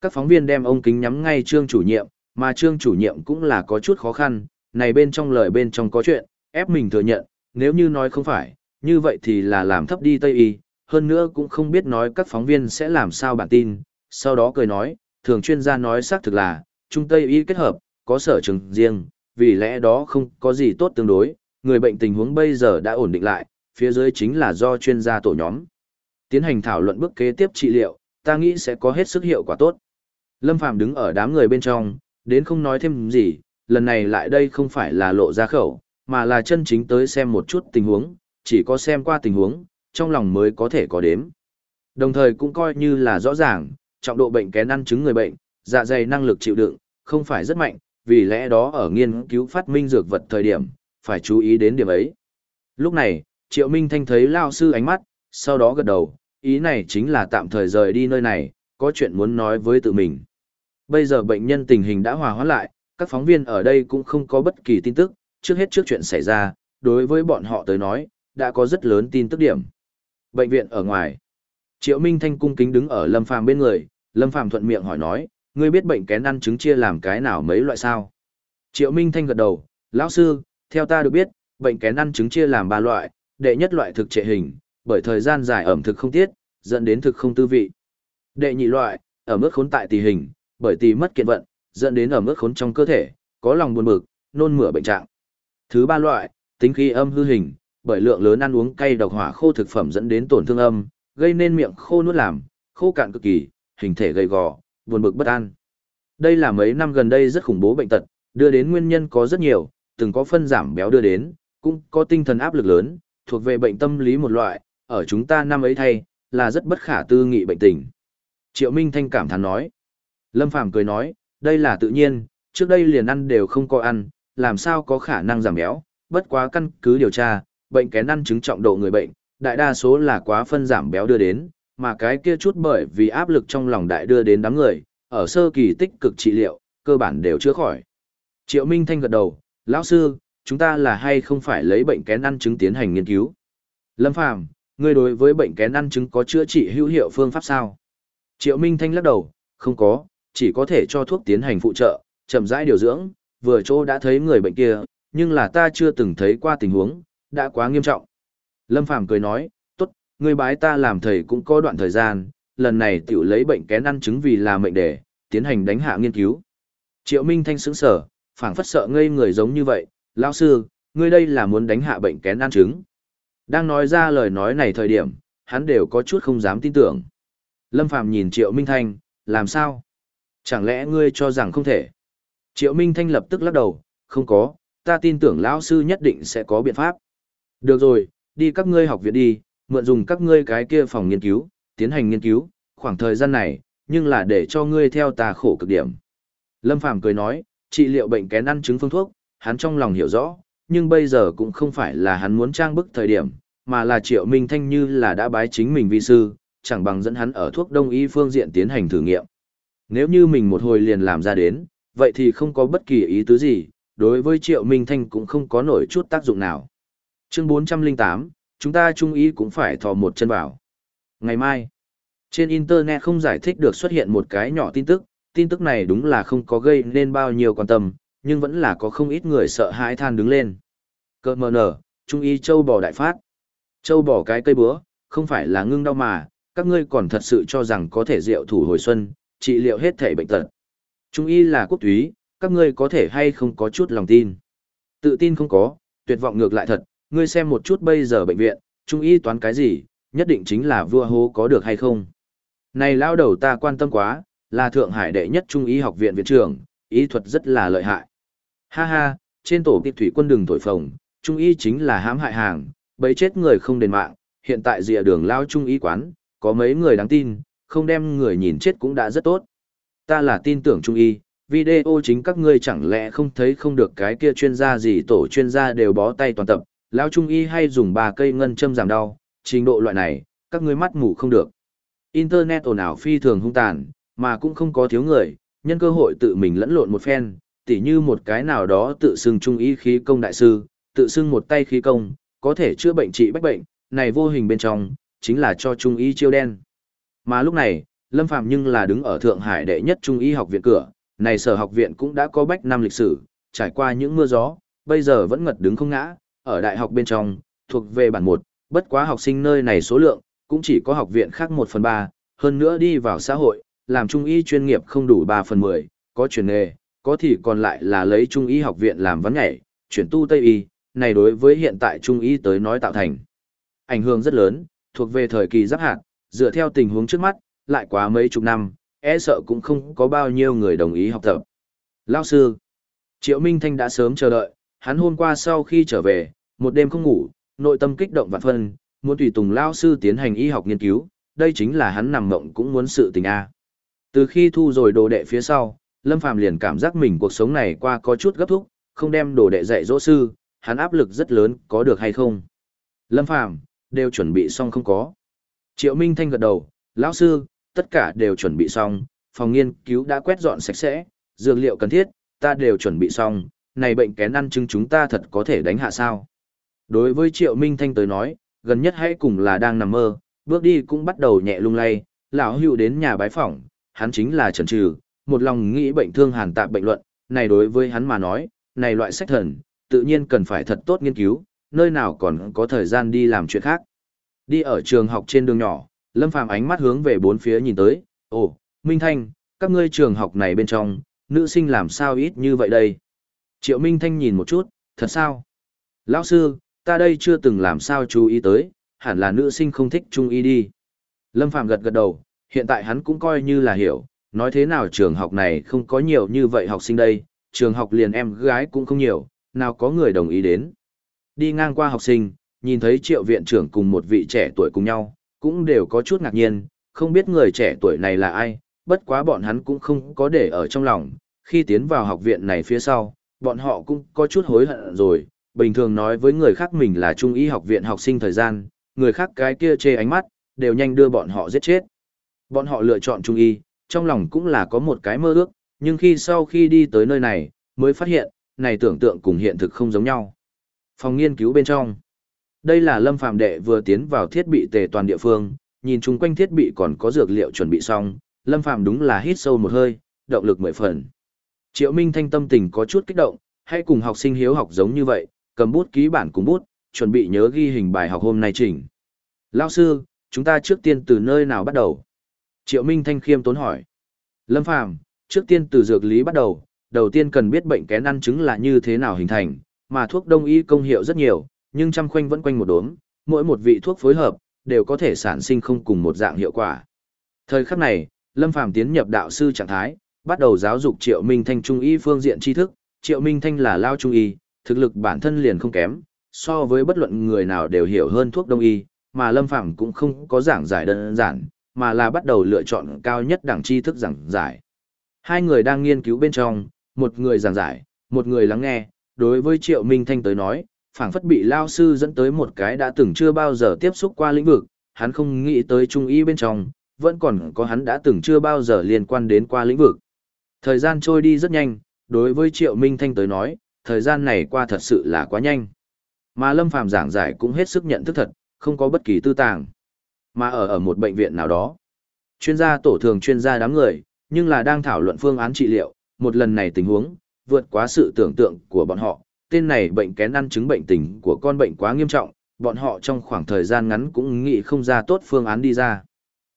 Các phóng viên đem ông kính nhắm ngay trương chủ nhiệm, mà trương chủ nhiệm cũng là có chút khó khăn, này bên trong lời bên trong có chuyện, ép mình thừa nhận, nếu như nói không phải, như vậy thì là làm thấp đi Tây Y, hơn nữa cũng không biết nói các phóng viên sẽ làm sao bản tin, sau đó cười nói, thường chuyên gia nói xác thực là, Trung Tây Y kết hợp, có sở trường riêng, vì lẽ đó không có gì tốt tương đối, người bệnh tình huống bây giờ đã ổn định lại, phía dưới chính là do chuyên gia tổ nhóm. Tiến hành thảo luận bước kế tiếp trị liệu, ta nghĩ sẽ có hết sức hiệu quả tốt. Lâm Phàm đứng ở đám người bên trong, đến không nói thêm gì, lần này lại đây không phải là lộ ra khẩu, mà là chân chính tới xem một chút tình huống, chỉ có xem qua tình huống, trong lòng mới có thể có đếm. Đồng thời cũng coi như là rõ ràng, trọng độ bệnh kén ăn chứng người bệnh, dạ dày năng lực chịu đựng, không phải rất mạnh, vì lẽ đó ở nghiên cứu phát minh dược vật thời điểm, phải chú ý đến điểm ấy. Lúc này, Triệu Minh Thanh thấy Lao sư ánh mắt, sau đó gật đầu, ý này chính là tạm thời rời đi nơi này, có chuyện muốn nói với tự mình. Bây giờ bệnh nhân tình hình đã hòa hóa lại, các phóng viên ở đây cũng không có bất kỳ tin tức, trước hết trước chuyện xảy ra, đối với bọn họ tới nói, đã có rất lớn tin tức điểm. Bệnh viện ở ngoài, Triệu Minh Thanh cung kính đứng ở Lâm Phàm bên người, Lâm Phàm thuận miệng hỏi nói, ngươi biết bệnh kén ăn trứng chia làm cái nào mấy loại sao? Triệu Minh Thanh gật đầu, lão sư, theo ta được biết, bệnh kén ăn trứng chia làm ba loại, đệ nhất loại thực trệ hình, bởi thời gian dài ẩm thực không tiết, dẫn đến thực không tư vị. Đệ nhị loại, ở mức khốn tại tỷ hình, bởi tỳ mất kiện vận, dẫn đến ở mức khốn trong cơ thể, có lòng buồn bực, nôn mửa bệnh trạng. Thứ ba loại, tính khí âm hư hình, bởi lượng lớn ăn uống cay độc hỏa khô thực phẩm dẫn đến tổn thương âm, gây nên miệng khô nuốt làm, khô cạn cực kỳ, hình thể gầy gò, buồn bực bất an. Đây là mấy năm gần đây rất khủng bố bệnh tật, đưa đến nguyên nhân có rất nhiều, từng có phân giảm béo đưa đến, cũng có tinh thần áp lực lớn, thuộc về bệnh tâm lý một loại, ở chúng ta năm ấy thay, là rất bất khả tư nghị bệnh tình. Triệu Minh Thanh cảm thán nói. Lâm Phàm cười nói, đây là tự nhiên, trước đây liền ăn đều không có ăn, làm sao có khả năng giảm béo, bất quá căn cứ điều tra, bệnh kén ăn chứng trọng độ người bệnh, đại đa số là quá phân giảm béo đưa đến, mà cái kia chút bởi vì áp lực trong lòng đại đưa đến đám người, ở sơ kỳ tích cực trị liệu, cơ bản đều chữa khỏi. Triệu Minh Thanh gật đầu, lão sư, chúng ta là hay không phải lấy bệnh kén ăn chứng tiến hành nghiên cứu? Lâm Phàm, ngươi đối với bệnh kén ăn chứng có chữa trị hữu hiệu phương pháp sao? Triệu Minh Thanh lắc đầu, không có, chỉ có thể cho thuốc tiến hành phụ trợ, chậm rãi điều dưỡng, vừa chỗ đã thấy người bệnh kia, nhưng là ta chưa từng thấy qua tình huống, đã quá nghiêm trọng. Lâm Phàm cười nói, tốt, ngươi bái ta làm thầy cũng có đoạn thời gian, lần này tiểu lấy bệnh kén ăn chứng vì là mệnh đề, tiến hành đánh hạ nghiên cứu. Triệu Minh Thanh sững sở, phảng phất sợ ngây người giống như vậy, lão sư, ngươi đây là muốn đánh hạ bệnh kén ăn chứng. Đang nói ra lời nói này thời điểm, hắn đều có chút không dám tin tưởng. Lâm Phàm nhìn Triệu Minh Thanh, làm sao? Chẳng lẽ ngươi cho rằng không thể? Triệu Minh Thanh lập tức lắc đầu, không có, ta tin tưởng lão sư nhất định sẽ có biện pháp. Được rồi, đi các ngươi học viện đi, mượn dùng các ngươi cái kia phòng nghiên cứu, tiến hành nghiên cứu, khoảng thời gian này, nhưng là để cho ngươi theo ta khổ cực điểm. Lâm Phàm cười nói, trị liệu bệnh kén ăn chứng phương thuốc, hắn trong lòng hiểu rõ, nhưng bây giờ cũng không phải là hắn muốn trang bức thời điểm, mà là Triệu Minh Thanh như là đã bái chính mình vi sư, chẳng bằng dẫn hắn ở thuốc đông y phương diện tiến hành thử nghiệm. Nếu như mình một hồi liền làm ra đến, vậy thì không có bất kỳ ý tứ gì, đối với Triệu Minh Thanh cũng không có nổi chút tác dụng nào. Chương 408, chúng ta trung ý cũng phải thò một chân vào. Ngày mai, trên Internet không giải thích được xuất hiện một cái nhỏ tin tức, tin tức này đúng là không có gây nên bao nhiêu quan tâm, nhưng vẫn là có không ít người sợ hãi than đứng lên. Cơ mờ nở, trung y châu bò đại phát. Châu bò cái cây búa, không phải là ngưng đau mà, các ngươi còn thật sự cho rằng có thể diệu thủ hồi xuân, trị liệu hết thể bệnh tật. Trung y là quốc túy, các ngươi có thể hay không có chút lòng tin. Tự tin không có, tuyệt vọng ngược lại thật, ngươi xem một chút bây giờ bệnh viện, trung y toán cái gì, nhất định chính là vua hố có được hay không. Này lao đầu ta quan tâm quá, là Thượng Hải đệ nhất trung y học viện viện trưởng, y thuật rất là lợi hại. Ha ha, trên tổ kịp thủy quân đường thổi phồng, trung y chính là hãm hại hàng, bấy chết người không đền mạng, hiện tại dìa đường lao trung y quán, có mấy người đáng tin, không đem người nhìn chết cũng đã rất tốt. Ta là tin tưởng trung y, video chính các ngươi chẳng lẽ không thấy không được cái kia chuyên gia gì tổ chuyên gia đều bó tay toàn tập, lão trung y hay dùng ba cây ngân châm giảm đau, trình độ loại này, các ngươi mắt ngủ không được. Internet ồn ào phi thường hung tàn, mà cũng không có thiếu người, nhân cơ hội tự mình lẫn lộn một phen, tỉ như một cái nào đó tự xưng trung y khí công đại sư, tự xưng một tay khí công, có thể chữa bệnh trị bách bệnh, này vô hình bên trong, chính là cho trung y chiêu đen. Mà lúc này, Lâm Phàm nhưng là đứng ở Thượng Hải đệ nhất trung y học viện cửa, này sở học viện cũng đã có bách năm lịch sử, trải qua những mưa gió, bây giờ vẫn ngật đứng không ngã, ở đại học bên trong, thuộc về bản một, bất quá học sinh nơi này số lượng, cũng chỉ có học viện khác 1 phần 3, hơn nữa đi vào xã hội, làm trung y chuyên nghiệp không đủ 3 phần 10, có chuyển nghề, có thì còn lại là lấy trung y học viện làm vấn nhảy, chuyển tu Tây y, này đối với hiện tại trung y tới nói tạo thành ảnh hưởng rất lớn, thuộc về thời kỳ giáp hạt, dựa theo tình huống trước mắt, lại quá mấy chục năm, e sợ cũng không có bao nhiêu người đồng ý học tập. Lao sư, Triệu Minh Thanh đã sớm chờ đợi, hắn hôm qua sau khi trở về, một đêm không ngủ, nội tâm kích động vạn phân, muốn tùy tùng Lao sư tiến hành y học nghiên cứu, đây chính là hắn nằm mộng cũng muốn sự tình A. Từ khi thu rồi đồ đệ phía sau, Lâm Phàm liền cảm giác mình cuộc sống này qua có chút gấp thúc, không đem đồ đệ dạy dỗ sư, hắn áp lực rất lớn, có được hay không? Lâm Phàm đều chuẩn bị xong không có. Triệu Minh Thanh gật đầu, lão sư, tất cả đều chuẩn bị xong, phòng nghiên cứu đã quét dọn sạch sẽ, dược liệu cần thiết, ta đều chuẩn bị xong, này bệnh kén ăn chứng chúng ta thật có thể đánh hạ sao. Đối với Triệu Minh Thanh tới nói, gần nhất hãy cùng là đang nằm mơ, bước đi cũng bắt đầu nhẹ lung lay, lão hữu đến nhà bái phỏng, hắn chính là trần trừ, một lòng nghĩ bệnh thương hàn tạp bệnh luận, này đối với hắn mà nói, này loại sách thần, tự nhiên cần phải thật tốt nghiên cứu, nơi nào còn có thời gian đi làm chuyện khác. Đi ở trường học trên đường nhỏ, Lâm Phàm ánh mắt hướng về bốn phía nhìn tới, ồ, Minh Thanh, các ngươi trường học này bên trong, nữ sinh làm sao ít như vậy đây? Triệu Minh Thanh nhìn một chút, thật sao? Lão sư, ta đây chưa từng làm sao chú ý tới, hẳn là nữ sinh không thích trung y đi. Lâm Phàm gật gật đầu, hiện tại hắn cũng coi như là hiểu, nói thế nào trường học này không có nhiều như vậy học sinh đây, trường học liền em gái cũng không nhiều, nào có người đồng ý đến. Đi ngang qua học sinh, nhìn thấy triệu viện trưởng cùng một vị trẻ tuổi cùng nhau, cũng đều có chút ngạc nhiên, không biết người trẻ tuổi này là ai, bất quá bọn hắn cũng không có để ở trong lòng, khi tiến vào học viện này phía sau, bọn họ cũng có chút hối hận rồi, bình thường nói với người khác mình là trung y học viện học sinh thời gian, người khác cái kia chê ánh mắt, đều nhanh đưa bọn họ giết chết. Bọn họ lựa chọn trung y, trong lòng cũng là có một cái mơ ước, nhưng khi sau khi đi tới nơi này, mới phát hiện, này tưởng tượng cùng hiện thực không giống nhau. Phòng nghiên cứu bên trong. Đây là Lâm Phạm Đệ vừa tiến vào thiết bị tề toàn địa phương, nhìn chung quanh thiết bị còn có dược liệu chuẩn bị xong, Lâm Phạm đúng là hít sâu một hơi, động lực mười phần. Triệu Minh Thanh tâm tình có chút kích động, hãy cùng học sinh hiếu học giống như vậy, cầm bút ký bản cùng bút, chuẩn bị nhớ ghi hình bài học hôm nay chỉnh. Lao sư, chúng ta trước tiên từ nơi nào bắt đầu? Triệu Minh Thanh khiêm tốn hỏi. Lâm Phàm trước tiên từ dược lý bắt đầu, đầu tiên cần biết bệnh kén ăn chứng là như thế nào hình thành, mà thuốc đông y công hiệu rất nhiều, nhưng trăm khoanh vẫn quanh một đốm, mỗi một vị thuốc phối hợp, đều có thể sản sinh không cùng một dạng hiệu quả. Thời khắc này, Lâm Phàm tiến nhập đạo sư trạng thái, bắt đầu giáo dục Triệu Minh Thanh trung y phương diện tri thức, Triệu Minh Thanh là lao trung y, thực lực bản thân liền không kém, so với bất luận người nào đều hiểu hơn thuốc đông y, mà Lâm Phàm cũng không có giảng giải đơn giản, mà là bắt đầu lựa chọn cao nhất đẳng tri thức giảng giải. Hai người đang nghiên cứu bên trong, một người giảng giải, một người lắng nghe, đối với Triệu Minh Thanh tới nói, phảng phất bị lao sư dẫn tới một cái đã từng chưa bao giờ tiếp xúc qua lĩnh vực, hắn không nghĩ tới trung y bên trong, vẫn còn có hắn đã từng chưa bao giờ liên quan đến qua lĩnh vực. Thời gian trôi đi rất nhanh, đối với Triệu Minh Thanh tới nói, thời gian này qua thật sự là quá nhanh. Mà Lâm Phàm giảng giải cũng hết sức nhận thức thật, không có bất kỳ tư tàng. Mà ở ở một bệnh viện nào đó, chuyên gia tổ thường chuyên gia đám người, nhưng là đang thảo luận phương án trị liệu, một lần này tình huống, vượt quá sự tưởng tượng của bọn họ, tên này bệnh kén ăn chứng bệnh tình của con bệnh quá nghiêm trọng, bọn họ trong khoảng thời gian ngắn cũng nghĩ không ra tốt phương án đi ra.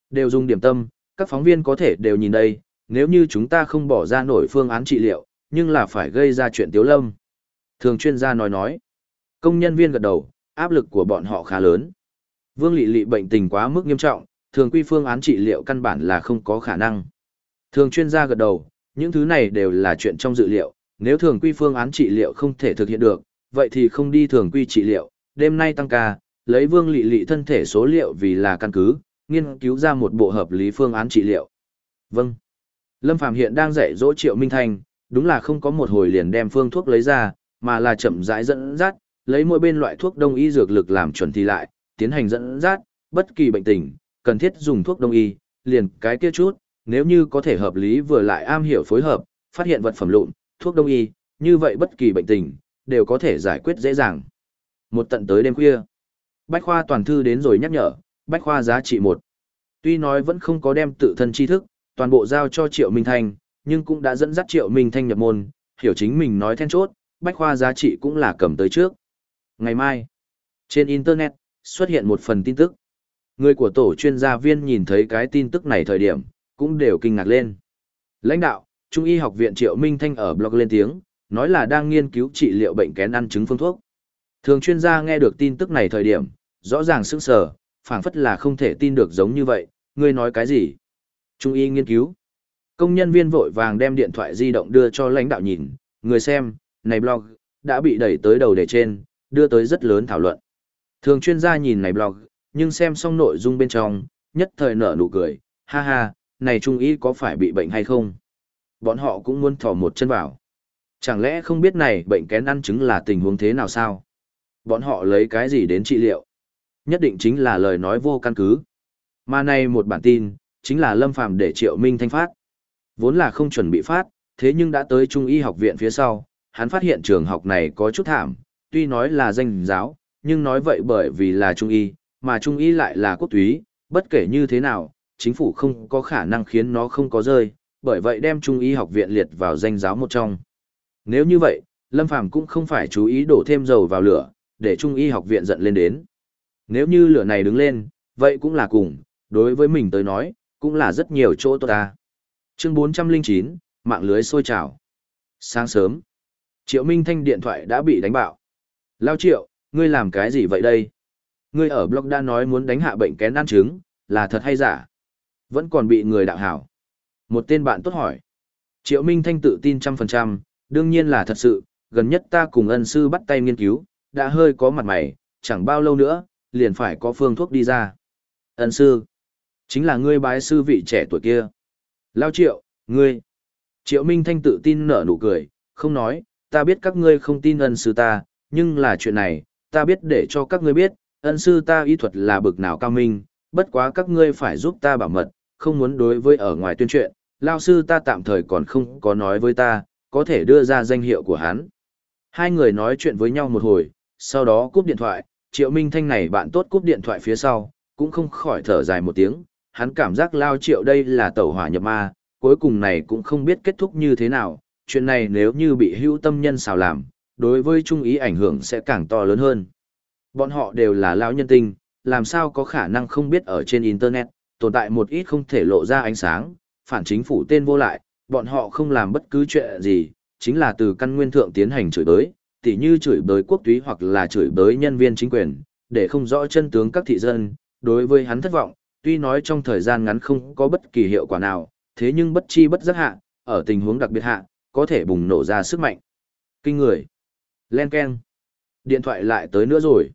Đều dùng điểm tâm, các phóng viên có thể đều nhìn đây, nếu như chúng ta không bỏ ra nổi phương án trị liệu, nhưng là phải gây ra chuyện tiếu lâm. Thường chuyên gia nói nói, công nhân viên gật đầu, áp lực của bọn họ khá lớn. Vương Lị Lị bệnh tình quá mức nghiêm trọng, thường quy phương án trị liệu căn bản là không có khả năng. Thường chuyên gia gật đầu, những thứ này đều là chuyện trong dự liệu, nếu thường quy phương án trị liệu không thể thực hiện được, vậy thì không đi thường quy trị liệu, đêm nay tăng ca, lấy vương lị lị thân thể số liệu vì là căn cứ, nghiên cứu ra một bộ hợp lý phương án trị liệu. Vâng. Lâm Phàm hiện đang dạy dỗ Triệu Minh Thanh, đúng là không có một hồi liền đem phương thuốc lấy ra, mà là chậm rãi dẫn dắt, lấy mỗi bên loại thuốc đông y dược lực làm chuẩn thì lại, tiến hành dẫn dắt, bất kỳ bệnh tình, cần thiết dùng thuốc đông y, liền cái kia chút, nếu như có thể hợp lý vừa lại am hiểu phối hợp, phát hiện vật phẩm lụn, thuốc đông y, như vậy bất kỳ bệnh tình, đều có thể giải quyết dễ dàng. Một tận tới đêm khuya, Bách Khoa toàn thư đến rồi nhắc nhở, Bách Khoa giá trị một Tuy nói vẫn không có đem tự thân tri thức, toàn bộ giao cho Triệu Minh Thanh, nhưng cũng đã dẫn dắt Triệu Minh Thanh nhập môn, hiểu chính mình nói then chốt, bách khoa giá trị cũng là cầm tới trước. Ngày mai, trên Internet, xuất hiện một phần tin tức. Người của tổ chuyên gia viên nhìn thấy cái tin tức này thời điểm, cũng đều kinh ngạc lên. Lãnh đạo, Trung y học viện Triệu Minh Thanh ở blog lên tiếng, nói là đang nghiên cứu trị liệu bệnh kén ăn trứng phương thuốc. Thường chuyên gia nghe được tin tức này thời điểm, rõ ràng sững sờ, phảng phất là không thể tin được giống như vậy, ngươi nói cái gì? Trung y nghiên cứu. Công nhân viên vội vàng đem điện thoại di động đưa cho lãnh đạo nhìn, người xem, này blog, đã bị đẩy tới đầu đề trên, đưa tới rất lớn thảo luận. Thường chuyên gia nhìn này blog, nhưng xem xong nội dung bên trong, nhất thời nở nụ cười, ha ha, này trung y có phải bị bệnh hay không? Bọn họ cũng muốn thò một chân vào. Chẳng lẽ không biết này bệnh kén ăn trứng là tình huống thế nào sao? Bọn họ lấy cái gì đến trị liệu? Nhất định chính là lời nói vô căn cứ. Mà này một bản tin, chính là Lâm Phàm để Triệu Minh Thanh phát. Vốn là không chuẩn bị phát, thế nhưng đã tới Trung y học viện phía sau, hắn phát hiện trường học này có chút thảm, tuy nói là danh giáo, nhưng nói vậy bởi vì là Trung y, mà Trung y lại là quốc túy, bất kể như thế nào, chính phủ không có khả năng khiến nó không có rơi, bởi vậy đem Trung y học viện liệt vào danh giáo một trong. Nếu như vậy, Lâm Phàm cũng không phải chú ý đổ thêm dầu vào lửa, để Trung y học viện giận lên đến. Nếu như lửa này đứng lên, vậy cũng là cùng, đối với mình tới nói, cũng là rất nhiều chỗ tốt ta. Chương 409, mạng lưới sôi trào. Sáng sớm, Triệu Minh Thanh điện thoại đã bị đánh bạo. Lao Triệu, ngươi làm cái gì vậy đây? Ngươi ở blog đã nói muốn đánh hạ bệnh kén ăn trứng, là thật hay giả? Vẫn còn bị người đạo hảo. Một tên bạn tốt hỏi. Triệu Minh Thanh tự tin trăm phần trăm, đương nhiên là thật sự, gần nhất ta cùng ân sư bắt tay nghiên cứu, đã hơi có mặt mày, chẳng bao lâu nữa, liền phải có phương thuốc đi ra. Ân sư, chính là ngươi bái sư vị trẻ tuổi kia. Lao triệu, ngươi. Triệu Minh Thanh tự tin nở nụ cười, không nói, ta biết các ngươi không tin ân sư ta, nhưng là chuyện này, ta biết để cho các ngươi biết, ân sư ta y thuật là bực nào cao minh, bất quá các ngươi phải giúp ta bảo mật, không muốn đối với ở ngoài tuyên truyện, lao sư ta tạm thời còn không có nói với ta, có thể đưa ra danh hiệu của hắn. Hai người nói chuyện với nhau một hồi, sau đó cúp điện thoại, Triệu Minh Thanh này bạn tốt cúp điện thoại phía sau, cũng không khỏi thở dài một tiếng, hắn cảm giác lao Triệu đây là tẩu hỏa nhập ma, cuối cùng này cũng không biết kết thúc như thế nào, chuyện này nếu như bị hữu tâm nhân xào làm, đối với trung ý ảnh hưởng sẽ càng to lớn hơn. Bọn họ đều là lao nhân tinh, làm sao có khả năng không biết ở trên Internet, tồn tại một ít không thể lộ ra ánh sáng, phản chính phủ tên vô lại, bọn họ không làm bất cứ chuyện gì, chính là từ căn nguyên thượng tiến hành chửi bới, tỉ như chửi bới quốc túy hoặc là chửi bới nhân viên chính quyền, để không rõ chân tướng các thị dân, đối với hắn thất vọng, tuy nói trong thời gian ngắn không có bất kỳ hiệu quả nào, thế nhưng bất chi bất giác hạ, ở tình huống đặc biệt hạ, có thể bùng nổ ra sức mạnh. Kinh người. Len Ken. Điện thoại lại tới nữa rồi.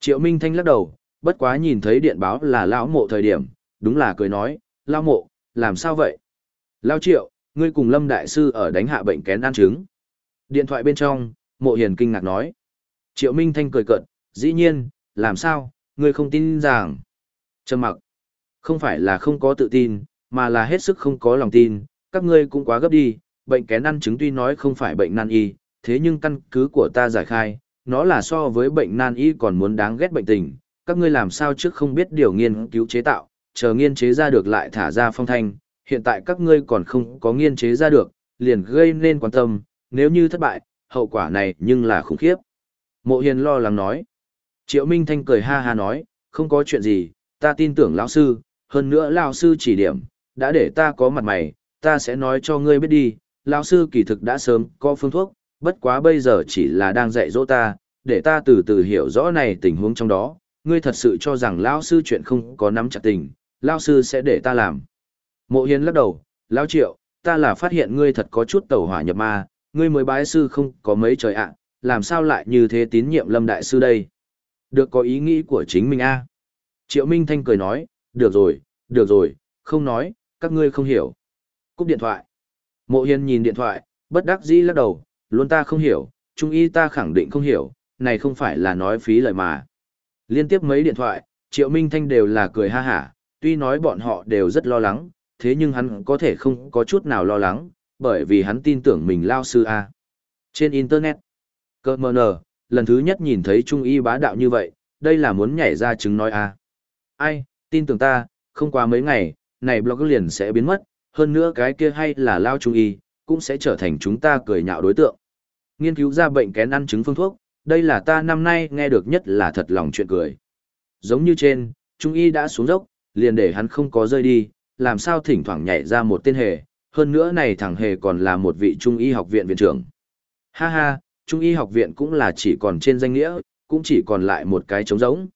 Triệu Minh Thanh lắc đầu, bất quá nhìn thấy điện báo là lão mộ thời điểm, đúng là cười nói, lão mộ, làm sao vậy? Lão Triệu, ngươi cùng Lâm Đại Sư ở đánh hạ bệnh kén ăn trứng. Điện thoại bên trong, mộ hiền kinh ngạc nói. Triệu Minh Thanh cười cợt, dĩ nhiên, làm sao, ngươi không tin rằng. Trầm mặc, không phải là không có tự tin, mà là hết sức không có lòng tin, các ngươi cũng quá gấp đi, bệnh kén ăn trứng tuy nói không phải bệnh nan y, thế nhưng căn cứ của ta giải khai, nó là so với bệnh nan y còn muốn đáng ghét bệnh tình, các ngươi làm sao trước không biết điều nghiên cứu chế tạo, chờ nghiên chế ra được lại thả ra phong thanh, hiện tại các ngươi còn không có nghiên chế ra được, liền gây nên quan tâm, nếu như thất bại, hậu quả này nhưng là khủng khiếp. Mộ hiền lo lắng nói. Triệu Minh Thanh cười ha ha nói, không có chuyện gì, ta tin tưởng lão sư, hơn nữa lão sư chỉ điểm, đã để ta có mặt mày, ta sẽ nói cho ngươi biết đi, lão sư kỳ thực đã sớm có phương thuốc, bất quá bây giờ chỉ là đang dạy dỗ ta, để ta từ từ hiểu rõ này tình huống trong đó, ngươi thật sự cho rằng lão sư chuyện không có nắm chặt tình, lão sư sẽ để ta làm. Mộ Hiên lắc đầu, lão Triệu, ta là phát hiện ngươi thật có chút tẩu hỏa nhập ma, ngươi mới bái sư không có mấy trời ạ, làm sao lại như thế tín nhiệm Lâm đại sư đây? Được có ý nghĩ của chính mình a. Triệu Minh Thanh cười nói, được rồi, được rồi, không nói, các ngươi không hiểu. Cúp điện thoại. Mộ Hiên nhìn điện thoại, bất đắc dĩ lắc đầu, luôn ta không hiểu, trung y ta khẳng định không hiểu, này không phải là nói phí lời mà. Liên tiếp mấy điện thoại, Triệu Minh Thanh đều là cười ha hả, tuy nói bọn họ đều rất lo lắng, thế nhưng hắn có thể không có chút nào lo lắng, bởi vì hắn tin tưởng mình lao sư A. Trên Internet, cơ mờ nờ, lần thứ nhất nhìn thấy trung y bá đạo như vậy, đây là muốn nhảy ra chứng nói A. Ai, tin tưởng ta, không qua mấy ngày, này blog liền sẽ biến mất, hơn nữa cái kia hay là lao trung y, cũng sẽ trở thành chúng ta cười nhạo đối tượng. Nghiên cứu ra bệnh kén ăn chứng phương thuốc, đây là ta năm nay nghe được nhất là thật lòng chuyện cười. Giống như trên, trung y đã xuống dốc, liền để hắn không có rơi đi, làm sao thỉnh thoảng nhảy ra một tên hề, hơn nữa này thằng hề còn là một vị trung y học viện viện trưởng. Ha ha, trung y học viện cũng là chỉ còn trên danh nghĩa, cũng chỉ còn lại một cái trống rỗng.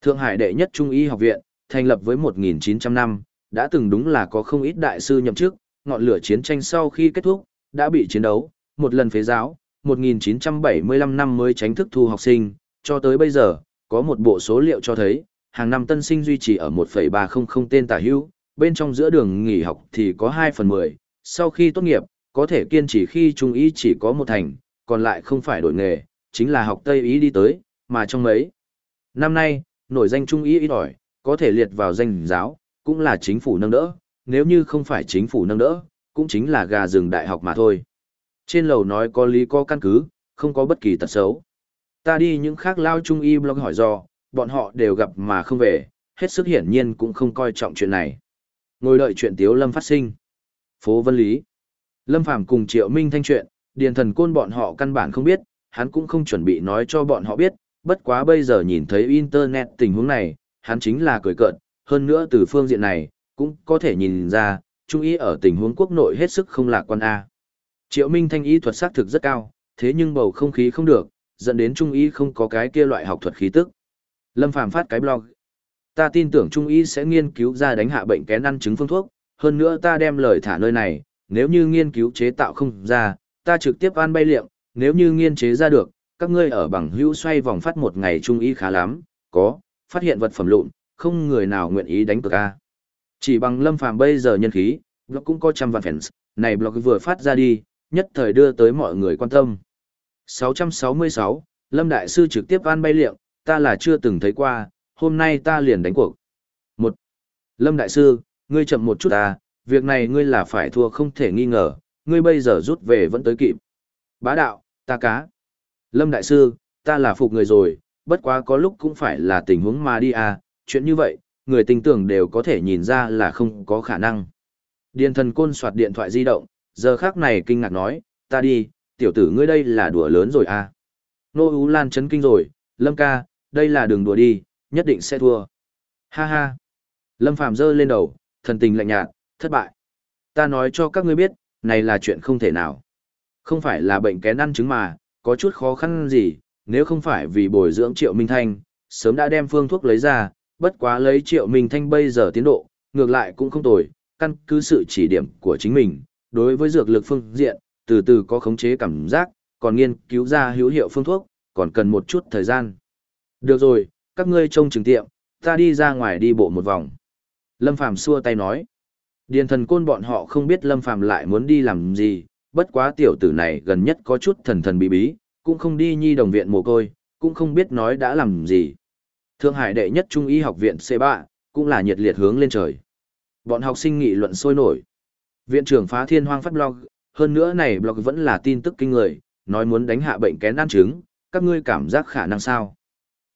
Thượng Hải đệ nhất trung y học viện, thành lập với 1900 năm, đã từng đúng là có không ít đại sư nhậm chức, ngọn lửa chiến tranh sau khi kết thúc, đã bị chiến đấu, một lần phế giáo, 1975 năm mới tránh thức thu học sinh, cho tới bây giờ, có một bộ số liệu cho thấy, hàng năm tân sinh duy trì ở 1,300 tên tả hữu, bên trong giữa đường nghỉ học thì có 2 phần 10, sau khi tốt nghiệp, có thể kiên trì khi trung ý chỉ có một thành, còn lại không phải đổi nghề, chính là học Tây ý đi tới, mà trong mấy. Năm nay, nổi danh trung ý ít ỏi, có thể liệt vào danh giáo, cũng là chính phủ nâng đỡ, nếu như không phải chính phủ nâng đỡ, cũng chính là gà rừng đại học mà thôi. Trên lầu nói có lý có căn cứ, không có bất kỳ tật xấu. Ta đi những khác lao trung y blog hỏi do, bọn họ đều gặp mà không về, hết sức hiển nhiên cũng không coi trọng chuyện này. Ngồi đợi chuyện Tiếu Lâm phát sinh. Phố Vân Lý. Lâm Phàm cùng Triệu Minh thanh chuyện, điền thần côn bọn họ căn bản không biết, hắn cũng không chuẩn bị nói cho bọn họ biết, bất quá bây giờ nhìn thấy Internet tình huống này, hắn chính là cười cợt, hơn nữa từ phương diện này, cũng có thể nhìn ra, trung ý ở tình huống quốc nội hết sức không lạc quan A. Triệu Minh thanh ý thuật xác thực rất cao, thế nhưng bầu không khí không được, dẫn đến trung ý không có cái kia loại học thuật khí tức. Lâm Phàm phát cái blog. Ta tin tưởng trung Y sẽ nghiên cứu ra đánh hạ bệnh kén ăn chứng phương thuốc, hơn nữa ta đem lời thả nơi này, nếu như nghiên cứu chế tạo không ra, ta trực tiếp ăn bay liệng, nếu như nghiên chế ra được, các ngươi ở bằng hữu xoay vòng phát một ngày trung Y khá lắm, có, phát hiện vật phẩm lụn, không người nào nguyện ý đánh cược a. Chỉ bằng Lâm Phàm bây giờ nhân khí, blog cũng có trăm vạn fans, này blog vừa phát ra đi, nhất thời đưa tới mọi người quan tâm. 666, Lâm Đại Sư trực tiếp an bay liệng, ta là chưa từng thấy qua, hôm nay ta liền đánh cuộc. Một, Lâm Đại Sư, ngươi chậm một chút ta, việc này ngươi là phải thua không thể nghi ngờ, ngươi bây giờ rút về vẫn tới kịp. Bá đạo, ta cá. Lâm Đại Sư, ta là phục người rồi, bất quá có lúc cũng phải là tình huống mà đi à, chuyện như vậy, người tình tưởng đều có thể nhìn ra là không có khả năng. Điền thần côn soạt điện thoại di động, giờ khác này kinh ngạc nói, ta đi, tiểu tử ngươi đây là đùa lớn rồi à. Nô Ú Lan chấn kinh rồi, Lâm ca, đây là đường đùa đi, nhất định sẽ thua. Ha ha. Lâm Phàm giơ lên đầu, thần tình lạnh nhạt, thất bại. Ta nói cho các ngươi biết, này là chuyện không thể nào. Không phải là bệnh kén ăn trứng mà, có chút khó khăn gì, nếu không phải vì bồi dưỡng Triệu Minh Thanh, sớm đã đem phương thuốc lấy ra, bất quá lấy Triệu Minh Thanh bây giờ tiến độ, ngược lại cũng không tồi, căn cứ sự chỉ điểm của chính mình, đối với dược lực phương diện, từ từ có khống chế cảm giác, còn nghiên cứu ra hữu hiệu phương thuốc, còn cần một chút thời gian. Được rồi, các ngươi trông chừng tiệm, ta đi ra ngoài đi bộ một vòng. Lâm Phàm xua tay nói. Điền thần côn bọn họ không biết Lâm Phàm lại muốn đi làm gì, bất quá tiểu tử này gần nhất có chút thần thần bí bí, cũng không đi nhi đồng viện mồ côi, cũng không biết nói đã làm gì. Thượng Hải đệ nhất trung y học viện C3, cũng là nhiệt liệt hướng lên trời. Bọn học sinh nghị luận sôi nổi. Viện trưởng phá thiên hoang phát blog, hơn nữa này blog vẫn là tin tức kinh người, nói muốn đánh hạ bệnh kén ăn trứng, các ngươi cảm giác khả năng sao?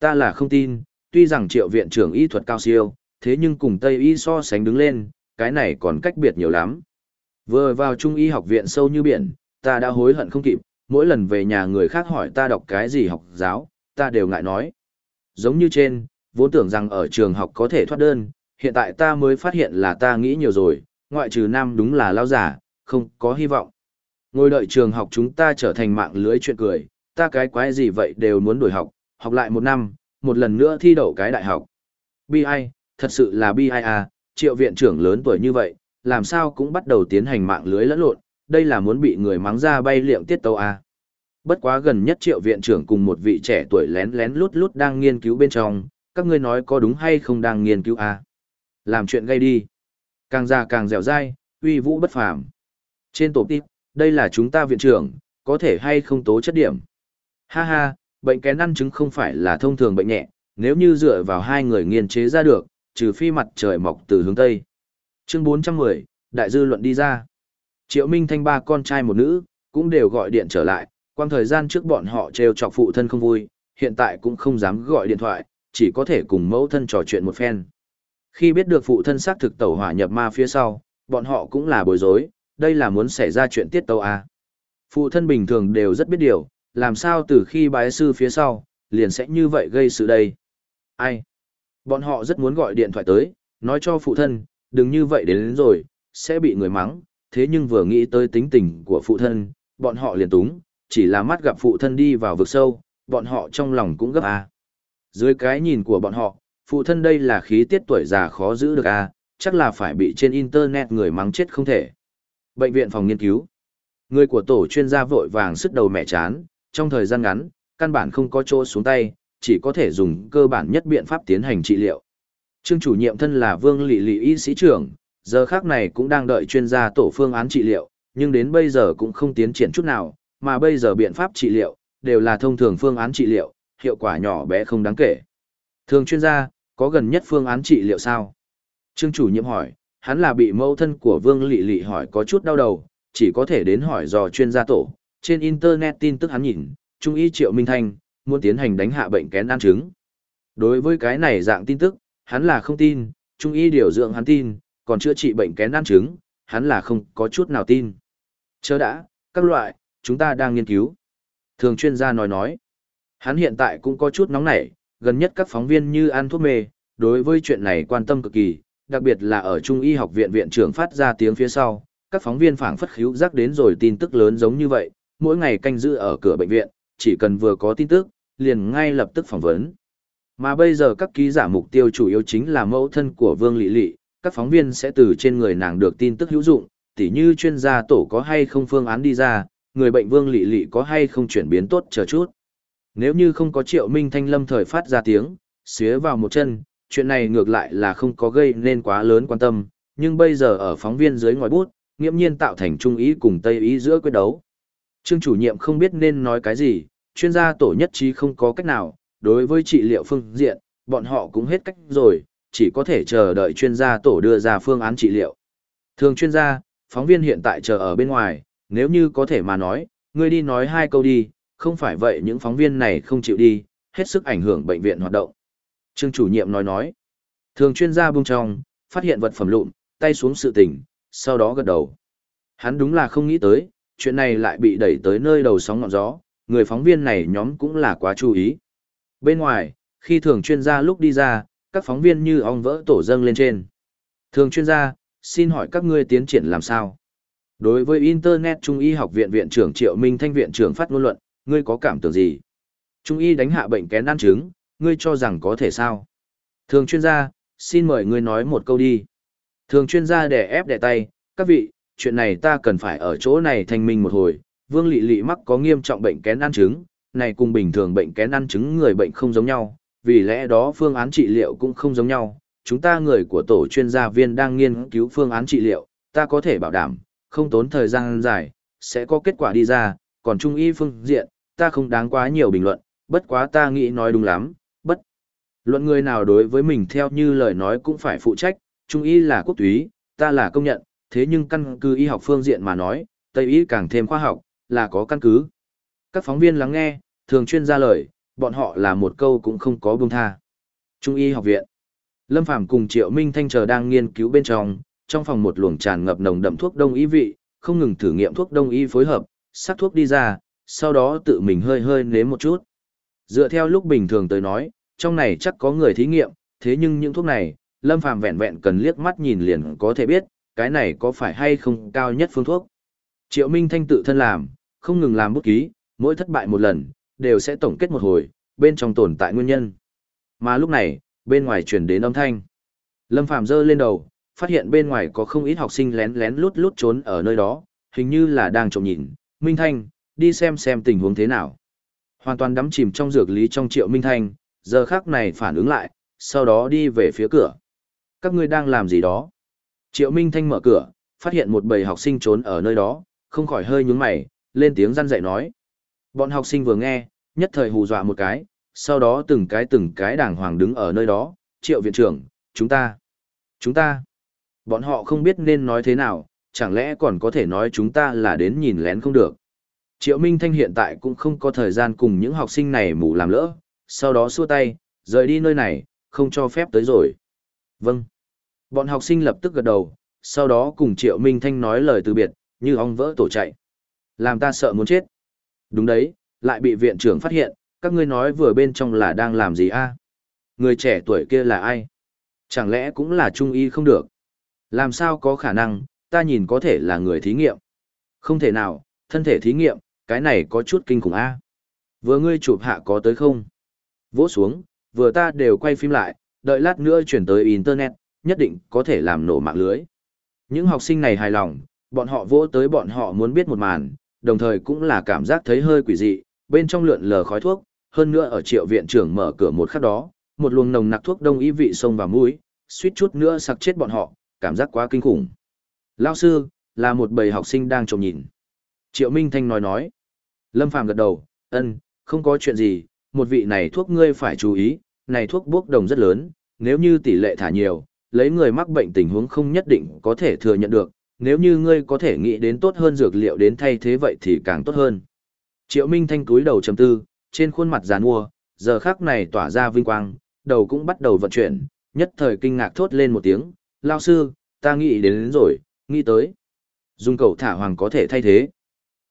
Ta là không tin, tuy rằng triệu viện trưởng y thuật cao siêu, thế nhưng cùng Tây y so sánh đứng lên, cái này còn cách biệt nhiều lắm. Vừa vào trung y học viện sâu như biển, ta đã hối hận không kịp, mỗi lần về nhà người khác hỏi ta đọc cái gì học giáo, ta đều ngại nói. Giống như trên, vốn tưởng rằng ở trường học có thể thoát đơn, hiện tại ta mới phát hiện là ta nghĩ nhiều rồi, ngoại trừ nam đúng là lao giả, không có hy vọng. Ngồi đợi trường học chúng ta trở thành mạng lưới chuyện cười, ta cái quái gì vậy đều muốn đổi học, học lại một năm, một lần nữa thi đậu cái đại học. Bi ai, thật sự là bi ai à, triệu viện trưởng lớn tuổi như vậy, làm sao cũng bắt đầu tiến hành mạng lưới lẫn lộn, đây là muốn bị người mắng ra bay liệm tiết tấu à. Bất quá gần nhất triệu viện trưởng cùng một vị trẻ tuổi lén lén lút lút đang nghiên cứu bên trong, các ngươi nói có đúng hay không đang nghiên cứu à. Làm chuyện gây đi. Càng già càng dẻo dai, uy vũ bất phàm. Trên tổ tiếp, đây là chúng ta viện trưởng, có thể hay không tố chất điểm. Ha ha, bệnh kén ăn trứng không phải là thông thường bệnh nhẹ, nếu như dựa vào hai người nghiên chế ra được, trừ phi mặt trời mọc từ hướng Tây. Chương 410, đại dư luận đi ra. Triệu Minh Thanh ba con trai một nữ, cũng đều gọi điện trở lại, quang thời gian trước bọn họ trêu chọc phụ thân không vui, hiện tại cũng không dám gọi điện thoại, chỉ có thể cùng mẫu thân trò chuyện một phen. Khi biết được phụ thân xác thực tẩu hỏa nhập ma phía sau, bọn họ cũng là bối rối, đây là muốn xảy ra chuyện tiết tấu à. Phụ thân bình thường đều rất biết điều, làm sao từ khi bái sư phía sau, liền sẽ như vậy gây sự đây. Ai? Bọn họ rất muốn gọi điện thoại tới, nói cho phụ thân, đừng như vậy đến, đến rồi, sẽ bị người mắng, thế nhưng vừa nghĩ tới tính tình của phụ thân, bọn họ liền túng, chỉ là mắt gặp phụ thân đi vào vực sâu, bọn họ trong lòng cũng gấp à. Dưới cái nhìn của bọn họ, phụ thân đây là khí tiết tuổi già khó giữ được à, chắc là phải bị trên internet người mắng chết không thể. Bệnh viện phòng nghiên cứu. Người của tổ chuyên gia vội vàng sức đầu mẹ chán, trong thời gian ngắn, căn bản không có chỗ xuống tay, chỉ có thể dùng cơ bản nhất biện pháp tiến hành trị liệu. Trương chủ nhiệm thân là Vương Lệ Lệ y sĩ trưởng, giờ khác này cũng đang đợi chuyên gia tổ phương án trị liệu, nhưng đến bây giờ cũng không tiến triển chút nào, mà bây giờ biện pháp trị liệu, đều là thông thường phương án trị liệu, hiệu quả nhỏ bé không đáng kể. Thường chuyên gia, có gần nhất phương án trị liệu sao? Trương chủ nhiệm hỏi, hắn là bị mâu thân của Vương Lệ Lệ hỏi có chút đau đầu, chỉ có thể đến hỏi dò chuyên gia tổ. Trên Internet tin tức hắn nhìn, Trung y Triệu Minh Thanh, muốn tiến hành đánh hạ bệnh kén ăn trứng. Đối với cái này dạng tin tức, hắn là không tin, Trung y điều dưỡng hắn tin, còn chữa trị bệnh kén ăn trứng, hắn là không có chút nào tin. Chớ đã, các loại, chúng ta đang nghiên cứu. Thường chuyên gia nói nói, hắn hiện tại cũng có chút nóng nảy, gần nhất các phóng viên như ăn thuốc mê, đối với chuyện này quan tâm cực kỳ, đặc biệt là ở Trung y học viện viện trưởng phát ra tiếng phía sau, các phóng viên phảng phất khíu giác đến rồi tin tức lớn giống như vậy, mỗi ngày canh giữ ở cửa bệnh viện, chỉ cần vừa có tin tức, liền ngay lập tức phỏng vấn. Mà bây giờ các ký giả mục tiêu chủ yếu chính là mẫu thân của Vương Lệ Lệ, các phóng viên sẽ từ trên người nàng được tin tức hữu dụng, tỉ như chuyên gia tổ có hay không phương án đi ra, người bệnh Vương Lệ Lệ có hay không chuyển biến tốt chờ chút. Nếu như không có Triệu Minh Thanh lâm thời phát ra tiếng, xía vào một chân, chuyện này ngược lại là không có gây nên quá lớn quan tâm, nhưng bây giờ ở phóng viên dưới ngòi bút, nghiễm nhiên tạo thành trung ý cùng tây ý giữa quyết đấu. Trương chủ nhiệm không biết nên nói cái gì, chuyên gia tổ nhất trí không có cách nào, đối với trị liệu phương diện, bọn họ cũng hết cách rồi, chỉ có thể chờ đợi chuyên gia tổ đưa ra phương án trị liệu. Thường chuyên gia, phóng viên hiện tại chờ ở bên ngoài, nếu như có thể mà nói, ngươi đi nói hai câu đi, không phải vậy những phóng viên này không chịu đi, hết sức ảnh hưởng bệnh viện hoạt động. Trương chủ nhiệm nói nói, thường chuyên gia buông trong, phát hiện vật phẩm lụn, tay xuống sự tình, sau đó gật đầu. Hắn đúng là không nghĩ tới, chuyện này lại bị đẩy tới nơi đầu sóng ngọn gió, người phóng viên này nhóm cũng là quá chú ý. Bên ngoài, khi thường chuyên gia lúc đi ra, các phóng viên như ong vỡ tổ dâng lên trên. Thường chuyên gia, xin hỏi các ngươi tiến triển làm sao? Đối với Internet Trung y học viện viện trưởng Triệu Minh Thanh viện trưởng phát ngôn luận, ngươi có cảm tưởng gì? Trung y đánh hạ bệnh kén ăn trứng, ngươi cho rằng có thể sao? Thường chuyên gia, xin mời ngươi nói một câu đi. Thường chuyên gia đè ép đè tay, các vị, chuyện này ta cần phải ở chỗ này thanh minh một hồi. Vương Lệ Lệ mắc có nghiêm trọng bệnh kén ăn trứng, này cùng bình thường bệnh kén ăn trứng người bệnh không giống nhau, vì lẽ đó phương án trị liệu cũng không giống nhau. Chúng ta người của tổ chuyên gia viên đang nghiên cứu phương án trị liệu, ta có thể bảo đảm, không tốn thời gian dài, sẽ có kết quả đi ra, còn trung y phương diện, ta không đáng quá nhiều bình luận, bất quá ta nghĩ nói đúng lắm, bất. Luận người nào đối với mình theo như lời nói cũng phải phụ trách, trung y là quốc túy, ta là công nhận, thế nhưng căn cứ y học phương diện mà nói, Tây y càng thêm khoa học, là có căn cứ. Các phóng viên lắng nghe, thường chuyên ra lời, bọn họ là một câu cũng không có buông tha. Trung y học viện. Lâm Phàm cùng Triệu Minh Thanh chờ đang nghiên cứu bên trong, trong phòng một luồng tràn ngập nồng đậm thuốc đông y vị, không ngừng thử nghiệm thuốc đông y phối hợp, sắc thuốc đi ra, sau đó tự mình hơi hơi nếm một chút. Dựa theo lúc bình thường tới nói, trong này chắc có người thí nghiệm, thế nhưng những thuốc này, Lâm Phàm vẹn vẹn cần liếc mắt nhìn liền có thể biết, cái này có phải hay không cao nhất phương thuốc. Triệu Minh Thanh tự thân làm, không ngừng làm bút ký, mỗi thất bại một lần, đều sẽ tổng kết một hồi, bên trong tồn tại nguyên nhân. Mà lúc này, bên ngoài truyền đến âm thanh. Lâm Phàm giơ lên đầu, phát hiện bên ngoài có không ít học sinh lén lén lút lút trốn ở nơi đó, hình như là đang trộm nhìn. Minh Thanh, đi xem xem tình huống thế nào. Hoàn toàn đắm chìm trong dược lý trong Triệu Minh Thanh, giờ khắc này phản ứng lại, sau đó đi về phía cửa. Các ngươi đang làm gì đó? Triệu Minh Thanh mở cửa, phát hiện một bầy học sinh trốn ở nơi đó, không khỏi hơi nhướng mày, lên tiếng răn dạy nói. Bọn học sinh vừa nghe, nhất thời hù dọa một cái, sau đó từng cái từng cái đàng hoàng đứng ở nơi đó, triệu viện trưởng, chúng ta, chúng ta. Bọn họ không biết nên nói thế nào, chẳng lẽ còn có thể nói chúng ta là đến nhìn lén không được. Triệu Minh Thanh hiện tại cũng không có thời gian cùng những học sinh này mù làm lỡ, sau đó xua tay, rời đi nơi này, không cho phép tới rồi. Vâng, Bọn học sinh lập tức gật đầu, sau đó cùng Triệu Minh Thanh nói lời từ biệt, như ong vỡ tổ chạy. Làm ta sợ muốn chết. Đúng đấy, lại bị viện trưởng phát hiện, các ngươi nói vừa bên trong là đang làm gì a? Người trẻ tuổi kia là ai? Chẳng lẽ cũng là trung y không được? Làm sao có khả năng, ta nhìn có thể là người thí nghiệm. Không thể nào, thân thể thí nghiệm, cái này có chút kinh khủng a. Vừa ngươi chụp hạ có tới không? Vỗ xuống, vừa ta đều quay phim lại, đợi lát nữa chuyển tới Internet, nhất định có thể làm nổ mạng lưới. Những học sinh này hài lòng, bọn họ vỗ tới bọn họ muốn biết một màn, đồng thời cũng là cảm giác thấy hơi quỷ dị, bên trong lượn lờ khói thuốc, hơn nữa ở triệu viện trưởng mở cửa một khắc đó, một luồng nồng nặc thuốc đông y vị xông vào mũi, suýt chút nữa sặc chết bọn họ, cảm giác quá kinh khủng. Lao sư, là một bầy học sinh đang trông nhìn. Triệu Minh Thanh nói nói. Lâm Phàm gật đầu, ân, không có chuyện gì, một vị này thuốc ngươi phải chú ý, này thuốc bốc đồng rất lớn, nếu như tỷ lệ thả nhiều, lấy người mắc bệnh tình huống không nhất định có thể thừa nhận được, nếu như ngươi có thể nghĩ đến tốt hơn dược liệu đến thay thế vậy thì càng tốt hơn. Triệu Minh Thanh cúi đầu trầm tư, trên khuôn mặt giàn mua, giờ khắc này tỏa ra vinh quang, đầu cũng bắt đầu vận chuyển, nhất thời kinh ngạc thốt lên một tiếng, lao sư, ta nghĩ đến, đến rồi, nghĩ tới. Dung cầu thả hoàng có thể thay thế.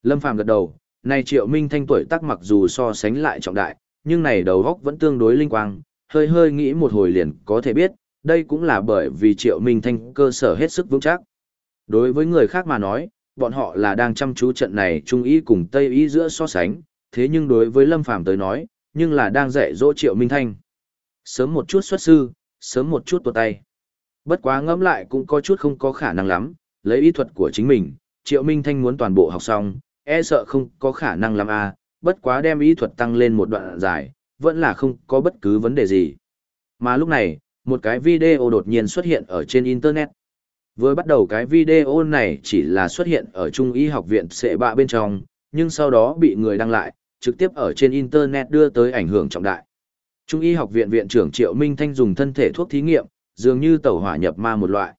Lâm Phàm gật đầu, này Triệu Minh Thanh tuổi tác mặc dù so sánh lại trọng đại, nhưng này đầu góc vẫn tương đối linh quang, hơi hơi nghĩ một hồi liền có thể biết, đây cũng là bởi vì Triệu Minh Thanh cơ sở hết sức vững chắc. Đối với người khác mà nói, bọn họ là đang chăm chú trận này Trung ý cùng Tây ý giữa so sánh, thế nhưng đối với Lâm Phàm tới nói, nhưng là đang dạy dỗ Triệu Minh Thanh. Sớm một chút xuất sư, sớm một chút tuột tay. Bất quá ngẫm lại cũng có chút không có khả năng lắm, lấy ý thuật của chính mình, Triệu Minh Thanh muốn toàn bộ học xong, e sợ không có khả năng lắm a, à, bất quá đem ý thuật tăng lên một đoạn dài, vẫn là không có bất cứ vấn đề gì. Mà lúc này, một cái video đột nhiên xuất hiện ở trên Internet. Với bắt đầu cái video này chỉ là xuất hiện ở Trung y học viện sệ bạ bên trong, nhưng sau đó bị người đăng lại, trực tiếp ở trên Internet đưa tới ảnh hưởng trọng đại. Trung y học viện viện trưởng Triệu Minh Thanh dùng thân thể thuốc thí nghiệm, dường như tẩu hỏa nhập ma một loại.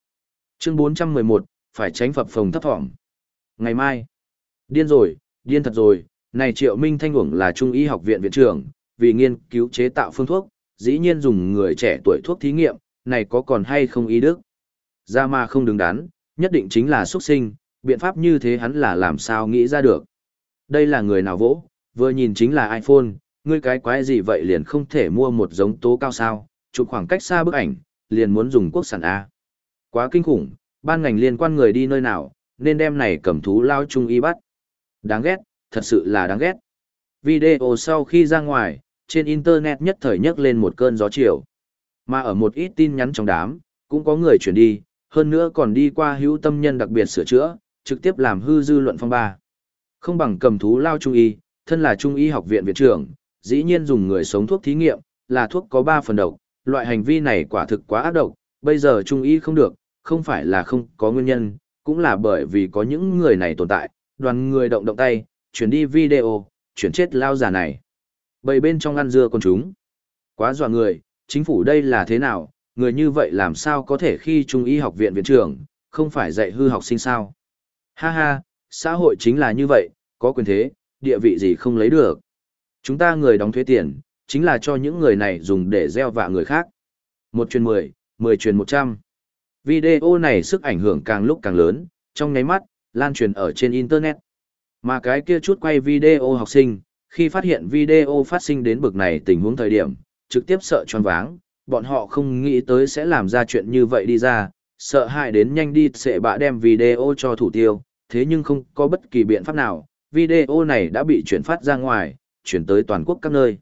Chương 411, phải tránh phập phồng thấp thỏm. Ngày mai, điên rồi, điên thật rồi, này Triệu Minh Thanh uổng là Trung y học viện viện trưởng, vì nghiên cứu chế tạo phương thuốc, dĩ nhiên dùng người trẻ tuổi thuốc thí nghiệm, này có còn hay không ý đức. Ra mà không đứng đắn, nhất định chính là xuất sinh, biện pháp như thế hắn là làm sao nghĩ ra được. Đây là người nào vỗ, vừa nhìn chính là iPhone, ngươi cái quái gì vậy liền không thể mua một giống tố cao sao, chụp khoảng cách xa bức ảnh, liền muốn dùng quốc sản A. Quá kinh khủng, ban ngành liên quan người đi nơi nào, nên đem này cầm thú lao chung y bắt. Đáng ghét, thật sự là đáng ghét. Video sau khi ra ngoài, trên Internet nhất thời nhấc lên một cơn gió chiều. Mà ở một ít tin nhắn trong đám, cũng có người chuyển đi, hơn nữa còn đi qua hữu tâm nhân đặc biệt sửa chữa, trực tiếp làm hư dư luận phong ba. Không bằng cầm thú lao trung y, thân là trung y học viện viện trưởng, dĩ nhiên dùng người sống thuốc thí nghiệm, là thuốc có 3 phần độc, loại hành vi này quả thực quá ác độc, bây giờ trung y không được, không phải là không có nguyên nhân, cũng là bởi vì có những người này tồn tại, đoàn người động động tay, chuyển đi video, chuyển chết lao giả này. Bầy bên trong ăn dưa con chúng. Quá dọa người, chính phủ đây là thế nào, người như vậy làm sao có thể khi trung y học viện viện trưởng, không phải dạy hư học sinh sao. Ha ha, xã hội chính là như vậy, có quyền thế, địa vị gì không lấy được. Chúng ta người đóng thuế tiền, chính là cho những người này dùng để gieo vạ người khác. Một truyền mười, mười truyền một trăm. Video này sức ảnh hưởng càng lúc càng lớn, trong nháy mắt, lan truyền ở trên Internet. Mà cái kia chút quay video học sinh, khi phát hiện video phát sinh đến bực này tình huống thời điểm, trực tiếp sợ choáng váng, bọn họ không nghĩ tới sẽ làm ra chuyện như vậy đi ra, sợ hãi đến nhanh đi sẽ bạ đem video cho thủ tiêu, thế nhưng không có bất kỳ biện pháp nào, video này đã bị chuyển phát ra ngoài, chuyển tới toàn quốc các nơi.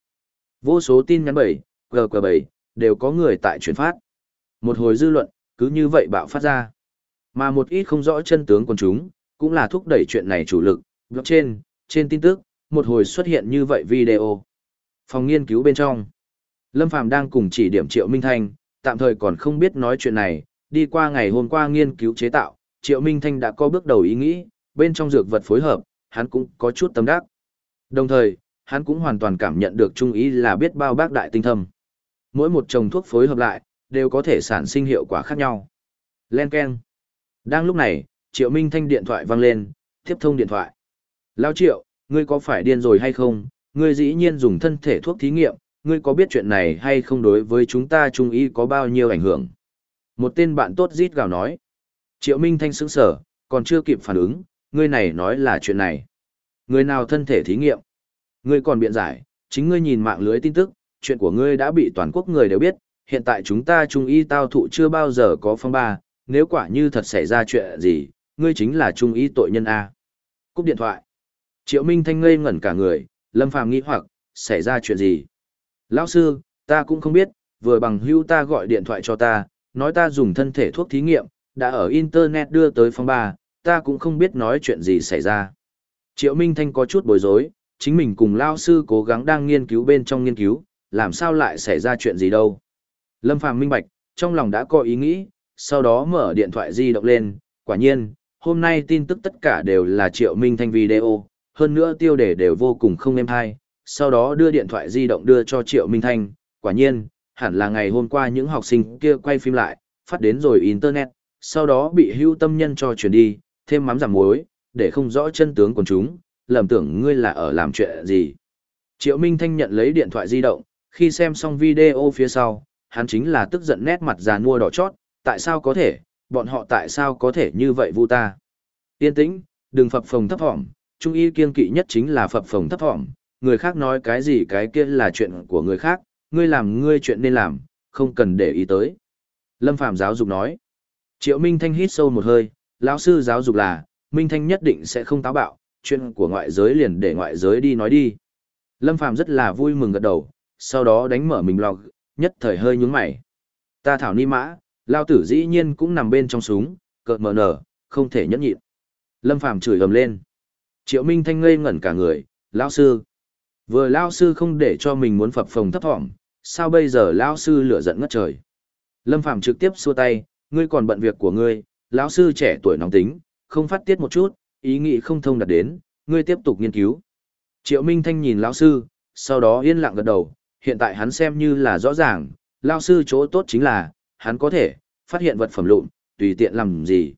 Vô số tin nhắn bảy, GQ7, đều có người tại chuyển phát. Một hồi dư luận, cứ như vậy bạo phát ra. Mà một ít không rõ chân tướng của chúng, cũng là thúc đẩy chuyện này chủ lực, blockchain, trên tin tức, một hồi xuất hiện như vậy video. Phòng nghiên cứu bên trong, Lâm Phàm đang cùng chỉ điểm Triệu Minh Thanh, tạm thời còn không biết nói chuyện này, đi qua ngày hôm qua nghiên cứu chế tạo, Triệu Minh Thanh đã có bước đầu ý nghĩ, bên trong dược vật phối hợp, hắn cũng có chút tâm đắc. Đồng thời, hắn cũng hoàn toàn cảm nhận được trung ý là biết bao bác đại tinh thâm. Mỗi một chồng thuốc phối hợp lại, đều có thể sản sinh hiệu quả khác nhau. Len Ken. Đang lúc này, Triệu Minh Thanh điện thoại vang lên, tiếp thông điện thoại. Lao Triệu, ngươi có phải điên rồi hay không? Ngươi dĩ nhiên dùng thân thể thuốc thí nghiệm, ngươi có biết chuyện này hay không đối với chúng ta trung Y có bao nhiêu ảnh hưởng? Một tên bạn tốt rít gào nói. Triệu Minh Thanh sững sở, còn chưa kịp phản ứng, ngươi này nói là chuyện này. Người nào thân thể thí nghiệm? Ngươi còn biện giải, chính ngươi nhìn mạng lưới tin tức, chuyện của ngươi đã bị toàn quốc người đều biết, hiện tại chúng ta trung y tao thụ chưa bao giờ có phong ba, nếu quả như thật xảy ra chuyện gì, ngươi chính là trung y tội nhân A. Cúp điện thoại. Triệu Minh Thanh ngây ngẩn cả người, Lâm Phàm nghĩ hoặc, xảy ra chuyện gì? Lão sư, ta cũng không biết, vừa bằng hưu ta gọi điện thoại cho ta, nói ta dùng thân thể thuốc thí nghiệm, đã ở Internet đưa tới phòng ba, ta cũng không biết nói chuyện gì xảy ra. Triệu Minh Thanh có chút bối rối, chính mình cùng Lao sư cố gắng đang nghiên cứu bên trong nghiên cứu, làm sao lại xảy ra chuyện gì đâu. Lâm Phàm minh bạch, trong lòng đã có ý nghĩ, sau đó mở điện thoại di động lên, quả nhiên, hôm nay tin tức tất cả đều là Triệu Minh Thanh video, hơn nữa tiêu đề đều vô cùng không êm thai, sau đó đưa điện thoại di động đưa cho Triệu Minh Thanh, quả nhiên, hẳn là ngày hôm qua những học sinh kia quay phim lại, phát đến rồi Internet, sau đó bị hưu tâm nhân cho chuyển đi, thêm mắm giảm muối, để không rõ chân tướng của chúng, lầm tưởng ngươi là ở làm chuyện gì. Triệu Minh Thanh nhận lấy điện thoại di động, khi xem xong video phía sau, hắn chính là tức giận nét mặt già nua đỏ chót, tại sao có thể, bọn họ tại sao có thể như vậy vu ta. Yên tĩnh, đừng phập phồng thấp thỏm, trung y kiên kỵ nhất chính là phập phồng thấp thỏm, người khác nói cái gì cái kia là chuyện của người khác, ngươi làm ngươi chuyện nên làm, không cần để ý tới. Lâm Phạm giáo dục nói. Triệu Minh Thanh hít sâu một hơi, lão sư giáo dục là, Minh Thanh nhất định sẽ không táo bạo, chuyện của ngoại giới liền để ngoại giới đi nói đi. Lâm Phạm rất là vui mừng gật đầu, sau đó đánh mở mình log, nhất thời hơi nhướng mày. Ta thảo ni mã, lao tử dĩ nhiên cũng nằm bên trong súng, cợt mờ nở, không thể nhẫn nhịn. Lâm Phàm chửi ầm lên. Triệu Minh Thanh ngây ngẩn cả người, lão sư. Vừa lão sư không để cho mình muốn phập phồng thấp thỏm, sao bây giờ lão sư lửa giận ngất trời. Lâm Phàm trực tiếp xua tay, ngươi còn bận việc của ngươi, lão sư trẻ tuổi nóng tính, không phát tiết một chút, ý nghĩ không thông đạt đến, ngươi tiếp tục nghiên cứu. Triệu Minh Thanh nhìn lão sư, sau đó yên lặng gật đầu, hiện tại hắn xem như là rõ ràng, lão sư chỗ tốt chính là, hắn có thể phát hiện vật phẩm lụn, tùy tiện làm gì.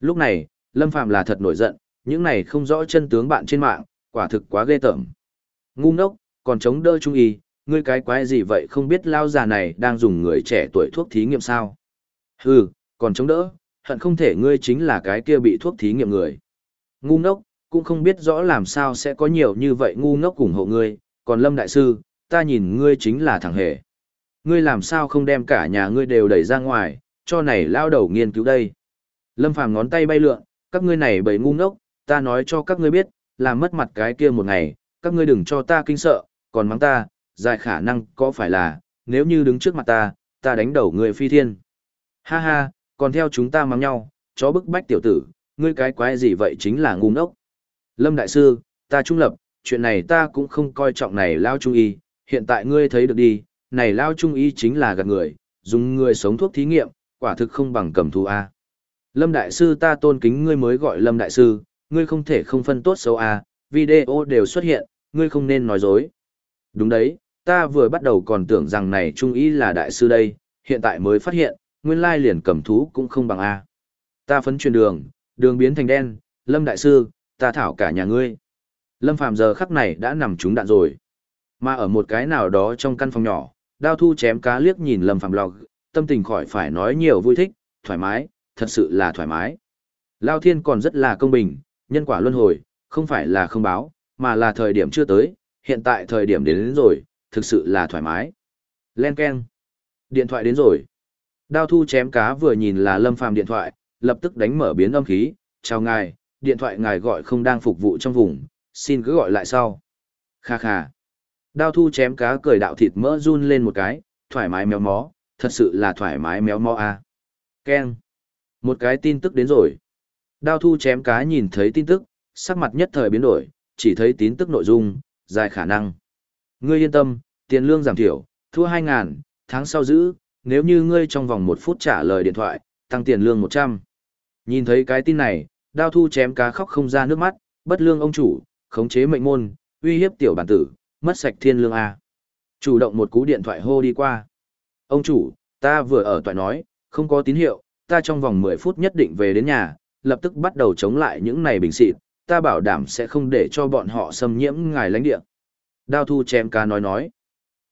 Lúc này, Lâm Phàm là thật nổi giận, những này không rõ chân tướng bạn trên mạng, quả thực quá ghê tởm. Ngu ngốc, còn chống đỡ trung y, ngươi cái quái gì vậy không biết lao già này đang dùng người trẻ tuổi thuốc thí nghiệm sao? Hừ, còn chống đỡ, hận không thể ngươi chính là cái kia bị thuốc thí nghiệm người. Ngu ngốc, cũng không biết rõ làm sao sẽ có nhiều như vậy ngu ngốc ủng hộ ngươi, còn Lâm Đại Sư, ta nhìn ngươi chính là thằng hề. Ngươi làm sao không đem cả nhà ngươi đều đẩy ra ngoài, cho này lao đầu nghiên cứu đây. Lâm Phàm ngón tay bay lượn, các ngươi này bầy ngu ngốc, ta nói cho các ngươi biết, làm mất mặt cái kia một ngày, các ngươi đừng cho ta kinh sợ, còn mắng ta, dài khả năng có phải là, nếu như đứng trước mặt ta, ta đánh đầu người phi thiên. Ha ha, còn theo chúng ta mắng nhau, chó bức bách tiểu tử, ngươi cái quái gì vậy chính là ngu ngốc. Lâm Đại Sư, ta trung lập, chuyện này ta cũng không coi trọng này lao trung y, hiện tại ngươi thấy được đi, này lao trung y chính là gạt người, dùng người sống thuốc thí nghiệm, quả thực không bằng cầm thú A. Lâm Đại Sư ta tôn kính ngươi mới gọi Lâm Đại Sư, ngươi không thể không phân tốt xấu à? video đều xuất hiện, ngươi không nên nói dối. Đúng đấy, ta vừa bắt đầu còn tưởng rằng này trung y là Đại Sư đây, hiện tại mới phát hiện, nguyên lai liền cầm thú cũng không bằng A. Ta phấn truyền đường, đường biến thành đen, Lâm Đại Sư, ta thảo cả nhà ngươi. Lâm Phàm giờ khắc này đã nằm trúng đạn rồi. Mà ở một cái nào đó trong căn phòng nhỏ, đao thu chém cá liếc nhìn Lâm Phàm log, tâm tình khỏi phải nói nhiều vui thích, thoải mái, thật sự là thoải mái. Lao thiên còn rất là công bình, nhân quả luân hồi, không phải là không báo, mà là thời điểm chưa tới, hiện tại thời điểm đến, đến rồi, thực sự là thoải mái. Len Ken. Điện thoại đến rồi. Đao thu chém cá vừa nhìn là Lâm Phàm điện thoại, lập tức đánh mở biến âm khí, chào ngài, điện thoại ngài gọi không đang phục vụ trong vùng, xin cứ gọi lại sau. Kha kha. Đao thu chém cá cười đạo thịt mỡ run lên một cái, thoải mái méo mó, thật sự là thoải mái méo mó a. À. Ken. Một cái tin tức đến rồi. Đao thu chém cá nhìn thấy tin tức, sắc mặt nhất thời biến đổi, chỉ thấy tin tức nội dung, dài khả năng. Ngươi yên tâm, tiền lương giảm thiểu, thua 2.000, tháng sau giữ, nếu như ngươi trong vòng một phút trả lời điện thoại, tăng tiền lương 100. Nhìn thấy cái tin này, đao thu chém cá khóc không ra nước mắt, bất lương ông chủ, khống chế mệnh môn, uy hiếp tiểu bản tử, mất sạch thiên lương A. Chủ động một cú điện thoại hô đi qua. Ông chủ, ta vừa ở toại nói, không có tín hiệu, ta trong vòng 10 phút nhất định về đến nhà, lập tức bắt đầu chống lại những này bình xịt, ta bảo đảm sẽ không để cho bọn họ xâm nhiễm ngài lãnh địa. Đao thu chém cá nói nói.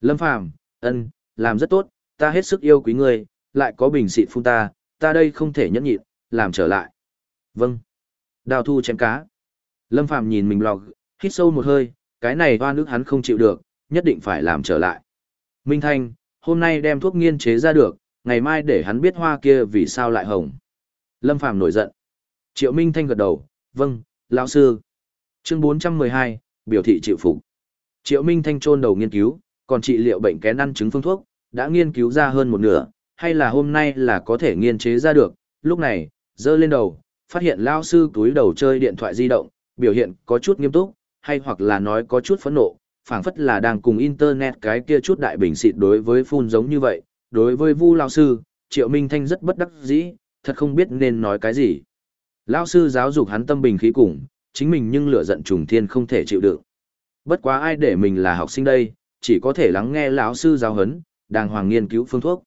Lâm Phàm, ân, làm rất tốt, ta hết sức yêu quý ngươi, lại có bình xịt phun ta, ta đây không thể nhẫn nhịn, làm trở lại. Vâng. Đao thu chém cá. Lâm Phàm nhìn mình blog, hít sâu một hơi, cái này hoa nước hắn không chịu được, nhất định phải làm trở lại. Minh Thanh, hôm nay đem thuốc nghiên chế ra được, ngày mai để hắn biết hoa kia vì sao lại hồng. Lâm Phàm nổi giận. Triệu Minh Thanh gật đầu, vâng, lão sư. Chương 412, biểu thị chịu phục. Triệu Minh Thanh trôn đầu nghiên cứu, còn trị liệu bệnh kén ăn trứng phương thuốc, đã nghiên cứu ra hơn một nửa, hay là hôm nay là có thể nghiên chế ra được. Lúc này, dơ lên đầu, phát hiện lão sư túi đầu chơi điện thoại di động, biểu hiện có chút nghiêm túc, hay hoặc là nói có chút phẫn nộ, phảng phất là đang cùng internet cái kia chút đại bình xịt đối với phun giống như vậy. Đối với Vu lão sư, Triệu Minh Thanh rất bất đắc dĩ, thật không biết nên nói cái gì. Lão sư giáo dục hắn tâm bình khí cùng, chính mình nhưng lửa giận trùng thiên không thể chịu đựng. Bất quá ai để mình là học sinh đây, chỉ có thể lắng nghe lão sư giáo huấn, đàng hoàng nghiên cứu phương thuốc.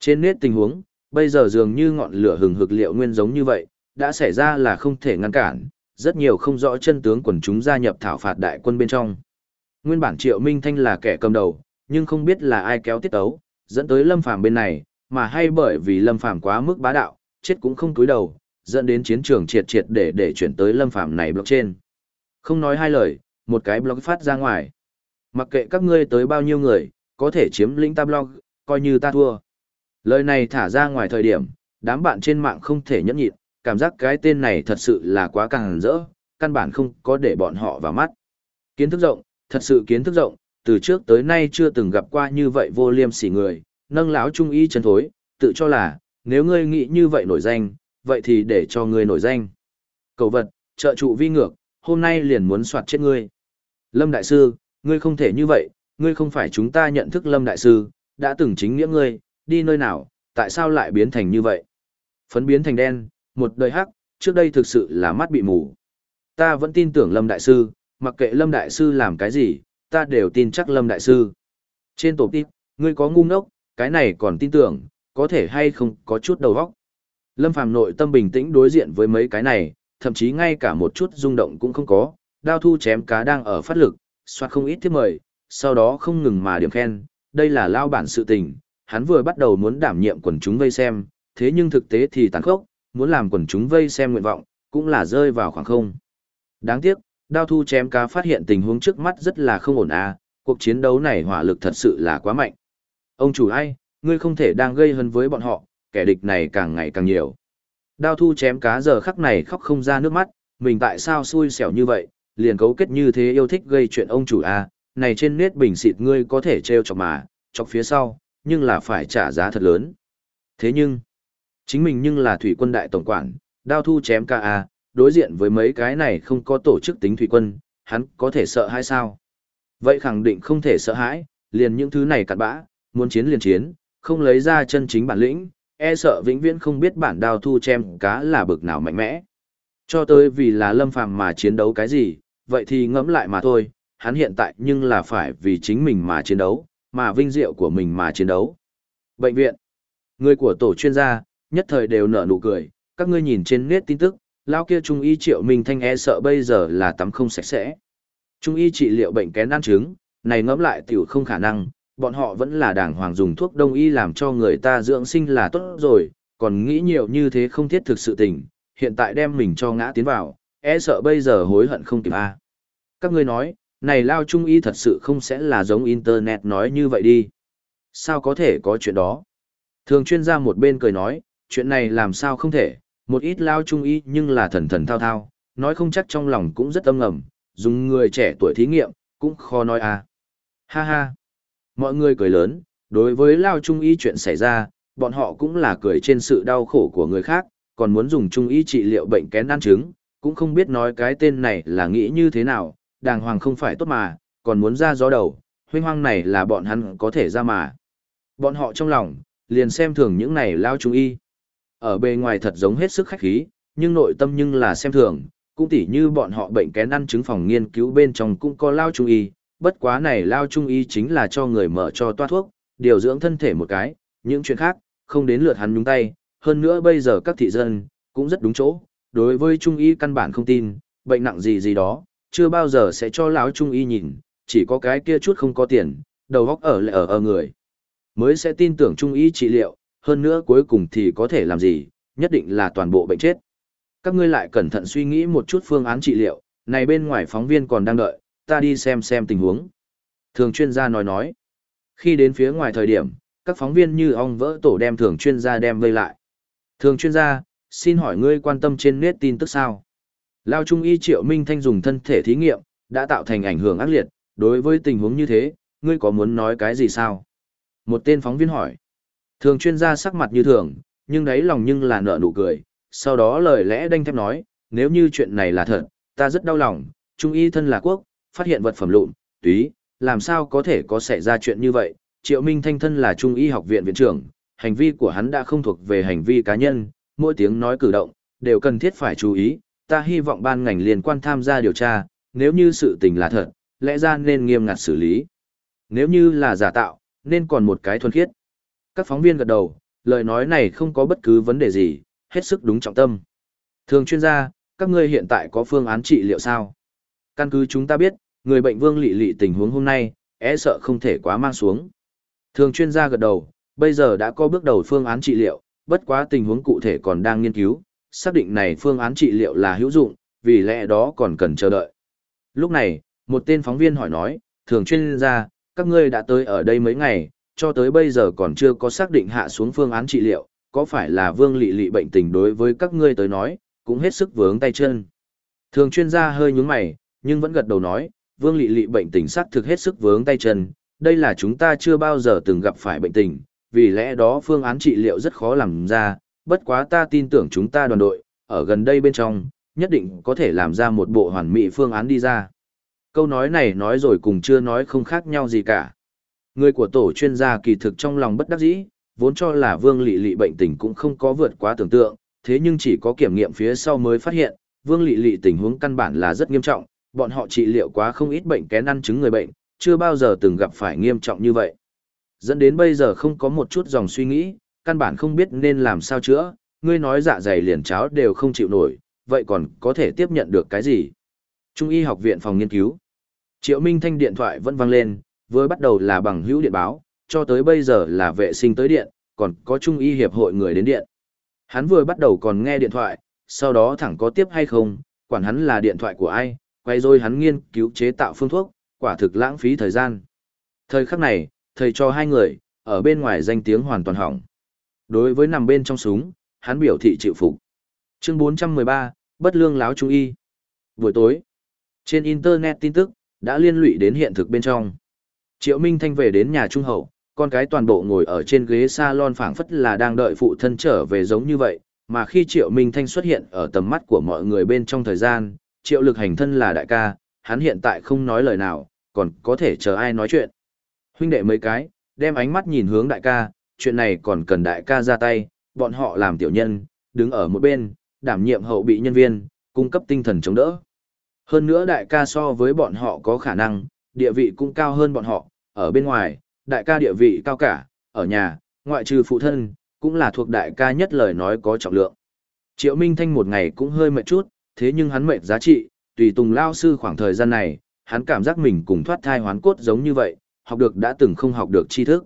Trên nét tình huống, bây giờ dường như ngọn lửa hừng hực liệu nguyên giống như vậy, đã xảy ra là không thể ngăn cản, rất nhiều không rõ chân tướng quần chúng gia nhập thảo phạt đại quân bên trong. Nguyên bản Triệu Minh Thanh là kẻ cầm đầu, nhưng không biết là ai kéo tiết tấu, dẫn tới Lâm Phàm bên này, mà hay bởi vì Lâm Phàm quá mức bá đạo, chết cũng không túi đầu, dẫn đến chiến trường triệt triệt để để chuyển tới Lâm Phàm này block trên. Không nói hai lời, một cái block phát ra ngoài. Mặc kệ các ngươi tới bao nhiêu người, có thể chiếm lĩnh ta blog, coi như ta thua. Lời này thả ra ngoài thời điểm, đám bạn trên mạng không thể nhẫn nhịn, cảm giác cái tên này thật sự là quá càng rỡ, căn bản không có để bọn họ vào mắt. Kiến thức rộng, thật sự kiến thức rộng, từ trước tới nay chưa từng gặp qua như vậy vô liêm sỉ người, nâng láo trung y chân thối, tự cho là, nếu ngươi nghĩ như vậy nổi danh, vậy thì để cho ngươi nổi danh. Cầu vật, trợ trụ vi ngược, hôm nay liền muốn soạt chết ngươi. Lâm Đại Sư, ngươi không thể như vậy, ngươi không phải chúng ta nhận thức Lâm Đại Sư, đã từng chính nghĩa ngươi, đi nơi nào, tại sao lại biến thành như vậy? Phấn biến thành đen, một đời hắc, trước đây thực sự là mắt bị mù. Ta vẫn tin tưởng Lâm Đại Sư, mặc kệ Lâm Đại Sư làm cái gì, ta đều tin chắc Lâm Đại Sư. Trên tổ tiếp, ngươi có ngu ngốc, cái này còn tin tưởng, có thể hay không có chút đầu óc. Lâm Phàm nội tâm bình tĩnh đối diện với mấy cái này, thậm chí ngay cả một chút rung động cũng không có, đao thu chém cá đang ở phát lực, soát không ít tiếp mời, sau đó không ngừng mà điểm khen, đây là lao bản sự tình, hắn vừa bắt đầu muốn đảm nhiệm quần chúng vây xem, thế nhưng thực tế thì tàn khốc, muốn làm quần chúng vây xem nguyện vọng, cũng là rơi vào khoảng không. Đáng tiếc, đao thu chém cá phát hiện tình huống trước mắt rất là không ổn à, cuộc chiến đấu này hỏa lực thật sự là quá mạnh. Ông chủ ai, ngươi không thể đang gây hấn với bọn họ, kẻ địch này càng ngày càng nhiều. Đao thu chém cá giờ khắc này khóc không ra nước mắt, mình tại sao xui xẻo như vậy, liền cấu kết như thế yêu thích gây chuyện ông chủ à, này trên nết bình xịt ngươi có thể treo chọc mà, chọc phía sau, nhưng là phải trả giá thật lớn. Thế nhưng, chính mình nhưng là thủy quân đại tổng quản, đao thu chém ca à, đối diện với mấy cái này không có tổ chức tính thủy quân, hắn có thể sợ hay sao? Vậy khẳng định không thể sợ hãi, liền những thứ này cặn bã, muốn chiến liền chiến, không lấy ra chân chính bản lĩnh, e sợ vĩnh viễn không biết bản đao thu chém cá là bực nào mạnh mẽ. Cho tới vì là lâm phàm mà chiến đấu cái gì, vậy thì ngẫm lại mà thôi, hắn hiện tại nhưng là phải vì chính mình mà chiến đấu, mà vinh diệu của mình mà chiến đấu. Bệnh viện, người của tổ chuyên gia, nhất thời đều nở nụ cười, các ngươi nhìn trên nét tin tức, lao kia trung y triệu mình thanh e sợ bây giờ là tắm không sạch sẽ. Trung y trị liệu bệnh kén ăn trứng, này ngẫm lại tiểu không khả năng, bọn họ vẫn là đàng hoàng dùng thuốc đông y làm cho người ta dưỡng sinh là tốt rồi, còn nghĩ nhiều như thế không thiết thực sự tình, hiện tại đem mình cho ngã tiến vào, e sợ bây giờ hối hận không kịp a. Các ngươi nói, này lao trung y thật sự không sẽ là giống internet nói như vậy đi. Sao có thể có chuyện đó? Thường chuyên gia một bên cười nói, chuyện này làm sao không thể, một ít lao trung y nhưng là thần thần thao thao, nói không chắc trong lòng cũng rất âm ngầm, dùng người trẻ tuổi thí nghiệm, cũng khó nói à. Ha ha. Mọi người cười lớn, đối với lao trung y chuyện xảy ra, bọn họ cũng là cười trên sự đau khổ của người khác, còn muốn dùng trung y trị liệu bệnh kén ăn trứng, cũng không biết nói cái tên này là nghĩ như thế nào, đàng hoàng không phải tốt mà, còn muốn ra gió đầu, huynh hoang này là bọn hắn có thể ra mà. Bọn họ trong lòng, liền xem thường những này lao trung y. Ở bề ngoài thật giống hết sức khách khí, nhưng nội tâm nhưng là xem thường, cũng tỉ như bọn họ bệnh kén ăn trứng phòng nghiên cứu bên trong cũng có lao trung y, bất quá này lao trung y chính là cho người mở cho toa thuốc, điều dưỡng thân thể một cái, những chuyện khác, không đến lượt hắn nhúng tay, hơn nữa bây giờ các thị dân, cũng rất đúng chỗ, đối với trung y căn bản không tin, bệnh nặng gì gì đó, chưa bao giờ sẽ cho lão trung y nhìn, chỉ có cái kia chút không có tiền, đầu góc ở lại ở ở người. Mới sẽ tin tưởng trung y trị liệu, hơn nữa cuối cùng thì có thể làm gì, nhất định là toàn bộ bệnh chết. Các ngươi lại cẩn thận suy nghĩ một chút phương án trị liệu, này bên ngoài phóng viên còn đang đợi, ta đi xem xem tình huống. Thường chuyên gia nói nói. Khi đến phía ngoài thời điểm, các phóng viên như ong vỡ tổ đem thường chuyên gia đem vây lại. Thường chuyên gia, xin hỏi ngươi quan tâm trên nét tin tức sao? Lao Trung y Triệu Minh Thanh dùng thân thể thí nghiệm, đã tạo thành ảnh hưởng ác liệt, đối với tình huống như thế, ngươi có muốn nói cái gì sao? Một tên phóng viên hỏi. Thường chuyên gia sắc mặt như thường, nhưng đáy lòng nhưng là nở nụ cười, sau đó lời lẽ đanh thép nói, nếu như chuyện này là thật, ta rất đau lòng, Trung y thân là quốc, phát hiện vật phẩm lụn, túy, làm sao có thể có xảy ra chuyện như vậy, Triệu Minh Thanh thân là Trung y học viện viện trưởng, hành vi của hắn đã không thuộc về hành vi cá nhân, mỗi tiếng nói cử động, đều cần thiết phải chú ý, ta hy vọng ban ngành liên quan tham gia điều tra, nếu như sự tình là thật, lẽ ra nên nghiêm ngặt xử lý. Nếu như là giả tạo, nên còn một cái thuần khiết. Các phóng viên gật đầu, lời nói này không có bất cứ vấn đề gì, hết sức đúng trọng tâm. Thường chuyên gia, các ngươi hiện tại có phương án trị liệu sao? Căn cứ chúng ta biết, người bệnh vương lị lị tình huống hôm nay, e sợ không thể quá mang xuống. Thường chuyên gia gật đầu, bây giờ đã có bước đầu phương án trị liệu, bất quá tình huống cụ thể còn đang nghiên cứu, xác định này phương án trị liệu là hữu dụng, vì lẽ đó còn cần chờ đợi. Lúc này, một tên phóng viên hỏi nói, thường chuyên gia, các ngươi đã tới ở đây mấy ngày, cho tới bây giờ còn chưa có xác định hạ xuống phương án trị liệu, có phải là vương lị lị bệnh tình đối với các ngươi tới nói, cũng hết sức vướng tay chân. Thường chuyên gia hơi nhúng mày, nhưng vẫn gật đầu nói, vương Lệ lị bệnh tình sắc thực hết sức vướng tay chân, đây là chúng ta chưa bao giờ từng gặp phải bệnh tình, vì lẽ đó phương án trị liệu rất khó làm ra, bất quá ta tin tưởng chúng ta đoàn đội, ở gần đây bên trong, nhất định có thể làm ra một bộ hoàn mỹ phương án đi ra. Câu nói này nói rồi cùng chưa nói không khác nhau gì cả. Người của tổ chuyên gia kỳ thực trong lòng bất đắc dĩ, vốn cho là vương Lệ lị bệnh tình cũng không có vượt quá tưởng tượng, thế nhưng chỉ có kiểm nghiệm phía sau mới phát hiện, vương Lệ lị tình huống căn bản là rất nghiêm trọng, bọn họ trị liệu quá không ít bệnh kén ăn chứng người bệnh, chưa bao giờ từng gặp phải nghiêm trọng như vậy. Dẫn đến bây giờ không có một chút dòng suy nghĩ, căn bản không biết nên làm sao chữa, ngươi nói dạ dày liền cháo đều không chịu nổi, vậy còn có thể tiếp nhận được cái gì? Trung y học viện phòng nghiên cứu. Triệu Minh Thanh điện thoại vẫn vang lên, vừa bắt đầu là bằng hữu điện báo, cho tới bây giờ là vệ sinh tới điện, còn có Trung y hiệp hội người đến điện. Hắn vừa bắt đầu còn nghe điện thoại, sau đó thẳng có tiếp hay không, quản hắn là điện thoại của ai, quay rồi hắn nghiên cứu chế tạo phương thuốc, quả thực lãng phí thời gian. Thời khắc này, thầy cho hai người, ở bên ngoài danh tiếng hoàn toàn hỏng. Đối với nằm bên trong súng, hắn biểu thị chịu phục. Chương 413, bất lương láo chú y. Buổi tối, trên internet tin tức đã liên lụy đến hiện thực bên trong. Triệu Minh Thanh về đến nhà trung hậu, con cái toàn bộ ngồi ở trên ghế salon phảng phất là đang đợi phụ thân trở về giống như vậy, mà khi Triệu Minh Thanh xuất hiện ở tầm mắt của mọi người bên trong thời gian, Triệu Lực hành thân là đại ca, hắn hiện tại không nói lời nào, còn có thể chờ ai nói chuyện. Huynh đệ mấy cái, đem ánh mắt nhìn hướng đại ca, chuyện này còn cần đại ca ra tay, bọn họ làm tiểu nhân, đứng ở một bên, đảm nhiệm hậu bị nhân viên, cung cấp tinh thần chống đỡ. Hơn nữa đại ca so với bọn họ có khả năng, địa vị cũng cao hơn bọn họ, ở bên ngoài, đại ca địa vị cao cả, ở nhà, ngoại trừ phụ thân, cũng là thuộc đại ca nhất lời nói có trọng lượng. Triệu Minh Thanh một ngày cũng hơi mệt chút, thế nhưng hắn mệt giá trị, tùy tùng lao sư khoảng thời gian này, hắn cảm giác mình cùng thoát thai hoán cốt giống như vậy, học được đã từng không học được tri thức.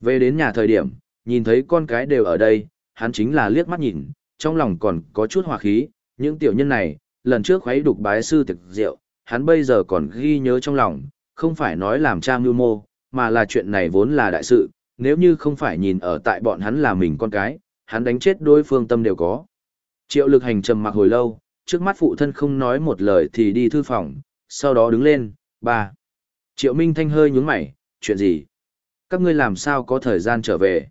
Về đến nhà thời điểm, nhìn thấy con cái đều ở đây, hắn chính là liếc mắt nhìn, trong lòng còn có chút hòa khí, những tiểu nhân này, lần trước khuấy đục bái sư thực rượu, hắn bây giờ còn ghi nhớ trong lòng, không phải nói làm cha mưu mô, mà là chuyện này vốn là đại sự, nếu như không phải nhìn ở tại bọn hắn là mình con cái, hắn đánh chết đối phương tâm đều có. Triệu lực hành trầm mặc hồi lâu, trước mắt phụ thân không nói một lời thì đi thư phòng, sau đó đứng lên, ba. Triệu Minh Thanh hơi nhướng mày, chuyện gì? Các ngươi làm sao có thời gian trở về?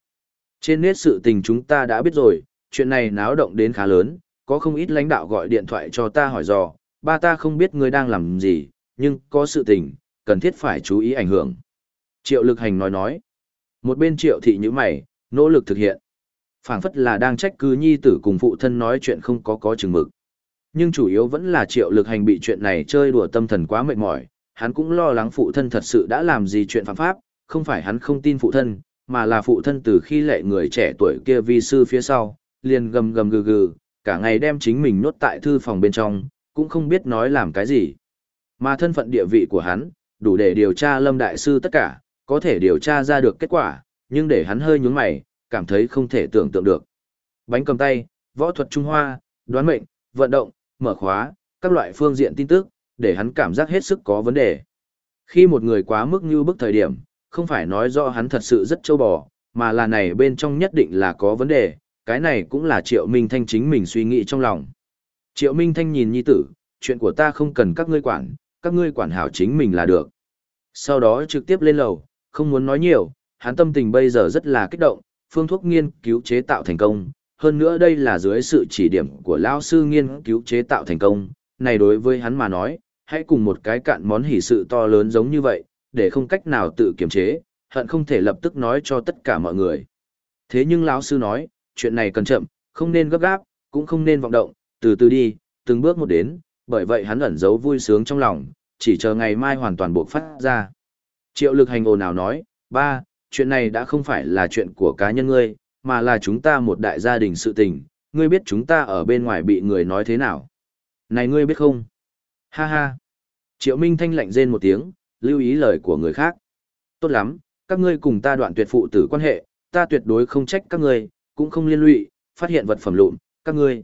Trên nét sự tình chúng ta đã biết rồi, chuyện này náo động đến khá lớn, có không ít lãnh đạo gọi điện thoại cho ta hỏi dò, ba ta không biết ngươi đang làm gì, nhưng có sự tình, cần thiết phải chú ý ảnh hưởng. Triệu lực hành nói nói. Một bên triệu thị như mày, nỗ lực thực hiện. phảng phất là đang trách cứ nhi tử cùng phụ thân nói chuyện không có có chừng mực. Nhưng chủ yếu vẫn là triệu lực hành bị chuyện này chơi đùa tâm thần quá mệt mỏi, hắn cũng lo lắng phụ thân thật sự đã làm gì chuyện phạm pháp, không phải hắn không tin phụ thân, mà là phụ thân từ khi lệ người trẻ tuổi kia vi sư phía sau, liền gầm gầm gừ gừ, cả ngày đem chính mình nốt tại thư phòng bên trong, cũng không biết nói làm cái gì. Mà thân phận địa vị của hắn, đủ để điều tra lâm đại sư tất cả, có thể điều tra ra được kết quả, nhưng để hắn hơi nhúng mày, cảm thấy không thể tưởng tượng được. Bánh cầm tay, võ thuật Trung Hoa, đoán mệnh, vận động, mở khóa, các loại phương diện tin tức, để hắn cảm giác hết sức có vấn đề. Khi một người quá mức như bức thời điểm, không phải nói rõ hắn thật sự rất châu bò, mà là này bên trong nhất định là có vấn đề, cái này cũng là Triệu Minh Thanh chính mình suy nghĩ trong lòng. Triệu Minh Thanh nhìn nhi tử, chuyện của ta không cần các ngươi quản, các ngươi quản hảo chính mình là được. Sau đó trực tiếp lên lầu, không muốn nói nhiều, hắn tâm tình bây giờ rất là kích động, phương thuốc nghiên cứu chế tạo thành công, hơn nữa đây là dưới sự chỉ điểm của lão sư nghiên cứu chế tạo thành công, này đối với hắn mà nói, hãy cùng một cái cạn món hỷ sự to lớn giống như vậy, để không cách nào tự kiềm chế, hận không thể lập tức nói cho tất cả mọi người. Thế nhưng lão sư nói, chuyện này cần chậm, không nên gấp gáp, cũng không nên vọng động, từ từ đi, từng bước một đến, bởi vậy hắn ẩn giấu vui sướng trong lòng, chỉ chờ ngày mai hoàn toàn buộc phát ra. Triệu lực hành ồn nào nói, ba, chuyện này đã không phải là chuyện của cá nhân ngươi, mà là chúng ta một đại gia đình sự tình, ngươi biết chúng ta ở bên ngoài bị người nói thế nào. Này ngươi biết không? Ha ha. Triệu Minh Thanh lạnh rên một tiếng, lưu ý lời của người khác. Tốt lắm, các ngươi cùng ta đoạn tuyệt phụ tử quan hệ, ta tuyệt đối không trách các ngươi, cũng không liên lụy, phát hiện vật phẩm lụn, các ngươi.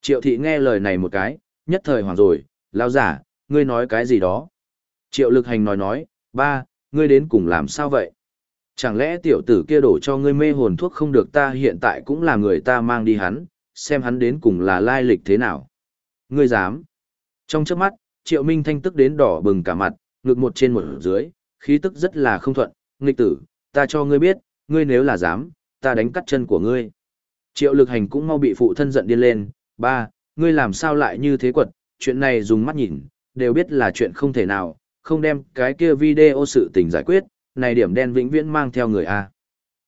Triệu thị nghe lời này một cái, nhất thời hoảng rồi, lao giả, ngươi nói cái gì đó. Triệu lực hành nói nói, ba, ngươi đến cùng làm sao vậy? Chẳng lẽ tiểu tử kia đổ cho ngươi mê hồn thuốc không được ta hiện tại cũng là người ta mang đi hắn, xem hắn đến cùng là lai lịch thế nào? Ngươi dám? Trong chớp mắt, Triệu Minh Thanh tức đến đỏ bừng cả mặt, ngực một trên một dưới, khí tức rất là không thuận, nghịch tử, ta cho ngươi biết, ngươi nếu là dám, ta đánh cắt chân của ngươi. Triệu lực hành cũng mau bị phụ thân giận điên lên, ba, ngươi làm sao lại như thế quật, chuyện này dùng mắt nhìn, đều biết là chuyện không thể nào, không đem cái kia video sự tình giải quyết, này điểm đen vĩnh viễn mang theo người A.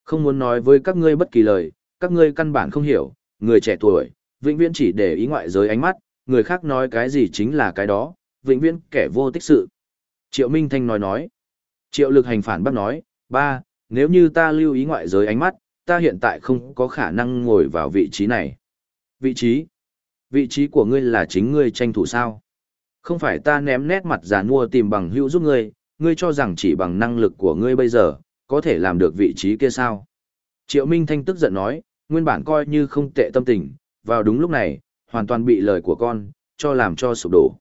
Không muốn nói với các ngươi bất kỳ lời, các ngươi căn bản không hiểu, người trẻ tuổi, vĩnh viễn chỉ để ý ngoại giới ánh mắt, người khác nói cái gì chính là cái đó, vĩnh viễn kẻ vô tích sự. Triệu Minh Thanh nói nói. Triệu lực hành phản bác nói, ba, nếu như ta lưu ý ngoại giới ánh mắt, ta hiện tại không có khả năng ngồi vào vị trí này. Vị trí? Vị trí của ngươi là chính ngươi tranh thủ sao? Không phải ta ném nét mặt giả mua tìm bằng hữu giúp ngươi, ngươi cho rằng chỉ bằng năng lực của ngươi bây giờ, có thể làm được vị trí kia sao? Triệu Minh Thanh tức giận nói, nguyên bản coi như không tệ tâm tình, vào đúng lúc này, hoàn toàn bị lời của con, cho làm cho sụp đổ.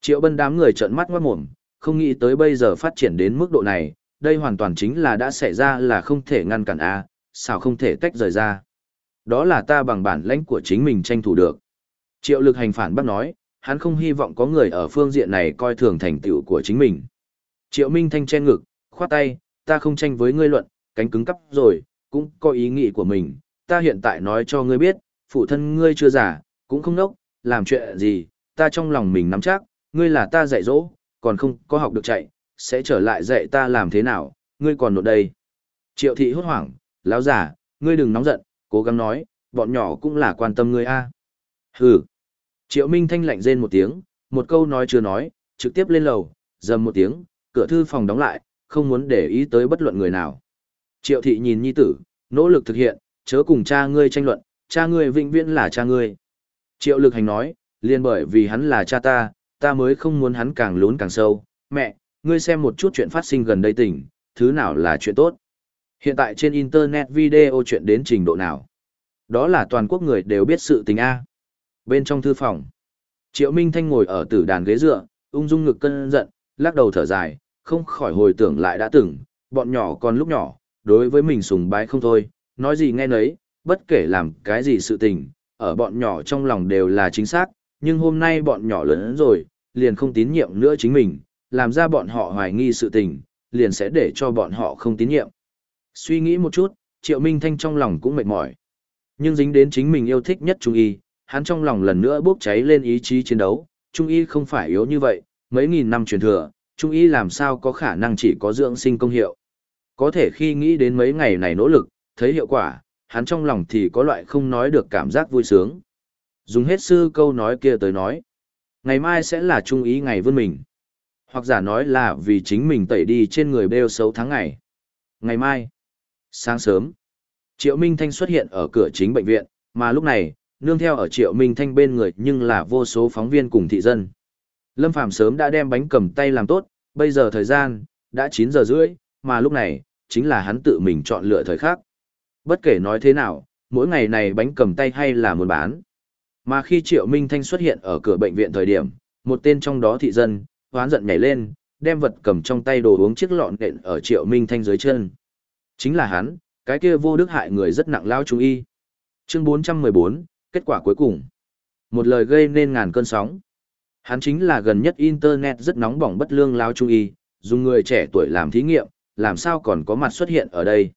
Triệu bân đám người trợn mắt ngoát mồm, không nghĩ tới bây giờ phát triển đến mức độ này, đây hoàn toàn chính là đã xảy ra là không thể ngăn cản a, à, sao không thể tách rời ra. Đó là ta bằng bản lãnh của chính mình tranh thủ được. Triệu lực hành phản bác nói, hắn không hy vọng có người ở phương diện này coi thường thành tựu của chính mình. Triệu Minh Thanh chen ngực, khoát tay, ta không tranh với ngươi luận, cánh cứng cắp rồi, cũng có ý nghĩ của mình, ta hiện tại nói cho ngươi biết, phụ thân ngươi chưa giả, cũng không nốc, làm chuyện gì, ta trong lòng mình nắm chắc, ngươi là ta dạy dỗ, còn không có học được chạy, sẽ trở lại dạy ta làm thế nào, ngươi còn nộp đây. Triệu thị hốt hoảng, lão giả, ngươi đừng nóng giận, cố gắng nói, bọn nhỏ cũng là quan tâm ngươi a. Hừ. Triệu Minh Thanh lạnh rên một tiếng, một câu nói chưa nói, trực tiếp lên lầu, dầm một tiếng, cửa thư phòng đóng lại, không muốn để ý tới bất luận người nào. Triệu thị nhìn nhi tử, nỗ lực thực hiện, chớ cùng cha ngươi tranh luận, cha ngươi vĩnh viễn là cha ngươi. Triệu lực hành nói, liền bởi vì hắn là cha ta, ta mới không muốn hắn càng lún càng sâu. Mẹ, ngươi xem một chút chuyện phát sinh gần đây tỉnh, thứ nào là chuyện tốt. Hiện tại trên Internet video chuyện đến trình độ nào? Đó là toàn quốc người đều biết sự tình A. Bên trong thư phòng, Triệu Minh Thanh ngồi ở tử đàn ghế dựa, ung dung ngực cân giận, lắc đầu thở dài, không khỏi hồi tưởng lại đã từng, bọn nhỏ còn lúc nhỏ, đối với mình sùng bái không thôi, nói gì nghe nấy, bất kể làm cái gì sự tình, ở bọn nhỏ trong lòng đều là chính xác, nhưng hôm nay bọn nhỏ lớn rồi, liền không tín nhiệm nữa chính mình, làm ra bọn họ hoài nghi sự tình, liền sẽ để cho bọn họ không tín nhiệm. Suy nghĩ một chút, Triệu Minh Thanh trong lòng cũng mệt mỏi. Nhưng dính đến chính mình yêu thích nhất Trung Y, hắn trong lòng lần nữa bốc cháy lên ý chí chiến đấu, Trung Y không phải yếu như vậy, mấy nghìn năm truyền thừa, Trung Y làm sao có khả năng chỉ có dưỡng sinh công hiệu. Có thể khi nghĩ đến mấy ngày này nỗ lực, thấy hiệu quả, hắn trong lòng thì có loại không nói được cảm giác vui sướng. Dùng hết sư câu nói kia tới nói. Ngày mai sẽ là trung ý ngày vươn mình. Hoặc giả nói là vì chính mình tẩy đi trên người bêu xấu tháng ngày. Ngày mai, sáng sớm, Triệu Minh Thanh xuất hiện ở cửa chính bệnh viện, mà lúc này, nương theo ở Triệu Minh Thanh bên người nhưng là vô số phóng viên cùng thị dân. Lâm Phàm sớm đã đem bánh cầm tay làm tốt, bây giờ thời gian, đã 9 giờ rưỡi, mà lúc này, chính là hắn tự mình chọn lựa thời khắc. Bất kể nói thế nào, mỗi ngày này bánh cầm tay hay là muốn bán. Mà khi Triệu Minh Thanh xuất hiện ở cửa bệnh viện thời điểm, một tên trong đó thị dân, hoán giận nhảy lên, đem vật cầm trong tay đồ uống chiếc lọn đện ở Triệu Minh Thanh dưới chân. Chính là hắn, cái kia vô đức hại người rất nặng lao trung y. Chương 414, kết quả cuối cùng. Một lời gây nên ngàn cơn sóng. Hắn chính là gần nhất Internet rất nóng bỏng bất lương lao trung y, dùng người trẻ tuổi làm thí nghiệm, làm sao còn có mặt xuất hiện ở đây.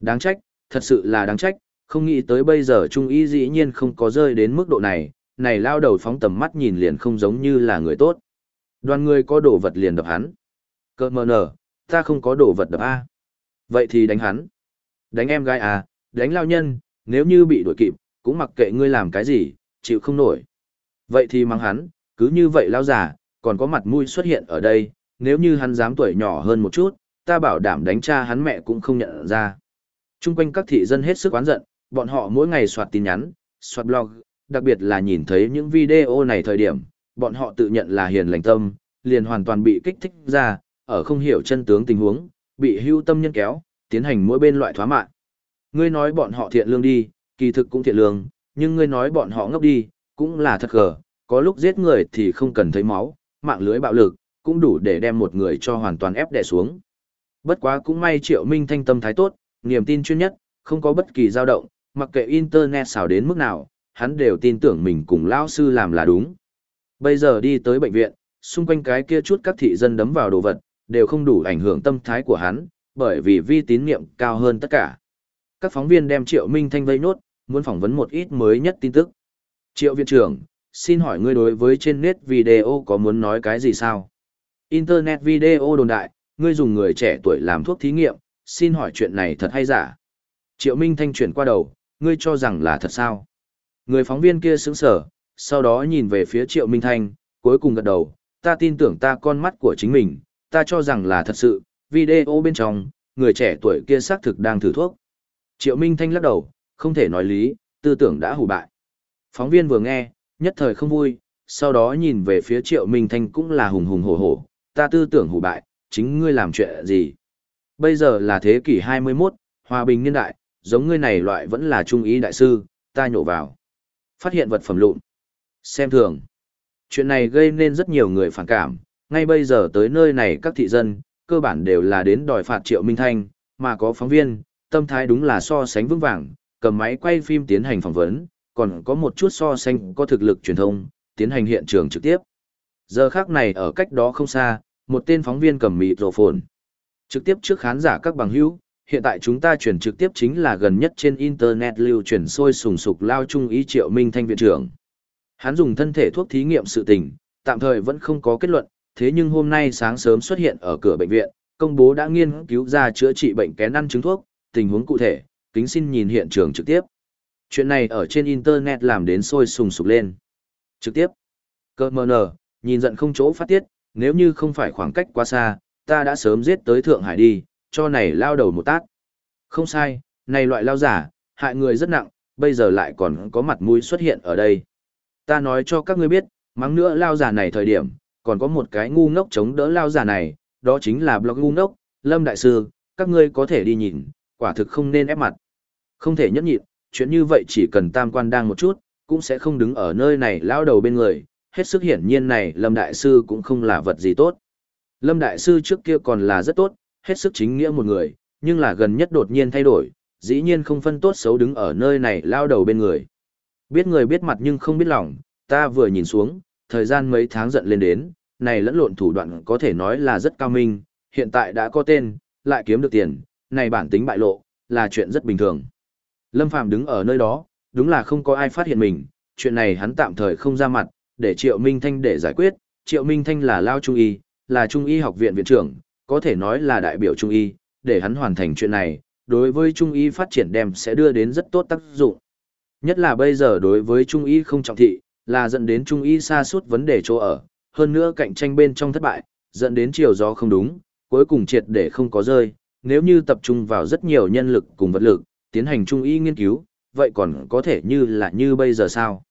Đáng trách, thật sự là đáng trách, không nghĩ tới bây giờ trung y dĩ nhiên không có rơi đến mức độ này, này lao đầu phóng tầm mắt nhìn liền không giống như là người tốt. Đoàn người có đồ vật liền đập hắn. Cơ mờ nở, ta không có đồ vật đập A. Vậy thì đánh hắn. Đánh em gái à, đánh lao nhân, nếu như bị đuổi kịp, cũng mặc kệ ngươi làm cái gì, chịu không nổi. Vậy thì mang hắn, cứ như vậy lao giả, còn có mặt mũi xuất hiện ở đây, nếu như hắn dám tuổi nhỏ hơn một chút, ta bảo đảm đánh cha hắn mẹ cũng không nhận ra. Trung quanh các thị dân hết sức oán giận, bọn họ mỗi ngày soạt tin nhắn, soạt blog, đặc biệt là nhìn thấy những video này thời điểm, bọn họ tự nhận là hiền lành tâm, liền hoàn toàn bị kích thích ra, ở không hiểu chân tướng tình huống, bị hưu tâm nhân kéo, tiến hành mỗi bên loại thoá mạng. Ngươi nói bọn họ thiện lương đi, kỳ thực cũng thiện lương, nhưng ngươi nói bọn họ ngốc đi, cũng là thật gở, có lúc giết người thì không cần thấy máu, mạng lưới bạo lực, cũng đủ để đem một người cho hoàn toàn ép đè xuống. Bất quá cũng may Triệu Minh thanh tâm thái tốt, niềm tin chuyên nhất, không có bất kỳ dao động, mặc kệ internet xào đến mức nào, hắn đều tin tưởng mình cùng lão sư làm là đúng. Bây giờ đi tới bệnh viện, xung quanh cái kia chút các thị dân đấm vào đồ vật, đều không đủ ảnh hưởng tâm thái của hắn, bởi vì vi tín niệm cao hơn tất cả. Các phóng viên đem Triệu Minh Thanh vây nốt, muốn phỏng vấn một ít mới nhất tin tức. Triệu viện trưởng, xin hỏi ngươi đối với trên net video có muốn nói cái gì sao? Internet video đồn đại, ngươi dùng người trẻ tuổi làm thuốc thí nghiệm, xin hỏi chuyện này thật hay giả? Triệu Minh Thanh chuyển qua đầu, ngươi cho rằng là thật sao? Người phóng viên kia sững sờ sau đó nhìn về phía Triệu Minh Thanh, cuối cùng gật đầu, ta tin tưởng ta con mắt của chính mình, ta cho rằng là thật sự, video bên trong, người trẻ tuổi kia xác thực đang thử thuốc. Triệu Minh Thanh lắc đầu, không thể nói lý, tư tưởng đã hủ bại. Phóng viên vừa nghe, nhất thời không vui, sau đó nhìn về phía Triệu Minh Thanh cũng là hùng hùng hổ hổ, ta tư tưởng hủ bại, chính ngươi làm chuyện gì? Bây giờ là thế kỷ 21, hòa bình niên đại, giống ngươi này loại vẫn là trung ý đại sư, ta nhổ vào. Phát hiện vật phẩm lụn. Xem thường. Chuyện này gây nên rất nhiều người phản cảm, ngay bây giờ tới nơi này các thị dân, cơ bản đều là đến đòi phạt Triệu Minh Thanh, mà có phóng viên, tâm thái đúng là so sánh vững vàng, cầm máy quay phim tiến hành phỏng vấn, còn có một chút so sánh có thực lực truyền thông, tiến hành hiện trường trực tiếp. Giờ khác này ở cách đó không xa, một tên phóng viên cầm mịt rổ phồn. Trực tiếp trước khán giả các bằng hữu, hiện tại chúng ta chuyển trực tiếp chính là gần nhất trên Internet lưu truyền sôi sùng sục lao trung ý triệu minh thanh viện trưởng. Hắn dùng thân thể thuốc thí nghiệm sự tình, tạm thời vẫn không có kết luận, thế nhưng hôm nay sáng sớm xuất hiện ở cửa bệnh viện, công bố đã nghiên cứu ra chữa trị bệnh kén ăn trứng thuốc, tình huống cụ thể, kính xin nhìn hiện trường trực tiếp. Chuyện này ở trên Internet làm đến sôi sùng sục lên. Trực tiếp. Cơ mờ nở, nhìn giận không chỗ phát tiết, nếu như không phải khoảng cách quá xa, ta đã sớm giết tới Thượng Hải đi, cho này lao đầu một tát. Không sai, này loại lao giả, hại người rất nặng, bây giờ lại còn có mặt mũi xuất hiện ở đây. Ta nói cho các ngươi biết, mắng nữa lao giả này thời điểm, còn có một cái ngu ngốc chống đỡ lao giả này, đó chính là blog ngu ngốc, Lâm Đại Sư, các ngươi có thể đi nhìn, quả thực không nên ép mặt. Không thể nhẫn nhịn, chuyện như vậy chỉ cần tam quan đang một chút, cũng sẽ không đứng ở nơi này lao đầu bên người, hết sức hiển nhiên này Lâm Đại Sư cũng không là vật gì tốt. Lâm Đại Sư trước kia còn là rất tốt, hết sức chính nghĩa một người, nhưng là gần nhất đột nhiên thay đổi, dĩ nhiên không phân tốt xấu đứng ở nơi này lao đầu bên người. Biết người biết mặt nhưng không biết lòng, ta vừa nhìn xuống, thời gian mấy tháng giận lên đến, này lẫn lộn thủ đoạn có thể nói là rất cao minh, hiện tại đã có tên, lại kiếm được tiền, này bản tính bại lộ, là chuyện rất bình thường. Lâm Phàm đứng ở nơi đó, đúng là không có ai phát hiện mình, chuyện này hắn tạm thời không ra mặt, để Triệu Minh Thanh để giải quyết, Triệu Minh Thanh là lao trung y, là trung y học viện viện trưởng, có thể nói là đại biểu trung y, để hắn hoàn thành chuyện này, đối với trung y phát triển đem sẽ đưa đến rất tốt tác dụng. Nhất là bây giờ đối với trung y không trọng thị, là dẫn đến trung y xa suốt vấn đề chỗ ở, hơn nữa cạnh tranh bên trong thất bại, dẫn đến chiều gió không đúng, cuối cùng triệt để không có rơi, nếu như tập trung vào rất nhiều nhân lực cùng vật lực, tiến hành trung y nghiên cứu, vậy còn có thể như là như bây giờ sao?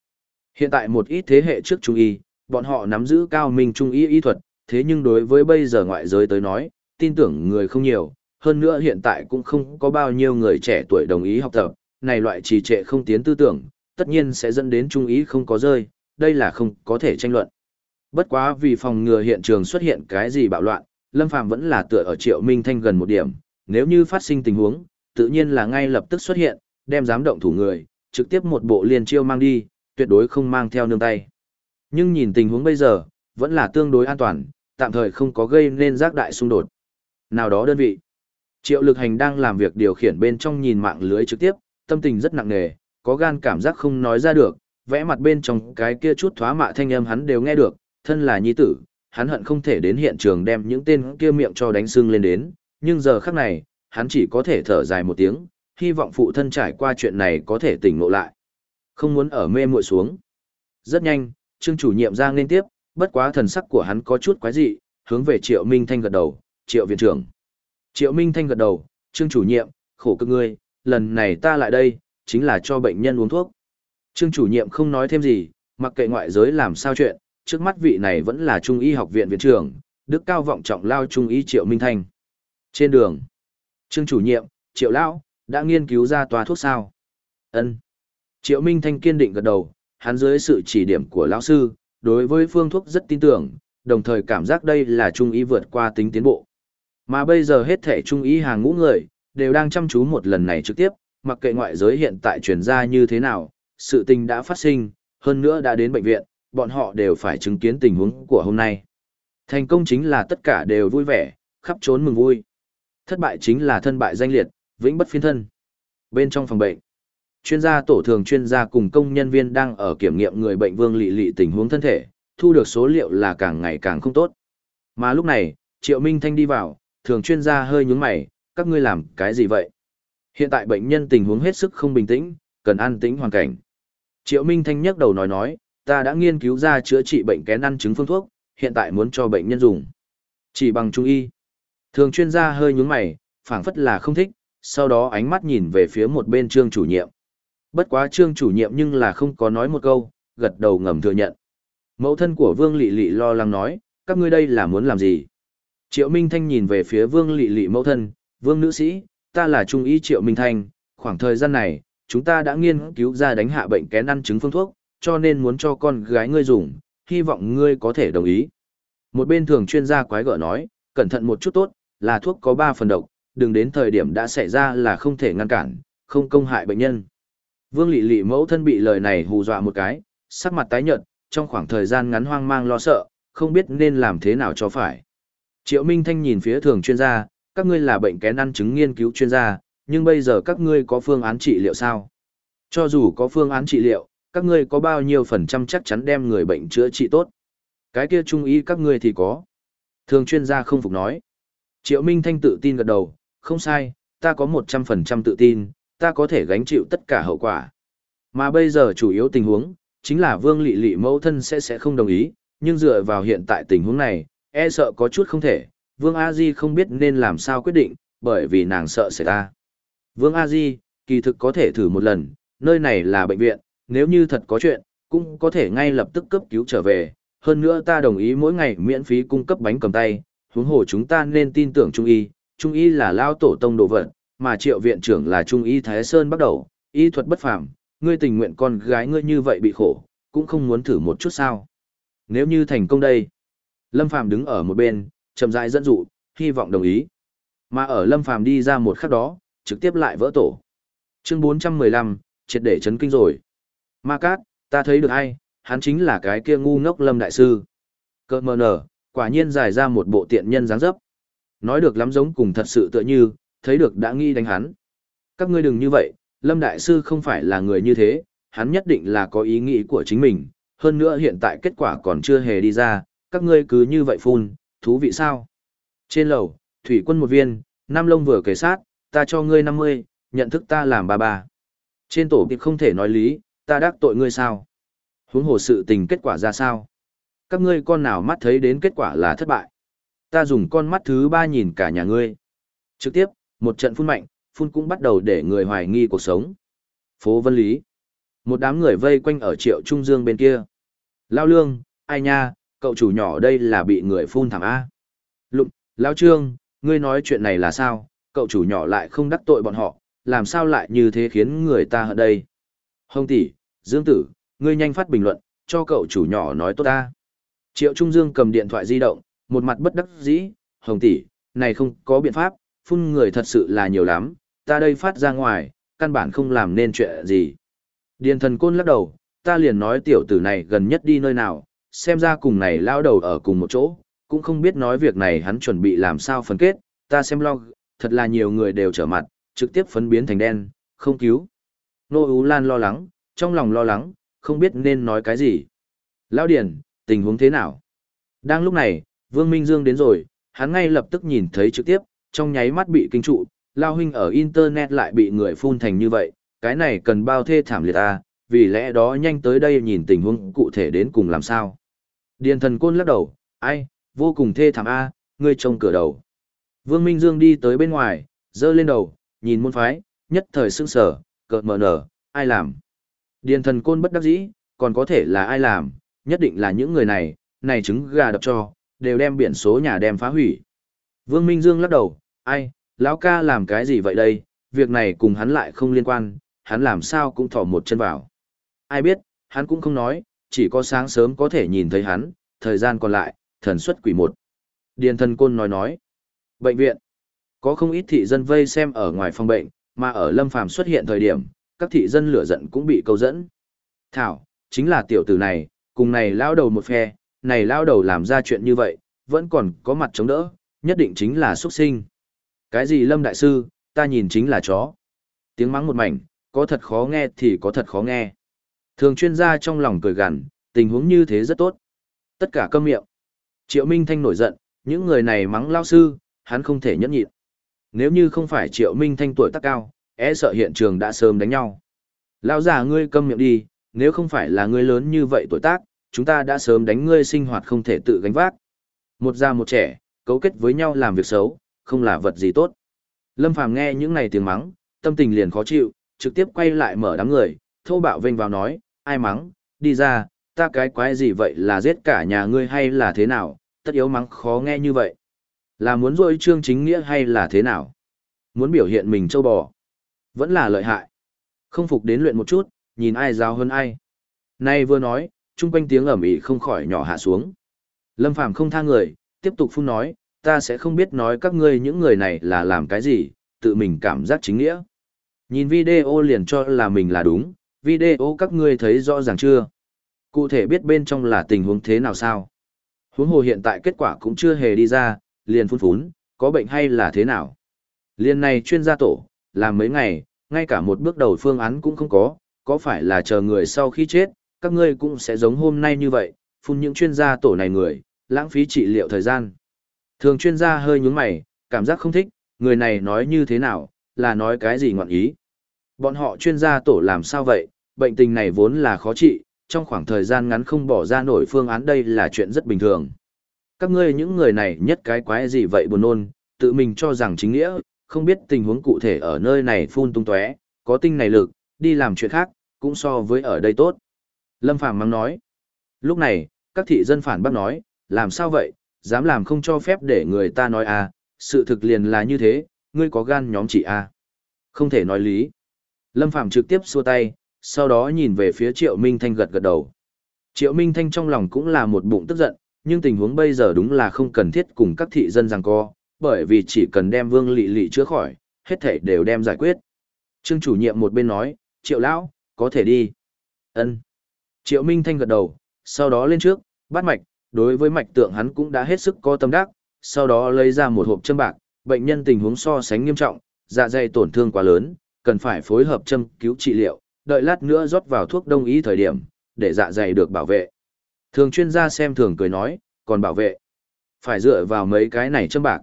Hiện tại một ít thế hệ trước trung y, bọn họ nắm giữ cao minh trung y y thuật, thế nhưng đối với bây giờ ngoại giới tới nói, tin tưởng người không nhiều, hơn nữa hiện tại cũng không có bao nhiêu người trẻ tuổi đồng ý học tập, này loại trì trệ không tiến tư tưởng, tất nhiên sẽ dẫn đến trung ý không có rơi, đây là không có thể tranh luận. Bất quá vì phòng ngừa hiện trường xuất hiện cái gì bạo loạn, Lâm Phàm vẫn là tựa ở Triệu Minh Thanh gần một điểm, nếu như phát sinh tình huống, tự nhiên là ngay lập tức xuất hiện, đem dám động thủ người, trực tiếp một bộ liên chiêu mang đi, tuyệt đối không mang theo nương tay. Nhưng nhìn tình huống bây giờ, vẫn là tương đối an toàn, tạm thời không có gây nên giác đại xung đột. Nào đó đơn vị, Triệu Lực Hành đang làm việc điều khiển bên trong nhìn mạng lưới trực tiếp, tâm tình rất nặng nề, có gan cảm giác không nói ra được, vẽ mặt bên trong cái kia chút thoá mạ thanh âm hắn đều nghe được, thân là nhi tử, hắn hận không thể đến hiện trường đem những tên kia miệng cho đánh sưng lên đến, nhưng giờ khắc này, hắn chỉ có thể thở dài một tiếng, hy vọng phụ thân trải qua chuyện này có thể tỉnh ngộ lại. Không muốn ở mê muội xuống. Rất nhanh, Trương chủ nhiệm ra nên tiếp, bất quá thần sắc của hắn có chút quái dị, hướng về Triệu Minh Thanh gật đầu, Triệu viện trưởng. Triệu Minh Thanh gật đầu, Trương chủ nhiệm, khổ cực ngươi, lần này ta lại đây, chính là cho bệnh nhân uống thuốc. Trương chủ nhiệm không nói thêm gì, mặc kệ ngoại giới làm sao chuyện, trước mắt vị này vẫn là Trung y học viện viện trưởng, đức cao vọng trọng lao Trung y Triệu Minh Thanh. Trên đường, Trương chủ nhiệm, Triệu Lão, đã nghiên cứu ra toa thuốc sao? Ân. Triệu Minh Thanh kiên định gật đầu, hắn dưới sự chỉ điểm của lão sư, đối với phương thuốc rất tin tưởng, đồng thời cảm giác đây là trung ý vượt qua tính tiến bộ. Mà bây giờ hết thể trung ý hàng ngũ người, đều đang chăm chú một lần này trực tiếp, mặc kệ ngoại giới hiện tại truyền ra như thế nào, sự tình đã phát sinh, hơn nữa đã đến bệnh viện, bọn họ đều phải chứng kiến tình huống của hôm nay. Thành công chính là tất cả đều vui vẻ, khắp trốn mừng vui. Thất bại chính là thân bại danh liệt, vĩnh bất phiên thân. Bên trong phòng bệnh, chuyên gia tổ thường chuyên gia cùng công nhân viên đang ở kiểm nghiệm người bệnh vương Lệ lị tình huống thân thể, thu được số liệu là càng ngày càng không tốt. Mà lúc này, Triệu Minh Thanh đi vào, thường chuyên gia hơi nhướng mày, các ngươi làm cái gì vậy? Hiện tại bệnh nhân tình huống hết sức không bình tĩnh, cần an tĩnh hoàn cảnh. Triệu Minh Thanh nhắc đầu nói nói, ta đã nghiên cứu ra chữa trị bệnh kén ăn chứng phương thuốc, hiện tại muốn cho bệnh nhân dùng. Chỉ bằng trung y. Thường chuyên gia hơi nhướng mày, phảng phất là không thích, sau đó ánh mắt nhìn về phía một bên trương chủ nhiệm. Bất quá trương chủ nhiệm nhưng là không có nói một câu, gật đầu ngầm thừa nhận. Mẫu thân của Vương Lị Lị lo lắng nói, các ngươi đây là muốn làm gì? Triệu Minh Thanh nhìn về phía Vương Lị Lị mẫu thân, Vương nữ sĩ, ta là trung y Triệu Minh Thanh, khoảng thời gian này, chúng ta đã nghiên cứu ra đánh hạ bệnh kén ăn trứng phương thuốc, cho nên muốn cho con gái ngươi dùng, hy vọng ngươi có thể đồng ý. Một bên thường chuyên gia quái gở nói, cẩn thận một chút tốt, là thuốc có 3 phần độc, đừng đến thời điểm đã xảy ra là không thể ngăn cản, không công hại bệnh nhân. Vương Lệ Lệ mẫu thân bị lời này hù dọa một cái, sắc mặt tái nhợt, trong khoảng thời gian ngắn hoang mang lo sợ, không biết nên làm thế nào cho phải. Triệu Minh Thanh nhìn phía thường chuyên gia, các ngươi là bệnh kén ăn chứng nghiên cứu chuyên gia, nhưng bây giờ các ngươi có phương án trị liệu sao? Cho dù có phương án trị liệu, các ngươi có bao nhiêu phần trăm chắc chắn đem người bệnh chữa trị tốt? Cái kia trung ý các ngươi thì có. Thường chuyên gia không phục nói. Triệu Minh Thanh tự tin gật đầu, không sai, ta có 100% tự tin, ta có thể gánh chịu tất cả hậu quả. Mà bây giờ chủ yếu tình huống, chính là Vương Lị Lị mẫu thân sẽ sẽ không đồng ý, nhưng dựa vào hiện tại tình huống này, e sợ có chút không thể, Vương A Di không biết nên làm sao quyết định, bởi vì nàng sợ sẽ ta. Vương A Di, kỳ thực có thể thử một lần, nơi này là bệnh viện, nếu như thật có chuyện, cũng có thể ngay lập tức cấp cứu trở về, hơn nữa ta đồng ý mỗi ngày miễn phí cung cấp bánh cầm tay, huống hồ chúng ta nên tin tưởng Trung Y, Trung Y là lao tổ tông đồ vật, mà triệu viện trưởng là Trung Y Thái Sơn bắt đầu, y thuật bất phàm, ngươi tình nguyện con gái ngươi như vậy bị khổ, cũng không muốn thử một chút sao. Nếu như thành công đây, Lâm Phàm đứng ở một bên, chậm rãi dẫn dụ, hy vọng đồng ý. Mà ở Lâm Phàm đi ra một khắc đó, trực tiếp lại vỡ tổ. Chương 415, triệt để chấn kinh rồi. Ma Cát, ta thấy được ai, hắn chính là cái kia ngu ngốc Lâm Đại Sư. Cơ mờ nở, quả nhiên dài ra một bộ tiện nhân dáng dấp. Nói được lắm giống cùng thật sự tựa như, thấy được đã nghi đánh hắn. Các ngươi đừng như vậy, Lâm Đại Sư không phải là người như thế, hắn nhất định là có ý nghĩ của chính mình, hơn nữa hiện tại kết quả còn chưa hề đi ra, các ngươi cứ như vậy phun, thú vị sao? Trên lầu, thủy quân một viên, Nam Lông vừa kể sát, ta cho ngươi 50, nhận thức ta làm ba ba. Trên tổ tiệp không thể nói lý, ta đắc tội ngươi sao? Huống hồ sự tình kết quả ra sao? Các ngươi con nào mắt thấy đến kết quả là thất bại? Ta dùng con mắt thứ ba nhìn cả nhà ngươi. Trực tiếp, một trận phun mạnh, phun cũng bắt đầu để người hoài nghi cuộc sống. Phố Vân Lý. Một đám người vây quanh ở triệu trung dương bên kia. Lao lương, ai nha, cậu chủ nhỏ đây là bị người phun thẳng A. Lụng, Lao trương, ngươi nói chuyện này là sao, cậu chủ nhỏ lại không đắc tội bọn họ, làm sao lại như thế khiến người ta ở đây. Hồng tỷ, Dương tử, ngươi nhanh phát bình luận, cho cậu chủ nhỏ nói tốt ta. Triệu Trung Dương cầm điện thoại di động, một mặt bất đắc dĩ, Hồng tỷ, này không có biện pháp, phun người thật sự là nhiều lắm, ta đây phát ra ngoài, căn bản không làm nên chuyện gì. Điền thần côn lắc đầu, ta liền nói tiểu tử này gần nhất đi nơi nào, xem ra cùng này lao đầu ở cùng một chỗ, cũng không biết nói việc này hắn chuẩn bị làm sao phân kết, ta xem log, thật là nhiều người đều trở mặt, trực tiếp phấn biến thành đen, không cứu. Nô Ú Lan lo lắng, trong lòng lo lắng, không biết nên nói cái gì. Lao Điền, tình huống thế nào? Đang lúc này, Vương Minh Dương đến rồi, hắn ngay lập tức nhìn thấy trực tiếp, trong nháy mắt bị kinh trụ, Lao Huynh ở Internet lại bị người phun thành như vậy, cái này cần bao thê thảm liệt à, vì lẽ đó nhanh tới đây nhìn tình huống cụ thể đến cùng làm sao. Điền thần côn lắc đầu, ai, vô cùng thê thảm a, ngươi trông cửa đầu. Vương Minh Dương đi tới bên ngoài, dơ lên đầu, nhìn môn phái, nhất thời sững sở, cợt mờ nở, ai làm. Điền thần côn bất đắc dĩ, còn có thể là ai làm, nhất định là những người này, này trứng gà đập cho, đều đem biển số nhà đem phá hủy. Vương Minh Dương lắc đầu, ai, lão ca làm cái gì vậy đây, việc này cùng hắn lại không liên quan, hắn làm sao cũng thỏ một chân vào. Ai biết, hắn cũng không nói, chỉ có sáng sớm có thể nhìn thấy hắn, thời gian còn lại, thần xuất quỷ một. Điền thần côn nói nói. Bệnh viện. Có không ít thị dân vây xem ở ngoài phòng bệnh, mà ở lâm phàm xuất hiện thời điểm, các thị dân lửa giận cũng bị câu dẫn. Thảo, chính là tiểu tử này, cùng này lao đầu một phe, này lao đầu làm ra chuyện như vậy, vẫn còn có mặt chống đỡ, nhất định chính là xuất sinh. Cái gì lâm đại sư, ta nhìn chính là chó. Tiếng mắng một mảnh, có thật khó nghe thì có thật khó nghe. Thường chuyên gia trong lòng cười gằn, tình huống như thế rất tốt. Tất cả câm miệng. Triệu Minh Thanh nổi giận, những người này mắng lao sư, hắn không thể nhẫn nhịn. Nếu như không phải Triệu Minh Thanh tuổi tác cao, e sợ hiện trường đã sớm đánh nhau. Lao già ngươi câm miệng đi, nếu không phải là ngươi lớn như vậy tuổi tác, chúng ta đã sớm đánh ngươi sinh hoạt không thể tự gánh vác. Một già một trẻ, cấu kết với nhau làm việc xấu, không là vật gì tốt. Lâm Phàm nghe những này tiếng mắng, tâm tình liền khó chịu, trực tiếp quay lại mở đám người, thô bạo vênh vào nói, ai mắng, đi ra, ta cái quái gì vậy là giết cả nhà ngươi hay là thế nào, tất yếu mắng khó nghe như vậy. Là muốn rôi trương chính nghĩa hay là thế nào? Muốn biểu hiện mình châu bò. Vẫn là lợi hại. Không phục đến luyện một chút, nhìn ai giáo hơn ai. Nay vừa nói, chung quanh tiếng ẩm ĩ không khỏi nhỏ hạ xuống. Lâm Phàm không tha người, tiếp tục phun nói, ta sẽ không biết nói các ngươi những người này là làm cái gì, tự mình cảm giác chính nghĩa. Nhìn video liền cho là mình là đúng, video các ngươi thấy rõ ràng chưa? Cụ thể biết bên trong là tình huống thế nào sao? Huống hồ hiện tại kết quả cũng chưa hề đi ra, liền phun phún, có bệnh hay là thế nào? Liên này chuyên gia tổ, làm mấy ngày, ngay cả một bước đầu phương án cũng không có, có phải là chờ người sau khi chết, các ngươi cũng sẽ giống hôm nay như vậy, phun những chuyên gia tổ này người, lãng phí trị liệu thời gian. Thường chuyên gia hơi nhúng mày, cảm giác không thích, người này nói như thế nào, là nói cái gì ngọn ý. Bọn họ chuyên gia tổ làm sao vậy, bệnh tình này vốn là khó trị, trong khoảng thời gian ngắn không bỏ ra nổi phương án đây là chuyện rất bình thường. Các ngươi những người này nhất cái quái gì vậy buồn nôn, tự mình cho rằng chính nghĩa, không biết tình huống cụ thể ở nơi này phun tung tóe, có tinh này lực, đi làm chuyện khác, cũng so với ở đây tốt. Lâm Phàm mắng nói. Lúc này, các thị dân phản bác nói, làm sao vậy, dám làm không cho phép để người ta nói à, sự thực liền là như thế, ngươi có gan nhóm chị à. Không thể nói lý. Lâm Phàm trực tiếp xua tay, sau đó nhìn về phía Triệu Minh Thanh gật gật đầu. Triệu Minh Thanh trong lòng cũng là một bụng tức giận, nhưng tình huống bây giờ đúng là không cần thiết cùng các thị dân giằng co, bởi vì chỉ cần đem Vương Lị Lị chữa khỏi, hết thảy đều đem giải quyết. Trương chủ nhiệm một bên nói, Triệu Lão, có thể đi. Ân. Triệu Minh Thanh gật đầu, sau đó lên trước, bắt mạch, đối với mạch tượng hắn cũng đã hết sức có tâm đắc, sau đó lấy ra một hộp châm bạc, bệnh nhân tình huống so sánh nghiêm trọng, dạ dày tổn thương quá lớn, cần phải phối hợp châm cứu trị liệu, đợi lát nữa rót vào thuốc đông y thời điểm, để dạ dày được bảo vệ. Thường chuyên gia xem thường cười nói, còn bảo vệ. Phải dựa vào mấy cái này châm bạc.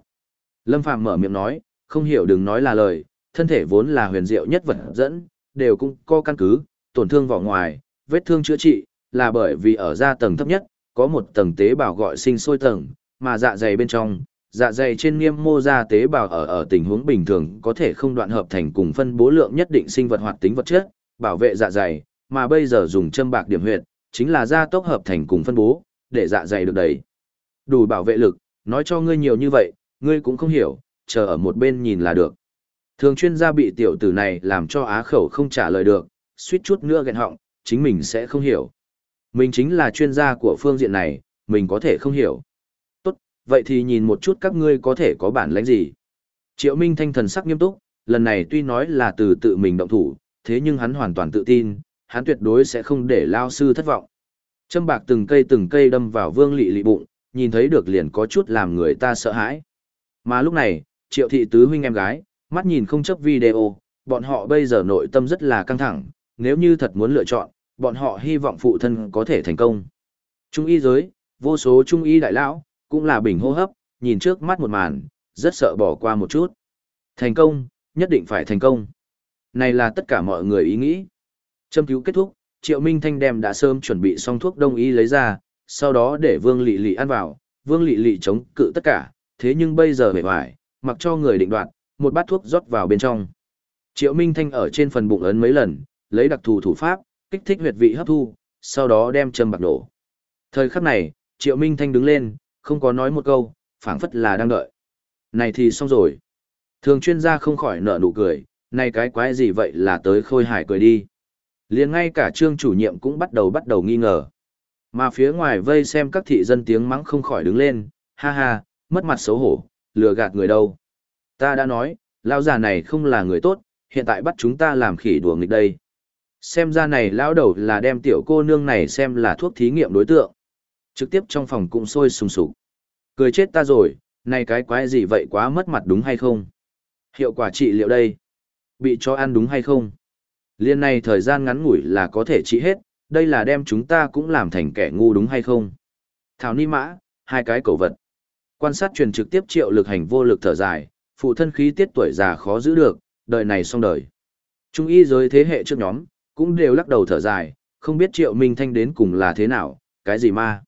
Lâm Phàm mở miệng nói, không hiểu đừng nói là lời, thân thể vốn là huyền diệu nhất vật dẫn, đều cũng có căn cứ, tổn thương vỏ ngoài, vết thương chữa trị, là bởi vì ở da tầng thấp nhất, có một tầng tế bào gọi sinh sôi tầng, mà dạ dày bên trong, dạ dày trên niêm mô da tế bào ở ở tình huống bình thường có thể không đoạn hợp thành cùng phân bố lượng nhất định sinh vật hoạt tính vật chất, bảo vệ dạ dày, mà bây giờ dùng châm bạc điểm huyệt, chính là gia tốc hợp thành cùng phân bố, để dạ dày được đầy. Đủ bảo vệ lực, nói cho ngươi nhiều như vậy, ngươi cũng không hiểu, chờ ở một bên nhìn là được. Thường chuyên gia bị tiểu tử này làm cho á khẩu không trả lời được, suýt chút nữa gẹn họng, chính mình sẽ không hiểu. Mình chính là chuyên gia của phương diện này, mình có thể không hiểu. Tốt, vậy thì nhìn một chút các ngươi có thể có bản lãnh gì. Triệu Minh Thanh thần sắc nghiêm túc, lần này tuy nói là từ tự mình động thủ, thế nhưng hắn hoàn toàn tự tin, hắn tuyệt đối sẽ không để lao sư thất vọng. Châm bạc từng cây từng cây đâm vào vương lị lị bụng, nhìn thấy được liền có chút làm người ta sợ hãi. Mà lúc này, triệu thị tứ huynh em gái, mắt nhìn không chấp video, bọn họ bây giờ nội tâm rất là căng thẳng, nếu như thật muốn lựa chọn, bọn họ hy vọng phụ thân có thể thành công. Trung y giới, vô số trung y đại lão, cũng là bình hô hấp, nhìn trước mắt một màn, rất sợ bỏ qua một chút. Thành công, nhất định phải thành công. Này là tất cả mọi người ý nghĩ. Châm cứu kết thúc, Triệu Minh Thanh đem đã sớm chuẩn bị xong thuốc đông y lấy ra, sau đó để Vương Lị Lị ăn vào, Vương Lị Lị chống cự tất cả, thế nhưng bây giờ bề hoài, mặc cho người định đoạt, một bát thuốc rót vào bên trong. Triệu Minh Thanh ở trên phần bụng ấn mấy lần, lấy đặc thù thủ pháp, kích thích huyệt vị hấp thu, sau đó đem châm bạc nổ. Thời khắc này, Triệu Minh Thanh đứng lên, không có nói một câu, phảng phất là đang đợi. Này thì xong rồi. Thường chuyên gia không khỏi nở nụ cười, này cái quái gì vậy là tới khôi hải cười đi. liền ngay cả trương chủ nhiệm cũng bắt đầu bắt đầu nghi ngờ. Mà phía ngoài vây xem các thị dân tiếng mắng không khỏi đứng lên, ha ha, mất mặt xấu hổ, lừa gạt người đâu. Ta đã nói, lão già này không là người tốt, hiện tại bắt chúng ta làm khỉ đùa nghịch đây. Xem ra này lão đầu là đem tiểu cô nương này xem là thuốc thí nghiệm đối tượng. Trực tiếp trong phòng cũng sôi sùng sục. Cười chết ta rồi, này cái quái gì vậy quá mất mặt đúng hay không? Hiệu quả trị liệu đây? Bị cho ăn đúng hay không? Liên này thời gian ngắn ngủi là có thể trị hết, đây là đem chúng ta cũng làm thành kẻ ngu đúng hay không? Thảo ni mã, hai cái cầu vật. Quan sát truyền trực tiếp triệu lực hành vô lực thở dài, phụ thân khí tiết tuổi già khó giữ được, đời này xong đời. Trung y giới thế hệ trước nhóm, cũng đều lắc đầu thở dài, không biết triệu minh thanh đến cùng là thế nào, cái gì ma.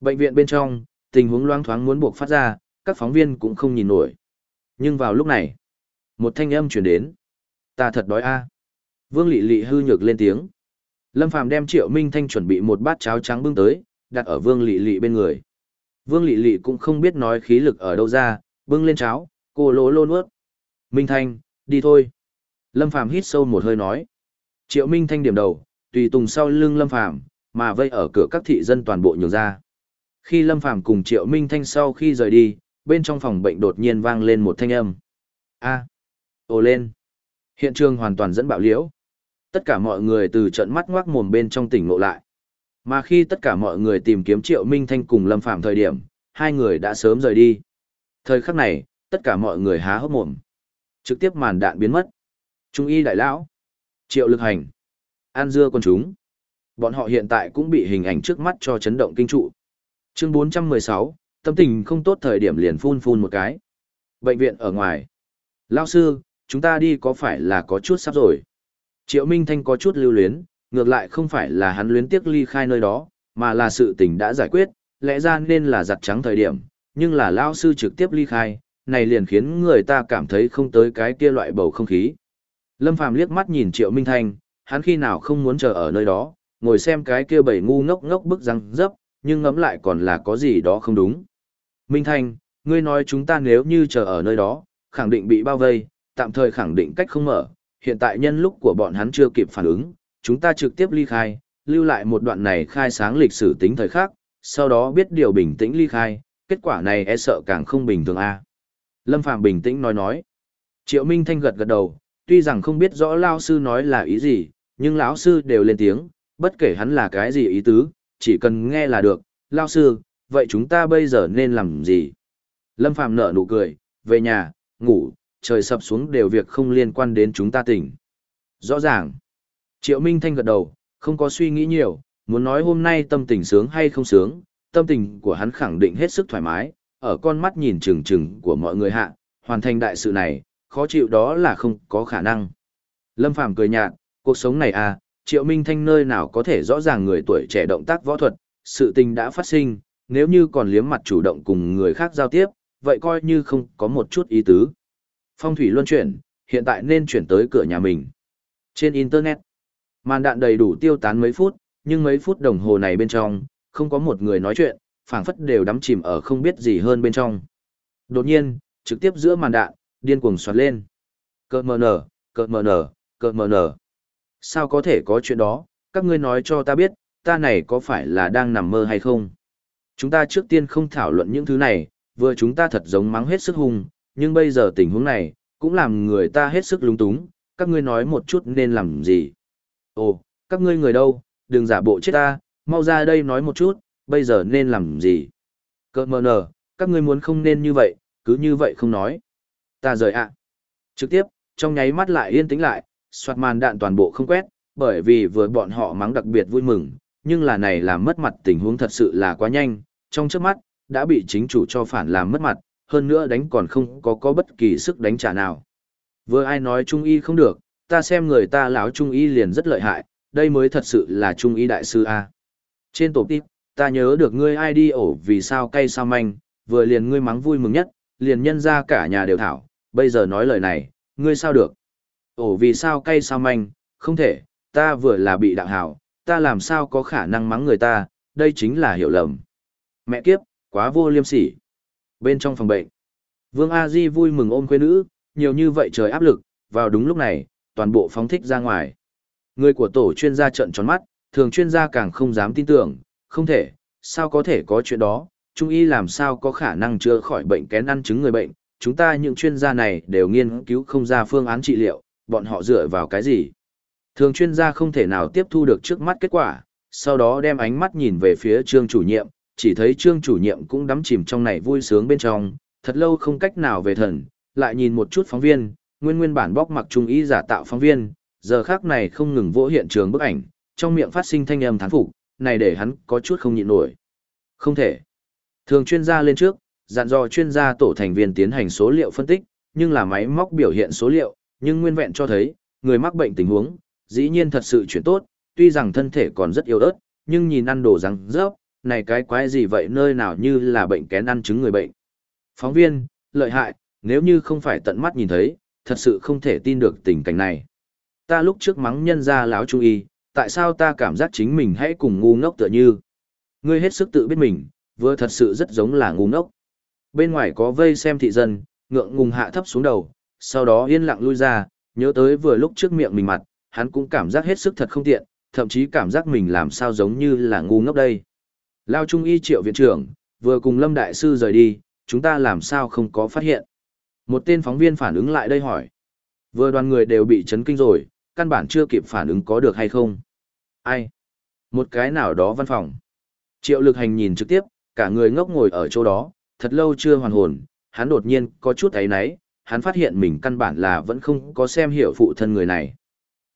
Bệnh viện bên trong, tình huống loang thoáng muốn buộc phát ra, các phóng viên cũng không nhìn nổi. Nhưng vào lúc này, một thanh âm truyền đến. Ta thật đói a. Vương Lệ Lệ hư nhược lên tiếng. Lâm Phàm đem Triệu Minh Thanh chuẩn bị một bát cháo trắng bưng tới, đặt ở Vương Lệ Lệ bên người. Vương Lệ Lệ cũng không biết nói khí lực ở đâu ra, bưng lên cháo, cô lỗ lô nuốt. Minh Thanh, đi thôi. Lâm Phàm hít sâu một hơi nói. Triệu Minh Thanh điểm đầu, tùy tùng sau lưng Lâm Phàm mà vây ở cửa các thị dân toàn bộ nhường ra. Khi Lâm Phàm cùng Triệu Minh Thanh sau khi rời đi, bên trong phòng bệnh đột nhiên vang lên một thanh âm. A. À. Ồ lên. Hiện trường hoàn toàn dẫn bạo liễu. Tất cả mọi người từ trận mắt ngoác mồm bên trong tỉnh ngộ lại. Mà khi tất cả mọi người tìm kiếm Triệu Minh Thanh cùng Lâm Phàm thời điểm, hai người đã sớm rời đi. Thời khắc này, tất cả mọi người há hốc mồm. Trực tiếp màn đạn biến mất. Trung y đại lão. Triệu lực hành. An dưa con chúng. Bọn họ hiện tại cũng bị hình ảnh trước mắt cho chấn động kinh trụ. Chương 416, tâm tình không tốt thời điểm liền phun phun một cái. Bệnh viện ở ngoài. Lao sư, chúng ta đi có phải là có chút sắp rồi? Triệu Minh Thanh có chút lưu luyến, ngược lại không phải là hắn luyến tiếc ly khai nơi đó, mà là sự tình đã giải quyết, lẽ ra nên là giặt trắng thời điểm, nhưng là Lao sư trực tiếp ly khai, này liền khiến người ta cảm thấy không tới cái kia loại bầu không khí. Lâm Phàm liếc mắt nhìn Triệu Minh Thanh, hắn khi nào không muốn chờ ở nơi đó, ngồi xem cái kia bảy ngu ngốc ngốc bức răng dấp, nhưng ngẫm lại còn là có gì đó không đúng. Minh Thanh, ngươi nói chúng ta nếu như chờ ở nơi đó, khẳng định bị bao vây, tạm thời khẳng định cách không mở, hiện tại nhân lúc của bọn hắn chưa kịp phản ứng, chúng ta trực tiếp ly khai, lưu lại một đoạn này khai sáng lịch sử tính thời khác, sau đó biết điều bình tĩnh ly khai, kết quả này e sợ càng không bình thường a. Lâm Phàm bình tĩnh nói nói. Triệu Minh Thanh gật gật đầu, tuy rằng không biết rõ lao sư nói là ý gì, nhưng lão sư đều lên tiếng, bất kể hắn là cái gì ý tứ, chỉ cần nghe là được, lao sư, vậy chúng ta bây giờ nên làm gì? Lâm Phàm nở nụ cười, về nhà, ngủ, trời sập xuống đều việc không liên quan đến chúng ta tỉnh. Rõ ràng. Triệu Minh Thanh gật đầu, không có suy nghĩ nhiều, muốn nói hôm nay tâm tình sướng hay không sướng, tâm tình của hắn khẳng định hết sức thoải mái, ở con mắt nhìn chừng chừng của mọi người hạ, hoàn thành đại sự này, khó chịu đó là không có khả năng. Lâm Phàm cười nhạt, cuộc sống này à, Triệu Minh Thanh nơi nào có thể rõ ràng người tuổi trẻ động tác võ thuật, sự tình đã phát sinh, nếu như còn liếm mặt chủ động cùng người khác giao tiếp, vậy coi như không có một chút ý tứ. Phong thủy luân chuyển, hiện tại nên chuyển tới cửa nhà mình. Trên Internet, màn đạn đầy đủ tiêu tán mấy phút, nhưng mấy phút đồng hồ này bên trong, không có một người nói chuyện, phảng phất đều đắm chìm ở không biết gì hơn bên trong. Đột nhiên, trực tiếp giữa màn đạn, điên cuồng xoắn lên. Cơ mờ nở, cơ mờ nở, cơ mờ nở. Sao có thể có chuyện đó, các ngươi nói cho ta biết, ta này có phải là đang nằm mơ hay không? Chúng ta trước tiên không thảo luận những thứ này, vừa chúng ta thật giống mắng hết sức hung, nhưng bây giờ tình huống này, cũng làm người ta hết sức lúng túng, các ngươi nói một chút nên làm gì? Ồ, các ngươi người đâu, đừng giả bộ chết ta, mau ra đây nói một chút, bây giờ nên làm gì? Cơ mờ nở, các ngươi muốn không nên như vậy, cứ như vậy không nói. Ta rời ạ. Trực tiếp, trong nháy mắt lại yên tĩnh lại, soạt màn đạn toàn bộ không quét, bởi vì vừa bọn họ mắng đặc biệt vui mừng, nhưng là này làm mất mặt tình huống thật sự là quá nhanh, trong trước mắt, đã bị chính chủ cho phản làm mất mặt, hơn nữa đánh còn không có có bất kỳ sức đánh trả nào. Vừa ai nói trung y không được, ta xem người ta lão trung y liền rất lợi hại, đây mới thật sự là trung y đại sư A. Trên tổ tiếp, ta nhớ được ngươi ai đi ổ vì sao cay sao manh, vừa liền ngươi mắng vui mừng nhất, liền nhân ra cả nhà đều thảo, bây giờ nói lời này, ngươi sao được? Ổ vì sao cay sao manh, không thể, ta vừa là bị đạo hảo, ta làm sao có khả năng mắng người ta, đây chính là hiểu lầm. Mẹ kiếp, quá vô liêm sỉ. Bên trong phòng bệnh, Vương A Di vui mừng ôm quê nữ, nhiều như vậy trời áp lực, vào đúng lúc này, toàn bộ phóng thích ra ngoài. Người của tổ chuyên gia trận tròn mắt, thường chuyên gia càng không dám tin tưởng, không thể, sao có thể có chuyện đó, trung y làm sao có khả năng chữa khỏi bệnh kén ăn chứng người bệnh, chúng ta những chuyên gia này đều nghiên cứu không ra phương án trị liệu, bọn họ dựa vào cái gì. Thường chuyên gia không thể nào tiếp thu được trước mắt kết quả, sau đó đem ánh mắt nhìn về phía trương chủ nhiệm, chỉ thấy trương chủ nhiệm cũng đắm chìm trong này vui sướng bên trong, thật lâu không cách nào về thần, lại nhìn một chút phóng viên, nguyên nguyên bản bóc mặc trung y giả tạo phóng viên, giờ khác này không ngừng vỗ hiện trường bức ảnh, trong miệng phát sinh thanh âm thán phục, này để hắn có chút không nhịn nổi. Không thể. Thường chuyên gia lên trước, dặn dò chuyên gia tổ thành viên tiến hành số liệu phân tích, nhưng là máy móc biểu hiện số liệu, nhưng nguyên vẹn cho thấy, người mắc bệnh tình huống, dĩ nhiên thật sự chuyển tốt, tuy rằng thân thể còn rất yếu ớt, nhưng nhìn ăn đồ răng rớp, này cái quái gì vậy nơi nào như là bệnh kén ăn chứng người bệnh. Phóng viên, lợi hại, nếu như không phải tận mắt nhìn thấy, thật sự không thể tin được tình cảnh này. Ta lúc trước mắng nhân ra láo chú ý, tại sao ta cảm giác chính mình hãy cùng ngu ngốc tựa như. Ngươi hết sức tự biết mình, vừa thật sự rất giống là ngu ngốc. Bên ngoài có vây xem thị dân, ngượng ngùng hạ thấp xuống đầu, sau đó yên lặng lui ra, nhớ tới vừa lúc trước miệng mình mặt, hắn cũng cảm giác hết sức thật không tiện, thậm chí cảm giác mình làm sao giống như là ngu ngốc đây. Lao Trung Y triệu viện trưởng, vừa cùng Lâm Đại Sư rời đi, chúng ta làm sao không có phát hiện. Một tên phóng viên phản ứng lại đây hỏi. Vừa đoàn người đều bị chấn kinh rồi, căn bản chưa kịp phản ứng có được hay không. Ai? Một cái nào đó văn phòng. Triệu lực hành nhìn trực tiếp, cả người ngốc ngồi ở chỗ đó, thật lâu chưa hoàn hồn, hắn đột nhiên có chút ấy náy, hắn phát hiện mình căn bản là vẫn không có xem hiểu phụ thân người này.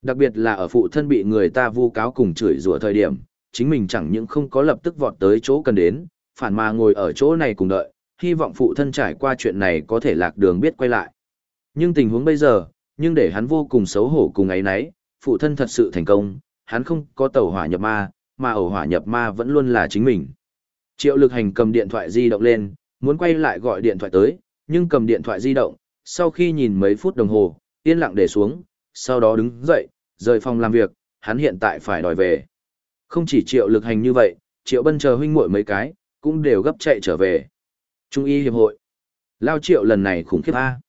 Đặc biệt là ở phụ thân bị người ta vu cáo cùng chửi rủa thời điểm, chính mình chẳng những không có lập tức vọt tới chỗ cần đến, phản mà ngồi ở chỗ này cùng đợi, hy vọng phụ thân trải qua chuyện này có thể lạc đường biết quay lại. Nhưng tình huống bây giờ, nhưng để hắn vô cùng xấu hổ cùng ấy nấy, phụ thân thật sự thành công, hắn không có tẩu hỏa nhập ma, mà ẩu hỏa nhập ma vẫn luôn là chính mình. Triệu lực hành cầm điện thoại di động lên, muốn quay lại gọi điện thoại tới, nhưng cầm điện thoại di động, sau khi nhìn mấy phút đồng hồ, yên lặng để xuống, sau đó đứng dậy, rời phòng làm việc, hắn hiện tại phải đòi về. Không chỉ triệu lực hành như vậy, triệu bân chờ huynh muội mấy cái, cũng đều gấp chạy trở về. Trung y hiệp hội. Lao triệu lần này khủng khiếp A.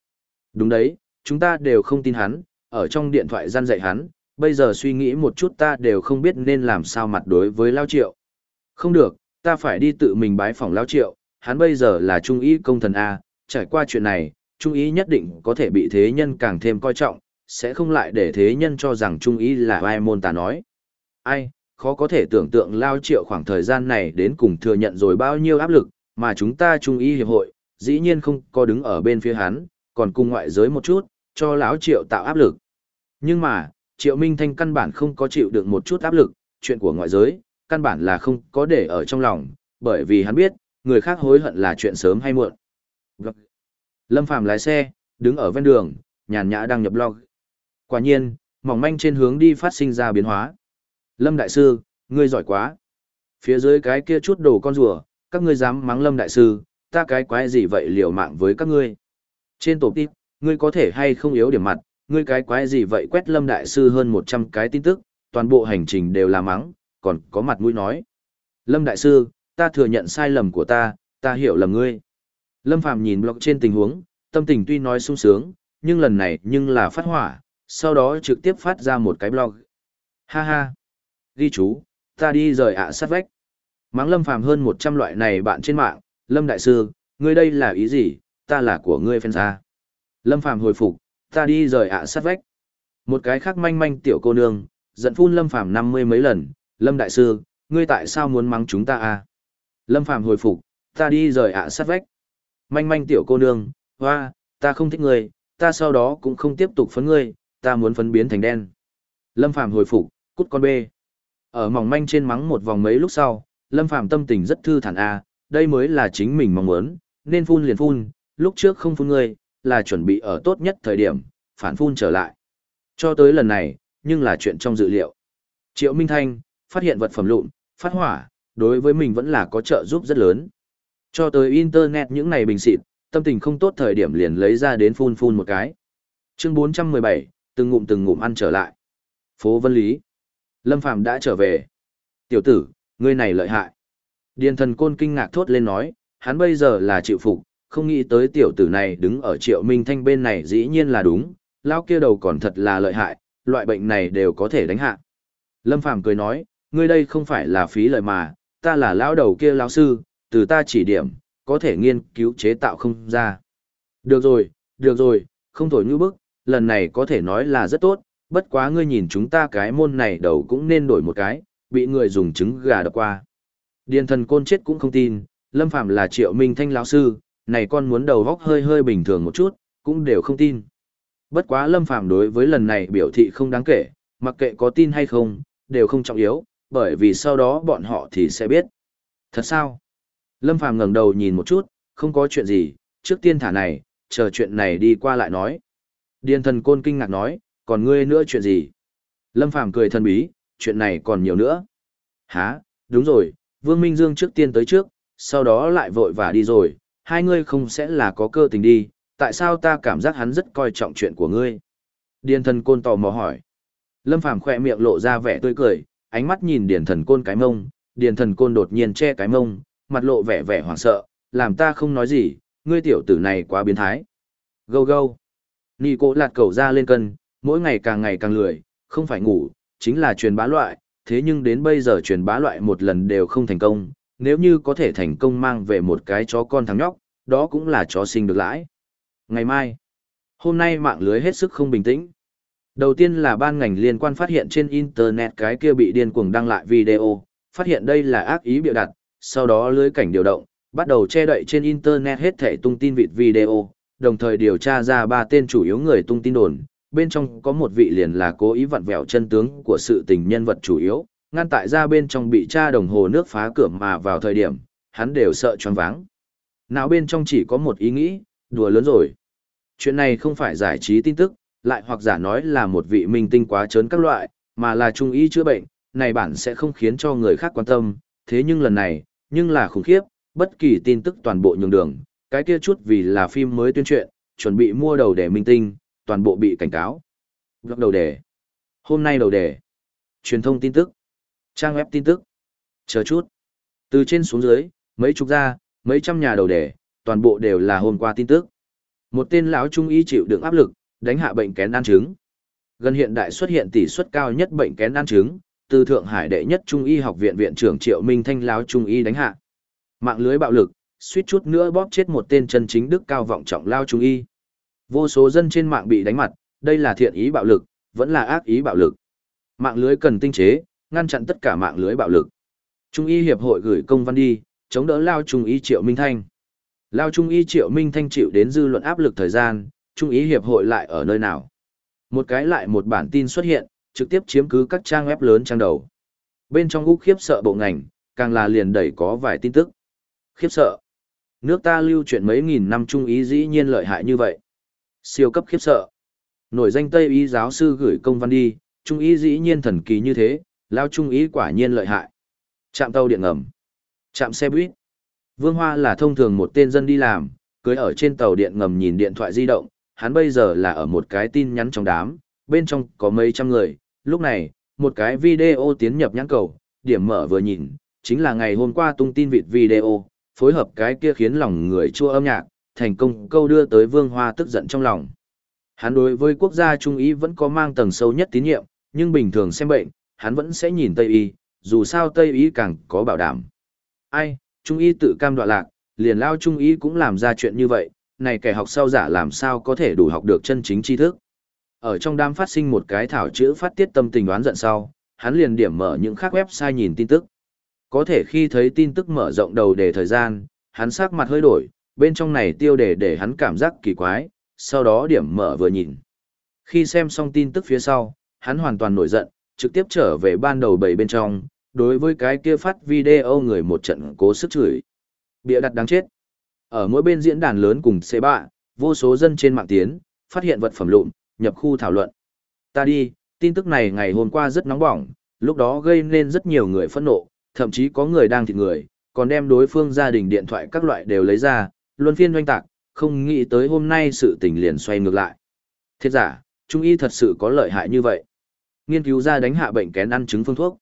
Đúng đấy, chúng ta đều không tin hắn, ở trong điện thoại gian dạy hắn, bây giờ suy nghĩ một chút ta đều không biết nên làm sao mặt đối với Lao triệu. Không được, ta phải đi tự mình bái phỏng Lao triệu, hắn bây giờ là trung y công thần A, trải qua chuyện này, trung y nhất định có thể bị thế nhân càng thêm coi trọng, sẽ không lại để thế nhân cho rằng trung y là ai môn ta nói. Ai, khó có thể tưởng tượng lao triệu khoảng thời gian này đến cùng thừa nhận rồi bao nhiêu áp lực, mà chúng ta trung y hiệp hội, dĩ nhiên không có đứng ở bên phía hắn, còn cùng ngoại giới một chút, cho lão triệu tạo áp lực. Nhưng mà, triệu minh thanh căn bản không có chịu được một chút áp lực, chuyện của ngoại giới, căn bản là không có để ở trong lòng, bởi vì hắn biết, người khác hối hận là chuyện sớm hay muộn. Lâm Phàm lái xe, đứng ở ven đường, nhàn nhã đang nhập log. Quả nhiên, mỏng manh trên hướng đi phát sinh ra biến hóa. Lâm Đại Sư, ngươi giỏi quá. Phía dưới cái kia chút đồ con rùa, các ngươi dám mắng Lâm Đại Sư, ta cái quái gì vậy liều mạng với các ngươi. Trên tổ tiếp, ngươi có thể hay không yếu điểm mặt, ngươi cái quái gì vậy quét Lâm Đại Sư hơn 100 cái tin tức, toàn bộ hành trình đều là mắng, còn có mặt mũi nói. Lâm Đại Sư, ta thừa nhận sai lầm của ta, ta hiểu lầm ngươi. Lâm Phàm nhìn blog trên tình huống, Tâm tình tuy nói sung sướng, nhưng lần này nhưng là phát hỏa, sau đó trực tiếp phát ra một cái blog. Ha ha. Ghi chú, ta đi rời ạ sát vách. Mắng Lâm Phàm hơn 100 loại này bạn trên mạng, Lâm Đại Sư, ngươi đây là ý gì, ta là của ngươi fan ra. À? Lâm Phàm hồi phục, ta đi rời ạ sát vách. Một cái khác manh manh tiểu cô nương, giận phun Lâm Phàm năm mươi mấy lần, Lâm Đại Sư, ngươi tại sao muốn mắng chúng ta à? Lâm Phàm hồi phục, ta đi rời ạ sát vách. Manh manh tiểu cô nương, hoa, ta không thích ngươi, ta sau đó cũng không tiếp tục phấn ngươi, ta muốn phấn biến thành đen. Lâm Phàm hồi phục, cút con bê. Ở mỏng manh trên mắng một vòng mấy lúc sau, Lâm Phàm tâm tình rất thư thản a, à, đây mới là chính mình mong muốn, nên phun liền phun, lúc trước không phun ngươi, là chuẩn bị ở tốt nhất thời điểm, phản phun trở lại. Cho tới lần này, nhưng là chuyện trong dự liệu. Triệu Minh Thanh, phát hiện vật phẩm lụn, phát hỏa, đối với mình vẫn là có trợ giúp rất lớn. Cho tới Internet những này bình xịt, tâm tình không tốt thời điểm liền lấy ra đến phun phun một cái. Chương 417, từng ngụm từng ngụm ăn trở lại. Phố Vân Lý. Lâm Phàm đã trở về. Tiểu tử, ngươi này lợi hại. Điền thần côn kinh ngạc thốt lên nói, hắn bây giờ là chịu phục, không nghĩ tới tiểu tử này đứng ở triệu minh thanh bên này dĩ nhiên là đúng, lao kia đầu còn thật là lợi hại, loại bệnh này đều có thể đánh hạ. Lâm Phàm cười nói, ngươi đây không phải là phí lợi mà, ta là lão đầu kia lão sư, từ ta chỉ điểm, có thể nghiên cứu chế tạo không ra. Được rồi, được rồi, không thổi như bức, lần này có thể nói là rất tốt, bất quá ngươi nhìn chúng ta cái môn này đầu cũng nên đổi một cái, bị người dùng trứng gà đập qua. Điền thần côn chết cũng không tin, Lâm Phàm là triệu minh thanh lão sư, này con muốn đầu góc hơi hơi bình thường một chút, cũng đều không tin. Bất quá Lâm Phàm đối với lần này biểu thị không đáng kể, mặc kệ có tin hay không, đều không trọng yếu, bởi vì sau đó bọn họ thì sẽ biết. Thật sao? Lâm Phàm ngẩng đầu nhìn một chút, không có chuyện gì, trước tiên thả này, chờ chuyện này đi qua lại nói. Điền thần côn kinh ngạc nói, còn ngươi nữa chuyện gì? Lâm Phàm cười thần bí, chuyện này còn nhiều nữa. Hả, đúng rồi, Vương Minh Dương trước tiên tới trước, sau đó lại vội và đi rồi, hai ngươi không sẽ là có cơ tình đi, tại sao ta cảm giác hắn rất coi trọng chuyện của ngươi? Điền thần côn tò mò hỏi. Lâm Phàm khỏe miệng lộ ra vẻ tươi cười, ánh mắt nhìn điền thần côn cái mông, điền thần côn đột nhiên che cái mông, mặt lộ vẻ vẻ hoảng sợ, làm ta không nói gì, ngươi tiểu tử này quá biến thái. Gâu gâu. Nì cố lạt cầu ra lên cân, mỗi ngày càng ngày càng lười, không phải ngủ, chính là truyền bá loại, thế nhưng đến bây giờ truyền bá loại một lần đều không thành công, nếu như có thể thành công mang về một cái chó con thằng nhóc, đó cũng là chó sinh được lãi. Ngày mai, hôm nay mạng lưới hết sức không bình tĩnh. Đầu tiên là ban ngành liên quan phát hiện trên Internet cái kia bị điên cuồng đăng lại video, phát hiện đây là ác ý biểu đặt, sau đó lưới cảnh điều động, bắt đầu che đậy trên Internet hết thể tung tin vịt video, đồng thời điều tra ra ba tên chủ yếu người tung tin đồn, bên trong có một vị liền là cố ý vặn vẹo chân tướng của sự tình nhân vật chủ yếu, ngăn tại ra bên trong bị cha đồng hồ nước phá cửa mà vào thời điểm, hắn đều sợ choáng váng. Nào bên trong chỉ có một ý nghĩ, đùa lớn rồi. Chuyện này không phải giải trí tin tức, lại hoặc giả nói là một vị minh tinh quá trớn các loại, mà là trung y chữa bệnh, này bản sẽ không khiến cho người khác quan tâm, thế nhưng lần này, nhưng là khủng khiếp, bất kỳ tin tức toàn bộ nhường đường, cái kia chút vì là phim mới tuyên truyện, chuẩn bị mua đầu để minh tinh, toàn bộ bị cảnh cáo. Blog đầu đề. Hôm nay đầu đề. Truyền thông tin tức. Trang web tin tức. Chờ chút. Từ trên xuống dưới, mấy chục gia mấy trăm nhà đầu đề, toàn bộ đều là hôm qua tin tức. Một tên lão trung y chịu đựng áp lực, đánh hạ bệnh kén ăn trứng. Gần hiện đại xuất hiện tỷ suất cao nhất bệnh kén ăn trứng, từ Thượng Hải đệ nhất trung y học viện viện trưởng Triệu Minh Thanh lão trung y đánh hạ. Mạng lưới bạo lực, suýt chút nữa bóp chết một tên chân chính đức cao vọng trọng lao trung y. Vô số dân trên mạng bị đánh mặt, đây là thiện ý bạo lực, vẫn là ác ý bạo lực. Mạng lưới cần tinh chế, ngăn chặn tất cả mạng lưới bạo lực. Trung y hiệp hội gửi công văn đi, chống đỡ lao trung y Triệu Minh Thanh. Lao trung y Triệu Minh Thanh chịu đến dư luận áp lực thời gian, trung y hiệp hội lại ở nơi nào? Một cái lại một bản tin xuất hiện, trực tiếp chiếm cứ các trang web lớn trang đầu. Bên trong úc khiếp sợ bộ ngành, càng là liền đẩy có vài tin tức. Khiếp sợ. Nước ta lưu chuyện mấy nghìn năm trung ý dĩ nhiên lợi hại như vậy. Siêu cấp khiếp sợ. Nổi danh Tây y giáo sư gửi công văn đi, trung ý dĩ nhiên thần kỳ như thế, lao trung ý quả nhiên lợi hại. Trạm tàu điện ngầm. Trạm xe buýt. Vương Hoa là thông thường một tên dân đi làm, cưới ở trên tàu điện ngầm nhìn điện thoại di động, hắn bây giờ là ở một cái tin nhắn trong đám, bên trong có mấy trăm người, lúc này, một cái video tiến nhập nhãn cầu, điểm mở vừa nhìn, chính là ngày hôm qua tung tin vịt video, phối hợp cái kia khiến lòng người chua âm nhạc, thành công câu đưa tới Vương Hoa tức giận trong lòng. Hắn đối với quốc gia Trung ý vẫn có mang tầng sâu nhất tín nhiệm, nhưng bình thường xem bệnh, hắn vẫn sẽ nhìn Tây Y, dù sao Tây Y càng có bảo đảm. Ai, Trung Y tự cam đoạ lạc, liền lao Trung Y cũng làm ra chuyện như vậy, này kẻ học sau giả làm sao có thể đủ học được chân chính tri thức. Ở trong đám phát sinh một cái thảo chữ phát tiết tâm tình đoán giận sau, hắn liền điểm mở những khác website nhìn tin tức. Có thể khi thấy tin tức mở rộng đầu đề thời gian, hắn sắc mặt hơi đổi, bên trong này tiêu đề để hắn cảm giác kỳ quái, sau đó điểm mở vừa nhìn. Khi xem xong tin tức phía sau, hắn hoàn toàn nổi giận, trực tiếp trở về ban đầu bảy bên trong, đối với cái kia phát video người một trận cố sức chửi. Bịa đặt đáng chết. Ở mỗi bên diễn đàn lớn cùng xe bạ, vô số dân trên mạng tiến, phát hiện vật phẩm lụn, nhập khu thảo luận. Ta đi, tin tức này ngày hôm qua rất nóng bỏng, lúc đó gây nên rất nhiều người phẫn nộ, thậm chí có người đang thịt người, còn đem đối phương gia đình điện thoại các loại đều lấy ra, luân phiên doanh tạc, không nghĩ tới hôm nay sự tình liền xoay ngược lại. Thiết giả, trung y thật sự có lợi hại như vậy. Nghiên cứu ra đánh hạ bệnh kén ăn chứng phương thuốc.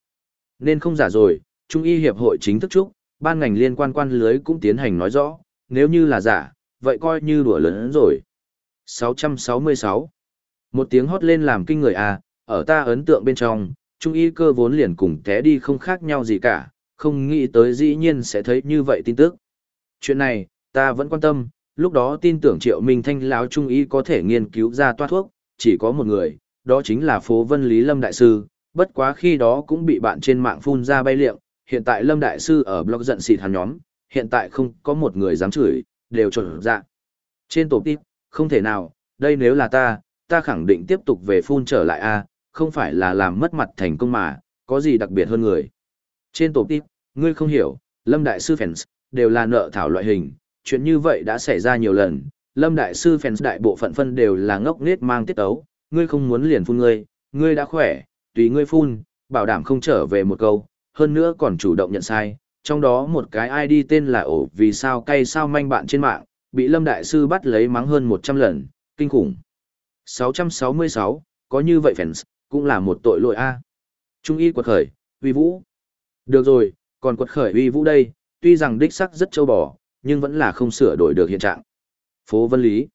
Nên không giả rồi, trung y hiệp hội chính thức chúc, ban ngành liên quan quan lưới cũng tiến hành nói rõ, nếu như là giả, vậy coi như đùa lớn rồi. 666. Một tiếng hót lên làm kinh người à, ở ta ấn tượng bên trong, trung y cơ vốn liền cùng té đi không khác nhau gì cả, không nghĩ tới dĩ nhiên sẽ thấy như vậy tin tức. Chuyện này, ta vẫn quan tâm, lúc đó tin tưởng triệu minh thanh lão trung y có thể nghiên cứu ra toát thuốc, chỉ có một người, đó chính là phố vân lý lâm đại sư, bất quá khi đó cũng bị bạn trên mạng phun ra bay liệng, hiện tại lâm đại sư ở blog giận xịt hắn nhóm, hiện tại không có một người dám chửi, đều trộn dạ. Trên tổ tiếp, không thể nào, đây nếu là ta, ta khẳng định tiếp tục về phun trở lại a không phải là làm mất mặt thành công mà, có gì đặc biệt hơn người. Trên tổ tiếp, ngươi không hiểu, Lâm Đại Sư fans, đều là nợ thảo loại hình, chuyện như vậy đã xảy ra nhiều lần, Lâm Đại Sư fans đại bộ phận phân đều là ngốc nghếch mang tiết ấu, ngươi không muốn liền phun ngươi, ngươi đã khỏe, tùy ngươi phun, bảo đảm không trở về một câu, hơn nữa còn chủ động nhận sai, trong đó một cái ID tên là ổ vì sao cay sao manh bạn trên mạng, bị Lâm Đại Sư bắt lấy mắng hơn 100 lần, kinh khủng. 666, có như vậy fans, cũng là một tội lỗi a. Trung y quật khởi, uy vũ. Được rồi, còn quật khởi uy vũ đây, tuy rằng đích sắc rất châu bò, nhưng vẫn là không sửa đổi được hiện trạng. Phố Vân Lý.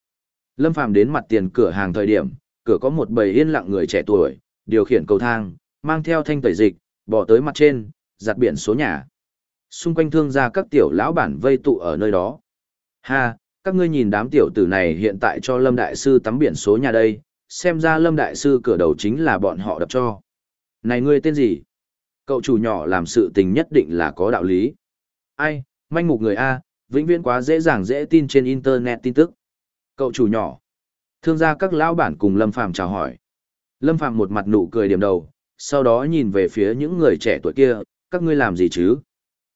Lâm Phàm đến mặt tiền cửa hàng thời điểm, cửa có một bầy yên lặng người trẻ tuổi, điều khiển cầu thang, mang theo thanh tẩy dịch, bỏ tới mặt trên, giặt biển số nhà. Xung quanh thương gia các tiểu lão bản vây tụ ở nơi đó. Ha, các ngươi nhìn đám tiểu tử này hiện tại cho Lâm Đại Sư tắm biển số nhà đây, xem ra Lâm Đại Sư cửa đầu chính là bọn họ đập cho. Này ngươi tên gì? Cậu chủ nhỏ làm sự tình nhất định là có đạo lý. Ai, manh mục người A, vĩnh viễn quá dễ dàng dễ tin trên Internet tin tức. Cậu chủ nhỏ. Thương gia các lão bản cùng Lâm Phàm chào hỏi. Lâm Phàm một mặt nụ cười điểm đầu, sau đó nhìn về phía những người trẻ tuổi kia, các ngươi làm gì chứ?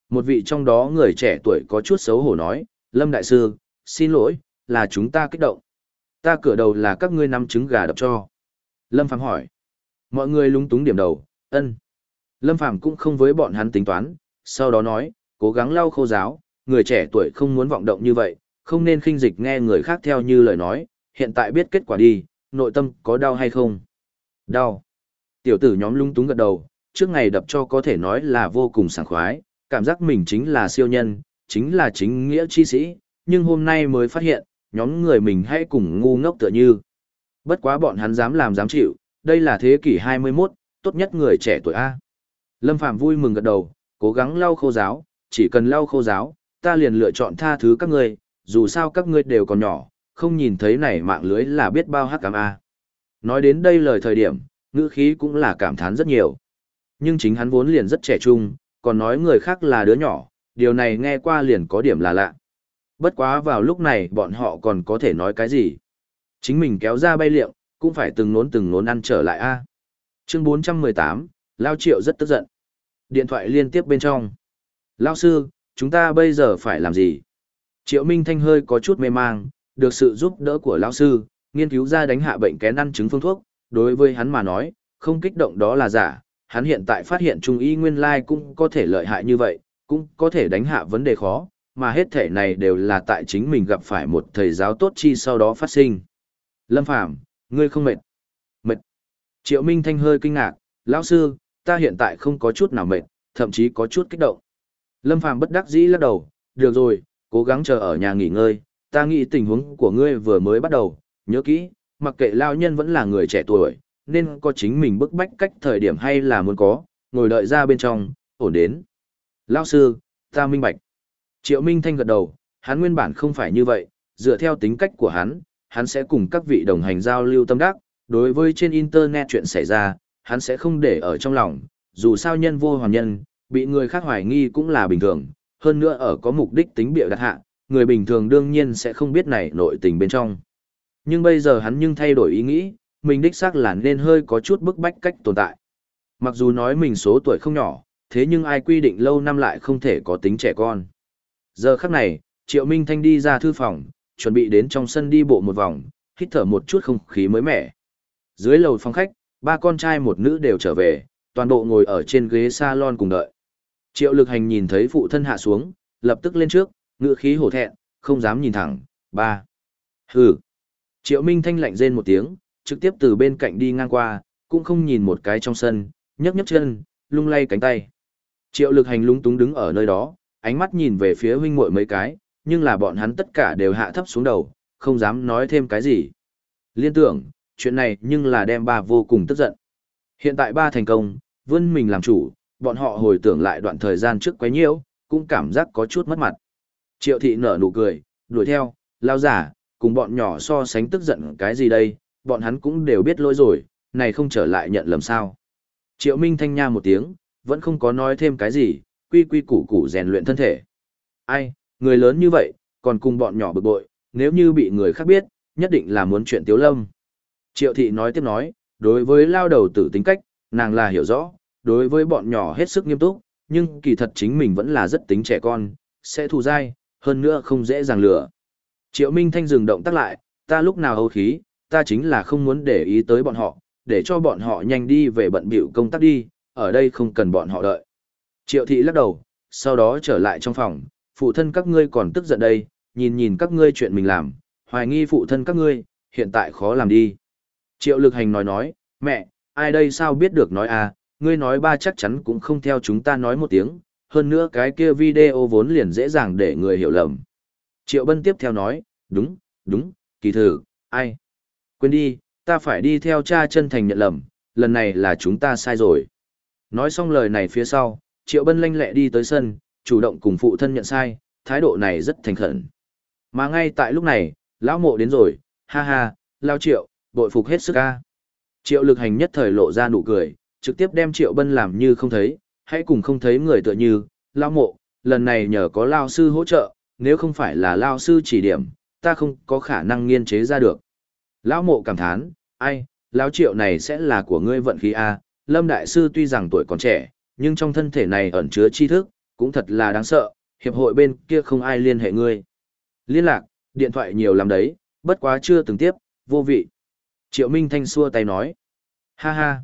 Một vị trong đó người trẻ tuổi có chút xấu hổ nói, Lâm Đại Sư, xin lỗi, là chúng ta kích động. Ta cửa đầu là các ngươi nắm trứng gà đập cho. Lâm Phàm hỏi. Mọi người lúng túng điểm đầu, ân. Lâm Phàm cũng không với bọn hắn tính toán, sau đó nói, cố gắng lau khô giáo, người trẻ tuổi không muốn vọng động như vậy, không nên khinh dịch nghe người khác theo như lời nói, hiện tại biết kết quả đi, nội tâm có đau hay không? Đau. Tiểu tử nhóm lung túng gật đầu, trước ngày đập cho có thể nói là vô cùng sảng khoái, cảm giác mình chính là siêu nhân, chính là chính nghĩa chi sĩ, nhưng hôm nay mới phát hiện, nhóm người mình hay cùng ngu ngốc tựa như. Bất quá bọn hắn dám làm dám chịu, đây là thế kỷ 21, tốt nhất người trẻ tuổi A. Lâm Phạm vui mừng gật đầu, cố gắng lau khô giáo, chỉ cần lau khô giáo, ta liền lựa chọn tha thứ các ngươi, dù sao các ngươi đều còn nhỏ, không nhìn thấy này mạng lưới là biết bao hắc cám A. Nói đến đây lời thời điểm, ngữ khí cũng là cảm thán rất nhiều. Nhưng chính hắn vốn liền rất trẻ trung, còn nói người khác là đứa nhỏ, điều này nghe qua liền có điểm là lạ. Bất quá vào lúc này bọn họ còn có thể nói cái gì. Chính mình kéo ra bay liệng, cũng phải từng nốn từng nốn ăn trở lại a. Chương 418, Lao Triệu rất tức giận. Điện thoại liên tiếp bên trong. Lao sư, chúng ta bây giờ phải làm gì? Triệu Minh Thanh hơi có chút mê mang, được sự giúp đỡ của lão sư, nghiên cứu ra đánh hạ bệnh kén ăn chứng phương thuốc. Đối với hắn mà nói, không kích động đó là giả. Hắn hiện tại phát hiện trung y nguyên lai cũng có thể lợi hại như vậy, cũng có thể đánh hạ vấn đề khó, mà hết thể này đều là tại chính mình gặp phải một thầy giáo tốt chi sau đó phát sinh. Lâm Phàm ngươi không mệt. Mệt. Triệu Minh Thanh hơi kinh ngạc, lão sư, ta hiện tại không có chút nào mệt, thậm chí có chút kích động. Lâm Phàm bất đắc dĩ lắc đầu, được rồi, cố gắng chờ ở nhà nghỉ ngơi, ta nghĩ tình huống của ngươi vừa mới bắt đầu, nhớ kỹ, mặc kệ lao nhân vẫn là người trẻ tuổi, nên có chính mình bức bách cách thời điểm hay là muốn có, ngồi đợi ra bên trong, ổn đến. Lao sư, ta minh bạch. Triệu Minh Thanh gật đầu, hắn nguyên bản không phải như vậy, dựa theo tính cách của hắn, hắn sẽ cùng các vị đồng hành giao lưu tâm đắc, đối với trên Internet chuyện xảy ra, hắn sẽ không để ở trong lòng, dù sao nhân vô hoàn nhân, bị người khác hoài nghi cũng là bình thường, hơn nữa ở có mục đích tính biểu đặt hạ, người bình thường đương nhiên sẽ không biết này nội tình bên trong. Nhưng bây giờ hắn nhưng thay đổi ý nghĩ, mình đích xác là nên hơi có chút bức bách cách tồn tại. Mặc dù nói mình số tuổi không nhỏ, thế nhưng ai quy định lâu năm lại không thể có tính trẻ con. Giờ khắc này, Triệu Minh Thanh đi ra thư phòng, chuẩn bị đến trong sân đi bộ một vòng, hít thở một chút không khí mới mẻ. Dưới lầu phòng khách, ba con trai một nữ đều trở về, toàn bộ ngồi ở trên ghế salon cùng đợi. Triệu lực hành nhìn thấy phụ thân hạ xuống, lập tức lên trước, ngựa khí hổ thẹn, không dám nhìn thẳng, ba. Hừ. Triệu Minh Thanh lạnh rên một tiếng, trực tiếp từ bên cạnh đi ngang qua, cũng không nhìn một cái trong sân, nhấc nhấc chân, lung lay cánh tay. Triệu lực hành lung túng đứng ở nơi đó, ánh mắt nhìn về phía huynh muội mấy cái, nhưng là bọn hắn tất cả đều hạ thấp xuống đầu, không dám nói thêm cái gì. Liên tưởng, chuyện này nhưng là đem ba vô cùng tức giận. Hiện tại ba thành công, vươn mình làm chủ, bọn họ hồi tưởng lại đoạn thời gian trước quấy nhiễu, cũng cảm giác có chút mất mặt. Triệu thị nở nụ cười, đuổi theo, lao giả, cùng bọn nhỏ so sánh tức giận cái gì đây, bọn hắn cũng đều biết lỗi rồi, này không trở lại nhận lầm sao. Triệu Minh thanh nha một tiếng, vẫn không có nói thêm cái gì, quy quy củ củ rèn luyện thân thể. Ai, người lớn như vậy, còn cùng bọn nhỏ bực bội, nếu như bị người khác biết, nhất định là muốn chuyện tiếu lâm. Triệu thị nói tiếp nói, đối với lao đầu tử tính cách, nàng là hiểu rõ, đối với bọn nhỏ hết sức nghiêm túc, nhưng kỳ thật chính mình vẫn là rất tính trẻ con, sẽ thù dai, hơn nữa không dễ dàng lừa. Triệu Minh Thanh dừng động tác lại, ta lúc nào hầu khí, ta chính là không muốn để ý tới bọn họ, để cho bọn họ nhanh đi về bận bịu công tác đi, ở đây không cần bọn họ đợi. Triệu thị lắc đầu, sau đó trở lại trong phòng, phụ thân các ngươi còn tức giận đây, nhìn nhìn các ngươi chuyện mình làm, hoài nghi phụ thân các ngươi, hiện tại khó làm đi. Triệu lực hành nói nói, mẹ, ai đây sao biết được nói à, ngươi nói ba chắc chắn cũng không theo chúng ta nói một tiếng, hơn nữa cái kia video vốn liền dễ dàng để người hiểu lầm. Triệu Bân tiếp theo nói, đúng, đúng, kỳ thử, ai? Quên đi, ta phải đi theo cha chân thành nhận lầm, lần này là chúng ta sai rồi. Nói xong lời này phía sau, Triệu Bân lanh lẹ đi tới sân, chủ động cùng phụ thân nhận sai, thái độ này rất thành khẩn. Mà ngay tại lúc này, lão mộ đến rồi, ha ha, lao triệu, bội phục hết sức ca. Triệu lực hành nhất thời lộ ra nụ cười, trực tiếp đem triệu bân làm như không thấy, hãy cùng không thấy người tựa như, lao mộ, lần này nhờ có lao sư hỗ trợ, nếu không phải là lao sư chỉ điểm, ta không có khả năng nghiên chế ra được. Lão mộ cảm thán, ai, lão triệu này sẽ là của ngươi vận khí A, Lâm Đại Sư tuy rằng tuổi còn trẻ, nhưng trong thân thể này ẩn chứa tri thức, cũng thật là đáng sợ, hiệp hội bên kia không ai liên hệ ngươi. Liên lạc, điện thoại nhiều lắm đấy, bất quá chưa từng tiếp, vô vị. Triệu Minh Thanh xua tay nói. Ha ha.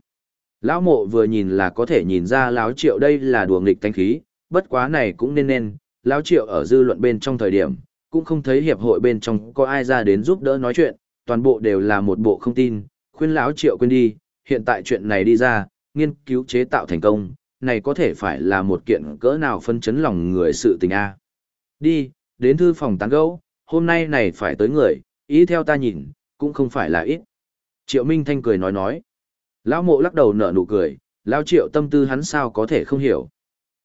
Lão mộ vừa nhìn là có thể nhìn ra lão triệu đây là đùa nghịch thanh khí, bất quá này cũng nên nên, lão triệu ở dư luận bên trong thời điểm, cũng không thấy hiệp hội bên trong có ai ra đến giúp đỡ nói chuyện, toàn bộ đều là một bộ không tin, khuyên lão triệu quên đi, hiện tại chuyện này đi ra, nghiên cứu chế tạo thành công, này có thể phải là một kiện cỡ nào phân chấn lòng người sự tình a. Đi, đến thư phòng tán gẫu, hôm nay này phải tới người, ý theo ta nhìn, cũng không phải là ít. Triệu Minh Thanh cười nói nói. Lão mộ lắc đầu nở nụ cười, lão triệu tâm tư hắn sao có thể không hiểu.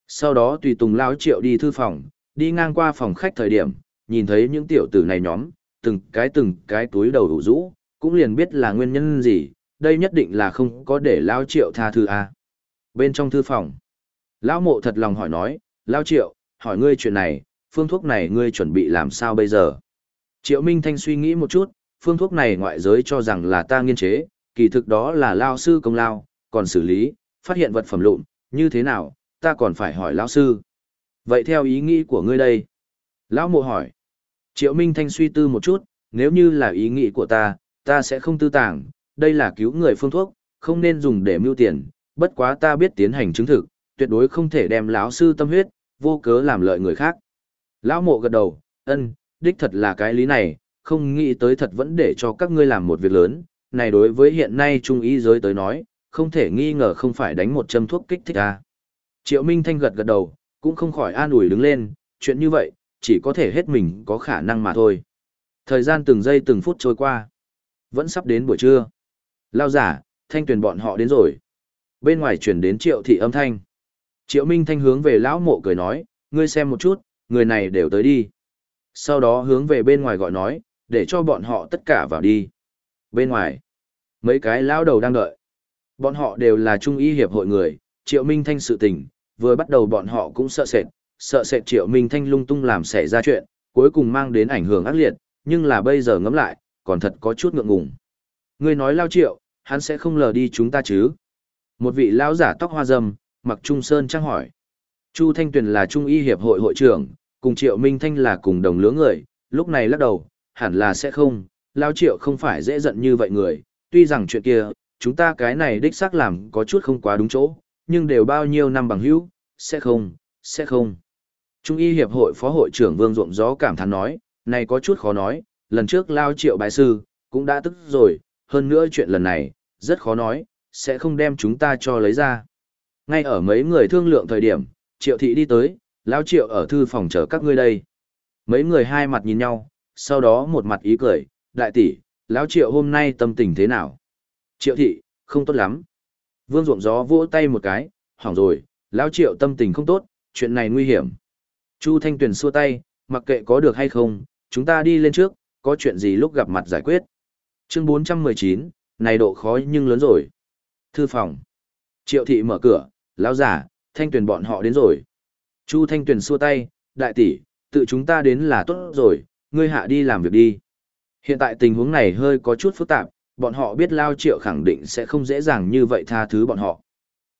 Sau đó tùy tùng lão triệu đi thư phòng, đi ngang qua phòng khách thời điểm, nhìn thấy những tiểu tử này nhóm, từng cái từng cái túi đầu đủ rũ, cũng liền biết là nguyên nhân gì, đây nhất định là không có để lão triệu tha thư a. Bên trong thư phòng, lão mộ thật lòng hỏi nói, lão triệu, hỏi ngươi chuyện này, phương thuốc này ngươi chuẩn bị làm sao bây giờ? Triệu Minh Thanh suy nghĩ một chút, phương thuốc này ngoại giới cho rằng là ta nghiên chế, kỳ thực đó là lao sư công lao, còn xử lý, phát hiện vật phẩm lụn, như thế nào, ta còn phải hỏi lão sư. Vậy theo ý nghĩ của ngươi đây? Lão mộ hỏi. Triệu Minh Thanh suy tư một chút, nếu như là ý nghĩ của ta, ta sẽ không tư tàng, đây là cứu người phương thuốc, không nên dùng để mưu tiền, bất quá ta biết tiến hành chứng thực, tuyệt đối không thể đem lão sư tâm huyết, vô cớ làm lợi người khác. Lão mộ gật đầu, ân, đích thật là cái lý này, không nghĩ tới thật vẫn để cho các ngươi làm một việc lớn, này đối với hiện nay trung y giới tới nói, không thể nghi ngờ không phải đánh một châm thuốc kích thích à. Triệu Minh Thanh gật gật đầu, cũng không khỏi an ủi đứng lên, chuyện như vậy, chỉ có thể hết mình có khả năng mà thôi. Thời gian từng giây từng phút trôi qua. Vẫn sắp đến buổi trưa. Lao giả, thanh tuyển bọn họ đến rồi. Bên ngoài chuyển đến triệu thị âm thanh. Triệu Minh Thanh hướng về lão mộ cười nói, ngươi xem một chút, người này đều tới đi. Sau đó hướng về bên ngoài gọi nói, để cho bọn họ tất cả vào đi. Bên ngoài, mấy cái lão đầu đang đợi. Bọn họ đều là trung y hiệp hội người, Triệu Minh Thanh sự tình, vừa bắt đầu bọn họ cũng sợ sệt, sợ sệt Triệu Minh Thanh lung tung làm xảy ra chuyện, cuối cùng mang đến ảnh hưởng ác liệt, nhưng là bây giờ ngẫm lại, còn thật có chút ngượng ngùng. Ngươi nói lao Triệu, hắn sẽ không lờ đi chúng ta chứ? Một vị lão giả tóc hoa râm, mặc trung sơn trang hỏi. Chu Thanh Tuyền là trung y hiệp hội hội trưởng, cùng Triệu Minh Thanh là cùng đồng lứa người, lúc này lắc đầu, hẳn là sẽ không, lao Triệu không phải dễ giận như vậy người, tuy rằng chuyện kia, chúng ta cái này đích xác làm có chút không quá đúng chỗ, nhưng đều bao nhiêu năm bằng hữu, sẽ không, sẽ không. Trung y hiệp hội phó hội trưởng Vương Ruộng Gió cảm thán nói, này có chút khó nói, lần trước lao triệu bái sư, cũng đã tức rồi, hơn nữa chuyện lần này, rất khó nói, sẽ không đem chúng ta cho lấy ra. Ngay ở mấy người thương lượng thời điểm, triệu thị đi tới, lao triệu ở thư phòng chờ các ngươi đây. Mấy người hai mặt nhìn nhau, sau đó một mặt ý cười, đại tỷ, lão triệu hôm nay tâm tình thế nào? Triệu thị, không tốt lắm. Vương ruộng gió vỗ tay một cái, hỏng rồi, lão triệu tâm tình không tốt, chuyện này nguy hiểm. Chu Thanh Tuyền xua tay, mặc kệ có được hay không, chúng ta đi lên trước, có chuyện gì lúc gặp mặt giải quyết. Chương 419, này độ khó nhưng lớn rồi. Thư phòng. Triệu thị mở cửa, lão giả, Thanh Tuyền bọn họ đến rồi. Chu Thanh Tuyền xua tay, đại tỷ, tự chúng ta đến là tốt rồi, ngươi hạ đi làm việc đi. Hiện tại tình huống này hơi có chút phức tạp, bọn họ biết Lao Triệu khẳng định sẽ không dễ dàng như vậy tha thứ bọn họ.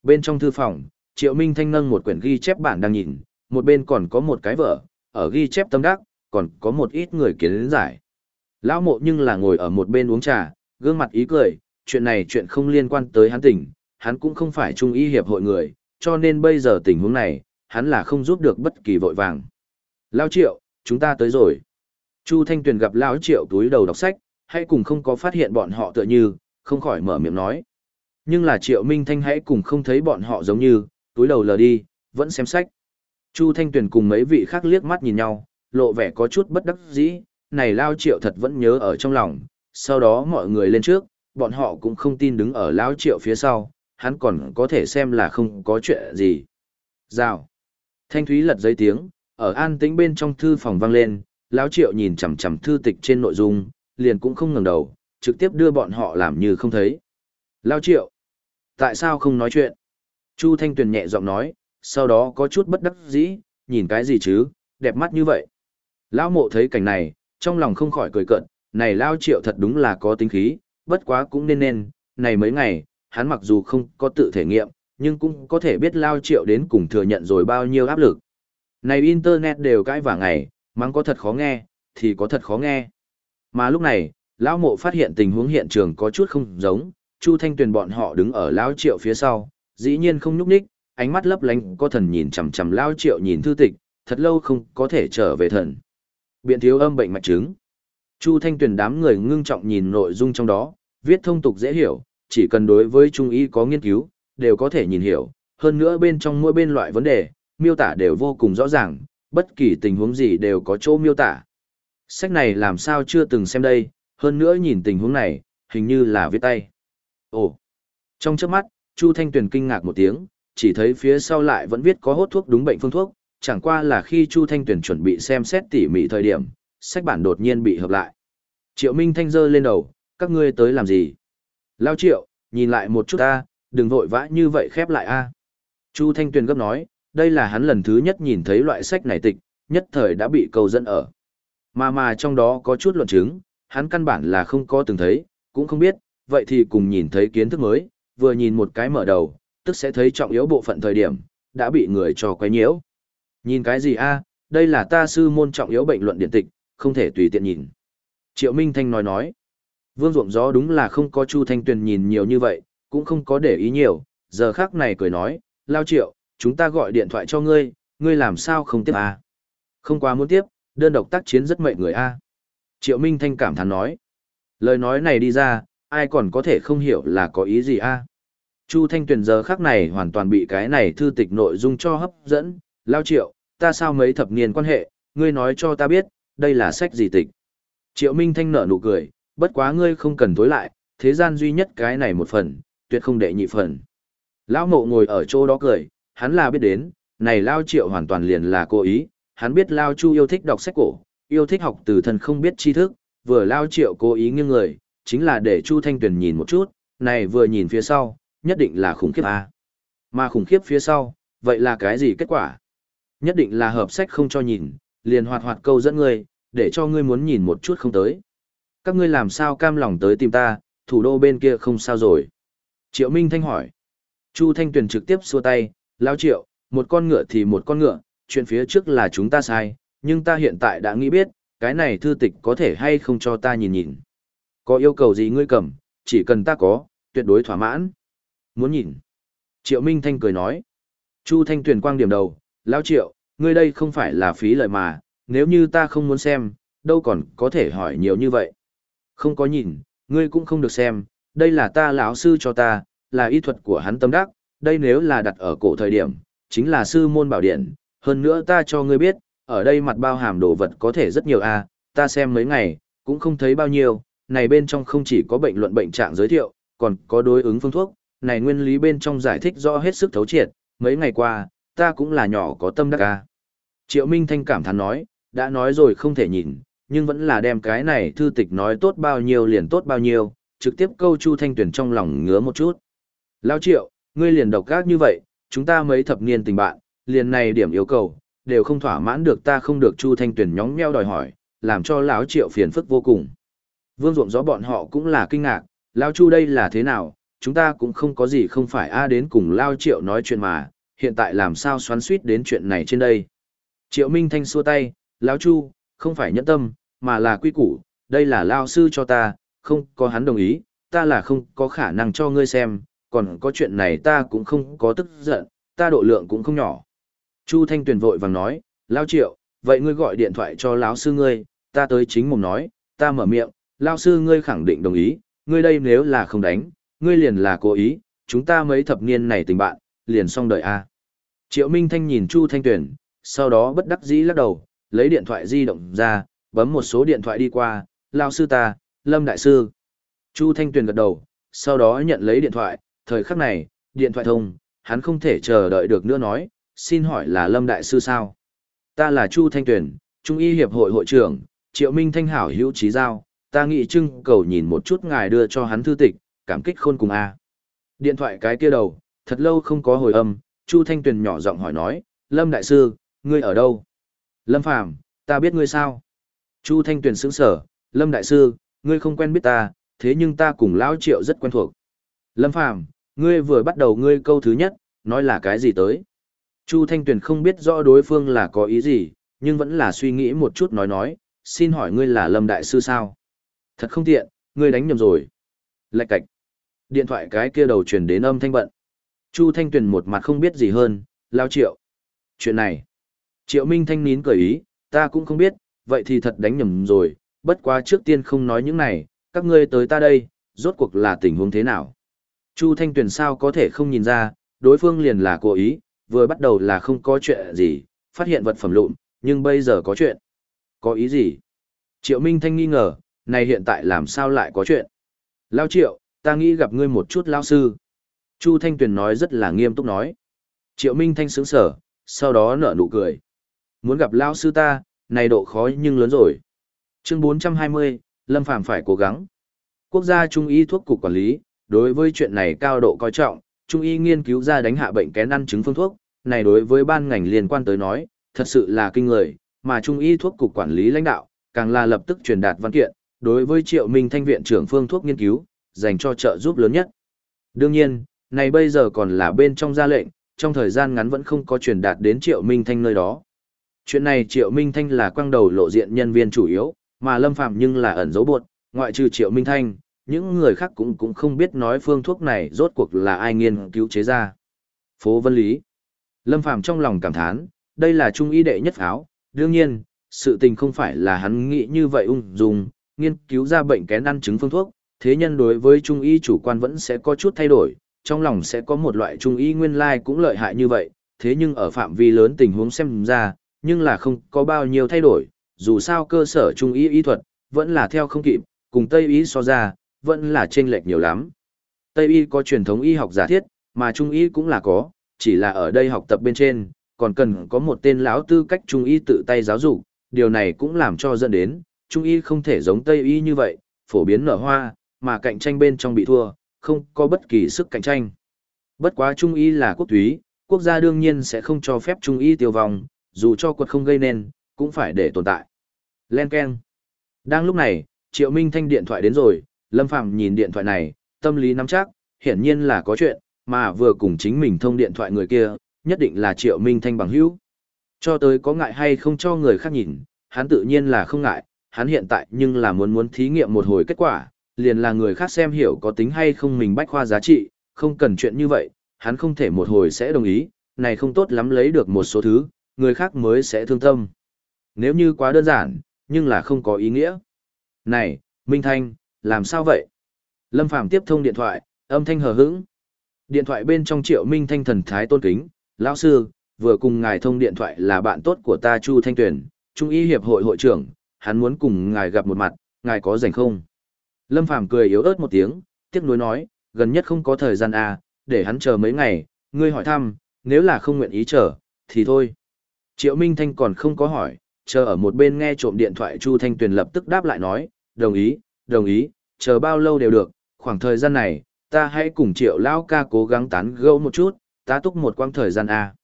Bên trong thư phòng, Triệu Minh Thanh nâng một quyển ghi chép bản đang nhìn, một bên còn có một cái vở, ở ghi chép tâm đắc, còn có một ít người kiến giải. Lão mộ nhưng là ngồi ở một bên uống trà, gương mặt ý cười, chuyện này chuyện không liên quan tới hắn tỉnh, hắn cũng không phải trung y hiệp hội người, cho nên bây giờ tình huống này, hắn là không giúp được bất kỳ vội vàng. Lão Triệu, chúng ta tới rồi. Chu Thanh Tuyền gặp Lão Triệu túi đầu đọc sách, hãy cùng không có phát hiện bọn họ tựa như, không khỏi mở miệng nói. Nhưng là Triệu Minh Thanh hãy cùng không thấy bọn họ giống như, túi đầu lờ đi, vẫn xem sách. Chu Thanh Tuyền cùng mấy vị khác liếc mắt nhìn nhau, lộ vẻ có chút bất đắc dĩ, này Lao Triệu thật vẫn nhớ ở trong lòng, sau đó mọi người lên trước, bọn họ cũng không tin đứng ở Lao Triệu phía sau, hắn còn có thể xem là không có chuyện gì. Rào. Thanh Thúy lật giấy tiếng, ở an tĩnh bên trong thư phòng vang lên, Lão Triệu nhìn chằm chằm thư tịch trên nội dung, liền cũng không ngẩng đầu, trực tiếp đưa bọn họ làm như không thấy. Lao triệu, tại sao không nói chuyện? Chu Thanh Tuyền nhẹ giọng nói, sau đó có chút bất đắc dĩ, nhìn cái gì chứ, đẹp mắt như vậy. Lão mộ thấy cảnh này, trong lòng không khỏi cười cận, này Lao triệu thật đúng là có tính khí, bất quá cũng nên nên, này mấy ngày, hắn mặc dù không có tự thể nghiệm, nhưng cũng có thể biết Lao triệu đến cùng thừa nhận rồi bao nhiêu áp lực. Này Internet đều cãi vả ngày, mắng có thật khó nghe, thì có thật khó nghe. Mà lúc này, lão mộ phát hiện tình huống hiện trường có chút không giống, Chu Thanh Tuyền bọn họ đứng ở lão Triệu phía sau, dĩ nhiên không nhúc nhích, ánh mắt lấp lánh có thần nhìn chằm chằm lão Triệu nhìn thư tịch, thật lâu không có thể trở về thần. Biện thiếu âm bệnh mạch chứng. Chu Thanh Tuyền đám người ngưng trọng nhìn nội dung trong đó, viết thông tục dễ hiểu, chỉ cần đối với trung y có nghiên cứu, đều có thể nhìn hiểu, hơn nữa bên trong mỗi bên loại vấn đề, miêu tả đều vô cùng rõ ràng, bất kỳ tình huống gì đều có chỗ miêu tả. Sách này làm sao chưa từng xem đây, hơn nữa nhìn tình huống này, hình như là viết tay. Ồ! Trong chớp mắt, Chu Thanh Tuyền kinh ngạc một tiếng, chỉ thấy phía sau lại vẫn viết có hốt thuốc đúng bệnh phương thuốc, chẳng qua là khi Chu Thanh Tuyền chuẩn bị xem xét tỉ mỉ thời điểm, sách bản đột nhiên bị hợp lại. Triệu Minh Thanh giơ lên đầu, các ngươi tới làm gì? Lao Triệu, nhìn lại một chút ta, đừng vội vã như vậy khép lại a. Chu Thanh Tuyền gấp nói, đây là hắn lần thứ nhất nhìn thấy loại sách này tịch, nhất thời đã bị câu dẫn ở. Mà mà trong đó có chút luận chứng, hắn căn bản là không có từng thấy, cũng không biết, vậy thì cùng nhìn thấy kiến thức mới, vừa nhìn một cái mở đầu, tức sẽ thấy trọng yếu bộ phận thời điểm, đã bị người cho quấy nhiễu. Nhìn cái gì a? đây là ta sư môn trọng yếu bệnh luận điện tịch, không thể tùy tiện nhìn. Triệu Minh Thanh nói nói, Vương Ruộng Gió đúng là không có Chu Thanh Tuyền nhìn nhiều như vậy, cũng không có để ý nhiều, giờ khác này cười nói, Lao Triệu, chúng ta gọi điện thoại cho ngươi, ngươi làm sao không tiếp à? Không quá muốn tiếp, đơn độc tác chiến rất mệnh người a. Triệu Minh Thanh cảm thán nói. Lời nói này đi ra, ai còn có thể không hiểu là có ý gì a? Chu Thanh Tuyền giờ khắc này hoàn toàn bị cái này thư tịch nội dung cho hấp dẫn. Lao Triệu, ta sao mấy thập niên quan hệ, ngươi nói cho ta biết, đây là sách gì tịch. Triệu Minh Thanh nở nụ cười, bất quá ngươi không cần tối lại, thế gian duy nhất cái này một phần, tuyệt không đệ nhị phần. Lão mộ ngồi ở chỗ đó cười, hắn là biết đến, này Lao Triệu hoàn toàn liền là cố ý, hắn biết Lao Chu yêu thích đọc sách cổ, yêu thích học từ thân không biết tri thức, vừa Lao Triệu cố ý nghiêng người, chính là để Chu Thanh Tuyền nhìn một chút, này vừa nhìn phía sau, nhất định là khủng khiếp à. Mà khủng khiếp phía sau, vậy là cái gì kết quả? Nhất định là hợp sách không cho nhìn, liền hoạt hoạt câu dẫn ngươi, để cho ngươi muốn nhìn một chút không tới. Các ngươi làm sao cam lòng tới tìm ta, thủ đô bên kia không sao rồi. Triệu Minh Thanh hỏi. Chu Thanh Tuyền trực tiếp xua tay, lao triệu, một con ngựa thì một con ngựa, chuyện phía trước là chúng ta sai, nhưng ta hiện tại đã nghĩ biết, cái này thư tịch có thể hay không cho ta nhìn nhìn. Có yêu cầu gì ngươi cầm, chỉ cần ta có, tuyệt đối thỏa mãn. Muốn nhìn. Triệu Minh Thanh cười nói. Chu Thanh Tuyền quang điểm đầu, lao triệu, ngươi đây không phải là phí lời mà, nếu như ta không muốn xem, đâu còn có thể hỏi nhiều như vậy. Không có nhìn, ngươi cũng không được xem, đây là ta lão sư cho ta, là y thuật của hắn tâm đắc, đây nếu là đặt ở cổ thời điểm, chính là sư môn bảo điện, hơn nữa ta cho ngươi biết, ở đây mặt bao hàm đồ vật có thể rất nhiều a, ta xem mấy ngày, cũng không thấy bao nhiêu, này bên trong không chỉ có bệnh luận bệnh trạng giới thiệu, còn có đối ứng phương thuốc, này nguyên lý bên trong giải thích rõ hết sức thấu triệt, mấy ngày qua, ta cũng là nhỏ có tâm đắc a. Triệu Minh Thanh cảm thán nói, đã nói rồi không thể nhìn, nhưng vẫn là đem cái này thư tịch nói tốt bao nhiêu liền tốt bao nhiêu, trực tiếp câu Chu Thanh Tuyển trong lòng ngứa một chút. Lao Triệu, ngươi liền độc gác như vậy, chúng ta mấy thập niên tình bạn, liền này điểm yêu cầu, đều không thỏa mãn được ta không được Chu Thanh Tuyền nhóng nheo đòi hỏi, làm cho lão Triệu phiền phức vô cùng. Vương ruộng gió bọn họ cũng là kinh ngạc, Lão Chu đây là thế nào, chúng ta cũng không có gì không phải a đến cùng Lao Triệu nói chuyện mà, hiện tại làm sao xoắn suýt đến chuyện này trên đây. Triệu Minh Thanh xua tay, Lão Chu, không phải nhẫn tâm, mà là quy củ, đây là Lao sư cho ta, không có hắn đồng ý, ta là không có khả năng cho ngươi xem, còn có chuyện này ta cũng không có tức giận, ta độ lượng cũng không nhỏ. Chu Thanh Tuyền vội vàng nói, Lao Triệu, vậy ngươi gọi điện thoại cho lão sư ngươi, ta tới chính mồm nói, ta mở miệng, Lao sư ngươi khẳng định đồng ý, ngươi đây nếu là không đánh, ngươi liền là cố ý, chúng ta mấy thập niên này tình bạn, liền xong đợi a. Triệu Minh Thanh nhìn Chu Thanh Tuyền, sau đó bất đắc dĩ lắc đầu, lấy điện thoại di động ra, bấm một số điện thoại đi qua, lao sư ta, Lâm Đại Sư. Chu Thanh Tuyền gật đầu, sau đó nhận lấy điện thoại, thời khắc này, điện thoại thông, hắn không thể chờ đợi được nữa nói, xin hỏi là Lâm Đại Sư sao? Ta là Chu Thanh Tuyền, Trung y Hiệp hội hội trưởng, Triệu Minh Thanh Hảo hữu trí giao, ta nghĩ trưng cầu nhìn một chút ngài đưa cho hắn thư tịch, cảm kích khôn cùng a. Điện thoại cái kia đầu, thật lâu không có hồi âm, Chu Thanh Tuyền nhỏ giọng hỏi nói, Lâm Đại Sư, ngươi ở đâu? Lâm Phàm, ta biết ngươi sao? Chu Thanh Tuyền sững sở, Lâm Đại Sư, ngươi không quen biết ta, thế nhưng ta cùng Lão Triệu rất quen thuộc. Lâm Phàm, ngươi vừa bắt đầu ngươi câu thứ nhất, nói là cái gì tới? Chu Thanh Tuyền không biết rõ đối phương là có ý gì, nhưng vẫn là suy nghĩ một chút nói nói, xin hỏi ngươi là Lâm Đại Sư sao? Thật không tiện, ngươi đánh nhầm rồi. Lạch cạch. Điện thoại cái kia đầu truyền đến âm thanh bận. Chu Thanh Tuyền một mặt không biết gì hơn, Lão Triệu. Chuyện này. Triệu Minh Thanh nín cười ý, ta cũng không biết, vậy thì thật đánh nhầm rồi, bất quá trước tiên không nói những này, các ngươi tới ta đây, rốt cuộc là tình huống thế nào. Chu Thanh Tuyền sao có thể không nhìn ra, đối phương liền là cố ý, vừa bắt đầu là không có chuyện gì, phát hiện vật phẩm lụn, nhưng bây giờ có chuyện. Có ý gì? Triệu Minh Thanh nghi ngờ, này hiện tại làm sao lại có chuyện? Lao Triệu, ta nghĩ gặp ngươi một chút lao sư. Chu Thanh Tuyền nói rất là nghiêm túc nói. Triệu Minh Thanh sướng sở, sau đó nở nụ cười. Muốn gặp lao sư ta, này độ khó nhưng lớn rồi. Chương 420, Lâm Phàm phải cố gắng. Quốc gia Trung y thuốc cục quản lý, đối với chuyện này cao độ coi trọng, Trung y nghiên cứu ra đánh hạ bệnh kén ăn chứng phương thuốc, này đối với ban ngành liên quan tới nói, thật sự là kinh người, mà Trung y thuốc cục quản lý lãnh đạo, càng là lập tức truyền đạt văn kiện, đối với Triệu Minh Thanh viện trưởng phương thuốc nghiên cứu, dành cho trợ giúp lớn nhất. Đương nhiên, này bây giờ còn là bên trong gia lệnh, trong thời gian ngắn vẫn không có truyền đạt đến Triệu Minh Thanh nơi đó. Chuyện này Triệu Minh Thanh là quang đầu lộ diện nhân viên chủ yếu, mà Lâm Phạm nhưng là ẩn dấu buộc, ngoại trừ Triệu Minh Thanh, những người khác cũng cũng không biết nói phương thuốc này rốt cuộc là ai nghiên cứu chế ra. Phố Vân Lý. Lâm Phạm trong lòng cảm thán, đây là trung y đệ nhất pháo, đương nhiên, sự tình không phải là hắn nghĩ như vậy ung dung, nghiên cứu ra bệnh kén ăn chứng phương thuốc, thế nhân đối với trung y chủ quan vẫn sẽ có chút thay đổi, trong lòng sẽ có một loại trung y nguyên lai cũng lợi hại như vậy, thế nhưng ở phạm vi lớn tình huống xem ra, nhưng là không có bao nhiêu thay đổi, dù sao cơ sở trung y y thuật, vẫn là theo không kịp, cùng Tây y so ra, vẫn là chênh lệch nhiều lắm. Tây y có truyền thống y học giả thiết, mà Trung y cũng là có, chỉ là ở đây học tập bên trên, còn cần có một tên lão tư cách Trung y tự tay giáo dục, điều này cũng làm cho dẫn đến, Trung y không thể giống Tây y như vậy, phổ biến nở hoa, mà cạnh tranh bên trong bị thua, không có bất kỳ sức cạnh tranh. Bất quá Trung y là quốc túy, quốc gia đương nhiên sẽ không cho phép Trung y tiêu vong, dù cho quật không gây nên, cũng phải để tồn tại. Len Ken. Đang lúc này, Triệu Minh Thanh điện thoại đến rồi, Lâm Phàm nhìn điện thoại này, tâm lý nắm chắc, hiển nhiên là có chuyện, mà vừa cùng chính mình thông điện thoại người kia, nhất định là Triệu Minh Thanh bằng hữu. Cho tới có ngại hay không cho người khác nhìn, hắn tự nhiên là không ngại, hắn hiện tại nhưng là muốn muốn thí nghiệm một hồi kết quả, liền là người khác xem hiểu có tính hay không mình bách khoa giá trị, không cần chuyện như vậy, hắn không thể một hồi sẽ đồng ý, này không tốt lắm lấy được một số thứ, người khác mới sẽ thương tâm. Nếu như quá đơn giản, nhưng là không có ý nghĩa. Này, Minh Thanh, làm sao vậy? Lâm Phàm tiếp thông điện thoại, âm thanh hờ hững. Điện thoại bên trong Triệu Minh Thanh thần thái tôn kính, lão sư, vừa cùng ngài thông điện thoại là bạn tốt của ta Chu Thanh Tuyền, Trung y hiệp hội hội trưởng, hắn muốn cùng ngài gặp một mặt, ngài có rảnh không? Lâm Phàm cười yếu ớt một tiếng, tiếc nuối nói, gần nhất không có thời gian à, để hắn chờ mấy ngày, ngươi hỏi thăm, nếu là không nguyện ý chờ, thì thôi. Triệu Minh Thanh còn không có hỏi, chờ ở một bên nghe trộm điện thoại Chu Thanh Tuyền lập tức đáp lại nói, đồng ý, đồng ý, chờ bao lâu đều được, khoảng thời gian này, ta hãy cùng Triệu Lao ca cố gắng tán gẫu một chút, ta túc một quãng thời gian A.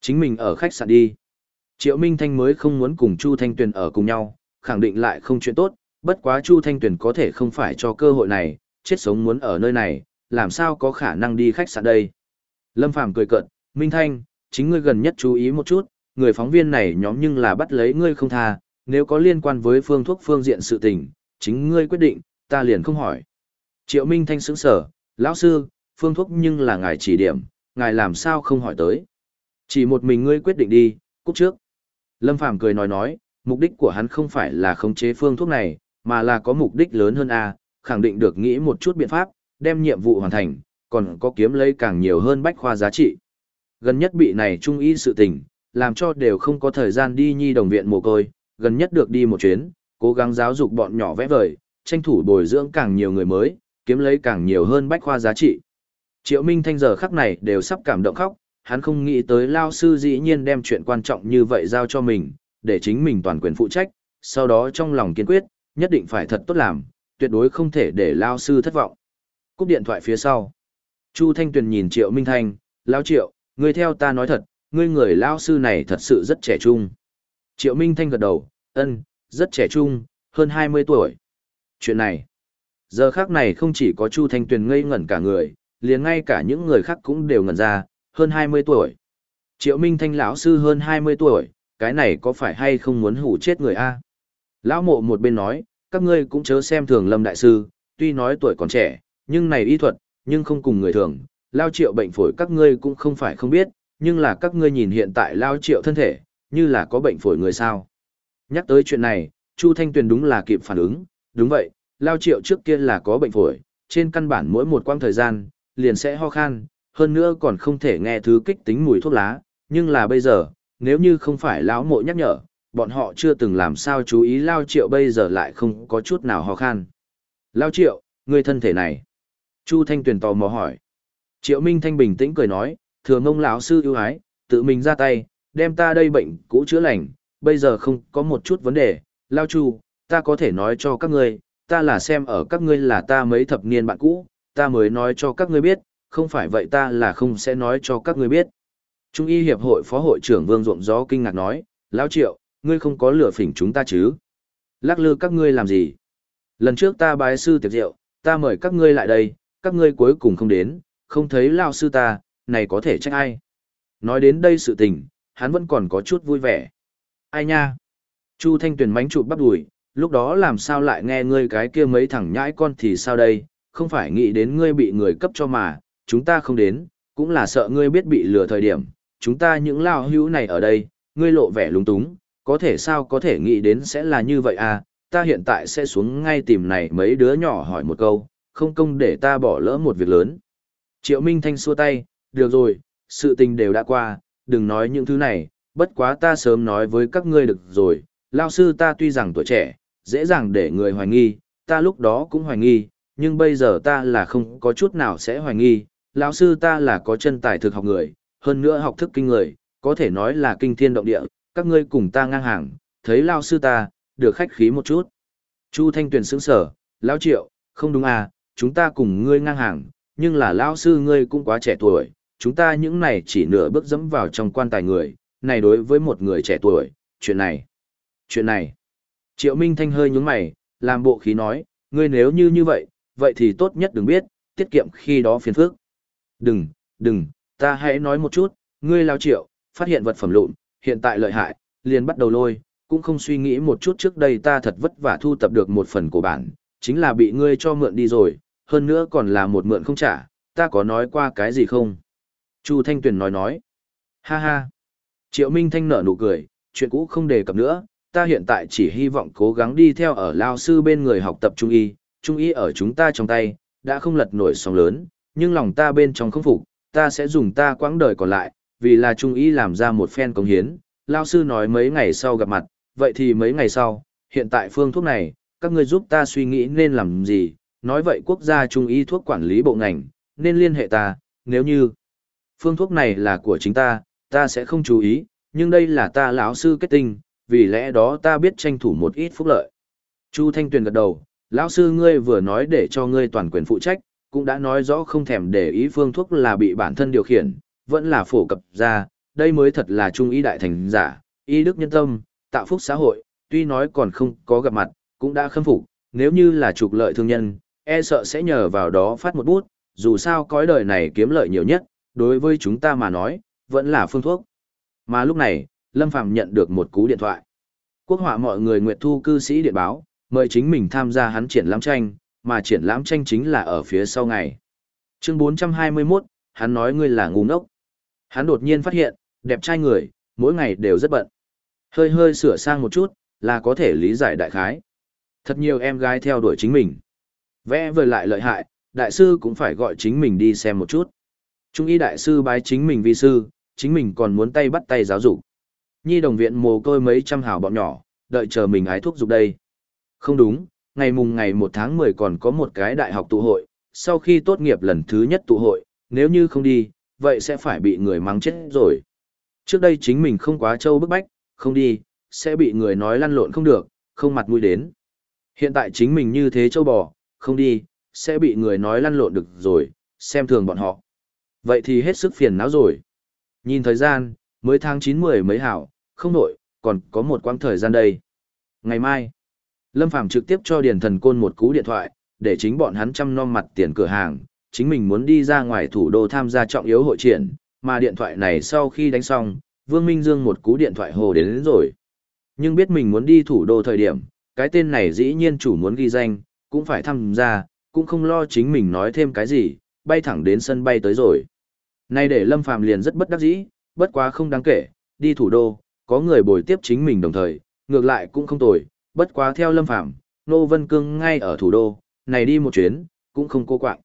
Chính mình ở khách sạn đi. Triệu Minh Thanh mới không muốn cùng Chu Thanh Tuyền ở cùng nhau, khẳng định lại không chuyện tốt, bất quá Chu Thanh Tuyền có thể không phải cho cơ hội này, chết sống muốn ở nơi này, làm sao có khả năng đi khách sạn đây. Lâm Phàm cười cợt, Minh Thanh, chính ngươi gần nhất chú ý một chút, người phóng viên này nhóm nhưng là bắt lấy ngươi không tha, nếu có liên quan với phương thuốc phương diện sự tình, chính ngươi quyết định, ta liền không hỏi. Triệu Minh Thanh sững sở, lão sư, phương thuốc nhưng là ngài chỉ điểm, ngài làm sao không hỏi tới. Chỉ một mình ngươi quyết định đi, cúc trước. Lâm Phàm cười nói nói, mục đích của hắn không phải là khống chế phương thuốc này, mà là có mục đích lớn hơn a, khẳng định được nghĩ một chút biện pháp, đem nhiệm vụ hoàn thành, còn có kiếm lấy càng nhiều hơn bách khoa giá trị. Gần nhất bị này trung ý sự tình, làm cho đều không có thời gian đi nhi đồng viện mồ côi, gần nhất được đi một chuyến, cố gắng giáo dục bọn nhỏ vẽ vời, tranh thủ bồi dưỡng càng nhiều người mới, kiếm lấy càng nhiều hơn bách khoa giá trị. Triệu Minh Thanh giờ khắc này đều sắp cảm động khóc, hắn không nghĩ tới lao sư dĩ nhiên đem chuyện quan trọng như vậy giao cho mình, để chính mình toàn quyền phụ trách, sau đó trong lòng kiên quyết, nhất định phải thật tốt làm, tuyệt đối không thể để lao sư thất vọng. Cúp điện thoại phía sau. Chu Thanh Tuyền nhìn Triệu Minh Thanh, lao Triệu, ngươi theo ta nói thật, ngươi người lao sư này thật sự rất trẻ trung. Triệu Minh Thanh gật đầu, ân, rất trẻ trung, hơn 20 tuổi. Chuyện này, giờ khác này không chỉ có Chu Thanh Tuyền ngây ngẩn cả người, liền ngay cả những người khác cũng đều ngẩn ra, hơn 20 tuổi. Triệu Minh Thanh lão sư hơn 20 tuổi, cái này có phải hay không muốn hủ chết người a? Lão mộ một bên nói, các ngươi cũng chớ xem thường Lâm đại sư, tuy nói tuổi còn trẻ, nhưng này y thuật, nhưng không cùng người thường, lao triệu bệnh phổi các ngươi cũng không phải không biết, nhưng là các ngươi nhìn hiện tại lao triệu thân thể, như là có bệnh phổi người sao. Nhắc tới chuyện này, Chu Thanh Tuyền đúng là kịp phản ứng, đúng vậy, lao triệu trước kia là có bệnh phổi, trên căn bản mỗi một quãng thời gian, liền sẽ ho khan, hơn nữa còn không thể nghe thứ kích tính mùi thuốc lá, nhưng là bây giờ, nếu như không phải lão mộ nhắc nhở, bọn họ chưa từng làm sao chú ý lao triệu bây giờ lại không có chút nào ho khan. Lao triệu, người thân thể này. Chu Thanh Tuyền tò mò hỏi. Triệu Minh Thanh bình tĩnh cười nói, thừa ngông lão sư ưu ái, tự mình ra tay, đem ta đây bệnh cũ chữa lành, bây giờ không có một chút vấn đề, lao chu, ta có thể nói cho các ngươi, ta là xem ở các ngươi là ta mấy thập niên bạn cũ, ta mới nói cho các ngươi biết, không phải vậy ta là không sẽ nói cho các ngươi biết. Trung y hiệp hội phó hội trưởng Vương Ruộng Gió kinh ngạc nói, lão triệu, ngươi không có lửa phỉnh chúng ta chứ? Lắc lư các ngươi làm gì? Lần trước ta bái sư tiệc rượu, ta mời các ngươi lại đây, các ngươi cuối cùng không đến, không thấy lao sư ta, này có thể trách ai. Nói đến đây sự tình, hắn vẫn còn có chút vui vẻ. Ai nha? Chu Thanh Tuyền mánh trụ bắp đùi, lúc đó làm sao lại nghe ngươi cái kia mấy thằng nhãi con thì sao đây, không phải nghĩ đến ngươi bị người cấp cho mà, chúng ta không đến, cũng là sợ ngươi biết bị lừa thời điểm, chúng ta những lao hữu này ở đây, ngươi lộ vẻ lúng túng, có thể sao có thể nghĩ đến sẽ là như vậy à, ta hiện tại sẽ xuống ngay tìm này mấy đứa nhỏ hỏi một câu, không công để ta bỏ lỡ một việc lớn. Triệu Minh Thanh xua tay, được rồi, sự tình đều đã qua, đừng nói những thứ này, bất quá ta sớm nói với các ngươi được rồi, lao sư ta tuy rằng tuổi trẻ, dễ dàng để người hoài nghi, ta lúc đó cũng hoài nghi, nhưng bây giờ ta là không có chút nào sẽ hoài nghi, lão sư ta là có chân tài thực học người, hơn nữa học thức kinh người, có thể nói là kinh thiên động địa, các ngươi cùng ta ngang hàng, thấy lão sư ta, được khách khí một chút. Chu Thanh Tuyền sững sở, lão triệu, không đúng à, chúng ta cùng ngươi ngang hàng, nhưng là lão sư ngươi cũng quá trẻ tuổi, chúng ta những này chỉ nửa bước dẫm vào trong quan tài người, này đối với một người trẻ tuổi, chuyện này, chuyện này. Triệu Minh Thanh hơi nhúng mày, làm bộ khí nói, ngươi nếu như như vậy, vậy thì tốt nhất đừng biết, tiết kiệm khi đó phiền phức. Đừng, đừng, ta hãy nói một chút, ngươi lao triệu, phát hiện vật phẩm lụn, hiện tại lợi hại, liền bắt đầu lôi, cũng không suy nghĩ một chút trước đây ta thật vất vả thu tập được một phần của bản, chính là bị ngươi cho mượn đi rồi, hơn nữa còn là một mượn không trả, ta có nói qua cái gì không? Chu Thanh Tuyền nói nói, ha ha. Triệu Minh Thanh nở nụ cười, chuyện cũ không đề cập nữa, ta hiện tại chỉ hy vọng cố gắng đi theo ở lao sư bên người học tập trung y, trung y ở chúng ta trong tay, đã không lật nổi sóng lớn, nhưng lòng ta bên trong không phục, ta sẽ dùng ta quãng đời còn lại, vì là trung y làm ra một phen công hiến. Lao sư nói mấy ngày sau gặp mặt, vậy thì mấy ngày sau, hiện tại phương thuốc này, các ngươi giúp ta suy nghĩ nên làm gì, nói vậy quốc gia trung y thuốc quản lý bộ ngành, nên liên hệ ta, nếu như phương thuốc này là của chính ta, ta sẽ không chú ý, nhưng đây là ta lão sư kết tinh, vì lẽ đó ta biết tranh thủ một ít phúc lợi. Chu Thanh Tuyền gật đầu, lão sư ngươi vừa nói để cho ngươi toàn quyền phụ trách, cũng đã nói rõ không thèm để ý phương thuốc là bị bản thân điều khiển, vẫn là phổ cập ra, đây mới thật là trung ý đại thành giả, y đức nhân tâm, tạo phúc xã hội, tuy nói còn không có gặp mặt, cũng đã khâm phục, nếu như là trục lợi thương nhân, e sợ sẽ nhờ vào đó phát một bút, dù sao cõi đời này kiếm lợi nhiều nhất, đối với chúng ta mà nói, vẫn là phương thuốc. Mà lúc này, Lâm Phàm nhận được một cú điện thoại. Quốc họa mọi người Nguyệt Thu cư sĩ điện báo, mời chính mình tham gia hắn triển lãm tranh, mà triển lãm tranh chính là ở phía sau ngày. Chương 421, hắn nói ngươi là ngu ngốc. Hắn đột nhiên phát hiện, đẹp trai người, mỗi ngày đều rất bận. Hơi hơi sửa sang một chút, là có thể lý giải đại khái. Thật nhiều em gái theo đuổi chính mình. Vẽ vời lại lợi hại, đại sư cũng phải gọi chính mình đi xem một chút. Trung y đại sư bái chính mình vi sư, chính mình còn muốn tay bắt tay giáo dục. Nhi đồng viện mồ côi mấy trăm hào bọn nhỏ, đợi chờ mình ái thuốc dục đây. Không đúng, ngày mùng ngày 1 tháng 10 còn có một cái đại học tụ hội, sau khi tốt nghiệp lần thứ nhất tụ hội, nếu như không đi, vậy sẽ phải bị người mắng chết rồi. Trước đây chính mình không quá trâu bức bách, không đi, sẽ bị người nói lăn lộn không được, không mặt mũi đến. Hiện tại chính mình như thế châu bò, không đi, sẽ bị người nói lăn lộn được rồi, xem thường bọn họ. Vậy thì hết sức phiền não rồi. Nhìn thời gian, mới tháng 9-10 mấy hảo, không nổi, còn có một quãng thời gian đây. Ngày mai, Lâm Phàm trực tiếp cho Điền Thần Côn một cú điện thoại, để chính bọn hắn chăm nom mặt tiền cửa hàng, chính mình muốn đi ra ngoài thủ đô tham gia trọng yếu hội triển, mà điện thoại này sau khi đánh xong, Vương Minh Dương một cú điện thoại hồ đến, đến rồi. Nhưng biết mình muốn đi thủ đô thời điểm, cái tên này dĩ nhiên chủ muốn ghi danh, cũng phải tham gia, cũng không lo chính mình nói thêm cái gì, bay thẳng đến sân bay tới rồi. Nay để Lâm Phàm liền rất bất đắc dĩ, bất quá không đáng kể, đi thủ đô, có người bồi tiếp chính mình đồng thời, ngược lại cũng không tồi, bất quá theo Lâm Phàm Nô Vân Cương ngay ở thủ đô, này đi một chuyến, cũng không cô quạng.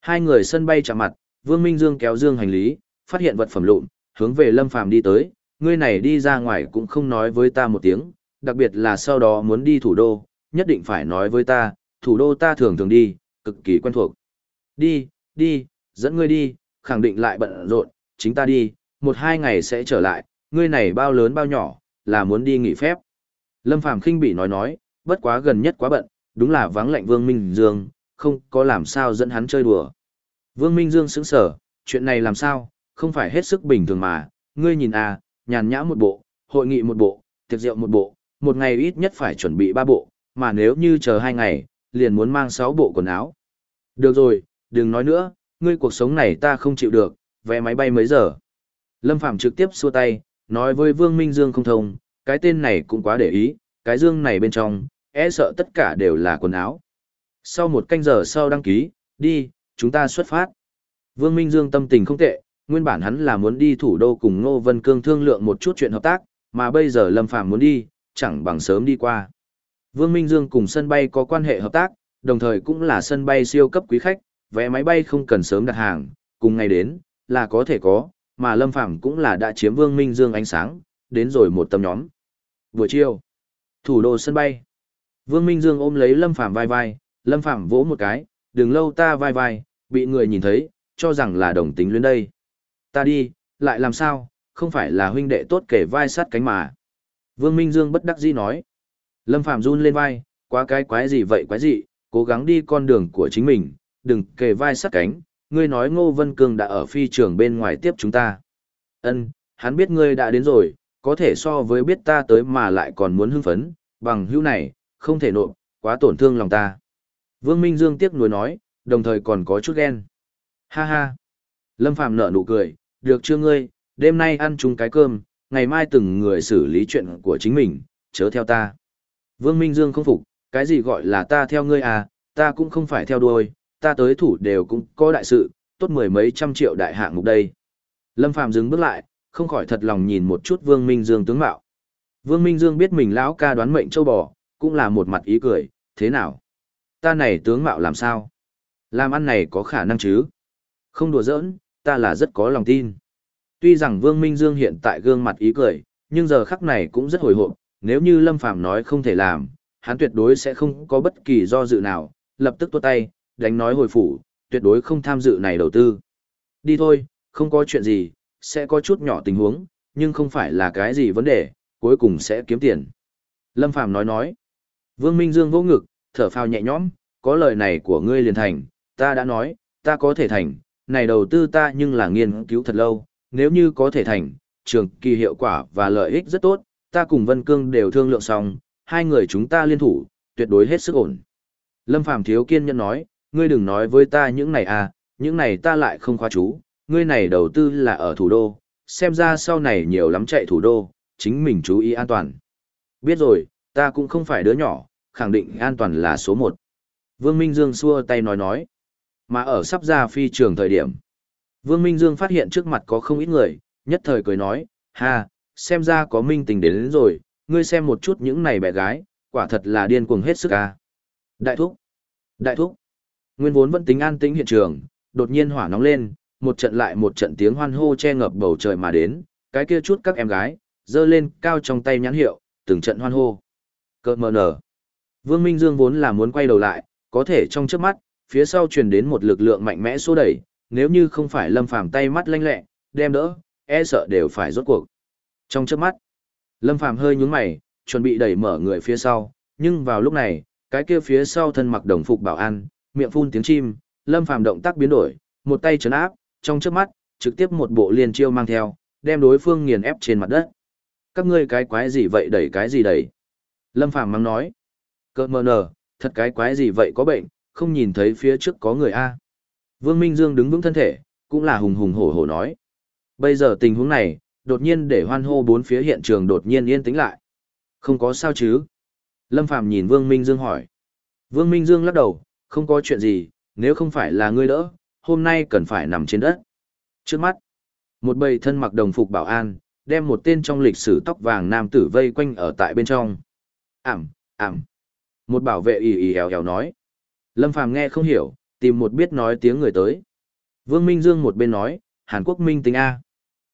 Hai người sân bay chạm mặt, Vương Minh Dương kéo dương hành lý, phát hiện vật phẩm lụn, hướng về Lâm Phàm đi tới, ngươi này đi ra ngoài cũng không nói với ta một tiếng, đặc biệt là sau đó muốn đi thủ đô, nhất định phải nói với ta, thủ đô ta thường thường đi, cực kỳ quen thuộc. Đi, đi, dẫn ngươi đi, khẳng định lại bận rộn, chính ta đi, một hai ngày sẽ trở lại, ngươi này bao lớn bao nhỏ, là muốn đi nghỉ phép. Lâm Phàm khinh bị nói nói, bất quá gần nhất quá bận, đúng là vắng lạnh Vương Minh Dương, không có làm sao dẫn hắn chơi đùa. Vương Minh Dương sững sở, chuyện này làm sao, không phải hết sức bình thường mà, ngươi nhìn à, nhàn nhã một bộ, hội nghị một bộ, tiệc rượu một bộ, một ngày ít nhất phải chuẩn bị ba bộ, mà nếu như chờ hai ngày, liền muốn mang sáu bộ quần áo. Được rồi, đừng nói nữa, ngươi cuộc sống này ta không chịu được, vé máy bay mấy giờ. Lâm Phạm trực tiếp xua tay, nói với Vương Minh Dương không thông, cái tên này cũng quá để ý, cái dương này bên trong, e sợ tất cả đều là quần áo. Sau một canh giờ sau đăng ký, đi, chúng ta xuất phát. Vương Minh Dương tâm tình không tệ, nguyên bản hắn là muốn đi thủ đô cùng Ngô Vân Cương thương lượng một chút chuyện hợp tác, mà bây giờ Lâm Phàm muốn đi, chẳng bằng sớm đi qua. Vương Minh Dương cùng sân bay có quan hệ hợp tác, đồng thời cũng là sân bay siêu cấp quý khách, vé máy bay không cần sớm đặt hàng, cùng ngày đến, là có thể có, mà Lâm Phàm cũng là đã chiếm Vương Minh Dương ánh sáng, đến rồi một tầm nhóm. Buổi chiều, thủ đô sân bay. Vương Minh Dương ôm lấy Lâm Phàm vai vai, Lâm Phàm vỗ một cái, đừng lâu ta vai vai, bị người nhìn thấy, cho rằng là đồng tính luyến đây. Ta đi, lại làm sao, không phải là huynh đệ tốt kể vai sát cánh mà. Vương Minh Dương bất đắc dĩ nói. Lâm Phàm run lên vai, quá cái quái gì vậy quái gì, cố gắng đi con đường của chính mình, đừng kề vai sát cánh, ngươi nói Ngô Vân Cương đã ở phi trường bên ngoài tiếp chúng ta. Ân, hắn biết ngươi đã đến rồi, có thể so với biết ta tới mà lại còn muốn hưng phấn, bằng hữu này, không thể nộp, quá tổn thương lòng ta. Vương Minh Dương tiếc nuối nói, đồng thời còn có chút ghen. Ha ha. Lâm Phàm nở nụ cười, được chưa ngươi, đêm nay ăn chung cái cơm, ngày mai từng người xử lý chuyện của chính mình, chớ theo ta. Vương Minh Dương không phục, cái gì gọi là ta theo ngươi à, ta cũng không phải theo đuôi, ta tới thủ đều cũng có đại sự, tốt mười mấy trăm triệu đại hạng mục đây. Lâm Phàm dừng bước lại, không khỏi thật lòng nhìn một chút Vương Minh Dương tướng mạo. Vương Minh Dương biết mình lão ca đoán mệnh châu bò, cũng là một mặt ý cười, thế nào? Ta này tướng mạo làm sao? Làm ăn này có khả năng chứ? Không đùa giỡn, ta là rất có lòng tin. Tuy rằng Vương Minh Dương hiện tại gương mặt ý cười, nhưng giờ khắc này cũng rất hồi hộp, nếu như Lâm Phàm nói không thể làm, hắn tuyệt đối sẽ không có bất kỳ do dự nào, lập tức tuốt tay, đánh nói hồi phủ, tuyệt đối không tham dự này đầu tư. Đi thôi, không có chuyện gì, sẽ có chút nhỏ tình huống, nhưng không phải là cái gì vấn đề, cuối cùng sẽ kiếm tiền. Lâm Phàm nói nói. Vương Minh Dương vô ngực, thở phào nhẹ nhõm, có lời này của ngươi liền thành, ta đã nói, ta có thể thành, này đầu tư ta nhưng là nghiên cứu thật lâu, nếu như có thể thành, trường kỳ hiệu quả và lợi ích rất tốt, ta cùng Vân Cương đều thương lượng xong, hai người chúng ta liên thủ, tuyệt đối hết sức ổn. Lâm Phàm thiếu kiên nhẫn nói, ngươi đừng nói với ta những này à, những này ta lại không khoa chú, ngươi này đầu tư là ở thủ đô, xem ra sau này nhiều lắm chạy thủ đô, chính mình chú ý an toàn. Biết rồi, ta cũng không phải đứa nhỏ, khẳng định an toàn là số một. Vương Minh Dương xua tay nói nói, mà ở sắp ra phi trường thời điểm. Vương Minh Dương phát hiện trước mặt có không ít người, nhất thời cười nói, ha, xem ra có minh tình đến, đến rồi, ngươi xem một chút những này bé gái, quả thật là điên cuồng hết sức à. Đại thúc, đại thúc, nguyên vốn vẫn tính an tĩnh hiện trường, đột nhiên hỏa nóng lên, một trận lại một trận tiếng hoan hô che ngập bầu trời mà đến, cái kia chút các em gái, dơ lên cao trong tay nhãn hiệu, từng trận hoan hô. Cơ mờ nở. Vương Minh Dương vốn là muốn quay đầu lại, có thể trong chớp mắt, phía sau truyền đến một lực lượng mạnh mẽ xô đẩy, nếu như không phải Lâm Phàm tay mắt lanh lẹ, đem đỡ, e sợ đều phải rốt cuộc. Trong chớp mắt, Lâm Phàm hơi nhướng mày, chuẩn bị đẩy mở người phía sau, nhưng vào lúc này, cái kia phía sau thân mặc đồng phục bảo an, miệng phun tiếng chim, Lâm Phàm động tác biến đổi, một tay chấn áp, trong chớp mắt, trực tiếp một bộ liên chiêu mang theo, đem đối phương nghiền ép trên mặt đất. Các ngươi cái quái gì vậy đẩy cái gì đẩy? Lâm Phàm mắng nói. Cơ mờ nở, thật cái quái gì vậy có bệnh, không nhìn thấy phía trước có người A. Vương Minh Dương đứng vững thân thể, cũng là hùng hùng hổ hổ nói. Bây giờ tình huống này, đột nhiên để hoan hô bốn phía hiện trường đột nhiên yên tĩnh lại. Không có sao chứ? Lâm Phàm nhìn Vương Minh Dương hỏi. Vương Minh Dương lắc đầu, không có chuyện gì, nếu không phải là ngươi đỡ, hôm nay cần phải nằm trên đất. Trước mắt, một bầy thân mặc đồng phục bảo an, đem một tên trong lịch sử tóc vàng nam tử vây quanh ở tại bên trong. Ảm, ảm. Một bảo vệ ì ì èo èo nói. Lâm Phàm nghe không hiểu, tìm một biết nói tiếng người tới. Vương Minh Dương một bên nói, Hàn Quốc Minh tính A.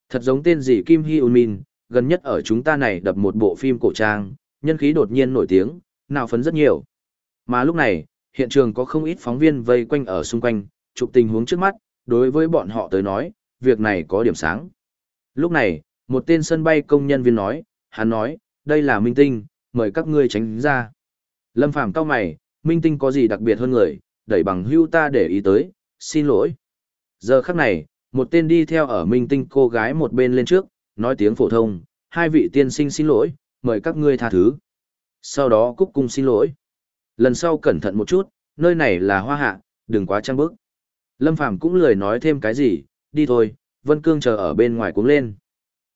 Thật giống tên gì Kim Hy Un Min, gần nhất ở chúng ta này đập một bộ phim cổ trang, nhân khí đột nhiên nổi tiếng, nào phấn rất nhiều. Mà lúc này, hiện trường có không ít phóng viên vây quanh ở xung quanh, chụp tình huống trước mắt, đối với bọn họ tới nói, việc này có điểm sáng. Lúc này, một tên sân bay công nhân viên nói, hắn nói, đây là minh tinh, mời các ngươi tránh ra. Lâm Phàm cao mày, minh tinh có gì đặc biệt hơn người, đẩy bằng hưu ta để ý tới, xin lỗi. Giờ khắc này, một tên đi theo ở minh tinh cô gái một bên lên trước, nói tiếng phổ thông, hai vị tiên sinh xin lỗi, mời các ngươi tha thứ. Sau đó cúc cung xin lỗi. Lần sau cẩn thận một chút, nơi này là hoa hạ, đừng quá trăng bức. Lâm Phàm cũng lười nói thêm cái gì, đi thôi, Vân Cương chờ ở bên ngoài cuống lên.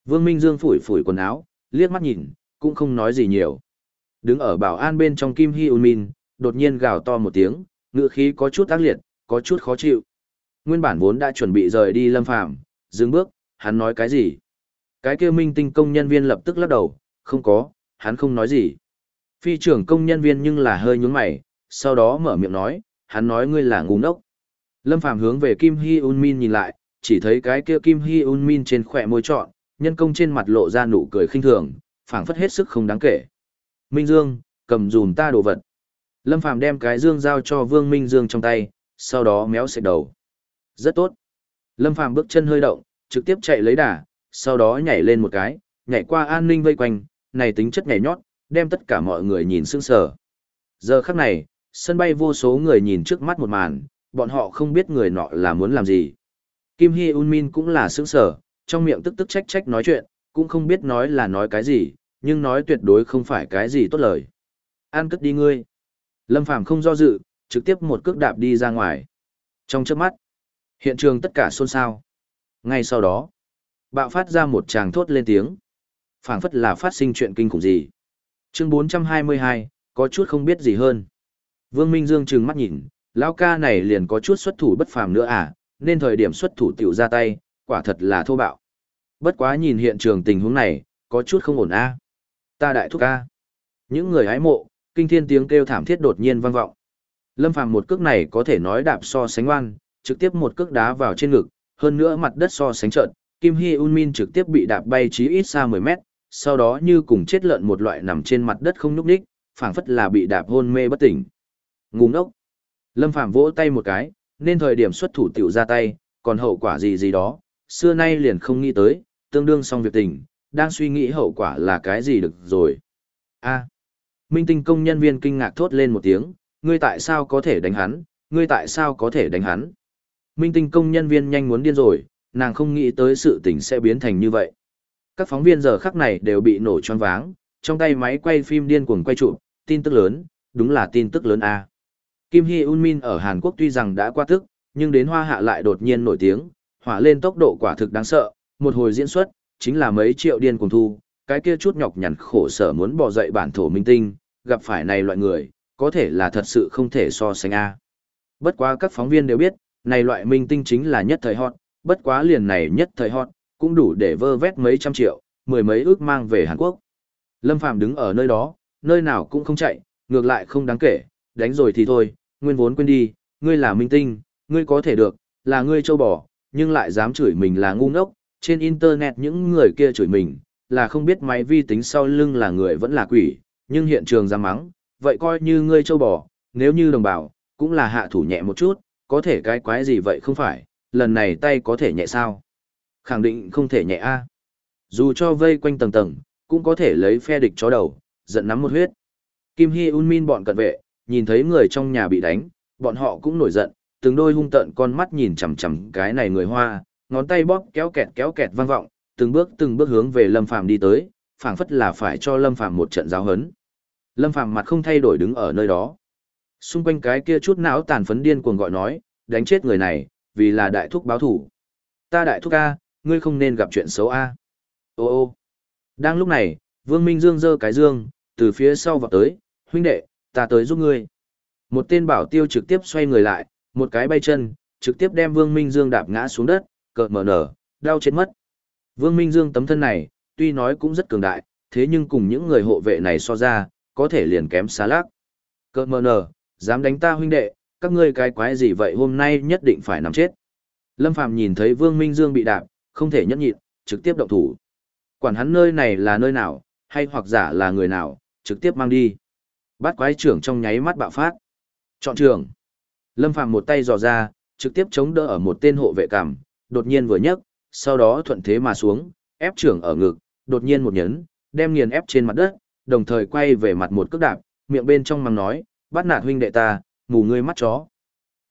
Vương Minh Dương phủi phủi quần áo, liếc mắt nhìn, cũng không nói gì nhiều. Đứng ở bảo an bên trong Kim Hy Un Min, đột nhiên gào to một tiếng, ngựa khí có chút ác liệt, có chút khó chịu. Nguyên bản vốn đã chuẩn bị rời đi Lâm Phàm, dừng bước, hắn nói cái gì? Cái kia minh tinh công nhân viên lập tức lắc đầu, không có, hắn không nói gì. Phi trưởng công nhân viên nhưng là hơi nhướng mày, sau đó mở miệng nói, hắn nói ngươi là ngu ngốc. Lâm Phàm hướng về Kim Hy Un Min nhìn lại, chỉ thấy cái kia Kim Hy Un Min trên khỏe môi trọn, nhân công trên mặt lộ ra nụ cười khinh thường, phảng phất hết sức không đáng kể. Minh Dương, cầm dùm ta đồ vật. Lâm Phàm đem cái dương giao cho Vương Minh Dương trong tay, sau đó méo sạch đầu. Rất tốt. Lâm Phàm bước chân hơi động, trực tiếp chạy lấy đà, sau đó nhảy lên một cái, nhảy qua an ninh vây quanh, này tính chất nhảy nhót, đem tất cả mọi người nhìn sững sờ. Giờ khắc này, sân bay vô số người nhìn trước mắt một màn, bọn họ không biết người nọ là muốn làm gì. Kim Hy Un Min cũng là sững sờ, trong miệng tức tức trách trách nói chuyện, cũng không biết nói là nói cái gì, nhưng nói tuyệt đối không phải cái gì tốt lời. An cất đi ngươi. Lâm Phàm không do dự, trực tiếp một cước đạp đi ra ngoài. Trong chớp mắt, hiện trường tất cả xôn xao. Ngay sau đó, bạo phát ra một tràng thốt lên tiếng. phảng phất là phát sinh chuyện kinh khủng gì. Chương 422, có chút không biết gì hơn. Vương Minh Dương trừng mắt nhìn, lão ca này liền có chút xuất thủ bất phàm nữa à, nên thời điểm xuất thủ tiểu ra tay, quả thật là thô bạo. Bất quá nhìn hiện trường tình huống này, có chút không ổn a. Ta đại thúc a. Những người hái mộ, kinh thiên tiếng kêu thảm thiết đột nhiên vang vọng. Lâm Phàm một cước này có thể nói đạp so sánh oan trực tiếp một cước đá vào trên ngực, hơn nữa mặt đất so sánh trận, Kim hy Un Min trực tiếp bị đạp bay chí ít xa 10 mét, sau đó như cùng chết lợn một loại nằm trên mặt đất không nhúc nhích, phảng phất là bị đạp hôn mê bất tỉnh. Ngu ngốc. Lâm Phàm vỗ tay một cái, nên thời điểm xuất thủ tiểu ra tay, còn hậu quả gì gì đó, xưa nay liền không nghĩ tới, tương đương xong việc tình, đang suy nghĩ hậu quả là cái gì được rồi. A. Minh tinh công nhân viên kinh ngạc thốt lên một tiếng, ngươi tại sao có thể đánh hắn, ngươi tại sao có thể đánh hắn. Minh tinh công nhân viên nhanh muốn điên rồi, nàng không nghĩ tới sự tình sẽ biến thành như vậy. Các phóng viên giờ khắc này đều bị nổ choáng váng, trong tay máy quay phim điên cuồng quay chụp, tin tức lớn, đúng là tin tức lớn a. Kim Hee Un Min ở Hàn Quốc tuy rằng đã qua tức, nhưng đến Hoa Hạ lại đột nhiên nổi tiếng, hỏa lên tốc độ quả thực đáng sợ, một hồi diễn xuất, chính là mấy triệu điên cuồng thu, cái kia chút nhọc nhằn khổ sở muốn bỏ dậy bản thổ minh tinh, gặp phải này loại người, có thể là thật sự không thể so sánh a. Bất quá các phóng viên đều biết, này loại minh tinh chính là nhất thời hot, bất quá liền này nhất thời hot, cũng đủ để vơ vét mấy trăm triệu, mười mấy ước mang về Hàn Quốc. Lâm Phàm đứng ở nơi đó, nơi nào cũng không chạy, ngược lại không đáng kể, đánh rồi thì thôi, nguyên vốn quên đi, ngươi là minh tinh, ngươi có thể được, là ngươi châu bò, nhưng lại dám chửi mình là ngu ngốc, trên internet những người kia chửi mình, là không biết máy vi tính sau lưng là người vẫn là quỷ, nhưng hiện trường ra mắng, vậy coi như ngươi châu bò, nếu như đồng bào, cũng là hạ thủ nhẹ một chút, có thể cái quái gì vậy không phải, lần này tay có thể nhẹ sao? Khẳng định không thể nhẹ a. Dù cho vây quanh tầng tầng, cũng có thể lấy phe địch chó đầu, giận nắm một huyết. Kim Hy Un Min bọn cận vệ, nhìn thấy người trong nhà bị đánh, bọn họ cũng nổi giận, từng đôi hung tợn con mắt nhìn chằm chằm cái này người hoa, ngón tay bóp kéo kẹt kéo kẹt vang vọng, từng bước từng bước hướng về Lâm Phàm đi tới, phảng phất là phải cho Lâm Phàm một trận giáo hấn. Lâm Phàm mặt không thay đổi đứng ở nơi đó. Xung quanh cái kia chút não tàn phấn điên cuồng gọi nói, đánh chết người này, vì là đại thúc báo thủ. Ta đại thúc A, ngươi không nên gặp chuyện xấu A. Ô ô. Đang lúc này, Vương Minh Dương giơ cái dương, từ phía sau vào tới, huynh đệ, ta tới giúp ngươi. Một tên bảo tiêu trực tiếp xoay người lại, một cái bay chân, trực tiếp đem Vương Minh Dương đạp ngã xuống đất, cợt mở nở, đau chết mất. Vương Minh Dương tấm thân này, tuy nói cũng rất cường đại, thế nhưng cùng những người hộ vệ này so ra, có thể liền kém xa lác. Cợt mở nở, dám đánh ta huynh đệ, các ngươi cái quái gì vậy hôm nay nhất định phải nằm chết. Lâm Phàm nhìn thấy Vương Minh Dương bị đạp, không thể nhẫn nhịn, trực tiếp động thủ. Quản hắn nơi này là nơi nào, hay hoặc giả là người nào, trực tiếp mang đi. Bát quái trưởng trong nháy mắt bạo phát. Chọn trưởng. Lâm Phàm một tay dò ra, trực tiếp chống đỡ ở một tên hộ vệ cảm, đột nhiên vừa nhấc, sau đó thuận thế mà xuống, ép trưởng ở ngực, đột nhiên một nhấn, đem nghiền ép trên mặt đất, đồng thời quay về mặt một cước đạp, miệng bên trong mắng nói, bắt nạt huynh đệ ta, mù ngươi mắt chó.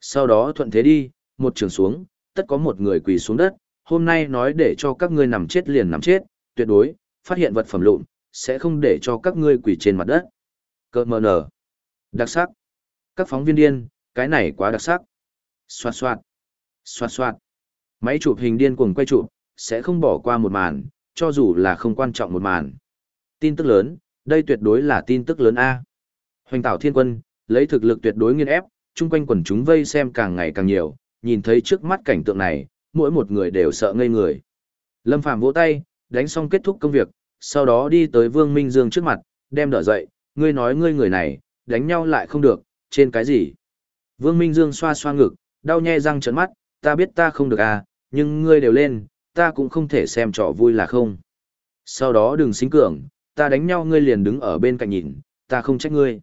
Sau đó thuận thế đi, một trường xuống, tất có một người quỳ xuống đất, hôm nay nói để cho các ngươi nằm chết liền nằm chết, tuyệt đối, phát hiện vật phẩm lụn, sẽ không để cho các ngươi quỳ trên mặt đất. Cơ mờ nở. Đặc sắc. Các phóng viên điên, cái này quá đặc sắc. Xoạt xoạt. Xoạt xoạt. Máy chụp hình điên cuồng quay chụp, sẽ không bỏ qua một màn, cho dù là không quan trọng một màn. Tin tức lớn, đây tuyệt đối là tin tức lớn A. Hoành tạo thiên quân, lấy thực lực tuyệt đối nghiên ép, chung quanh quần chúng vây xem càng ngày càng nhiều, nhìn thấy trước mắt cảnh tượng này, mỗi một người đều sợ ngây người. Lâm Phàm vỗ tay, đánh xong kết thúc công việc, sau đó đi tới Vương Minh Dương trước mặt, đem đỡ dậy, ngươi nói ngươi người này, đánh nhau lại không được, trên cái gì? Vương Minh Dương xoa xoa ngực, đau nhe răng trấn mắt, ta biết ta không được à, nhưng ngươi đều lên, ta cũng không thể xem trò vui là không. Sau đó đừng xính cường, ta đánh nhau ngươi liền đứng ở bên cạnh nhìn, ta không trách ngươi.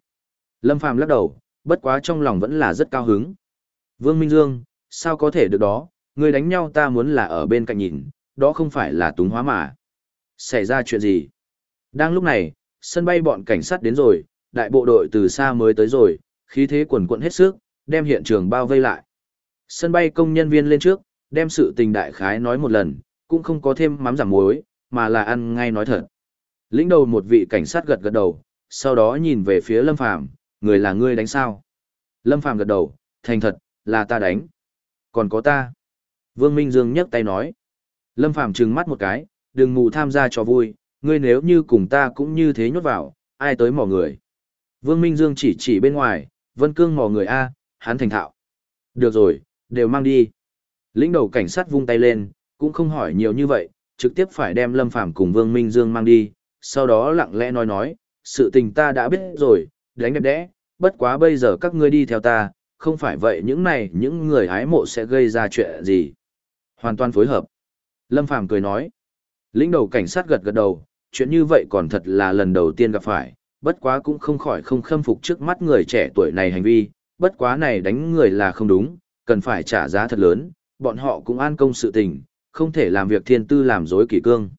Lâm Phàm lắc đầu, bất quá trong lòng vẫn là rất cao hứng. Vương Minh Dương, sao có thể được đó, người đánh nhau ta muốn là ở bên cạnh nhìn, đó không phải là túng hóa mà. Xảy ra chuyện gì? Đang lúc này, sân bay bọn cảnh sát đến rồi, đại bộ đội từ xa mới tới rồi, khí thế quần quận hết sức, đem hiện trường bao vây lại. Sân bay công nhân viên lên trước, đem sự tình đại khái nói một lần, cũng không có thêm mắm giảm muối, mà là ăn ngay nói thật. Lĩnh đầu một vị cảnh sát gật gật đầu, sau đó nhìn về phía Lâm Phàm, người là ngươi đánh sao? Lâm Phàm gật đầu, thành thật, là ta đánh. Còn có ta. Vương Minh Dương nhấc tay nói. Lâm Phàm trừng mắt một cái, đừng mù tham gia cho vui, ngươi nếu như cùng ta cũng như thế nhốt vào, ai tới mò người. Vương Minh Dương chỉ chỉ bên ngoài, Vân Cương mò người A, hắn thành thạo. Được rồi, đều mang đi. Lĩnh đầu cảnh sát vung tay lên, cũng không hỏi nhiều như vậy, trực tiếp phải đem Lâm Phàm cùng Vương Minh Dương mang đi, sau đó lặng lẽ nói nói, sự tình ta đã biết rồi, đánh đẹp đẽ, bất quá bây giờ các ngươi đi theo ta, không phải vậy những này những người hái mộ sẽ gây ra chuyện gì. Hoàn toàn phối hợp. Lâm Phàm cười nói, lĩnh đầu cảnh sát gật gật đầu, chuyện như vậy còn thật là lần đầu tiên gặp phải, bất quá cũng không khỏi không khâm phục trước mắt người trẻ tuổi này hành vi, bất quá này đánh người là không đúng, cần phải trả giá thật lớn, bọn họ cũng an công sự tình, không thể làm việc thiên tư làm dối kỷ cương.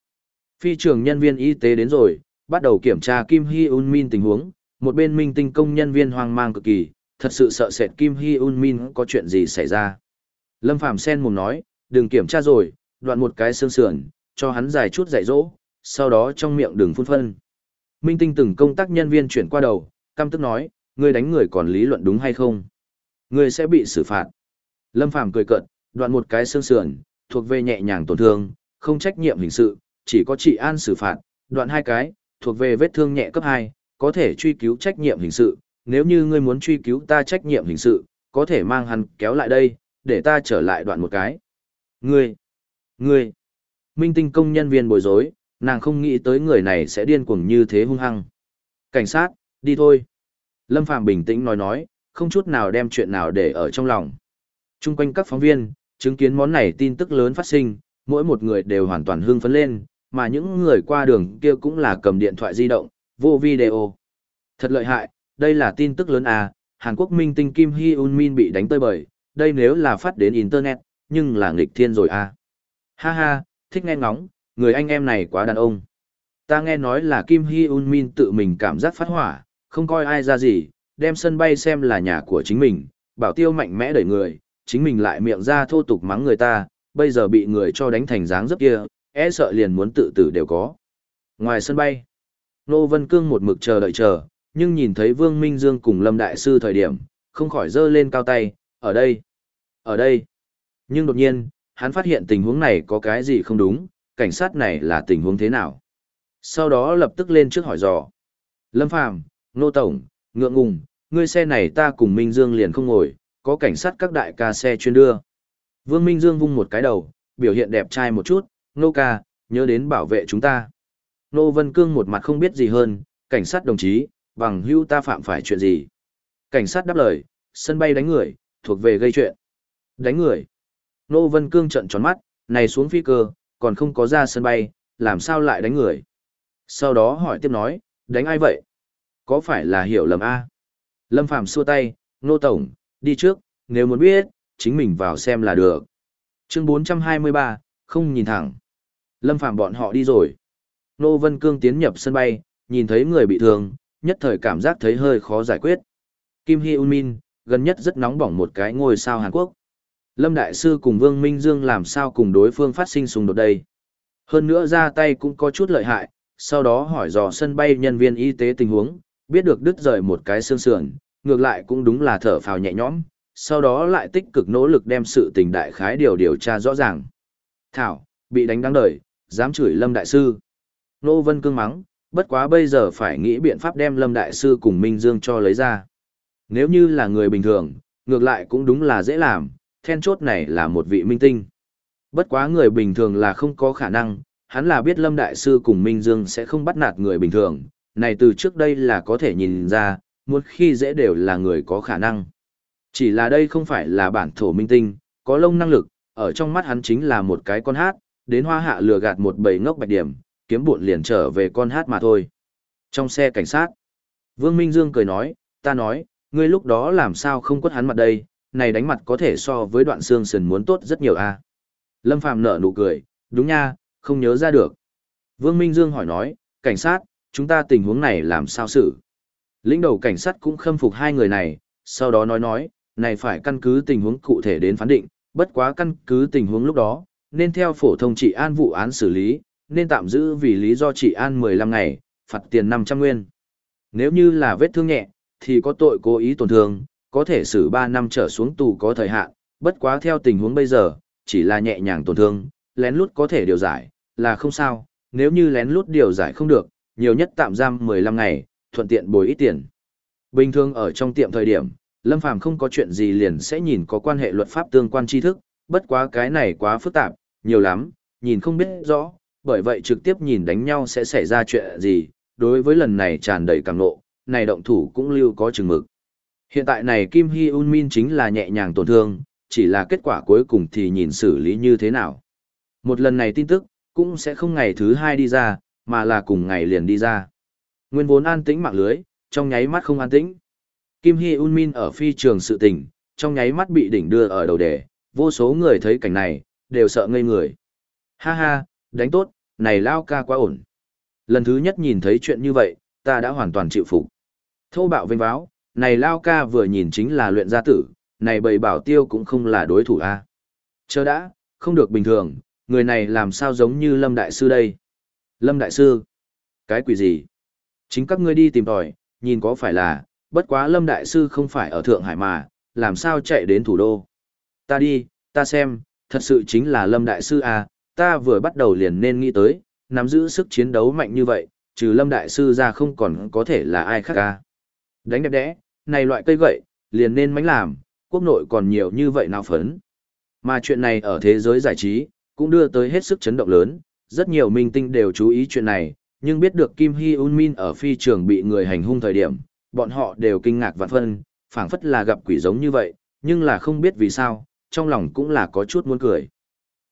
Phi trường nhân viên y tế đến rồi, bắt đầu kiểm tra Kim Hy Un Min tình huống, một bên minh tinh công nhân viên hoang mang cực kỳ, thật sự sợ sệt Kim Hy Un Min có chuyện gì xảy ra. Lâm Phàm sen mồm nói, đừng kiểm tra rồi, đoạn một cái xương sườn, cho hắn dài chút dạy dỗ, sau đó trong miệng đừng phun phân. Minh tinh từng công tác nhân viên chuyển qua đầu, căm tức nói, ngươi đánh người còn lý luận đúng hay không? Ngươi sẽ bị xử phạt. Lâm Phàm cười cợt, đoạn một cái xương sườn, thuộc về nhẹ nhàng tổn thương, không trách nhiệm hình sự, chỉ có trị an xử phạt, đoạn hai cái, thuộc về vết thương nhẹ cấp 2, có thể truy cứu trách nhiệm hình sự, nếu như ngươi muốn truy cứu ta trách nhiệm hình sự, có thể mang hắn kéo lại đây, để ta trở lại đoạn một cái. Ngươi, ngươi, minh tinh công nhân viên bối rối, nàng không nghĩ tới người này sẽ điên cuồng như thế hung hăng. Cảnh sát, đi thôi. Lâm Phạm bình tĩnh nói nói, không chút nào đem chuyện nào để ở trong lòng. Trung quanh các phóng viên, chứng kiến món này tin tức lớn phát sinh, mỗi một người đều hoàn toàn hưng phấn lên, mà những người qua đường kia cũng là cầm điện thoại di động, vô video. Thật lợi hại, đây là tin tức lớn à, Hàn Quốc minh tinh Kim Hee Un Min bị đánh tơi bời, đây nếu là phát đến Internet, nhưng là nghịch thiên rồi à. Ha ha, thích nghe ngóng, người anh em này quá đàn ông. Ta nghe nói là Kim hy Un Min tự mình cảm giác phát hỏa, không coi ai ra gì, đem sân bay xem là nhà của chính mình, bảo tiêu mạnh mẽ đẩy người, chính mình lại miệng ra thô tục mắng người ta, bây giờ bị người cho đánh thành dáng dấp kia, e sợ liền muốn tự tử đều có. Ngoài sân bay, Nô Vân Cương một mực chờ đợi chờ, nhưng nhìn thấy Vương Minh Dương cùng Lâm Đại Sư thời điểm, không khỏi dơ lên cao tay, ở đây, ở đây. Nhưng đột nhiên, hắn phát hiện tình huống này có cái gì không đúng, cảnh sát này là tình huống thế nào. Sau đó lập tức lên trước hỏi dò. Lâm Phàm, Nô Tổng, ngượng ngùng, ngươi xe này ta cùng Minh Dương liền không ngồi, có cảnh sát các đại ca xe chuyên đưa. Vương Minh Dương vung một cái đầu, biểu hiện đẹp trai một chút, Nô ca, nhớ đến bảo vệ chúng ta. Nô Vân Cương một mặt không biết gì hơn, cảnh sát đồng chí, bằng hưu ta phạm phải chuyện gì. Cảnh sát đáp lời, sân bay đánh người, thuộc về gây chuyện. Đánh người. Nô Vân Cương trận tròn mắt, này xuống phi cơ, còn không có ra sân bay, làm sao lại đánh người. Sau đó hỏi tiếp nói, đánh ai vậy? Có phải là hiểu lầm A? Lâm Phàm xua tay, Nô Tổng, đi trước, nếu muốn biết, chính mình vào xem là được. Chương 423, không nhìn thẳng. Lâm Phàm bọn họ đi rồi. Nô Vân Cương tiến nhập sân bay, nhìn thấy người bị thương, nhất thời cảm giác thấy hơi khó giải quyết. Kim Hee Un Min, gần nhất rất nóng bỏng một cái ngôi sao Hàn Quốc. Lâm Đại Sư cùng Vương Minh Dương làm sao cùng đối phương phát sinh xung đột đây. Hơn nữa ra tay cũng có chút lợi hại, sau đó hỏi dò sân bay nhân viên y tế tình huống, biết được đứt rời một cái xương sườn, ngược lại cũng đúng là thở phào nhẹ nhõm, sau đó lại tích cực nỗ lực đem sự tình đại khái điều điều tra rõ ràng. Thảo, bị đánh đáng đời, dám chửi Lâm Đại Sư. Nô Vân Cương mắng, bất quá bây giờ phải nghĩ biện pháp đem Lâm Đại Sư cùng Minh Dương cho lấy ra. Nếu như là người bình thường, ngược lại cũng đúng là dễ làm, then chốt này là một vị minh tinh. Bất quá người bình thường là không có khả năng, hắn là biết Lâm Đại Sư cùng Minh Dương sẽ không bắt nạt người bình thường, này từ trước đây là có thể nhìn ra, một khi dễ đều là người có khả năng. Chỉ là đây không phải là bản thổ minh tinh, có lông năng lực, ở trong mắt hắn chính là một cái con hát, đến hoa hạ lừa gạt một bầy ngốc bạch điểm, kiếm buộn liền trở về con hát mà thôi. Trong xe cảnh sát, Vương Minh Dương cười nói, ta nói, ngươi lúc đó làm sao không quất hắn mặt đây, này đánh mặt có thể so với đoạn xương sườn muốn tốt rất nhiều a. Lâm Phàm nở nụ cười, đúng nha, không nhớ ra được. Vương Minh Dương hỏi nói, cảnh sát, chúng ta tình huống này làm sao xử? Lĩnh đầu cảnh sát cũng khâm phục hai người này, sau đó nói nói, này phải căn cứ tình huống cụ thể đến phán định, bất quá căn cứ tình huống lúc đó, nên theo phổ thông trị an vụ án xử lý, nên tạm giữ vì lý do trị an 15 ngày, phạt tiền 500 nguyên. Nếu như là vết thương nhẹ, thì có tội cố ý tổn thương, có thể xử 3 năm trở xuống tù có thời hạn, bất quá theo tình huống bây giờ, chỉ là nhẹ nhàng tổn thương, lén lút có thể điều giải, là không sao, nếu như lén lút điều giải không được, nhiều nhất tạm giam 15 ngày, thuận tiện bồi ít tiền. Bình thường ở trong tiệm thời điểm, Lâm Phàm không có chuyện gì liền sẽ nhìn có quan hệ luật pháp tương quan tri thức, bất quá cái này quá phức tạp, nhiều lắm, nhìn không biết rõ, bởi vậy trực tiếp nhìn đánh nhau sẽ xảy ra chuyện gì, đối với lần này tràn đầy càng nộ, này động thủ cũng lưu có chừng mực. Hiện tại này Kim Hy Un Min chính là nhẹ nhàng tổn thương, chỉ là kết quả cuối cùng thì nhìn xử lý như thế nào. Một lần này tin tức, cũng sẽ không ngày thứ hai đi ra, mà là cùng ngày liền đi ra. Nguyên vốn an tĩnh mạng lưới, trong nháy mắt không an tĩnh. Kim Hy Un Min ở phi trường sự tình, trong nháy mắt bị đỉnh đưa ở đầu đề, vô số người thấy cảnh này, đều sợ ngây người. Ha ha, đánh tốt, này lao ca quá ổn. Lần thứ nhất nhìn thấy chuyện như vậy, ta đã hoàn toàn chịu phục. Thô bạo vinh váo, này lao ca vừa nhìn chính là luyện gia tử, này bầy bảo tiêu cũng không là đối thủ a. chớ đã, không được bình thường, người này làm sao giống như Lâm Đại Sư đây? Lâm Đại Sư? Cái quỷ gì? Chính các ngươi đi tìm tòi, nhìn có phải là, bất quá Lâm Đại Sư không phải ở Thượng Hải mà, làm sao chạy đến thủ đô? Ta đi, ta xem, thật sự chính là Lâm Đại Sư à, ta vừa bắt đầu liền nên nghĩ tới, nắm giữ sức chiến đấu mạnh như vậy, trừ Lâm Đại Sư ra không còn có thể là ai khác à. Đánh đẹp đẽ, này loại cây gậy, liền nên mánh làm, quốc nội còn nhiều như vậy nào phấn. Mà chuyện này ở thế giới giải trí, cũng đưa tới hết sức chấn động lớn, rất nhiều minh tinh đều chú ý chuyện này, nhưng biết được Kim Hee Un Min ở phi trường bị người hành hung thời điểm, bọn họ đều kinh ngạc vạn phân, phảng phất là gặp quỷ giống như vậy, nhưng là không biết vì sao, trong lòng cũng là có chút muốn cười.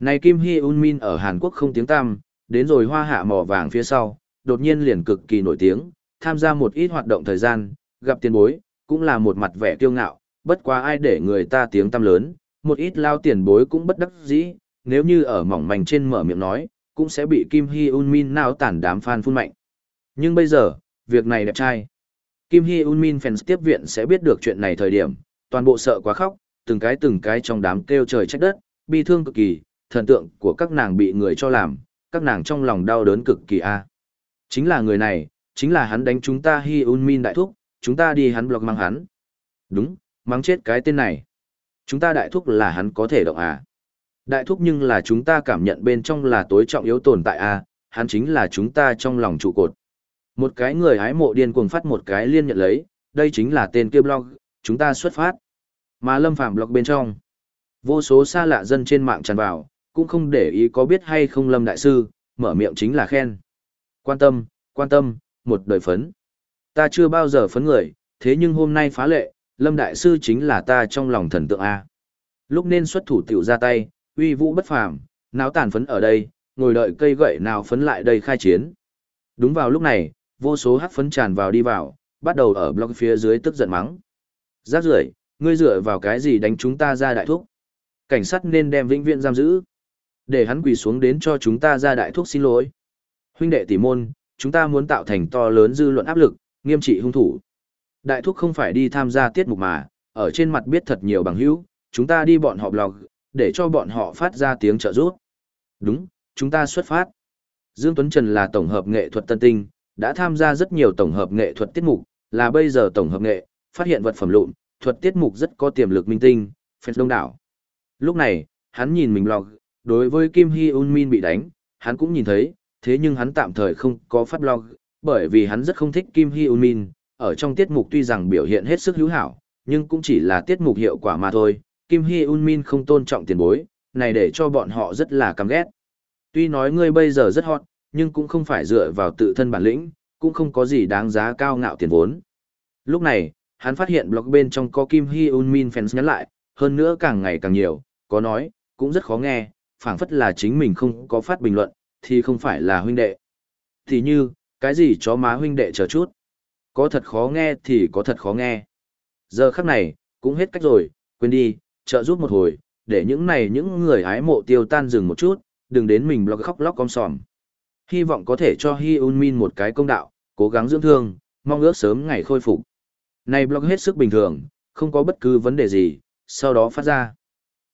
Này Kim Hee Un Min ở Hàn Quốc không tiếng tăm, đến rồi hoa hạ mỏ vàng phía sau, đột nhiên liền cực kỳ nổi tiếng, tham gia một ít hoạt động thời gian, gặp tiền bối, cũng là một mặt vẻ kiêu ngạo, bất quá ai để người ta tiếng tăm lớn, một ít lao tiền bối cũng bất đắc dĩ, nếu như ở mỏng manh trên mở miệng nói, cũng sẽ bị Kim Hy Un Min nào tản đám fan phun mạnh. Nhưng bây giờ, việc này đẹp trai. Kim Hy Un Min fans tiếp viện sẽ biết được chuyện này thời điểm, toàn bộ sợ quá khóc, từng cái từng cái trong đám kêu trời trách đất, bi thương cực kỳ, thần tượng của các nàng bị người cho làm, các nàng trong lòng đau đớn cực kỳ a. Chính là người này, chính là hắn đánh chúng ta Hee Un Min đại thúc, chúng ta đi hắn blog mang hắn. Đúng, mang chết cái tên này. Chúng ta đại thúc là hắn có thể động à. Đại thúc nhưng là chúng ta cảm nhận bên trong là tối trọng yếu tồn tại à, hắn chính là chúng ta trong lòng trụ cột. Một cái người hái mộ điên cuồng phát một cái liên nhận lấy, đây chính là tên kia blog, chúng ta xuất phát. Mà lâm phạm blog bên trong. Vô số xa lạ dân trên mạng tràn vào, cũng không để ý có biết hay không lâm đại sư, mở miệng chính là khen. Quan tâm, quan tâm, một đời phấn. Ta chưa bao giờ phấn người, thế nhưng hôm nay phá lệ, lâm đại sư chính là ta trong lòng thần tượng A. Lúc nên xuất thủ tiểu ra tay, uy vũ bất phàm, náo tàn phấn ở đây, ngồi đợi cây gậy nào phấn lại đây khai chiến. Đúng vào lúc này, vô số hắc phấn tràn vào đi vào, bắt đầu ở block phía dưới tức giận mắng. Giác rưởi, ngươi dựa vào cái gì đánh chúng ta ra đại thúc? Cảnh sát nên đem vĩnh viễn giam giữ. Để hắn quỳ xuống đến cho chúng ta ra đại thúc xin lỗi. Huynh đệ tỷ môn, chúng ta muốn tạo thành to lớn dư luận áp lực, nghiêm trị hung thủ. Đại thúc không phải đi tham gia tiết mục mà, ở trên mặt biết thật nhiều bằng hữu, chúng ta đi bọn họ blog, để cho bọn họ phát ra tiếng trợ giúp. Đúng, chúng ta xuất phát. Dương Tuấn Trần là tổng hợp nghệ thuật tân tinh, đã tham gia rất nhiều tổng hợp nghệ thuật tiết mục, là bây giờ tổng hợp nghệ, phát hiện vật phẩm lụn, thuật tiết mục rất có tiềm lực minh tinh, phèn đông đảo. Lúc này, hắn nhìn mình blog, đối với Kim Hee Un Min bị đánh, hắn cũng nhìn thấy, thế nhưng hắn tạm thời không có phát blog, bởi vì hắn rất không thích Kim Hee Un Min, ở trong tiết mục tuy rằng biểu hiện hết sức hữu hảo, nhưng cũng chỉ là tiết mục hiệu quả mà thôi, Kim Hee Un Min không tôn trọng tiền bối, này để cho bọn họ rất là căm ghét. Tuy nói ngươi bây giờ rất hot, nhưng cũng không phải dựa vào tự thân bản lĩnh, cũng không có gì đáng giá cao ngạo tiền vốn. Lúc này, hắn phát hiện blog bên trong có Kim Hee Un Min fans nhắn lại, hơn nữa càng ngày càng nhiều, có nói, cũng rất khó nghe, phảng phất là chính mình không có phát bình luận, thì không phải là huynh đệ. Thì như, cái gì chó má huynh đệ chờ chút. Có thật khó nghe thì có thật khó nghe. Giờ khắc này, cũng hết cách rồi, quên đi, trợ giúp một hồi, để những này những người hái mộ tiêu tan dừng một chút, đừng đến mình blog khóc lóc con sòm. Hy vọng có thể cho Hi Un Min một cái công đạo, cố gắng dưỡng thương, mong ước sớm ngày khôi phục. Này blog hết sức bình thường, không có bất cứ vấn đề gì, sau đó phát ra.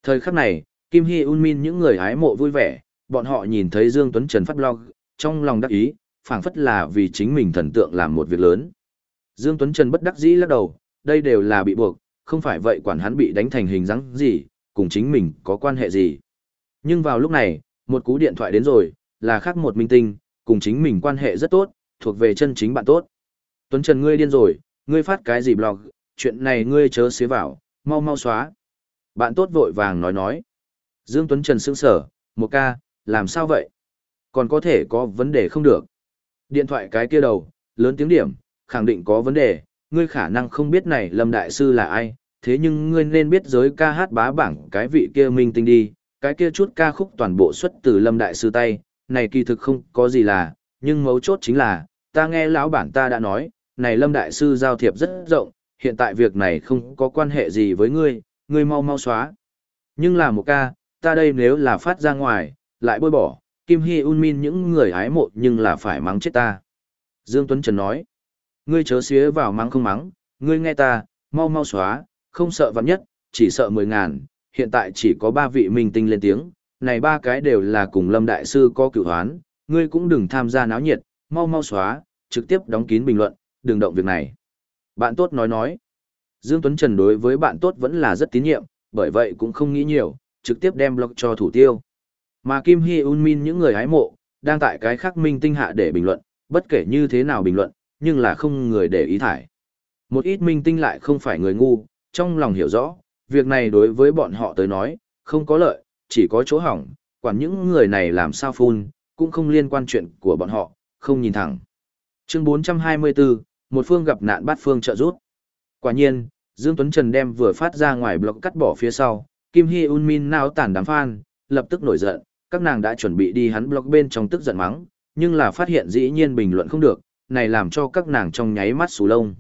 Thời khắc này, Kim Hi Un Min những người hái mộ vui vẻ, bọn họ nhìn thấy Dương Tuấn Trần phát blog, trong lòng đắc ý, phảng phất là vì chính mình thần tượng làm một việc lớn. Dương Tuấn Trần bất đắc dĩ lắc đầu, đây đều là bị buộc, không phải vậy quản hắn bị đánh thành hình dáng gì, cùng chính mình có quan hệ gì. Nhưng vào lúc này, một cú điện thoại đến rồi, là khác một minh tinh, cùng chính mình quan hệ rất tốt, thuộc về chân chính bạn tốt. Tuấn Trần ngươi điên rồi, ngươi phát cái gì blog, chuyện này ngươi chớ xế vào, mau mau xóa. Bạn tốt vội vàng nói nói. Dương Tuấn Trần sững sở, một ca, làm sao vậy? Còn có thể có vấn đề không được. Điện thoại cái kia đầu, lớn tiếng điểm, khẳng định có vấn đề, ngươi khả năng không biết này Lâm Đại Sư là ai, thế nhưng ngươi nên biết giới ca hát bá bảng cái vị kia minh tinh đi, cái kia chút ca khúc toàn bộ xuất từ Lâm Đại Sư tay, này kỳ thực không có gì là, nhưng mấu chốt chính là, ta nghe lão bản ta đã nói, này Lâm Đại Sư giao thiệp rất rộng, hiện tại việc này không có quan hệ gì với ngươi, ngươi mau mau xóa. Nhưng là một ca, ta đây nếu là phát ra ngoài, lại bôi bỏ, Kim Hy Un Min những người hái mộ nhưng là phải mắng chết ta. Dương Tuấn Trần nói, ngươi chớ xía vào mắng không mắng, ngươi nghe ta, mau mau xóa, không sợ vạn nhất, chỉ sợ mười ngàn, hiện tại chỉ có ba vị minh tinh lên tiếng, này ba cái đều là cùng Lâm Đại Sư có cửu hoán, ngươi cũng đừng tham gia náo nhiệt, mau mau xóa, trực tiếp đóng kín bình luận, đừng động việc này. Bạn tốt nói nói, Dương Tuấn Trần đối với bạn tốt vẫn là rất tín nhiệm, bởi vậy cũng không nghĩ nhiều, trực tiếp đem blog cho thủ tiêu. Mà Kim Hy Un Min những người hái mộ, đang tại cái khác minh tinh hạ để bình luận, bất kể như thế nào bình luận, nhưng là không người để ý thải. Một ít minh tinh lại không phải người ngu, trong lòng hiểu rõ, việc này đối với bọn họ tới nói, không có lợi, chỉ có chỗ hỏng, quản những người này làm sao phun, cũng không liên quan chuyện của bọn họ, không nhìn thẳng. Chương 424, một phương gặp nạn bắt phương trợ rút. Quả nhiên, Dương Tuấn Trần đem vừa phát ra ngoài blog cắt bỏ phía sau, Kim Hy Un Min nào tản đám fan, lập tức nổi giận, các nàng đã chuẩn bị đi hắn blog bên trong tức giận mắng, nhưng là phát hiện dĩ nhiên bình luận không được, này làm cho các nàng trong nháy mắt sù lông.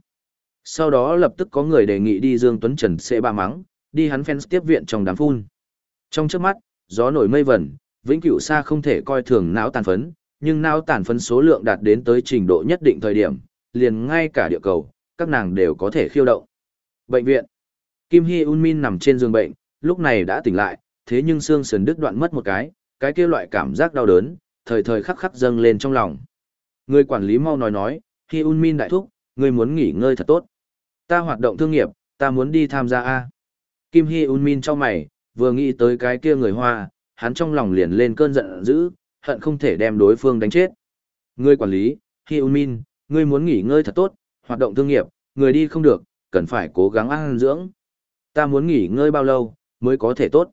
Sau đó lập tức có người đề nghị đi Dương Tuấn Trần sẽ ba mắng, đi hắn fans tiếp viện trong đám phun. Trong trước mắt, gió nổi mây vẩn, vĩnh cửu xa không thể coi thường não tàn phấn, nhưng não tàn phấn số lượng đạt đến tới trình độ nhất định thời điểm, liền ngay cả địa cầu, các nàng đều có thể khiêu động. Bệnh viện. Kim Hy Un Min nằm trên giường bệnh, lúc này đã tỉnh lại, thế nhưng xương sườn đứt đoạn mất một cái, cái kia loại cảm giác đau đớn, thời thời khắc khắc dâng lên trong lòng. Người quản lý mau nói nói, khi Un Min đại thúc, người muốn nghỉ ngơi thật tốt. Ta hoạt động thương nghiệp, ta muốn đi tham gia A. Kim Hy Un Min cho mày, vừa nghĩ tới cái kia người Hoa, hắn trong lòng liền lên cơn giận dữ, hận không thể đem đối phương đánh chết. Ngươi quản lý, Hi Un Min, ngươi muốn nghỉ ngơi thật tốt, hoạt động thương nghiệp, người đi không được, cần phải cố gắng ăn dưỡng. Ta muốn nghỉ ngơi bao lâu, mới có thể tốt.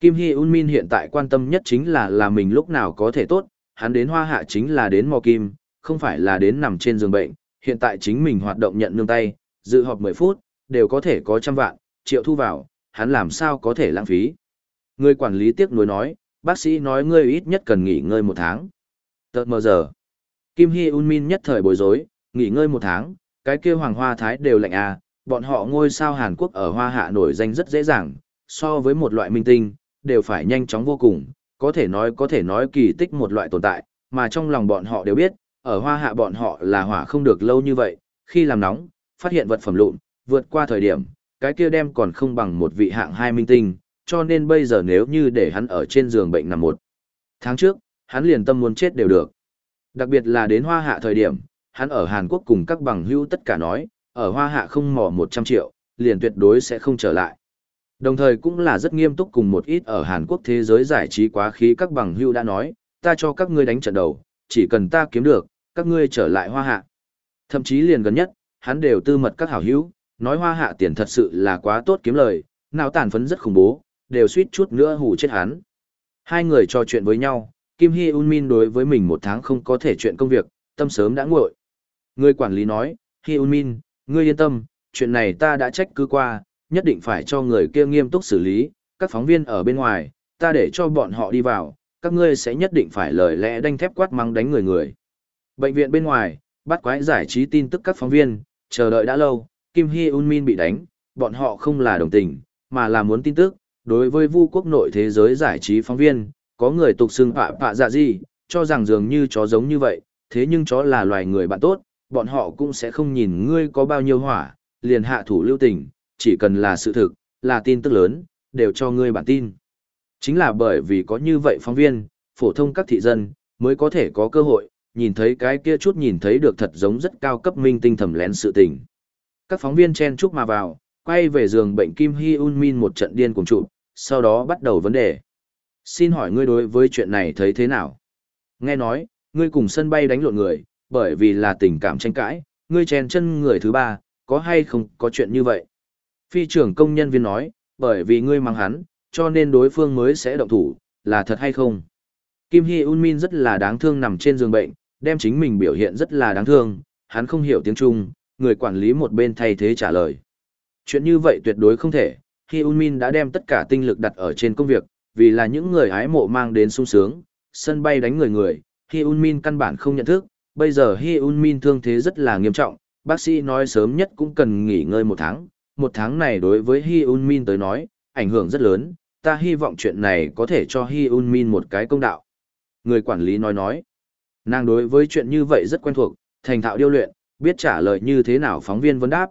Kim Hy Un Min hiện tại quan tâm nhất chính là là mình lúc nào có thể tốt, hắn đến hoa hạ chính là đến mò kim, không phải là đến nằm trên giường bệnh, hiện tại chính mình hoạt động nhận nương tay, dự họp 10 phút, đều có thể có trăm vạn, triệu thu vào, hắn làm sao có thể lãng phí. Người quản lý tiếc nuối nói, bác sĩ nói ngươi ít nhất cần nghỉ ngơi một tháng. Tợt mờ giờ. Kim Hy Un Min nhất thời bối rối, nghỉ ngơi một tháng, cái kia hoàng hoa thái đều lạnh à, bọn họ ngôi sao Hàn Quốc ở hoa hạ nổi danh rất dễ dàng, so với một loại minh tinh, đều phải nhanh chóng vô cùng, có thể nói có thể nói kỳ tích một loại tồn tại, mà trong lòng bọn họ đều biết, ở hoa hạ bọn họ là hỏa không được lâu như vậy, khi làm nóng, phát hiện vật phẩm lụn, vượt qua thời điểm, cái kia đem còn không bằng một vị hạng hai minh tinh, cho nên bây giờ nếu như để hắn ở trên giường bệnh nằm một tháng trước, hắn liền tâm muốn chết đều được. Đặc biệt là đến hoa hạ thời điểm, hắn ở Hàn Quốc cùng các bằng hữu tất cả nói, ở hoa hạ không mò 100 triệu, liền tuyệt đối sẽ không trở lại. Đồng thời cũng là rất nghiêm túc cùng một ít ở Hàn Quốc thế giới giải trí quá khí các bằng hữu đã nói, ta cho các ngươi đánh trận đầu, chỉ cần ta kiếm được, các ngươi trở lại hoa hạ. Thậm chí liền gần nhất, hắn đều tư mật các hảo hữu, nói hoa hạ tiền thật sự là quá tốt kiếm lời, nào tàn phấn rất khủng bố, đều suýt chút nữa hù chết hắn. Hai người trò chuyện với nhau, Kim Hy Un Min đối với mình một tháng không có thể chuyện công việc, tâm sớm đã nguội. Người quản lý nói, Hy Un Min, ngươi yên tâm, chuyện này ta đã trách cứ qua, nhất định phải cho người kia nghiêm túc xử lý, các phóng viên ở bên ngoài, ta để cho bọn họ đi vào, các ngươi sẽ nhất định phải lời lẽ đanh thép quát mắng đánh người người. Bệnh viện bên ngoài, bắt quái giải trí tin tức các phóng viên, chờ đợi đã lâu, Kim Hee Un Min bị đánh, bọn họ không là đồng tình, mà là muốn tin tức. Đối với vu quốc nội thế giới giải trí phóng viên, có người tục xưng pạ pạ dạ gì, cho rằng dường như chó giống như vậy, thế nhưng chó là loài người bạn tốt, bọn họ cũng sẽ không nhìn ngươi có bao nhiêu hỏa, liền hạ thủ lưu tình, chỉ cần là sự thực, là tin tức lớn, đều cho ngươi bản tin. Chính là bởi vì có như vậy phóng viên, phổ thông các thị dân, mới có thể có cơ hội, nhìn thấy cái kia chút nhìn thấy được thật giống rất cao cấp minh tinh thầm lén sự tình. Các phóng viên chen chúc mà vào, quay về giường bệnh Kim Hy Un Min một trận điên cùng trụ, sau đó bắt đầu vấn đề. Xin hỏi ngươi đối với chuyện này thấy thế nào? Nghe nói, ngươi cùng sân bay đánh lộn người, bởi vì là tình cảm tranh cãi, ngươi chen chân người thứ ba, có hay không có chuyện như vậy? Phi trưởng công nhân viên nói, bởi vì ngươi mang hắn, cho nên đối phương mới sẽ động thủ, là thật hay không? Kim Hy Un Min rất là đáng thương nằm trên giường bệnh, đem chính mình biểu hiện rất là đáng thương, hắn không hiểu tiếng Trung, người quản lý một bên thay thế trả lời. Chuyện như vậy tuyệt đối không thể, Hy Un Min đã đem tất cả tinh lực đặt ở trên công việc, vì là những người hái mộ mang đến sung sướng, sân bay đánh người người, Hy Un Min căn bản không nhận thức, bây giờ Hy Un Min thương thế rất là nghiêm trọng, bác sĩ nói sớm nhất cũng cần nghỉ ngơi một tháng, một tháng này đối với Hi Un Min tới nói, ảnh hưởng rất lớn, ta hy vọng chuyện này có thể cho Hi Un Min một cái công đạo. Người quản lý nói nói, nàng đối với chuyện như vậy rất quen thuộc, thành thạo điêu luyện, biết trả lời như thế nào phóng viên vấn đáp.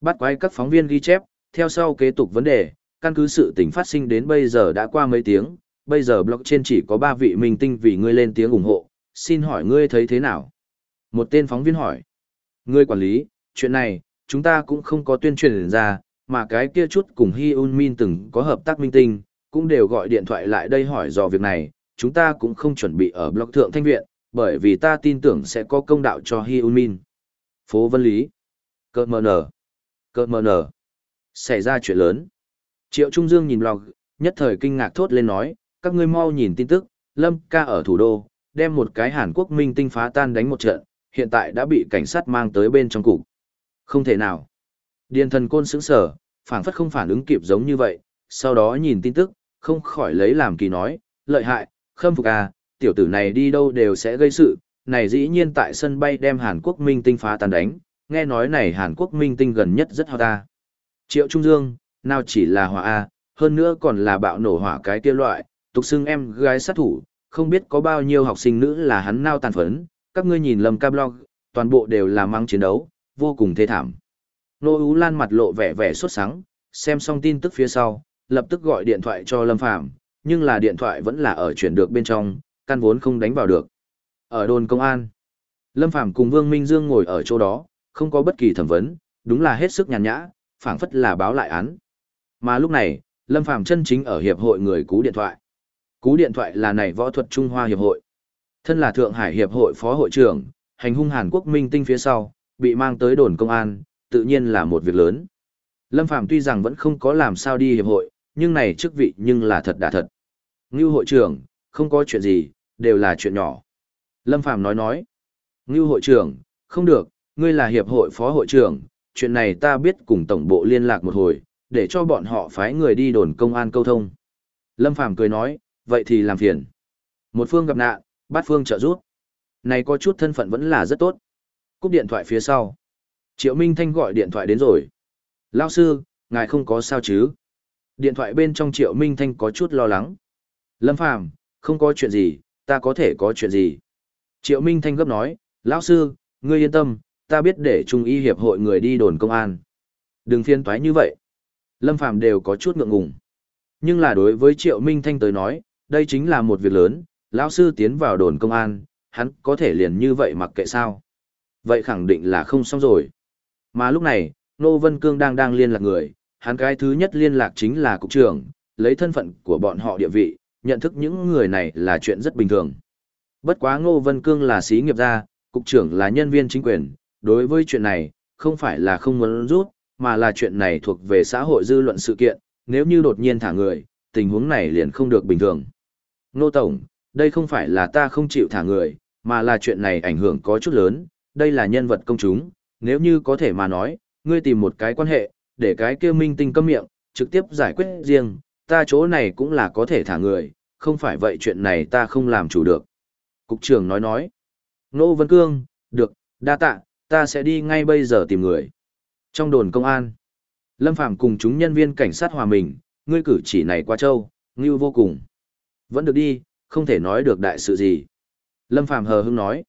Bắt quay các phóng viên ghi chép, theo sau kế tục vấn đề, căn cứ sự tình phát sinh đến bây giờ đã qua mấy tiếng, bây giờ blog trên chỉ có 3 vị minh tinh vì ngươi lên tiếng ủng hộ, xin hỏi ngươi thấy thế nào? Một tên phóng viên hỏi. Ngươi quản lý, chuyện này, chúng ta cũng không có tuyên truyền ra, mà cái kia chút cùng Hi Un Min từng có hợp tác minh tinh, cũng đều gọi điện thoại lại đây hỏi dò việc này, chúng ta cũng không chuẩn bị ở blog thượng thanh viện, bởi vì ta tin tưởng sẽ có công đạo cho Hi Un Min. Phố Vân Lý. Cơ mờ nở. Cơ mờ nở. Xảy ra chuyện lớn. Triệu Trung Dương nhìn blog, nhất thời kinh ngạc thốt lên nói, các ngươi mau nhìn tin tức, Lâm ca ở thủ đô, đem một cái Hàn Quốc minh tinh phá tan đánh một trận, hiện tại đã bị cảnh sát mang tới bên trong cục. Không thể nào. Điền thần côn sững sở, phảng phất không phản ứng kịp giống như vậy, sau đó nhìn tin tức, không khỏi lấy làm kỳ nói, lợi hại, khâm phục à, tiểu tử này đi đâu đều sẽ gây sự, này dĩ nhiên tại sân bay đem Hàn Quốc minh tinh phá tan đánh, nghe nói này Hàn Quốc minh tinh gần nhất rất hot ta. Triệu Trung Dương, nào chỉ là hỏa A, hơn nữa còn là bạo nổ hỏa cái kia loại, tục xưng em gái sát thủ, không biết có bao nhiêu học sinh nữ là hắn nao tàn phấn, các ngươi nhìn lầm ca blog, toàn bộ đều là mang chiến đấu, vô cùng thê thảm. Nô Ú Lan mặt lộ vẻ vẻ sốt sắng, xem xong tin tức phía sau, lập tức gọi điện thoại cho Lâm Phàm nhưng là điện thoại vẫn là ở chuyển được bên trong, căn vốn không đánh vào được. Ở đồn công an, Lâm Phàm cùng Vương Minh Dương ngồi ở chỗ đó, không có bất kỳ thẩm vấn, đúng là hết sức nhàn nhã, phảng phất là báo lại án. Mà lúc này, Lâm Phàm chân chính ở hiệp hội người cú điện thoại. Cú điện thoại là này võ thuật Trung Hoa hiệp hội. Thân là Thượng Hải hiệp hội phó hội trưởng, hành hung Hàn Quốc minh tinh phía sau, bị mang tới đồn công an, tự nhiên là một việc lớn. Lâm Phàm tuy rằng vẫn không có làm sao đi hiệp hội, nhưng này chức vị nhưng là thật đã thật. Ngưu hội trưởng, không có chuyện gì, đều là chuyện nhỏ. Lâm Phàm nói nói. Ngưu hội trưởng, không được, ngươi là hiệp hội phó hội trưởng, chuyện này ta biết cùng tổng bộ liên lạc một hồi, để cho bọn họ phái người đi đồn công an câu thông. Lâm Phàm cười nói, vậy thì làm phiền. Một phương gặp nạn, bát phương trợ giúp. Này có chút thân phận vẫn là rất tốt. Cúp điện thoại phía sau. Triệu Minh Thanh gọi điện thoại đến rồi. Lao sư, ngài không có sao chứ? Điện thoại bên trong Triệu Minh Thanh có chút lo lắng. Lâm Phàm không có chuyện gì, ta có thể có chuyện gì? Triệu Minh Thanh gấp nói, Lão sư, ngươi yên tâm, ta biết để Trung y hiệp hội người đi đồn công an. Đừng phiên toái như vậy. Lâm Phàm đều có chút ngượng ngùng. Nhưng là đối với Triệu Minh Thanh tới nói, đây chính là một việc lớn, lão sư tiến vào đồn công an, hắn có thể liền như vậy mặc kệ sao. Vậy khẳng định là không xong rồi. Mà lúc này, Nô Vân Cương đang đang liên lạc người, hắn cái thứ nhất liên lạc chính là cục trưởng, lấy thân phận của bọn họ địa vị, nhận thức những người này là chuyện rất bình thường. Bất quá Ngô Vân Cương là sĩ nghiệp gia, cục trưởng là nhân viên chính quyền, đối với chuyện này, không phải là không muốn rút, mà là chuyện này thuộc về xã hội dư luận sự kiện, nếu như đột nhiên thả người, tình huống này liền không được bình thường. Ngô Tổng, đây không phải là ta không chịu thả người, mà là chuyện này ảnh hưởng có chút lớn, đây là nhân vật công chúng, nếu như có thể mà nói, ngươi tìm một cái quan hệ, để cái kia minh tinh câm miệng, trực tiếp giải quyết riêng, ta chỗ này cũng là có thể thả người, không phải vậy chuyện này ta không làm chủ được. Cục trưởng nói nói, Nô Vân Cương, được, đa tạ, ta sẽ đi ngay bây giờ tìm người. Trong đồn công an, Lâm Phàm cùng chúng nhân viên cảnh sát hòa mình, ngươi cử chỉ này qua châu, ngưu vô cùng. Vẫn được đi, không thể nói được đại sự gì. Lâm Phàm hờ hững nói.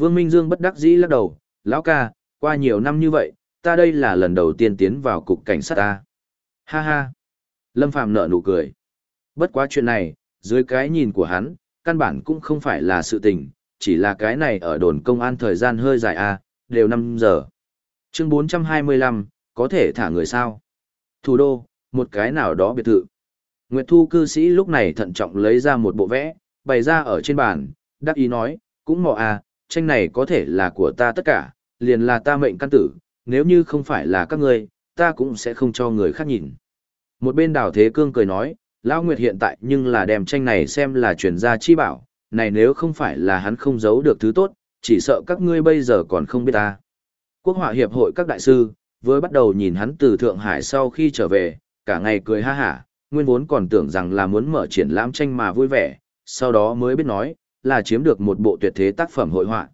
Vương Minh Dương bất đắc dĩ lắc đầu, lão ca, qua nhiều năm như vậy, ta đây là lần đầu tiên tiến vào cục cảnh sát ta. Ha ha. Lâm Phàm nở nụ cười. Bất quá chuyện này, dưới cái nhìn của hắn, căn bản cũng không phải là sự tình, chỉ là cái này ở đồn công an thời gian hơi dài à, đều 5 giờ. Chương 425, có thể thả người sao? Thủ đô, một cái nào đó biệt thự. Nguyệt Thu cư sĩ lúc này thận trọng lấy ra một bộ vẽ, bày ra ở trên bàn, đắc ý nói, cũng mò à, tranh này có thể là của ta tất cả, liền là ta mệnh căn tử, nếu như không phải là các ngươi, ta cũng sẽ không cho người khác nhìn. Một bên đào thế cương cười nói, Lão Nguyệt hiện tại nhưng là đem tranh này xem là truyền gia chi bảo, này nếu không phải là hắn không giấu được thứ tốt, chỉ sợ các ngươi bây giờ còn không biết ta. Quốc họa hiệp hội các đại sư, với bắt đầu nhìn hắn từ Thượng Hải sau khi trở về, cả ngày cười ha hả, nguyên vốn còn tưởng rằng là muốn mở triển lãm tranh mà vui vẻ, sau đó mới biết nói, là chiếm được một bộ tuyệt thế tác phẩm hội họa.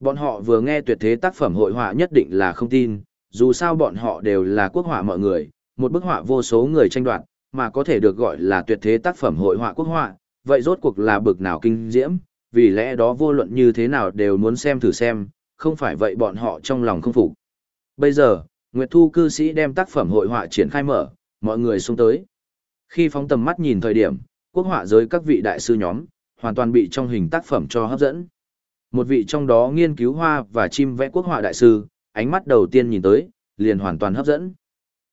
Bọn họ vừa nghe tuyệt thế tác phẩm hội họa nhất định là không tin, dù sao bọn họ đều là quốc họa mọi người, một bức họa vô số người tranh đoạt, mà có thể được gọi là tuyệt thế tác phẩm hội họa quốc họa, vậy rốt cuộc là bực nào kinh diễm, vì lẽ đó vô luận như thế nào đều muốn xem thử xem, không phải vậy bọn họ trong lòng không phục. Bây giờ, Nguyệt Thu cư sĩ đem tác phẩm hội họa triển khai mở, mọi người xuống tới. Khi phóng tầm mắt nhìn thời điểm, quốc họa giới các vị đại sư nhóm, hoàn toàn bị trong hình tác phẩm cho hấp dẫn. Một vị trong đó nghiên cứu hoa và chim vẽ quốc họa đại sư, ánh mắt đầu tiên nhìn tới, liền hoàn toàn hấp dẫn.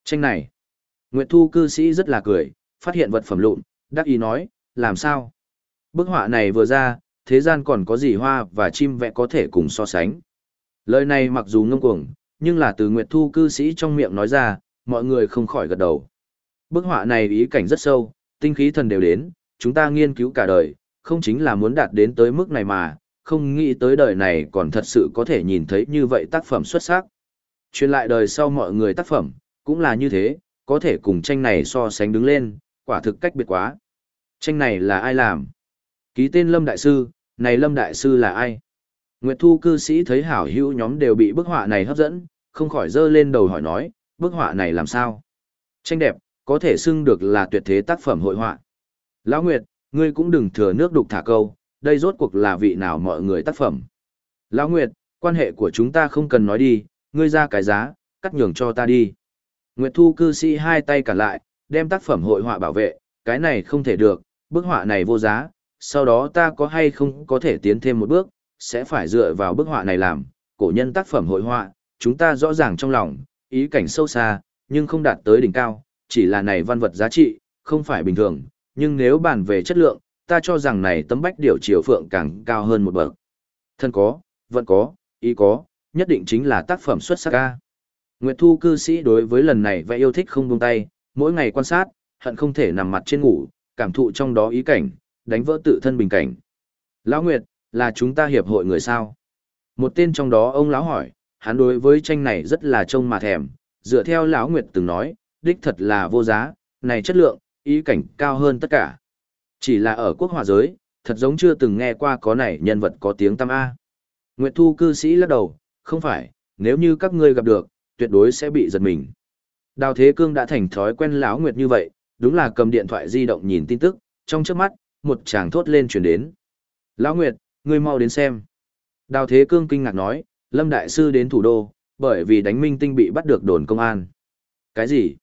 Tranh này, Nguyệt Thu cư sĩ rất là cười, phát hiện vật phẩm lụn, đắc ý nói, làm sao? Bức họa này vừa ra, thế gian còn có gì hoa và chim vẽ có thể cùng so sánh. Lời này mặc dù ngông cuồng, nhưng là từ Nguyệt Thu cư sĩ trong miệng nói ra, mọi người không khỏi gật đầu. Bức họa này ý cảnh rất sâu, tinh khí thần đều đến, chúng ta nghiên cứu cả đời, không chính là muốn đạt đến tới mức này mà, không nghĩ tới đời này còn thật sự có thể nhìn thấy như vậy tác phẩm xuất sắc. Truyền lại đời sau mọi người tác phẩm, cũng là như thế, có thể cùng tranh này so sánh đứng lên, quả thực cách biệt quá. Tranh này là ai làm? Ký tên Lâm Đại Sư, này Lâm Đại Sư là ai? Nguyệt Thu cư sĩ thấy hảo hữu nhóm đều bị bức họa này hấp dẫn, không khỏi dơ lên đầu hỏi nói, bức họa này làm sao? Tranh đẹp, có thể xưng được là tuyệt thế tác phẩm hội họa. Lão Nguyệt, ngươi cũng đừng thừa nước đục thả câu, đây rốt cuộc là vị nào mọi người tác phẩm. Lão Nguyệt, quan hệ của chúng ta không cần nói đi, ngươi ra cái giá, cắt nhường cho ta đi. Nguyệt Thu cư sĩ hai tay cả lại, đem tác phẩm hội họa bảo vệ, cái này không thể được, bức họa này vô giá, sau đó ta có hay không có thể tiến thêm một bước, sẽ phải dựa vào bức họa này làm, cổ nhân tác phẩm hội họa, chúng ta rõ ràng trong lòng, ý cảnh sâu xa, nhưng không đạt tới đỉnh cao, chỉ là này văn vật giá trị, không phải bình thường, nhưng nếu bàn về chất lượng, ta cho rằng này tấm bách điều chiều phượng càng cao hơn một bậc. Thân có, vẫn có, ý có, nhất định chính là tác phẩm xuất sắc ca. Nguyệt Thu cư sĩ đối với lần này vẽ yêu thích không buông tay, mỗi ngày quan sát, hận không thể nằm mặt trên ngủ, cảm thụ trong đó ý cảnh, đánh vỡ tự thân bình cảnh. Lão Nguyệt, là chúng ta hiệp hội người sao? Một tên trong đó ông lão hỏi, hắn đối với tranh này rất là trông mà thèm, dựa theo lão Nguyệt từng nói, đích thật là vô giá, này chất lượng, ý cảnh cao hơn tất cả. Chỉ là ở quốc hòa giới, thật giống chưa từng nghe qua có này nhân vật có tiếng tăm A. Nguyệt Thu cư sĩ lắc đầu, không phải, nếu như các ngươi gặp được, tuyệt đối sẽ bị giật mình. Đào Thế Cương đã thành thói quen lão Nguyệt như vậy, đúng là cầm điện thoại di động nhìn tin tức, trong trước mắt, một chàng thốt lên chuyển đến. Lão Nguyệt, ngươi mau đến xem. Đào Thế Cương kinh ngạc nói, Lâm Đại Sư đến thủ đô, bởi vì đánh minh tinh bị bắt được đồn công an. Cái gì?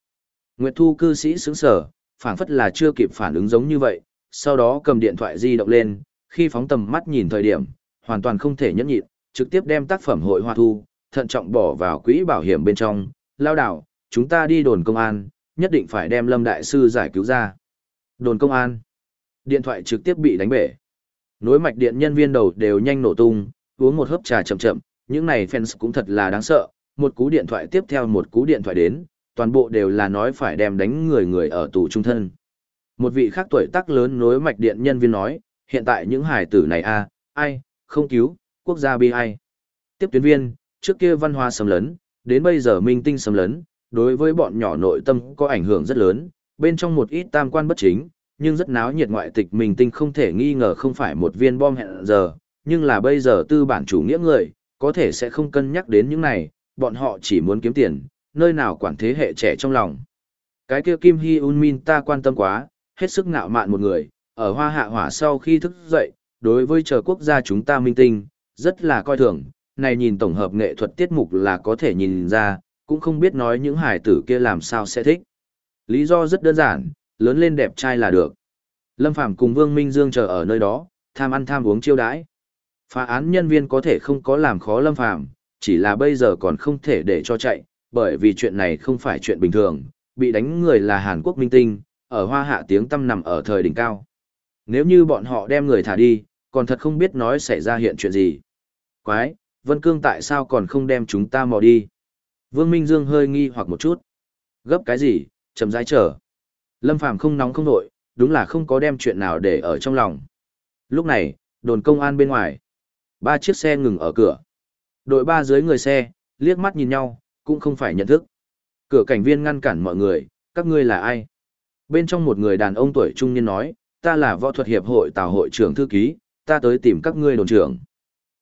Nguyệt Thu cư sĩ sững sở, phảng phất là chưa kịp phản ứng giống như vậy, sau đó cầm điện thoại di động lên, khi phóng tầm mắt nhìn thời điểm, hoàn toàn không thể nhẫn nhịn, trực tiếp đem tác phẩm hội hoa thu, thận trọng bỏ vào quỹ bảo hiểm bên trong, lao đảo, chúng ta đi đồn công an, nhất định phải đem Lâm Đại Sư giải cứu ra. Đồn công an. Điện thoại trực tiếp bị đánh bể. Nối mạch điện nhân viên đầu đều nhanh nổ tung, uống một hớp trà chậm chậm, những này fans cũng thật là đáng sợ, một cú điện thoại tiếp theo một cú điện thoại đến, toàn bộ đều là nói phải đem đánh người người ở tù trung thân. Một vị khác tuổi tác lớn nối mạch điện nhân viên nói, hiện tại những hải tử này a, ai, không cứu, quốc gia bi ai. Tiếp tuyến viên, trước kia văn hóa xâm lấn, đến bây giờ minh tinh xâm lấn, đối với bọn nhỏ nội tâm có ảnh hưởng rất lớn, bên trong một ít tam quan bất chính, nhưng rất náo nhiệt ngoại tịch minh tinh không thể nghi ngờ không phải một viên bom hẹn giờ, nhưng là bây giờ tư bản chủ nghĩa người, có thể sẽ không cân nhắc đến những này, bọn họ chỉ muốn kiếm tiền, nơi nào quản thế hệ trẻ trong lòng. Cái kia Kim Hy Un Min ta quan tâm quá, hết sức ngạo mạn một người, ở hoa hạ hỏa sau khi thức dậy, đối với chờ quốc gia chúng ta minh tinh, rất là coi thường, này nhìn tổng hợp nghệ thuật tiết mục là có thể nhìn ra, cũng không biết nói những hài tử kia làm sao sẽ thích. Lý do rất đơn giản, lớn lên đẹp trai là được. Lâm Phàm cùng Vương Minh Dương chờ ở nơi đó, tham ăn tham uống chiêu đãi. Phá án nhân viên có thể không có làm khó Lâm Phàm, chỉ là bây giờ còn không thể để cho chạy, bởi vì chuyện này không phải chuyện bình thường, bị đánh người là Hàn Quốc minh tinh, ở hoa hạ tiếng tâm nằm ở thời đỉnh cao. Nếu như bọn họ đem người thả đi, còn thật không biết nói xảy ra hiện chuyện gì. Quái, Vân Cương tại sao còn không đem chúng ta mò đi? Vương Minh Dương hơi nghi hoặc một chút. Gấp cái gì, chậm rãi chờ. Lâm Phàm không nóng không nổi, đúng là không có đem chuyện nào để ở trong lòng. Lúc này, đồn công an bên ngoài. Ba chiếc xe ngừng ở cửa. Đội ba dưới người xe, liếc mắt nhìn nhau, cũng không phải nhận thức. Cửa cảnh viên ngăn cản mọi người, các ngươi là ai? Bên trong một người đàn ông tuổi trung niên nói, ta là võ thuật hiệp hội tào hội trưởng thư ký, ta tới tìm các ngươi đồn trưởng.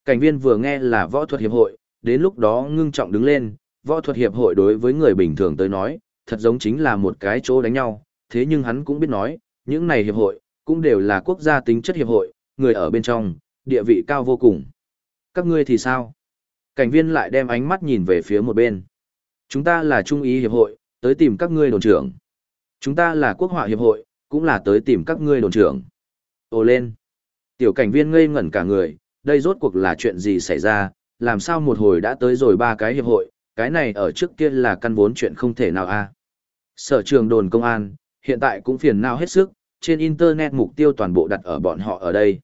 Cảnh viên vừa nghe là võ thuật hiệp hội, đến lúc đó ngưng trọng đứng lên, võ thuật hiệp hội đối với người bình thường tới nói, thật giống chính là một cái chỗ đánh nhau, thế nhưng hắn cũng biết nói, những này hiệp hội, cũng đều là quốc gia tính chất hiệp hội, người ở bên trong, địa vị cao vô cùng. Các ngươi thì sao? Cảnh viên lại đem ánh mắt nhìn về phía một bên. Chúng ta là Trung ý hiệp hội, tới tìm các ngươi đồn trưởng. Chúng ta là quốc họa hiệp hội, cũng là tới tìm các ngươi đồn trưởng. Ồ lên! Tiểu cảnh viên ngây ngẩn cả người, đây rốt cuộc là chuyện gì xảy ra, làm sao một hồi đã tới rồi ba cái hiệp hội, cái này ở trước kia là căn vốn chuyện không thể nào a. À? Sở trường đồn công an, hiện tại cũng phiền não hết sức, trên internet mục tiêu toàn bộ đặt ở bọn họ ở đây.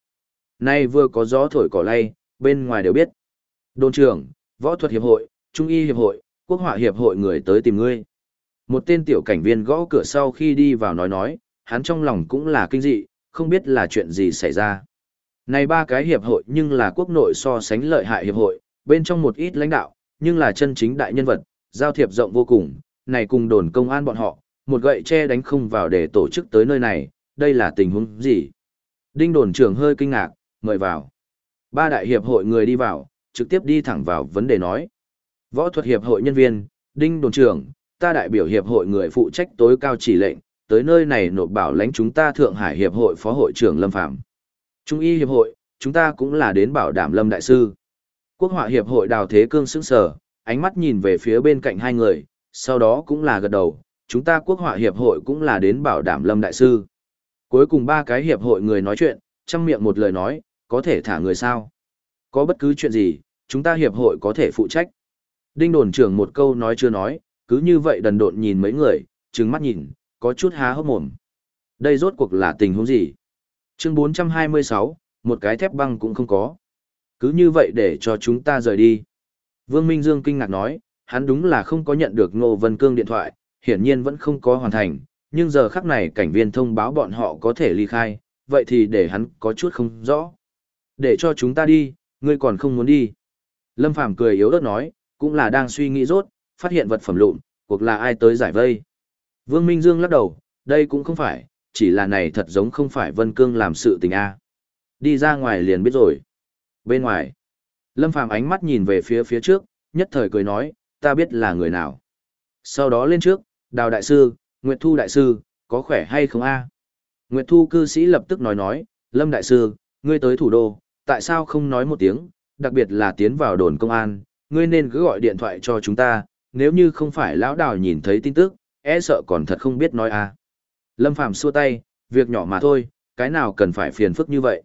Nay vừa có gió thổi cỏ lay, bên ngoài đều biết. Đồn trưởng, võ thuật hiệp hội, trung y hiệp hội, quốc họa hiệp hội người tới tìm ngươi. Một tên tiểu cảnh viên gõ cửa sau khi đi vào nói nói, hắn trong lòng cũng là kinh dị, không biết là chuyện gì xảy ra. Này ba cái hiệp hội nhưng là quốc nội so sánh lợi hại hiệp hội, bên trong một ít lãnh đạo, nhưng là chân chính đại nhân vật, giao thiệp rộng vô cùng, này cùng đồn công an bọn họ, một gậy che đánh không vào để tổ chức tới nơi này, đây là tình huống gì? Đinh đồn trưởng hơi kinh ngạc, mời vào. Ba đại hiệp hội người đi vào, trực tiếp đi thẳng vào vấn đề nói. Võ thuật hiệp hội nhân viên, Đinh đồn trưởng, ta đại biểu hiệp hội người phụ trách tối cao chỉ lệnh, tới nơi này nộp bảo lãnh chúng ta Thượng Hải hiệp hội phó hội trưởng Lâm Phạm. Trung y hiệp hội, chúng ta cũng là đến bảo đảm Lâm đại sư. Quốc họa hiệp hội Đào Thế Cương sững sờ, ánh mắt nhìn về phía bên cạnh hai người, sau đó cũng là gật đầu, chúng ta quốc họa hiệp hội cũng là đến bảo đảm Lâm đại sư. Cuối cùng ba cái hiệp hội người nói chuyện, chăm miệng một lời nói, có thể thả người sao? Có bất cứ chuyện gì, chúng ta hiệp hội có thể phụ trách. Đinh đồn trưởng một câu nói chưa nói, cứ như vậy đần độn nhìn mấy người, trừng mắt nhìn, có chút há hốc mồm. Đây rốt cuộc là tình huống gì? Chương 426, một cái thép băng cũng không có. Cứ như vậy để cho chúng ta rời đi. Vương Minh Dương kinh ngạc nói, hắn đúng là không có nhận được Ngô Vân Cương điện thoại, hiển nhiên vẫn không có hoàn thành, nhưng giờ khắc này cảnh viên thông báo bọn họ có thể ly khai, vậy thì để hắn có chút không rõ. Để cho chúng ta đi, ngươi còn không muốn đi. Lâm Phàm cười yếu ớt nói, cũng là đang suy nghĩ rốt, phát hiện vật phẩm lụn, cuộc là ai tới giải vây. Vương Minh Dương lắc đầu, đây cũng không phải, chỉ là này thật giống không phải Vân Cương làm sự tình a. Đi ra ngoài liền biết rồi. Bên ngoài, Lâm Phàm ánh mắt nhìn về phía phía trước, nhất thời cười nói, ta biết là người nào. Sau đó lên trước, Đào Đại Sư, Nguyệt Thu Đại Sư, có khỏe hay không a? Nguyệt Thu cư sĩ lập tức nói nói, Lâm Đại Sư, ngươi tới thủ đô, tại sao không nói một tiếng, đặc biệt là tiến vào đồn công an, ngươi nên cứ gọi điện thoại cho chúng ta, nếu như không phải lão đào nhìn thấy tin tức, e sợ còn thật không biết nói à? Lâm Phàm xua tay, việc nhỏ mà thôi, cái nào cần phải phiền phức như vậy.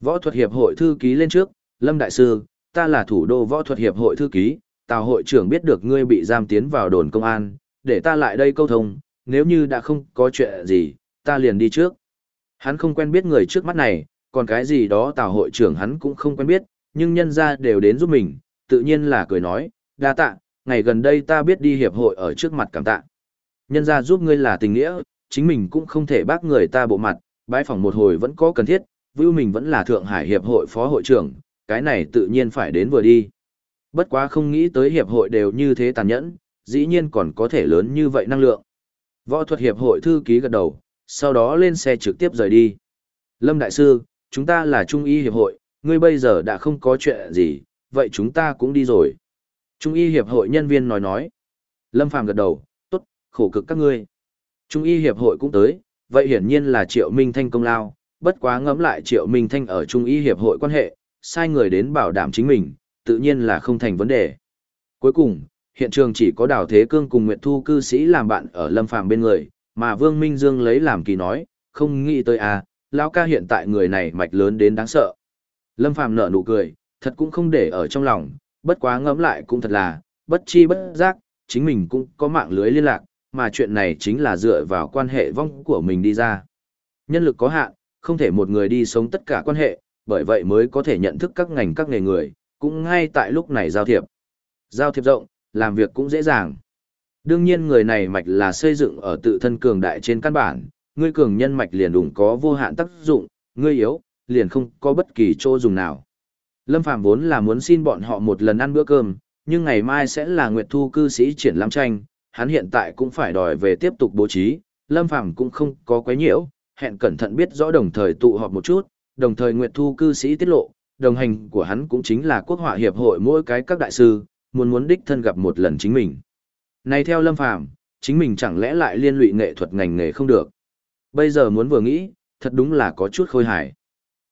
Võ thuật hiệp hội thư ký lên trước, Lâm Đại Sư, ta là thủ đô võ thuật hiệp hội thư ký, tào hội trưởng biết được ngươi bị giam tiến vào đồn công an, để ta lại đây câu thông, nếu như đã không có chuyện gì, ta liền đi trước. Hắn không quen biết người trước mắt này, còn cái gì đó tào hội trưởng hắn cũng không quen biết, nhưng nhân ra đều đến giúp mình, tự nhiên là cười nói, đa tạ, ngày gần đây ta biết đi hiệp hội ở trước mặt cảm tạ. Nhân ra giúp ngươi là tình nghĩa, chính mình cũng không thể bác người ta bộ mặt, bãi phòng một hồi vẫn có cần thiết, vưu mình vẫn là Thượng Hải Hiệp hội phó hội trưởng, cái này tự nhiên phải đến vừa đi. Bất quá không nghĩ tới hiệp hội đều như thế tàn nhẫn, dĩ nhiên còn có thể lớn như vậy năng lượng. Võ thuật hiệp hội thư ký gật đầu, sau đó lên xe trực tiếp rời đi. Lâm Đại Sư, chúng ta là Trung y hiệp hội, ngươi bây giờ đã không có chuyện gì, vậy chúng ta cũng đi rồi. Trung y hiệp hội nhân viên nói nói. Lâm Phàm gật đầu, tốt, khổ cực các ngươi. Trung y hiệp hội cũng tới, vậy hiển nhiên là Triệu Minh Thanh công lao, bất quá ngẫm lại Triệu Minh Thanh ở Trung y hiệp hội quan hệ, sai người đến bảo đảm chính mình, tự nhiên là không thành vấn đề. Cuối cùng, hiện trường chỉ có Đào Thế Cương cùng Nguyệt Thu cư sĩ làm bạn ở Lâm Phàm bên người, mà Vương Minh Dương lấy làm kỳ nói, không nghĩ tới à, lão ca hiện tại người này mạch lớn đến đáng sợ. Lâm Phàm nở nụ cười, thật cũng không để ở trong lòng, bất quá ngẫm lại cũng thật là, bất chi bất giác, chính mình cũng có mạng lưới liên lạc, mà chuyện này chính là dựa vào quan hệ vong của mình đi ra. Nhân lực có hạn, không thể một người đi sống tất cả quan hệ, bởi vậy mới có thể nhận thức các ngành các nghề người, cũng ngay tại lúc này giao thiệp. Giao thiệp rộng, làm việc cũng dễ dàng. Đương nhiên người này mạch là xây dựng ở tự thân cường đại trên căn bản, ngươi cường nhân mạch liền đủng có vô hạn tác dụng, ngươi yếu, liền không có bất kỳ chỗ dùng nào. Lâm Phàm vốn là muốn xin bọn họ một lần ăn bữa cơm, nhưng ngày mai sẽ là Nguyệt Thu cư sĩ triển lãm tranh, hắn hiện tại cũng phải đòi về tiếp tục bố trí, Lâm Phàm cũng không có quấy nhiễu, hẹn cẩn thận biết rõ đồng thời tụ họp một chút, đồng thời Nguyệt Thu cư sĩ tiết lộ, đồng hành của hắn cũng chính là quốc họa hiệp hội mỗi cái các đại sư, muốn muốn đích thân gặp một lần chính mình. Này theo Lâm Phàm, chính mình chẳng lẽ lại liên lụy nghệ thuật ngành nghề không được. Bây giờ muốn vừa nghĩ, thật đúng là có chút khôi hài.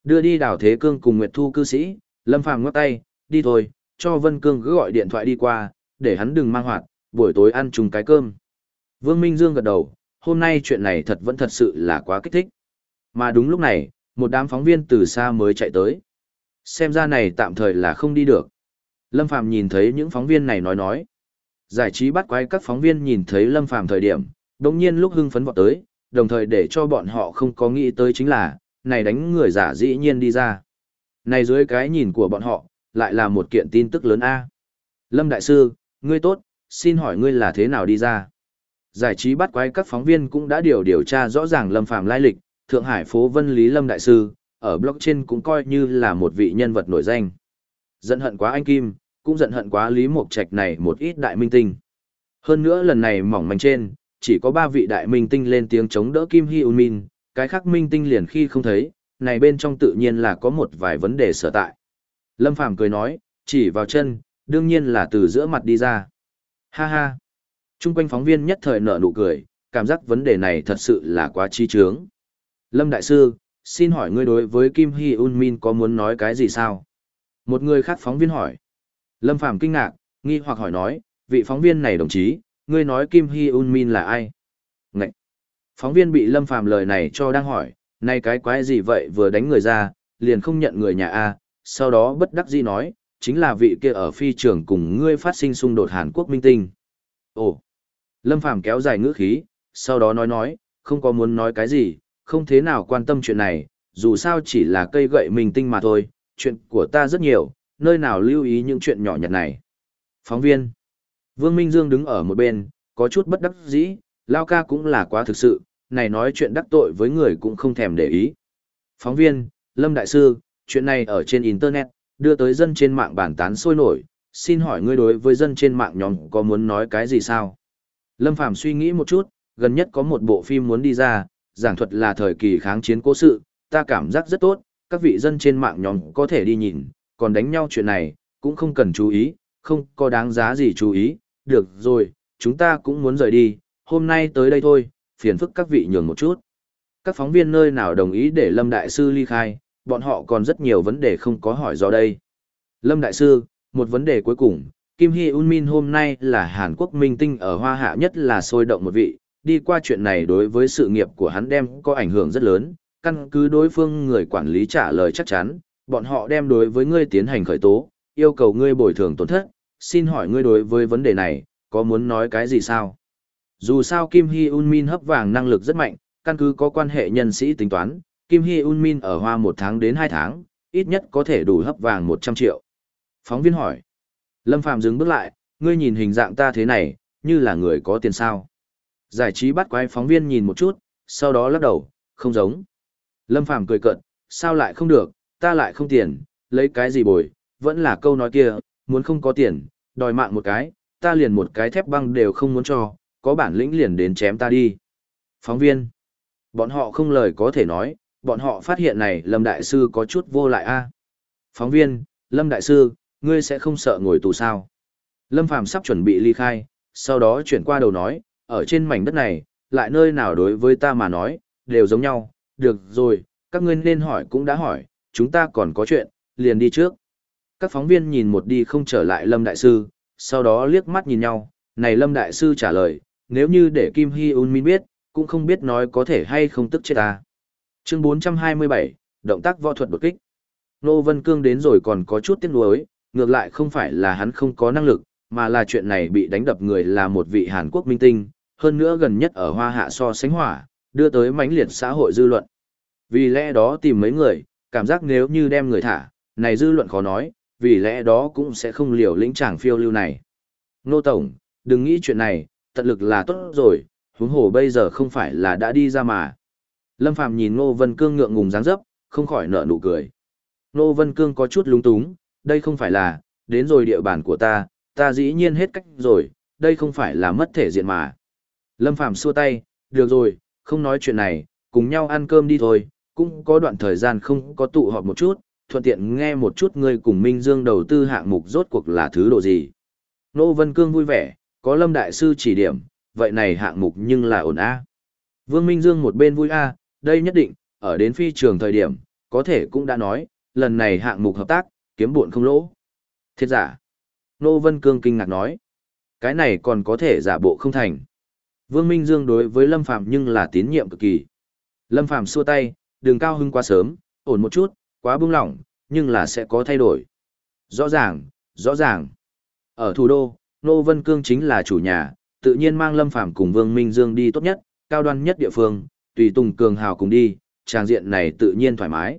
Đưa đi đảo Thế Cương cùng Nguyệt Thu cư sĩ, Lâm Phàm ngắt tay, đi thôi, cho Vân Cương cứ gọi điện thoại đi qua, để hắn đừng mang hoạt, buổi tối ăn chung cái cơm. Vương Minh Dương gật đầu, hôm nay chuyện này thật vẫn thật sự là quá kích thích. Mà đúng lúc này, một đám phóng viên từ xa mới chạy tới. Xem ra này tạm thời là không đi được. Lâm Phàm nhìn thấy những phóng viên này nói nói. Giải trí bắt quái các phóng viên nhìn thấy Lâm Phàm thời điểm, đồng nhiên lúc hưng phấn vọt tới, đồng thời để cho bọn họ không có nghĩ tới chính là, này đánh người giả dĩ nhiên đi ra. Này dưới cái nhìn của bọn họ, lại là một kiện tin tức lớn A. Lâm Đại Sư, ngươi tốt, xin hỏi ngươi là thế nào đi ra? Giải trí bắt quái các phóng viên cũng đã điều điều tra rõ ràng Lâm Phàm lai lịch, Thượng Hải phố Vân Lý Lâm Đại Sư, ở blog trên cũng coi như là một vị nhân vật nổi danh. Giận hận quá anh Kim, cũng giận hận quá Lý Mộc Trạch này một ít đại minh tinh. Hơn nữa lần này mỏng manh trên, chỉ có ba vị đại minh tinh lên tiếng chống đỡ Kim Hy Un Min, cái khác minh tinh liền khi không thấy, này bên trong tự nhiên là có một vài vấn đề sở tại. Lâm Phàm cười nói, chỉ vào chân, đương nhiên là từ giữa mặt đi ra. Ha ha. Trung quanh phóng viên nhất thời nở nụ cười, cảm giác vấn đề này thật sự là quá chi trướng. Lâm Đại Sư, xin hỏi ngươi đối với Kim Hy Un Min có muốn nói cái gì sao? Một người khác phóng viên hỏi. Lâm Phàm kinh ngạc, nghi hoặc hỏi nói, vị phóng viên này đồng chí, ngươi nói Kim Hy Un Min là ai? Ngậy! Phóng viên bị Lâm Phàm lời này cho đang hỏi, nay cái quái gì vậy vừa đánh người ra, liền không nhận người nhà A, sau đó bất đắc dĩ nói, chính là vị kia ở phi trường cùng ngươi phát sinh xung đột Hàn Quốc minh tinh. Ồ! Lâm Phàm kéo dài ngữ khí, sau đó nói nói, không có muốn nói cái gì, không thế nào quan tâm chuyện này, dù sao chỉ là cây gậy minh tinh mà thôi, chuyện của ta rất nhiều, nơi nào lưu ý những chuyện nhỏ nhặt này. Phóng viên. Vương Minh Dương đứng ở một bên, có chút bất đắc dĩ, Lao ca cũng là quá thực sự, này nói chuyện đắc tội với người cũng không thèm để ý. Phóng viên, Lâm Đại Sư, chuyện này ở trên Internet, đưa tới dân trên mạng bàn tán sôi nổi, xin hỏi ngươi đối với dân trên mạng nhóm có muốn nói cái gì sao? Lâm Phàm suy nghĩ một chút, gần nhất có một bộ phim muốn đi ra, giảng thuật là thời kỳ kháng chiến cố sự, ta cảm giác rất tốt, các vị dân trên mạng nhóm có thể đi nhìn, còn đánh nhau chuyện này, cũng không cần chú ý, không có đáng giá gì chú ý, được rồi, chúng ta cũng muốn rời đi, hôm nay tới đây thôi, phiền phức các vị nhường một chút. Các phóng viên nơi nào đồng ý để Lâm Đại Sư ly khai, bọn họ còn rất nhiều vấn đề không có hỏi do đây. Lâm Đại Sư, một vấn đề cuối cùng, Kim Hy Un Min hôm nay là Hàn Quốc minh tinh ở Hoa Hạ nhất là sôi động một vị, đi qua chuyện này đối với sự nghiệp của hắn đem có ảnh hưởng rất lớn, căn cứ đối phương người quản lý trả lời chắc chắn, bọn họ đem đối với ngươi tiến hành khởi tố, yêu cầu ngươi bồi thường tổn thất, xin hỏi ngươi đối với vấn đề này, có muốn nói cái gì sao? Dù sao Kim Hy Un Min hấp vàng năng lực rất mạnh, căn cứ có quan hệ nhân sĩ tính toán, Kim Hy Un Min ở Hoa một tháng đến hai tháng, ít nhất có thể đủ hấp vàng 100 triệu. Phóng viên hỏi. Lâm Phạm dừng bước lại, ngươi nhìn hình dạng ta thế này, như là người có tiền sao. Giải trí bắt quái phóng viên nhìn một chút, sau đó lắc đầu, không giống. Lâm Phàm cười cợt, sao lại không được, ta lại không tiền, lấy cái gì bồi, vẫn là câu nói kia, muốn không có tiền, đòi mạng một cái, ta liền một cái thép băng đều không muốn cho, có bản lĩnh liền đến chém ta đi. Phóng viên, bọn họ không lời có thể nói, bọn họ phát hiện này Lâm Đại Sư có chút vô lại a. Phóng viên, Lâm Đại Sư, ngươi sẽ không sợ ngồi tù sao? Lâm Phàm sắp chuẩn bị ly khai, sau đó chuyển qua đầu nói, ở trên mảnh đất này, lại nơi nào đối với ta mà nói, đều giống nhau, được rồi, các ngươi nên hỏi cũng đã hỏi, chúng ta còn có chuyện, liền đi trước. Các phóng viên nhìn một đi không trở lại Lâm Đại Sư, sau đó liếc mắt nhìn nhau, này Lâm Đại Sư trả lời, nếu như để Kim Hy Un Min biết, cũng không biết nói có thể hay không tức chết ta. Chương 427, động tác võ thuật đột kích. Nô Vân Cương đến rồi còn có chút tiếc nuối, ngược lại không phải là hắn không có năng lực, mà là chuyện này bị đánh đập người là một vị Hàn Quốc minh tinh, hơn nữa gần nhất ở Hoa Hạ so sánh hỏa, đưa tới mãnh liệt xã hội dư luận. Vì lẽ đó tìm mấy người, cảm giác nếu như đem người thả, này dư luận khó nói, vì lẽ đó cũng sẽ không liều lĩnh chàng phiêu lưu này. Nô Tổng, đừng nghĩ chuyện này, tận lực là tốt rồi, huống hồ bây giờ không phải là đã đi ra mà. Lâm Phàm nhìn Ngô Vân Cương ngượng ngùng dáng dấp, không khỏi nở nụ cười. Ngô Vân Cương có chút lúng túng, đây không phải là, đến rồi địa bàn của ta, ta dĩ nhiên hết cách rồi, đây không phải là mất thể diện mà. Lâm Phàm xua tay, được rồi, không nói chuyện này, cùng nhau ăn cơm đi thôi, cũng có đoạn thời gian không có tụ họp một chút, thuận tiện nghe một chút ngươi cùng Minh Dương đầu tư hạng mục rốt cuộc là thứ độ gì. Nô Vân Cương vui vẻ, có Lâm Đại Sư chỉ điểm, vậy này hạng mục nhưng là ổn a. Vương Minh Dương một bên vui a, đây nhất định, ở đến phi trường thời điểm, có thể cũng đã nói, lần này hạng mục hợp tác, kiếm buồn không lỗ. Thiết giả. Nô Vân Cương kinh ngạc nói, cái này còn có thể giả bộ không thành. Vương Minh Dương đối với Lâm phạm nhưng là tín nhiệm cực kỳ. Lâm phạm xua tay, đường cao hưng quá sớm, ổn một chút, quá buông lỏng, nhưng là sẽ có thay đổi. Rõ ràng, rõ ràng. Ở thủ đô, Nô Vân Cương chính là chủ nhà, tự nhiên mang Lâm Phàm cùng Vương Minh Dương đi tốt nhất, cao đoan nhất địa phương, tùy Tùng Cường Hào cùng đi, trang diện này tự nhiên thoải mái.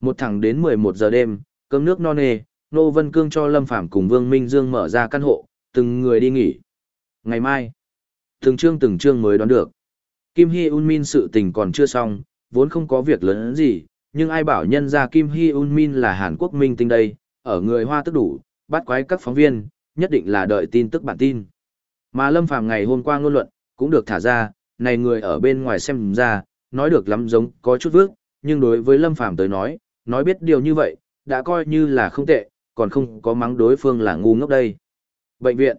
Một thẳng đến 11 giờ đêm, cơm nước no nê, Nô Vân Cương cho Lâm Phàm cùng Vương Minh Dương mở ra căn hộ, từng người đi nghỉ. Ngày mai, từng chương từng chương mới đoán được. Kim Hy Un Min sự tình còn chưa xong, vốn không có việc lớn gì, nhưng ai bảo nhân ra Kim Hy Un Min là Hàn Quốc minh tinh đây, ở người Hoa tức đủ, bắt quái các phóng viên, nhất định là đợi tin tức bản tin. Mà Lâm Phàm ngày hôm qua ngôn luận, cũng được thả ra, này người ở bên ngoài xem ra, nói được lắm giống có chút vước, nhưng đối với Lâm Phàm tới nói, nói biết điều như vậy, đã coi như là không tệ, còn không có mắng đối phương là ngu ngốc đây. Bệnh viện.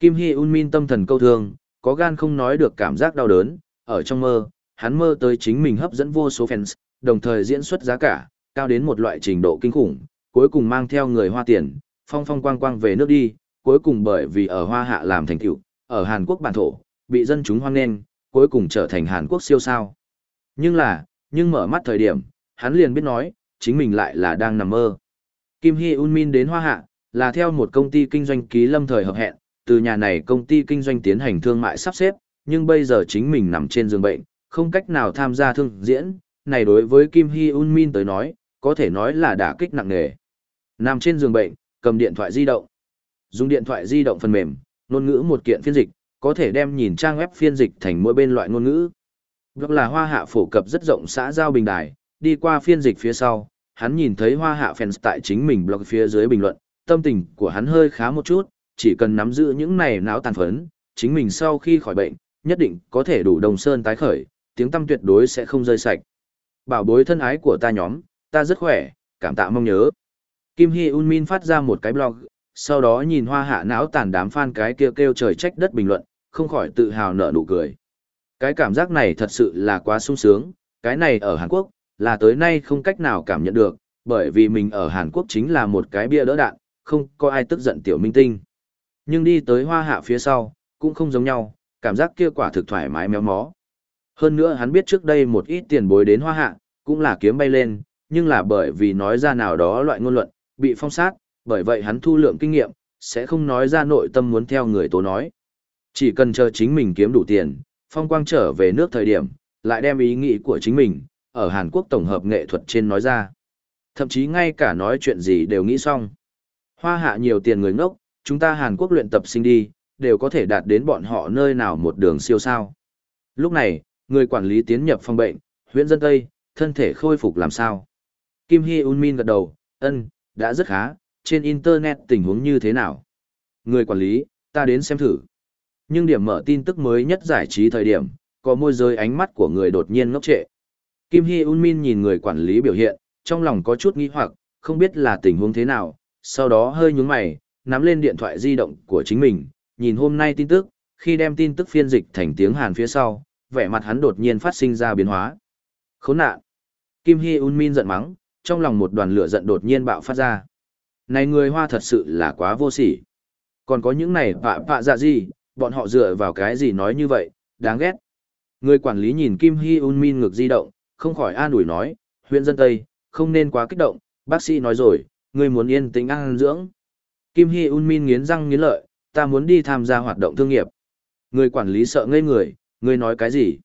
Kim Hy Un Min tâm thần câu thương, có gan không nói được cảm giác đau đớn, ở trong mơ, hắn mơ tới chính mình hấp dẫn vô số fans, đồng thời diễn xuất giá cả, cao đến một loại trình độ kinh khủng, cuối cùng mang theo người hoa tiền, phong phong quang quang về nước đi, cuối cùng bởi vì ở hoa hạ làm thành tựu, ở Hàn Quốc bản thổ, bị dân chúng hoan nghênh, cuối cùng trở thành Hàn Quốc siêu sao. Nhưng là, nhưng mở mắt thời điểm, hắn liền biết nói, chính mình lại là đang nằm mơ. Kim Hee Un Min đến Hoa Hạ, là theo một công ty kinh doanh ký lâm thời hợp hẹn, từ nhà này công ty kinh doanh tiến hành thương mại sắp xếp, nhưng bây giờ chính mình nằm trên giường bệnh, không cách nào tham gia thương diễn, này đối với Kim Hee Un Min tới nói, có thể nói là đả kích nặng nề. Nằm trên giường bệnh, cầm điện thoại di động. Dùng điện thoại di động phần mềm, ngôn ngữ một kiện phiên dịch, có thể đem nhìn trang web phiên dịch thành mỗi bên loại ngôn ngữ. Blog là hoa hạ phổ cập rất rộng xã giao bình đài, đi qua phiên dịch phía sau, hắn nhìn thấy hoa hạ fans tại chính mình blog phía dưới bình luận, tâm tình của hắn hơi khá một chút, chỉ cần nắm giữ những này não tàn phấn, chính mình sau khi khỏi bệnh, nhất định có thể đủ đồng sơn tái khởi, tiếng tâm tuyệt đối sẽ không rơi sạch. Bảo bối thân ái của ta nhóm, ta rất khỏe, cảm tạ mong nhớ. Kim Hee Un Min phát ra một cái blog, sau đó nhìn hoa hạ não tàn đám fan cái kia kêu, trời trách đất bình luận, không khỏi tự hào nở nụ cười. Cái cảm giác này thật sự là quá sung sướng, cái này ở Hàn Quốc, là tới nay không cách nào cảm nhận được, bởi vì mình ở Hàn Quốc chính là một cái bia đỡ đạn, không có ai tức giận tiểu minh tinh. Nhưng đi tới hoa hạ phía sau, cũng không giống nhau, cảm giác kia quả thực thoải mái méo mó. Hơn nữa hắn biết trước đây một ít tiền bối đến hoa hạ, cũng là kiếm bay lên, nhưng là bởi vì nói ra nào đó loại ngôn luận, bị phong sát, bởi vậy hắn thu lượng kinh nghiệm, sẽ không nói ra nội tâm muốn theo người tố nói. Chỉ cần chờ chính mình kiếm đủ tiền, phong quang trở về nước thời điểm, lại đem ý nghĩ của chính mình, ở Hàn Quốc tổng hợp nghệ thuật trên nói ra. Thậm chí ngay cả nói chuyện gì đều nghĩ xong. Hoa hạ nhiều tiền người ngốc, chúng ta Hàn Quốc luyện tập sinh đi, đều có thể đạt đến bọn họ nơi nào một đường siêu sao. Lúc này, người quản lý tiến nhập phòng bệnh, huyện dân Tây, thân thể khôi phục làm sao. Kim Hee Un Min gật đầu, ân, đã rất khá, trên Internet tình huống như thế nào. Người quản lý, ta đến xem thử. Nhưng điểm mở tin tức mới nhất giải trí thời điểm, có môi giới ánh mắt của người đột nhiên ngốc trệ. Kim Hee Un Min nhìn người quản lý biểu hiện, trong lòng có chút nghi hoặc, không biết là tình huống thế nào, sau đó hơi nhướng mày, nắm lên điện thoại di động của chính mình, nhìn hôm nay tin tức, khi đem tin tức phiên dịch thành tiếng Hàn phía sau, vẻ mặt hắn đột nhiên phát sinh ra biến hóa. Khốn nạn! Kim Hy Un Min giận mắng, trong lòng một đoàn lửa giận đột nhiên bạo phát ra. Này người Hoa thật sự là quá vô sỉ. Còn có những này vạ vạ dạ gì, bọn họ dựa vào cái gì nói như vậy, đáng ghét. Người quản lý nhìn Kim Hy Un Min ngực di động, không khỏi an ủi nói, huyện dân Tây, không nên quá kích động, bác sĩ nói rồi, người muốn yên tĩnh ăn dưỡng. Kim Hy Un Min nghiến răng nghiến lợi, ta muốn đi tham gia hoạt động thương nghiệp. Người quản lý sợ ngây người, người nói cái gì?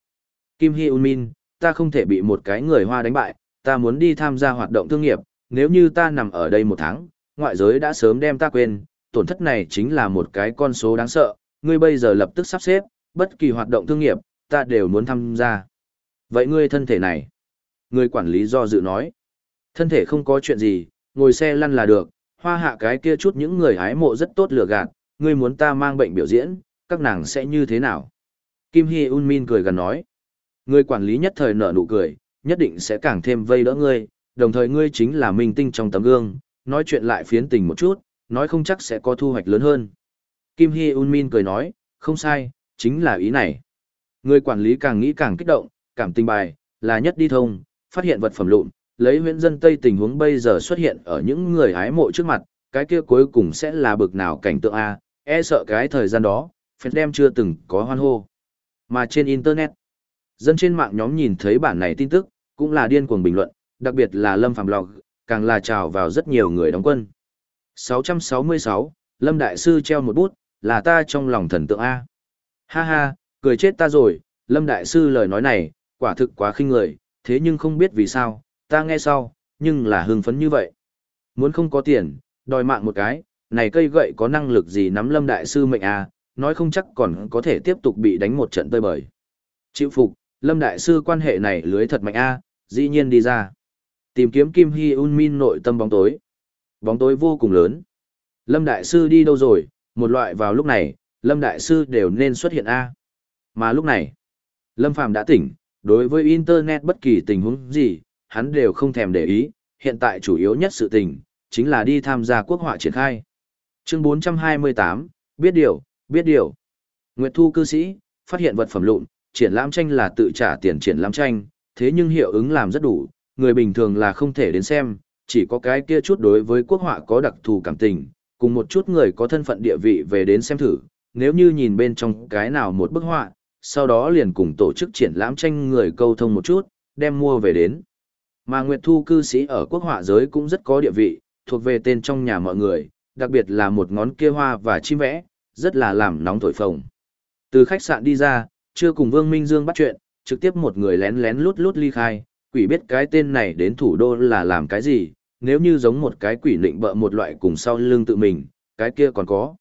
Kim Hy Un Min, ta không thể bị một cái người Hoa đánh bại, ta muốn đi tham gia hoạt động thương nghiệp, nếu như ta nằm ở đây một tháng, ngoại giới đã sớm đem ta quên, tổn thất này chính là một cái con số đáng sợ, ngươi bây giờ lập tức sắp xếp, bất kỳ hoạt động thương nghiệp, ta đều muốn tham gia. Vậy ngươi thân thể này? Người quản lý do dự nói. Thân thể không có chuyện gì, ngồi xe lăn là được, hoa hạ cái kia chút những người hái mộ rất tốt lừa gạt, ngươi muốn ta mang bệnh biểu diễn, các nàng sẽ như thế nào? Kim Hy Un Min cười gần nói. Người quản lý nhất thời nở nụ cười, nhất định sẽ càng thêm vây đỡ ngươi, đồng thời ngươi chính là minh tinh trong tấm gương, nói chuyện lại phiến tình một chút, nói không chắc sẽ có thu hoạch lớn hơn. Kim Hy Un Min cười nói, không sai, chính là ý này. Người quản lý càng nghĩ càng kích động, cảm tình bài, là nhất đi thông, phát hiện vật phẩm lụn, lấy huyện dân Tây tình huống bây giờ xuất hiện ở những người hái mộ trước mặt, cái kia cuối cùng sẽ là bực nào cảnh tượng A, e sợ cái thời gian đó, phép đem chưa từng có hoan hô. Mà trên Internet, dân trên mạng nhóm nhìn thấy bản này tin tức, cũng là điên cuồng bình luận, đặc biệt là Lâm Phạm Lộc càng là trào vào rất nhiều người đóng quân. 666, Lâm Đại Sư treo một bút, là ta trong lòng thần tượng A. Ha ha, cười chết ta rồi, Lâm Đại Sư lời nói này, quả thực quá khinh người, thế nhưng không biết vì sao, ta nghe sau, nhưng là hưng phấn như vậy. Muốn không có tiền, đòi mạng một cái, này cây gậy có năng lực gì nắm Lâm Đại Sư mệnh A, nói không chắc còn có thể tiếp tục bị đánh một trận tơi bời. Chịu phục, Lâm Đại Sư quan hệ này lưới thật mạnh A, dĩ nhiên đi ra. Tìm kiếm Kim Hy Un Min nội tâm bóng tối. Bóng tối vô cùng lớn. Lâm Đại Sư đi đâu rồi, một loại vào lúc này, Lâm Đại Sư đều nên xuất hiện A. Mà lúc này, Lâm Phàm đã tỉnh, đối với Internet bất kỳ tình huống gì, hắn đều không thèm để ý, hiện tại chủ yếu nhất sự tình, chính là đi tham gia quốc họa triển khai. Chương 428, biết điều, biết điều. Nguyệt Thu cư sĩ, phát hiện vật phẩm lụn, triển lãm tranh là tự trả tiền triển lãm tranh, thế nhưng hiệu ứng làm rất đủ, người bình thường là không thể đến xem, chỉ có cái kia chút đối với quốc họa có đặc thù cảm tình, cùng một chút người có thân phận địa vị về đến xem thử, nếu như nhìn bên trong cái nào một bức họa, sau đó liền cùng tổ chức triển lãm tranh người câu thông một chút, đem mua về đến. Mà Nguyệt Thu cư sĩ ở quốc họa giới cũng rất có địa vị, thuộc về tên trong nhà mọi người, đặc biệt là một ngón kia hoa và chim vẽ, rất là làm nóng thổi phồng. Từ khách sạn đi ra, chưa cùng Vương Minh Dương bắt chuyện, trực tiếp một người lén lén lút lút ly khai, quỷ biết cái tên này đến thủ đô là làm cái gì, nếu như giống một cái quỷ định bợ một loại cùng sau lưng tự mình, cái kia còn có.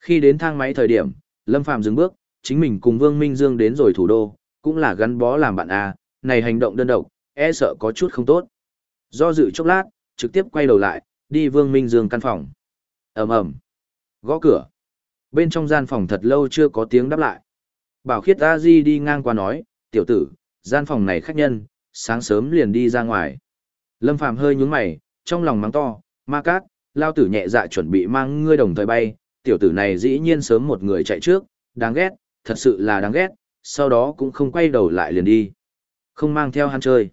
Khi đến thang máy thời điểm, Lâm Phàm dừng bước, chính mình cùng Vương Minh Dương đến rồi thủ đô, cũng là gắn bó làm bạn A, này hành động đơn độc, e sợ có chút không tốt. Do dự chốc lát, trực tiếp quay đầu lại, đi Vương Minh Dương căn phòng. ầm ầm Gõ cửa. Bên trong gian phòng thật lâu chưa có tiếng đáp lại. Bảo khiết a di đi ngang qua nói, tiểu tử, gian phòng này khách nhân, sáng sớm liền đi ra ngoài. Lâm Phàm hơi nhướng mày, trong lòng mắng to, ma cát, lao tử nhẹ dạ chuẩn bị mang ngươi đồng thời bay, tiểu tử này dĩ nhiên sớm một người chạy trước, đáng ghét, thật sự là đáng ghét, sau đó cũng không quay đầu lại liền đi. Không mang theo hắn chơi.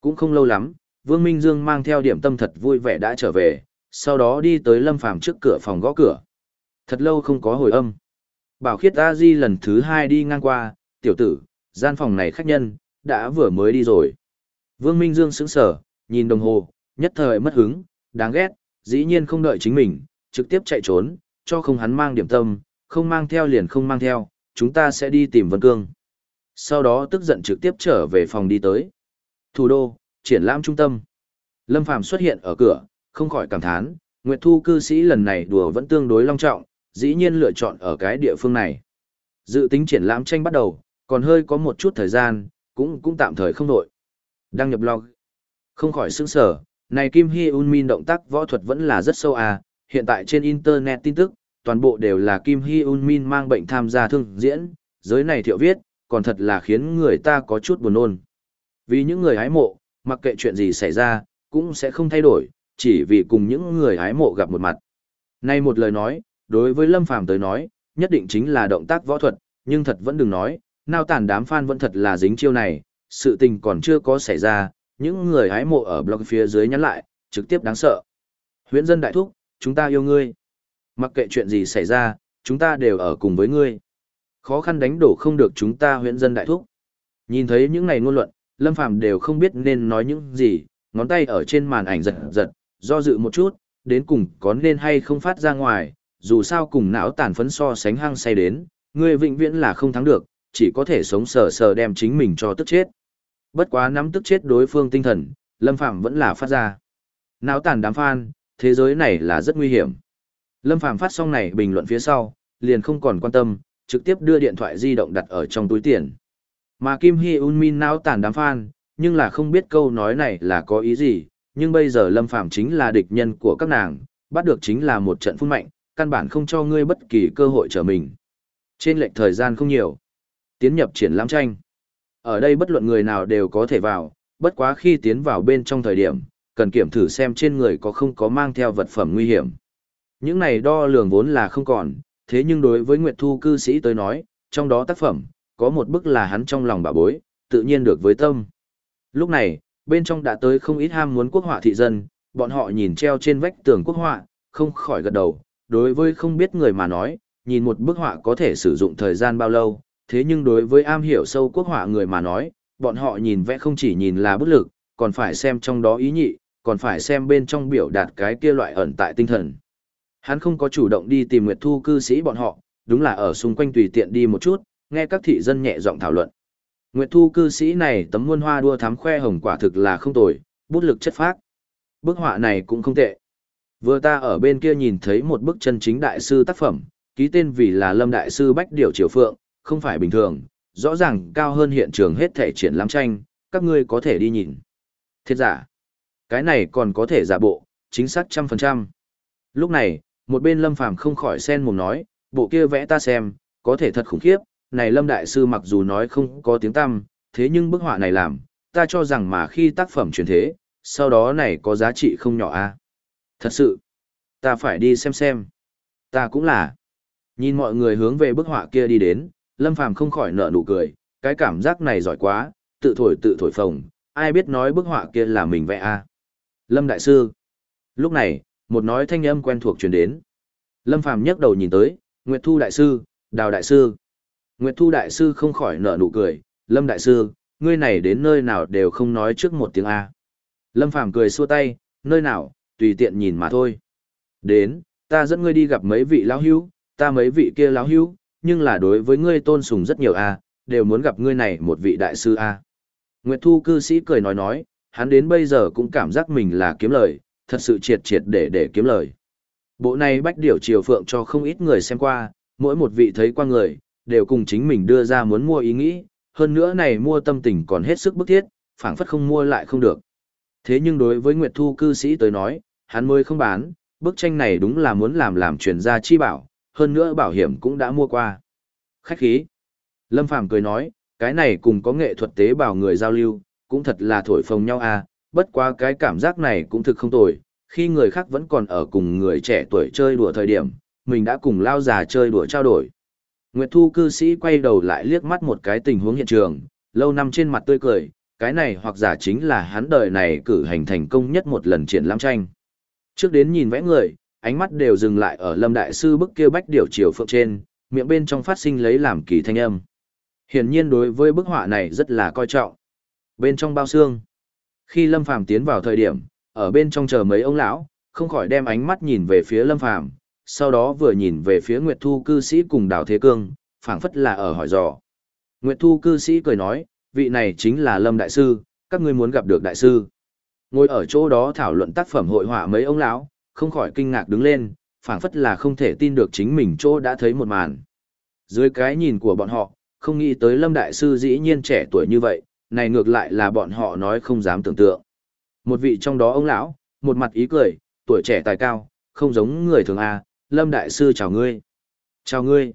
Cũng không lâu lắm, Vương Minh Dương mang theo điểm tâm thật vui vẻ đã trở về, sau đó đi tới Lâm Phàm trước cửa phòng gõ cửa. Thật lâu không có hồi âm. Bảo khiết A Di lần thứ hai đi ngang qua, tiểu tử, gian phòng này khách nhân, đã vừa mới đi rồi. Vương Minh Dương sững sờ, nhìn đồng hồ, nhất thời mất hứng, đáng ghét, dĩ nhiên không đợi chính mình, trực tiếp chạy trốn, cho không hắn mang điểm tâm, không mang theo liền không mang theo, chúng ta sẽ đi tìm Vân Cương. Sau đó tức giận trực tiếp trở về phòng đi tới. Thủ đô, triển lãm trung tâm. Lâm Phàm xuất hiện ở cửa, không khỏi cảm thán, Nguyệt Thu cư sĩ lần này đùa vẫn tương đối long trọng, dĩ nhiên lựa chọn ở cái địa phương này. Dự tính triển lãm tranh bắt đầu, còn hơi có một chút thời gian, cũng cũng tạm thời không đổi. Đăng nhập log. Không khỏi sững sở, này Kim Hy Un Min động tác võ thuật vẫn là rất sâu à, hiện tại trên Internet tin tức, toàn bộ đều là Kim Hy Un Min mang bệnh tham gia thương diễn, giới này thiệu viết, còn thật là khiến người ta có chút buồn nôn. Vì những người hái mộ, mặc kệ chuyện gì xảy ra, cũng sẽ không thay đổi, chỉ vì cùng những người hái mộ gặp một mặt. Nay một lời nói, đối với Lâm Phàm tới nói, nhất định chính là động tác võ thuật, nhưng thật vẫn đừng nói, nao tàn đám fan vẫn thật là dính chiêu này, sự tình còn chưa có xảy ra, những người hái mộ ở blog phía dưới nhắn lại, trực tiếp đáng sợ. Huyễn dân đại thúc, chúng ta yêu ngươi. Mặc kệ chuyện gì xảy ra, chúng ta đều ở cùng với ngươi. Khó khăn đánh đổ không được chúng ta huyễn dân đại thúc. Nhìn thấy những này ngôn luận, Lâm Phàm đều không biết nên nói những gì, ngón tay ở trên màn ảnh giật giật, do dự một chút, đến cùng có nên hay không phát ra ngoài, dù sao cùng não tàn phấn so sánh hăng say đến, ngươi vĩnh viễn là không thắng được, chỉ có thể sống sờ sờ đem chính mình cho tức chết. Bất quá nắm tức chết đối phương tinh thần, Lâm Phàm vẫn là phát ra. Não tàn đám fan, thế giới này là rất nguy hiểm. Lâm Phàm phát xong này bình luận phía sau, liền không còn quan tâm, trực tiếp đưa điện thoại di động đặt ở trong túi tiền. Mà Kim Hy Un Min não tàn đám fan, nhưng là không biết câu nói này là có ý gì, nhưng bây giờ Lâm Phàm chính là địch nhân của các nàng, bắt được chính là một trận phun mạnh, căn bản không cho ngươi bất kỳ cơ hội trở mình. Trên lệnh thời gian không nhiều. Tiến nhập triển lãm tranh. Ở đây bất luận người nào đều có thể vào, bất quá khi tiến vào bên trong thời điểm, cần kiểm thử xem trên người có không có mang theo vật phẩm nguy hiểm. Những này đo lường vốn là không còn, thế nhưng đối với Nguyệt Thu cư sĩ tới nói, trong đó tác phẩm, có một bức là hắn trong lòng bà bối, tự nhiên được với tâm. Lúc này, bên trong đã tới không ít ham muốn quốc họa thị dân, bọn họ nhìn treo trên vách tường quốc họa, không khỏi gật đầu, đối với không biết người mà nói, nhìn một bức họa có thể sử dụng thời gian bao lâu, thế nhưng đối với am hiểu sâu quốc họa người mà nói, bọn họ nhìn vẽ không chỉ nhìn là bức lực, còn phải xem trong đó ý nhị, còn phải xem bên trong biểu đạt cái kia loại ẩn tại tinh thần. Hắn không có chủ động đi tìm Nguyệt Thu cư sĩ bọn họ, đúng là ở xung quanh tùy tiện đi một chút, nghe các thị dân nhẹ giọng thảo luận. Nguyệt Thu cư sĩ này tấm muôn hoa đua thắm khoe hồng quả thực là không tồi, bút lực chất phác. Bức họa này cũng không tệ. Vừa ta ở bên kia nhìn thấy một bức chân chính đại sư tác phẩm, ký tên vì là Lâm Đại sư Bách Điểu Triều Phượng, không phải bình thường, rõ ràng cao hơn hiện trường hết thể triển lãm tranh, các ngươi có thể đi nhìn. Thiệt giả, cái này còn có thể giả bộ, chính xác trăm phần trăm. Lúc này, một bên Lâm Phàm không khỏi sen mồm nói, bộ kia vẽ ta xem, có thể thật khủng khiếp, này Lâm Đại Sư mặc dù nói không có tiếng tăm, thế nhưng bức họa này làm, ta cho rằng mà khi tác phẩm truyền thế, sau đó này có giá trị không nhỏ a. Thật sự, ta phải đi xem xem. Ta cũng là. Nhìn mọi người hướng về bức họa kia đi đến, Lâm Phàm không khỏi nở nụ cười, cái cảm giác này giỏi quá, tự thổi tự thổi phồng, ai biết nói bức họa kia là mình vẽ a. Lâm Đại Sư. Lúc này, một nói thanh âm quen thuộc truyền đến. Lâm Phàm nhấc đầu nhìn tới, Nguyệt Thu Đại Sư, Đào Đại Sư. Nguyệt Thu Đại Sư không khỏi nở nụ cười, Lâm Đại Sư, ngươi này đến nơi nào đều không nói trước một tiếng A. Lâm Phàm cười xua tay, nơi nào, tùy tiện nhìn mà thôi. Đến, ta dẫn ngươi đi gặp mấy vị lão hữu, ta mấy vị kia lão hữu, nhưng là đối với ngươi tôn sùng rất nhiều A, đều muốn gặp ngươi này một vị đại sư A. Nguyệt Thu cư sĩ cười nói nói, hắn đến bây giờ cũng cảm giác mình là kiếm lời, thật sự triệt triệt để để kiếm lời. Bộ này bách điểu triều phượng cho không ít người xem qua, mỗi một vị thấy qua người, đều cùng chính mình đưa ra muốn mua ý nghĩ, hơn nữa này mua tâm tình còn hết sức bức thiết, phảng phất không mua lại không được. Thế nhưng đối với Nguyệt Thu cư sĩ tới nói, hắn mới không bán, bức tranh này đúng là muốn làm làm truyền gia chi bảo, hơn nữa bảo hiểm cũng đã mua qua. Khách khí. Lâm Phàm cười nói, cái này cùng có nghệ thuật tế bào người giao lưu, cũng thật là thổi phồng nhau à, bất quá cái cảm giác này cũng thực không tồi, khi người khác vẫn còn ở cùng người trẻ tuổi chơi đùa thời điểm, mình đã cùng lao già chơi đùa trao đổi. Nguyệt Thu cư sĩ quay đầu lại liếc mắt một cái tình huống hiện trường, lâu năm trên mặt tươi cười, cái này hoặc giả chính là hắn đời này cử hành thành công nhất một lần triển lãm tranh. Trước đến nhìn vẽ người, ánh mắt đều dừng lại ở Lâm Đại Sư bức kia bách điều chiều phượng trên, miệng bên trong phát sinh lấy làm kỳ thanh âm. Hiển nhiên đối với bức họa này rất là coi trọng. Bên trong bao xương, khi Lâm Phàm tiến vào thời điểm, ở bên trong chờ mấy ông lão, không khỏi đem ánh mắt nhìn về phía Lâm Phàm, sau đó vừa nhìn về phía Nguyệt Thu cư sĩ cùng Đào Thế Cương, phảng phất là ở hỏi dò. Nguyệt Thu cư sĩ cười nói, vị này chính là Lâm đại sư, các ngươi muốn gặp được đại sư. Ngồi ở chỗ đó thảo luận tác phẩm hội họa mấy ông lão, không khỏi kinh ngạc đứng lên, phảng phất là không thể tin được chính mình chỗ đã thấy một màn. Dưới cái nhìn của bọn họ, không nghĩ tới Lâm đại sư dĩ nhiên trẻ tuổi như vậy, này ngược lại là bọn họ nói không dám tưởng tượng. Một vị trong đó ông lão, một mặt ý cười, tuổi trẻ tài cao, không giống người thường a, Lâm đại sư chào ngươi. Chào ngươi.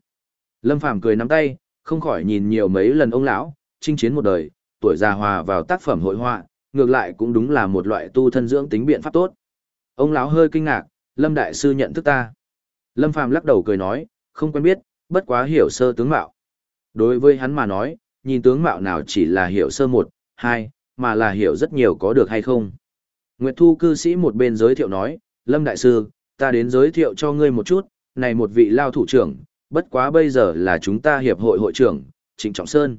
Lâm Phàm cười nắm tay, không khỏi nhìn nhiều mấy lần ông lão, chinh chiến một đời, tuổi già hòa vào tác phẩm hội họa, ngược lại cũng đúng là một loại tu thân dưỡng tính biện pháp tốt. Ông lão hơi kinh ngạc, Lâm đại sư nhận thức ta. Lâm Phàm lắc đầu cười nói, không quen biết, bất quá hiểu sơ tướng mạo. Đối với hắn mà nói, nhìn tướng mạo nào chỉ là hiểu sơ một, hai, mà là hiểu rất nhiều có được hay không. Nguyệt Thu cư sĩ một bên giới thiệu nói, Lâm Đại Sư, ta đến giới thiệu cho ngươi một chút, này một vị lao thủ trưởng, bất quá bây giờ là chúng ta hiệp hội hội trưởng, Trịnh Trọng Sơn.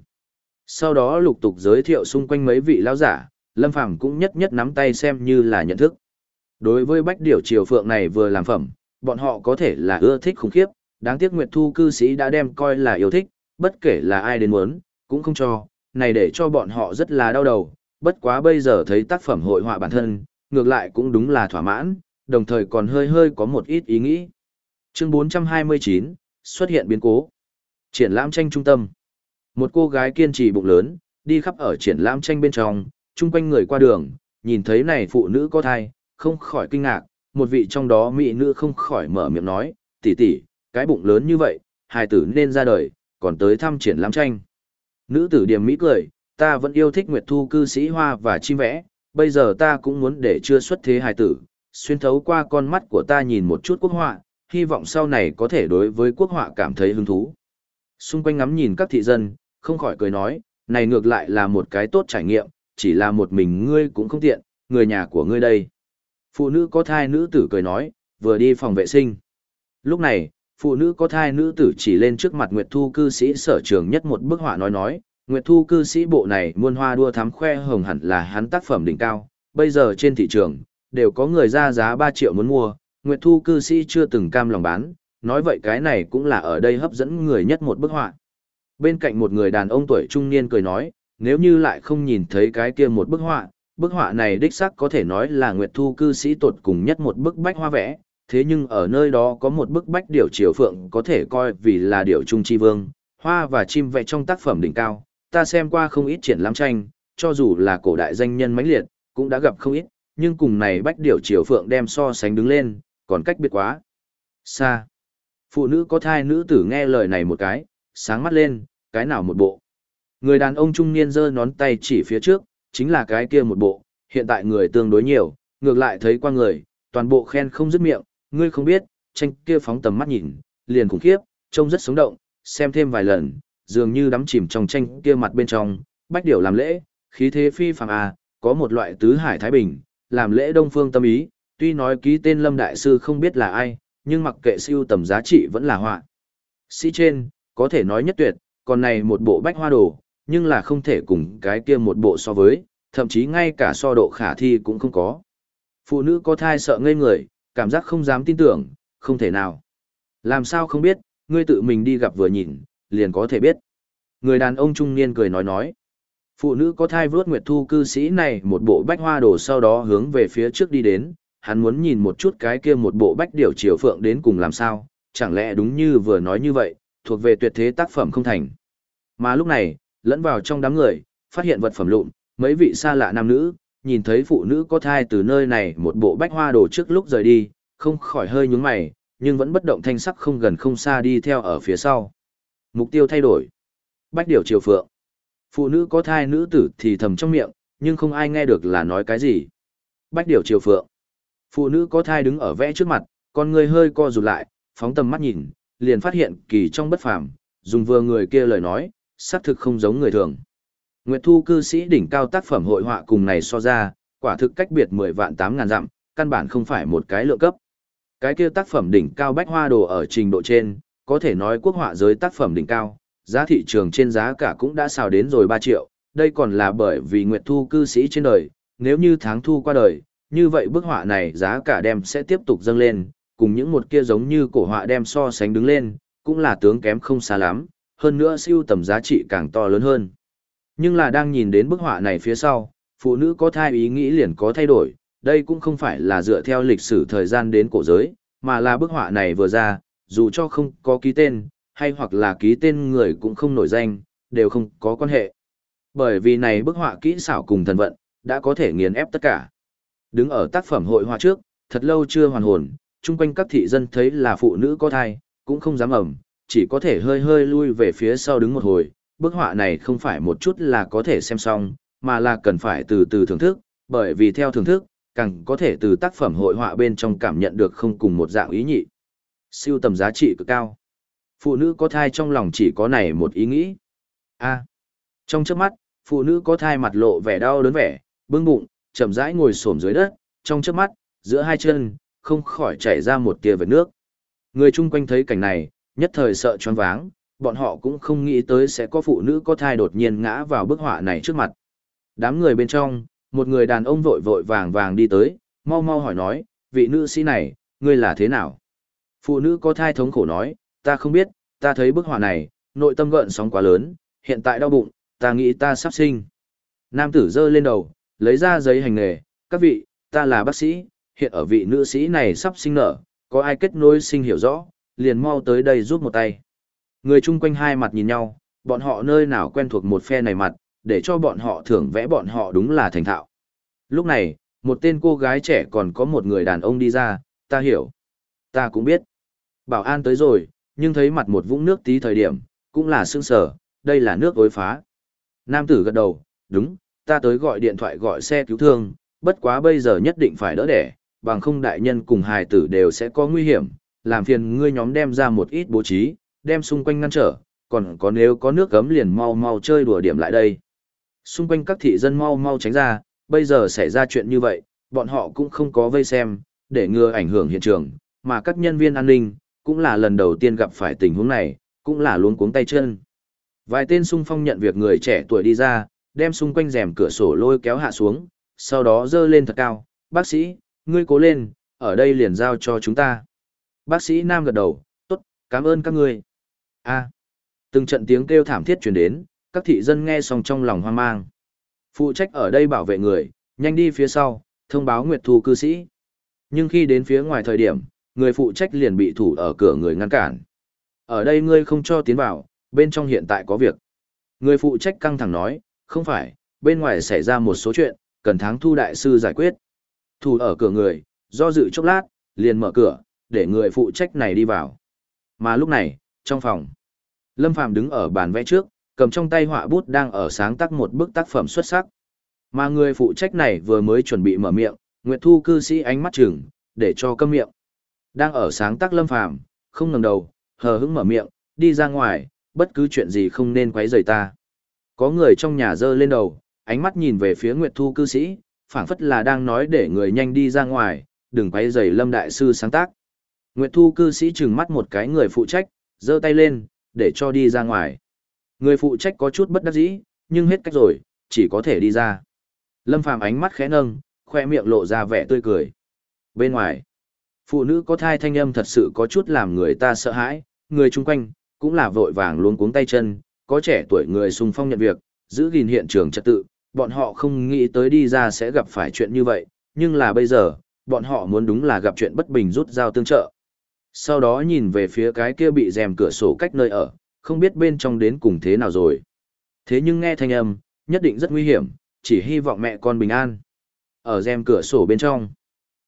Sau đó lục tục giới thiệu xung quanh mấy vị lao giả, Lâm Phàm cũng nhất nhất nắm tay xem như là nhận thức. Đối với bách điểu triều phượng này vừa làm phẩm, bọn họ có thể là ưa thích khủng khiếp, đáng tiếc Nguyệt Thu cư sĩ đã đem coi là yêu thích, bất kể là ai đến muốn, cũng không cho, này để cho bọn họ rất là đau đầu, bất quá bây giờ thấy tác phẩm hội họa bản thân, ngược lại cũng đúng là thỏa mãn, đồng thời còn hơi hơi có một ít ý nghĩ. Chương 429, xuất hiện biến cố. Triển lãm tranh trung tâm. Một cô gái kiên trì bụng lớn, đi khắp ở triển lãm tranh bên trong, chung quanh người qua đường, nhìn thấy này phụ nữ có thai, không khỏi kinh ngạc, một vị trong đó mỹ nữ không khỏi mở miệng nói, tỷ tỷ, cái bụng lớn như vậy, hài tử nên ra đời, còn tới thăm triển lãm tranh. Nữ tử điểm mỹ cười, ta vẫn yêu thích nguyệt thu cư sĩ hoa và chim vẽ, bây giờ ta cũng muốn để chưa xuất thế hài tử, xuyên thấu qua con mắt của ta nhìn một chút quốc họa, hy vọng sau này có thể đối với quốc họa cảm thấy hứng thú. Xung quanh ngắm nhìn các thị dân, không khỏi cười nói, này ngược lại là một cái tốt trải nghiệm, chỉ là một mình ngươi cũng không tiện, người nhà của ngươi đây. Phụ nữ có thai nữ tử cười nói, vừa đi phòng vệ sinh. Lúc này, phụ nữ có thai nữ tử chỉ lên trước mặt Nguyệt Thu cư sĩ sở trường nhất một bức họa nói nói, Nguyệt Thu cư sĩ bộ này muôn hoa đua thắm khoe hồng hẳn là hắn tác phẩm đỉnh cao, bây giờ trên thị trường, đều có người ra giá 3 triệu muốn mua, Nguyệt Thu cư sĩ chưa từng cam lòng bán, nói vậy cái này cũng là ở đây hấp dẫn người nhất một bức họa. Bên cạnh một người đàn ông tuổi trung niên cười nói, nếu như lại không nhìn thấy cái kia một bức họa, bức họa này đích xác có thể nói là Nguyệt Thu cư sĩ tột cùng nhất một bức bách hoa vẽ, thế nhưng ở nơi đó có một bức bách điểu triều phượng có thể coi vì là điểu trung chi vương, hoa và chim vẽ trong tác phẩm đỉnh cao, ta xem qua không ít triển lãm tranh, cho dù là cổ đại danh nhân mãnh liệt, cũng đã gặp không ít, nhưng cùng này bách điểu triều phượng đem so sánh đứng lên, còn cách biệt quá. Xa. Phụ nữ có thai nữ tử nghe lời này một cái, sáng mắt lên, cái nào một bộ. Người đàn ông trung niên giơ nón tay chỉ phía trước, chính là cái kia một bộ, hiện tại người tương đối nhiều, ngược lại thấy qua người, toàn bộ khen không dứt miệng, ngươi không biết, tranh kia phóng tầm mắt nhìn, liền khủng khiếp, trông rất sống động, xem thêm vài lần, dường như đắm chìm trong tranh kia mặt bên trong, bách điểu làm lễ, khí thế phi phàm à, có một loại tứ hải thái bình, làm lễ đông phương tâm ý, tuy nói ký tên Lâm Đại Sư không biết là ai, nhưng mặc kệ siêu tầm giá trị vẫn là họa. Sĩ trên, có thể nói nhất tuyệt, còn này một bộ bách hoa đồ, nhưng là không thể cùng cái kia một bộ so với, thậm chí ngay cả so độ khả thi cũng không có. Phụ nữ có thai sợ ngây người, cảm giác không dám tin tưởng, không thể nào. Làm sao không biết, ngươi tự mình đi gặp vừa nhìn, liền có thể biết. Người đàn ông trung niên cười nói nói. Phụ nữ có thai vớt nguyệt thu cư sĩ này một bộ bách hoa đồ sau đó hướng về phía trước đi đến, hắn muốn nhìn một chút cái kia một bộ bách điểu triều phượng đến cùng làm sao, chẳng lẽ đúng như vừa nói như vậy, thuộc về tuyệt thế tác phẩm không thành. Mà lúc này, lẫn vào trong đám người, phát hiện vật phẩm lụn, mấy vị xa lạ nam nữ, nhìn thấy phụ nữ có thai từ nơi này một bộ bách hoa đồ trước lúc rời đi, không khỏi hơi nhướng mày, nhưng vẫn bất động thanh sắc không gần không xa đi theo ở phía sau. Mục tiêu thay đổi. Bách điều triều phượng. Phụ nữ có thai nữ tử thì thầm trong miệng, nhưng không ai nghe được là nói cái gì. Bách điều triều phượng. Phụ nữ có thai đứng ở vẽ trước mặt, con người hơi co rụt lại, phóng tầm mắt nhìn, liền phát hiện kỳ trong bất phàm, dùng vừa người kia lời nói, xác thực không giống người thường. Nguyệt Thu cư sĩ đỉnh cao tác phẩm hội họa cùng này so ra, quả thực cách biệt 10 vạn 8 ngàn dặm, căn bản không phải một cái lượng cấp. Cái kia tác phẩm đỉnh cao bách hoa đồ ở trình độ trên, có thể nói quốc họa giới tác phẩm đỉnh cao, giá thị trường trên giá cả cũng đã xào đến rồi 3 triệu, đây còn là bởi vì Nguyệt Thu cư sĩ trên đời, nếu như tháng thu qua đời, như vậy bức họa này giá cả đem sẽ tiếp tục dâng lên, cùng những một kia giống như cổ họa đem so sánh đứng lên, cũng là tướng kém không xa lắm, hơn nữa siêu tầm giá trị càng to lớn hơn. Nhưng là đang nhìn đến bức họa này phía sau, phụ nữ có thai ý nghĩ liền có thay đổi, đây cũng không phải là dựa theo lịch sử thời gian đến cổ giới, mà là bức họa này vừa ra, dù cho không có ký tên, hay hoặc là ký tên người cũng không nổi danh, đều không có quan hệ. Bởi vì này bức họa kỹ xảo cùng thần vận, đã có thể nghiền ép tất cả. Đứng ở tác phẩm hội họa trước, thật lâu chưa hoàn hồn, chung quanh các thị dân thấy là phụ nữ có thai, cũng không dám ẩm, chỉ có thể hơi hơi lui về phía sau đứng một hồi. Bức họa này không phải một chút là có thể xem xong, mà là cần phải từ từ thưởng thức, bởi vì theo thưởng thức, càng có thể từ tác phẩm hội họa bên trong cảm nhận được không cùng một dạng ý nhị. Siêu tầm giá trị cực cao. Phụ nữ có thai trong lòng chỉ có này một ý nghĩ. a à. trong trước mắt, phụ nữ có thai mặt lộ vẻ đau đớn vẻ, bưng bụng, chậm rãi ngồi xổm dưới đất, trong trước mắt, giữa hai chân, không khỏi chảy ra một tia vệt nước. Người chung quanh thấy cảnh này, nhất thời sợ choáng váng, bọn họ cũng không nghĩ tới sẽ có phụ nữ có thai đột nhiên ngã vào bức họa này trước mặt. Đám người bên trong, một người đàn ông vội vội vàng vàng đi tới, mau mau hỏi nói, vị nữ sĩ này, ngươi là thế nào? Phụ nữ có thai thống khổ nói, ta không biết, ta thấy bức họa này, nội tâm gợn sóng quá lớn, hiện tại đau bụng, ta nghĩ ta sắp sinh. Nam tử giơ lên đầu, lấy ra giấy hành nghề, các vị, ta là bác sĩ, hiện ở vị nữ sĩ này sắp sinh nở, có ai kết nối sinh hiểu rõ, liền mau tới đây giúp một tay. Người chung quanh hai mặt nhìn nhau, bọn họ nơi nào quen thuộc một phe này mặt, để cho bọn họ thưởng vẽ bọn họ đúng là thành thạo. Lúc này, một tên cô gái trẻ còn có một người đàn ông đi ra, ta hiểu. Ta cũng biết. Bảo an tới rồi, nhưng thấy mặt một vũng nước tí thời điểm, cũng là sương sở, đây là nước ối phá. Nam tử gật đầu, đúng, ta tới gọi điện thoại gọi xe cứu thương, bất quá bây giờ nhất định phải đỡ đẻ, bằng không đại nhân cùng hài tử đều sẽ có nguy hiểm, làm phiền ngươi nhóm đem ra một ít bố trí, đem xung quanh ngăn trở, còn có nếu có nước gấm liền mau mau chơi đùa điểm lại đây. Xung quanh các thị dân mau mau tránh ra, bây giờ xảy ra chuyện như vậy, bọn họ cũng không có vây xem, để ngừa ảnh hưởng hiện trường, mà các nhân viên an ninh, cũng là lần đầu tiên gặp phải tình huống này, cũng là luống cuống tay chân. Vài tên xung phong nhận việc người trẻ tuổi đi ra, đem xung quanh rèm cửa sổ lôi kéo hạ xuống, sau đó dơ lên thật cao, bác sĩ, ngươi cố lên, ở đây liền giao cho chúng ta. Bác sĩ Nam gật đầu, tốt, cảm ơn các ngươi. A. từng trận tiếng kêu thảm thiết truyền đến, các thị dân nghe xong trong lòng hoang mang. Phụ trách ở đây bảo vệ người, nhanh đi phía sau, thông báo Nguyệt Thu cư sĩ. Nhưng khi đến phía ngoài thời điểm, người phụ trách liền bị thủ ở cửa người ngăn cản. Ở đây ngươi không cho tiến vào, bên trong hiện tại có việc. Người phụ trách căng thẳng nói, không phải, bên ngoài xảy ra một số chuyện, cần tháng thu đại sư giải quyết. Thủ ở cửa người, do dự chốc lát, liền mở cửa, để người phụ trách này đi vào. Mà lúc này, trong phòng, Lâm Phàm đứng ở bàn vẽ trước, cầm trong tay họa bút đang ở sáng tác một bức tác phẩm xuất sắc. Mà người phụ trách này vừa mới chuẩn bị mở miệng, Nguyệt Thu cư sĩ ánh mắt chừng, để cho câm miệng. Đang ở sáng tác Lâm Phàm, không ngẩng đầu, hờ hững mở miệng, đi ra ngoài, bất cứ chuyện gì không nên quấy rầy ta. Có người trong nhà dơ lên đầu, ánh mắt nhìn về phía Nguyệt Thu cư sĩ, phảng phất là đang nói để người nhanh đi ra ngoài, đừng quấy rầy Lâm đại sư sáng tác. Nguyệt Thu cư sĩ trừng mắt một cái người phụ trách, giơ tay lên, để cho đi ra ngoài. Người phụ trách có chút bất đắc dĩ, nhưng hết cách rồi, chỉ có thể đi ra. Lâm Phàm ánh mắt khẽ nâng, khoe miệng lộ ra vẻ tươi cười. Bên ngoài, phụ nữ có thai thanh âm thật sự có chút làm người ta sợ hãi, người chung quanh cũng là vội vàng luống cuống tay chân, có trẻ tuổi người xung phong nhận việc, giữ gìn hiện trường trật tự, bọn họ không nghĩ tới đi ra sẽ gặp phải chuyện như vậy, nhưng là bây giờ, bọn họ muốn đúng là gặp chuyện bất bình rút dao tương trợ. Sau đó nhìn về phía cái kia bị rèm cửa sổ cách nơi ở, không biết bên trong đến cùng thế nào rồi. Thế nhưng nghe thanh âm, nhất định rất nguy hiểm, chỉ hy vọng mẹ con bình an. Ở rèm cửa sổ bên trong,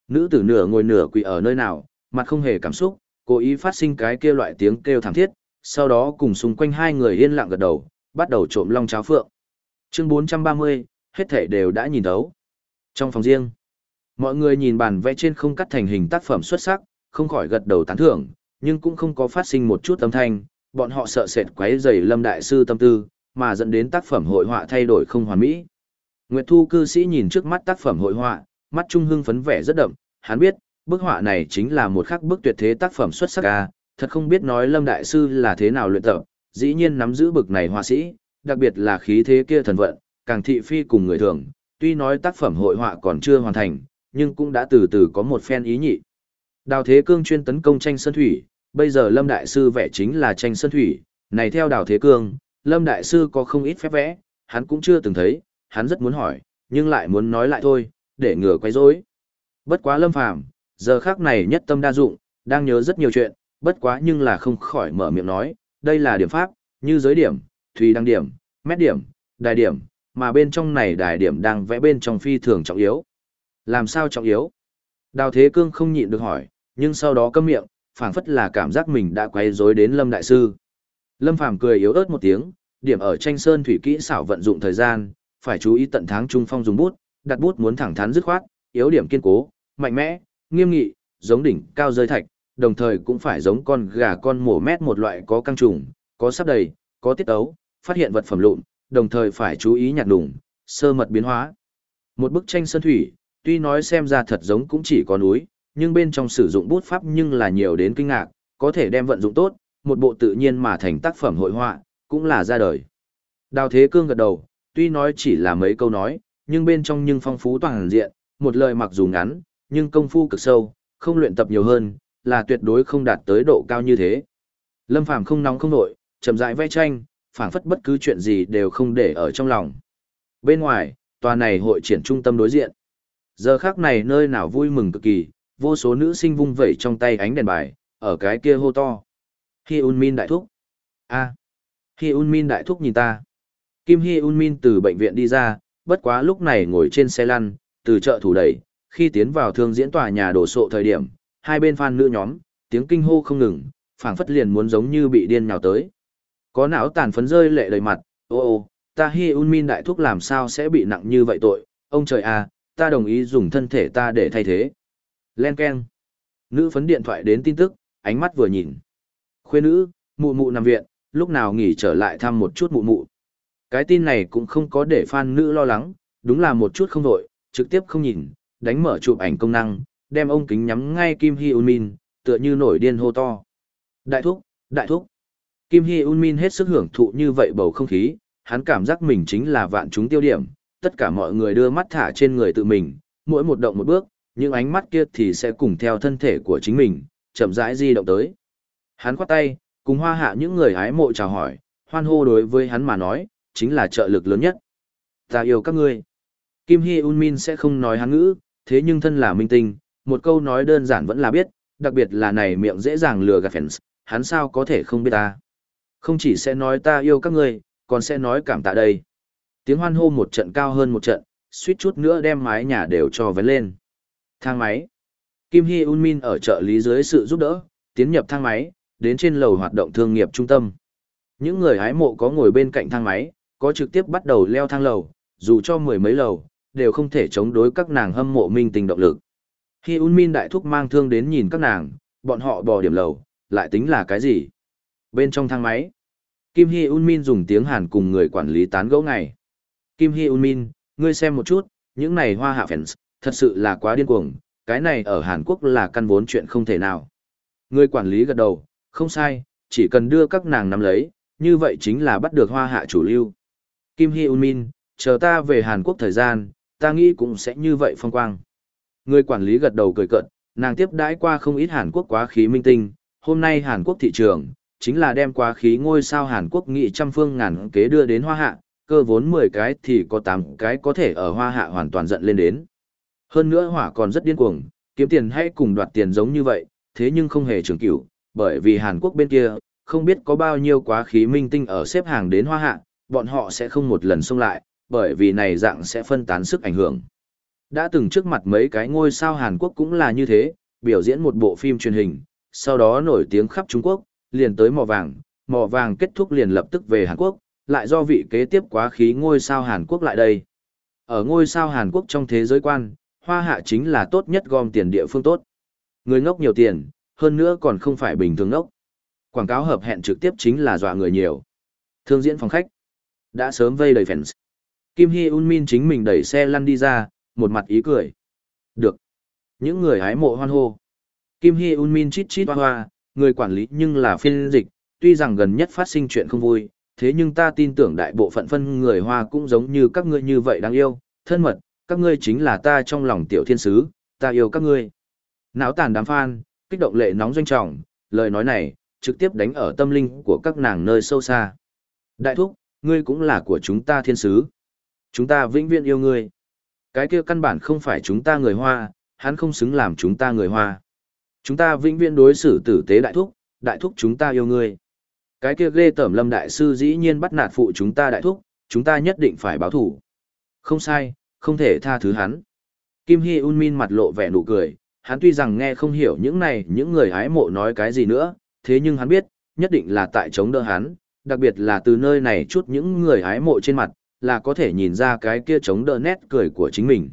nữ tử nửa ngồi nửa quỳ ở nơi nào, mặt không hề cảm xúc, cố ý phát sinh cái kia loại tiếng kêu thảm thiết, sau đó cùng xung quanh hai người yên lặng gật đầu, bắt đầu trộm long cháo phượng. Chương 430, hết thể đều đã nhìn thấu. Trong phòng riêng, mọi người nhìn bàn vẽ trên không cắt thành hình tác phẩm xuất sắc, không khỏi gật đầu tán thưởng, nhưng cũng không có phát sinh một chút âm thanh, bọn họ sợ sệt quấy rầy Lâm đại sư tâm tư, mà dẫn đến tác phẩm hội họa thay đổi không hoàn mỹ. Nguyệt Thu cư sĩ nhìn trước mắt tác phẩm hội họa, mắt trung hưng phấn vẻ rất đậm, hắn biết, bức họa này chính là một khắc bức tuyệt thế tác phẩm xuất sắc a, thật không biết nói Lâm đại sư là thế nào luyện tập, dĩ nhiên nắm giữ bực này họa sĩ, đặc biệt là khí thế kia thần vận, càng thị phi cùng người thường, tuy nói tác phẩm hội họa còn chưa hoàn thành, nhưng cũng đã từ từ có một phen ý nhị. Đào Thế Cương chuyên tấn công tranh sơn thủy, bây giờ Lâm Đại Sư vẽ chính là tranh sơn thủy, này theo Đào Thế Cương, Lâm Đại Sư có không ít phép vẽ, hắn cũng chưa từng thấy, hắn rất muốn hỏi, nhưng lại muốn nói lại thôi, để ngừa quấy rối. Bất quá Lâm Phàm, giờ khác này nhất tâm đa dụng, đang nhớ rất nhiều chuyện, bất quá nhưng là không khỏi mở miệng nói, đây là điểm pháp, như giới điểm, thùy đăng điểm, mét điểm, đài điểm, mà bên trong này đài điểm đang vẽ bên trong phi thường trọng yếu. Làm sao trọng yếu? Đào Thế Cương không nhịn được hỏi, nhưng sau đó câm miệng, phảng phất là cảm giác mình đã quay rối đến Lâm Đại Sư. Lâm Phàm cười yếu ớt một tiếng, điểm ở tranh sơn thủy kỹ xảo vận dụng thời gian, phải chú ý tận tháng trung phong dùng bút, đặt bút muốn thẳng thắn dứt khoát, yếu điểm kiên cố, mạnh mẽ, nghiêm nghị, giống đỉnh cao rơi thạch, đồng thời cũng phải giống con gà con mổ mét một loại có căng trùng, có sắp đầy, có tiết ấu, phát hiện vật phẩm lụn, đồng thời phải chú ý nhạt đủng, sơ mật biến hóa. Một bức tranh sơn thủy, tuy nói xem ra thật giống cũng chỉ có núi, nhưng bên trong sử dụng bút pháp nhưng là nhiều đến kinh ngạc, có thể đem vận dụng tốt, một bộ tự nhiên mà thành tác phẩm hội họa, cũng là ra đời. Đào Thế Cương gật đầu, tuy nói chỉ là mấy câu nói, nhưng bên trong nhưng phong phú toàn diện, một lời mặc dù ngắn, nhưng công phu cực sâu, không luyện tập nhiều hơn, là tuyệt đối không đạt tới độ cao như thế. Lâm Phàm không nóng không nổi, chậm rãi vẽ tranh, phảng phất bất cứ chuyện gì đều không để ở trong lòng. Bên ngoài, tòa này hội triển trung tâm đối diện. Giờ khác này nơi nào vui mừng cực kỳ, vô số nữ sinh vung vẩy trong tay ánh đèn bài, ở cái kia hô to. Hi Un Min đại thúc. a Hi Un Min đại thúc nhìn ta. Kim Hi Un Min từ bệnh viện đi ra, bất quá lúc này ngồi trên xe lăn, từ chợ thủ đẩy, khi tiến vào thương diễn tòa nhà đổ sộ thời điểm, hai bên fan nữ nhóm, tiếng kinh hô không ngừng, phảng phất liền muốn giống như bị điên nhào tới. Có não tàn phấn rơi lệ đầy mặt, ô ô, ta Hi Un Min đại thúc làm sao sẽ bị nặng như vậy tội, ông trời à, ta đồng ý dùng thân thể ta để thay thế. Len keng. Nữ phấn điện thoại đến tin tức, ánh mắt vừa nhìn. Khuê nữ, mụ mụ nằm viện, lúc nào nghỉ trở lại thăm một chút mụ mụ. Cái tin này cũng không có để fan nữ lo lắng, đúng là một chút không đổi, trực tiếp không nhìn, đánh mở chụp ảnh công năng, đem ông kính nhắm ngay Kim Hy Un Min, tựa như nổi điên hô to. Đại thúc, đại thúc. Kim Hy Un Min hết sức hưởng thụ như vậy bầu không khí, hắn cảm giác mình chính là vạn chúng tiêu điểm, tất cả mọi người đưa mắt thả trên người tự mình, mỗi một động một bước, những ánh mắt kia thì sẽ cùng theo thân thể của chính mình, chậm rãi di động tới. Hắn khoát tay, cùng hoa hạ những người hái mộ chào hỏi, hoan hô đối với hắn mà nói, chính là trợ lực lớn nhất. Ta yêu các ngươi. Kim Hy Un Min sẽ không nói hắn ngữ, thế nhưng thân là minh tinh, một câu nói đơn giản vẫn là biết, đặc biệt là này miệng dễ dàng lừa gạt fans, hắn sao có thể không biết ta. Không chỉ sẽ nói ta yêu các ngươi, còn sẽ nói cảm tạ đây. Tiếng hoan hô một trận cao hơn một trận, suýt chút nữa đem mái nhà đều cho vén lên. Thang máy. Kim Hy Un Min ở trợ lý dưới sự giúp đỡ, tiến nhập thang máy, đến trên lầu hoạt động thương nghiệp trung tâm. Những người hái mộ có ngồi bên cạnh thang máy, có trực tiếp bắt đầu leo thang lầu, dù cho mười mấy lầu, đều không thể chống đối các nàng hâm mộ minh tình động lực. Khi Un Min đại thúc mang thương đến nhìn các nàng, bọn họ bò điểm lầu, lại tính là cái gì? Bên trong thang máy, Kim Hy Un Min dùng tiếng Hàn cùng người quản lý tán gẫu ngày. Kim Hy Un Min, ngươi xem một chút, những này hoa hạ fans, thật sự là quá điên cuồng, cái này ở Hàn Quốc là căn vốn chuyện không thể nào. Người quản lý gật đầu, không sai, chỉ cần đưa các nàng nắm lấy, như vậy chính là bắt được hoa hạ chủ lưu. Kim Hy Un Min, chờ ta về Hàn Quốc thời gian, ta nghĩ cũng sẽ như vậy phong quang. Người quản lý gật đầu cười cợt, nàng tiếp đãi qua không ít Hàn Quốc quá khí minh tinh, hôm nay Hàn Quốc thị trường, chính là đem quá khí ngôi sao Hàn Quốc nghị trăm phương ngàn kế đưa đến hoa hạ, cơ vốn 10 cái thì có 8 cái có thể ở hoa hạ hoàn toàn giận lên đến. Hơn nữa hỏa còn rất điên cuồng, kiếm tiền hay cùng đoạt tiền giống như vậy, thế nhưng không hề trường cửu, bởi vì Hàn Quốc bên kia, không biết có bao nhiêu quá khí minh tinh ở xếp hàng đến hoa hạ, bọn họ sẽ không một lần xông lại, bởi vì này dạng sẽ phân tán sức ảnh hưởng. Đã từng trước mặt mấy cái ngôi sao Hàn Quốc cũng là như thế, biểu diễn một bộ phim truyền hình, sau đó nổi tiếng khắp Trung Quốc, liền tới mỏ vàng, mỏ vàng kết thúc liền lập tức về Hàn Quốc, lại do vị kế tiếp quá khí ngôi sao Hàn Quốc lại đây. Ở ngôi sao Hàn Quốc trong thế giới quan, hoa hạ chính là tốt nhất gom tiền địa phương tốt. Người ngốc nhiều tiền, hơn nữa còn không phải bình thường ngốc. Quảng cáo hợp hẹn trực tiếp chính là dọa người nhiều. Thương diễn phòng khách. Đã sớm vây đầy fans. Kim Hy Un Min chính mình đẩy xe lăn đi ra, một mặt ý cười. Được. Những người hái mộ hoan hô. Kim Hy Un Min chít chít hoa hoa, người quản lý nhưng là phiên dịch, tuy rằng gần nhất phát sinh chuyện không vui, thế nhưng ta tin tưởng đại bộ phận phân người hoa cũng giống như các ngươi như vậy đáng yêu, thân mật, các ngươi chính là ta trong lòng tiểu thiên sứ, ta yêu các ngươi. Náo tàn đám fan, kích động lệ nóng doanh trọng, lời nói này, trực tiếp đánh ở tâm linh của các nàng nơi sâu xa. Đại thúc, ngươi cũng là của chúng ta thiên sứ. Chúng ta vĩnh viễn yêu ngươi. Cái kia căn bản không phải chúng ta người hoa, hắn không xứng làm chúng ta người hoa. Chúng ta vĩnh viễn đối xử tử tế đại thúc, đại thúc chúng ta yêu ngươi. Cái kia ghê tẩm lâm đại sư dĩ nhiên bắt nạt phụ chúng ta đại thúc, chúng ta nhất định phải báo thủ. Không sai, không thể tha thứ hắn. Kim Hy Un Min mặt lộ vẻ nụ cười, hắn tuy rằng nghe không hiểu những này những người hái mộ nói cái gì nữa, thế nhưng hắn biết, nhất định là tại chống đỡ hắn, đặc biệt là từ nơi này chút những người hái mộ trên mặt, là có thể nhìn ra cái kia chống đỡ nét cười của chính mình.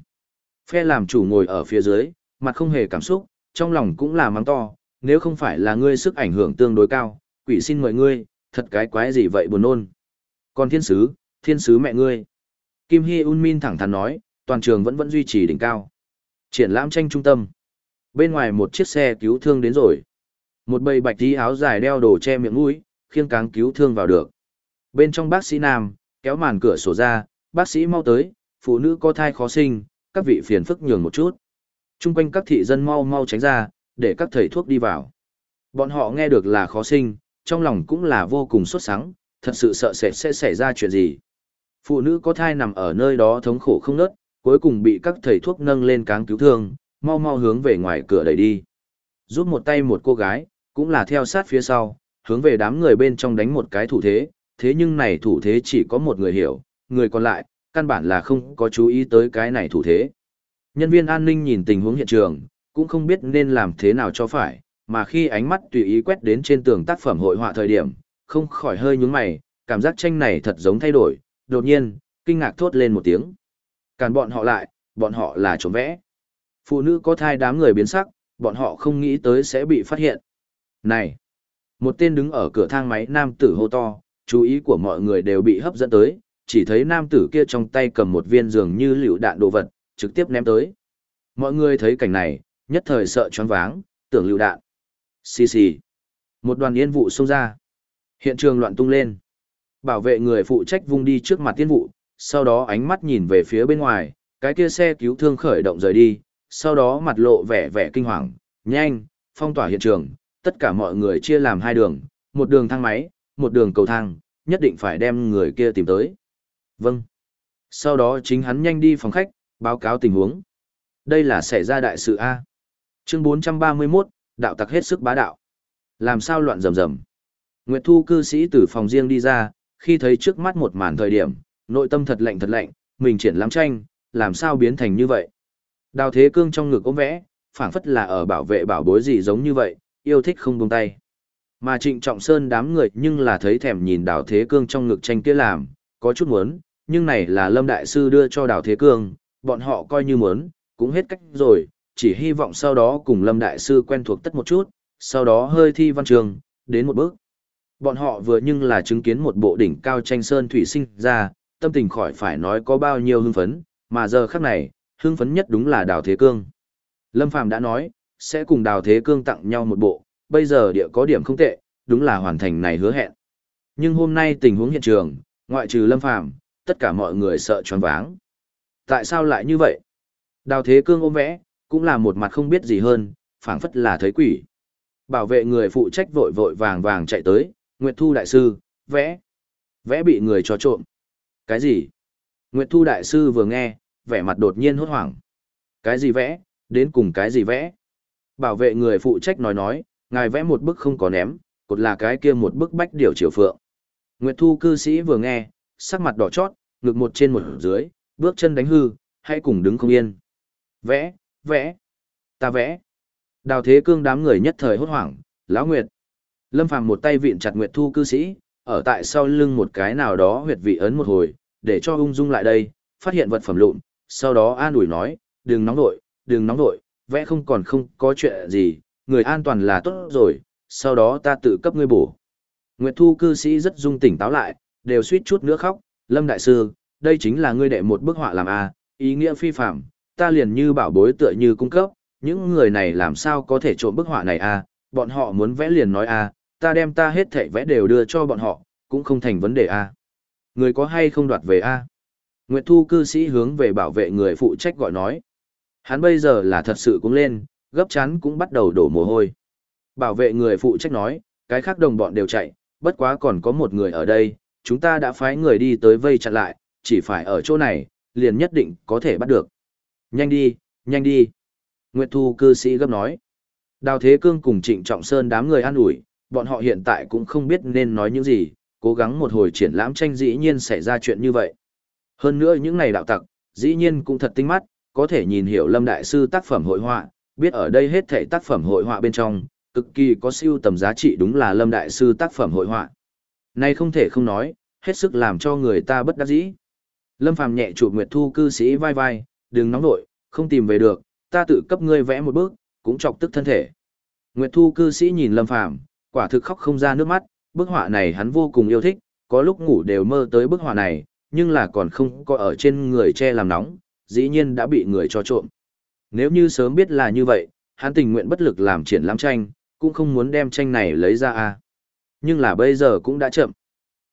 Phe làm chủ ngồi ở phía dưới, mặt không hề cảm xúc, trong lòng cũng là mắng to, nếu không phải là ngươi sức ảnh hưởng tương đối cao, quỷ xin mời ngươi, thật cái quái gì vậy buồn nôn. Còn thiên sứ, thiên sứ mẹ ngươi. Kim Hy Un Min thẳng thắn nói, toàn trường vẫn vẫn duy trì đỉnh cao. Triển lãm tranh trung tâm. Bên ngoài một chiếc xe cứu thương đến rồi. Một bầy bạch tí áo dài đeo đồ che miệng mũi, khiêng cáng cứu thương vào được. Bên trong bác sĩ nam, kéo màn cửa sổ ra, bác sĩ mau tới, phụ nữ có thai khó sinh, các vị phiền phức nhường một chút. Trung quanh các thị dân mau mau tránh ra, để các thầy thuốc đi vào. Bọn họ nghe được là khó sinh, trong lòng cũng là vô cùng sốt sắng, thật sự sợ sẽ sẽ xảy ra chuyện gì. Phụ nữ có thai nằm ở nơi đó thống khổ không nớt, cuối cùng bị các thầy thuốc nâng lên cáng cứu thương, mau mau hướng về ngoài cửa đẩy đi. Giúp một tay một cô gái, cũng là theo sát phía sau, hướng về đám người bên trong đánh một cái thủ thế, thế nhưng này thủ thế chỉ có một người hiểu, người còn lại, căn bản là không có chú ý tới cái này thủ thế. Nhân viên an ninh nhìn tình huống hiện trường, cũng không biết nên làm thế nào cho phải, mà khi ánh mắt tùy ý quét đến trên tường tác phẩm hội họa thời điểm, không khỏi hơi nhướng mày, cảm giác tranh này thật giống thay đổi, đột nhiên, kinh ngạc thốt lên một tiếng. Càn bọn họ lại, bọn họ là trộm vẽ. Phụ nữ có thai đám người biến sắc, bọn họ không nghĩ tới sẽ bị phát hiện. Này! Một tên đứng ở cửa thang máy nam tử hô to, chú ý của mọi người đều bị hấp dẫn tới, chỉ thấy nam tử kia trong tay cầm một viên dường như lựu đạn đồ vật, trực tiếp ném tới. Mọi người thấy cảnh này, nhất thời sợ choáng váng, tưởng lựu đạn. Xì xì. Một đoàn yên vụ xông ra. Hiện trường loạn tung lên. Bảo vệ người phụ trách vung đi trước mặt tiên vụ, sau đó ánh mắt nhìn về phía bên ngoài, cái kia xe cứu thương khởi động rời đi, sau đó mặt lộ vẻ vẻ kinh hoàng, nhanh, phong tỏa hiện trường, tất cả mọi người chia làm hai đường, một đường thang máy, một đường cầu thang, nhất định phải đem người kia tìm tới. Vâng. Sau đó chính hắn nhanh đi phòng khách, báo cáo tình huống. Đây là xảy ra đại sự A. Chương 431, đạo tặc hết sức bá đạo. Làm sao loạn rầm rầm. Nguyệt Thu cư sĩ từ phòng riêng đi ra, khi thấy trước mắt một màn thời điểm, nội tâm thật lạnh thật lạnh, mình triển lãm tranh, làm sao biến thành như vậy. Đào Thế Cương trong ngực ôm vẽ, phảng phất là ở bảo vệ bảo bối gì giống như vậy, yêu thích không buông tay. Mà Trịnh Trọng Sơn đám người nhưng là thấy thèm nhìn Đào Thế Cương trong ngực tranh kia làm, có chút muốn, nhưng này là Lâm Đại Sư đưa cho Đào Thế Cương, bọn họ coi như muốn, cũng hết cách rồi, chỉ hy vọng sau đó cùng Lâm Đại Sư quen thuộc tất một chút, sau đó hơi thi văn trường, đến một bước. Bọn họ vừa nhưng là chứng kiến một bộ đỉnh cao tranh sơn thủy sinh ra, tâm tình khỏi phải nói có bao nhiêu hưng phấn, mà giờ khắc này, hưng phấn nhất đúng là Đào Thế Cương. Lâm Phàm đã nói, sẽ cùng Đào Thế Cương tặng nhau một bộ, bây giờ địa có điểm không tệ, đúng là hoàn thành này hứa hẹn. Nhưng hôm nay tình huống hiện trường, ngoại trừ Lâm Phàm, tất cả mọi người sợ choáng váng. Tại sao lại như vậy? Đào Thế Cương ôm vẽ, cũng là một mặt không biết gì hơn, phảng phất là thấy quỷ. Bảo vệ người phụ trách vội vội vàng vàng chạy tới, Nguyệt Thu Đại Sư, vẽ. Vẽ bị người cho trộm. Cái gì? Nguyệt Thu Đại Sư vừa nghe, vẻ mặt đột nhiên hốt hoảng. Cái gì vẽ? Đến cùng cái gì vẽ? Bảo vệ người phụ trách nói nói, ngài vẽ một bức không có ném, cột là cái kia một bức bách điều chiều phượng. Nguyệt Thu cư sĩ vừa nghe, sắc mặt đỏ chót, ngực một trên một dưới, bước chân đánh hư, hay cùng đứng không yên. Vẽ, vẽ, ta vẽ. Đào thế cương đám người nhất thời hốt hoảng, lão Nguyệt. Lâm Phàm một tay vịn chặt Nguyệt Thu cư sĩ, ở tại sau lưng một cái nào đó huyệt vị ấn một hồi, để cho ung dung lại đây, phát hiện vật phẩm lụn, sau đó an ủi nói, đừng nóng nội, đừng nóng nội, vẽ không còn không có chuyện gì, người an toàn là tốt rồi, sau đó ta tự cấp ngươi bổ. Nguyệt Thu cư sĩ rất dung tỉnh táo lại, đều suýt chút nữa khóc, Lâm Đại Sư, đây chính là ngươi đệ một bức họa làm a ý nghĩa phi phạm, ta liền như bảo bối tựa như cung cấp, những người này làm sao có thể trộm bức họa này a bọn họ muốn vẽ liền nói a ta đem ta hết thảy vẽ đều đưa cho bọn họ, cũng không thành vấn đề a Người có hay không đoạt về a Nguyệt Thu cư sĩ hướng về bảo vệ người phụ trách gọi nói. Hắn bây giờ là thật sự cũng lên, gấp chán cũng bắt đầu đổ mồ hôi. Bảo vệ người phụ trách nói, cái khác đồng bọn đều chạy, bất quá còn có một người ở đây, chúng ta đã phái người đi tới vây chặn lại, chỉ phải ở chỗ này, liền nhất định có thể bắt được. Nhanh đi, nhanh đi. Nguyệt Thu cư sĩ gấp nói. Đào Thế Cương cùng Trịnh Trọng Sơn đám người an ủi, bọn họ hiện tại cũng không biết nên nói những gì, cố gắng một hồi triển lãm tranh dĩ nhiên xảy ra chuyện như vậy. Hơn nữa những này đạo tặc, dĩ nhiên cũng thật tinh mắt, có thể nhìn hiểu Lâm Đại Sư tác phẩm hội họa, biết ở đây hết thể tác phẩm hội họa bên trong, cực kỳ có siêu tầm giá trị đúng là Lâm Đại Sư tác phẩm hội họa. nay không thể không nói, hết sức làm cho người ta bất đắc dĩ. Lâm Phàm nhẹ chụp Nguyệt Thu cư sĩ vai vai, đừng nóng nổi, không tìm về được, ta tự cấp ngươi vẽ một bước, cũng chọc tức thân thể. Nguyệt Thu cư sĩ nhìn Lâm Phàm, quả thực khóc không ra nước mắt, bức họa này hắn vô cùng yêu thích, có lúc ngủ đều mơ tới bức họa này, nhưng là còn không có ở trên người che làm nóng, dĩ nhiên đã bị người cho trộm. Nếu như sớm biết là như vậy, hắn tình nguyện bất lực làm triển lãm tranh, cũng không muốn đem tranh này lấy ra a. Nhưng là bây giờ cũng đã chậm.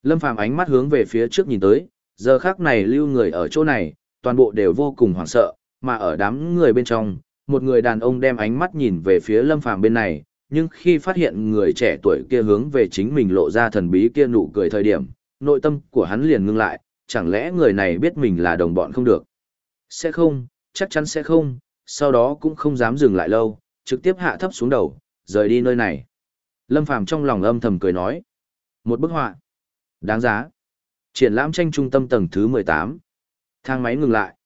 Lâm Phàm ánh mắt hướng về phía trước nhìn tới, giờ khác này lưu người ở chỗ này, toàn bộ đều vô cùng hoảng sợ, mà ở đám người bên trong, một người đàn ông đem ánh mắt nhìn về phía Lâm Phàm bên này, nhưng khi phát hiện người trẻ tuổi kia hướng về chính mình lộ ra thần bí kia nụ cười thời điểm, nội tâm của hắn liền ngưng lại, chẳng lẽ người này biết mình là đồng bọn không được? Sẽ không, chắc chắn sẽ không, sau đó cũng không dám dừng lại lâu, trực tiếp hạ thấp xuống đầu, rời đi nơi này. Lâm Phàm trong lòng âm thầm cười nói. Một bức họa. Đáng giá. Triển lãm tranh trung tâm tầng thứ 18. Thang máy ngừng lại.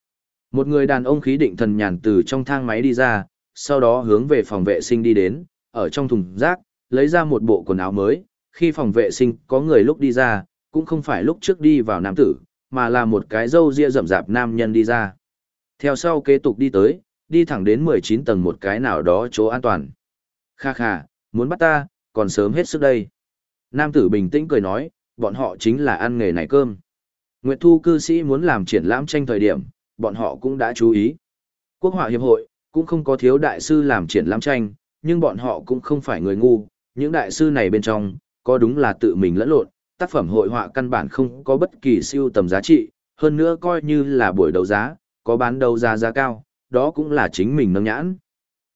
Một người đàn ông khí định thần nhàn từ trong thang máy đi ra, sau đó hướng về phòng vệ sinh đi đến, ở trong thùng rác, lấy ra một bộ quần áo mới. Khi phòng vệ sinh có người lúc đi ra, cũng không phải lúc trước đi vào nam tử, mà là một cái râu ria rậm rạp nam nhân đi ra. Theo sau kế tục đi tới, đi thẳng đến 19 tầng một cái nào đó chỗ an toàn. Kha kha, muốn bắt ta, còn sớm hết sức đây. Nam tử bình tĩnh cười nói, bọn họ chính là ăn nghề này cơm. Nguyệt Thu cư sĩ muốn làm triển lãm tranh thời điểm, bọn họ cũng đã chú ý. Quốc họa hiệp hội, cũng không có thiếu đại sư làm triển lãm tranh, nhưng bọn họ cũng không phải người ngu, những đại sư này bên trong, có đúng là tự mình lẫn lộn, tác phẩm hội họa căn bản không có bất kỳ siêu tầm giá trị, hơn nữa coi như là buổi đấu giá, có bán đấu giá giá cao, đó cũng là chính mình nâng nhãn.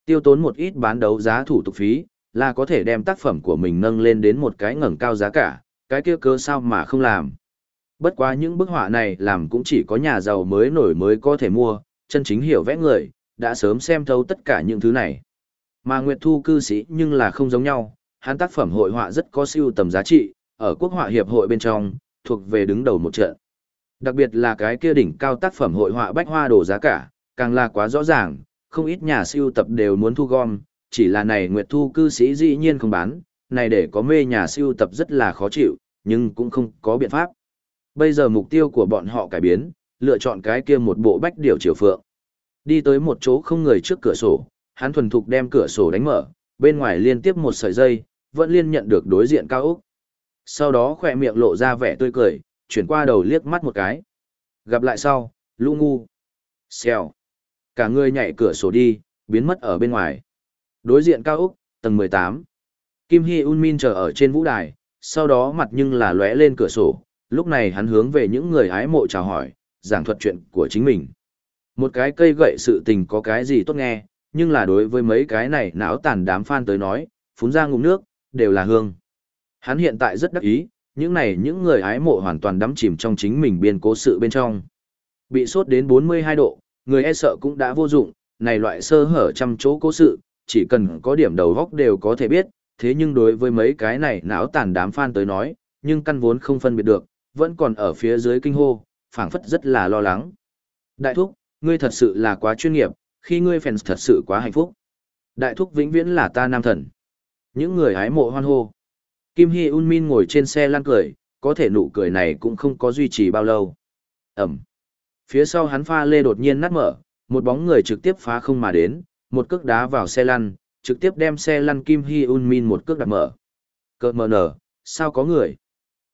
Tiêu tốn một ít bán đấu giá thủ tục phí, là có thể đem tác phẩm của mình nâng lên đến một cái ngẩng cao giá cả, cái kia cơ sao mà không làm. Bất quá những bức họa này làm cũng chỉ có nhà giàu mới nổi mới có thể mua, chân chính hiểu vẽ người, đã sớm xem thấu tất cả những thứ này. Mà Nguyệt Thu cư sĩ nhưng là không giống nhau, hắn tác phẩm hội họa rất có siêu tầm giá trị, ở quốc họa hiệp hội bên trong, thuộc về đứng đầu một trận. Đặc biệt là cái kia đỉnh cao tác phẩm hội họa bách hoa đồ giá cả, càng là quá rõ ràng, không ít nhà siêu tập đều muốn thu gom, chỉ là này Nguyệt Thu cư sĩ dĩ nhiên không bán, này để có mê nhà siêu tập rất là khó chịu, nhưng cũng không có biện pháp. Bây giờ mục tiêu của bọn họ cải biến, lựa chọn cái kia một bộ bách điều chiều phượng. Đi tới một chỗ không người trước cửa sổ, hắn thuần thục đem cửa sổ đánh mở, bên ngoài liên tiếp một sợi dây, vẫn liên nhận được đối diện cao ốc. Sau đó khỏe miệng lộ ra vẻ tươi cười, chuyển qua đầu liếc mắt một cái. Gặp lại sau, lũ ngu. Xèo. Cả người nhảy cửa sổ đi, biến mất ở bên ngoài. Đối diện cao ốc, tầng 18. Kim Hy Un Min chờ ở trên vũ đài, sau đó mặt nhưng là lóe lên cửa sổ, lúc này hắn hướng về những người ái mộ chào hỏi, giảng thuật chuyện của chính mình. Một cái cây gậy sự tình có cái gì tốt nghe, nhưng là đối với mấy cái này não tàn đám fan tới nói, phún ra ngụm nước, đều là hương. Hắn hiện tại rất đắc ý, những này những người ái mộ hoàn toàn đắm chìm trong chính mình biên cố sự bên trong. Bị sốt đến 42 độ, người e sợ cũng đã vô dụng, này loại sơ hở trăm chỗ cố sự, chỉ cần có điểm đầu góc đều có thể biết, thế nhưng đối với mấy cái này não tàn đám fan tới nói, nhưng căn vốn không phân biệt được, vẫn còn ở phía dưới kinh hô, phảng phất rất là lo lắng. Đại thúc, ngươi thật sự là quá chuyên nghiệp, khi ngươi fans thật sự quá hạnh phúc. Đại thúc vĩnh viễn là ta nam thần. Những người hái mộ hoan hô. Kim Hy Un Min ngồi trên xe lăn cười, có thể nụ cười này cũng không có duy trì bao lâu. Ẩm. Phía sau hắn pha lê đột nhiên nát mở, một bóng người trực tiếp phá không mà đến, một cước đá vào xe lăn, trực tiếp đem xe lăn Kim Hy Un Min một cước đặt mở. Cơ mờ nở, sao có người?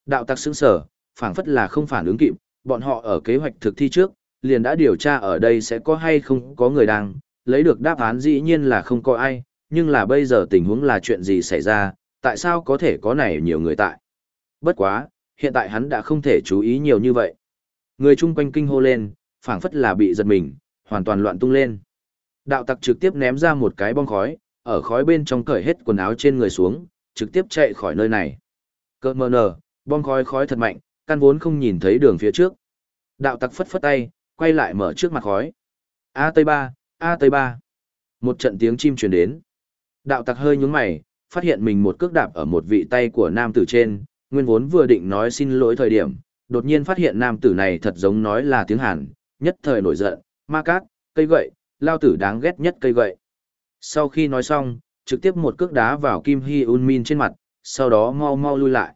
Đạo tặc sững sở, phảng phất là không phản ứng kịp, bọn họ ở kế hoạch thực thi trước, liền đã điều tra ở đây sẽ có hay không có người đang, lấy được đáp án dĩ nhiên là không có ai, nhưng là bây giờ tình huống là chuyện gì xảy ra, tại sao có thể có này nhiều người tại. Bất quá, hiện tại hắn đã không thể chú ý nhiều như vậy. Người chung quanh kinh hô lên, phảng phất là bị giật mình, hoàn toàn loạn tung lên. Đạo tặc trực tiếp ném ra một cái bong khói, ở khói bên trong cởi hết quần áo trên người xuống, trực tiếp chạy khỏi nơi này. Cơ mờ nở, bong khói khói thật mạnh, căn vốn không nhìn thấy đường phía trước. Đạo tặc phất phất tay, quay lại mở trước mặt khói. A Tây Ba, A Tây Ba. Một trận tiếng chim truyền đến. Đạo tặc hơi nhúng mày, phát hiện mình một cước đạp ở một vị tay của nam tử trên, nguyên vốn vừa định nói xin lỗi thời điểm, đột nhiên phát hiện nam tử này thật giống nói là tiếng Hàn, nhất thời nổi giận, ma cát, cây gậy, lao tử đáng ghét nhất cây gậy. Sau khi nói xong, trực tiếp một cước đá vào Kim Hy Un Min trên mặt, sau đó mau mau lui lại.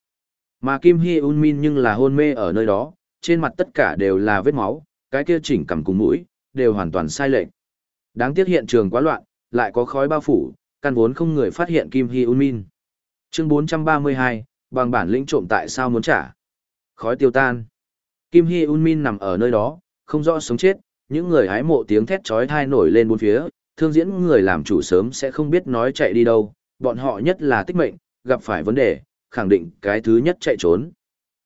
Mà Kim Hy Un Min nhưng là hôn mê ở nơi đó, trên mặt tất cả đều là vết máu, cái kia chỉnh cầm cùng mũi, đều hoàn toàn sai lệch. Đáng tiếc hiện trường quá loạn, lại có khói bao phủ, căn vốn không người phát hiện Kim Hy Un Min. Chương 432, bằng bản lĩnh trộm tại sao muốn trả. Khói tiêu tan. Kim Hy Un Min nằm ở nơi đó, không rõ sống chết, những người hái mộ tiếng thét chói tai nổi lên bốn phía, thương diễn người làm chủ sớm sẽ không biết nói chạy đi đâu, bọn họ nhất là tích mệnh, gặp phải vấn đề, khẳng định cái thứ nhất chạy trốn.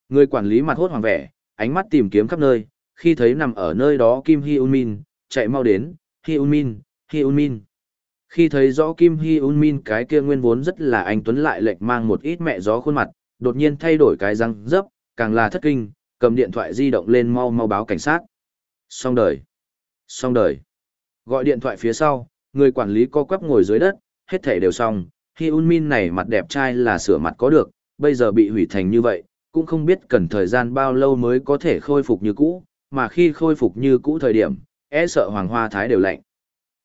Người quản lý mặt hốt hoàng vẻ, ánh mắt tìm kiếm khắp nơi, khi thấy nằm ở nơi đó Kim Hy Un Min, chạy mau đến, Hy Un Min, Hy Un Min. Khi thấy rõ Kim Hy Un Min cái kia nguyên vốn rất là anh Tuấn lại lệch mang một ít mẹ gió khuôn mặt, đột nhiên thay đổi cái răng dấp, càng là thất kinh, cầm điện thoại di động lên mau mau báo cảnh sát. Xong đời. Xong đời. Gọi điện thoại phía sau, người quản lý co quắp ngồi dưới đất, hết thể đều xong, Hy Un Min này mặt đẹp trai là sửa mặt có được, bây giờ bị hủy thành như vậy, cũng không biết cần thời gian bao lâu mới có thể khôi phục như cũ, mà khi khôi phục như cũ thời điểm, e sợ hoàng hoa thái đều lạnh.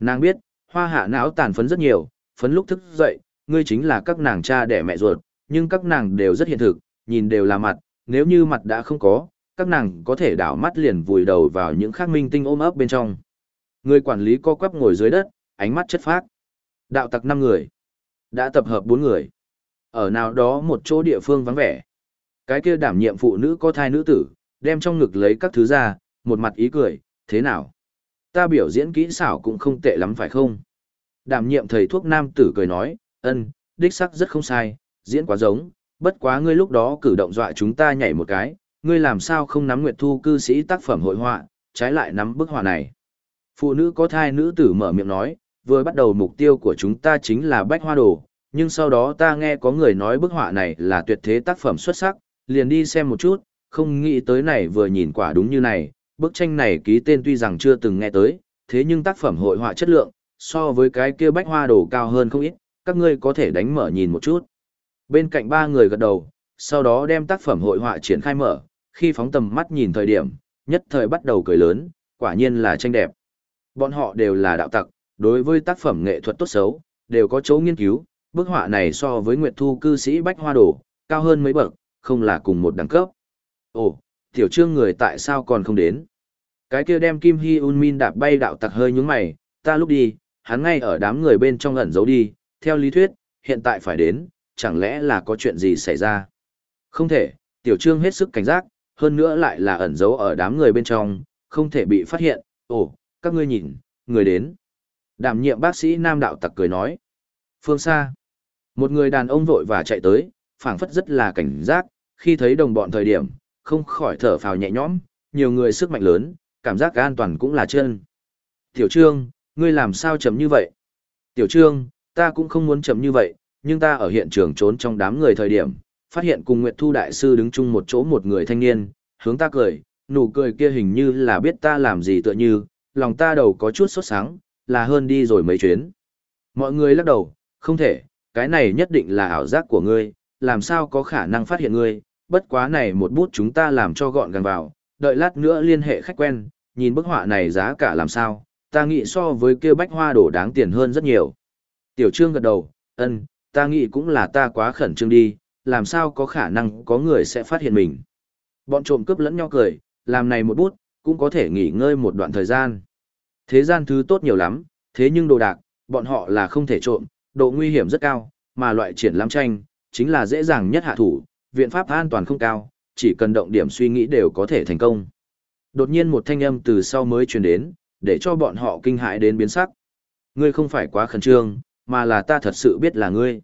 Nàng biết, hoa hạ não tàn phấn rất nhiều, phấn lúc thức dậy, ngươi chính là các nàng cha đẻ mẹ ruột, nhưng các nàng đều rất hiện thực, nhìn đều là mặt, nếu như mặt đã không có, các nàng có thể đảo mắt liền vùi đầu vào những khắc minh tinh ôm ấp bên trong. Người quản lý co quắp ngồi dưới đất, ánh mắt chất phác. Đạo tặc năm người. Đã tập hợp bốn người. Ở nào đó một chỗ địa phương vắng vẻ. Cái kia đảm nhiệm phụ nữ có thai nữ tử, đem trong ngực lấy các thứ ra, một mặt ý cười, thế nào? Ta biểu diễn kỹ xảo cũng không tệ lắm phải không? Đảm nhiệm thầy thuốc nam tử cười nói, ân, đích sắc rất không sai, diễn quá giống, bất quá ngươi lúc đó cử động dọa chúng ta nhảy một cái, ngươi làm sao không nắm Nguyệt Thu cư sĩ tác phẩm hội họa, trái lại nắm bức họa này. Phụ nữ có thai nữ tử mở miệng nói, vừa bắt đầu mục tiêu của chúng ta chính là bách hoa đồ, nhưng sau đó ta nghe có người nói bức họa này là tuyệt thế tác phẩm xuất sắc, liền đi xem một chút, không nghĩ tới này vừa nhìn quả đúng như này, bức tranh này ký tên tuy rằng chưa từng nghe tới, thế nhưng tác phẩm hội họa chất lượng, so với cái kia bách hoa đồ cao hơn không ít, các ngươi có thể đánh mở nhìn một chút. Bên cạnh ba người gật đầu, sau đó đem tác phẩm hội họa triển khai mở, khi phóng tầm mắt nhìn thời điểm, nhất thời bắt đầu cười lớn, quả nhiên là tranh đẹp. Bọn họ đều là đạo tặc, đối với tác phẩm nghệ thuật tốt xấu, đều có chỗ nghiên cứu, bức họa này so với Nguyệt Thu cư sĩ Bách Hoa Đồ, cao hơn mấy bậc, không là cùng một đẳng cấp. Ồ, tiểu trương người tại sao còn không đến? Cái kia đem Kim Hy Un Min đạp bay đạo tặc hơi nhúng mày, ta lúc đi, hắn ngay ở đám người bên trong ẩn giấu đi, theo lý thuyết, hiện tại phải đến, chẳng lẽ là có chuyện gì xảy ra? Không thể, tiểu trương hết sức cảnh giác, hơn nữa lại là ẩn giấu ở đám người bên trong, không thể bị phát hiện, ồ, các ngươi nhìn, người đến. Đảm nhiệm bác sĩ nam đạo tặc cười nói. Phương xa, một người đàn ông vội và chạy tới, phảng phất rất là cảnh giác, khi thấy đồng bọn thời điểm, không khỏi thở phào nhẹ nhõm, nhiều người sức mạnh lớn, cảm giác an toàn cũng là chân. Tiểu Trương, ngươi làm sao chậm như vậy? Tiểu Trương, ta cũng không muốn chậm như vậy, nhưng ta ở hiện trường trốn trong đám người thời điểm, phát hiện cùng Nguyệt Thu Đại Sư đứng chung một chỗ một người thanh niên, hướng ta cười, nụ cười kia hình như là biết ta làm gì tựa như, lòng ta đầu có chút sốt sáng, là hơn đi rồi mấy chuyến. Mọi người lắc đầu, không thể, cái này nhất định là ảo giác của ngươi, làm sao có khả năng phát hiện ngươi, bất quá này một bút chúng ta làm cho gọn gàng vào, đợi lát nữa liên hệ khách quen, nhìn bức họa này giá cả làm sao, ta nghĩ so với kia bách hoa đổ đáng tiền hơn rất nhiều. Tiểu Trương gật đầu, ân, ta nghĩ cũng là ta quá khẩn trương đi, làm sao có khả năng có người sẽ phát hiện mình. Bọn trộm cướp lẫn nhau cười, làm này một bút, cũng có thể nghỉ ngơi một đoạn thời gian. Thế gian thứ tốt nhiều lắm, thế nhưng đồ đạc, bọn họ là không thể trộm, độ nguy hiểm rất cao, mà loại triển lãm tranh, chính là dễ dàng nhất hạ thủ, viện pháp an toàn không cao, chỉ cần động điểm suy nghĩ đều có thể thành công. Đột nhiên một thanh âm từ sau mới truyền đến, để cho bọn họ kinh hãi đến biến sắc. Ngươi không phải quá khẩn trương, mà là ta thật sự biết là ngươi.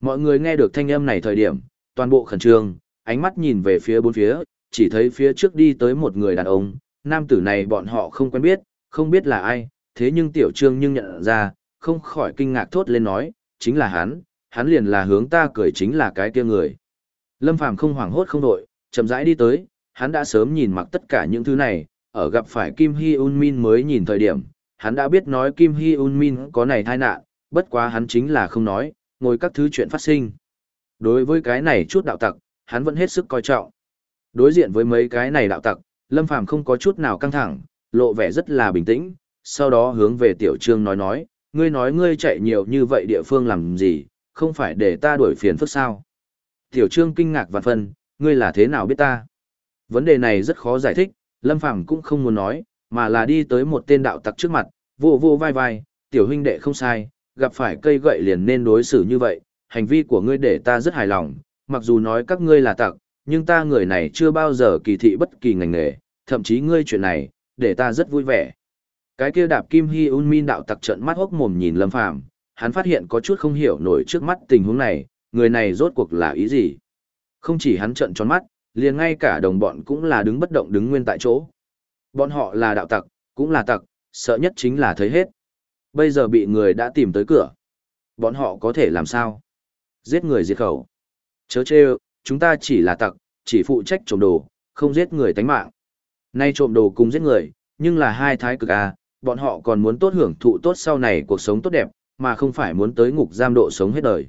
Mọi người nghe được thanh âm này thời điểm, toàn bộ khẩn trương, ánh mắt nhìn về phía bốn phía, chỉ thấy phía trước đi tới một người đàn ông, nam tử này bọn họ không quen biết, không biết là ai, thế nhưng tiểu trương nhưng nhận ra, không khỏi kinh ngạc thốt lên nói, chính là hắn, hắn liền là hướng ta cười chính là cái kia người. Lâm Phàm không hoảng hốt không đội, chậm rãi đi tới, hắn đã sớm nhìn mặc tất cả những thứ này, ở gặp phải Kim Hy Un Min mới nhìn thời điểm, hắn đã biết nói Kim Hy Un Min có này tai nạn, bất quá hắn chính là không nói, ngồi các thứ chuyện phát sinh. Đối với cái này chút đạo tặc, hắn vẫn hết sức coi trọng. Đối diện với mấy cái này đạo tặc, Lâm Phàm không có chút nào căng thẳng, lộ vẻ rất là bình tĩnh, sau đó hướng về Tiểu Trương nói nói, ngươi nói ngươi chạy nhiều như vậy địa phương làm gì, không phải để ta đuổi phiền phức sao. Tiểu Trương kinh ngạc vạn phân, ngươi là thế nào biết ta? Vấn đề này rất khó giải thích, Lâm Phàm cũng không muốn nói, mà là đi tới một tên đạo tặc trước mặt, vô vô vai vai, tiểu huynh đệ không sai, gặp phải cây gậy liền nên đối xử như vậy, hành vi của ngươi để ta rất hài lòng, mặc dù nói các ngươi là tặc, nhưng ta người này chưa bao giờ kỳ thị bất kỳ ngành nghề, thậm chí ngươi chuyện này, để ta rất vui vẻ. Cái kia đạp Kim Hy Un Min đạo tặc trận mắt hốc mồm nhìn Lâm Phàm, hắn phát hiện có chút không hiểu nổi trước mắt tình huống này, người này rốt cuộc là ý gì. Không chỉ hắn trận tròn mắt, liền ngay cả đồng bọn cũng là đứng bất động đứng nguyên tại chỗ. Bọn họ là đạo tặc, cũng là tặc, sợ nhất chính là thấy hết. Bây giờ bị người đã tìm tới cửa. Bọn họ có thể làm sao? Giết người diệt khẩu. Chớ chê, chúng ta chỉ là tặc, chỉ phụ trách trộm đồ, không giết người tánh mạng. Nay trộm đồ cùng giết người, nhưng là hai thái cực à, bọn họ còn muốn tốt hưởng thụ tốt sau này cuộc sống tốt đẹp, mà không phải muốn tới ngục giam độ sống hết đời.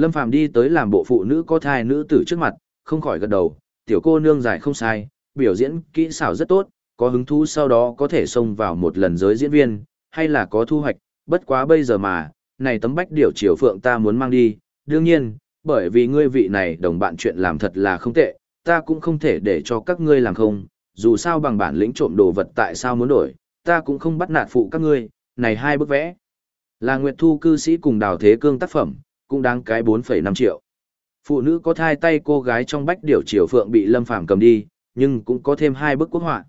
Lâm Phàm đi tới làm bộ phụ nữ có thai nữ tử trước mặt, không khỏi gật đầu, tiểu cô nương dài không sai, biểu diễn kỹ xảo rất tốt, có hứng thú sau đó có thể xông vào một lần giới diễn viên, hay là có thu hoạch, bất quá bây giờ mà, này tấm bách điều chiều phượng ta muốn mang đi, đương nhiên, bởi vì ngươi vị này đồng bạn chuyện làm thật là không tệ, ta cũng không thể để cho các ngươi làm không, dù sao bằng bản lĩnh trộm đồ vật tại sao muốn đổi, ta cũng không bắt nạt phụ các ngươi, này hai bức vẽ. Là Nguyệt Thu cư sĩ cùng Đào Thế Cương tác phẩm, cũng đáng cái 4,5 triệu. Phụ nữ có thai tay cô gái trong bách điểu triều phượng bị Lâm Phàm cầm đi, nhưng cũng có thêm hai bức quốc họa.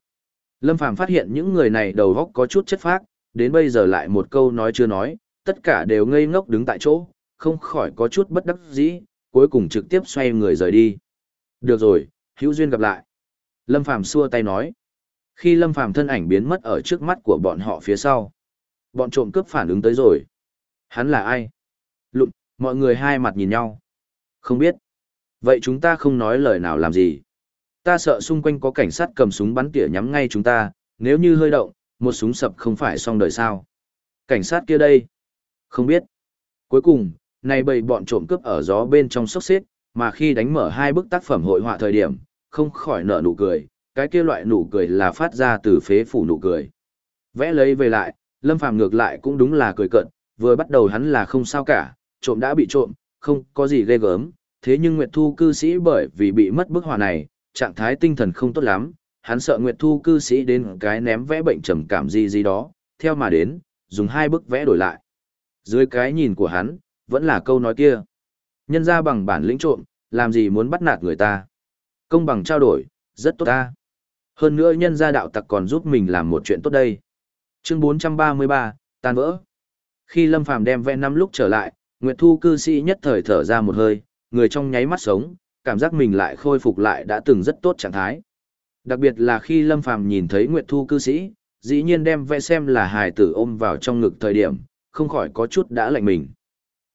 Lâm Phàm phát hiện những người này đầu óc có chút chất phác, đến bây giờ lại một câu nói chưa nói, tất cả đều ngây ngốc đứng tại chỗ, không khỏi có chút bất đắc dĩ, cuối cùng trực tiếp xoay người rời đi. Được rồi, hữu duyên gặp lại. Lâm Phàm xua tay nói. Khi Lâm Phàm thân ảnh biến mất ở trước mắt của bọn họ phía sau, bọn trộm cướp phản ứng tới rồi. Hắn là ai? Lụm, mọi người hai mặt nhìn nhau. Không biết. Vậy chúng ta không nói lời nào làm gì. Ta sợ xung quanh có cảnh sát cầm súng bắn tỉa nhắm ngay chúng ta, nếu như hơi động, một súng sập không phải xong đời sao. Cảnh sát kia đây? Không biết. Cuối cùng, này bầy bọn trộm cướp ở gió bên trong sốc xếp, mà khi đánh mở hai bức tác phẩm hội họa thời điểm, không khỏi nở nụ cười, cái kia loại nụ cười là phát ra từ phế phủ nụ cười. Vẽ lấy về lại, Lâm Phàm ngược lại cũng đúng là cười cận, vừa bắt đầu hắn là không sao cả, trộm đã bị trộm, không có gì ghê gớm, thế nhưng Nguyệt Thu cư sĩ bởi vì bị mất bức họa này, trạng thái tinh thần không tốt lắm, hắn sợ Nguyệt Thu cư sĩ đến cái ném vẽ bệnh trầm cảm gì gì đó, theo mà đến, dùng hai bức vẽ đổi lại. Dưới cái nhìn của hắn, vẫn là câu nói kia. Nhân ra bằng bản lĩnh trộm, làm gì muốn bắt nạt người ta. Công bằng trao đổi, rất tốt ta. Hơn nữa nhân gia đạo tặc còn giúp mình làm một chuyện tốt đây. Chương 433, tan vỡ. Khi Lâm Phàm đem vẽ năm lúc trở lại, Nguyệt Thu cư sĩ nhất thời thở ra một hơi, người trong nháy mắt sống, cảm giác mình lại khôi phục lại đã từng rất tốt trạng thái. Đặc biệt là khi Lâm Phàm nhìn thấy Nguyệt Thu cư sĩ, dĩ nhiên đem vẽ xem là hài tử ôm vào trong ngực thời điểm, không khỏi có chút đã lạnh mình.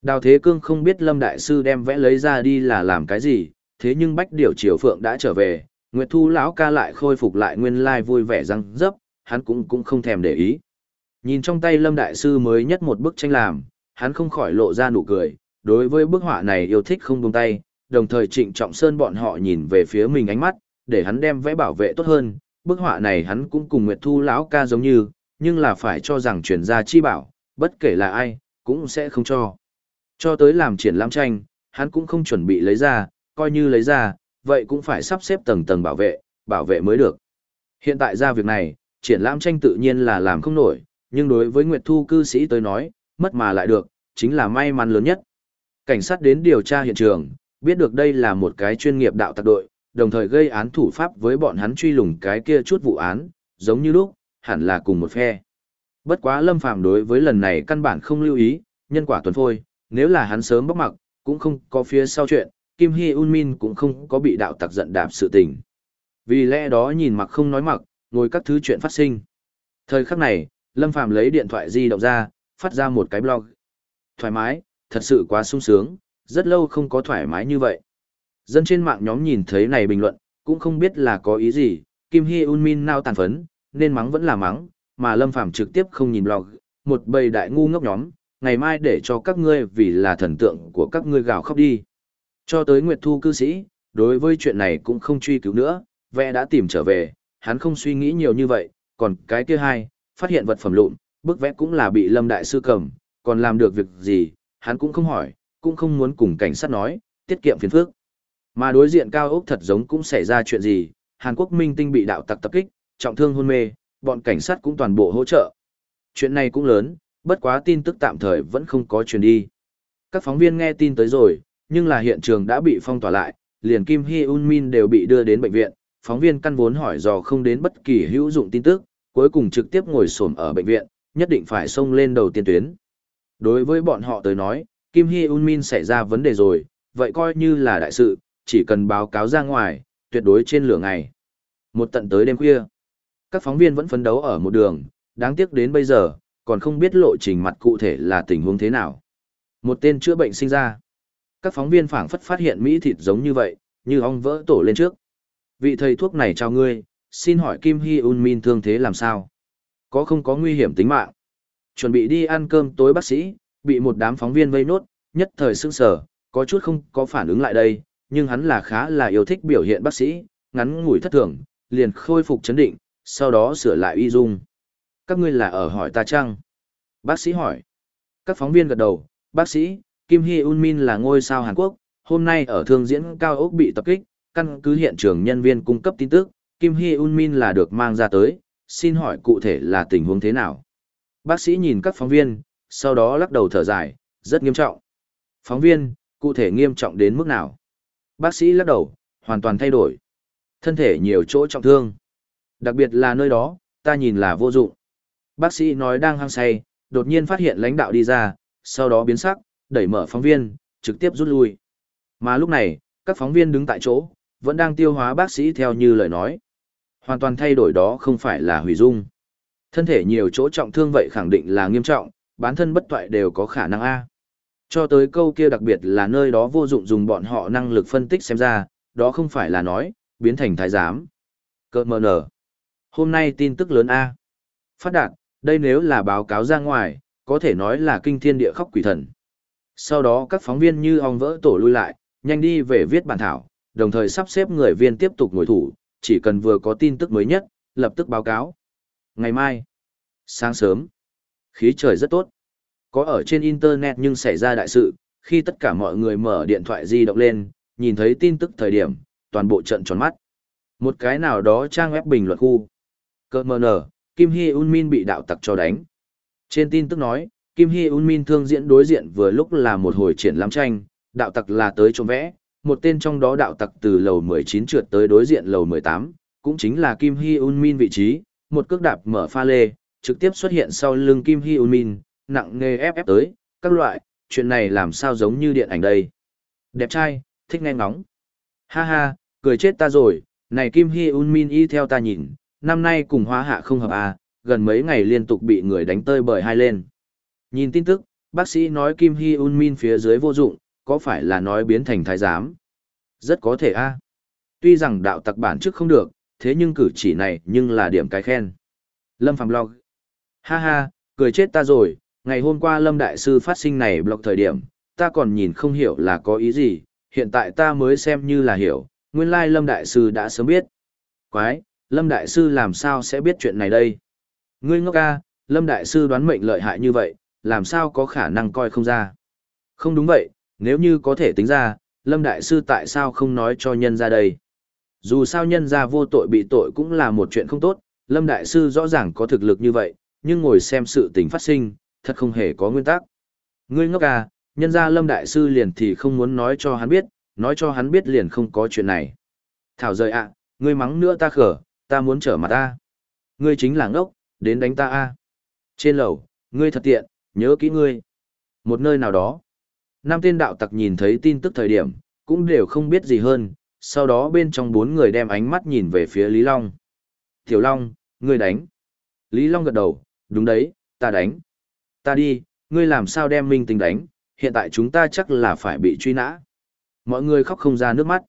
Đào Thế Cương không biết Lâm Đại Sư đem vẽ lấy ra đi là làm cái gì, thế nhưng Bách Điểu Triều Phượng đã trở về, Nguyệt Thu lão ca lại khôi phục lại nguyên lai vui vẻ răng dấp, hắn cũng cũng không thèm để ý. Nhìn trong tay Lâm Đại Sư mới nhất một bức tranh làm, hắn không khỏi lộ ra nụ cười, đối với bức họa này yêu thích không buông tay, đồng thời trịnh trọng sơn bọn họ nhìn về phía mình ánh mắt, để hắn đem vẽ bảo vệ tốt hơn, bức họa này hắn cũng cùng Nguyệt Thu lão ca giống như, nhưng là phải cho rằng truyền ra chi bảo, bất kể là ai, cũng sẽ không cho. Cho tới làm triển lãm tranh, hắn cũng không chuẩn bị lấy ra, coi như lấy ra, vậy cũng phải sắp xếp tầng tầng bảo vệ, bảo vệ mới được. Hiện tại ra việc này, triển lãm tranh tự nhiên là làm không nổi, nhưng đối với Nguyệt Thu cư sĩ tới nói, mất mà lại được, chính là may mắn lớn nhất. Cảnh sát đến điều tra hiện trường, biết được đây là một cái chuyên nghiệp đạo tặc đội, đồng thời gây án thủ pháp với bọn hắn truy lùng cái kia chút vụ án, giống như lúc, hẳn là cùng một phe. Bất quá Lâm Phàm đối với lần này căn bản không lưu ý, nhân quả tuần phôi, nếu là hắn sớm bóc mặc, cũng không có phía sau chuyện, Kim Hy Un Min cũng không có bị đạo tặc giận đạp sự tình. Vì lẽ đó nhìn mặc không nói mặc, ngồi các thứ chuyện phát sinh. Thời khắc này, Lâm Phàm lấy điện thoại di động ra, phát ra một cái blog. Thoải mái, thật sự quá sung sướng, rất lâu không có thoải mái như vậy. Dân trên mạng nhóm nhìn thấy này bình luận, cũng không biết là có ý gì, Kim Hy Un Min nao tàn phấn, nên mắng vẫn là mắng, mà Lâm Phàm trực tiếp không nhìn blog, một bầy đại ngu ngốc nhóm, ngày mai để cho các ngươi vì là thần tượng của các ngươi gào khóc đi. Cho tới Nguyệt Thu cư sĩ, đối với chuyện này cũng không truy cứu nữa, vẽ đã tìm trở về, hắn không suy nghĩ nhiều như vậy, còn cái kia hai, phát hiện vật phẩm lụn, bức vẽ cũng là bị Lâm Đại Sư cầm, còn làm được việc gì, hắn cũng không hỏi, cũng không muốn cùng cảnh sát nói, tiết kiệm phiền phức. Mà đối diện cao ốc thật giống cũng xảy ra chuyện gì, Hàn Quốc minh tinh bị đạo tặc tập kích, trọng thương hôn mê, bọn cảnh sát cũng toàn bộ hỗ trợ. Chuyện này cũng lớn, Bất quá tin tức tạm thời vẫn không có truyền đi. Các phóng viên nghe tin tới rồi, nhưng là hiện trường đã bị phong tỏa lại, liền Kim Hy Un Min đều bị đưa đến bệnh viện, phóng viên căn vốn hỏi dò không đến bất kỳ hữu dụng tin tức, cuối cùng trực tiếp ngồi xổm ở bệnh viện, nhất định phải xông lên đầu tiên tuyến. Đối với bọn họ tới nói, Kim Hy Un Min xảy ra vấn đề rồi, vậy coi như là đại sự, chỉ cần báo cáo ra ngoài, tuyệt đối trên lửa ngày. Một tận tới đêm khuya, các phóng viên vẫn phấn đấu ở một đường, đáng tiếc đến bây giờ, còn không biết lộ trình mặt cụ thể là tình huống thế nào. Một tên chữa bệnh sinh ra. Các phóng viên phảng phất phát hiện Mỹ thịt giống như vậy, như ong vỡ tổ lên trước. Vị thầy thuốc này chào ngươi, xin hỏi Kim Hy Un Min thương thế làm sao? Có không có nguy hiểm tính mạng? Chuẩn bị đi ăn cơm tối bác sĩ, bị một đám phóng viên vây nốt, nhất thời sững sờ, có chút không có phản ứng lại đây, nhưng hắn là khá là yêu thích biểu hiện bác sĩ, ngắn ngủi thất thường, liền khôi phục chấn định, sau đó sửa lại y dung. Các ngươi là ở hỏi ta chăng? Bác sĩ hỏi. Các phóng viên gật đầu, bác sĩ, Kim Hee Un Min là ngôi sao Hàn Quốc, hôm nay ở thương diễn cao ốc bị tập kích, căn cứ hiện trường nhân viên cung cấp tin tức, Kim Hee Un Min là được mang ra tới, xin hỏi cụ thể là tình huống thế nào? Bác sĩ nhìn các phóng viên, sau đó lắc đầu thở dài, rất nghiêm trọng. Phóng viên, cụ thể nghiêm trọng đến mức nào? Bác sĩ lắc đầu, hoàn toàn thay đổi. Thân thể nhiều chỗ trọng thương. Đặc biệt là nơi đó, ta nhìn là vô dụng. Bác sĩ nói đang hăng say, đột nhiên phát hiện lãnh đạo đi ra, sau đó biến sắc, đẩy mở phóng viên, trực tiếp rút lui. Mà lúc này, các phóng viên đứng tại chỗ, vẫn đang tiêu hóa bác sĩ theo như lời nói. Hoàn toàn thay đổi đó không phải là hủy dung. Thân thể nhiều chỗ trọng thương vậy khẳng định là nghiêm trọng, bản thân bất toại đều có khả năng A. Cho tới câu kia đặc biệt là nơi đó vô dụng dùng bọn họ năng lực phân tích xem ra, đó không phải là nói, biến thành thái giám. Cơ mờ nở. Hôm nay tin tức lớn A. Phát đạt, đây nếu là báo cáo ra ngoài, có thể nói là kinh thiên địa khóc quỷ thần. Sau đó các phóng viên như ong vỡ tổ lui lại, nhanh đi về viết bản thảo, đồng thời sắp xếp người viên tiếp tục ngồi thủ, chỉ cần vừa có tin tức mới nhất, lập tức báo cáo. Ngày mai, sáng sớm, khí trời rất tốt. Có ở trên Internet nhưng xảy ra đại sự, khi tất cả mọi người mở điện thoại di động lên, nhìn thấy tin tức thời điểm, toàn bộ trận tròn mắt. Một cái nào đó trang web bình luận khu. Cơ mờ nở, Kim Hy Un Min bị đạo tặc cho đánh. Trên tin tức nói, Kim Hy Un Min thương diễn đối diện vừa lúc là một hồi triển lãm tranh, đạo tặc là tới trông vẽ, một tên trong đó đạo tặc từ lầu 19 trượt tới đối diện lầu 18, cũng chính là Kim Hy Un Min vị trí, một cước đạp mở pha lê, trực tiếp xuất hiện sau lưng Kim Hy Un Min, nặng nghề ép ép tới, các loại, chuyện này làm sao giống như điện ảnh đây. Đẹp trai, thích nghe ngóng. Ha ha, cười chết ta rồi, này Kim Hy Un Min y theo ta nhìn, năm nay cùng hóa hạ không hợp à, gần mấy ngày liên tục bị người đánh tơi bởi hai lên. Nhìn tin tức, bác sĩ nói Kim Hy Un Min phía dưới vô dụng, có phải là nói biến thành thái giám? Rất có thể a. Tuy rằng đạo tặc bản trước không được, thế nhưng cử chỉ này nhưng là điểm cái khen. Lâm Phạm Blog. Ha ha, cười chết ta rồi, ngày hôm qua Lâm Đại Sư phát sinh này blog thời điểm, ta còn nhìn không hiểu là có ý gì, hiện tại ta mới xem như là hiểu, nguyên lai Lâm Đại Sư đã sớm biết. Quái, Lâm Đại Sư làm sao sẽ biết chuyện này đây? Ngươi ngốc ca, Lâm Đại Sư đoán mệnh lợi hại như vậy, làm sao có khả năng coi không ra? Không đúng vậy, nếu như có thể tính ra, Lâm Đại Sư tại sao không nói cho nhân ra đây? Dù sao nhân ra vô tội bị tội cũng là một chuyện không tốt, Lâm Đại Sư rõ ràng có thực lực như vậy, nhưng ngồi xem sự tình phát sinh, thật không hề có nguyên tắc. Ngươi ngốc à, nhân ra Lâm Đại Sư liền thì không muốn nói cho hắn biết, nói cho hắn biết liền không có chuyện này. Thảo rời ạ, ngươi mắng nữa ta khở, ta muốn trở mặt ta. Ngươi chính là ngốc, đến đánh ta a. Trên lầu, ngươi thật tiện, nhớ kỹ ngươi. Một nơi nào đó. Năm tên đạo tặc nhìn thấy tin tức thời điểm, cũng đều không biết gì hơn, sau đó bên trong bốn người đem ánh mắt nhìn về phía Lý Long. Tiểu Long, ngươi đánh. Lý Long gật đầu, đúng đấy, ta đánh. Ta đi, ngươi làm sao đem minh tình đánh, hiện tại chúng ta chắc là phải bị truy nã. Mọi người khóc không ra nước mắt.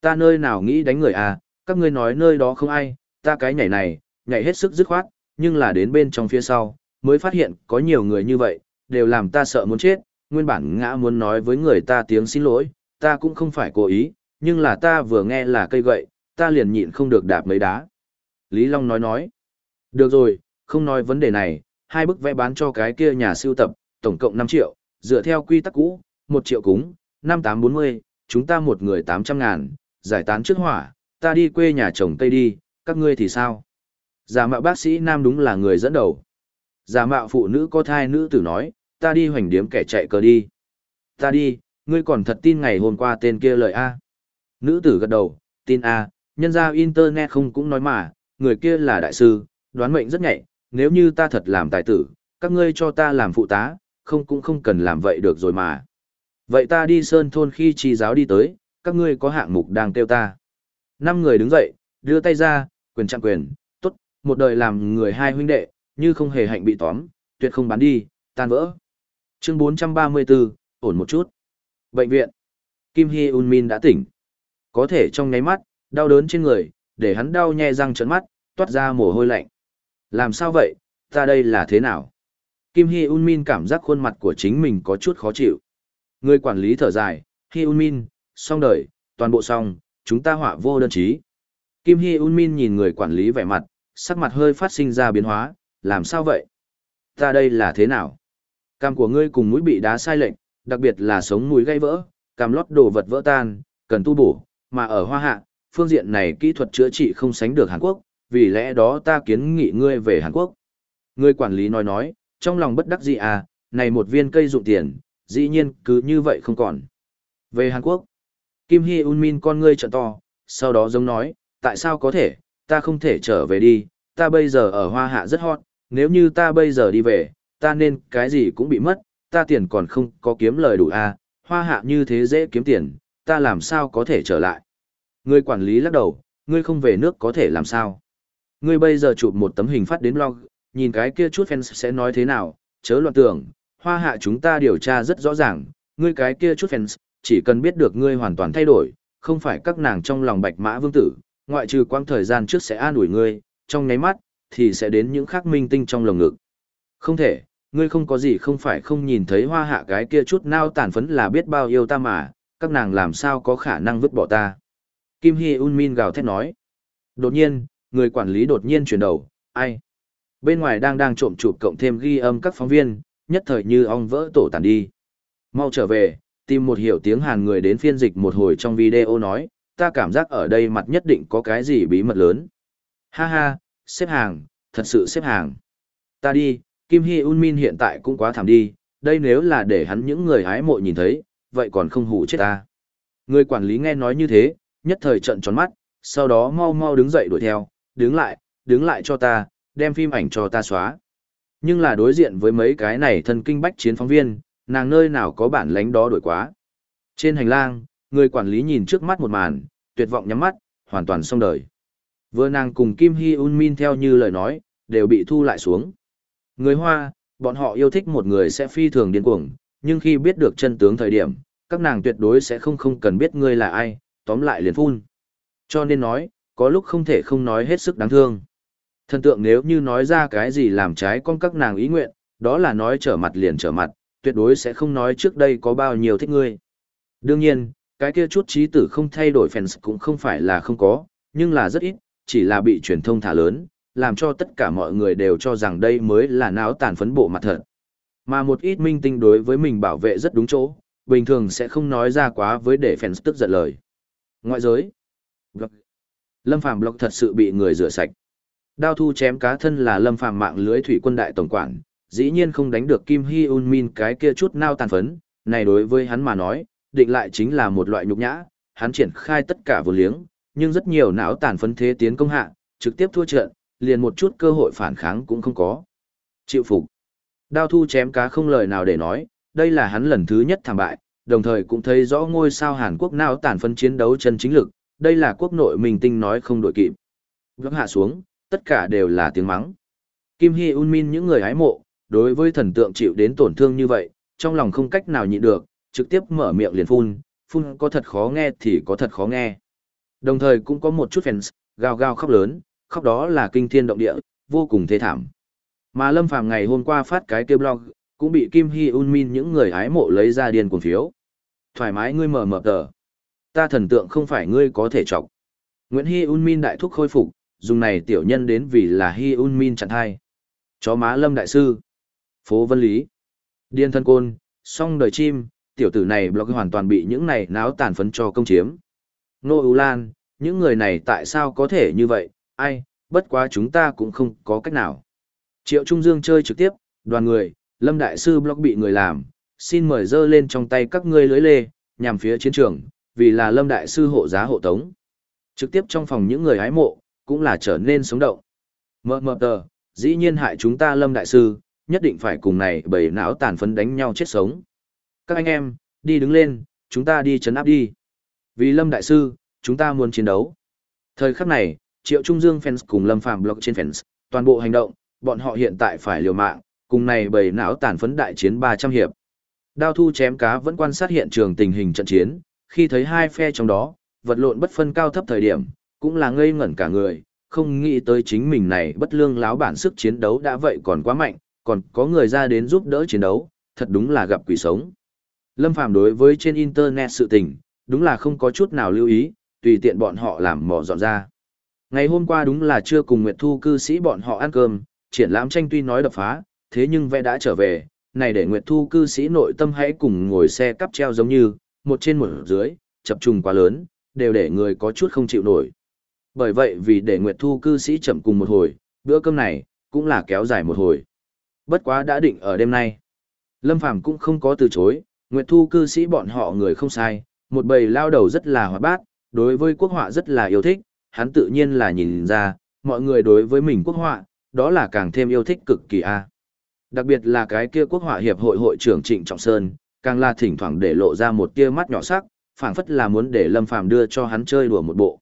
Ta nơi nào nghĩ đánh người à, các ngươi nói nơi đó không ai, ta cái nhảy này, nhảy hết sức dứt khoát, nhưng là đến bên trong phía sau, mới phát hiện có nhiều người như vậy, đều làm ta sợ muốn chết, nguyên bản ngã muốn nói với người ta tiếng xin lỗi, ta cũng không phải cố ý, nhưng là ta vừa nghe là cây gậy, ta liền nhịn không được đạp mấy đá. Lý Long nói nói, được rồi, không nói vấn đề này, hai bức vẽ bán cho cái kia nhà siêu tập, tổng cộng 5 triệu, dựa theo quy tắc cũ, 1 triệu cúng, 5840, chúng ta một người 800 ngàn, giải tán trước hỏa, ta đi quê nhà chồng Tây đi, các ngươi thì sao? Giả mạo bác sĩ Nam đúng là người dẫn đầu. Giả mạo phụ nữ có thai nữ tử nói, ta đi hoành điếm kẻ chạy cờ đi. Ta đi, ngươi còn thật tin ngày hôm qua tên kia lời A. Nữ tử gật đầu, tin A, nhân ra internet không cũng nói mà, người kia là đại sư, đoán mệnh rất nhạy, nếu như ta thật làm tài tử, các ngươi cho ta làm phụ tá, không cũng không cần làm vậy được rồi mà. Vậy ta đi sơn thôn khi trì giáo đi tới, các ngươi có hạng mục đang kêu ta. Năm người đứng dậy, đưa tay ra, quyền chặn quyền, tốt, một đời làm người hai huynh đệ, như không hề hạnh bị tóm, tuyệt không bán đi, tan vỡ. Chương 434, ổn một chút. Bệnh viện. Kim Hy Un Min đã tỉnh. Có thể trong nháy mắt, đau đớn trên người, để hắn đau nhè răng trấn mắt, toát ra mồ hôi lạnh. Làm sao vậy, ta đây là thế nào? Kim Hy Un Min cảm giác khuôn mặt của chính mình có chút khó chịu. Người quản lý thở dài, Hy Un Min, xong đời, toàn bộ xong, chúng ta họa vô đơn chí. Kim Hy Un Min nhìn người quản lý vẻ mặt, sắc mặt hơi phát sinh ra biến hóa, làm sao vậy? Ta đây là thế nào? Cam của ngươi cùng mũi bị đá sai lệnh, đặc biệt là sống mũi gây vỡ, cam lót đồ vật vỡ tan, cần tu bổ, mà ở Hoa Hạ, phương diện này kỹ thuật chữa trị không sánh được Hàn Quốc, vì lẽ đó ta kiến nghị ngươi về Hàn Quốc. Ngươi quản lý nói nói, trong lòng bất đắc dĩ à, này một viên cây dụng tiền, dĩ nhiên cứ như vậy không còn. Về Hàn Quốc, Kim Hy Un Min con ngươi trợn to, sau đó giống nói, tại sao có thể, ta không thể trở về đi, ta bây giờ ở Hoa Hạ rất hot, nếu như ta bây giờ đi về, ta nên cái gì cũng bị mất, ta tiền còn không có kiếm lời đủ à, Hoa Hạ như thế dễ kiếm tiền, ta làm sao có thể trở lại. Người quản lý lắc đầu, ngươi không về nước có thể làm sao. Ngươi bây giờ chụp một tấm hình phát đến blog, nhìn cái kia chút fans sẽ nói thế nào, chớ loạn tưởng, hoa hạ chúng ta điều tra rất rõ ràng, ngươi cái kia chút fans, chỉ cần biết được ngươi hoàn toàn thay đổi, không phải các nàng trong lòng bạch mã vương tử, ngoại trừ quang thời gian trước sẽ an ủi ngươi, trong ngáy mắt, thì sẽ đến những khắc minh tinh trong lồng ngực. Không thể, ngươi không có gì không phải không nhìn thấy hoa hạ cái kia chút nao tàn phấn là biết bao yêu ta mà, các nàng làm sao có khả năng vứt bỏ ta. Kim Hy Un Min gào thét nói. Đột nhiên, người quản lý đột nhiên chuyển đầu, ai? Bên ngoài đang đang trộm chụp cộng thêm ghi âm các phóng viên, nhất thời như ong vỡ tổ tàn đi. Mau trở về, tìm một hiểu tiếng Hàn người đến phiên dịch một hồi trong video nói, ta cảm giác ở đây mặt nhất định có cái gì bí mật lớn. Ha ha, xếp hàng, thật sự xếp hàng. Ta đi, Kim Hy Un Min hiện tại cũng quá thảm đi, đây nếu là để hắn những người hái mộ nhìn thấy, vậy còn không hủ chết ta. Người quản lý nghe nói như thế, nhất thời trận tròn mắt, sau đó mau mau đứng dậy đuổi theo, đứng lại, đứng lại cho ta, đem phim ảnh cho ta xóa. Nhưng là đối diện với mấy cái này thân kinh bách chiến phóng viên, nàng nơi nào có bản lánh đó đổi quá. Trên hành lang, người quản lý nhìn trước mắt một màn, tuyệt vọng nhắm mắt, hoàn toàn xong đời. Vừa nàng cùng Kim Hy Un Min theo như lời nói, đều bị thu lại xuống. Người Hoa, bọn họ yêu thích một người sẽ phi thường điên cuồng, nhưng khi biết được chân tướng thời điểm, các nàng tuyệt đối sẽ không không cần biết ngươi là ai, tóm lại liền phun. Cho nên nói, có lúc không thể không nói hết sức đáng thương. Thần tượng nếu như nói ra cái gì làm trái con các nàng ý nguyện, đó là nói trở mặt liền trở mặt, tuyệt đối sẽ không nói trước đây có bao nhiêu thích ngươi. Đương nhiên, cái kia chút trí tử không thay đổi fans cũng không phải là không có, nhưng là rất ít, chỉ là bị truyền thông thả lớn, làm cho tất cả mọi người đều cho rằng đây mới là náo tàn phấn bộ mặt thật. Mà một ít minh tinh đối với mình bảo vệ rất đúng chỗ, bình thường sẽ không nói ra quá với để fans tức giận lời. Ngoại giới. Lâm Phàm blog thật sự bị người rửa sạch. Đao thu chém cá thân là Lâm Phàm mạng lưới thủy quân đại tổng quản, dĩ nhiên không đánh được Kim Hy Un Min cái kia chút nao tàn phấn, này đối với hắn mà nói, định lại chính là một loại nhục nhã, hắn triển khai tất cả vô liếng, nhưng rất nhiều não tàn phấn thế tiến công hạ, trực tiếp thua trận, liền một chút cơ hội phản kháng cũng không có. Chịu phục. Đao thu chém cá không lời nào để nói, đây là hắn lần thứ nhất thảm bại, đồng thời cũng thấy rõ ngôi sao Hàn Quốc nào tàn phân chiến đấu chân chính lực, đây là quốc nội mình tinh nói không đội kịp. Gấp hạ xuống, tất cả đều là tiếng mắng. Kim Hy Un Min những người hái mộ, đối với thần tượng chịu đến tổn thương như vậy, trong lòng không cách nào nhịn được, trực tiếp mở miệng liền phun, phun có thật khó nghe thì có thật khó nghe. Đồng thời cũng có một chút fans, gào gào khóc lớn, khóc đó là kinh thiên động địa, vô cùng thế thảm. Mà Lâm Phàm ngày hôm qua phát cái kia blog, cũng bị Kim Hy Un Min những người hái mộ lấy ra điên cuồng phiếu. Thoải mái ngươi mở mở tờ. Ta thần tượng không phải ngươi có thể chọc. Nguyễn Hy Un Min đại thúc khôi phục, dùng này tiểu nhân đến vì là Hy Un Min chặn hai. Chó má Lâm Đại Sư. Phố Vân Lý. Điên thân côn, song đời chim, tiểu tử này blog hoàn toàn bị những này náo tàn phấn cho công chiếm. Nô U Lan, những người này tại sao có thể như vậy, ai, bất quá chúng ta cũng không có cách nào. Triệu Trung Dương chơi trực tiếp, đoàn người, Lâm Đại Sư blog bị người làm, xin mời dơ lên trong tay các ngươi lưới lê, nhằm phía chiến trường, vì là Lâm Đại Sư hộ giá hộ tống. Trực tiếp trong phòng những người hái mộ, cũng là trở nên sống động. Mơ mơ tờ, dĩ nhiên hại chúng ta Lâm Đại Sư, nhất định phải cùng này bầy não tàn phấn đánh nhau chết sống. Các anh em, đi đứng lên, chúng ta đi chấn áp đi. Vì Lâm Đại Sư, chúng ta muốn chiến đấu. Thời khắc này, Triệu Trung Dương fans cùng Lâm Phàm blog trên fans, toàn bộ hành động, bọn họ hiện tại phải liều mạng, cùng này bầy não tàn phấn đại chiến 300 hiệp. Đao thu chém cá vẫn quan sát hiện trường tình hình trận chiến, khi thấy hai phe trong đó, vật lộn bất phân cao thấp thời điểm, cũng là ngây ngẩn cả người, không nghĩ tới chính mình này bất lương láo bản sức chiến đấu đã vậy còn quá mạnh, còn có người ra đến giúp đỡ chiến đấu, thật đúng là gặp quỷ sống. Lâm Phàm đối với trên internet sự tình, đúng là không có chút nào lưu ý, tùy tiện bọn họ làm mò dọn ra. Ngày hôm qua đúng là chưa cùng Nguyệt Thu cư sĩ bọn họ ăn cơm, triển lãm tranh tuy nói đập phá, thế nhưng vẽ đã trở về, này để Nguyệt Thu cư sĩ nội tâm hãy cùng ngồi xe cắp treo giống như, một trên một dưới, chập trùng quá lớn, đều để người có chút không chịu nổi. Bởi vậy vì để Nguyệt Thu cư sĩ chậm cùng một hồi, bữa cơm này, cũng là kéo dài một hồi. Bất quá đã định ở đêm nay. Lâm Phàm cũng không có từ chối, Nguyệt Thu cư sĩ bọn họ người không sai, một bầy lao đầu rất là hoạt bát, đối với quốc họa rất là yêu thích, hắn tự nhiên là nhìn ra, mọi người đối với mình quốc họa, đó là càng thêm yêu thích cực kỳ a. Đặc biệt là cái kia quốc họa hiệp hội hội trưởng Trịnh Trọng Sơn, càng là thỉnh thoảng để lộ ra một tia mắt nhỏ sắc, phảng phất là muốn để Lâm Phàm đưa cho hắn chơi đùa một bộ.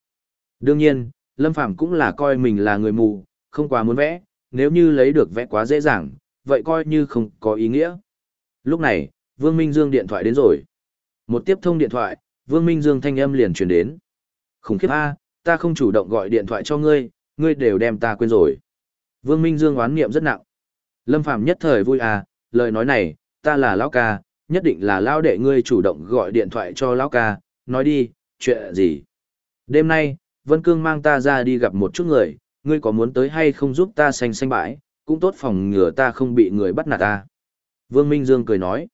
Đương nhiên, Lâm Phàm cũng là coi mình là người mù, không quá muốn vẽ, nếu như lấy được vẽ quá dễ dàng, vậy coi như không có ý nghĩa. Lúc này, Vương Minh Dương điện thoại đến rồi. Một tiếp thông điện thoại, Vương Minh Dương thanh âm liền truyền đến. Khủng khiếp A, ta không chủ động gọi điện thoại cho ngươi, ngươi đều đem ta quên rồi. Vương Minh Dương oán niệm rất nặng. Lâm Phàm nhất thời vui à, lời nói này, ta là lão ca, nhất định là lão đệ ngươi chủ động gọi điện thoại cho lão ca, nói đi, chuyện gì. Đêm nay, Vân Cương mang ta ra đi gặp một chút người, ngươi có muốn tới hay không giúp ta xanh xanh bãi, cũng tốt phòng ngừa ta không bị người bắt nạt ta. Vương Minh Dương cười nói.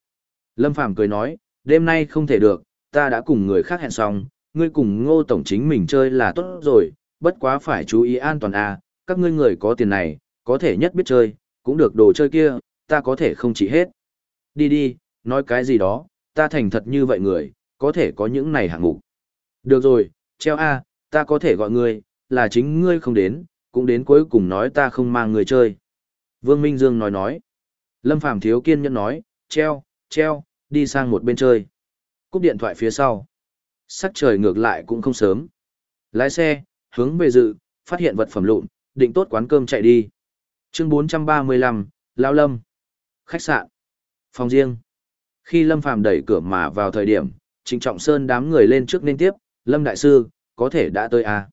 Lâm Phàm cười nói, đêm nay không thể được, ta đã cùng người khác hẹn xong, ngươi cùng ngô tổng chính mình chơi là tốt rồi, bất quá phải chú ý an toàn à, các ngươi người có tiền này, có thể nhất biết chơi, cũng được đồ chơi kia, ta có thể không chỉ hết. Đi đi, nói cái gì đó, ta thành thật như vậy người, có thể có những này hạng mục. Được rồi, treo A, ta có thể gọi ngươi, là chính ngươi không đến, cũng đến cuối cùng nói ta không mang người chơi. Vương Minh Dương nói nói. Lâm Phàm thiếu kiên nhẫn nói, treo, treo, đi sang một bên chơi. Cúp điện thoại phía sau. Sắc trời ngược lại cũng không sớm. Lái xe, hướng về dự, phát hiện vật phẩm lụn, định tốt quán cơm chạy đi. Chương 435, Lao Lâm. Khách sạn. Phòng riêng. Khi Lâm Phàm đẩy cửa mà vào thời điểm, Trịnh Trọng Sơn đám người lên trước nên tiếp, Lâm Đại Sư, có thể đã tới à.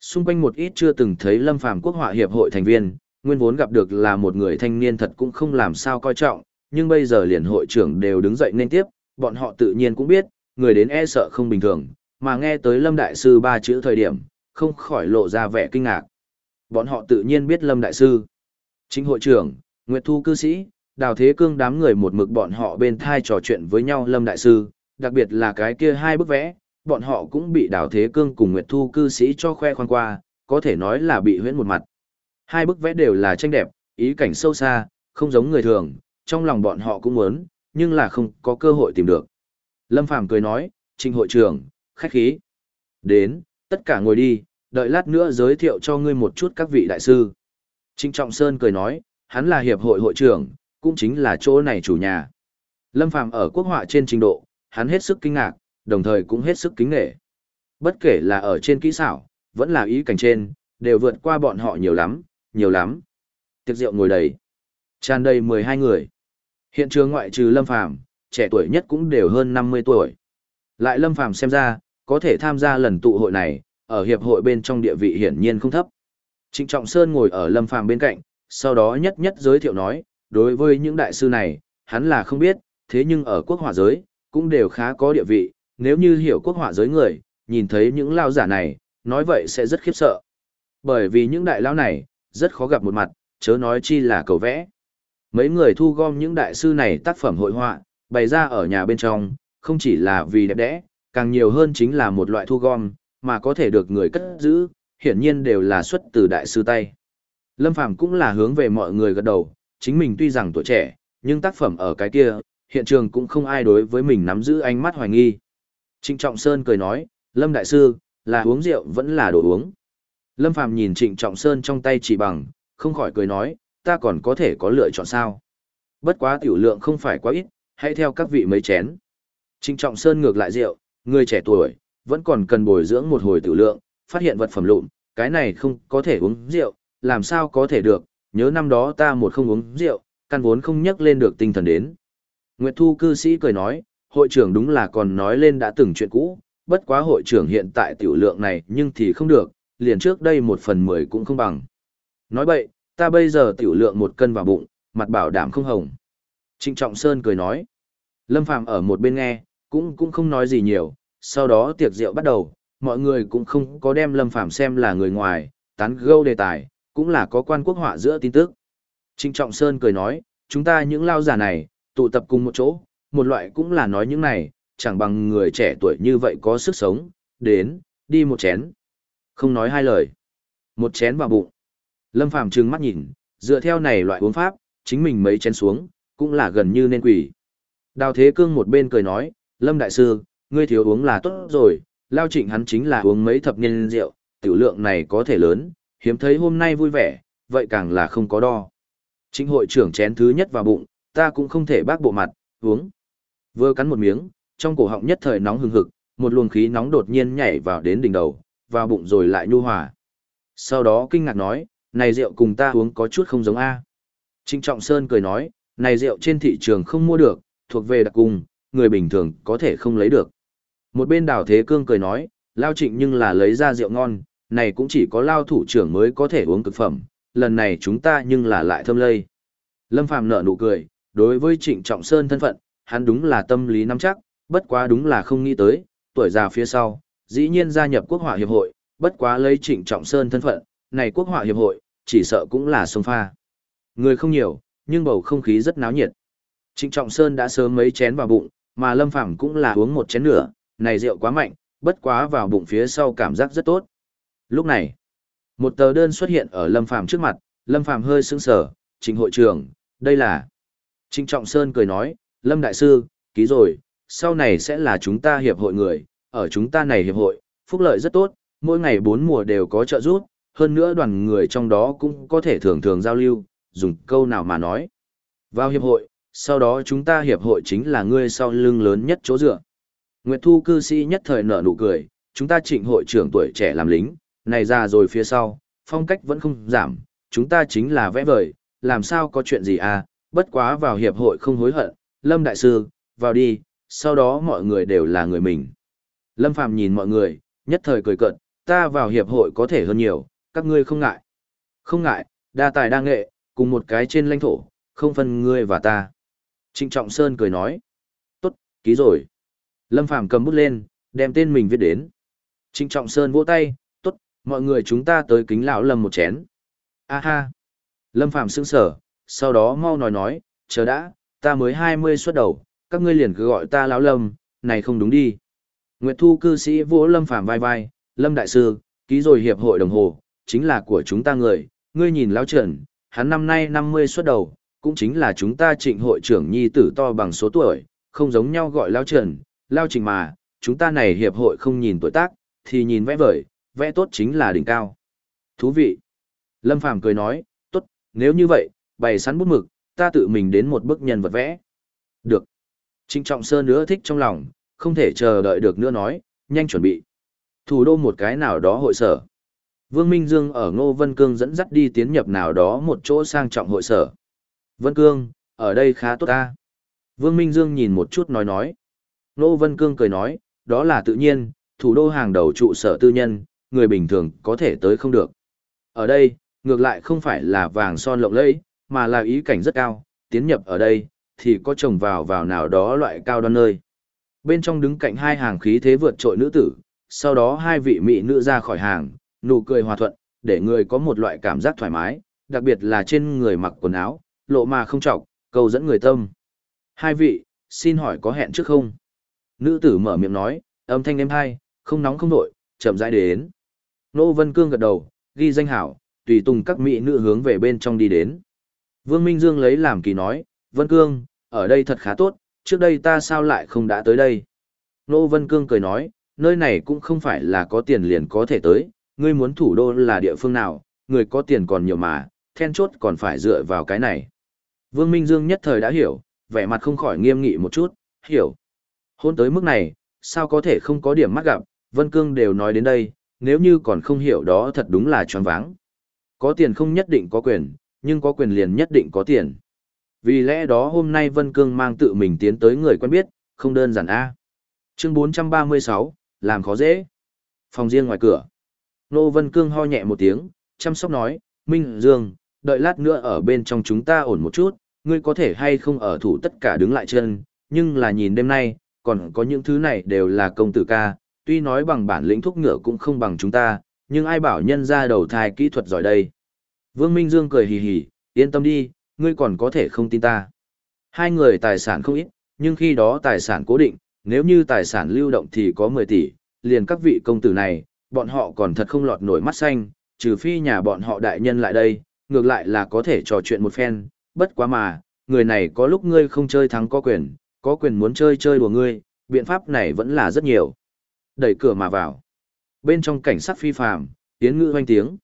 Xung quanh một ít chưa từng thấy Lâm Phàm Quốc họa hiệp hội thành viên, nguyên vốn gặp được là một người thanh niên thật cũng không làm sao coi trọng, nhưng bây giờ liền hội trưởng đều đứng dậy nên tiếp, bọn họ tự nhiên cũng biết, người đến e sợ không bình thường, mà nghe tới Lâm Đại Sư ba chữ thời điểm, không khỏi lộ ra vẻ kinh ngạc. Bọn họ tự nhiên biết Lâm Đại Sư. Chính hội trưởng, Nguyệt Thu cư sĩ, Đào Thế Cương đám người một mực bọn họ bên thai trò chuyện với nhau Lâm Đại Sư, đặc biệt là cái kia hai bức vẽ, bọn họ cũng bị Đào Thế Cương cùng Nguyệt Thu cư sĩ cho khoe khoang qua, có thể nói là bị huyễn một mặt. Hai bức vẽ đều là tranh đẹp, ý cảnh sâu xa, không giống người thường, trong lòng bọn họ cũng muốn, nhưng là không có cơ hội tìm được. Lâm Phàm cười nói, Trình hội trưởng, khách khí. Đến, tất cả ngồi đi, đợi lát nữa giới thiệu cho ngươi một chút các vị đại sư. Trịnh Trọng Sơn cười nói, hắn là hiệp hội hội trưởng, cũng chính là chỗ này chủ nhà. Lâm Phàm ở quốc họa trên trình độ, hắn hết sức kinh ngạc, đồng thời cũng hết sức kính nghệ. Bất kể là ở trên kỹ xảo, vẫn là ý cảnh trên, đều vượt qua bọn họ nhiều lắm, nhiều lắm. Tiệc rượu ngồi đầy, tràn đầy 12 người. Hiện trường ngoại trừ Lâm Phàm, trẻ tuổi nhất cũng đều hơn 50 tuổi. Lại Lâm Phàm xem ra, có thể tham gia lần tụ hội này, ở hiệp hội bên trong địa vị hiển nhiên không thấp. Trịnh Trọng Sơn ngồi ở Lâm Phàm bên cạnh, sau đó nhất nhất giới thiệu nói, đối với những đại sư này, hắn là không biết, thế nhưng ở quốc họa giới, cũng đều khá có địa vị, nếu như hiểu quốc họa giới người, nhìn thấy những lao giả này, nói vậy sẽ rất khiếp sợ. Bởi vì những đại lao này, rất khó gặp một mặt, chớ nói chi là cầu vẽ. Mấy người thu gom những đại sư này tác phẩm hội họa, bày ra ở nhà bên trong, không chỉ là vì đẹp đẽ, càng nhiều hơn chính là một loại thu gom, mà có thể được người cất giữ, hiển nhiên đều là xuất từ đại sư tay. Lâm Phàm cũng là hướng về mọi người gật đầu, chính mình tuy rằng tuổi trẻ, nhưng tác phẩm ở cái kia, hiện trường cũng không ai đối với mình nắm giữ ánh mắt hoài nghi. Trịnh Trọng Sơn cười nói, Lâm Đại Sư, là uống rượu vẫn là đồ uống. Lâm Phàm nhìn Trịnh Trọng Sơn trong tay chỉ bằng, không khỏi cười nói, ta còn có thể có lựa chọn sao. Bất quá tiểu lượng không phải quá ít, hãy theo các vị mấy chén. Trịnh Trọng Sơn ngược lại rượu, người trẻ tuổi, vẫn còn cần bồi dưỡng một hồi tiểu lượng, phát hiện vật phẩm lụn, cái này không có thể uống rượu, làm sao có thể được, nhớ năm đó ta một không uống rượu, căn vốn không nhắc lên được tinh thần đến. Nguyệt Thu cư sĩ cười nói, hội trưởng đúng là còn nói lên đã từng chuyện cũ, bất quá hội trưởng hiện tại tiểu lượng này nhưng thì không được, liền trước đây một phần mười cũng không bằng. Nói vậy, ta bây giờ tiểu lượng một cân vào bụng, mặt bảo đảm không hồng. Trịnh Trọng Sơn cười nói. Lâm Phàm ở một bên nghe, cũng cũng không nói gì nhiều, sau đó tiệc rượu bắt đầu, mọi người cũng không có đem Lâm Phàm xem là người ngoài, tán gẫu đề tài, cũng là có quan quốc họa giữa tin tức. Trịnh Trọng Sơn cười nói, chúng ta những lao giả này, tụ tập cùng một chỗ, một loại cũng là nói những này, chẳng bằng người trẻ tuổi như vậy có sức sống, đến, đi một chén. Không nói hai lời. Một chén vào bụng. Lâm Phàm trừng mắt nhìn, dựa theo này loại uống pháp, chính mình mấy chén xuống, cũng là gần như nên quỷ. Đào Thế Cương một bên cười nói, Lâm Đại Sư, ngươi thiếu uống là tốt rồi, Lao Trịnh hắn chính là uống mấy thập niên rượu, tiểu lượng này có thể lớn, hiếm thấy hôm nay vui vẻ, vậy càng là không có đo. Chính hội trưởng chén thứ nhất vào bụng, ta cũng không thể bác bộ mặt, uống. Vừa cắn một miếng, trong cổ họng nhất thời nóng hừng hực, một luồng khí nóng đột nhiên nhảy vào đến đỉnh đầu, vào bụng rồi lại nhu hòa. Sau đó kinh ngạc nói, này rượu cùng ta uống có chút không giống A. trịnh Trọng Sơn cười nói, này rượu trên thị trường không mua được, thuộc về đặc cung, người bình thường có thể không lấy được. Một bên đào thế cương cười nói, lao trịnh nhưng là lấy ra rượu ngon, này cũng chỉ có lao thủ trưởng mới có thể uống cực phẩm, lần này chúng ta nhưng là lại thâm lây. Lâm Phàm nở nụ cười, đối với Trịnh Trọng Sơn thân phận, hắn đúng là tâm lý nắm chắc, bất quá đúng là không nghĩ tới, tuổi già phía sau, dĩ nhiên gia nhập quốc họa hiệp hội, bất quá lấy Trịnh Trọng Sơn thân phận, này quốc họa hiệp hội, chỉ sợ cũng là sông pha. Người không nhiều, nhưng bầu không khí rất náo nhiệt. Trịnh Trọng Sơn đã sớm mấy chén vào bụng, mà Lâm Phàm cũng là uống một chén nữa, này rượu quá mạnh, bất quá vào bụng phía sau cảm giác rất tốt. Lúc này, một tờ đơn xuất hiện ở Lâm Phàm trước mặt, Lâm Phàm hơi sững sờ, "Trịnh hội trưởng, đây là?" Trịnh Trọng Sơn cười nói, "Lâm đại sư, ký rồi, sau này sẽ là chúng ta hiệp hội người, ở chúng ta này hiệp hội, phúc lợi rất tốt, mỗi ngày bốn mùa đều có trợ giúp, hơn nữa đoàn người trong đó cũng có thể thường thường giao lưu, dùng câu nào mà nói. Vào hiệp hội, sau đó chúng ta hiệp hội chính là ngươi sau lưng lớn nhất chỗ dựa. Nguyệt Thu cư sĩ nhất thời nở nụ cười, chúng ta trịnh hội trưởng tuổi trẻ làm lính, này ra rồi phía sau, phong cách vẫn không giảm, chúng ta chính là vẽ vời, làm sao có chuyện gì à, bất quá vào hiệp hội không hối hận, Lâm Đại Sư, vào đi, sau đó mọi người đều là người mình. Lâm Phàm nhìn mọi người, nhất thời cười cợt, ta vào hiệp hội có thể hơn nhiều, các ngươi không ngại. Không ngại, đa tài đa nghệ, cùng một cái trên lãnh thổ, không phân ngươi và ta. Trịnh Trọng Sơn cười nói, tốt, ký rồi. Lâm Phàm cầm bút lên, đem tên mình viết đến. Trịnh Trọng Sơn vỗ tay, tốt, mọi người chúng ta tới kính lão Lâm một chén. A ha. Lâm Phàm sững sở, sau đó mau nói nói, chờ đã, ta mới 20 xuất đầu, các ngươi liền cứ gọi ta lão Lâm, này không đúng đi. Nguyệt Thu cư sĩ vỗ Lâm Phàm vai vai, Lâm Đại Sư, ký rồi hiệp hội đồng hồ, chính là của chúng ta người, ngươi nhìn lão trần, hắn năm nay 50 xuất đầu, cũng chính là chúng ta trịnh hội trưởng nhi tử to bằng số tuổi, không giống nhau gọi lão trần, lao trình mà, chúng ta này hiệp hội không nhìn tuổi tác, thì nhìn vẽ vời, vẽ tốt chính là đỉnh cao. Thú vị. Lâm Phàm cười nói, tốt, nếu như vậy, bày sẵn bút mực, ta tự mình đến một bức nhân vật vẽ. Được. Trịnh Trọng Sơn nữa thích trong lòng, không thể chờ đợi được nữa nói, nhanh chuẩn bị. Thủ đô một cái nào đó hội sở. Vương Minh Dương ở Ngô Vân Cương dẫn dắt đi tiến nhập nào đó một chỗ sang trọng hội sở. Vân Cương, ở đây khá tốt ta. Vương Minh Dương nhìn một chút nói nói. Ngô Vân Cương cười nói, đó là tự nhiên, thủ đô hàng đầu trụ sở tư nhân, người bình thường có thể tới không được. Ở đây, ngược lại không phải là vàng son lộng lẫy, mà là ý cảnh rất cao, tiến nhập ở đây, thì có trồng vào vào nào đó loại cao đoan nơi. Bên trong đứng cạnh hai hàng khí thế vượt trội nữ tử, sau đó hai vị mỹ nữ ra khỏi hàng, nụ cười hòa thuận, để người có một loại cảm giác thoải mái, đặc biệt là trên người mặc quần áo, lộ mà không trọng, cầu dẫn người tâm. Hai vị, xin hỏi có hẹn trước không? Nữ tử mở miệng nói, âm thanh êm hai, không nóng không nội, chậm rãi đến. Nô Vân Cương gật đầu, ghi danh hảo, tùy tùng các mỹ nữ hướng về bên trong đi đến. Vương Minh Dương lấy làm kỳ nói, Vân Cương, ở đây thật khá tốt, trước đây ta sao lại không đã tới đây. Nô Vân Cương cười nói, nơi này cũng không phải là có tiền liền có thể tới, ngươi muốn thủ đô là địa phương nào, người có tiền còn nhiều mà, then chốt còn phải dựa vào cái này. Vương Minh Dương nhất thời đã hiểu, vẻ mặt không khỏi nghiêm nghị một chút, hiểu. Hôn tới mức này, sao có thể không có điểm mắt gặp, Vân Cương đều nói đến đây, nếu như còn không hiểu đó thật đúng là choáng váng. Có tiền không nhất định có quyền, nhưng có quyền liền nhất định có tiền. Vì lẽ đó hôm nay Vân Cương mang tự mình tiến tới người quen biết, không đơn giản A. Chương 436, làm khó dễ. Phòng riêng ngoài cửa. Nô Vân Cương ho nhẹ một tiếng, chăm sóc nói, Minh Dương, đợi lát nữa ở bên trong chúng ta ổn một chút, ngươi có thể hay không ở thủ tất cả đứng lại chân, nhưng là nhìn đêm nay, còn có những thứ này đều là công tử ca, tuy nói bằng bản lĩnh thúc ngựa cũng không bằng chúng ta, nhưng ai bảo nhân ra đầu thai kỹ thuật giỏi đây. Vương Minh Dương cười hì hì, yên tâm đi, ngươi còn có thể không tin ta. Hai người tài sản không ít, nhưng khi đó tài sản cố định, nếu như tài sản lưu động thì có 10 tỷ, liền các vị công tử này, bọn họ còn thật không lọt nổi mắt xanh, trừ phi nhà bọn họ đại nhân lại đây, ngược lại là có thể trò chuyện một phen, bất quá mà, người này có lúc ngươi không chơi thắng có quyền, có quyền muốn chơi chơi đùa ngươi, biện pháp này vẫn là rất nhiều. Đẩy cửa mà vào. Bên trong cảnh sát phi phàm, tiếng ngữ hoanh tiếng.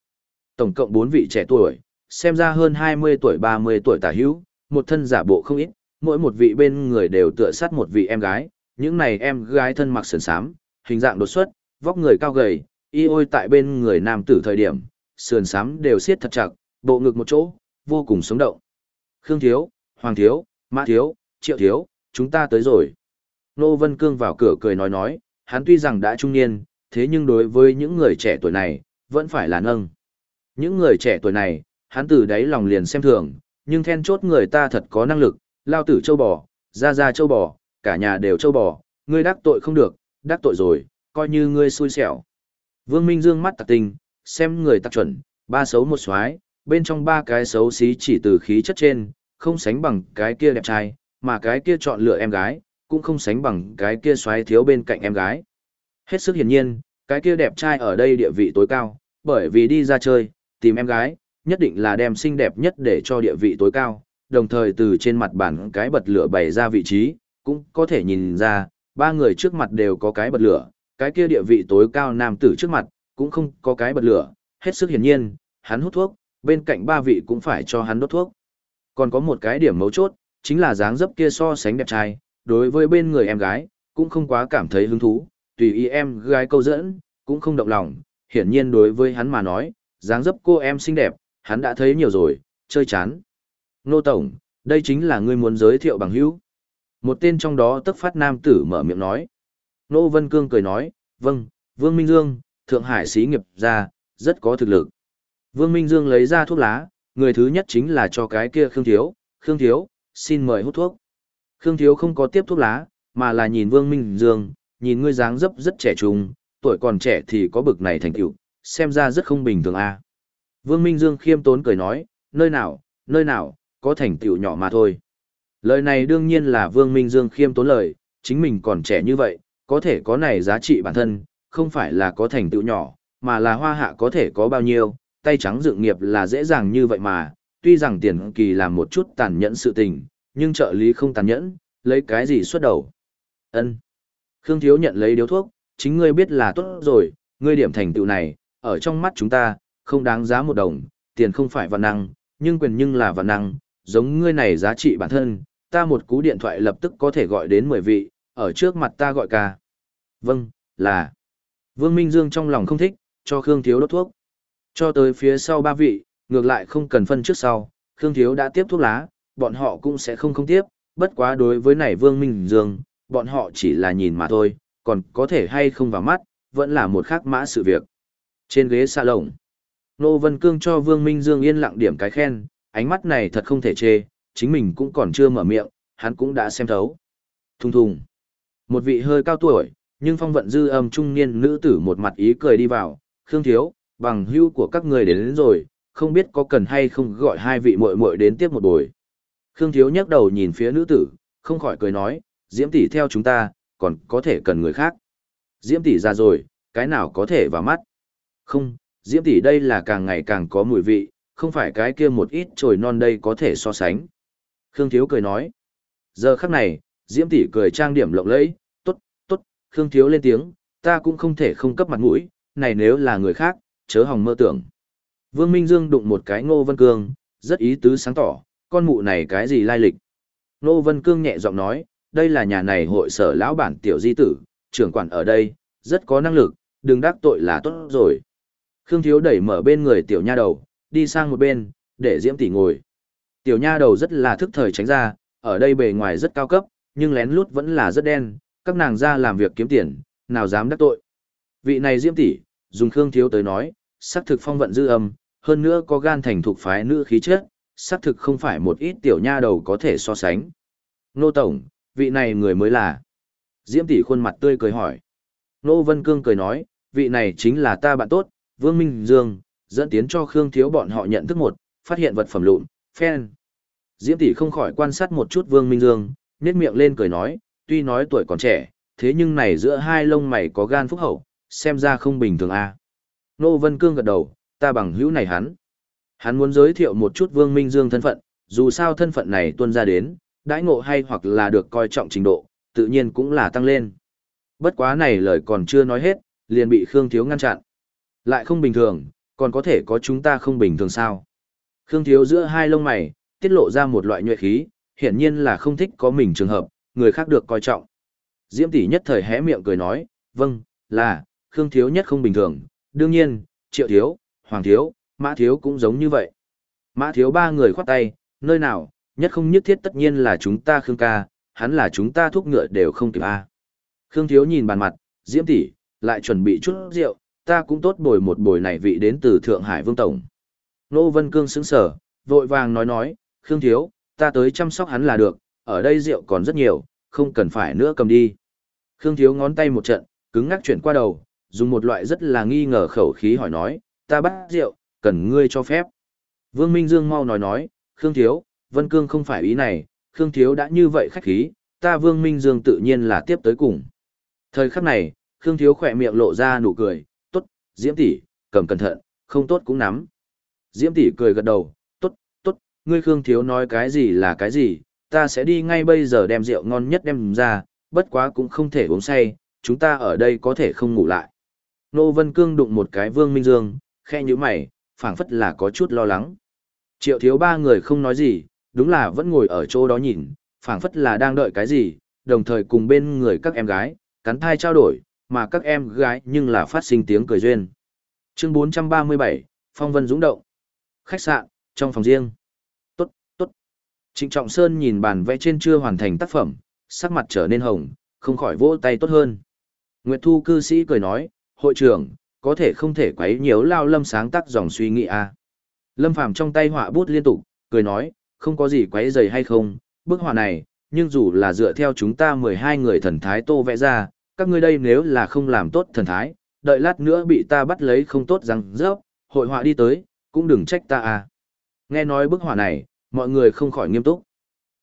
Tổng cộng 4 vị trẻ tuổi, xem ra hơn 20 tuổi 30 tuổi tả hữu, một thân giả bộ không ít, mỗi một vị bên người đều tựa sát một vị em gái, những này em gái thân mặc sườn sám, hình dạng đột xuất, vóc người cao gầy, y ôi tại bên người nam tử thời điểm, sườn sám đều siết thật chặt, bộ ngực một chỗ, vô cùng sống động. Khương Thiếu, Hoàng Thiếu, Mã Thiếu, Triệu Thiếu, chúng ta tới rồi. Nô Vân Cương vào cửa cười nói nói, hắn tuy rằng đã trung niên, thế nhưng đối với những người trẻ tuổi này, vẫn phải là nâng. Những người trẻ tuổi này, hắn từ đáy lòng liền xem thường, nhưng then chốt người ta thật có năng lực, lao tử châu bò, ra ra châu bò, cả nhà đều châu bò, ngươi đắc tội không được, đắc tội rồi, coi như ngươi xui xẻo. Vương Minh Dương mắt tạc tình, xem người tạc chuẩn, ba xấu một xoái, bên trong ba cái xấu xí chỉ từ khí chất trên, không sánh bằng cái kia đẹp trai, mà cái kia chọn lựa em gái, cũng không sánh bằng cái kia xoái thiếu bên cạnh em gái. Hết sức hiển nhiên, cái kia đẹp trai ở đây địa vị tối cao, bởi vì đi ra chơi, tìm em gái, nhất định là đem xinh đẹp nhất để cho địa vị tối cao, đồng thời từ trên mặt bản cái bật lửa bày ra vị trí, cũng có thể nhìn ra, ba người trước mặt đều có cái bật lửa, cái kia địa vị tối cao nam tử trước mặt, cũng không có cái bật lửa, hết sức hiển nhiên, hắn hút thuốc, bên cạnh ba vị cũng phải cho hắn đốt thuốc. Còn có một cái điểm mấu chốt, chính là dáng dấp kia so sánh đẹp trai, đối với bên người em gái, cũng không quá cảm thấy hứng thú, tùy ý em gái câu dẫn, cũng không động lòng, hiển nhiên đối với hắn mà nói, dáng dấp cô em xinh đẹp, hắn đã thấy nhiều rồi, chơi chán. Nô Tổng, đây chính là ngươi muốn giới thiệu bằng hữu. Một tên trong đó tức phát nam tử mở miệng nói. Nô Vân Cương cười nói, vâng, Vương Minh Dương, Thượng Hải sĩ nghiệp ra, rất có thực lực. Vương Minh Dương lấy ra thuốc lá, người thứ nhất chính là cho cái kia Khương Thiếu, Khương Thiếu, xin mời hút thuốc. Khương Thiếu không có tiếp thuốc lá, mà là nhìn Vương Minh Dương, nhìn ngươi dáng dấp rất trẻ trung, tuổi còn trẻ thì có bực này thành tựu, xem ra rất không bình thường a. Vương Minh Dương khiêm tốn cười nói, nơi nào, nơi nào, có thành tựu nhỏ mà thôi. Lời này đương nhiên là Vương Minh Dương khiêm tốn lời, chính mình còn trẻ như vậy, có thể có này giá trị bản thân, không phải là có thành tựu nhỏ, mà là hoa hạ có thể có bao nhiêu, tay trắng dựng nghiệp là dễ dàng như vậy mà, tuy rằng tiền kỳ làm một chút tàn nhẫn sự tình, nhưng trợ lý không tàn nhẫn, lấy cái gì xuất đầu. ân Khương Thiếu nhận lấy điếu thuốc, chính ngươi biết là tốt rồi, ngươi điểm thành tựu này, ở trong mắt chúng ta, không đáng giá một đồng, tiền không phải vạn năng, nhưng quyền nhưng là vạn năng, giống ngươi này giá trị bản thân, ta một cú điện thoại lập tức có thể gọi đến 10 vị, ở trước mặt ta gọi ca. Vâng, là. Vương Minh Dương trong lòng không thích, cho Khương Thiếu đốt thuốc. Cho tới phía sau ba vị, ngược lại không cần phân trước sau, Khương Thiếu đã tiếp thuốc lá, bọn họ cũng sẽ không không tiếp, bất quá đối với này Vương Minh Dương, bọn họ chỉ là nhìn mà thôi, còn có thể hay không vào mắt, vẫn là một khác mã sự việc. Trên ghế xa lồng, Nô Vân Cương cho Vương Minh Dương yên lặng điểm cái khen, ánh mắt này thật không thể chê, chính mình cũng còn chưa mở miệng, hắn cũng đã xem thấu. Thùng thùng. Một vị hơi cao tuổi, nhưng phong vận dư âm trung niên nữ tử một mặt ý cười đi vào, Khương Thiếu, bằng hữu của các người đến, đến rồi, không biết có cần hay không gọi hai vị muội muội đến tiếp một buổi. Khương Thiếu nhắc đầu nhìn phía nữ tử, không khỏi cười nói, Diễm tỷ theo chúng ta, còn có thể cần người khác. Diễm tỷ ra rồi, cái nào có thể vào mắt. Không, Diễm tỷ đây là càng ngày càng có mùi vị, không phải cái kia một ít trồi non đây có thể so sánh. Khương Thiếu cười nói. Giờ khắc này, Diễm tỷ cười trang điểm lộng lẫy, tốt, tốt, Khương Thiếu lên tiếng, ta cũng không thể không cấp mặt mũi, này nếu là người khác, chớ hòng mơ tưởng. Vương Minh Dương đụng một cái Ngô Vân Cương, rất ý tứ sáng tỏ, con mụ này cái gì lai lịch. Ngô Vân Cương nhẹ giọng nói, đây là nhà này hội sở lão bản tiểu di tử, trưởng quản ở đây, rất có năng lực, đừng đắc tội là tốt rồi. Khương Thiếu đẩy mở bên người tiểu nha đầu, đi sang một bên, để Diễm tỷ ngồi. Tiểu nha đầu rất là thức thời tránh ra, ở đây bề ngoài rất cao cấp, nhưng lén lút vẫn là rất đen, các nàng ra làm việc kiếm tiền, nào dám đắc tội. Vị này Diễm tỷ, dùng Khương Thiếu tới nói, sắc thực phong vận dư âm, hơn nữa có gan thành thuộc phái nữ khí chất, sắc thực không phải một ít tiểu nha đầu có thể so sánh. Nô Tổng, vị này người mới là. Diễm tỷ khuôn mặt tươi cười hỏi. Nô Vân Cương cười nói, vị này chính là ta bạn tốt, Vương Minh Dương, dẫn tiến cho Khương Thiếu bọn họ nhận thức một, phát hiện vật phẩm lụn, phen. Diễm tỷ không khỏi quan sát một chút Vương Minh Dương, nét miệng lên cười nói, tuy nói tuổi còn trẻ, thế nhưng này giữa hai lông mày có gan phúc hậu, xem ra không bình thường a. À. Nô Vân Cương gật đầu, ta bằng hữu này hắn. Hắn muốn giới thiệu một chút Vương Minh Dương thân phận, dù sao thân phận này tuân ra đến, đãi ngộ hay hoặc là được coi trọng trình độ, tự nhiên cũng là tăng lên. Bất quá này lời còn chưa nói hết, liền bị Khương Thiếu ngăn chặn. Lại không bình thường, còn có thể có chúng ta không bình thường sao? Khương Thiếu giữa hai lông mày, tiết lộ ra một loại nhuệ khí, hiển nhiên là không thích có mình trường hợp, người khác được coi trọng. Diễm tỷ nhất thời hé miệng cười nói, vâng, là, Khương Thiếu nhất không bình thường, đương nhiên, Triệu Thiếu, Hoàng Thiếu, Mã Thiếu cũng giống như vậy. Mã Thiếu ba người khoát tay, nơi nào, nhất không nhất thiết tất nhiên là chúng ta Khương ca, hắn là chúng ta thuốc ngựa đều không kịp a. Khương Thiếu nhìn bàn mặt, Diễm tỷ, lại chuẩn bị chút rượu, ta cũng tốt bồi một bồi này vị đến từ Thượng Hải Vương Tổng. Nô Vân Cương sững sở, vội vàng nói nói, Khương Thiếu, ta tới chăm sóc hắn là được, ở đây rượu còn rất nhiều, không cần phải nữa cầm đi. Khương Thiếu ngón tay một trận, cứng ngắc chuyển qua đầu, dùng một loại rất là nghi ngờ khẩu khí hỏi nói, ta bắt rượu, cần ngươi cho phép. Vương Minh Dương mau nói nói, Khương Thiếu, Vân Cương không phải ý này, Khương Thiếu đã như vậy khách khí, ta Vương Minh Dương tự nhiên là tiếp tới cùng. Thời khắc này, Khương Thiếu khỏe miệng lộ ra nụ cười, tốt, Diễm tỷ, cầm cẩn thận, không tốt cũng nắm. Diễm tỷ cười gật đầu, ngươi Khương Thiếu nói cái gì là cái gì, ta sẽ đi ngay bây giờ đem rượu ngon nhất đem ra, bất quá cũng không thể uống say, chúng ta ở đây có thể không ngủ lại. Nô Vân Cương đụng một cái Vương Minh Dương, khe như mày, phảng phất là có chút lo lắng. Triệu thiếu ba người không nói gì, đúng là vẫn ngồi ở chỗ đó nhìn, phảng phất là đang đợi cái gì, đồng thời cùng bên người các em gái, cắn thai trao đổi, mà các em gái nhưng là phát sinh tiếng cười duyên. Chương 437, Phong Vân Dũng Động. Khách sạn, trong phòng riêng. Trịnh Trọng Sơn nhìn bản vẽ trên chưa hoàn thành tác phẩm, sắc mặt trở nên hồng, không khỏi vỗ tay tốt hơn. Nguyệt Thu cư sĩ cười nói, hội trưởng, có thể không thể quấy nhiễu lao lâm sáng tác dòng suy nghĩ à. Lâm Phàm trong tay họa bút liên tục, cười nói, không có gì quấy rầy hay không, bức họa này, nhưng dù là dựa theo chúng ta 12 người thần thái tô vẽ ra, các ngươi đây nếu là không làm tốt thần thái, đợi lát nữa bị ta bắt lấy không tốt rằng rớp, hội họa đi tới, cũng đừng trách ta à. Nghe nói bức họa này, mọi người không khỏi nghiêm túc.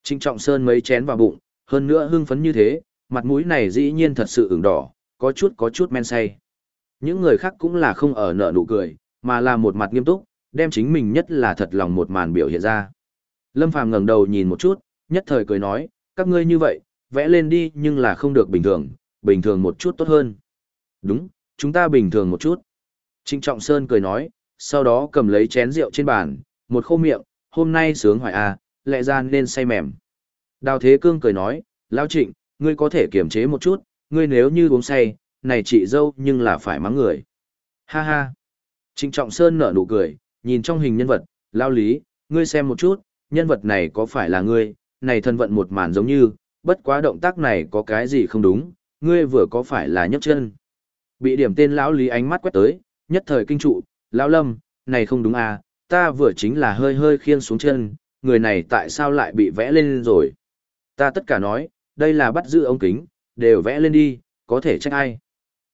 Trịnh Trọng Sơn mấy chén vào bụng, hơn nữa hưng phấn như thế, mặt mũi này dĩ nhiên thật sự ửng đỏ, có chút có chút men say. Những người khác cũng là không ở nợ nụ cười, mà là một mặt nghiêm túc, đem chính mình nhất là thật lòng một màn biểu hiện ra. Lâm Phàm ngẩng đầu nhìn một chút, nhất thời cười nói, các ngươi như vậy, vẽ lên đi nhưng là không được bình thường, bình thường một chút tốt hơn. Đúng, chúng ta bình thường một chút. Trịnh Trọng Sơn cười nói, sau đó cầm lấy chén rượu trên bàn, một khô miệng, hôm nay sướng hoài à, lẽ ra nên say mềm. Đào Thế Cương cười nói, Lão Trịnh, ngươi có thể kiềm chế một chút, ngươi nếu như uống say, này chị dâu nhưng là phải mắng người. Ha ha. Trịnh Trọng Sơn nở nụ cười, nhìn trong hình nhân vật, lao lý, ngươi xem một chút, nhân vật này có phải là ngươi, này thân vận một màn giống như, bất quá động tác này có cái gì không đúng, ngươi vừa có phải là nhấc chân. Bị điểm tên lão lý ánh mắt quét tới, nhất thời kinh trụ, lão lâm, này không đúng à, ta vừa chính là hơi hơi khiên xuống chân, người này tại sao lại bị vẽ lên rồi. Ta tất cả nói, đây là bắt giữ ống kính, đều vẽ lên đi, có thể trách ai.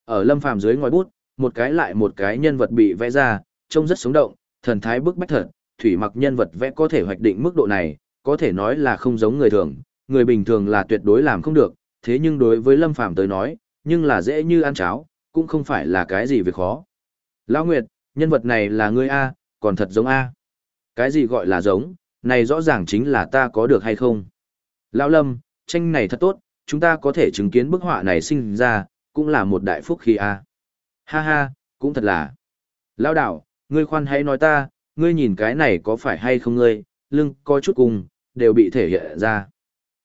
Ở lâm phàm dưới ngòi bút, một cái lại một cái nhân vật bị vẽ ra, trông rất sống động, thần thái bức bách thật, thủy mặc nhân vật vẽ có thể hoạch định mức độ này, có thể nói là không giống người thường, người bình thường là tuyệt đối làm không được, thế nhưng đối với lâm phàm tới nói, nhưng là dễ như ăn cháo, cũng không phải là cái gì việc khó. Lão Nguyệt, nhân vật này là ngươi A, còn thật giống A. Cái gì gọi là giống, này rõ ràng chính là ta có được hay không. Lão Lâm, tranh này thật tốt, chúng ta có thể chứng kiến bức họa này sinh ra, cũng là một đại phúc khi A. Ha ha, cũng thật là. Lão đạo, ngươi khoan hãy nói ta, ngươi nhìn cái này có phải hay không ngươi, lưng có chút cùng, đều bị thể hiện ra.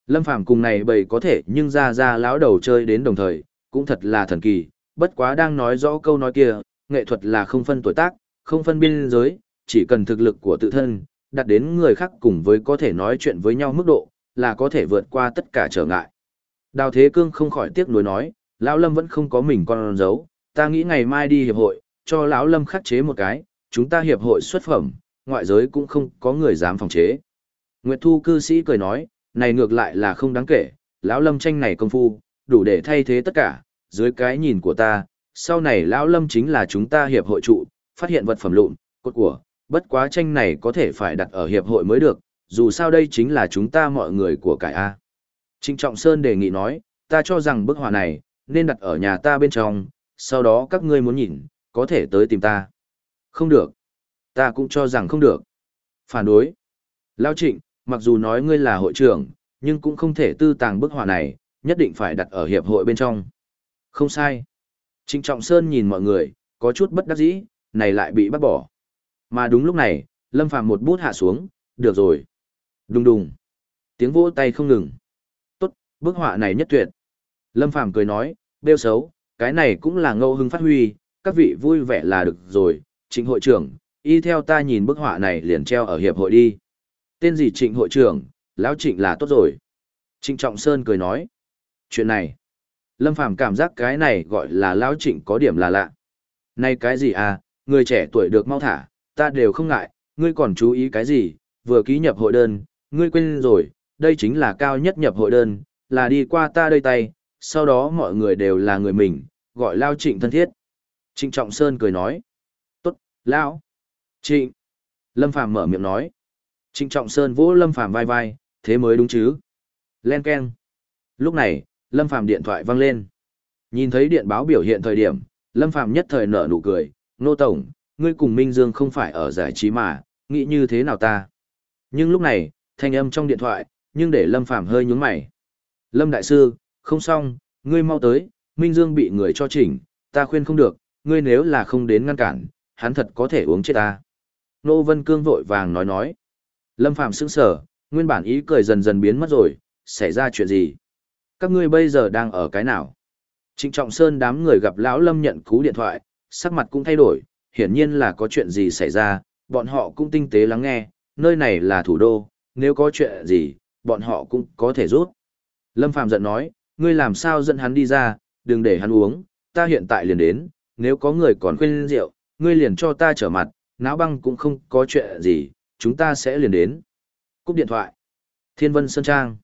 Lâm Phàm cùng này bầy có thể nhưng ra ra lão đầu chơi đến đồng thời, cũng thật là thần kỳ, bất quá đang nói rõ câu nói kia, nghệ thuật là không phân tuổi tác, không phân biên giới, chỉ cần thực lực của tự thân, đặt đến người khác cùng với có thể nói chuyện với nhau mức độ, là có thể vượt qua tất cả trở ngại. Đào Thế Cương không khỏi tiếc nuối nói, lão Lâm vẫn không có mình con dấu, ta nghĩ ngày mai đi hiệp hội, cho lão Lâm khắc chế một cái, chúng ta hiệp hội xuất phẩm, ngoại giới cũng không có người dám phòng chế. Nguyệt Thu cư sĩ cười nói, này ngược lại là không đáng kể, lão Lâm tranh này công phu, đủ để thay thế tất cả, dưới cái nhìn của ta, sau này lão Lâm chính là chúng ta hiệp hội trụ, phát hiện vật phẩm lụn, cốt của, bất quá tranh này có thể phải đặt ở hiệp hội mới được, dù sao đây chính là chúng ta mọi người của cải A. Trịnh Trọng Sơn đề nghị nói, ta cho rằng bức họa này, nên đặt ở nhà ta bên trong, sau đó các ngươi muốn nhìn, có thể tới tìm ta. Không được. Ta cũng cho rằng không được. Phản đối. Lao Trịnh, mặc dù nói ngươi là hội trưởng, nhưng cũng không thể tư tàng bức họa này, nhất định phải đặt ở hiệp hội bên trong. Không sai. Trịnh Trọng Sơn nhìn mọi người, có chút bất đắc dĩ, này lại bị bắt bỏ. Mà đúng lúc này, Lâm Phàm một bút hạ xuống, được rồi. Đùng đùng. Tiếng vỗ tay không ngừng. Tốt, bức họa này nhất tuyệt. Lâm Phàm cười nói, bêu xấu, cái này cũng là ngẫu hưng phát huy, các vị vui vẻ là được rồi. Trịnh hội trưởng, y theo ta nhìn bức họa này liền treo ở hiệp hội đi. Tên gì trịnh hội trưởng, lão trịnh là tốt rồi. Trịnh Trọng Sơn cười nói. Chuyện này. Lâm Phàm cảm giác cái này gọi là lão trịnh có điểm là lạ. Này cái gì à, người trẻ tuổi được mau thả, ta đều không ngại, ngươi còn chú ý cái gì, vừa ký nhập hội đơn, ngươi quên rồi, đây chính là cao nhất nhập hội đơn, là đi qua ta đây tay, sau đó mọi người đều là người mình, gọi lao trịnh thân thiết. Trịnh Trọng Sơn cười nói, tốt, lão, trịnh. Lâm Phàm mở miệng nói, trịnh Trọng Sơn vỗ Lâm Phàm vai vai, thế mới đúng chứ. Len Ken. Lúc này, Lâm Phàm điện thoại vang lên. Nhìn thấy điện báo biểu hiện thời điểm, Lâm Phàm nhất thời nở nụ cười, nô tổng, ngươi cùng Minh Dương không phải ở giải trí mà, nghĩ như thế nào ta? Nhưng lúc này, thanh âm trong điện thoại, nhưng để Lâm Phàm hơi nhướng mày. Lâm Đại Sư, không xong, ngươi mau tới, Minh Dương bị người cho chỉnh, ta khuyên không được, ngươi nếu là không đến ngăn cản, hắn thật có thể uống chết ta. Nô Vân Cương vội vàng nói nói. Lâm Phàm sững sờ, nguyên bản ý cười dần dần biến mất rồi, xảy ra chuyện gì? Các ngươi bây giờ đang ở cái nào? Trịnh Trọng Sơn đám người gặp lão Lâm nhận cú điện thoại, sắc mặt cũng thay đổi, hiển nhiên là có chuyện gì xảy ra, bọn họ cũng tinh tế lắng nghe, nơi này là thủ đô, nếu có chuyện gì, bọn họ cũng có thể rút. Lâm Phàm giận nói, ngươi làm sao dẫn hắn đi ra, đừng để hắn uống, ta hiện tại liền đến, nếu có người còn khuyên rượu, ngươi liền cho ta trở mặt, náo băng cũng không có chuyện gì, chúng ta sẽ liền đến. Cúp điện thoại. Thiên Vân Sơn Trang.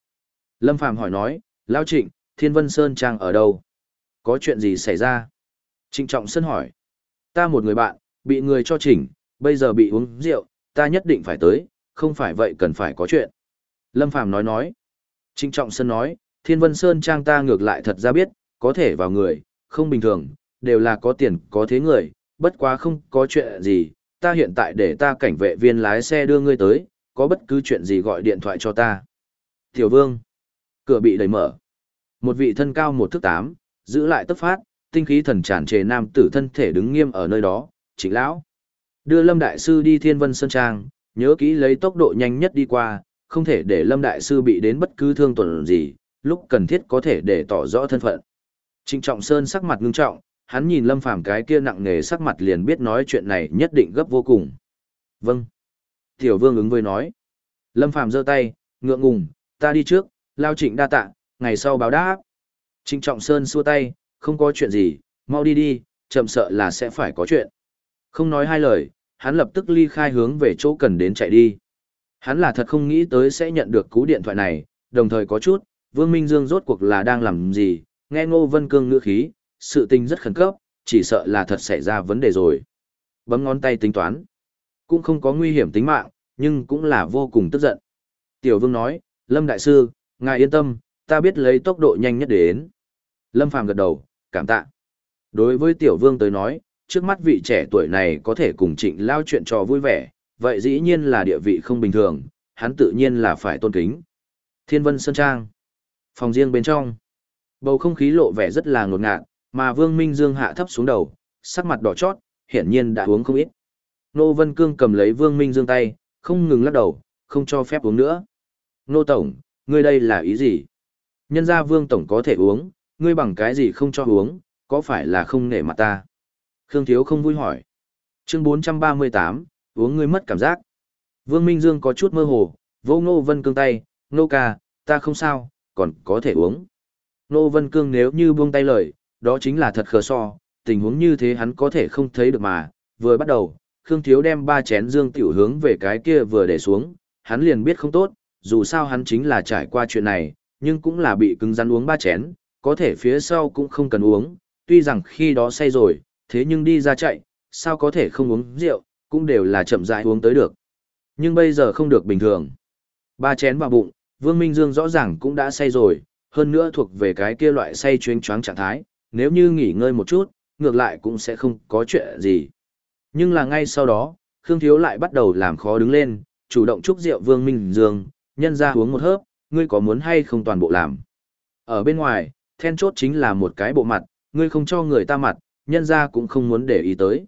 Lâm Phàm hỏi nói, Lão Trịnh, Thiên Vân Sơn Trang ở đâu? Có chuyện gì xảy ra? Trịnh Trọng Sơn hỏi. Ta một người bạn, bị người cho chỉnh, bây giờ bị uống rượu, ta nhất định phải tới, không phải vậy cần phải có chuyện. Lâm Phàm nói nói. Trịnh Trọng Sơn nói, Thiên Vân Sơn Trang ta ngược lại thật ra biết, có thể vào người, không bình thường, đều là có tiền, có thế người, bất quá không có chuyện gì, ta hiện tại để ta cảnh vệ viên lái xe đưa ngươi tới, có bất cứ chuyện gì gọi điện thoại cho ta. Tiểu Vương. Cửa bị đẩy mở. Một vị thân cao một thước tám, giữ lại tấp phát, tinh khí thần tràn trề nam tử thân thể đứng nghiêm ở nơi đó, chính lão. Đưa Lâm Đại Sư đi Thiên Vân Sơn Trang, nhớ kỹ lấy tốc độ nhanh nhất đi qua, không thể để Lâm Đại Sư bị đến bất cứ thương tổn gì, lúc cần thiết có thể để tỏ rõ thân phận. Trịnh Trọng Sơn sắc mặt ngưng trọng, hắn nhìn Lâm Phàm cái kia nặng nề sắc mặt liền biết nói chuyện này nhất định gấp vô cùng. Vâng. Tiểu Vương ứng với nói. Lâm Phàm giơ tay, ngượng ngùng, ta đi trước, lao trịnh đa tạ, ngày sau báo đáp. Trịnh Trọng Sơn xua tay, không có chuyện gì, mau đi đi, chậm sợ là sẽ phải có chuyện. Không nói hai lời, hắn lập tức ly khai hướng về chỗ cần đến chạy đi. Hắn là thật không nghĩ tới sẽ nhận được cú điện thoại này, đồng thời có chút, Vương Minh Dương rốt cuộc là đang làm gì, nghe Ngô Vân Cương ngữ khí, sự tình rất khẩn cấp, chỉ sợ là thật xảy ra vấn đề rồi. Bấm ngón tay tính toán. Cũng không có nguy hiểm tính mạng, nhưng cũng là vô cùng tức giận. Tiểu Vương nói, Lâm Đại Sư, ngài yên tâm, ta biết lấy tốc độ nhanh nhất để đến. Lâm Phàm gật đầu, cảm tạ. Đối với Tiểu Vương tới nói, trước mắt vị trẻ tuổi này có thể cùng trịnh lao chuyện trò vui vẻ, vậy dĩ nhiên là địa vị không bình thường, hắn tự nhiên là phải tôn kính. Thiên Vân Sơn Trang Phòng riêng bên trong Bầu không khí lộ vẻ rất là ngột ngạt, mà Vương Minh Dương hạ thấp xuống đầu, sắc mặt đỏ chót, hiển nhiên đã uống không ít. Nô Vân Cương cầm lấy Vương Minh Dương tay, không ngừng lắc đầu, không cho phép uống nữa. Nô Tổng, ngươi đây là ý gì? Nhân ra Vương Tổng có thể uống, ngươi bằng cái gì không cho uống, có phải là không nể mặt ta? Khương Thiếu không vui hỏi. Chương 438, uống ngươi mất cảm giác. Vương Minh Dương có chút mơ hồ, vô Ngô Vân Cương tay, Nô ca, ta không sao, còn có thể uống. Ngô Vân Cương nếu như buông tay lời, đó chính là thật khờ so, tình huống như thế hắn có thể không thấy được mà, vừa bắt đầu, Khương Thiếu đem ba chén dương tiểu hướng về cái kia vừa để xuống, hắn liền biết không tốt, dù sao hắn chính là trải qua chuyện này, nhưng cũng là bị cứng rắn uống ba chén, có thể phía sau cũng không cần uống, tuy rằng khi đó say rồi, thế nhưng đi ra chạy, sao có thể không uống rượu, cũng đều là chậm rãi uống tới được. Nhưng bây giờ không được bình thường. Ba chén vào bụng, Vương Minh Dương rõ ràng cũng đã say rồi, hơn nữa thuộc về cái kia loại say chuyên choáng trạng thái, nếu như nghỉ ngơi một chút, ngược lại cũng sẽ không có chuyện gì. Nhưng là ngay sau đó, Khương Thiếu lại bắt đầu làm khó đứng lên, chủ động chúc rượu Vương Minh Dương, nhân ra uống một hớp, ngươi có muốn hay không toàn bộ làm. Ở bên ngoài, then chốt chính là một cái bộ mặt, ngươi không cho người ta mặt, nhân ra cũng không muốn để ý tới.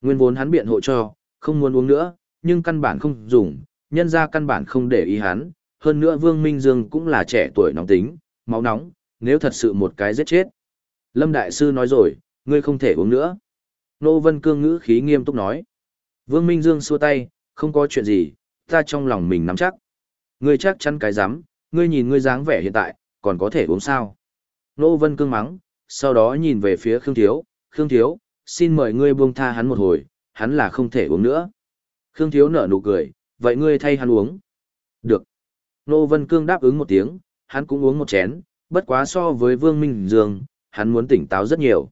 Nguyên vốn hắn biện hộ cho, không muốn uống nữa, nhưng căn bản không dùng, nhân ra căn bản không để ý hắn, hơn nữa Vương Minh Dương cũng là trẻ tuổi nóng tính, máu nóng, nếu thật sự một cái giết chết. Lâm Đại Sư nói rồi, ngươi không thể uống nữa. Nô Vân Cương ngữ khí nghiêm túc nói. Vương Minh Dương xua tay, không có chuyện gì, ta trong lòng mình nắm chắc. Ngươi chắc chắn cái dám, ngươi nhìn ngươi dáng vẻ hiện tại, còn có thể uống sao. Nô Vân Cương mắng, sau đó nhìn về phía Khương Thiếu, Khương Thiếu, xin mời ngươi buông tha hắn một hồi, hắn là không thể uống nữa. Khương Thiếu nở nụ cười, vậy ngươi thay hắn uống. Được. Nô Vân Cương đáp ứng một tiếng, hắn cũng uống một chén, bất quá so với Vương Minh Dương, hắn muốn tỉnh táo rất nhiều.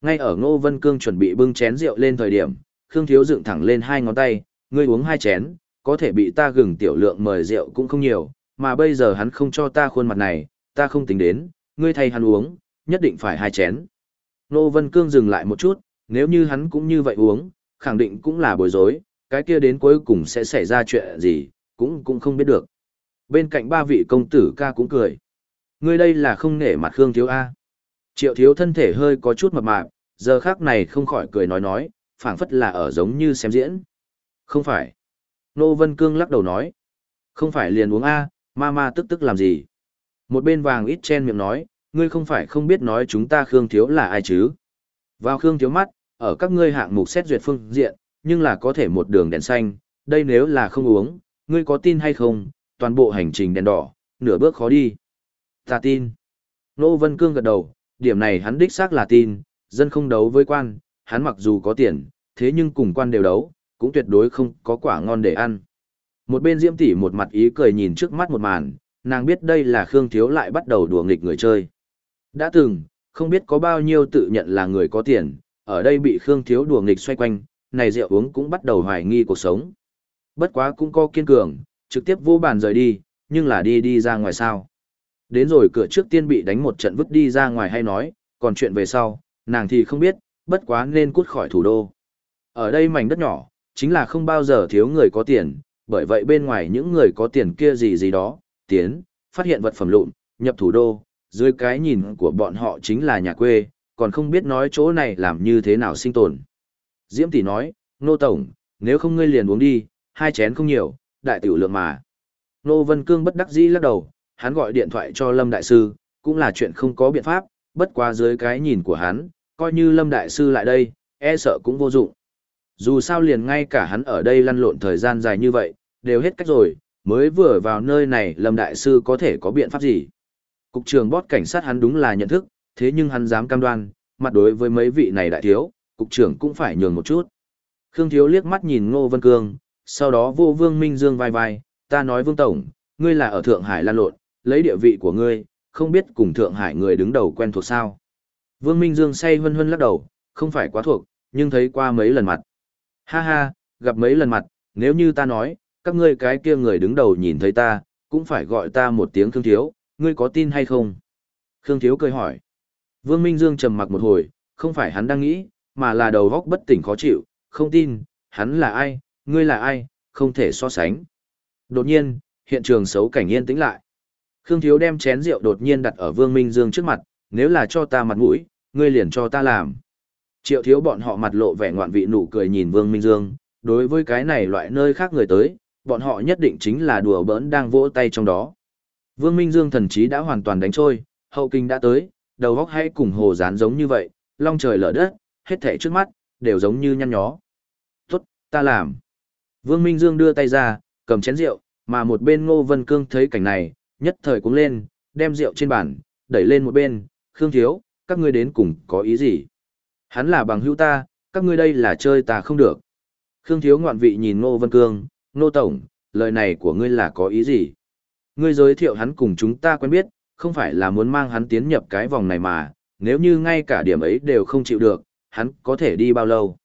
Ngay ở Ngô Vân Cương chuẩn bị bưng chén rượu lên thời điểm, Khương Thiếu dựng thẳng lên hai ngón tay, ngươi uống hai chén, có thể bị ta gừng tiểu lượng mời rượu cũng không nhiều, mà bây giờ hắn không cho ta khuôn mặt này, ta không tính đến, ngươi thay hắn uống, nhất định phải hai chén. Nô Vân Cương dừng lại một chút, nếu như hắn cũng như vậy uống, khẳng định cũng là bối rối, cái kia đến cuối cùng sẽ xảy ra chuyện gì, cũng cũng không biết được. Bên cạnh ba vị công tử ca cũng cười. Ngươi đây là không nể mặt Khương Thiếu A. Triệu Thiếu thân thể hơi có chút mập mạp, giờ khác này không khỏi cười nói nói, phảng phất là ở giống như xem diễn. Không phải. Nô Vân Cương lắc đầu nói. Không phải liền uống A, ma ma tức tức làm gì. Một bên vàng ít chen miệng nói, ngươi không phải không biết nói chúng ta Khương Thiếu là ai chứ. Vào Khương Thiếu mắt, ở các ngươi hạng mục xét duyệt phương diện, nhưng là có thể một đường đèn xanh, đây nếu là không uống, ngươi có tin hay không, toàn bộ hành trình đèn đỏ, nửa bước khó đi. Ta tin. Nô Vân Cương gật đầu, điểm này hắn đích xác là tin, dân không đấu với quan, hắn mặc dù có tiền, thế nhưng cùng quan đều đấu, cũng tuyệt đối không có quả ngon để ăn. Một bên Diễm tỷ một mặt ý cười nhìn trước mắt một màn, nàng biết đây là Khương Thiếu lại bắt đầu đùa nghịch người chơi. Đã từng, không biết có bao nhiêu tự nhận là người có tiền, ở đây bị Khương Thiếu đùa nghịch xoay quanh, này rượu uống cũng bắt đầu hoài nghi cuộc sống. Bất quá cũng có kiên cường, trực tiếp vô bàn rời đi, nhưng là đi đi ra ngoài sao. Đến rồi cửa trước tiên bị đánh một trận vứt đi ra ngoài hay nói, còn chuyện về sau, nàng thì không biết, bất quá nên cút khỏi thủ đô. Ở đây mảnh đất nhỏ, chính là không bao giờ thiếu người có tiền, bởi vậy bên ngoài những người có tiền kia gì gì đó, tiến, phát hiện vật phẩm lụn, nhập thủ đô, dưới cái nhìn của bọn họ chính là nhà quê, còn không biết nói chỗ này làm như thế nào sinh tồn. Diễm tỷ nói, nô tổng, nếu không ngươi liền uống đi, hai chén không nhiều, đại tiểu lượng mà. Nô Vân Cương bất đắc dĩ lắc đầu, hắn gọi điện thoại cho Lâm Đại Sư, cũng là chuyện không có biện pháp, bất quá dưới cái nhìn của hắn, coi như Lâm Đại Sư lại đây, e sợ cũng vô dụng. Dù sao liền ngay cả hắn ở đây lăn lộn thời gian dài như vậy, đều hết cách rồi, mới vừa vào nơi này Lâm Đại Sư có thể có biện pháp gì. Cục trưởng bót cảnh sát hắn đúng là nhận thức, thế nhưng hắn dám cam đoan, mặt đối với mấy vị này đại thiếu, cục trưởng cũng phải nhường một chút. Khương Thiếu liếc mắt nhìn Ngô Vân Cương, sau đó vô Vương Minh Dương vai vai, ta nói Vương Tổng, ngươi là ở Thượng Hải lan lộn, lấy địa vị của ngươi, không biết cùng Thượng Hải người đứng đầu quen thuộc sao. Vương Minh Dương say hân hân lắc đầu, không phải quá thuộc, nhưng thấy qua mấy lần mặt. Ha ha, gặp mấy lần mặt, nếu như ta nói, các ngươi cái kia người đứng đầu nhìn thấy ta, cũng phải gọi ta một tiếng Khương Thiếu, ngươi có tin hay không? Khương Thiếu cười hỏi. Vương Minh Dương trầm mặc một hồi, không phải hắn đang nghĩ, mà là đầu góc bất tỉnh khó chịu, không tin, hắn là ai, ngươi là ai, không thể so sánh. Đột nhiên, hiện trường xấu cảnh yên tĩnh lại. Khương Thiếu đem chén rượu đột nhiên đặt ở Vương Minh Dương trước mặt, nếu là cho ta mặt mũi, ngươi liền cho ta làm. Triệu Thiếu bọn họ mặt lộ vẻ ngoạn vị nụ cười nhìn Vương Minh Dương, đối với cái này loại nơi khác người tới, bọn họ nhất định chính là đùa bỡn đang vỗ tay trong đó. Vương Minh Dương thần chí đã hoàn toàn đánh trôi, hậu kinh đã tới, đầu góc hay cùng hồ dán giống như vậy, long trời lở đất, hết thảy trước mắt, đều giống như nhăn nhó. Tốt, ta làm. Vương Minh Dương đưa tay ra, cầm chén rượu, mà một bên Ngô Vân Cương thấy cảnh này, nhất thời cũng lên, đem rượu trên bàn, đẩy lên một bên, Khương Thiếu, các ngươi đến cùng có ý gì? Hắn là bằng hữu ta, các ngươi đây là chơi ta không được. Khương Thiếu ngoạn vị nhìn Ngô Vân Cương, Ngô Tổng, lời này của ngươi là có ý gì? Ngươi giới thiệu hắn cùng chúng ta quen biết, không phải là muốn mang hắn tiến nhập cái vòng này mà, nếu như ngay cả điểm ấy đều không chịu được, hắn có thể đi bao lâu?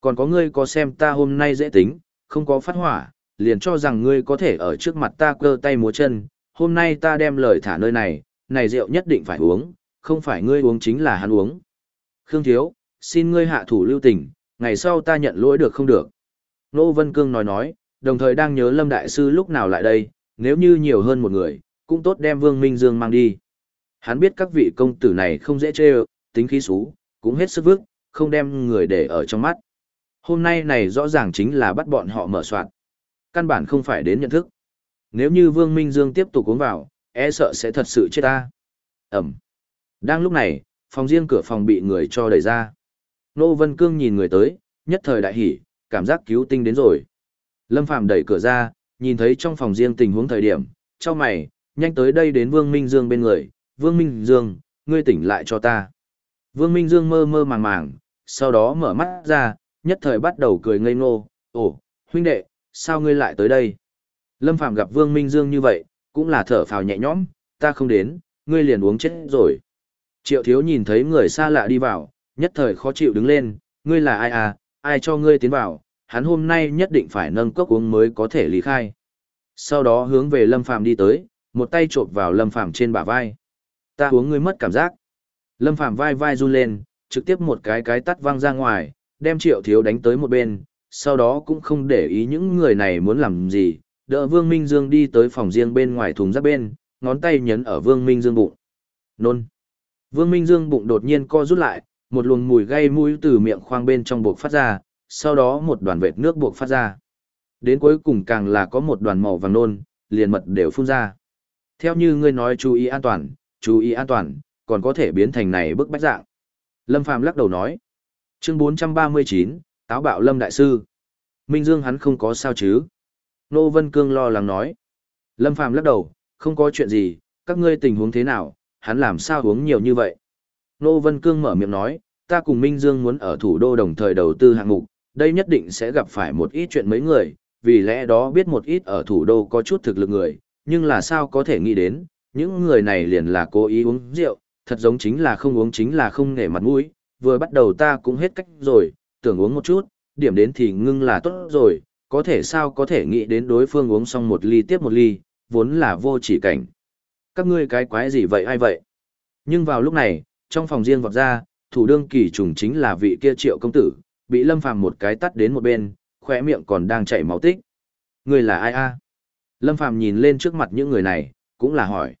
Còn có ngươi có xem ta hôm nay dễ tính, không có phát hỏa, liền cho rằng ngươi có thể ở trước mặt ta cơ tay múa chân, hôm nay ta đem lời thả nơi này, này rượu nhất định phải uống, không phải ngươi uống chính là hắn uống. Khương Thiếu, xin ngươi hạ thủ lưu tình, ngày sau ta nhận lỗi được không được. Nô Vân Cương nói nói, đồng thời đang nhớ Lâm Đại Sư lúc nào lại đây, nếu như nhiều hơn một người, cũng tốt đem Vương Minh Dương mang đi. Hắn biết các vị công tử này không dễ chơi, tính khí xú, cũng hết sức vức, không đem người để ở trong mắt. Hôm nay này rõ ràng chính là bắt bọn họ mở soạn. Căn bản không phải đến nhận thức. Nếu như Vương Minh Dương tiếp tục uống vào, e sợ sẽ thật sự chết ta. Ẩm. Đang lúc này, phòng riêng cửa phòng bị người cho đẩy ra. Nô Vân Cương nhìn người tới, nhất thời đại hỉ, cảm giác cứu tinh đến rồi. Lâm Phạm đẩy cửa ra, nhìn thấy trong phòng riêng tình huống thời điểm, cho mày, nhanh tới đây đến Vương Minh Dương bên người. Vương Minh Dương, ngươi tỉnh lại cho ta. Vương Minh Dương mơ mơ màng màng, sau đó mở mắt ra, nhất thời bắt đầu cười ngây ngô. Ồ, huynh đệ, sao ngươi lại tới đây? Lâm Phạm gặp Vương Minh Dương như vậy, cũng là thở phào nhẹ nhõm, ta không đến, ngươi liền uống chết rồi. Triệu thiếu nhìn thấy người xa lạ đi vào, nhất thời khó chịu đứng lên, ngươi là ai à, ai cho ngươi tiến vào, hắn hôm nay nhất định phải nâng cốc uống mới có thể lý khai. Sau đó hướng về Lâm Phàm đi tới, một tay chộp vào Lâm Phàm trên bả vai. Ta uống ngươi mất cảm giác. Lâm Phàm vai vai run lên, trực tiếp một cái cái tắt văng ra ngoài, đem triệu thiếu đánh tới một bên, sau đó cũng không để ý những người này muốn làm gì, đỡ Vương Minh Dương đi tới phòng riêng bên ngoài thùng rác bên, ngón tay nhấn ở Vương Minh Dương bụng. Nôn. Vương Minh Dương bụng đột nhiên co rút lại, một luồng mùi gây mũi từ miệng khoang bên trong buộc phát ra, sau đó một đoàn vệt nước buộc phát ra. Đến cuối cùng càng là có một đoàn màu vàng nôn, liền mật đều phun ra. Theo như ngươi nói chú ý an toàn, chú ý an toàn, còn có thể biến thành này bức bách dạng. Lâm Phàm lắc đầu nói. Chương 439, Táo bạo Lâm Đại Sư. Minh Dương hắn không có sao chứ. Nô Vân Cương lo lắng nói. Lâm Phàm lắc đầu, không có chuyện gì, các ngươi tình huống thế nào, hắn làm sao uống nhiều như vậy. Nô Vân Cương mở miệng nói, ta cùng Minh Dương muốn ở thủ đô đồng thời đầu tư hạng mục, đây nhất định sẽ gặp phải một ít chuyện mấy người, vì lẽ đó biết một ít ở thủ đô có chút thực lực người, nhưng là sao có thể nghĩ đến, những người này liền là cố ý uống rượu, thật giống chính là không uống chính là không nể mặt mũi, vừa bắt đầu ta cũng hết cách rồi, tưởng uống một chút, điểm đến thì ngưng là tốt rồi, có thể sao có thể nghĩ đến đối phương uống xong một ly tiếp một ly, vốn là vô chỉ cảnh. Các ngươi cái quái gì vậy ai vậy? Nhưng vào lúc này, trong phòng riêng vọt ra, thủ đương kỳ trùng chính là vị kia triệu công tử, bị lâm phàm một cái tắt đến một bên, khỏe miệng còn đang chảy máu tích. Người là ai a? Lâm phàm nhìn lên trước mặt những người này, cũng là hỏi.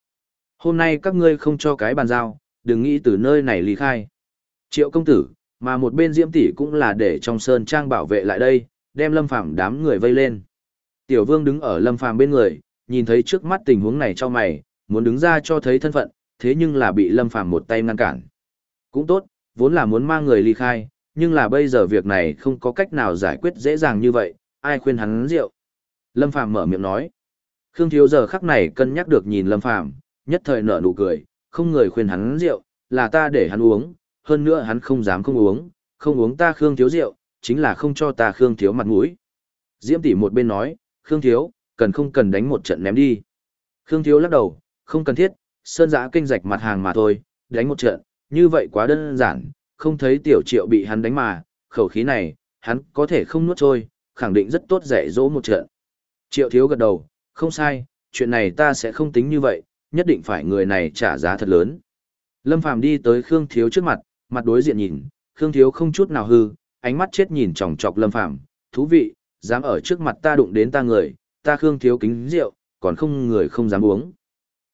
Hôm nay các ngươi không cho cái bàn giao, đừng nghĩ từ nơi này ly khai. Triệu công tử, mà một bên diễm tỷ cũng là để trong sơn trang bảo vệ lại đây, đem lâm phàm đám người vây lên. Tiểu vương đứng ở lâm phàm bên người, nhìn thấy trước mắt tình huống này cho mày, muốn đứng ra cho thấy thân phận, thế nhưng là bị lâm phàm một tay ngăn cản. Cũng tốt, vốn là muốn mang người ly khai, nhưng là bây giờ việc này không có cách nào giải quyết dễ dàng như vậy, ai khuyên hắn rượu. Lâm phàm mở miệng nói. Khương thiếu giờ khắc này cân nhắc được nhìn lâm phàm, nhất thời nở nụ cười, không người khuyên hắn rượu, là ta để hắn uống, hơn nữa hắn không dám không uống, không uống ta Khương thiếu rượu, chính là không cho ta Khương thiếu mặt mũi. Diễm tỷ một bên nói, Khương thiếu, cần không cần đánh một trận ném đi. Khương thiếu lắc đầu, không cần thiết, sơn giã kinh rạch mặt hàng mà thôi, đánh một trận, như vậy quá đơn giản, không thấy tiểu triệu bị hắn đánh mà, khẩu khí này, hắn có thể không nuốt trôi, khẳng định rất tốt dạy dỗ một trận. Triệu thiếu gật đầu, không sai, chuyện này ta sẽ không tính như vậy, nhất định phải người này trả giá thật lớn. Lâm Phàm đi tới Khương Thiếu trước mặt, mặt đối diện nhìn, Khương Thiếu không chút nào hư, ánh mắt chết nhìn chòng chọc Lâm Phàm thú vị, dám ở trước mặt ta đụng đến ta người, ta Khương Thiếu kính rượu, còn không người không dám uống.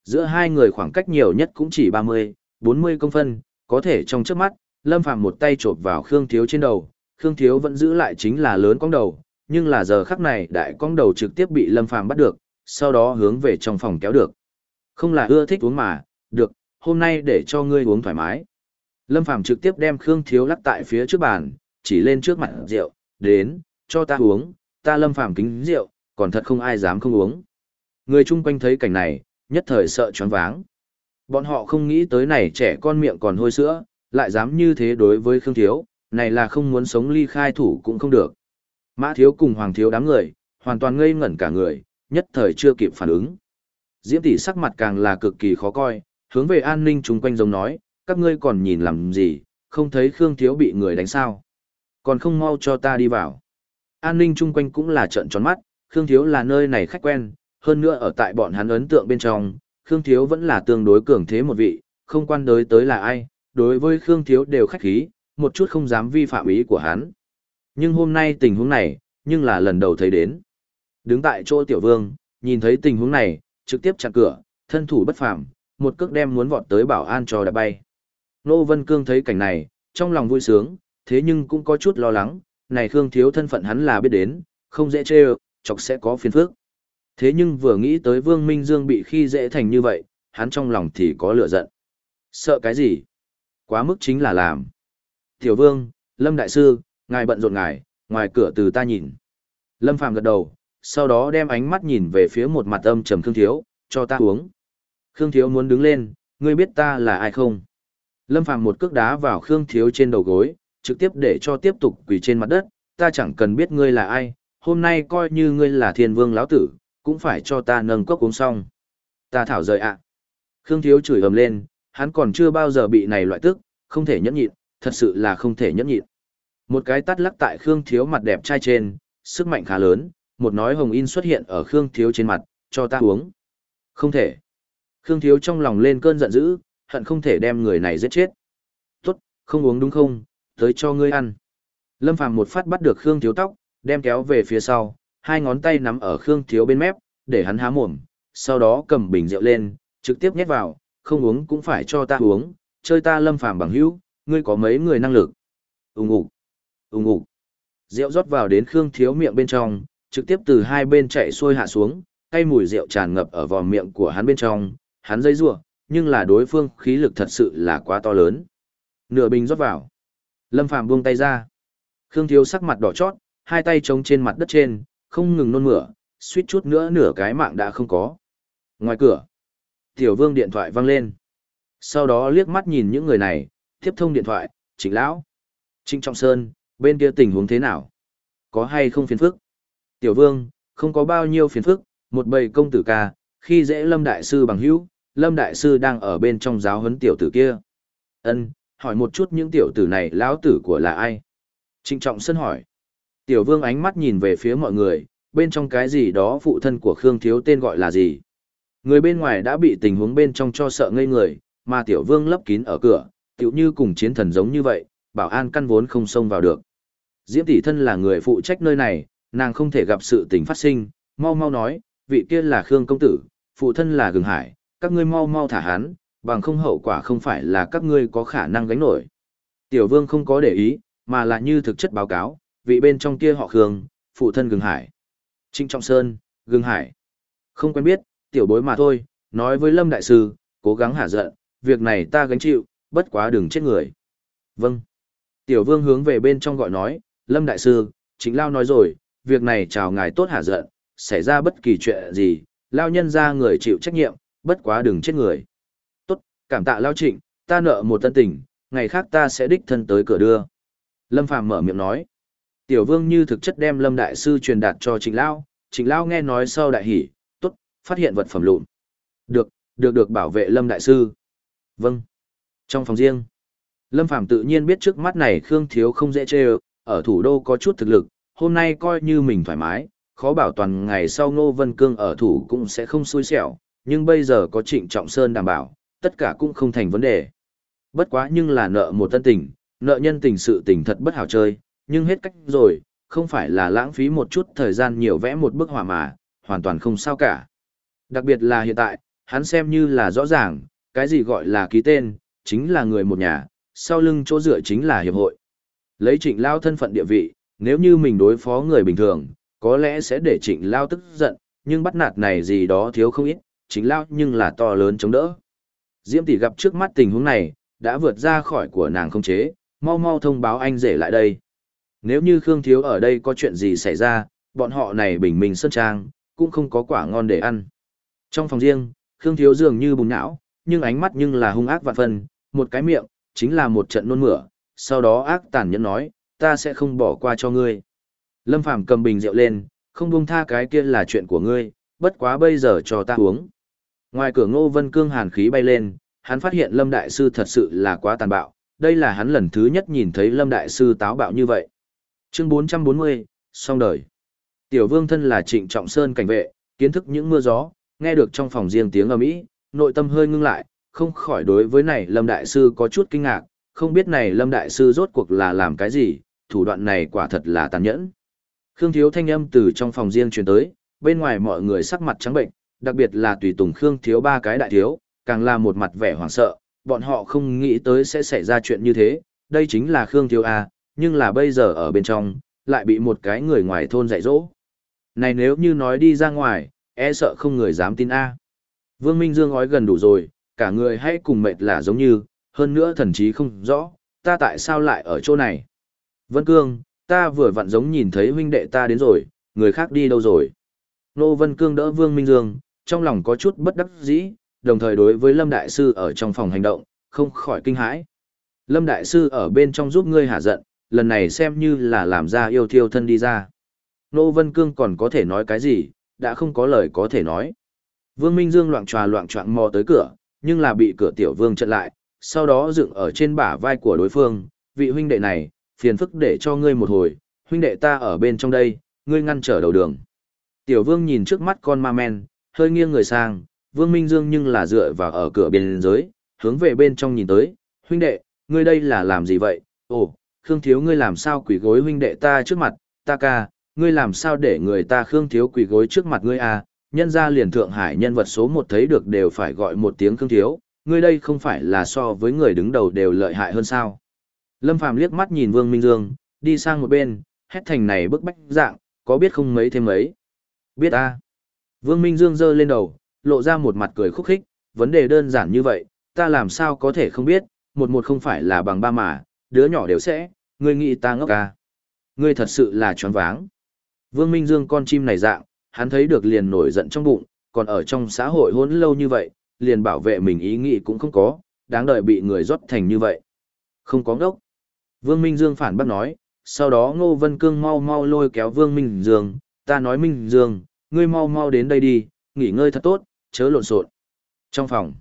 Giữa hai người khoảng cách nhiều nhất cũng chỉ 30, 40 công phân, có thể trong trước mắt, Lâm Phàm một tay chộp vào Khương Thiếu trên đầu, Khương Thiếu vẫn giữ lại chính là lớn cong đầu, nhưng là giờ khắc này đại cong đầu trực tiếp bị Lâm Phàm bắt được, sau đó hướng về trong phòng kéo được. Không là ưa thích uống mà, được, hôm nay để cho ngươi uống thoải mái. Lâm Phàm trực tiếp đem Khương Thiếu lắc tại phía trước bàn, chỉ lên trước mặt rượu, đến, cho ta uống, ta Lâm Phàm kính rượu, còn thật không ai dám không uống. Người chung quanh thấy cảnh này, nhất thời sợ choáng váng. Bọn họ không nghĩ tới này trẻ con miệng còn hôi sữa, lại dám như thế đối với Khương Thiếu, này là không muốn sống ly khai thủ cũng không được. Mã Thiếu cùng Hoàng Thiếu đám người, hoàn toàn ngây ngẩn cả người, nhất thời chưa kịp phản ứng. Diễm tỷ sắc mặt càng là cực kỳ khó coi, hướng về an ninh chung quanh giống nói, các ngươi còn nhìn làm gì, không thấy Khương Thiếu bị người đánh sao. Còn không mau cho ta đi vào. An ninh chung quanh cũng là trợn tròn mắt, Khương Thiếu là nơi này khách quen, hơn nữa ở tại bọn hắn ấn tượng bên trong, Khương Thiếu vẫn là tương đối cường thế một vị, không quan đối tới là ai, đối với Khương Thiếu đều khách khí, một chút không dám vi phạm ý của hắn. Nhưng hôm nay tình huống này, nhưng là lần đầu thấy đến. Đứng tại chỗ tiểu vương, nhìn thấy tình huống này, trực tiếp chặn cửa, thân thủ bất phàm, một cước đem muốn vọt tới bảo an cho đã bay. Nô Vân Cương thấy cảnh này, trong lòng vui sướng, thế nhưng cũng có chút lo lắng, này Khương Thiếu thân phận hắn là biết đến, không dễ chê chọc sẽ có phiền phức. Thế nhưng vừa nghĩ tới Vương Minh Dương bị khi dễ thành như vậy, hắn trong lòng thì có lửa giận. Sợ cái gì? Quá mức chính là làm. Tiểu Vương, Lâm Đại Sư, ngài bận rộn ngài, ngoài cửa từ ta nhìn. Lâm Phàm gật đầu, sau đó đem ánh mắt nhìn về phía một mặt âm trầm Khương Thiếu, cho ta uống. Khương Thiếu muốn đứng lên, ngươi biết ta là ai không? Lâm Phàm một cước đá vào Khương Thiếu trên đầu gối, trực tiếp để cho tiếp tục quỳ trên mặt đất, ta chẳng cần biết ngươi là ai, hôm nay coi như ngươi là thiên vương lão tử, cũng phải cho ta nâng cốc uống xong. Ta thảo rời ạ. Khương Thiếu chửi ầm lên, hắn còn chưa bao giờ bị này loại tức, không thể nhẫn nhịn, thật sự là không thể nhẫn nhịn. Một cái tắt lắc tại Khương Thiếu mặt đẹp trai trên, sức mạnh khá lớn, một nói hồng in xuất hiện ở Khương Thiếu trên mặt, cho ta uống. Không thể. Khương Thiếu trong lòng lên cơn giận dữ, hận không thể đem người này giết chết. Tốt, không uống đúng không, tới cho ngươi ăn. Lâm Phàm một phát bắt được Khương Thiếu tóc, đem kéo về phía sau, hai ngón tay nắm ở Khương Thiếu bên mép, để hắn há mồm, sau đó cầm bình rượu lên, trực tiếp nhét vào, không uống cũng phải cho ta uống, chơi ta Lâm Phàm bằng hữu, ngươi có mấy người năng lực. Úng ủ, Úng ủ. Rượu rót vào đến Khương Thiếu miệng bên trong, trực tiếp từ hai bên chạy xuôi hạ xuống, cay mùi rượu tràn ngập ở vòm miệng của hắn bên trong, hắn dây rủa, nhưng là đối phương khí lực thật sự là quá to lớn. Nửa bình rót vào. Lâm Phàm buông tay ra. Khương Thiếu sắc mặt đỏ chót, hai tay chống trên mặt đất trên, không ngừng nôn mửa, suýt chút nữa nửa cái mạng đã không có. Ngoài cửa, Tiểu Vương điện thoại vang lên. Sau đó liếc mắt nhìn những người này, tiếp thông điện thoại, Trịnh Lão. Trịnh Trọng Sơn, bên kia tình huống thế nào? Có hay không phiền phức? Tiểu Vương, không có bao nhiêu phiền phức, một bầy công tử ca, khi dễ Lâm Đại Sư bằng hữu, Lâm Đại Sư đang ở bên trong giáo huấn tiểu tử kia. Ân, hỏi một chút những tiểu tử này lão tử của là ai? Trịnh Trọng Sơn hỏi. Tiểu Vương ánh mắt nhìn về phía mọi người, bên trong cái gì đó phụ thân của Khương Thiếu tên gọi là gì? Người bên ngoài đã bị tình huống bên trong cho sợ ngây người, mà Tiểu Vương lấp kín ở cửa, tiểu như cùng chiến thần giống như vậy, bảo an căn vốn không xông vào được. Diễm tỷ thân là người phụ trách nơi này, nàng không thể gặp sự tình phát sinh, mau mau nói, vị kia là Khương công tử, phụ thân là Gừng Hải, các ngươi mau mau thả hắn, bằng không hậu quả không phải là các ngươi có khả năng gánh nổi. Tiểu Vương không có để ý, mà là như thực chất báo cáo, vị bên trong kia họ Khương, phụ thân Gừng Hải. Trịnh Trọng Sơn, Gừng Hải. Không quen biết, tiểu bối mà thôi, nói với Lâm Đại Sư, cố gắng hạ giận, việc này ta gánh chịu, bất quá đừng chết người. Vâng. Tiểu Vương hướng về bên trong gọi nói, Lâm Đại Sư, chính Lao nói rồi, việc này chào ngài tốt hạ giận, xảy ra bất kỳ chuyện gì, Lao nhân ra người chịu trách nhiệm, bất quá đừng chết người. Tốt, cảm tạ Lao Trịnh, ta nợ một tân tình, ngày khác ta sẽ đích thân tới cửa đưa. Lâm Phàm mở miệng nói. Tiểu Vương như thực chất đem Lâm Đại Sư truyền đạt cho Trịnh Lao, Trịnh Lao nghe nói sau đại hỉ, phát hiện vật phẩm lụn. Được, được được bảo vệ Lâm Đại Sư. Vâng. Trong phòng riêng, Lâm Phàm tự nhiên biết trước mắt này Khương Thiếu không dễ chê ở thủ đô có chút thực lực, hôm nay coi như mình thoải mái, khó bảo toàn ngày sau Ngô Vân Cương ở thủ cũng sẽ không xui xẻo, nhưng bây giờ có Trịnh Trọng Sơn đảm bảo, tất cả cũng không thành vấn đề. Bất quá nhưng là nợ một tân tình, nợ nhân tình sự tình thật bất hảo chơi, nhưng hết cách rồi, không phải là lãng phí một chút thời gian nhiều vẽ một bức họa mà, hoàn toàn không sao cả. Đặc biệt là hiện tại, hắn xem như là rõ ràng, cái gì gọi là ký tên, chính là người một nhà, sau lưng chỗ dựa chính là hiệp hội. Lấy trịnh lao thân phận địa vị, nếu như mình đối phó người bình thường, có lẽ sẽ để trịnh lao tức giận, nhưng bắt nạt này gì đó thiếu không ít, trịnh lao nhưng là to lớn chống đỡ. Diễm tỷ gặp trước mắt tình huống này, đã vượt ra khỏi của nàng không chế, mau mau thông báo anh rể lại đây. Nếu như Khương Thiếu ở đây có chuyện gì xảy ra, bọn họ này bình minh sơn trang, cũng không có quả ngon để ăn. Trong phòng riêng, Khương Thiếu dường như bùng não, nhưng ánh mắt nhưng là hung ác vạn phân, một cái miệng, chính là một trận nôn mửa, sau đó ác tàn nhẫn nói, ta sẽ không bỏ qua cho ngươi. Lâm Phàm cầm bình rượu lên, không buông tha cái kia là chuyện của ngươi, bất quá bây giờ cho ta uống. Ngoài cửa Ngô Vân Cương hàn khí bay lên, hắn phát hiện Lâm Đại Sư thật sự là quá tàn bạo, đây là hắn lần thứ nhất nhìn thấy Lâm Đại Sư táo bạo như vậy. Chương 440, xong đời. Tiểu Vương thân là Trịnh Trọng Sơn cảnh vệ, kiến thức những mưa gió, nghe được trong phòng riêng tiếng ầm ĩ, nội tâm hơi ngưng lại, không khỏi đối với này Lâm Đại Sư có chút kinh ngạc, không biết này Lâm Đại Sư rốt cuộc là làm cái gì, thủ đoạn này quả thật là tàn nhẫn. Khương Thiếu thanh âm từ trong phòng riêng truyền tới, bên ngoài mọi người sắc mặt trắng bệnh, đặc biệt là tùy tùng Khương Thiếu ba cái đại thiếu, càng là một mặt vẻ hoảng sợ, bọn họ không nghĩ tới sẽ xảy ra chuyện như thế, đây chính là Khương Thiếu A, nhưng là bây giờ ở bên trong, lại bị một cái người ngoài thôn dạy dỗ. Này nếu như nói đi ra ngoài, e sợ không người dám tin A. Vương Minh Dương nói gần đủ rồi, cả người hãy cùng mệt là giống như, hơn nữa thần chí không rõ, ta tại sao lại ở chỗ này. Vân Cương, ta vừa vặn giống nhìn thấy huynh đệ ta đến rồi, người khác đi đâu rồi. Nô Vân Cương đỡ Vương Minh Dương, trong lòng có chút bất đắc dĩ, đồng thời đối với Lâm Đại Sư ở trong phòng hành động, không khỏi kinh hãi. Lâm Đại Sư ở bên trong giúp ngươi hạ giận, lần này xem như là làm ra yêu thiêu thân đi ra. Nô Vân Cương còn có thể nói cái gì, đã không có lời có thể nói. Vương Minh Dương loạn tròa loạn trọng mò tới cửa, nhưng là bị cửa tiểu vương chặn lại, sau đó dựng ở trên bả vai của đối phương, vị huynh đệ này, phiền phức để cho ngươi một hồi, huynh đệ ta ở bên trong đây, ngươi ngăn trở đầu đường. Tiểu vương nhìn trước mắt con ma men, hơi nghiêng người sang, vương Minh Dương nhưng là dựa vào ở cửa bên dưới, hướng về bên trong nhìn tới, huynh đệ, ngươi đây là làm gì vậy, ồ, Khương Thiếu ngươi làm sao quỷ gối huynh đệ ta trước mặt, ta ca, ngươi làm sao để người ta Khương Thiếu quỳ gối trước mặt ngươi à, nhân ra liền Thượng Hải nhân vật số một thấy được đều phải gọi một tiếng Khương Thiếu, ngươi đây không phải là so với người đứng đầu đều lợi hại hơn sao. Lâm Phàm liếc mắt nhìn Vương Minh Dương, đi sang một bên, hét thành này bức bách dạng, có biết không mấy thêm mấy. Biết a. Vương Minh Dương giơ lên đầu, lộ ra một mặt cười khúc khích, vấn đề đơn giản như vậy, ta làm sao có thể không biết, một một không phải là bằng ba mà, đứa nhỏ đều sẽ, ngươi nghĩ ta ngốc à. Ngươi thật sự là choáng váng. Vương Minh Dương con chim này dạng, hắn thấy được liền nổi giận trong bụng, còn ở trong xã hội hỗn lâu như vậy, liền bảo vệ mình ý nghĩ cũng không có, đáng đợi bị người rót thành như vậy. Không có ngốc. Vương Minh Dương phản bác nói, sau đó Ngô Vân Cương mau mau lôi kéo Vương Minh Dương, ta nói Minh Dương, ngươi mau mau đến đây đi, nghỉ ngơi thật tốt, chớ lộn xộn. Trong phòng,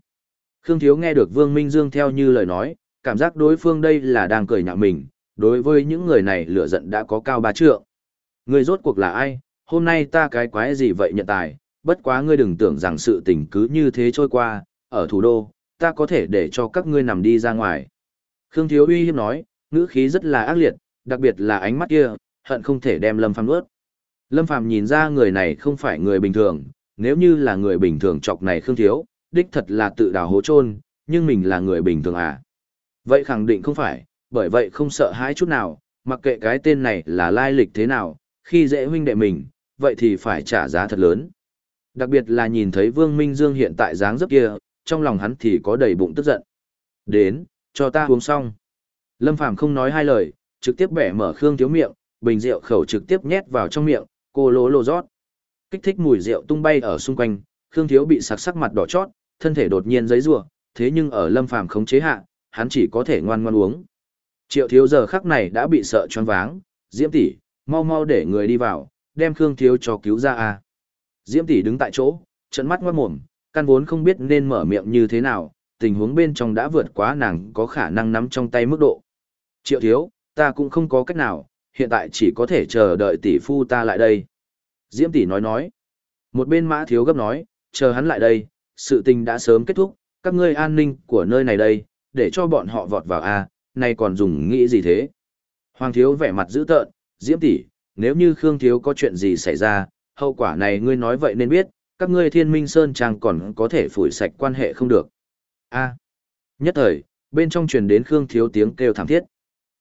Khương Thiếu nghe được Vương Minh Dương theo như lời nói, cảm giác đối phương đây là đang cười nhạo mình, đối với những người này lửa giận đã có cao ba trượng. Ngươi rốt cuộc là ai, hôm nay ta cái quái gì vậy nhận tài, bất quá ngươi đừng tưởng rằng sự tình cứ như thế trôi qua, ở thủ đô, ta có thể để cho các ngươi nằm đi ra ngoài. Khương Thiếu uy hiếp nói, ngữ khí rất là ác liệt, đặc biệt là ánh mắt kia, hận không thể đem Lâm Phàm nuốt. Lâm Phàm nhìn ra người này không phải người bình thường, nếu như là người bình thường chọc này Khương Thiếu, đích thật là tự đào hố chôn, nhưng mình là người bình thường à? Vậy khẳng định không phải, bởi vậy không sợ hãi chút nào, mặc kệ cái tên này là lai lịch thế nào, khi dễ huynh đệ mình, vậy thì phải trả giá thật lớn. Đặc biệt là nhìn thấy Vương Minh Dương hiện tại dáng dấp kia, trong lòng hắn thì có đầy bụng tức giận. Đến, cho ta uống xong. Lâm Phàm không nói hai lời, trực tiếp bẻ mở Khương Thiếu miệng, bình rượu khẩu trực tiếp nhét vào trong miệng, cô lố lô rót. Kích thích mùi rượu tung bay ở xung quanh, Khương Thiếu bị sặc sắc mặt đỏ chót, thân thể đột nhiên giấy rủa, thế nhưng ở Lâm Phàm khống chế hạ, hắn chỉ có thể ngoan ngoan uống. Triệu Thiếu giờ khắc này đã bị sợ choáng váng, Diễm tỷ, mau mau để người đi vào, đem Khương Thiếu cho cứu ra a. Diễm tỷ đứng tại chỗ, trận mắt ngoát mồm, căn vốn không biết nên mở miệng như thế nào, tình huống bên trong đã vượt quá nàng có khả năng nắm trong tay mức độ. Triệu thiếu, ta cũng không có cách nào, hiện tại chỉ có thể chờ đợi tỷ phu ta lại đây. Diễm tỷ nói nói. Một bên mã thiếu gấp nói, chờ hắn lại đây, sự tình đã sớm kết thúc, các ngươi an ninh của nơi này đây, để cho bọn họ vọt vào A, nay còn dùng nghĩ gì thế? Hoàng thiếu vẻ mặt dữ tợn, Diễm tỷ, nếu như Khương thiếu có chuyện gì xảy ra, hậu quả này ngươi nói vậy nên biết, các ngươi Thiên Minh Sơn trang còn có thể phủi sạch quan hệ không được. A. Nhất thời, bên trong truyền đến Khương thiếu tiếng kêu thảm thiết.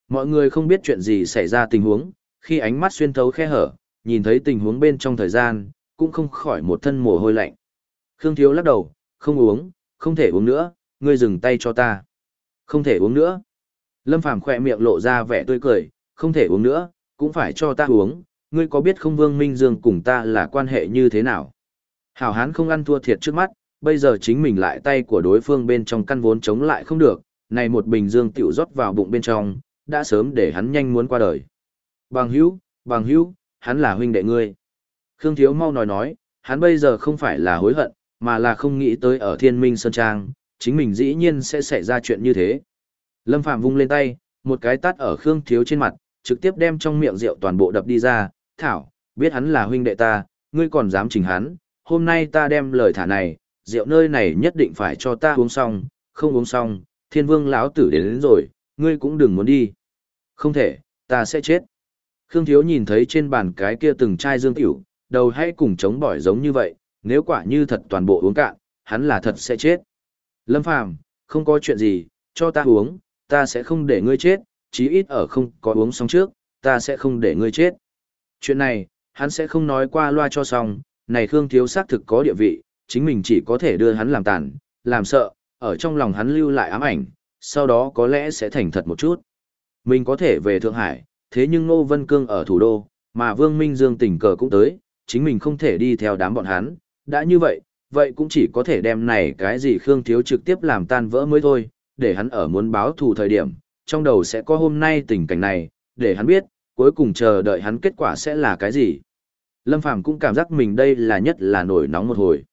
Mọi người không biết chuyện gì xảy ra tình huống, khi ánh mắt xuyên thấu khe hở, nhìn thấy tình huống bên trong thời gian, cũng không khỏi một thân mồ hôi lạnh. Khương thiếu lắc đầu, không uống, không thể uống nữa, ngươi dừng tay cho ta. Không thể uống nữa. Lâm Phàm khỏe miệng lộ ra vẻ tươi cười, không thể uống nữa, cũng phải cho ta uống, ngươi có biết không Vương Minh Dương cùng ta là quan hệ như thế nào? Hảo hán không ăn thua thiệt trước mắt, bây giờ chính mình lại tay của đối phương bên trong căn vốn chống lại không được, này một bình dương tiểu rót vào bụng bên trong, đã sớm để hắn nhanh muốn qua đời. Bằng hữu, bằng hữu, hắn là huynh đệ ngươi. Khương Thiếu mau nói nói, hắn bây giờ không phải là hối hận, mà là không nghĩ tới ở thiên minh sơn trang, chính mình dĩ nhiên sẽ xảy ra chuyện như thế. Lâm Phạm vung lên tay, một cái tát ở Khương Thiếu trên mặt, trực tiếp đem trong miệng rượu toàn bộ đập đi ra, thảo, biết hắn là huynh đệ ta, ngươi còn dám chỉnh hắn, hôm nay ta đem lời thả này, rượu nơi này nhất định phải cho ta uống xong, không uống xong, thiên vương lão tử đến, đến rồi, ngươi cũng đừng muốn đi. Không thể, ta sẽ chết. Khương Thiếu nhìn thấy trên bàn cái kia từng chai dương tiểu, đầu hay cùng chống bỏi giống như vậy, nếu quả như thật toàn bộ uống cạn, hắn là thật sẽ chết. Lâm Phàm, không có chuyện gì, cho ta uống, ta sẽ không để ngươi chết, chí ít ở không có uống xong trước, ta sẽ không để ngươi chết. Chuyện này, hắn sẽ không nói qua loa cho xong, này Khương Thiếu xác thực có địa vị, chính mình chỉ có thể đưa hắn làm tàn, làm sợ, ở trong lòng hắn lưu lại ám ảnh, sau đó có lẽ sẽ thành thật một chút. Mình có thể về Thượng Hải, thế nhưng Ngô Vân Cương ở thủ đô, mà Vương Minh Dương tình cờ cũng tới, chính mình không thể đi theo đám bọn hắn, đã như vậy, vậy cũng chỉ có thể đem này cái gì Khương Thiếu trực tiếp làm tan vỡ mới thôi, để hắn ở muốn báo thù thời điểm, trong đầu sẽ có hôm nay tình cảnh này, để hắn biết, cuối cùng chờ đợi hắn kết quả sẽ là cái gì. Lâm Phàm cũng cảm giác mình đây là nhất là nổi nóng một hồi.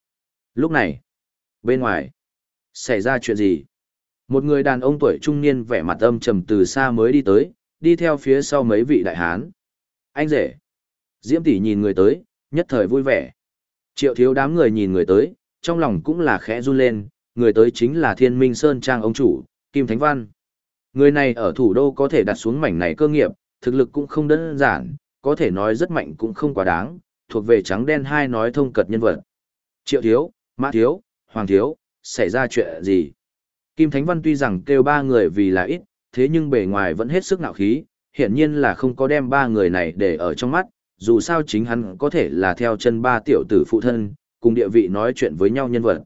Lúc này, bên ngoài, xảy ra chuyện gì? Một người đàn ông tuổi trung niên vẻ mặt âm trầm từ xa mới đi tới, đi theo phía sau mấy vị đại hán. Anh rể. Diễm tỷ nhìn người tới, nhất thời vui vẻ. Triệu thiếu đám người nhìn người tới, trong lòng cũng là khẽ run lên, người tới chính là Thiên Minh Sơn Trang ông chủ, Kim Thánh Văn. Người này ở thủ đô có thể đặt xuống mảnh này cơ nghiệp, thực lực cũng không đơn giản, có thể nói rất mạnh cũng không quá đáng, thuộc về trắng đen hai nói thông cật nhân vật. Triệu thiếu, Mã thiếu, Hoàng thiếu, xảy ra chuyện gì? Kim Thánh Văn tuy rằng kêu ba người vì là ít, thế nhưng bề ngoài vẫn hết sức nạo khí, hiện nhiên là không có đem ba người này để ở trong mắt, dù sao chính hắn có thể là theo chân ba tiểu tử phụ thân, cùng địa vị nói chuyện với nhau nhân vật.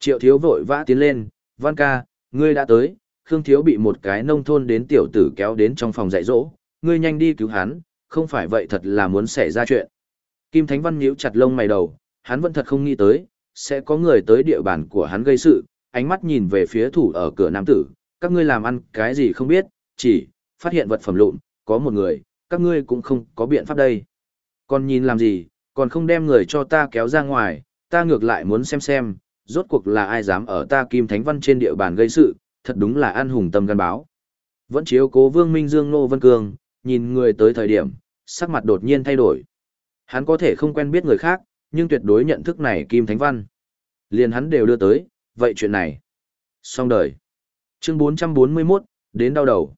Triệu thiếu vội vã tiến lên, Văn ca, ngươi đã tới, Khương thiếu bị một cái nông thôn đến tiểu tử kéo đến trong phòng dạy dỗ, ngươi nhanh đi cứu hắn, không phải vậy thật là muốn xảy ra chuyện. Kim Thánh Văn nhíu chặt lông mày đầu, hắn vẫn thật không nghĩ tới, sẽ có người tới địa bàn của hắn gây sự, ánh mắt nhìn về phía thủ ở cửa nam tử, các ngươi làm ăn cái gì không biết, chỉ, phát hiện vật phẩm lụn, có một người, các ngươi cũng không có biện pháp đây. Còn nhìn làm gì, còn không đem người cho ta kéo ra ngoài, ta ngược lại muốn xem xem, rốt cuộc là ai dám ở ta Kim Thánh Văn trên địa bàn gây sự, thật đúng là an hùng tâm gan báo. Vẫn chiếu cố Vương Minh Dương Nô Vân Cương, nhìn người tới thời điểm, sắc mặt đột nhiên thay đổi. Hắn có thể không quen biết người khác, nhưng tuyệt đối nhận thức này Kim Thánh Văn. Liền hắn đều đưa tới, vậy chuyện này. Xong đời. Chương 441, đến đau đầu.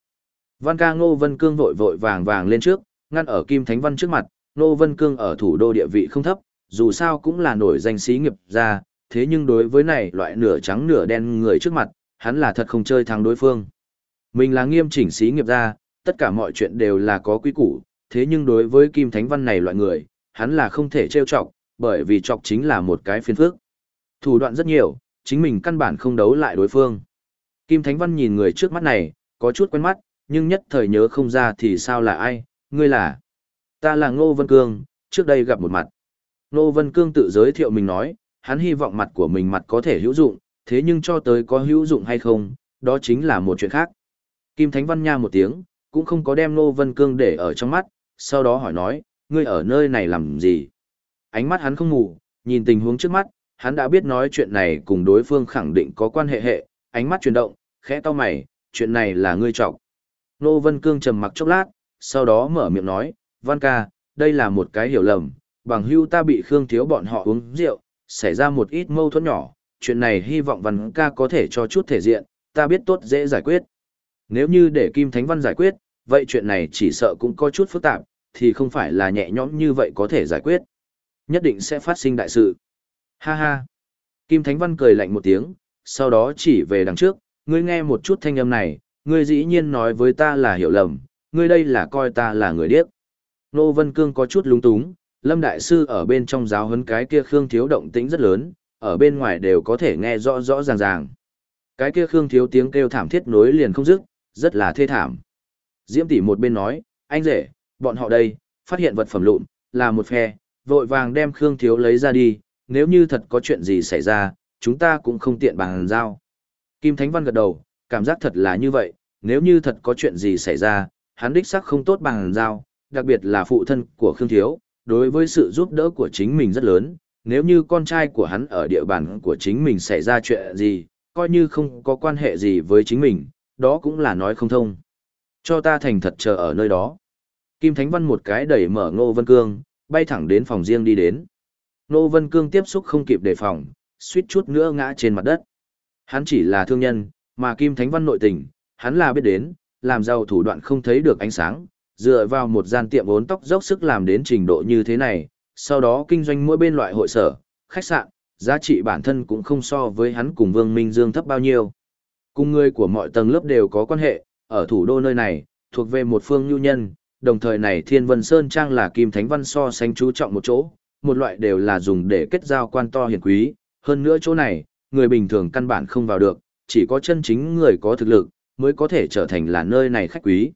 Văn ca Ngô Vân Cương vội vội vàng vàng lên trước, ngăn ở Kim Thánh Văn trước mặt, Ngô Vân Cương ở thủ đô địa vị không thấp, dù sao cũng là nổi danh sĩ nghiệp ra, thế nhưng đối với này loại nửa trắng nửa đen người trước mặt, hắn là thật không chơi thắng đối phương. Mình là nghiêm chỉnh sĩ nghiệp gia, tất cả mọi chuyện đều là có quy củ, thế nhưng đối với Kim Thánh Văn này loại người, hắn là không thể trêu chọc, bởi vì chọc chính là một cái phiền phức. Thủ đoạn rất nhiều, chính mình căn bản không đấu lại đối phương. Kim Thánh Văn nhìn người trước mắt này, có chút quen mắt, nhưng nhất thời nhớ không ra thì sao là ai, ngươi là. Ta là Ngô Vân Cương, trước đây gặp một mặt. Ngô Vân Cương tự giới thiệu mình nói, hắn hy vọng mặt của mình mặt có thể hữu dụng, thế nhưng cho tới có hữu dụng hay không, đó chính là một chuyện khác. Kim Thánh Văn nha một tiếng, cũng không có đem Ngô Vân Cương để ở trong mắt, sau đó hỏi nói, ngươi ở nơi này làm gì? Ánh mắt hắn không ngủ, nhìn tình huống trước mắt, hắn đã biết nói chuyện này cùng đối phương khẳng định có quan hệ hệ, ánh mắt chuyển động, khẽ to mày, chuyện này là ngươi trọng. Nô Vân Cương trầm mặc chốc lát, sau đó mở miệng nói, Văn ca, đây là một cái hiểu lầm, bằng hưu ta bị Khương Thiếu bọn họ uống rượu, xảy ra một ít mâu thuẫn nhỏ, chuyện này hy vọng Văn ca có thể cho chút thể diện, ta biết tốt dễ giải quyết. Nếu như để Kim Thánh Văn giải quyết, vậy chuyện này chỉ sợ cũng có chút phức tạp, thì không phải là nhẹ nhõm như vậy có thể giải quyết. Nhất định sẽ phát sinh đại sự. Ha ha. Kim Thánh Văn cười lạnh một tiếng, sau đó chỉ về đằng trước, ngươi nghe một chút thanh âm này, ngươi dĩ nhiên nói với ta là hiểu lầm, ngươi đây là coi ta là người điếc. Nô Vân Cương có chút lúng túng, Lâm Đại Sư ở bên trong giáo huấn cái kia Khương Thiếu động tĩnh rất lớn, ở bên ngoài đều có thể nghe rõ rõ ràng ràng. Cái kia Khương Thiếu tiếng kêu thảm thiết nối liền không dứt, rất là thê thảm. Diễm tỷ một bên nói, anh rể, bọn họ đây, phát hiện vật phẩm lụn, là một phe, vội vàng đem Khương Thiếu lấy ra đi, nếu như thật có chuyện gì xảy ra, chúng ta cũng không tiện bàn giao. Kim Thánh Văn gật đầu, cảm giác thật là như vậy, nếu như thật có chuyện gì xảy ra, hắn đích xác không tốt bàn giao, đặc biệt là phụ thân của Khương Thiếu, đối với sự giúp đỡ của chính mình rất lớn, nếu như con trai của hắn ở địa bàn của chính mình xảy ra chuyện gì, coi như không có quan hệ gì với chính mình, đó cũng là nói không thông. Cho ta thành thật chờ ở nơi đó. Kim Thánh Văn một cái đẩy mở Ngô Vân Cương, bay thẳng đến phòng riêng đi đến. Ngô Vân Cương tiếp xúc không kịp đề phòng, suýt chút nữa ngã trên mặt đất. Hắn chỉ là thương nhân, mà Kim Thánh Văn nội tình, hắn là biết đến, làm giàu thủ đoạn không thấy được ánh sáng, dựa vào một gian tiệm vốn tóc dốc sức làm đến trình độ như thế này, sau đó kinh doanh mỗi bên loại hội sở, khách sạn, giá trị bản thân cũng không so với hắn cùng Vương Minh Dương thấp bao nhiêu. Cùng người của mọi tầng lớp đều có quan hệ, ở thủ đô nơi này, thuộc về một phương nhu nhân, đồng thời này Thiên Vân Sơn Trang là Kim Thánh Văn so sánh chú trọng một chỗ, một loại đều là dùng để kết giao quan to hiển quý, hơn nữa chỗ này, người bình thường căn bản không vào được, chỉ có chân chính người có thực lực, mới có thể trở thành là nơi này khách quý.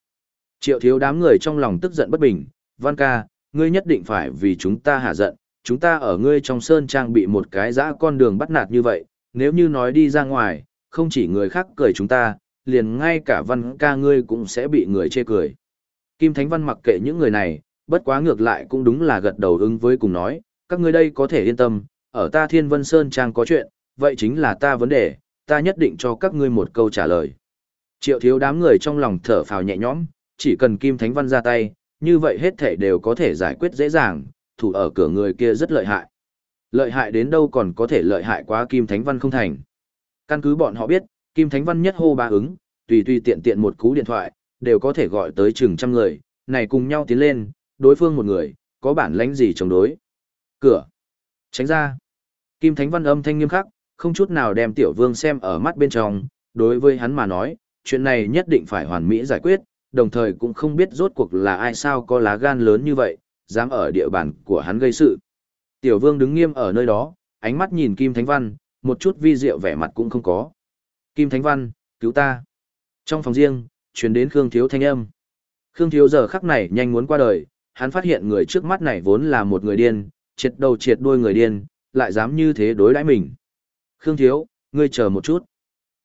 Triệu thiếu đám người trong lòng tức giận bất bình, Văn ca, ngươi nhất định phải vì chúng ta hạ giận, chúng ta ở ngươi trong sơn trang bị một cái dã con đường bắt nạt như vậy, nếu như nói đi ra ngoài, không chỉ người khác cười chúng ta, liền ngay cả văn ca ngươi cũng sẽ bị người chê cười. Kim Thánh Văn mặc kệ những người này, bất quá ngược lại cũng đúng là gật đầu ứng với cùng nói, các ngươi đây có thể yên tâm, ở ta Thiên Vân Sơn Trang có chuyện, vậy chính là ta vấn đề, ta nhất định cho các ngươi một câu trả lời. Triệu thiếu đám người trong lòng thở phào nhẹ nhõm, chỉ cần Kim Thánh Văn ra tay, như vậy hết thể đều có thể giải quyết dễ dàng, thủ ở cửa người kia rất lợi hại. Lợi hại đến đâu còn có thể lợi hại quá Kim Thánh Văn không thành. Căn cứ bọn họ biết, Kim Thánh Văn nhất hô ba ứng, tùy tùy tiện tiện một cú điện thoại, đều có thể gọi tới chừng trăm người, này cùng nhau tiến lên, đối phương một người, có bản lãnh gì chống đối. Cửa. Tránh ra. Kim Thánh Văn âm thanh nghiêm khắc, không chút nào đem Tiểu Vương xem ở mắt bên trong, đối với hắn mà nói, chuyện này nhất định phải hoàn mỹ giải quyết, đồng thời cũng không biết rốt cuộc là ai sao có lá gan lớn như vậy, dám ở địa bàn của hắn gây sự. Tiểu Vương đứng nghiêm ở nơi đó, ánh mắt nhìn Kim Thánh Văn, một chút vi diệu vẻ mặt cũng không có. Kim Thánh Văn, cứu ta. Trong phòng riêng, truyền đến Khương Thiếu thanh âm. Khương Thiếu giờ khắc này nhanh muốn qua đời, hắn phát hiện người trước mắt này vốn là một người điên, triệt đầu triệt đuôi người điên, lại dám như thế đối đãi mình. Khương Thiếu, ngươi chờ một chút.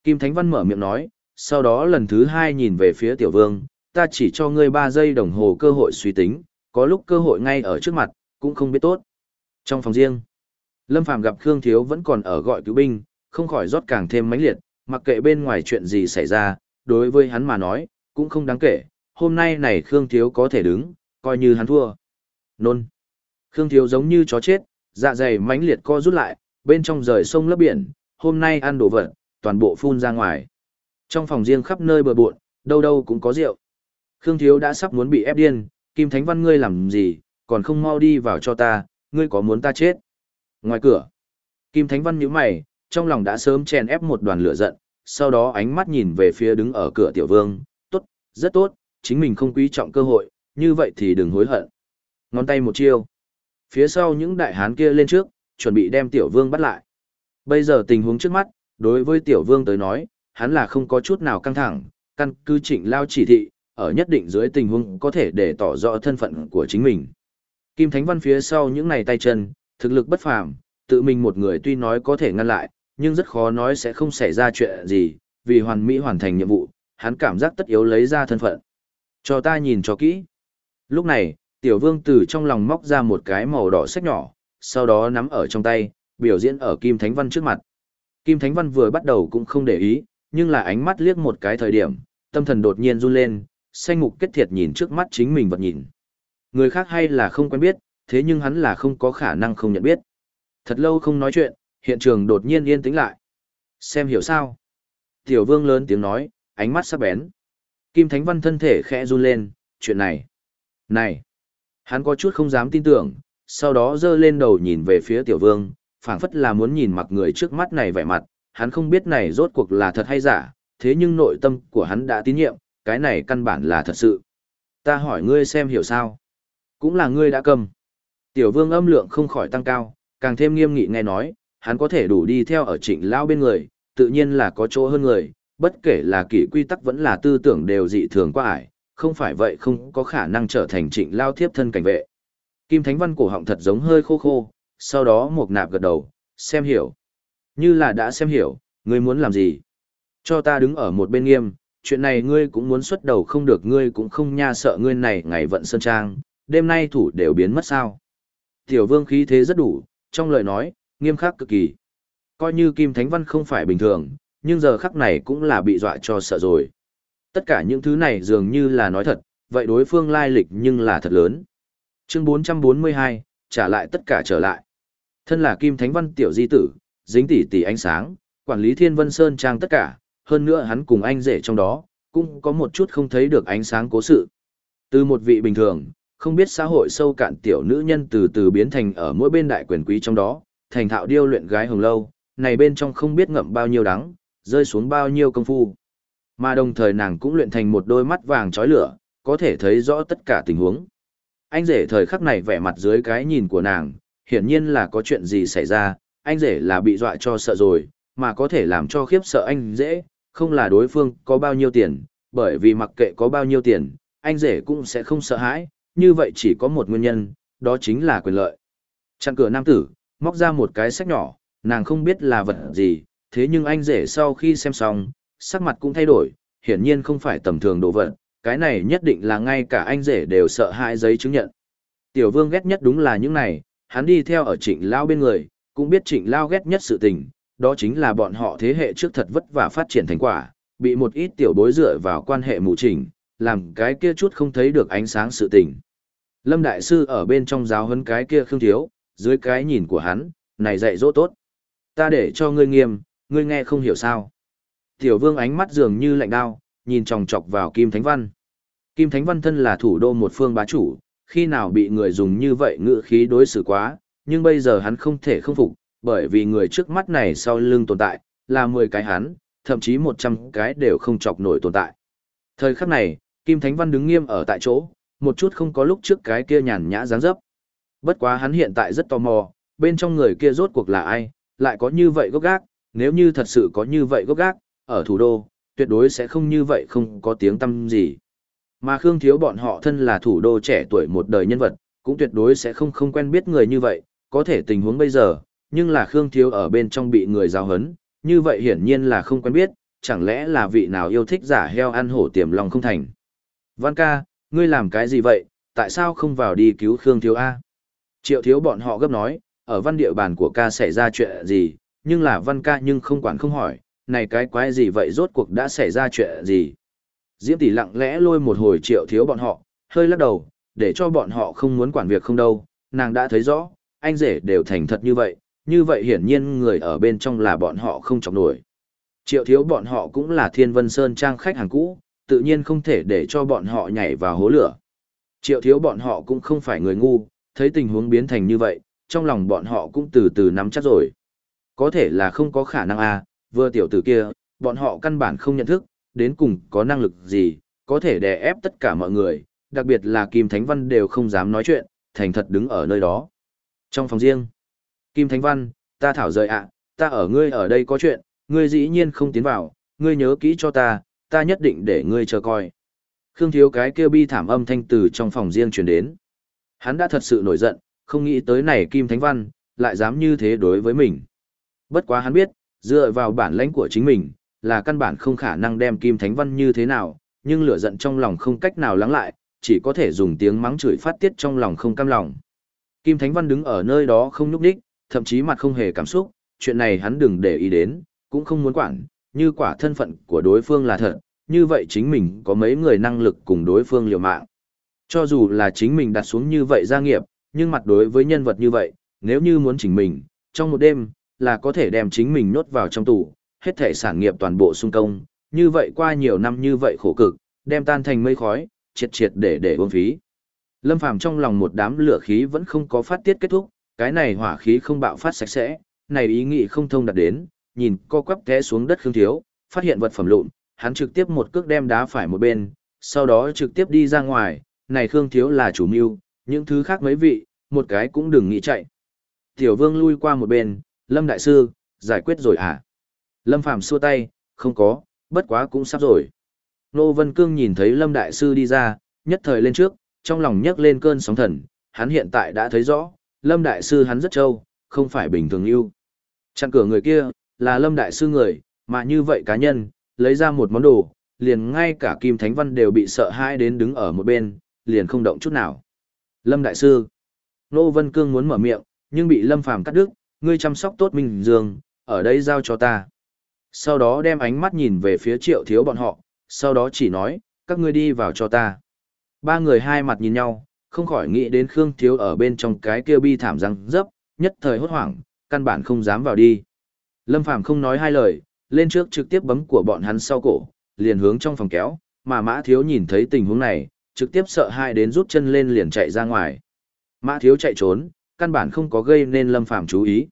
Kim Thánh Văn mở miệng nói, sau đó lần thứ hai nhìn về phía Tiểu Vương, ta chỉ cho ngươi ba giây đồng hồ cơ hội suy tính, có lúc cơ hội ngay ở trước mặt, cũng không biết tốt. Trong phòng riêng, Lâm Phàm gặp Khương Thiếu vẫn còn ở gọi cứu binh, không khỏi rót càng thêm mãnh liệt, mặc kệ bên ngoài chuyện gì xảy ra, đối với hắn mà nói, cũng không đáng kể, hôm nay này Khương Thiếu có thể đứng, coi như hắn thua. Nôn. Khương Thiếu giống như chó chết, dạ dày mãnh liệt co rút lại, bên trong rời sông lấp biển, hôm nay ăn đồ vật, toàn bộ phun ra ngoài. Trong phòng riêng khắp nơi bừa bộn, đâu đâu cũng có rượu. Khương Thiếu đã sắp muốn bị ép điên, Kim Thánh Văn ngươi làm gì, còn không mau đi vào cho ta, ngươi có muốn ta chết. Ngoài cửa, Kim Thánh Văn nhíu mày, trong lòng đã sớm chèn ép một đoàn lửa giận, sau đó ánh mắt nhìn về phía đứng ở cửa tiểu vương, tốt, rất tốt, chính mình không quý trọng cơ hội, như vậy thì đừng hối hận. Ngón tay một chiêu. Phía sau những đại hán kia lên trước, chuẩn bị đem tiểu vương bắt lại. Bây giờ tình huống trước mắt, đối với tiểu vương tới nói, hắn là không có chút nào căng thẳng, căn cứ trịnh lao chỉ thị, ở nhất định dưới tình huống có thể để tỏ rõ thân phận của chính mình. Kim Thánh Văn phía sau những này tay chân, thực lực bất phàm, tự mình một người tuy nói có thể ngăn lại, nhưng rất khó nói sẽ không xảy ra chuyện gì, vì hoàn mỹ hoàn thành nhiệm vụ, hắn cảm giác tất yếu lấy ra thân phận. Cho ta nhìn cho kỹ. Lúc này, tiểu vương từ trong lòng móc ra một cái màu đỏ sách nhỏ, sau đó nắm ở trong tay, biểu diễn ở Kim Thánh Văn trước mặt. Kim Thánh Văn vừa bắt đầu cũng không để ý, nhưng là ánh mắt liếc một cái thời điểm, tâm thần đột nhiên run lên, xanh mục kết thiệt nhìn trước mắt chính mình vật nhìn. Người khác hay là không quen biết, thế nhưng hắn là không có khả năng không nhận biết. Thật lâu không nói chuyện, hiện trường đột nhiên yên tĩnh lại. Xem hiểu sao? Tiểu vương lớn tiếng nói, ánh mắt sắc bén. Kim Thánh Văn thân thể khẽ run lên, chuyện này. Này! Hắn có chút không dám tin tưởng, sau đó giơ lên đầu nhìn về phía tiểu vương, phảng phất là muốn nhìn mặt người trước mắt này vẻ mặt, hắn không biết này rốt cuộc là thật hay giả, thế nhưng nội tâm của hắn đã tín nhiệm, cái này căn bản là thật sự. Ta hỏi ngươi xem hiểu sao? Cũng là ngươi đã cầm. Tiểu vương âm lượng không khỏi tăng cao, càng thêm nghiêm nghị nghe nói, hắn có thể đủ đi theo ở trịnh lao bên người, tự nhiên là có chỗ hơn người, bất kể là kỷ quy tắc vẫn là tư tưởng đều dị thường quá ải, không phải vậy không có khả năng trở thành trịnh lao thiếp thân cảnh vệ. Kim Thánh Văn cổ họng thật giống hơi khô khô, sau đó một nạp gật đầu, xem hiểu. Như là đã xem hiểu, ngươi muốn làm gì? Cho ta đứng ở một bên nghiêm, chuyện này ngươi cũng muốn xuất đầu không được ngươi cũng không nha sợ ngươi này ngày vận sơn trang, đêm nay thủ đều biến mất sao. Tiểu vương khí thế rất đủ, trong lời nói, nghiêm khắc cực kỳ. Coi như Kim Thánh Văn không phải bình thường, nhưng giờ khắc này cũng là bị dọa cho sợ rồi. Tất cả những thứ này dường như là nói thật, vậy đối phương lai lịch nhưng là thật lớn. Chương 442, trả lại tất cả trở lại. Thân là Kim Thánh Văn tiểu di tử, dính tỷ tỷ ánh sáng, quản lý Thiên Vân Sơn trang tất cả, hơn nữa hắn cùng anh rể trong đó, cũng có một chút không thấy được ánh sáng cố sự. Từ một vị bình thường, không biết xã hội sâu cạn tiểu nữ nhân từ từ biến thành ở mỗi bên đại quyền quý trong đó, thành thạo điêu luyện gái hồng lâu, này bên trong không biết ngậm bao nhiêu đắng, rơi xuống bao nhiêu công phu. Mà đồng thời nàng cũng luyện thành một đôi mắt vàng chói lửa, có thể thấy rõ tất cả tình huống. Anh rể thời khắc này vẻ mặt dưới cái nhìn của nàng, hiển nhiên là có chuyện gì xảy ra, anh rể là bị dọa cho sợ rồi, mà có thể làm cho khiếp sợ anh dễ, không là đối phương có bao nhiêu tiền, bởi vì mặc kệ có bao nhiêu tiền, anh rể cũng sẽ không sợ hãi, như vậy chỉ có một nguyên nhân, đó chính là quyền lợi. Chặn cửa nam tử, móc ra một cái sách nhỏ, nàng không biết là vật gì, thế nhưng anh rể sau khi xem xong, sắc mặt cũng thay đổi, hiển nhiên không phải tầm thường đồ vật, cái này nhất định là ngay cả anh rể đều sợ hãi giấy chứng nhận. Tiểu vương ghét nhất đúng là những này, hắn đi theo ở trịnh lao bên người, cũng biết trịnh lao ghét nhất sự tình, đó chính là bọn họ thế hệ trước thật vất vả phát triển thành quả, bị một ít tiểu bối dựa vào quan hệ mù trình, làm cái kia chút không thấy được ánh sáng sự tình. Lâm Đại Sư ở bên trong giáo huấn cái kia không thiếu, dưới cái nhìn của hắn, này dạy dỗ tốt. Ta để cho ngươi nghiêm, ngươi nghe không hiểu sao. Tiểu vương ánh mắt dường như lạnh đao, nhìn chòng chọc vào Kim Thánh Văn. Kim Thánh Văn thân là thủ đô một phương bá chủ, khi nào bị người dùng như vậy ngữ khí đối xử quá, nhưng bây giờ hắn không thể không phục, bởi vì người trước mắt này sau lưng tồn tại, là 10 cái hắn, thậm chí 100 cái đều không chọc nổi tồn tại. Thời khắc này, Kim Thánh Văn đứng nghiêm ở tại chỗ, một chút không có lúc trước cái kia nhàn nhã dáng dấp. Bất quá hắn hiện tại rất tò mò, bên trong người kia rốt cuộc là ai, lại có như vậy gốc gác, nếu như thật sự có như vậy gốc gác, ở thủ đô, tuyệt đối sẽ không như vậy không có tiếng tâm gì. Mà Khương Thiếu bọn họ thân là thủ đô trẻ tuổi một đời nhân vật, cũng tuyệt đối sẽ không không quen biết người như vậy, có thể tình huống bây giờ, nhưng là Khương Thiếu ở bên trong bị người giao hấn, như vậy hiển nhiên là không quen biết, chẳng lẽ là vị nào yêu thích giả heo ăn hổ tiềm lòng không thành. Văn ca, ngươi làm cái gì vậy, tại sao không vào đi cứu Khương Thiếu A? Triệu Thiếu bọn họ gấp nói, ở văn địa bàn của ca xảy ra chuyện gì, nhưng là văn ca nhưng không quản không hỏi, này cái quái gì vậy rốt cuộc đã xảy ra chuyện gì. Diễm tỷ lặng lẽ lôi một hồi triệu thiếu bọn họ, hơi lắc đầu, để cho bọn họ không muốn quản việc không đâu, nàng đã thấy rõ, anh rể đều thành thật như vậy, như vậy hiển nhiên người ở bên trong là bọn họ không chọc nổi. Triệu thiếu bọn họ cũng là thiên vân sơn trang khách hàng cũ, tự nhiên không thể để cho bọn họ nhảy vào hố lửa. Triệu thiếu bọn họ cũng không phải người ngu, thấy tình huống biến thành như vậy, trong lòng bọn họ cũng từ từ nắm chắc rồi. Có thể là không có khả năng à, vừa tiểu tử kia, bọn họ căn bản không nhận thức, đến cùng có năng lực gì, có thể đè ép tất cả mọi người, đặc biệt là Kim Thánh Văn đều không dám nói chuyện, thành thật đứng ở nơi đó. Trong phòng riêng, Kim Thánh Văn, ta thảo rời ạ, ta ở ngươi ở đây có chuyện, ngươi dĩ nhiên không tiến vào, ngươi nhớ kỹ cho ta, ta nhất định để ngươi chờ coi. Khương Thiếu cái kêu bi thảm âm thanh từ trong phòng riêng truyền đến. Hắn đã thật sự nổi giận, không nghĩ tới này Kim Thánh Văn, lại dám như thế đối với mình. Bất quá hắn biết, dựa vào bản lãnh của chính mình, là căn bản không khả năng đem Kim Thánh Văn như thế nào, nhưng lửa giận trong lòng không cách nào lắng lại, chỉ có thể dùng tiếng mắng chửi phát tiết trong lòng không cam lòng. Kim Thánh Văn đứng ở nơi đó không nhúc đích, thậm chí mặt không hề cảm xúc, chuyện này hắn đừng để ý đến, cũng không muốn quản, như quả thân phận của đối phương là thật, như vậy chính mình có mấy người năng lực cùng đối phương liều mạng. Cho dù là chính mình đặt xuống như vậy gia nghiệp, nhưng mặt đối với nhân vật như vậy, nếu như muốn chỉnh mình, trong một đêm, là có thể đem chính mình nhốt vào trong tủ, hết thể sản nghiệp toàn bộ xung công, như vậy qua nhiều năm như vậy khổ cực, đem tan thành mây khói, triệt triệt để để uống phí. Lâm Phàm trong lòng một đám lửa khí vẫn không có phát tiết kết thúc, cái này hỏa khí không bạo phát sạch sẽ, này ý nghĩ không thông đạt đến, nhìn co quắp té xuống đất Khương Thiếu, phát hiện vật phẩm lụn, hắn trực tiếp một cước đem đá phải một bên, sau đó trực tiếp đi ra ngoài, này Khương Thiếu là chủ mưu, những thứ khác mấy vị, một cái cũng đừng nghĩ chạy. Tiểu Vương lui qua một bên, Lâm Đại Sư, giải quyết rồi à? Lâm Phàm xua tay, không có, bất quá cũng sắp rồi. Nô Vân Cương nhìn thấy Lâm Đại Sư đi ra, nhất thời lên trước, trong lòng nhấc lên cơn sóng thần, hắn hiện tại đã thấy rõ, Lâm Đại Sư hắn rất trâu, không phải bình thường yêu. Chặn cửa người kia, là Lâm Đại Sư người, mà như vậy cá nhân, lấy ra một món đồ, liền ngay cả Kim Thánh Văn đều bị sợ hãi đến đứng ở một bên, liền không động chút nào. Lâm Đại Sư Nô Vân Cương muốn mở miệng, nhưng bị Lâm Phàm cắt đứt, ngươi chăm sóc tốt Minh Dương, ở đây giao cho ta. Sau đó đem ánh mắt nhìn về phía triệu thiếu bọn họ, sau đó chỉ nói, các ngươi đi vào cho ta. Ba người hai mặt nhìn nhau, không khỏi nghĩ đến Khương Thiếu ở bên trong cái kia bi thảm răng dấp, nhất thời hốt hoảng, căn bản không dám vào đi. Lâm Phàm không nói hai lời, lên trước trực tiếp bấm của bọn hắn sau cổ, liền hướng trong phòng kéo, mà Mã Thiếu nhìn thấy tình huống này, trực tiếp sợ hai đến rút chân lên liền chạy ra ngoài. Mã Thiếu chạy trốn, căn bản không có gây nên Lâm Phàm chú ý.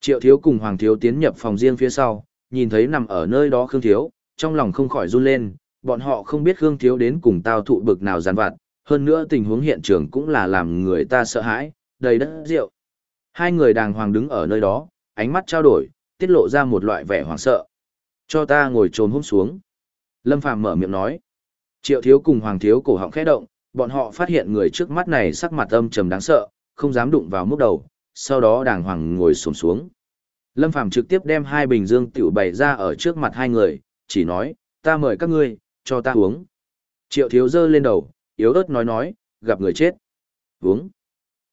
Triệu Thiếu cùng Hoàng Thiếu tiến nhập phòng riêng phía sau, nhìn thấy nằm ở nơi đó Khương Thiếu, trong lòng không khỏi run lên, bọn họ không biết Khương Thiếu đến cùng tao thụ bực nào giàn vặt, hơn nữa tình huống hiện trường cũng là làm người ta sợ hãi, đầy đất rượu. Hai người đàng hoàng đứng ở nơi đó, ánh mắt trao đổi, tiết lộ ra một loại vẻ hoảng sợ. Cho ta ngồi trồn hôm xuống. Lâm Phàm mở miệng nói. Triệu Thiếu cùng Hoàng Thiếu cổ họng khẽ động, bọn họ phát hiện người trước mắt này sắc mặt âm trầm đáng sợ, không dám đụng vào mức đầu, sau đó đàng hoàng ngồi xổm xuống. Lâm Phàm trực tiếp đem hai bình dương tiểu bày ra ở trước mặt hai người, chỉ nói, ta mời các ngươi, cho ta uống. Triệu thiếu giơ lên đầu, yếu ớt nói nói, gặp người chết. Uống.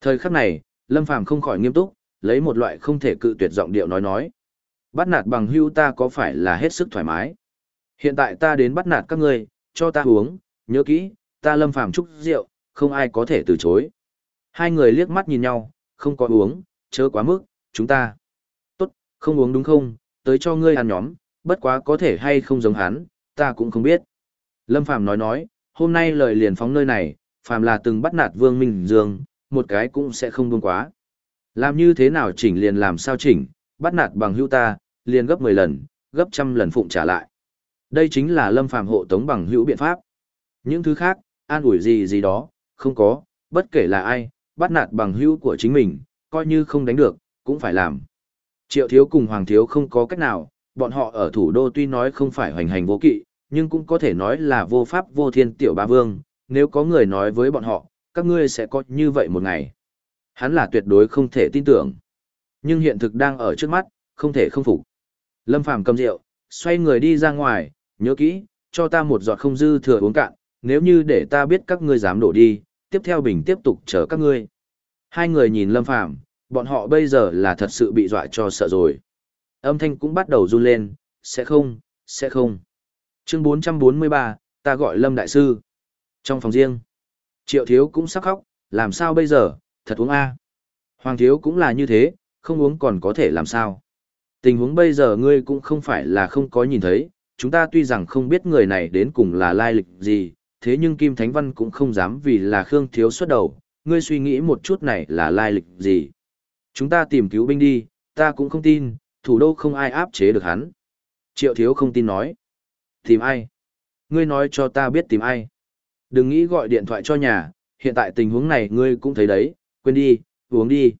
Thời khắc này, Lâm Phàm không khỏi nghiêm túc, lấy một loại không thể cự tuyệt giọng điệu nói nói. Bắt nạt bằng hưu ta có phải là hết sức thoải mái. Hiện tại ta đến bắt nạt các ngươi, cho ta uống, nhớ kỹ, ta Lâm Phàm chúc rượu, không ai có thể từ chối. Hai người liếc mắt nhìn nhau, không có uống, chớ quá mức, chúng ta. Tốt, không uống đúng không, tới cho ngươi ăn nhóm, bất quá có thể hay không giống hắn, ta cũng không biết. Lâm Phàm nói nói, hôm nay lời liền phóng nơi này, phàm là từng bắt nạt Vương Minh Dương, một cái cũng sẽ không buông quá. Làm như thế nào chỉnh liền làm sao chỉnh, bắt nạt bằng hữu ta, liền gấp 10 lần, gấp trăm lần phụng trả lại. Đây chính là Lâm Phàm hộ tống bằng hữu biện pháp. Những thứ khác, an ủi gì gì đó, không có, bất kể là ai, bắt nạt bằng hữu của chính mình, coi như không đánh được, cũng phải làm. Triệu thiếu cùng Hoàng thiếu không có cách nào, bọn họ ở thủ đô tuy nói không phải hoành hành vô kỵ, nhưng cũng có thể nói là vô pháp vô thiên tiểu ba vương, nếu có người nói với bọn họ, các ngươi sẽ có như vậy một ngày. Hắn là tuyệt đối không thể tin tưởng. Nhưng hiện thực đang ở trước mắt, không thể không phục. Lâm Phàm cầm rượu, xoay người đi ra ngoài, nhớ kỹ, cho ta một giọt không dư thừa uống cạn, nếu như để ta biết các ngươi dám đổ đi, tiếp theo bình tiếp tục chờ các ngươi. Hai người nhìn Lâm Phàm, bọn họ bây giờ là thật sự bị dọa cho sợ rồi. Âm thanh cũng bắt đầu run lên, sẽ không, sẽ không. Chương 443, ta gọi Lâm Đại Sư. Trong phòng riêng, Triệu Thiếu cũng sắp khóc, làm sao bây giờ, thật uống A. Hoàng Thiếu cũng là như thế, không uống còn có thể làm sao. Tình huống bây giờ ngươi cũng không phải là không có nhìn thấy, chúng ta tuy rằng không biết người này đến cùng là lai lịch gì, thế nhưng Kim Thánh Văn cũng không dám vì là Khương Thiếu xuất đầu, ngươi suy nghĩ một chút này là lai lịch gì. Chúng ta tìm cứu binh đi, ta cũng không tin, thủ đô không ai áp chế được hắn. Triệu Thiếu không tin nói. Tìm ai? Ngươi nói cho ta biết tìm ai. Đừng nghĩ gọi điện thoại cho nhà, hiện tại tình huống này ngươi cũng thấy đấy, quên đi, uống đi.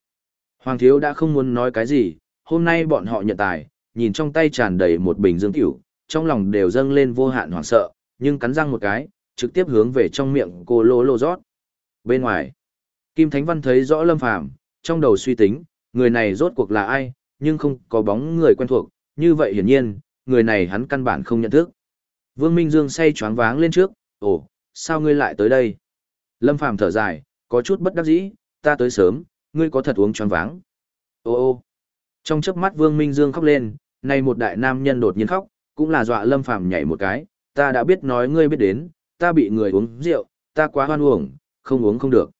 Hoàng thiếu đã không muốn nói cái gì, hôm nay bọn họ nhận tài, nhìn trong tay tràn đầy một bình dương tiểu, trong lòng đều dâng lên vô hạn hoảng sợ, nhưng cắn răng một cái, trực tiếp hướng về trong miệng cô lô lô rót. Bên ngoài, Kim Thánh Văn thấy rõ Lâm Phàm, trong đầu suy tính, người này rốt cuộc là ai, nhưng không có bóng người quen thuộc, như vậy hiển nhiên, người này hắn căn bản không nhận thức. Vương Minh Dương say choáng váng lên trước, ồ, sao ngươi lại tới đây? Lâm Phàm thở dài, có chút bất đắc dĩ, ta tới sớm, ngươi có thật uống choáng váng. Ô ô, trong chớp mắt Vương Minh Dương khóc lên, này một đại nam nhân đột nhiên khóc, cũng là dọa Lâm Phàm nhảy một cái, ta đã biết nói ngươi biết đến, ta bị người uống rượu, ta quá hoan uổng, không uống không được.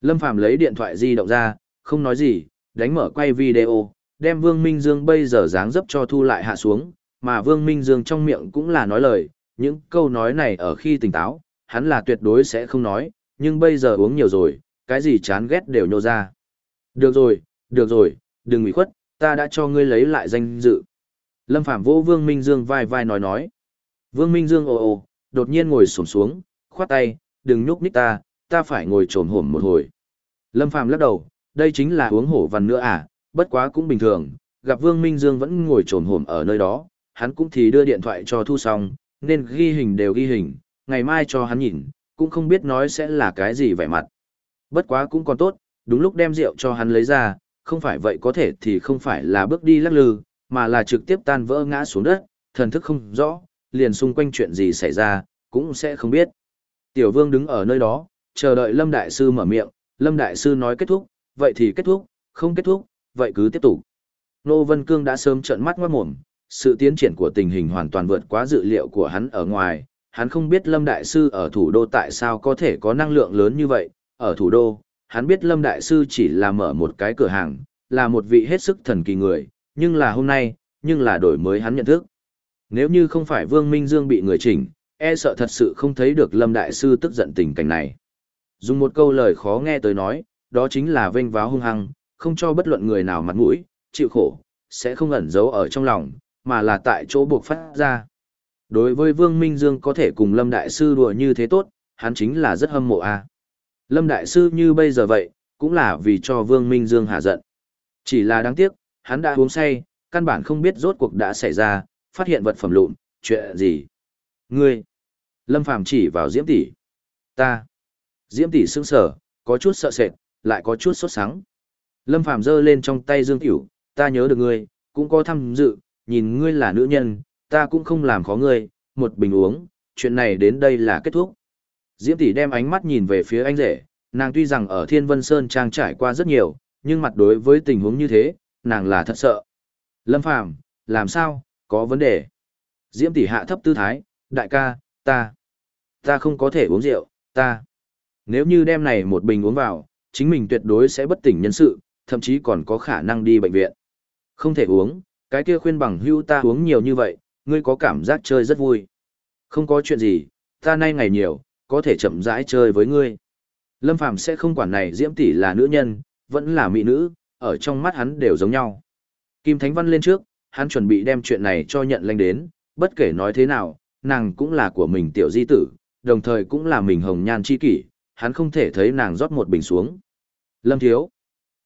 Lâm Phàm lấy điện thoại di động ra, không nói gì, đánh mở quay video, đem Vương Minh Dương bây giờ dáng dấp cho thu lại hạ xuống, mà Vương Minh Dương trong miệng cũng là nói lời, những câu nói này ở khi tỉnh táo, hắn là tuyệt đối sẽ không nói, nhưng bây giờ uống nhiều rồi, cái gì chán ghét đều nhô ra. Được rồi, được rồi, đừng ủy khuất, ta đã cho ngươi lấy lại danh dự. Lâm Phạm vô Vương Minh Dương vai vai nói nói. Vương Minh Dương ồ ồ, đột nhiên ngồi xổm xuống, khoát tay, đừng nhúc nhích ta, ta phải ngồi trồn hổm một hồi. Lâm Phạm lắc đầu, đây chính là uống hổ văn nữa à, bất quá cũng bình thường, gặp Vương Minh Dương vẫn ngồi trồn hổm ở nơi đó, hắn cũng thì đưa điện thoại cho thu xong, nên ghi hình đều ghi hình, ngày mai cho hắn nhìn, cũng không biết nói sẽ là cái gì vẻ mặt. Bất quá cũng còn tốt, đúng lúc đem rượu cho hắn lấy ra, không phải vậy có thể thì không phải là bước đi lắc lư, mà là trực tiếp tan vỡ ngã xuống đất, thần thức không rõ, liền xung quanh chuyện gì xảy ra, cũng sẽ không biết. Tiểu vương đứng ở nơi đó, chờ đợi Lâm Đại Sư mở miệng, Lâm Đại Sư nói kết thúc, vậy thì kết thúc, không kết thúc, vậy cứ tiếp tục. Nô Vân Cương đã sớm trợn mắt ngoát mồm, sự tiến triển của tình hình hoàn toàn vượt quá dự liệu của hắn ở ngoài, hắn không biết Lâm Đại Sư ở thủ đô tại sao có thể có năng lượng lớn như vậy, ở thủ đô, hắn biết Lâm Đại Sư chỉ là mở một cái cửa hàng, là một vị hết sức thần kỳ người, nhưng là hôm nay, nhưng là đổi mới hắn nhận thức. Nếu như không phải Vương Minh Dương bị người chỉnh, e sợ thật sự không thấy được Lâm Đại Sư tức giận tình cảnh này. Dùng một câu lời khó nghe tới nói, đó chính là vênh váo hung hăng, không cho bất luận người nào mặt mũi, chịu khổ, sẽ không ẩn giấu ở trong lòng, mà là tại chỗ buộc phát ra. Đối với Vương Minh Dương có thể cùng Lâm Đại Sư đùa như thế tốt, hắn chính là rất hâm mộ a. Lâm Đại Sư như bây giờ vậy, cũng là vì cho Vương Minh Dương hạ giận. Chỉ là đáng tiếc, hắn đã uống say, căn bản không biết rốt cuộc đã xảy ra, phát hiện vật phẩm lụn, chuyện gì. Ngươi! Lâm Phàm chỉ vào Diễm tỷ. Ta! Diễm tỷ sững sờ, có chút sợ sệt, lại có chút sốt sắng. Lâm Phàm giơ lên trong tay Dương Tiểu, ta nhớ được ngươi, cũng có tham dự, nhìn ngươi là nữ nhân, ta cũng không làm khó ngươi, một bình uống, chuyện này đến đây là kết thúc. Diễm tỷ đem ánh mắt nhìn về phía anh rể, nàng tuy rằng ở Thiên Vân Sơn trang trải qua rất nhiều, nhưng mặt đối với tình huống như thế, nàng là thật sợ. Lâm Phàm, làm sao, có vấn đề. Diễm tỷ hạ thấp tư thái, đại ca, ta, ta không có thể uống rượu, ta. Nếu như đem này một bình uống vào, chính mình tuyệt đối sẽ bất tỉnh nhân sự, thậm chí còn có khả năng đi bệnh viện. Không thể uống, cái kia khuyên bằng hưu ta uống nhiều như vậy, ngươi có cảm giác chơi rất vui. Không có chuyện gì, ta nay ngày nhiều, có thể chậm rãi chơi với ngươi. Lâm Phàm sẽ không quản này Diễm tỷ là nữ nhân, vẫn là mỹ nữ, ở trong mắt hắn đều giống nhau. Kim Thánh Văn lên trước, hắn chuẩn bị đem chuyện này cho nhận lanh đến, bất kể nói thế nào, nàng cũng là của mình tiểu di tử, đồng thời cũng là mình hồng nhan chi kỷ, hắn không thể thấy nàng rót một bình xuống. Lâm Thiếu.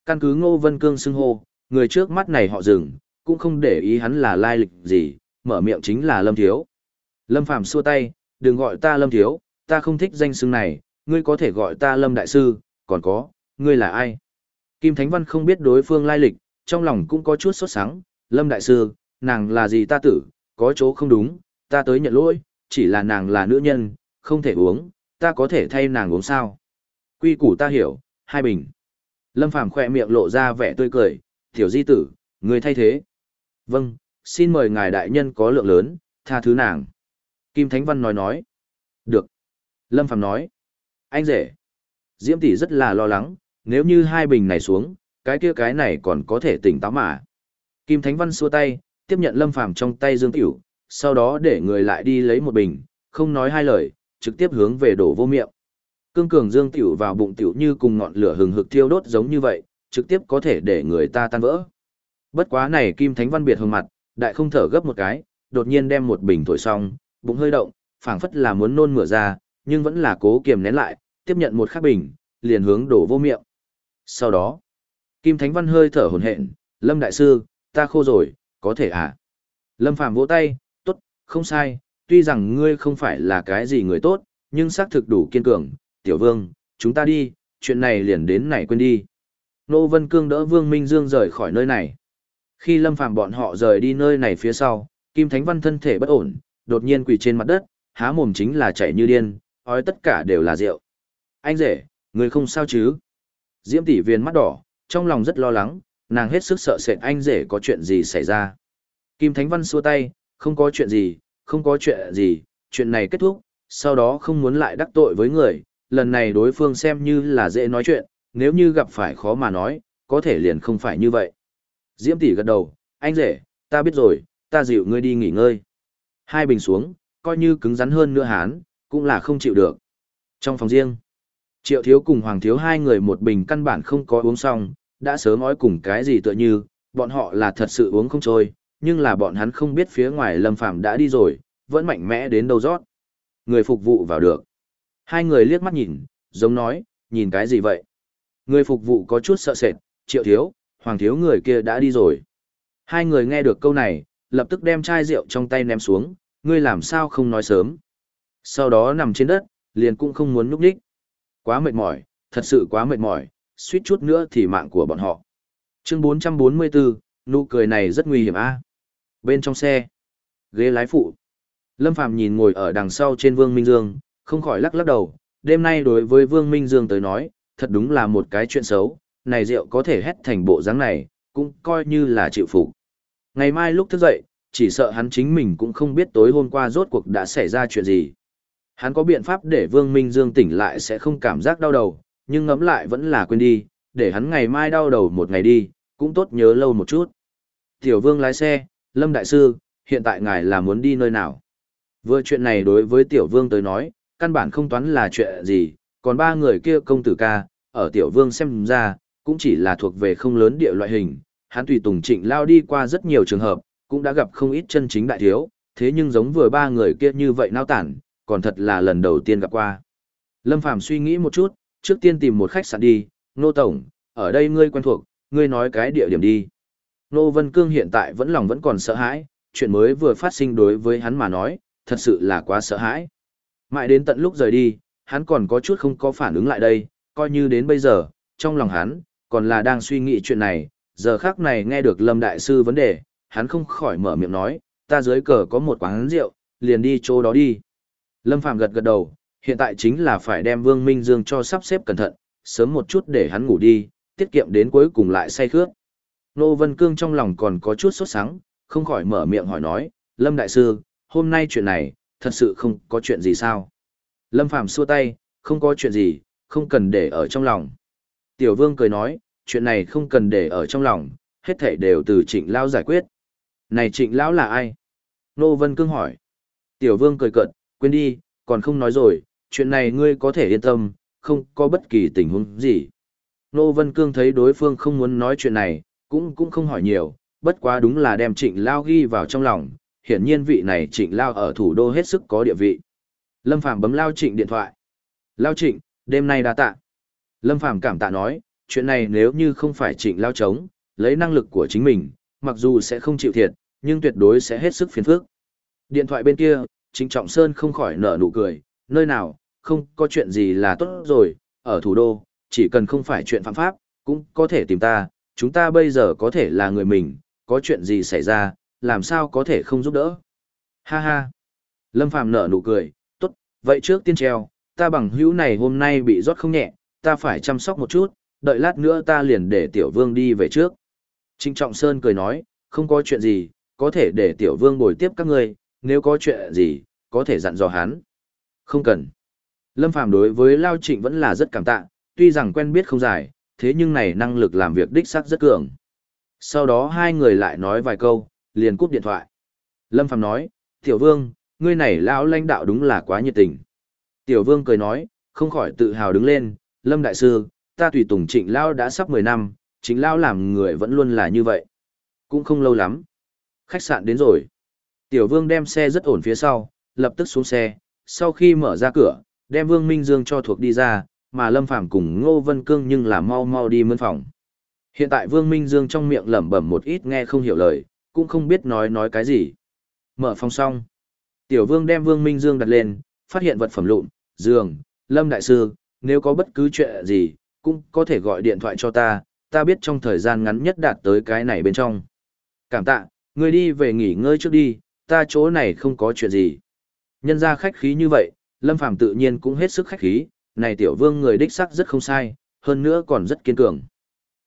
Căn cứ Ngô Vân Cương xưng hô, người trước mắt này họ dừng, cũng không để ý hắn là lai lịch gì, mở miệng chính là Lâm Thiếu. Lâm Phàm xua tay, đừng gọi ta Lâm Thiếu, ta không thích danh xưng này, ngươi có thể gọi ta Lâm Đại Sư, còn có, ngươi là ai? Kim Thánh Văn không biết đối phương lai lịch, trong lòng cũng có chút sốt sắng, Lâm Đại Sư, nàng là gì ta tử, có chỗ không đúng, ta tới nhận lỗi, chỉ là nàng là nữ nhân, không thể uống, ta có thể thay nàng uống sao. Quy củ ta hiểu, hai bình. Lâm Phàm khỏe miệng lộ ra vẻ tươi cười, tiểu di tử, người thay thế. Vâng, xin mời ngài đại nhân có lượng lớn, tha thứ nàng. Kim Thánh Văn nói nói. Được. Lâm Phàm nói. Anh rể. Diễm tỷ rất là lo lắng, nếu như hai bình này xuống, cái kia cái này còn có thể tỉnh táo mà. Kim Thánh Văn xua tay, tiếp nhận Lâm Phàm trong tay Dương Tiểu, sau đó để người lại đi lấy một bình, không nói hai lời, trực tiếp hướng về đổ vô miệng. Cương cường Dương Tiểu vào bụng Tiểu như cùng ngọn lửa hừng hực thiêu đốt giống như vậy, trực tiếp có thể để người ta tan vỡ. Bất quá này Kim Thánh Văn biệt hừng mặt, đại không thở gấp một cái, đột nhiên đem một bình thổi xong, bụng hơi động, phảng phất là muốn nôn mửa ra, nhưng vẫn là cố kiềm nén lại, tiếp nhận một khắc bình, liền hướng đổ vô miệng. Sau đó, Kim Thánh Văn hơi thở hổn hển, "Lâm đại sư, ta khô rồi, có thể à?" Lâm Phàm vỗ tay, "Tốt, không sai, tuy rằng ngươi không phải là cái gì người tốt, nhưng xác thực đủ kiên cường, Tiểu Vương, chúng ta đi, chuyện này liền đến này quên đi." Nô Vân Cương đỡ Vương Minh Dương rời khỏi nơi này. Khi Lâm Phàm bọn họ rời đi nơi này phía sau, Kim Thánh Văn thân thể bất ổn, đột nhiên quỳ trên mặt đất, há mồm chính là chảy như điên, ói tất cả đều là rượu. Anh rể, người không sao chứ? Diễm tỷ viên mắt đỏ, trong lòng rất lo lắng, nàng hết sức sợ sệt anh rể có chuyện gì xảy ra. Kim Thánh Văn xua tay, không có chuyện gì, không có chuyện gì, chuyện này kết thúc, sau đó không muốn lại đắc tội với người, lần này đối phương xem như là dễ nói chuyện, nếu như gặp phải khó mà nói, có thể liền không phải như vậy. Diễm tỷ gật đầu, anh rể, ta biết rồi, ta dịu ngươi đi nghỉ ngơi. Hai bình xuống, coi như cứng rắn hơn nữa hán, cũng là không chịu được. Trong phòng riêng, Triệu Thiếu cùng Hoàng Thiếu hai người một bình căn bản không có uống xong, đã sớm ói cùng cái gì tựa như, bọn họ là thật sự uống không trôi, nhưng là bọn hắn không biết phía ngoài Lâm Phàm đã đi rồi, vẫn mạnh mẽ đến đâu rót. Người phục vụ vào được. Hai người liếc mắt nhìn, giống nói, nhìn cái gì vậy? Người phục vụ có chút sợ sệt, Triệu Thiếu, Hoàng Thiếu người kia đã đi rồi. Hai người nghe được câu này, lập tức đem chai rượu trong tay ném xuống, ngươi làm sao không nói sớm. Sau đó nằm trên đất, liền cũng không muốn núp đích. Quá mệt mỏi, thật sự quá mệt mỏi, suýt chút nữa thì mạng của bọn họ. Chương 444, nụ cười này rất nguy hiểm a. Bên trong xe, ghế lái phụ. Lâm Phàm nhìn ngồi ở đằng sau trên Vương Minh Dương, không khỏi lắc lắc đầu, đêm nay đối với Vương Minh Dương tới nói, thật đúng là một cái chuyện xấu, này rượu có thể hét thành bộ dáng này, cũng coi như là chịu phục. Ngày mai lúc thức dậy, chỉ sợ hắn chính mình cũng không biết tối hôm qua rốt cuộc đã xảy ra chuyện gì. Hắn có biện pháp để Vương Minh Dương tỉnh lại sẽ không cảm giác đau đầu, nhưng ngẫm lại vẫn là quên đi, để hắn ngày mai đau đầu một ngày đi, cũng tốt nhớ lâu một chút. Tiểu Vương lái xe, Lâm Đại Sư, hiện tại ngài là muốn đi nơi nào? Vừa chuyện này đối với Tiểu Vương tới nói, căn bản không toán là chuyện gì, còn ba người kia công tử ca, ở Tiểu Vương xem ra, cũng chỉ là thuộc về không lớn địa loại hình, hắn tùy tùng trịnh lao đi qua rất nhiều trường hợp, cũng đã gặp không ít chân chính đại thiếu, thế nhưng giống vừa ba người kia như vậy nao tản, còn thật là lần đầu tiên gặp qua. Lâm Phàm suy nghĩ một chút, trước tiên tìm một khách sạn đi, nô tổng, ở đây ngươi quen thuộc, ngươi nói cái địa điểm đi. Nô Vân Cương hiện tại vẫn lòng vẫn còn sợ hãi, chuyện mới vừa phát sinh đối với hắn mà nói, thật sự là quá sợ hãi. Mãi đến tận lúc rời đi, hắn còn có chút không có phản ứng lại đây, coi như đến bây giờ, trong lòng hắn, còn là đang suy nghĩ chuyện này, giờ khác này nghe được Lâm Đại Sư vấn đề, hắn không khỏi mở miệng nói, ta dưới cờ có một quán rượu, liền đi chỗ đó đi. Lâm Phạm gật gật đầu, hiện tại chính là phải đem Vương Minh Dương cho sắp xếp cẩn thận, sớm một chút để hắn ngủ đi, tiết kiệm đến cuối cùng lại say khước. Nô Vân Cương trong lòng còn có chút sốt sắng, không khỏi mở miệng hỏi nói, Lâm Đại Sư, hôm nay chuyện này, thật sự không có chuyện gì sao? Lâm Phạm xua tay, không có chuyện gì, không cần để ở trong lòng. Tiểu Vương cười nói, chuyện này không cần để ở trong lòng, hết thảy đều từ trịnh Lão giải quyết. Này trịnh lão là ai? Nô Vân Cương hỏi. Tiểu Vương cười cợt, quên đi, còn không nói rồi, chuyện này ngươi có thể yên tâm, không có bất kỳ tình huống gì. Nô Vân Cương thấy đối phương không muốn nói chuyện này, cũng cũng không hỏi nhiều, bất quá đúng là đem trịnh lao ghi vào trong lòng, hiển nhiên vị này trịnh lao ở thủ đô hết sức có địa vị. Lâm Phàm bấm lao trịnh điện thoại. Lao trịnh, đêm nay đã tạ. Lâm Phàm cảm tạ nói, chuyện này nếu như không phải trịnh lao chống, lấy năng lực của chính mình, mặc dù sẽ không chịu thiệt, nhưng tuyệt đối sẽ hết sức phiền phức. Điện thoại bên kia, Trịnh Trọng Sơn không khỏi nở nụ cười, nơi nào, không có chuyện gì là tốt rồi, ở thủ đô, chỉ cần không phải chuyện phạm pháp, cũng có thể tìm ta, chúng ta bây giờ có thể là người mình, có chuyện gì xảy ra, làm sao có thể không giúp đỡ. Ha ha. Lâm Phàm nở nụ cười, tốt, vậy trước tiên treo, ta bằng hữu này hôm nay bị rót không nhẹ, ta phải chăm sóc một chút, đợi lát nữa ta liền để Tiểu Vương đi về trước. Trịnh Trọng Sơn cười nói, không có chuyện gì, có thể để Tiểu Vương bồi tiếp các ngươi, nếu có chuyện gì, có thể dặn dò hắn. Không cần. Lâm Phàm đối với Lao Trịnh vẫn là rất cảm tạ, tuy rằng quen biết không dài, thế nhưng này năng lực làm việc đích xác rất cường. Sau đó hai người lại nói vài câu, liền cúp điện thoại. Lâm Phàm nói, Tiểu Vương, ngươi này lão lãnh đạo đúng là quá nhiệt tình. Tiểu Vương cười nói, không khỏi tự hào đứng lên, Lâm Đại Sư, ta tùy tùng trịnh Lao đã sắp 10 năm, Trịnh Lao làm người vẫn luôn là như vậy. Cũng không lâu lắm. Khách sạn đến rồi. Tiểu Vương đem xe rất ổn phía sau, lập tức xuống xe, sau khi mở ra cửa, đem Vương Minh Dương cho thuộc đi ra, mà Lâm Phàm cùng Ngô Vân Cương nhưng là mau mau đi mân phòng. Hiện tại Vương Minh Dương trong miệng lẩm bẩm một ít nghe không hiểu lời, cũng không biết nói nói cái gì. Mở phòng xong, Tiểu Vương đem Vương Minh Dương đặt lên, phát hiện vật phẩm lụn, giường, Lâm Đại Sư, nếu có bất cứ chuyện gì, cũng có thể gọi điện thoại cho ta, ta biết trong thời gian ngắn nhất đạt tới cái này bên trong. Cảm tạ, người đi về nghỉ ngơi trước đi, ta chỗ này không có chuyện gì. Nhân ra khách khí như vậy, Lâm Phàm tự nhiên cũng hết sức khách khí, này tiểu vương người đích sắc rất không sai, hơn nữa còn rất kiên cường.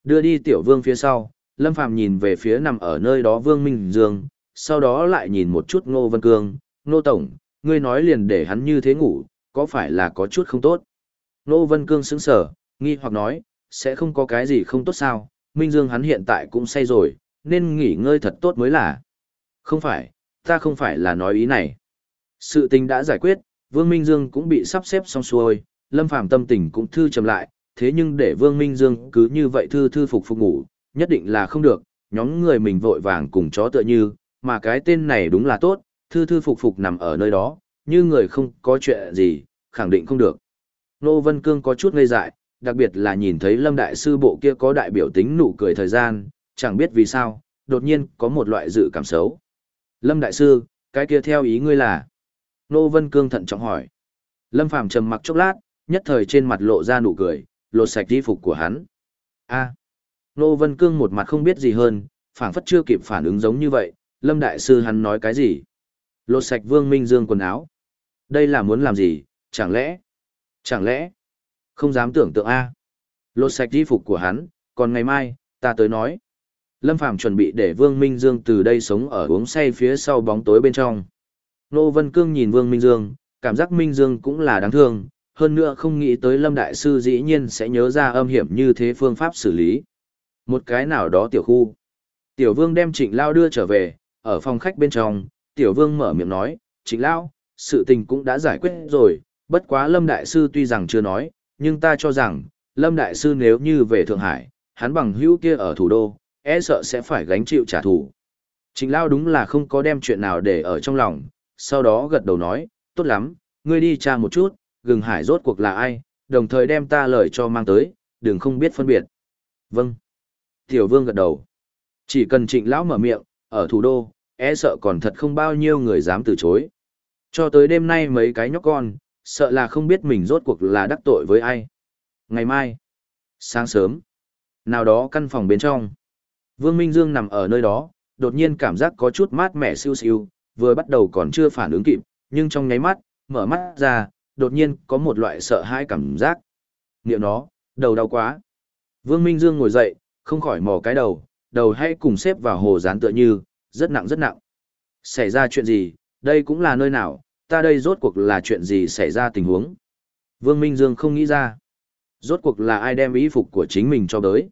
Đưa đi tiểu vương phía sau, Lâm Phàm nhìn về phía nằm ở nơi đó Vương Minh Dương, sau đó lại nhìn một chút Ngô Vân Cương, Ngô Tổng, ngươi nói liền để hắn như thế ngủ, có phải là có chút không tốt? Nô Vân Cương sững sở, nghi hoặc nói, sẽ không có cái gì không tốt sao, Minh Dương hắn hiện tại cũng say rồi, nên nghỉ ngơi thật tốt mới là. Không phải, ta không phải là nói ý này. Sự tình đã giải quyết, Vương Minh Dương cũng bị sắp xếp xong xuôi, Lâm Phàm tâm tình cũng thư trầm lại, thế nhưng để Vương Minh Dương cứ như vậy thư thư phục phục ngủ, nhất định là không được, nhóm người mình vội vàng cùng chó tựa như, mà cái tên này đúng là tốt, thư thư phục phục nằm ở nơi đó, như người không có chuyện gì, khẳng định không được. Nô Vân Cương có chút ngây dại, đặc biệt là nhìn thấy Lâm Đại Sư bộ kia có đại biểu tính nụ cười thời gian, chẳng biết vì sao, đột nhiên có một loại dự cảm xấu. Lâm Đại Sư, cái kia theo ý ngươi là? Nô Vân Cương thận trọng hỏi. Lâm Phàm trầm mặc chốc lát, nhất thời trên mặt lộ ra nụ cười, lột sạch y phục của hắn. A. Nô Vân Cương một mặt không biết gì hơn, phảng phất chưa kịp phản ứng giống như vậy, Lâm Đại Sư hắn nói cái gì? Lột sạch Vương Minh Dương quần áo. Đây là muốn làm gì, chẳng lẽ? Chẳng lẽ? Không dám tưởng tượng A. Lột sạch y phục của hắn, còn ngày mai, ta tới nói. Lâm Phàm chuẩn bị để Vương Minh Dương từ đây sống ở uống say phía sau bóng tối bên trong. Nô Vân Cương nhìn Vương Minh Dương, cảm giác Minh Dương cũng là đáng thương, hơn nữa không nghĩ tới Lâm Đại Sư dĩ nhiên sẽ nhớ ra âm hiểm như thế phương pháp xử lý. Một cái nào đó tiểu khu. Tiểu Vương đem Trịnh Lao đưa trở về, ở phòng khách bên trong, Tiểu Vương mở miệng nói, Trịnh Lao, sự tình cũng đã giải quyết rồi, bất quá Lâm Đại Sư tuy rằng chưa nói, nhưng ta cho rằng, Lâm Đại Sư nếu như về Thượng Hải, hắn bằng hữu kia ở thủ đô, e sợ sẽ phải gánh chịu trả thù. Trịnh Lao đúng là không có đem chuyện nào để ở trong lòng, sau đó gật đầu nói, tốt lắm, ngươi đi tra một chút, gừng hải rốt cuộc là ai, đồng thời đem ta lời cho mang tới, đừng không biết phân biệt. Vâng. Tiểu vương gật đầu. Chỉ cần trịnh lão mở miệng, ở thủ đô, e sợ còn thật không bao nhiêu người dám từ chối. Cho tới đêm nay mấy cái nhóc con, sợ là không biết mình rốt cuộc là đắc tội với ai. Ngày mai, sáng sớm, nào đó căn phòng bên trong. Vương Minh Dương nằm ở nơi đó, đột nhiên cảm giác có chút mát mẻ siêu siêu, vừa bắt đầu còn chưa phản ứng kịp, nhưng trong nháy mắt, mở mắt ra, đột nhiên có một loại sợ hãi cảm giác. Niệm nó, đầu đau quá. Vương Minh Dương ngồi dậy, không khỏi mò cái đầu, đầu hay cùng xếp vào hồ dán tựa như, rất nặng rất nặng. Xảy ra chuyện gì, đây cũng là nơi nào, ta đây rốt cuộc là chuyện gì xảy ra tình huống. Vương Minh Dương không nghĩ ra. Rốt cuộc là ai đem ý phục của chính mình cho tới?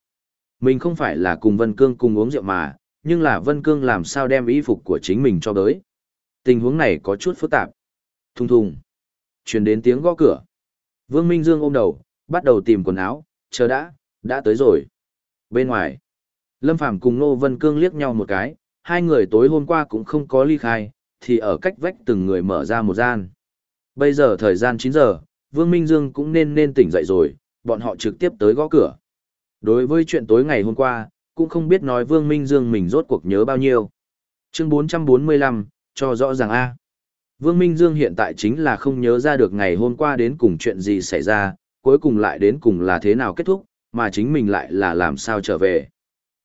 Mình không phải là cùng Vân Cương cùng uống rượu mà, nhưng là Vân Cương làm sao đem ý phục của chính mình cho tới? Tình huống này có chút phức tạp. Thùng thùng. Truyền đến tiếng gõ cửa. Vương Minh Dương ôm đầu, bắt đầu tìm quần áo, chờ đã, đã tới rồi. Bên ngoài, Lâm Phàm cùng Nô Vân Cương liếc nhau một cái, hai người tối hôm qua cũng không có ly khai, thì ở cách vách từng người mở ra một gian. Bây giờ thời gian 9 giờ, Vương Minh Dương cũng nên nên tỉnh dậy rồi, bọn họ trực tiếp tới gõ cửa. Đối với chuyện tối ngày hôm qua, cũng không biết nói Vương Minh Dương mình rốt cuộc nhớ bao nhiêu. Chương 445, cho rõ ràng A. Vương Minh Dương hiện tại chính là không nhớ ra được ngày hôm qua đến cùng chuyện gì xảy ra, cuối cùng lại đến cùng là thế nào kết thúc, mà chính mình lại là làm sao trở về.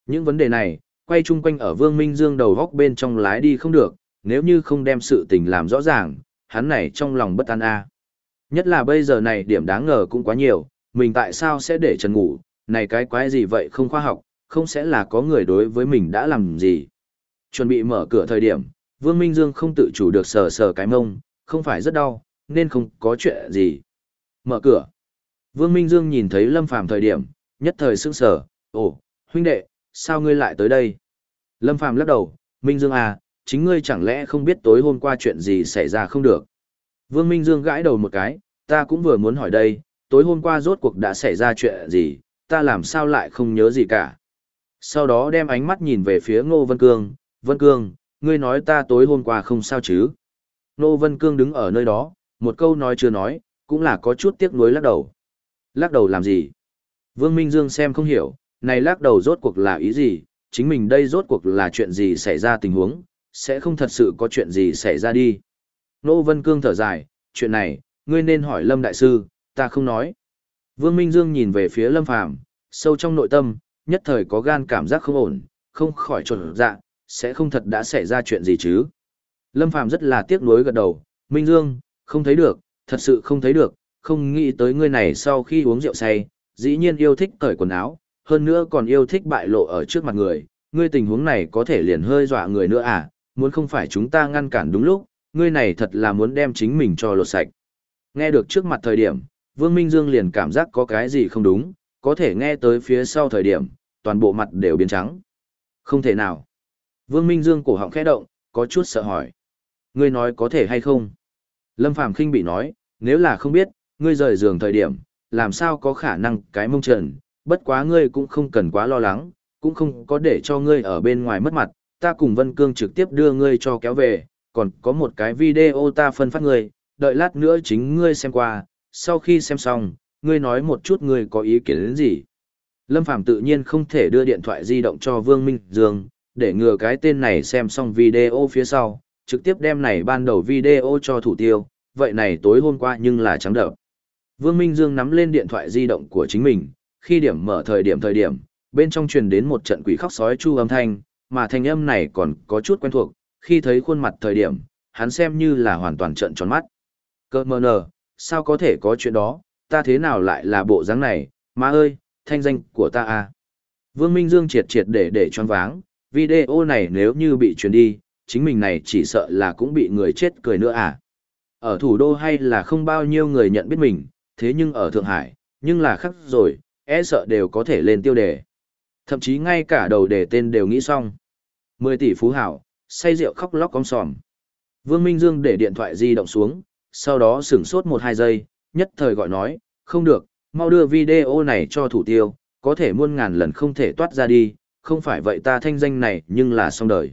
Những vấn đề này, quay chung quanh ở Vương Minh Dương đầu góc bên trong lái đi không được, nếu như không đem sự tình làm rõ ràng, hắn này trong lòng bất an a. Nhất là bây giờ này điểm đáng ngờ cũng quá nhiều, mình tại sao sẽ để Trần ngủ, này cái quái gì vậy không khoa học, không sẽ là có người đối với mình đã làm gì. Chuẩn bị mở cửa thời điểm, Vương Minh Dương không tự chủ được sờ sờ cái mông, không phải rất đau, nên không có chuyện gì. Mở cửa. Vương Minh Dương nhìn thấy Lâm Phàm thời điểm, nhất thời sững sờ, "Ồ, huynh đệ, sao ngươi lại tới đây?" Lâm Phàm lắc đầu, "Minh Dương à, chính ngươi chẳng lẽ không biết tối hôm qua chuyện gì xảy ra không được?" Vương Minh Dương gãi đầu một cái, "Ta cũng vừa muốn hỏi đây, tối hôm qua rốt cuộc đã xảy ra chuyện gì, ta làm sao lại không nhớ gì cả?" Sau đó đem ánh mắt nhìn về phía Ngô Vân Cương, "Vân Cương, ngươi nói ta tối hôm qua không sao chứ. Ngô Vân Cương đứng ở nơi đó, một câu nói chưa nói, cũng là có chút tiếc nuối lắc đầu. Lắc đầu làm gì? Vương Minh Dương xem không hiểu, này lắc đầu rốt cuộc là ý gì, chính mình đây rốt cuộc là chuyện gì xảy ra tình huống, sẽ không thật sự có chuyện gì xảy ra đi. Nô Vân Cương thở dài, chuyện này, ngươi nên hỏi Lâm Đại Sư, ta không nói. Vương Minh Dương nhìn về phía Lâm Phàm sâu trong nội tâm, nhất thời có gan cảm giác không ổn, không khỏi trột dạ, sẽ không thật đã xảy ra chuyện gì chứ. Lâm Phàm rất là tiếc nuối gật đầu, Minh Dương, không thấy được, thật sự không thấy được, không nghĩ tới ngươi này sau khi uống rượu say, dĩ nhiên yêu thích cởi quần áo, hơn nữa còn yêu thích bại lộ ở trước mặt người, ngươi tình huống này có thể liền hơi dọa người nữa à, muốn không phải chúng ta ngăn cản đúng lúc, ngươi này thật là muốn đem chính mình cho lột sạch. Nghe được trước mặt thời điểm, Vương Minh Dương liền cảm giác có cái gì không đúng, có thể nghe tới phía sau thời điểm, toàn bộ mặt đều biến trắng. Không thể nào. Vương Minh Dương cổ họng khẽ động, có chút sợ hỏi. Ngươi nói có thể hay không? Lâm Phàm khinh bị nói, nếu là không biết, ngươi rời giường thời điểm, làm sao có khả năng cái mông trần, bất quá ngươi cũng không cần quá lo lắng, cũng không có để cho ngươi ở bên ngoài mất mặt, ta cùng Vân Cương trực tiếp đưa ngươi cho kéo về, còn có một cái video ta phân phát ngươi, đợi lát nữa chính ngươi xem qua, sau khi xem xong, ngươi nói một chút ngươi có ý kiến đến gì. Lâm Phàm tự nhiên không thể đưa điện thoại di động cho Vương Minh Dương, để ngừa cái tên này xem xong video phía sau, trực tiếp đem này ban đầu video cho thủ tiêu, vậy này tối hôm qua nhưng là trắng đậm. Vương Minh Dương nắm lên điện thoại di động của chính mình, khi điểm mở thời điểm thời điểm, bên trong truyền đến một trận quỷ khóc sói chu âm thanh, mà thanh âm này còn có chút quen thuộc, khi thấy khuôn mặt thời điểm, hắn xem như là hoàn toàn trợn tròn mắt. Cơ mờ nờ, sao có thể có chuyện đó, ta thế nào lại là bộ dáng này, má ơi, thanh danh của ta à. Vương Minh Dương triệt triệt để để choáng váng, video này nếu như bị truyền đi, chính mình này chỉ sợ là cũng bị người chết cười nữa à. Ở thủ đô hay là không bao nhiêu người nhận biết mình, thế nhưng ở Thượng Hải, nhưng là khắc rồi, e sợ đều có thể lên tiêu đề. Thậm chí ngay cả đầu để tên đều nghĩ xong. 10 tỷ phú hảo, say rượu khóc lóc cong sòm. Vương Minh Dương để điện thoại di động xuống, sau đó sửng sốt một hai giây, nhất thời gọi nói, không được, mau đưa video này cho thủ tiêu, có thể muôn ngàn lần không thể toát ra đi, không phải vậy ta thanh danh này nhưng là xong đời.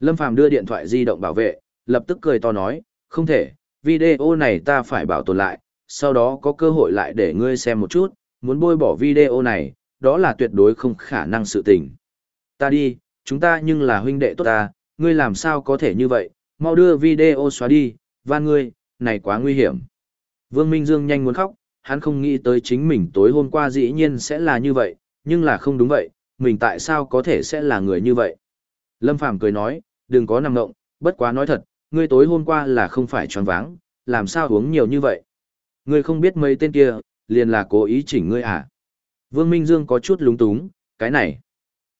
Lâm Phàm đưa điện thoại di động bảo vệ, lập tức cười to nói, không thể, video này ta phải bảo tồn lại, sau đó có cơ hội lại để ngươi xem một chút, muốn bôi bỏ video này, đó là tuyệt đối không khả năng sự tình. Ta đi, chúng ta nhưng là huynh đệ tốt ta, ngươi làm sao có thể như vậy, mau đưa video xóa đi, van ngươi, này quá nguy hiểm. Vương Minh Dương nhanh muốn khóc, hắn không nghĩ tới chính mình tối hôm qua dĩ nhiên sẽ là như vậy, nhưng là không đúng vậy, mình tại sao có thể sẽ là người như vậy. Lâm Phàm cười nói, đừng có nằm ngộng, bất quá nói thật, ngươi tối hôm qua là không phải tròn váng, làm sao uống nhiều như vậy. Ngươi không biết mấy tên kia, liền là cố ý chỉnh ngươi à. Vương Minh Dương có chút lúng túng, cái này,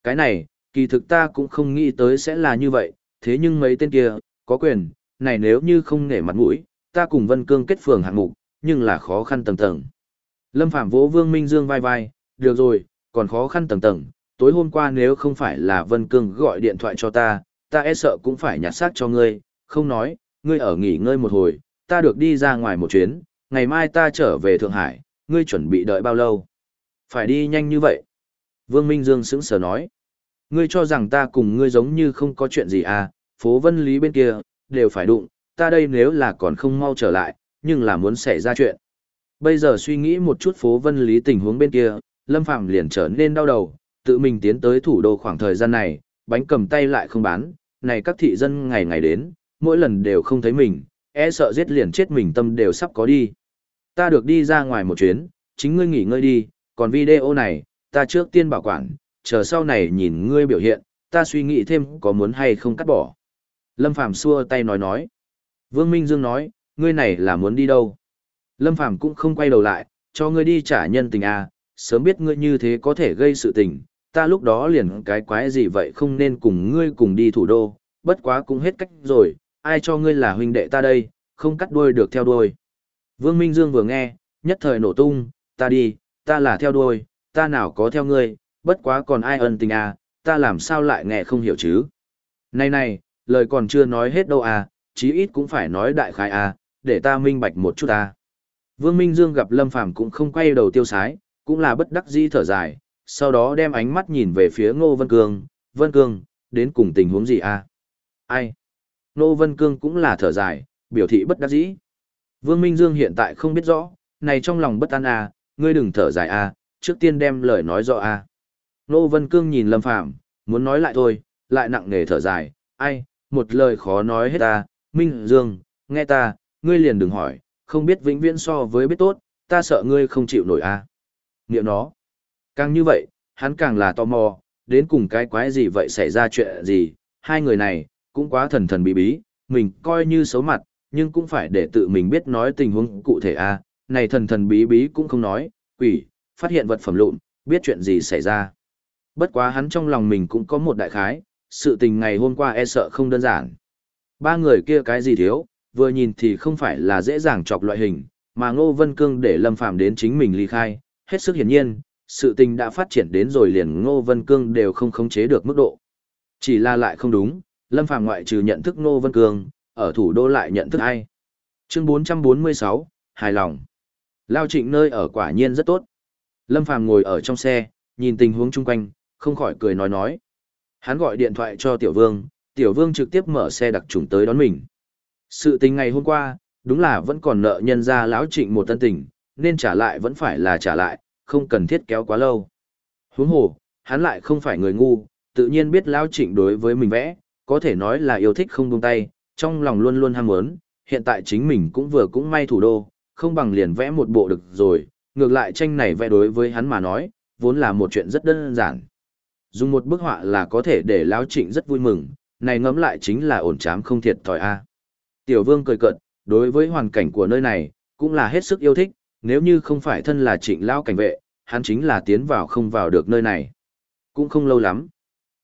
cái này, kỳ thực ta cũng không nghĩ tới sẽ là như vậy, thế nhưng mấy tên kia, có quyền, này nếu như không nể mặt mũi, ta cùng Vân Cương kết phường hạng mục, nhưng là khó khăn tầng tầng. Lâm Phạm vỗ Vương Minh Dương vai vai, được rồi, còn khó khăn tầng tầng, tối hôm qua nếu không phải là Vân Cương gọi điện thoại cho ta, ta e sợ cũng phải nhặt xác cho ngươi, không nói, ngươi ở nghỉ ngơi một hồi, ta được đi ra ngoài một chuyến, ngày mai ta trở về Thượng Hải, ngươi chuẩn bị đợi bao lâu? Phải đi nhanh như vậy. Vương Minh Dương sững sờ nói. Ngươi cho rằng ta cùng ngươi giống như không có chuyện gì à, phố vân lý bên kia, đều phải đụng, ta đây nếu là còn không mau trở lại, nhưng là muốn xảy ra chuyện. Bây giờ suy nghĩ một chút phố vân lý tình huống bên kia, Lâm Phàm liền trở nên đau đầu, tự mình tiến tới thủ đô khoảng thời gian này, bánh cầm tay lại không bán, này các thị dân ngày ngày đến, mỗi lần đều không thấy mình, e sợ giết liền chết mình tâm đều sắp có đi. Ta được đi ra ngoài một chuyến, chính ngươi nghỉ ngơi đi, còn video này, ta trước tiên bảo quản, chờ sau này nhìn ngươi biểu hiện, ta suy nghĩ thêm có muốn hay không cắt bỏ. Lâm Phàm xua tay nói nói. Vương Minh Dương nói, ngươi này là muốn đi đâu? Lâm Phàm cũng không quay đầu lại, cho ngươi đi trả nhân tình à, sớm biết ngươi như thế có thể gây sự tình, ta lúc đó liền cái quái gì vậy không nên cùng ngươi cùng đi thủ đô, bất quá cũng hết cách rồi, ai cho ngươi là huynh đệ ta đây, không cắt đuôi được theo đuôi. Vương Minh Dương vừa nghe, nhất thời nổ tung, ta đi, ta là theo đuôi, ta nào có theo ngươi, bất quá còn ai ân tình à, ta làm sao lại nghe không hiểu chứ. Này này, lời còn chưa nói hết đâu à, chí ít cũng phải nói đại khái à, để ta minh bạch một chút à. Vương Minh Dương gặp Lâm Phàm cũng không quay đầu tiêu sái, cũng là bất đắc dĩ thở dài, sau đó đem ánh mắt nhìn về phía Ngô Vân Cương, Vân Cương, đến cùng tình huống gì à? Ai? Ngô Vân Cương cũng là thở dài, biểu thị bất đắc dĩ. Vương Minh Dương hiện tại không biết rõ, này trong lòng bất an à, ngươi đừng thở dài à, trước tiên đem lời nói rõ à. Nô Vân Cương nhìn Lâm Phàm muốn nói lại thôi, lại nặng nề thở dài, ai, một lời khó nói hết ta. Minh Dương, nghe ta, ngươi liền đừng hỏi, không biết vĩnh viễn so với biết tốt, ta sợ ngươi không chịu nổi à. Niệm nó. Càng như vậy, hắn càng là tò mò, đến cùng cái quái gì vậy xảy ra chuyện gì, hai người này, cũng quá thần thần bí bí, mình coi như xấu mặt, nhưng cũng phải để tự mình biết nói tình huống cụ thể a à này thần thần bí bí cũng không nói, quỷ, phát hiện vật phẩm lụn, biết chuyện gì xảy ra. Bất quá hắn trong lòng mình cũng có một đại khái, sự tình ngày hôm qua e sợ không đơn giản. Ba người kia cái gì thiếu, vừa nhìn thì không phải là dễ dàng chọc loại hình, mà Ngô Vân Cương để Lâm Phàm đến chính mình ly khai, hết sức hiển nhiên, sự tình đã phát triển đến rồi liền Ngô Vân Cương đều không khống chế được mức độ. Chỉ là lại không đúng, Lâm Phàm ngoại trừ nhận thức Ngô Vân Cương, ở thủ đô lại nhận thức ai. Chương 446, hài lòng. Lao trịnh nơi ở quả nhiên rất tốt. Lâm Phàm ngồi ở trong xe, nhìn tình huống chung quanh, không khỏi cười nói nói. Hắn gọi điện thoại cho Tiểu Vương, Tiểu Vương trực tiếp mở xe đặc trùng tới đón mình. Sự tình ngày hôm qua, đúng là vẫn còn nợ nhân ra lão trịnh một tân tình, nên trả lại vẫn phải là trả lại, không cần thiết kéo quá lâu. Huống hồ, hắn lại không phải người ngu, tự nhiên biết lão trịnh đối với mình vẽ, có thể nói là yêu thích không buông tay, trong lòng luôn luôn ham muốn, hiện tại chính mình cũng vừa cũng may thủ đô, không bằng liền vẽ một bộ được rồi, ngược lại tranh này vẽ đối với hắn mà nói, vốn là một chuyện rất đơn giản. Dùng một bức họa là có thể để lão trịnh rất vui mừng, này ngẫm lại chính là ổn chám không thiệt thòi a. Tiểu vương cười cợt, đối với hoàn cảnh của nơi này, cũng là hết sức yêu thích, nếu như không phải thân là trịnh lão cảnh vệ, hắn chính là tiến vào không vào được nơi này. Cũng không lâu lắm.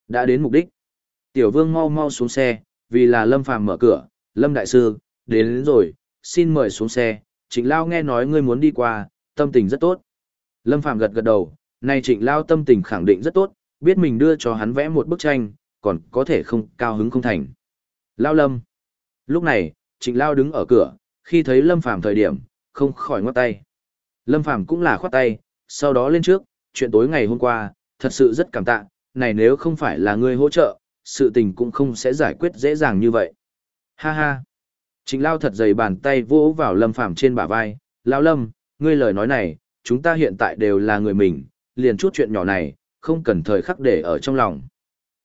Đã đến mục đích. Tiểu vương mau mau xuống xe, vì là Lâm Phàm mở cửa, Lâm Đại Sư, đến, đến rồi, xin mời xuống xe, trịnh Lão nghe nói ngươi muốn đi qua, tâm tình rất tốt. Lâm Phàm gật gật đầu, nay trịnh Lão tâm tình khẳng định rất tốt, biết mình đưa cho hắn vẽ một bức tranh, còn có thể không cao hứng không thành. Lao Lâm. Lúc này, trịnh Lão đứng ở cửa, khi thấy Lâm Phàm thời điểm, không khỏi ngoắt tay. Lâm Phàm cũng là khoát tay, sau đó lên trước, chuyện tối ngày hôm qua, thật sự rất cảm tạ, này nếu không phải là ngươi hỗ trợ, sự tình cũng không sẽ giải quyết dễ dàng như vậy. Ha ha. Trịnh Lao thật dày bàn tay vỗ vào Lâm Phàm trên bả vai, Lao Lâm, ngươi lời nói này, chúng ta hiện tại đều là người mình, liền chút chuyện nhỏ này, không cần thời khắc để ở trong lòng.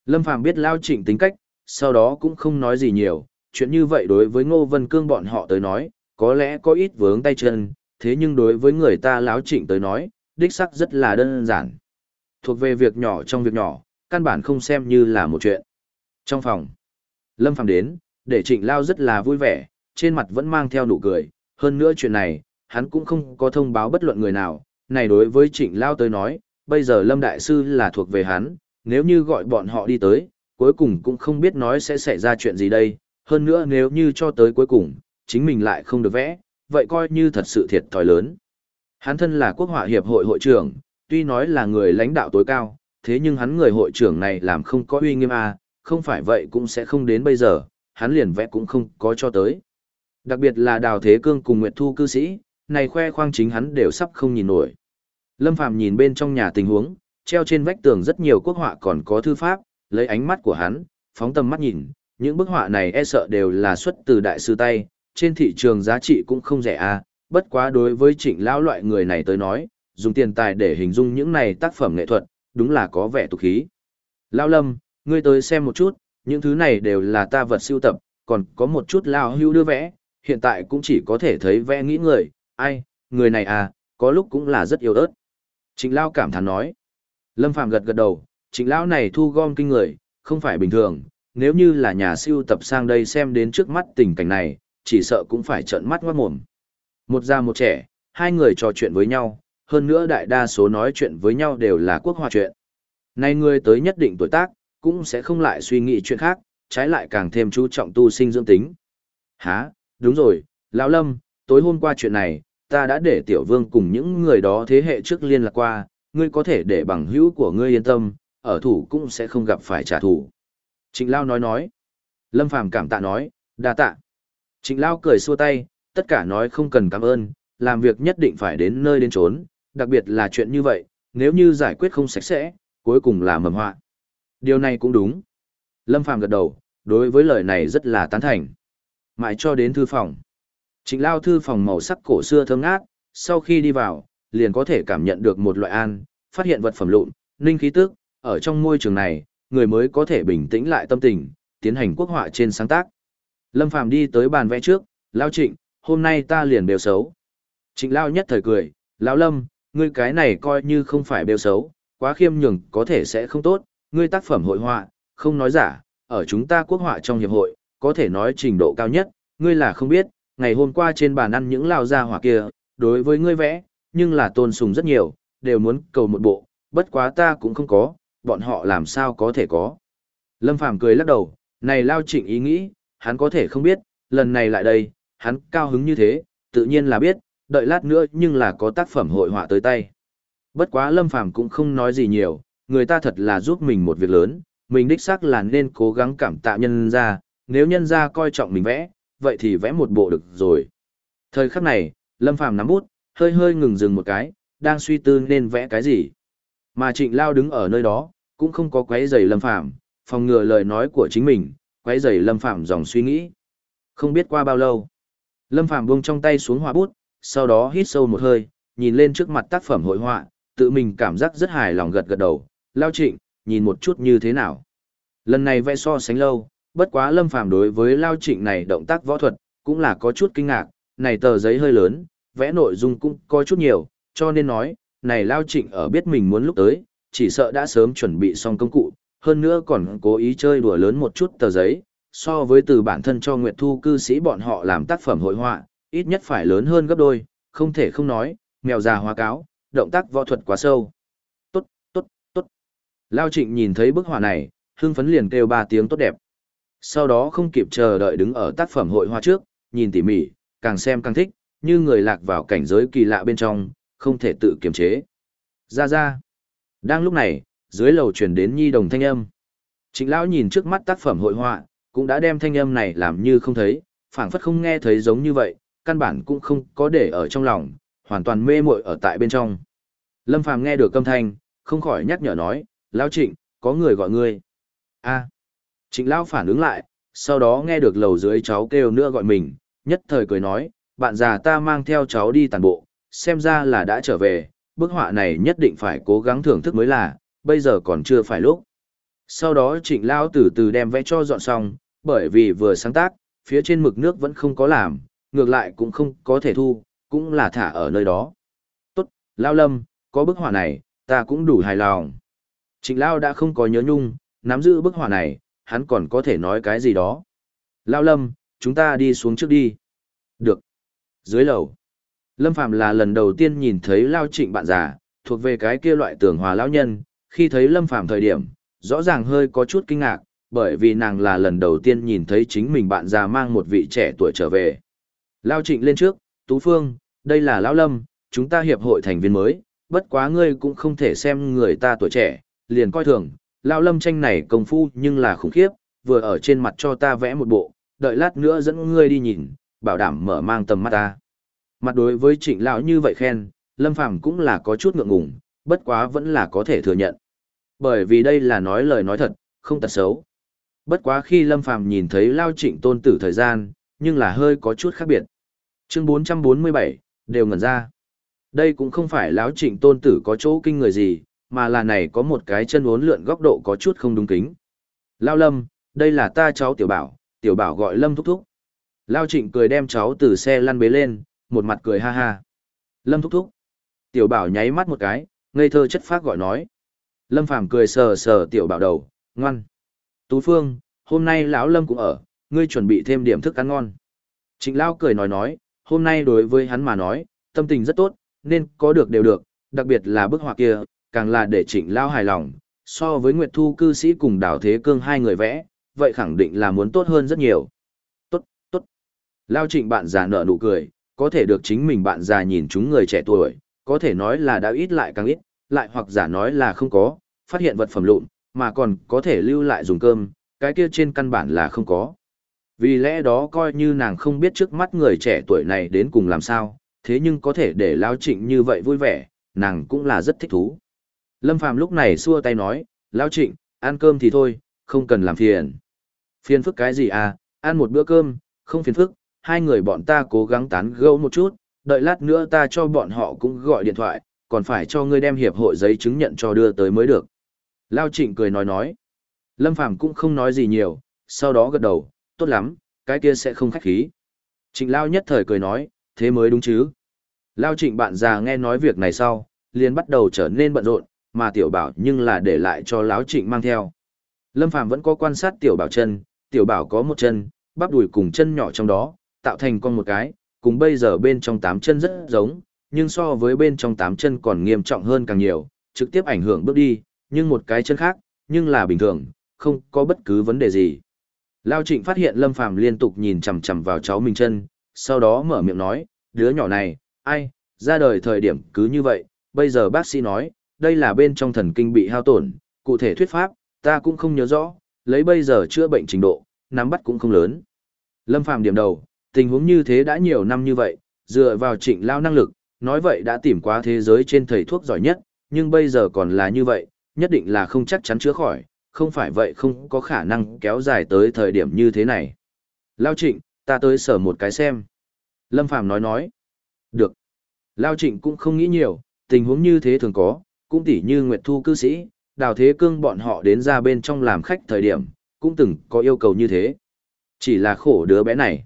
Lâm Phàm biết Lao Trịnh tính cách, sau đó cũng không nói gì nhiều, chuyện như vậy đối với Ngô Vân Cương bọn họ tới nói, có lẽ có ít vướng tay chân, thế nhưng đối với người ta Lão Trịnh tới nói, đích sắc rất là đơn giản. Thuộc về việc nhỏ trong việc nhỏ, căn bản không xem như là một chuyện. Trong phòng, Lâm Phàm đến, để Trịnh Lao rất là vui vẻ, trên mặt vẫn mang theo nụ cười, hơn nữa chuyện này, hắn cũng không có thông báo bất luận người nào, này đối với Trịnh Lao tới nói, bây giờ Lâm Đại Sư là thuộc về hắn, nếu như gọi bọn họ đi tới, cuối cùng cũng không biết nói sẽ xảy ra chuyện gì đây, hơn nữa nếu như cho tới cuối cùng, chính mình lại không được vẽ, vậy coi như thật sự thiệt thòi lớn. Hắn thân là quốc họa hiệp hội hội trưởng, tuy nói là người lãnh đạo tối cao, thế nhưng hắn người hội trưởng này làm không có uy nghiêm à, không phải vậy cũng sẽ không đến bây giờ, hắn liền vẽ cũng không có cho tới. Đặc biệt là Đào Thế Cương cùng Nguyệt Thu cư sĩ, này khoe khoang chính hắn đều sắp không nhìn nổi. Lâm Phàm nhìn bên trong nhà tình huống, treo trên vách tường rất nhiều quốc họa còn có thư pháp, lấy ánh mắt của hắn, phóng tầm mắt nhìn, những bức họa này e sợ đều là xuất từ đại sư tay, trên thị trường giá trị cũng không rẻ à, bất quá đối với trịnh lão loại người này tới nói, dùng tiền tài để hình dung những này tác phẩm nghệ thuật, đúng là có vẻ tục khí. Lão Lâm, ngươi tới xem một chút, những thứ này đều là ta vật siêu tập, còn có một chút lao hưu đưa vẽ, hiện tại cũng chỉ có thể thấy vẽ nghĩ người, ai, người này à, có lúc cũng là rất yêu ớt. Trịnh Lão cảm thán nói. Lâm Phàm gật gật đầu, trịnh Lão này thu gom kinh người, không phải bình thường, nếu như là nhà siêu tập sang đây xem đến trước mắt tình cảnh này, chỉ sợ cũng phải trợn mắt ngoát mồm. Một già một trẻ, hai người trò chuyện với nhau, hơn nữa đại đa số nói chuyện với nhau đều là quốc hòa chuyện. Nay người tới nhất định tuổi tác, cũng sẽ không lại suy nghĩ chuyện khác, trái lại càng thêm chú trọng tu sinh dưỡng tính. Hả, đúng rồi, Lão Lâm, tối hôm qua chuyện này, ta đã để Tiểu Vương cùng những người đó thế hệ trước liên lạc qua, ngươi có thể để bằng hữu của ngươi yên tâm, ở thủ cũng sẽ không gặp phải trả thù. Trịnh Lao nói nói. Lâm Phàm cảm tạ nói, đa tạ. Trịnh Lao cười xua tay, tất cả nói không cần cảm ơn, làm việc nhất định phải đến nơi đến trốn, đặc biệt là chuyện như vậy, nếu như giải quyết không sạch sẽ, cuối cùng là mầm họa. Điều này cũng đúng. Lâm Phàm gật đầu, đối với lời này rất là tán thành. Mãi cho đến thư phòng. Trịnh Lao thư phòng màu sắc cổ xưa thơm ngát, sau khi đi vào, liền có thể cảm nhận được một loại an, phát hiện vật phẩm lụn, ninh khí tức, ở trong môi trường này, người mới có thể bình tĩnh lại tâm tình, tiến hành quốc họa trên sáng tác. Lâm Phàm đi tới bàn vẽ trước, Lao Trịnh, hôm nay ta liền bêu xấu. Trịnh Lao nhất thời cười, Lão Lâm, ngươi cái này coi như không phải bêu xấu, quá khiêm nhường có thể sẽ không tốt, ngươi tác phẩm hội họa, không nói giả, ở chúng ta quốc họa trong hiệp hội, có thể nói trình độ cao nhất, ngươi là không biết, ngày hôm qua trên bàn ăn những lao gia hỏa kia, đối với ngươi vẽ, nhưng là tôn sùng rất nhiều, đều muốn cầu một bộ, bất quá ta cũng không có, bọn họ làm sao có thể có. Lâm Phàm cười lắc đầu, này lao trịnh ý nghĩ, hắn có thể không biết, lần này lại đây, hắn cao hứng như thế, tự nhiên là biết, đợi lát nữa nhưng là có tác phẩm hội họa tới tay. Bất quá Lâm Phàm cũng không nói gì nhiều, người ta thật là giúp mình một việc lớn, mình đích xác là nên cố gắng cảm tạ nhân ra, nếu nhân ra coi trọng mình vẽ, vậy thì vẽ một bộ được rồi. Thời khắc này, Lâm Phàm nắm bút, hơi hơi ngừng dừng một cái, đang suy tư nên vẽ cái gì. Mà Trịnh Lao đứng ở nơi đó, cũng không có quấy rầy Lâm Phàm, phòng ngừa lời nói của chính mình, quấy rầy Lâm Phàm dòng suy nghĩ. Không biết qua bao lâu, Lâm Phàm buông trong tay xuống họa bút, sau đó hít sâu một hơi, nhìn lên trước mặt tác phẩm hội họa, tự mình cảm giác rất hài lòng gật gật đầu, Lao Trịnh, nhìn một chút như thế nào. Lần này vẽ so sánh lâu, bất quá Lâm Phàm đối với Lao Trịnh này động tác võ thuật, cũng là có chút kinh ngạc, này tờ giấy hơi lớn, vẽ nội dung cũng có chút nhiều, cho nên nói, này Lao Trịnh ở biết mình muốn lúc tới, chỉ sợ đã sớm chuẩn bị xong công cụ, hơn nữa còn cố ý chơi đùa lớn một chút tờ giấy, so với từ bản thân cho Nguyệt Thu cư sĩ bọn họ làm tác phẩm hội họa, ít nhất phải lớn hơn gấp đôi, không thể không nói, mèo già hoa cáo, động tác võ thuật quá sâu. Lao Trịnh nhìn thấy bức họa này, hưng phấn liền kêu ba tiếng tốt đẹp. Sau đó không kịp chờ đợi đứng ở tác phẩm hội hoa trước, nhìn tỉ mỉ, càng xem càng thích, như người lạc vào cảnh giới kỳ lạ bên trong, không thể tự kiềm chế. Ra ra. Đang lúc này, dưới lầu truyền đến nhi đồng thanh âm. Trịnh lão nhìn trước mắt tác phẩm hội họa, cũng đã đem thanh âm này làm như không thấy, phảng phất không nghe thấy giống như vậy, căn bản cũng không có để ở trong lòng, hoàn toàn mê muội ở tại bên trong. Lâm Phàm nghe được âm thanh, không khỏi nhắc nhở nói, lão Trịnh, có người gọi ngươi. A. Trịnh lão phản ứng lại, sau đó nghe được lầu dưới cháu kêu nữa gọi mình, nhất thời cười nói, bạn già ta mang theo cháu đi tàn bộ, xem ra là đã trở về, bức họa này nhất định phải cố gắng thưởng thức mới là, bây giờ còn chưa phải lúc. Sau đó trịnh lao từ từ đem vẽ cho dọn xong, bởi vì vừa sáng tác, phía trên mực nước vẫn không có làm, ngược lại cũng không có thể thu, cũng là thả ở nơi đó. Tốt, Lao Lâm, có bức họa này, ta cũng đủ hài lòng. Trịnh Lao đã không có nhớ nhung, nắm giữ bức họa này, hắn còn có thể nói cái gì đó. Lao Lâm, chúng ta đi xuống trước đi. Được. Dưới lầu. Lâm Phạm là lần đầu tiên nhìn thấy Lao Trịnh bạn già, thuộc về cái kia loại tưởng hòa lão nhân, khi thấy Lâm Phạm thời điểm, rõ ràng hơi có chút kinh ngạc, bởi vì nàng là lần đầu tiên nhìn thấy chính mình bạn già mang một vị trẻ tuổi trở về. Lao Trịnh lên trước, Tú Phương, đây là Lão Lâm, chúng ta hiệp hội thành viên mới, bất quá ngươi cũng không thể xem người ta tuổi trẻ, liền coi thường, Lão Lâm tranh này công phu nhưng là khủng khiếp, vừa ở trên mặt cho ta vẽ một bộ, đợi lát nữa dẫn ngươi đi nhìn, bảo đảm mở mang tầm mắt ta. Mặt đối với trịnh lão như vậy khen, Lâm Phàm cũng là có chút ngượng ngùng, bất quá vẫn là có thể thừa nhận. Bởi vì đây là nói lời nói thật, không tật xấu. Bất quá khi Lâm Phàm nhìn thấy Lao Trịnh tôn tử thời gian, nhưng là hơi có chút khác biệt. Chương 447, đều ngẩn ra. Đây cũng không phải lão trịnh tôn tử có chỗ kinh người gì, mà là này có một cái chân uốn lượn góc độ có chút không đúng kính. Lao Lâm, đây là ta cháu tiểu bảo, tiểu bảo gọi Lâm thúc thúc. Lao trịnh cười đem cháu từ xe lăn bế lên, một mặt cười ha ha. Lâm thúc thúc. Tiểu bảo nháy mắt một cái, ngây thơ chất phác gọi nói. Lâm Phàm cười sờ sờ tiểu bảo đầu, ngoan. Tú Phương, hôm nay lão Lâm cũng ở, ngươi chuẩn bị thêm điểm thức ăn ngon. Trịnh Lao cười nói nói, hôm nay đối với hắn mà nói, tâm tình rất tốt, nên có được đều được, đặc biệt là bức họa kia, càng là để Trịnh Lao hài lòng, so với Nguyệt Thu cư sĩ cùng Đào Thế Cương hai người vẽ, vậy khẳng định là muốn tốt hơn rất nhiều. Tốt, tốt. Lao Trịnh bạn già nở nụ cười, có thể được chính mình bạn già nhìn chúng người trẻ tuổi, có thể nói là đã ít lại càng ít, lại hoặc giả nói là không có, phát hiện vật phẩm lụn, mà còn có thể lưu lại dùng cơm, cái kia trên căn bản là không có. Vì lẽ đó coi như nàng không biết trước mắt người trẻ tuổi này đến cùng làm sao, thế nhưng có thể để Lao Trịnh như vậy vui vẻ, nàng cũng là rất thích thú. Lâm Phàm lúc này xua tay nói, Lão Trịnh, ăn cơm thì thôi, không cần làm phiền. Phiền phức cái gì à, ăn một bữa cơm, không phiền phức, hai người bọn ta cố gắng tán gẫu một chút, đợi lát nữa ta cho bọn họ cũng gọi điện thoại, còn phải cho ngươi đem hiệp hội giấy chứng nhận cho đưa tới mới được. Lao Trịnh cười nói nói. Lâm Phàm cũng không nói gì nhiều, sau đó gật đầu, tốt lắm, cái kia sẽ không khách khí. Trịnh Lao nhất thời cười nói, thế mới đúng chứ. Lao Trịnh bạn già nghe nói việc này sau, liền bắt đầu trở nên bận rộn, mà tiểu bảo nhưng là để lại cho Lão Trịnh mang theo. Lâm Phàm vẫn có quan sát tiểu bảo chân, tiểu bảo có một chân, bắp đùi cùng chân nhỏ trong đó, tạo thành con một cái, cùng bây giờ bên trong tám chân rất giống, nhưng so với bên trong tám chân còn nghiêm trọng hơn càng nhiều, trực tiếp ảnh hưởng bước đi, nhưng một cái chân khác, nhưng là bình thường, không có bất cứ vấn đề gì. Lao Trịnh phát hiện Lâm Phàm liên tục nhìn chằm chằm vào cháu mình chân, sau đó mở miệng nói, đứa nhỏ này, ai, ra đời thời điểm cứ như vậy, bây giờ bác sĩ nói, đây là bên trong thần kinh bị hao tổn, cụ thể thuyết pháp, ta cũng không nhớ rõ, lấy bây giờ chữa bệnh trình độ, nắm bắt cũng không lớn. Lâm Phàm điểm đầu, tình huống như thế đã nhiều năm như vậy, dựa vào trịnh lao năng lực, nói vậy đã tìm qua thế giới trên thầy thuốc giỏi nhất, nhưng bây giờ còn là như vậy, nhất định là không chắc chắn chữa khỏi, không phải vậy không có khả năng kéo dài tới thời điểm như thế này. Lao trịnh, ta tới sở một cái xem. Lâm Phàm nói nói. Được. Lao trịnh cũng không nghĩ nhiều, tình huống như thế thường có, cũng tỉ như Nguyệt Thu cư sĩ, đào thế cương bọn họ đến ra bên trong làm khách thời điểm, cũng từng có yêu cầu như thế. Chỉ là khổ đứa bé này.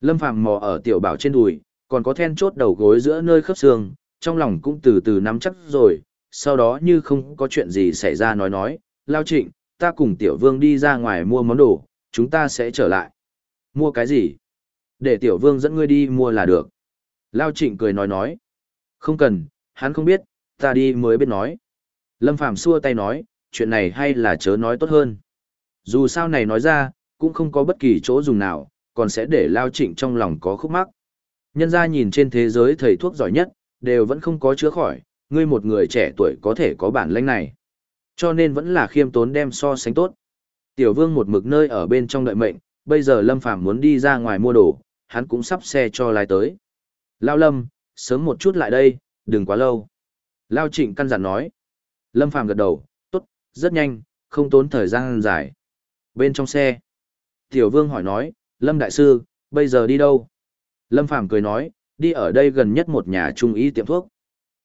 Lâm Phàm mò ở tiểu bảo trên đùi, còn có then chốt đầu gối giữa nơi khớp xương, trong lòng cũng từ từ nắm chắc rồi, sau đó như không có chuyện gì xảy ra nói nói, Lao Trịnh, ta cùng Tiểu Vương đi ra ngoài mua món đồ, chúng ta sẽ trở lại. Mua cái gì? Để Tiểu Vương dẫn ngươi đi mua là được. Lao Trịnh cười nói nói. Không cần, hắn không biết, ta đi mới biết nói. Lâm Phàm xua tay nói, chuyện này hay là chớ nói tốt hơn. Dù sao này nói ra, cũng không có bất kỳ chỗ dùng nào, còn sẽ để Lao Trịnh trong lòng có khúc mắc. Nhân ra nhìn trên thế giới thầy thuốc giỏi nhất, đều vẫn không có chữa khỏi, ngươi một người trẻ tuổi có thể có bản lĩnh này. Cho nên vẫn là khiêm tốn đem so sánh tốt. Tiểu vương một mực nơi ở bên trong đợi mệnh, bây giờ Lâm Phàm muốn đi ra ngoài mua đồ, hắn cũng sắp xe cho lái tới. Lao Lâm, sớm một chút lại đây, đừng quá lâu. Lao Trịnh căn dặn nói. Lâm Phàm gật đầu, tốt, rất nhanh, không tốn thời gian dài. Bên trong xe, Tiểu Vương hỏi nói, Lâm Đại Sư, bây giờ đi đâu? Lâm Phàm cười nói, đi ở đây gần nhất một nhà trung y tiệm thuốc.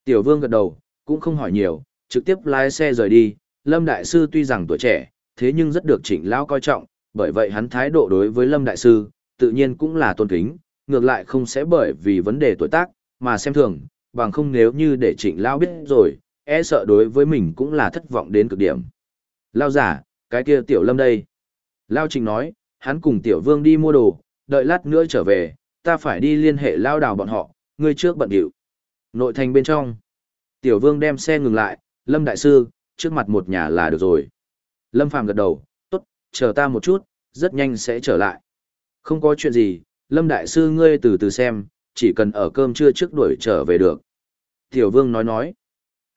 Tiểu Vương gật đầu, cũng không hỏi nhiều, trực tiếp lái xe rời đi. Lâm Đại Sư tuy rằng tuổi trẻ, thế nhưng rất được trịnh lão coi trọng, bởi vậy hắn thái độ đối với Lâm Đại Sư, tự nhiên cũng là tôn kính, ngược lại không sẽ bởi vì vấn đề tuổi tác, mà xem thường, bằng không nếu như để trịnh lão biết rồi, e sợ đối với mình cũng là thất vọng đến cực điểm. Lao giả, cái kia tiểu lâm đây. Lao trịnh nói, hắn cùng tiểu vương đi mua đồ, đợi lát nữa trở về, ta phải đi liên hệ lao đào bọn họ, ngươi trước bận điệu. Nội thành bên trong, tiểu vương đem xe ngừng lại, lâm đại sư, trước mặt một nhà là được rồi. Lâm phàm gật đầu, tốt, chờ ta một chút, rất nhanh sẽ trở lại. Không có chuyện gì, lâm đại sư ngươi từ từ xem, chỉ cần ở cơm trưa trước đuổi trở về được. Tiểu vương nói nói,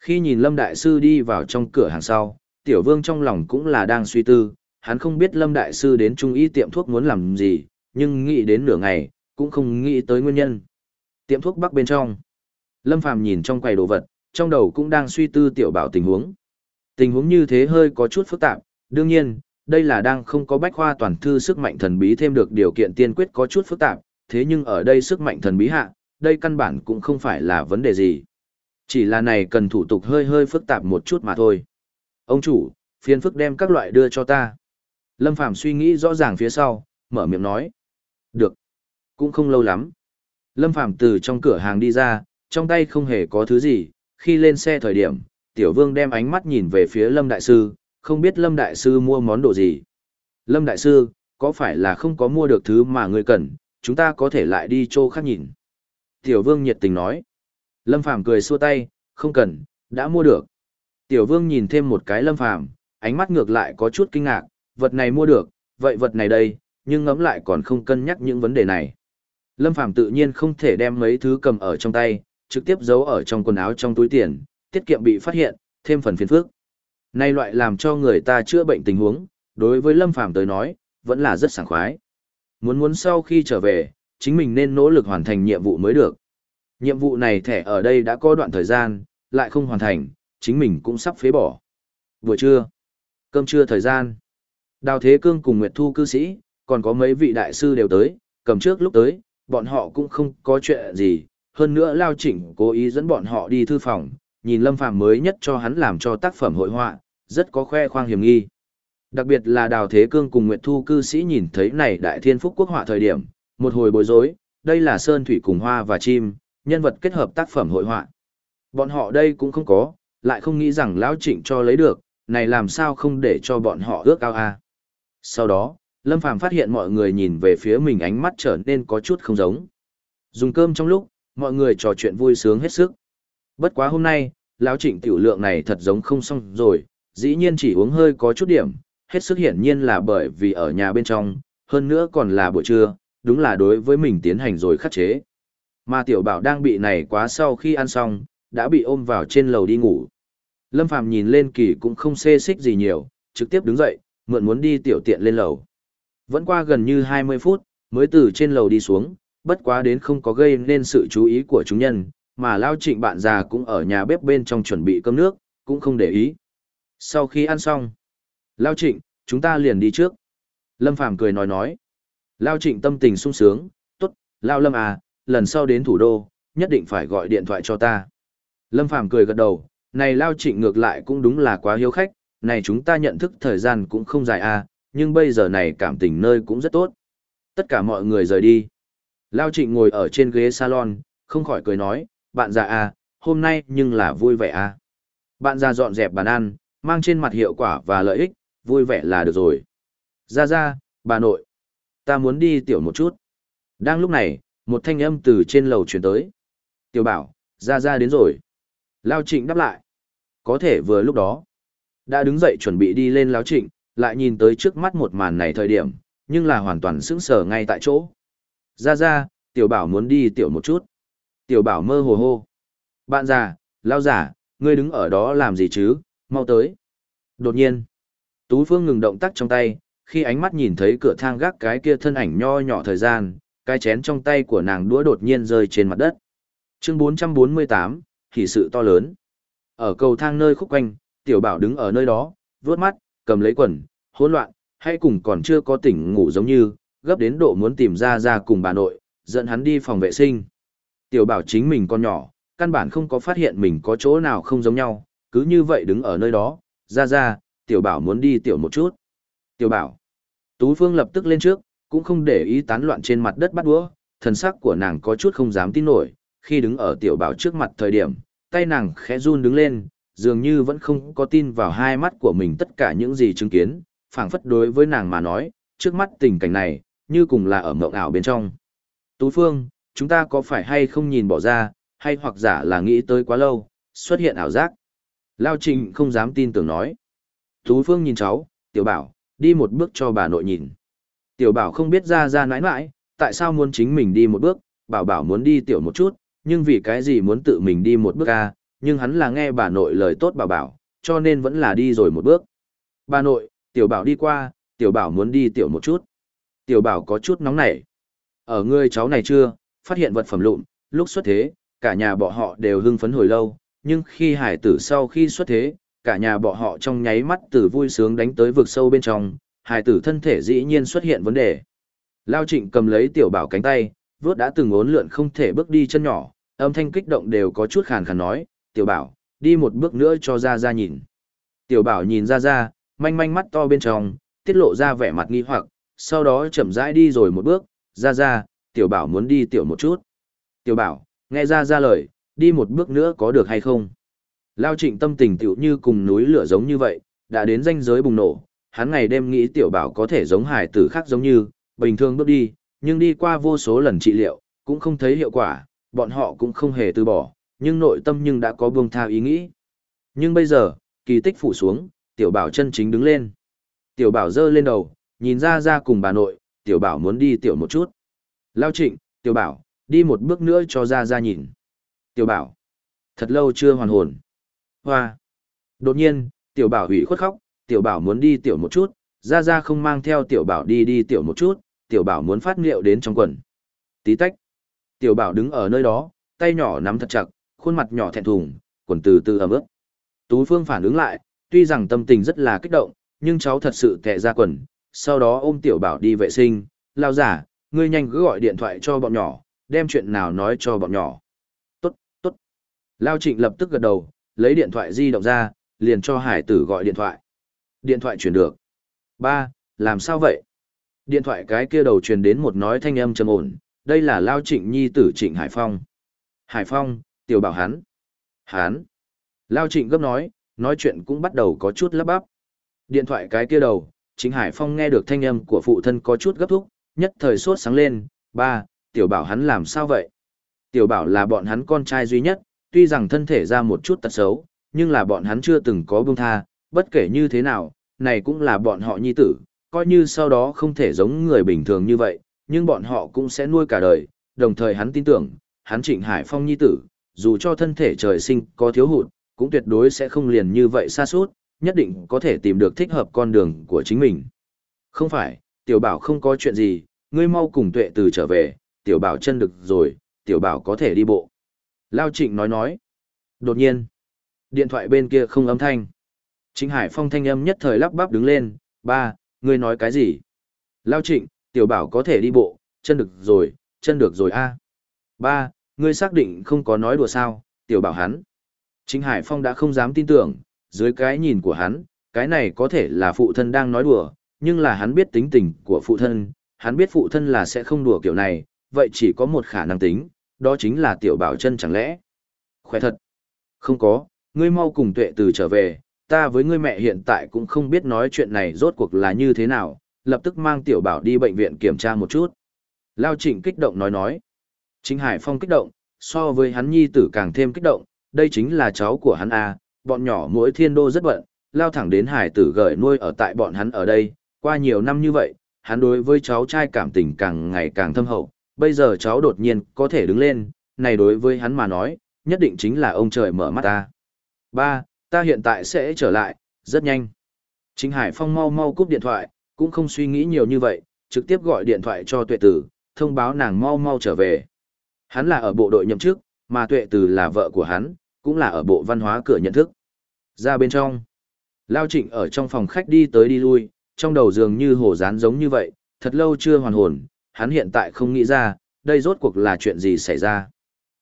khi nhìn lâm đại sư đi vào trong cửa hàng sau, tiểu vương trong lòng cũng là đang suy tư, hắn không biết lâm đại sư đến trung y tiệm thuốc muốn làm gì, nhưng nghĩ đến nửa ngày, cũng không nghĩ tới nguyên nhân. Tiệm thuốc bắc bên trong. Lâm Phàm nhìn trong quầy đồ vật, trong đầu cũng đang suy tư tiểu bảo tình huống. Tình huống như thế hơi có chút phức tạp, đương nhiên, đây là đang không có bách khoa toàn thư sức mạnh thần bí thêm được điều kiện tiên quyết có chút phức tạp, thế nhưng ở đây sức mạnh thần bí hạ, đây căn bản cũng không phải là vấn đề gì. Chỉ là này cần thủ tục hơi hơi phức tạp một chút mà thôi. Ông chủ, phiền phức đem các loại đưa cho ta. Lâm Phàm suy nghĩ rõ ràng phía sau, mở miệng nói. Được. Cũng không lâu lắm. Lâm Phàm từ trong cửa hàng đi ra, trong tay không hề có thứ gì, khi lên xe thời điểm, Tiểu Vương đem ánh mắt nhìn về phía Lâm Đại Sư, không biết Lâm Đại Sư mua món đồ gì. Lâm Đại Sư, có phải là không có mua được thứ mà người cần, chúng ta có thể lại đi chỗ khác nhìn. Tiểu Vương nhiệt tình nói. Lâm Phàm cười xua tay, không cần, đã mua được. Tiểu Vương nhìn thêm một cái Lâm Phàm, ánh mắt ngược lại có chút kinh ngạc, vật này mua được, vậy vật này đây, nhưng ngẫm lại còn không cân nhắc những vấn đề này. Lâm Phàm tự nhiên không thể đem mấy thứ cầm ở trong tay, trực tiếp giấu ở trong quần áo trong túi tiền, tiết kiệm bị phát hiện, thêm phần phiền phức. Nay loại làm cho người ta chữa bệnh tình huống, đối với Lâm Phàm tới nói, vẫn là rất sảng khoái. Muốn muốn sau khi trở về, chính mình nên nỗ lực hoàn thành nhiệm vụ mới được. Nhiệm vụ này thẻ ở đây đã có đoạn thời gian, lại không hoàn thành, chính mình cũng sắp phế bỏ. Buổi trưa, cơm trưa thời gian. Đào Thế Cương cùng Nguyệt Thu cư sĩ, còn có mấy vị đại sư đều tới, cầm trước lúc tới, bọn họ cũng không có chuyện gì, hơn nữa Lao chỉnh cố ý dẫn bọn họ đi thư phòng, nhìn Lâm Phàm mới nhất cho hắn làm cho tác phẩm hội họa, rất có khoe khoang hiểm nghi. Đặc biệt là Đào Thế Cương cùng Nguyệt Thu cư sĩ nhìn thấy này đại thiên phúc quốc họa thời điểm, một hồi bối rối, đây là sơn thủy cùng hoa và chim, nhân vật kết hợp tác phẩm hội họa. Bọn họ đây cũng không có, lại không nghĩ rằng Lão Trịnh cho lấy được, này làm sao không để cho bọn họ ước ao a. Sau đó, Lâm Phàm phát hiện mọi người nhìn về phía mình ánh mắt trở nên có chút không giống. Dùng cơm trong lúc, mọi người trò chuyện vui sướng hết sức. Bất quá hôm nay, lão Trịnh tiểu lượng này thật giống không xong rồi, dĩ nhiên chỉ uống hơi có chút điểm, hết sức hiển nhiên là bởi vì ở nhà bên trong, hơn nữa còn là buổi trưa, đúng là đối với mình tiến hành rồi khắc chế. Mà tiểu bảo đang bị này quá sau khi ăn xong, đã bị ôm vào trên lầu đi ngủ. Lâm Phàm nhìn lên kỳ cũng không xê xích gì nhiều, trực tiếp đứng dậy, mượn muốn đi tiểu tiện lên lầu. Vẫn qua gần như 20 phút, mới từ trên lầu đi xuống, bất quá đến không có gây nên sự chú ý của chúng nhân, mà Lao Trịnh bạn già cũng ở nhà bếp bên trong chuẩn bị cơm nước, cũng không để ý. Sau khi ăn xong, Lao Trịnh, chúng ta liền đi trước. Lâm Phàm cười nói nói. Lao Trịnh tâm tình sung sướng, tốt, Lao Lâm à, lần sau đến thủ đô, nhất định phải gọi điện thoại cho ta. Lâm Phàm cười gật đầu, này Lao Trịnh ngược lại cũng đúng là quá hiếu khách, này chúng ta nhận thức thời gian cũng không dài à, nhưng bây giờ này cảm tình nơi cũng rất tốt. Tất cả mọi người rời đi. Lao Trịnh ngồi ở trên ghế salon, không khỏi cười nói, bạn già à, hôm nay nhưng là vui vẻ à. Bạn già dọn dẹp bàn ăn, mang trên mặt hiệu quả và lợi ích, vui vẻ là được rồi. Ra ra, bà nội. Ta muốn đi tiểu một chút. Đang lúc này, một thanh âm từ trên lầu chuyển tới. Tiểu bảo, ra ra đến rồi. Lao trịnh đáp lại. Có thể vừa lúc đó. Đã đứng dậy chuẩn bị đi lên Lao trịnh, lại nhìn tới trước mắt một màn này thời điểm, nhưng là hoàn toàn sững sờ ngay tại chỗ. Ra ra, tiểu bảo muốn đi tiểu một chút. Tiểu bảo mơ hồ hô. Bạn già, lao giả, ngươi đứng ở đó làm gì chứ, mau tới. Đột nhiên, Tú Phương ngừng động tác trong tay, khi ánh mắt nhìn thấy cửa thang gác cái kia thân ảnh nho nhỏ thời gian, cái chén trong tay của nàng đũa đột nhiên rơi trên mặt đất. Chương 448, hỉ sự to lớn. Ở cầu thang nơi khúc quanh, tiểu bảo đứng ở nơi đó, vuốt mắt, cầm lấy quần, hỗn loạn, hay cùng còn chưa có tỉnh ngủ giống như, gấp đến độ muốn tìm ra ra cùng bà nội, dẫn hắn đi phòng vệ sinh. Tiểu bảo chính mình con nhỏ, căn bản không có phát hiện mình có chỗ nào không giống nhau, cứ như vậy đứng ở nơi đó, ra ra, tiểu bảo muốn đi tiểu một chút. Tiểu bảo. Tú Phương lập tức lên trước, cũng không để ý tán loạn trên mặt đất bắt đũa, thần sắc của nàng có chút không dám tin nổi, khi đứng ở tiểu bảo trước mặt thời điểm, tay nàng khẽ run đứng lên, dường như vẫn không có tin vào hai mắt của mình tất cả những gì chứng kiến, phảng phất đối với nàng mà nói, trước mắt tình cảnh này, như cùng là ở mộng ảo bên trong. Tú Phương, chúng ta có phải hay không nhìn bỏ ra, hay hoặc giả là nghĩ tới quá lâu, xuất hiện ảo giác. Lao Trình không dám tin tưởng nói. Tú Phương nhìn cháu, tiểu bảo, đi một bước cho bà nội nhìn. Tiểu bảo không biết ra ra nãi nãi, tại sao muốn chính mình đi một bước, bảo bảo muốn đi tiểu một chút, nhưng vì cái gì muốn tự mình đi một bước à, nhưng hắn là nghe bà nội lời tốt bảo bảo, cho nên vẫn là đi rồi một bước. Bà nội, tiểu bảo đi qua, tiểu bảo muốn đi tiểu một chút. Tiểu bảo có chút nóng nảy. Ở người cháu này chưa, phát hiện vật phẩm lụn, lúc xuất thế, cả nhà bọn họ đều hưng phấn hồi lâu, nhưng khi hải tử sau khi xuất thế, cả nhà bọn họ trong nháy mắt từ vui sướng đánh tới vực sâu bên trong, hài tử thân thể dĩ nhiên xuất hiện vấn đề. Lao trịnh cầm lấy tiểu bảo cánh tay, vớt đã từng ốn lượn không thể bước đi chân nhỏ, âm thanh kích động đều có chút khàn khàn nói, tiểu bảo, đi một bước nữa cho ra ra nhìn. Tiểu bảo nhìn ra ra, manh manh mắt to bên trong, tiết lộ ra vẻ mặt nghi hoặc, sau đó chậm rãi đi rồi một bước, ra ra, tiểu bảo muốn đi tiểu một chút. Tiểu bảo, nghe ra ra lời, đi một bước nữa có được hay không? Lao trịnh tâm tình tiểu như cùng núi lửa giống như vậy, đã đến ranh giới bùng nổ, hắn ngày đêm nghĩ tiểu bảo có thể giống hải tử khác giống như, bình thường bước đi, nhưng đi qua vô số lần trị liệu, cũng không thấy hiệu quả, bọn họ cũng không hề từ bỏ, nhưng nội tâm nhưng đã có buông tha ý nghĩ. Nhưng bây giờ, kỳ tích phủ xuống, tiểu bảo chân chính đứng lên. Tiểu bảo giơ lên đầu, nhìn ra ra cùng bà nội, tiểu bảo muốn đi tiểu một chút. Lao trịnh, tiểu bảo, đi một bước nữa cho ra ra nhìn. Tiểu bảo, thật lâu chưa hoàn hồn. Hoa. Đột nhiên, tiểu bảo hủy khuất khóc, tiểu bảo muốn đi tiểu một chút, ra ra không mang theo tiểu bảo đi đi tiểu một chút, tiểu bảo muốn phát liệu đến trong quần. Tí tách. Tiểu bảo đứng ở nơi đó, tay nhỏ nắm thật chặt, khuôn mặt nhỏ thẹn thùng, quần từ từ ấm ướt. Tú Phương phản ứng lại, tuy rằng tâm tình rất là kích động, nhưng cháu thật sự tệ ra quần, sau đó ôm tiểu bảo đi vệ sinh, lao giả, ngươi nhanh cứ gọi điện thoại cho bọn nhỏ, đem chuyện nào nói cho bọn nhỏ. Tốt, tốt. Lao trịnh lập tức gật đầu, lấy điện thoại di động ra, liền cho hải tử gọi điện thoại. Điện thoại chuyển được. Ba, làm sao vậy? Điện thoại cái kia đầu truyền đến một nói thanh âm trầm ổn, đây là Lao Trịnh Nhi tử Trịnh Hải Phong. Hải Phong, tiểu bảo hắn. Hắn. Lao Trịnh gấp nói, nói chuyện cũng bắt đầu có chút lắp bắp. Điện thoại cái kia đầu, Trịnh Hải Phong nghe được thanh âm của phụ thân có chút gấp thúc, nhất thời sốt sáng lên, ba, tiểu bảo hắn làm sao vậy? Tiểu bảo là bọn hắn con trai duy nhất, tuy rằng thân thể ra một chút tật xấu, nhưng là bọn hắn chưa từng có buông tha, bất kể như thế nào, này cũng là bọn họ nhi tử, coi như sau đó không thể giống người bình thường như vậy, nhưng bọn họ cũng sẽ nuôi cả đời, đồng thời hắn tin tưởng, hắn Trịnh Hải Phong nhi tử, dù cho thân thể trời sinh có thiếu hụt, cũng tuyệt đối sẽ không liền như vậy xa suốt, nhất định có thể tìm được thích hợp con đường của chính mình. Không phải, tiểu bảo không có chuyện gì, ngươi mau cùng tuệ từ trở về, tiểu bảo chân được rồi, tiểu bảo có thể đi bộ. Lao Trịnh nói nói. Đột nhiên, điện thoại bên kia không âm thanh. Trịnh Hải Phong thanh âm nhất thời lắp bắp đứng lên, ba, ngươi nói cái gì? Lao Trịnh, tiểu bảo có thể đi bộ, chân được rồi, chân được rồi a. Ba, ngươi xác định không có nói đùa sao, tiểu bảo hắn. Trịnh Hải Phong đã không dám tin tưởng, dưới cái nhìn của hắn, cái này có thể là phụ thân đang nói đùa, nhưng là hắn biết tính tình của phụ thân, hắn biết phụ thân là sẽ không đùa kiểu này, vậy chỉ có một khả năng tính, đó chính là tiểu bảo chân chẳng lẽ. Khỏe thật. Không có, ngươi mau cùng tuệ từ trở về, ta với ngươi mẹ hiện tại cũng không biết nói chuyện này rốt cuộc là như thế nào, lập tức mang tiểu bảo đi bệnh viện kiểm tra một chút. Lao trịnh kích động nói nói. Chính Hải Phong kích động, so với hắn nhi tử càng thêm kích động, đây chính là cháu của hắn A, bọn nhỏ mỗi thiên đô rất bận, lao thẳng đến hải tử gởi nuôi ở tại bọn hắn ở đây, qua nhiều năm như vậy, hắn đối với cháu trai cảm tình càng ngày càng thâm hậu, bây giờ cháu đột nhiên có thể đứng lên, này đối với hắn mà nói, nhất định chính là ông trời mở mắt ta. Ba, ta hiện tại sẽ trở lại, rất nhanh. Chính Hải Phong mau mau cúp điện thoại, cũng không suy nghĩ nhiều như vậy, trực tiếp gọi điện thoại cho tuệ tử, thông báo nàng mau mau trở về. Hắn là ở bộ đội nhậm chức, mà tuệ tử là vợ của hắn, cũng là ở bộ văn hóa cửa nhận thức. Ra bên trong, Lao Trịnh ở trong phòng khách đi tới đi lui, trong đầu dường như hồ rán giống như vậy, thật lâu chưa hoàn hồn, hắn hiện tại không nghĩ ra, đây rốt cuộc là chuyện gì xảy ra.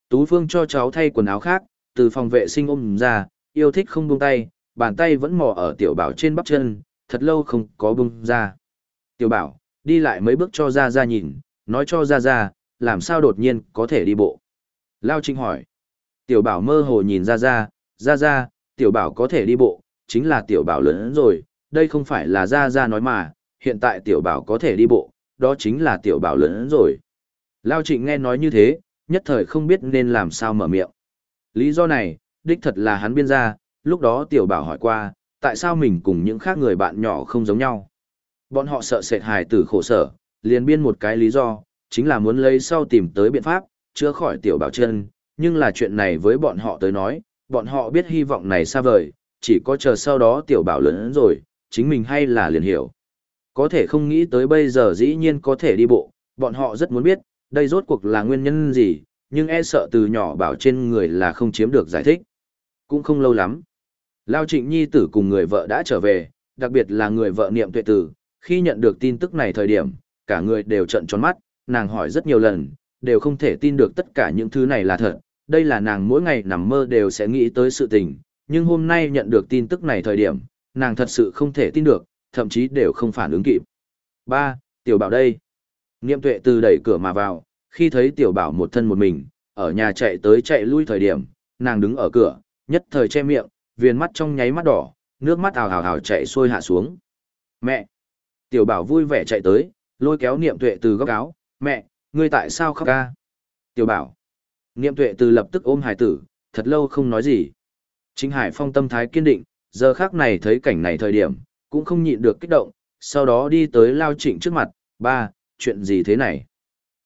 Tú Phương cho cháu thay quần áo khác, từ phòng vệ sinh ôm ra, yêu thích không buông tay, bàn tay vẫn mò ở tiểu bảo trên bắp chân, thật lâu không có buông ra. Tiểu bảo, đi lại mấy bước cho ra ra nhìn, nói cho ra ra, làm sao đột nhiên có thể đi bộ. Lao Trinh hỏi. Tiểu bảo mơ hồ nhìn ra ra, ra ra, tiểu bảo có thể đi bộ, chính là tiểu bảo lớn rồi, đây không phải là ra ra nói mà, hiện tại tiểu bảo có thể đi bộ, đó chính là tiểu bảo lớn rồi. Lao trịnh nghe nói như thế, nhất thời không biết nên làm sao mở miệng. Lý do này, đích thật là hắn biên ra, lúc đó tiểu bảo hỏi qua, tại sao mình cùng những khác người bạn nhỏ không giống nhau. Bọn họ sợ sệt hài tử khổ sở, liền biên một cái lý do, chính là muốn lấy sau tìm tới biện pháp, chữa khỏi tiểu bảo chân, nhưng là chuyện này với bọn họ tới nói, bọn họ biết hy vọng này xa vời, chỉ có chờ sau đó tiểu bảo lớn rồi, chính mình hay là liền hiểu. Có thể không nghĩ tới bây giờ dĩ nhiên có thể đi bộ, bọn họ rất muốn biết, đây rốt cuộc là nguyên nhân gì, nhưng e sợ từ nhỏ bảo trên người là không chiếm được giải thích. Cũng không lâu lắm. Lao Trịnh Nhi tử cùng người vợ đã trở về, đặc biệt là người vợ niệm tuệ tử, khi nhận được tin tức này thời điểm, cả người đều trận tròn mắt, nàng hỏi rất nhiều lần, đều không thể tin được tất cả những thứ này là thật, đây là nàng mỗi ngày nằm mơ đều sẽ nghĩ tới sự tình, nhưng hôm nay nhận được tin tức này thời điểm, nàng thật sự không thể tin được, thậm chí đều không phản ứng kịp. Ba, Tiểu bảo đây. Niệm tuệ từ đẩy cửa mà vào, khi thấy tiểu bảo một thân một mình, ở nhà chạy tới chạy lui thời điểm, nàng đứng ở cửa, nhất thời che miệng, viền mắt trong nháy mắt đỏ, nước mắt ào ào ào chạy xuôi hạ xuống. Mẹ! Tiểu bảo vui vẻ chạy tới, lôi kéo niệm tuệ từ góc áo, mẹ, ngươi tại sao khóc ca? Tiểu bảo! Niệm tuệ từ lập tức ôm hải tử, thật lâu không nói gì. Chính hải phong tâm thái kiên định, giờ khác này thấy cảnh này thời điểm, cũng không nhịn được kích động, sau đó đi tới lao trịnh trước mặt, ba, chuyện gì thế này?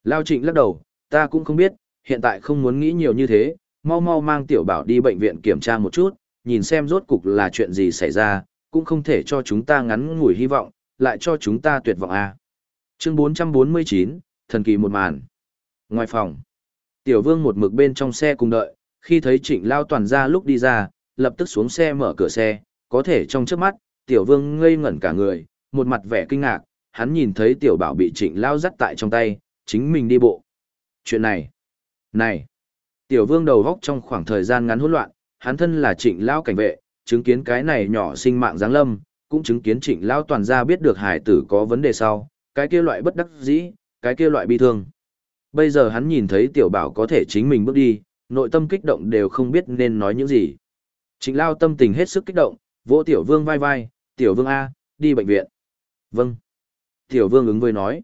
Lao trịnh lắc đầu, ta cũng không biết, hiện tại không muốn nghĩ nhiều như thế, mau mau mang tiểu bảo đi bệnh viện kiểm tra một chút, nhìn xem rốt cục là chuyện gì xảy ra, cũng không thể cho chúng ta ngắn ngủi hy vọng, lại cho chúng ta tuyệt vọng à. Chương 449, thần kỳ một màn. Ngoài phòng, tiểu vương một mực bên trong xe cùng đợi, khi thấy trịnh lao toàn ra lúc đi ra, lập tức xuống xe mở cửa xe, có thể trong trước mắt, tiểu vương ngây ngẩn cả người, một mặt vẻ kinh ngạc, hắn nhìn thấy tiểu bảo bị trịnh lao dắt tại trong tay, chính mình đi bộ. Chuyện này, này, tiểu vương đầu góc trong khoảng thời gian ngắn hỗn loạn, hắn thân là trịnh lao cảnh vệ, chứng kiến cái này nhỏ sinh mạng giáng lâm, cũng chứng kiến trịnh lao toàn ra biết được hải tử có vấn đề sau, cái kia loại bất đắc dĩ, cái kia loại bi thương. Bây giờ hắn nhìn thấy tiểu bảo có thể chính mình bước đi, nội tâm kích động đều không biết nên nói những gì. Trịnh lao tâm tình hết sức kích động, vỗ tiểu vương vai vai, tiểu vương A, đi bệnh viện. Vâng. Tiểu vương ứng với nói.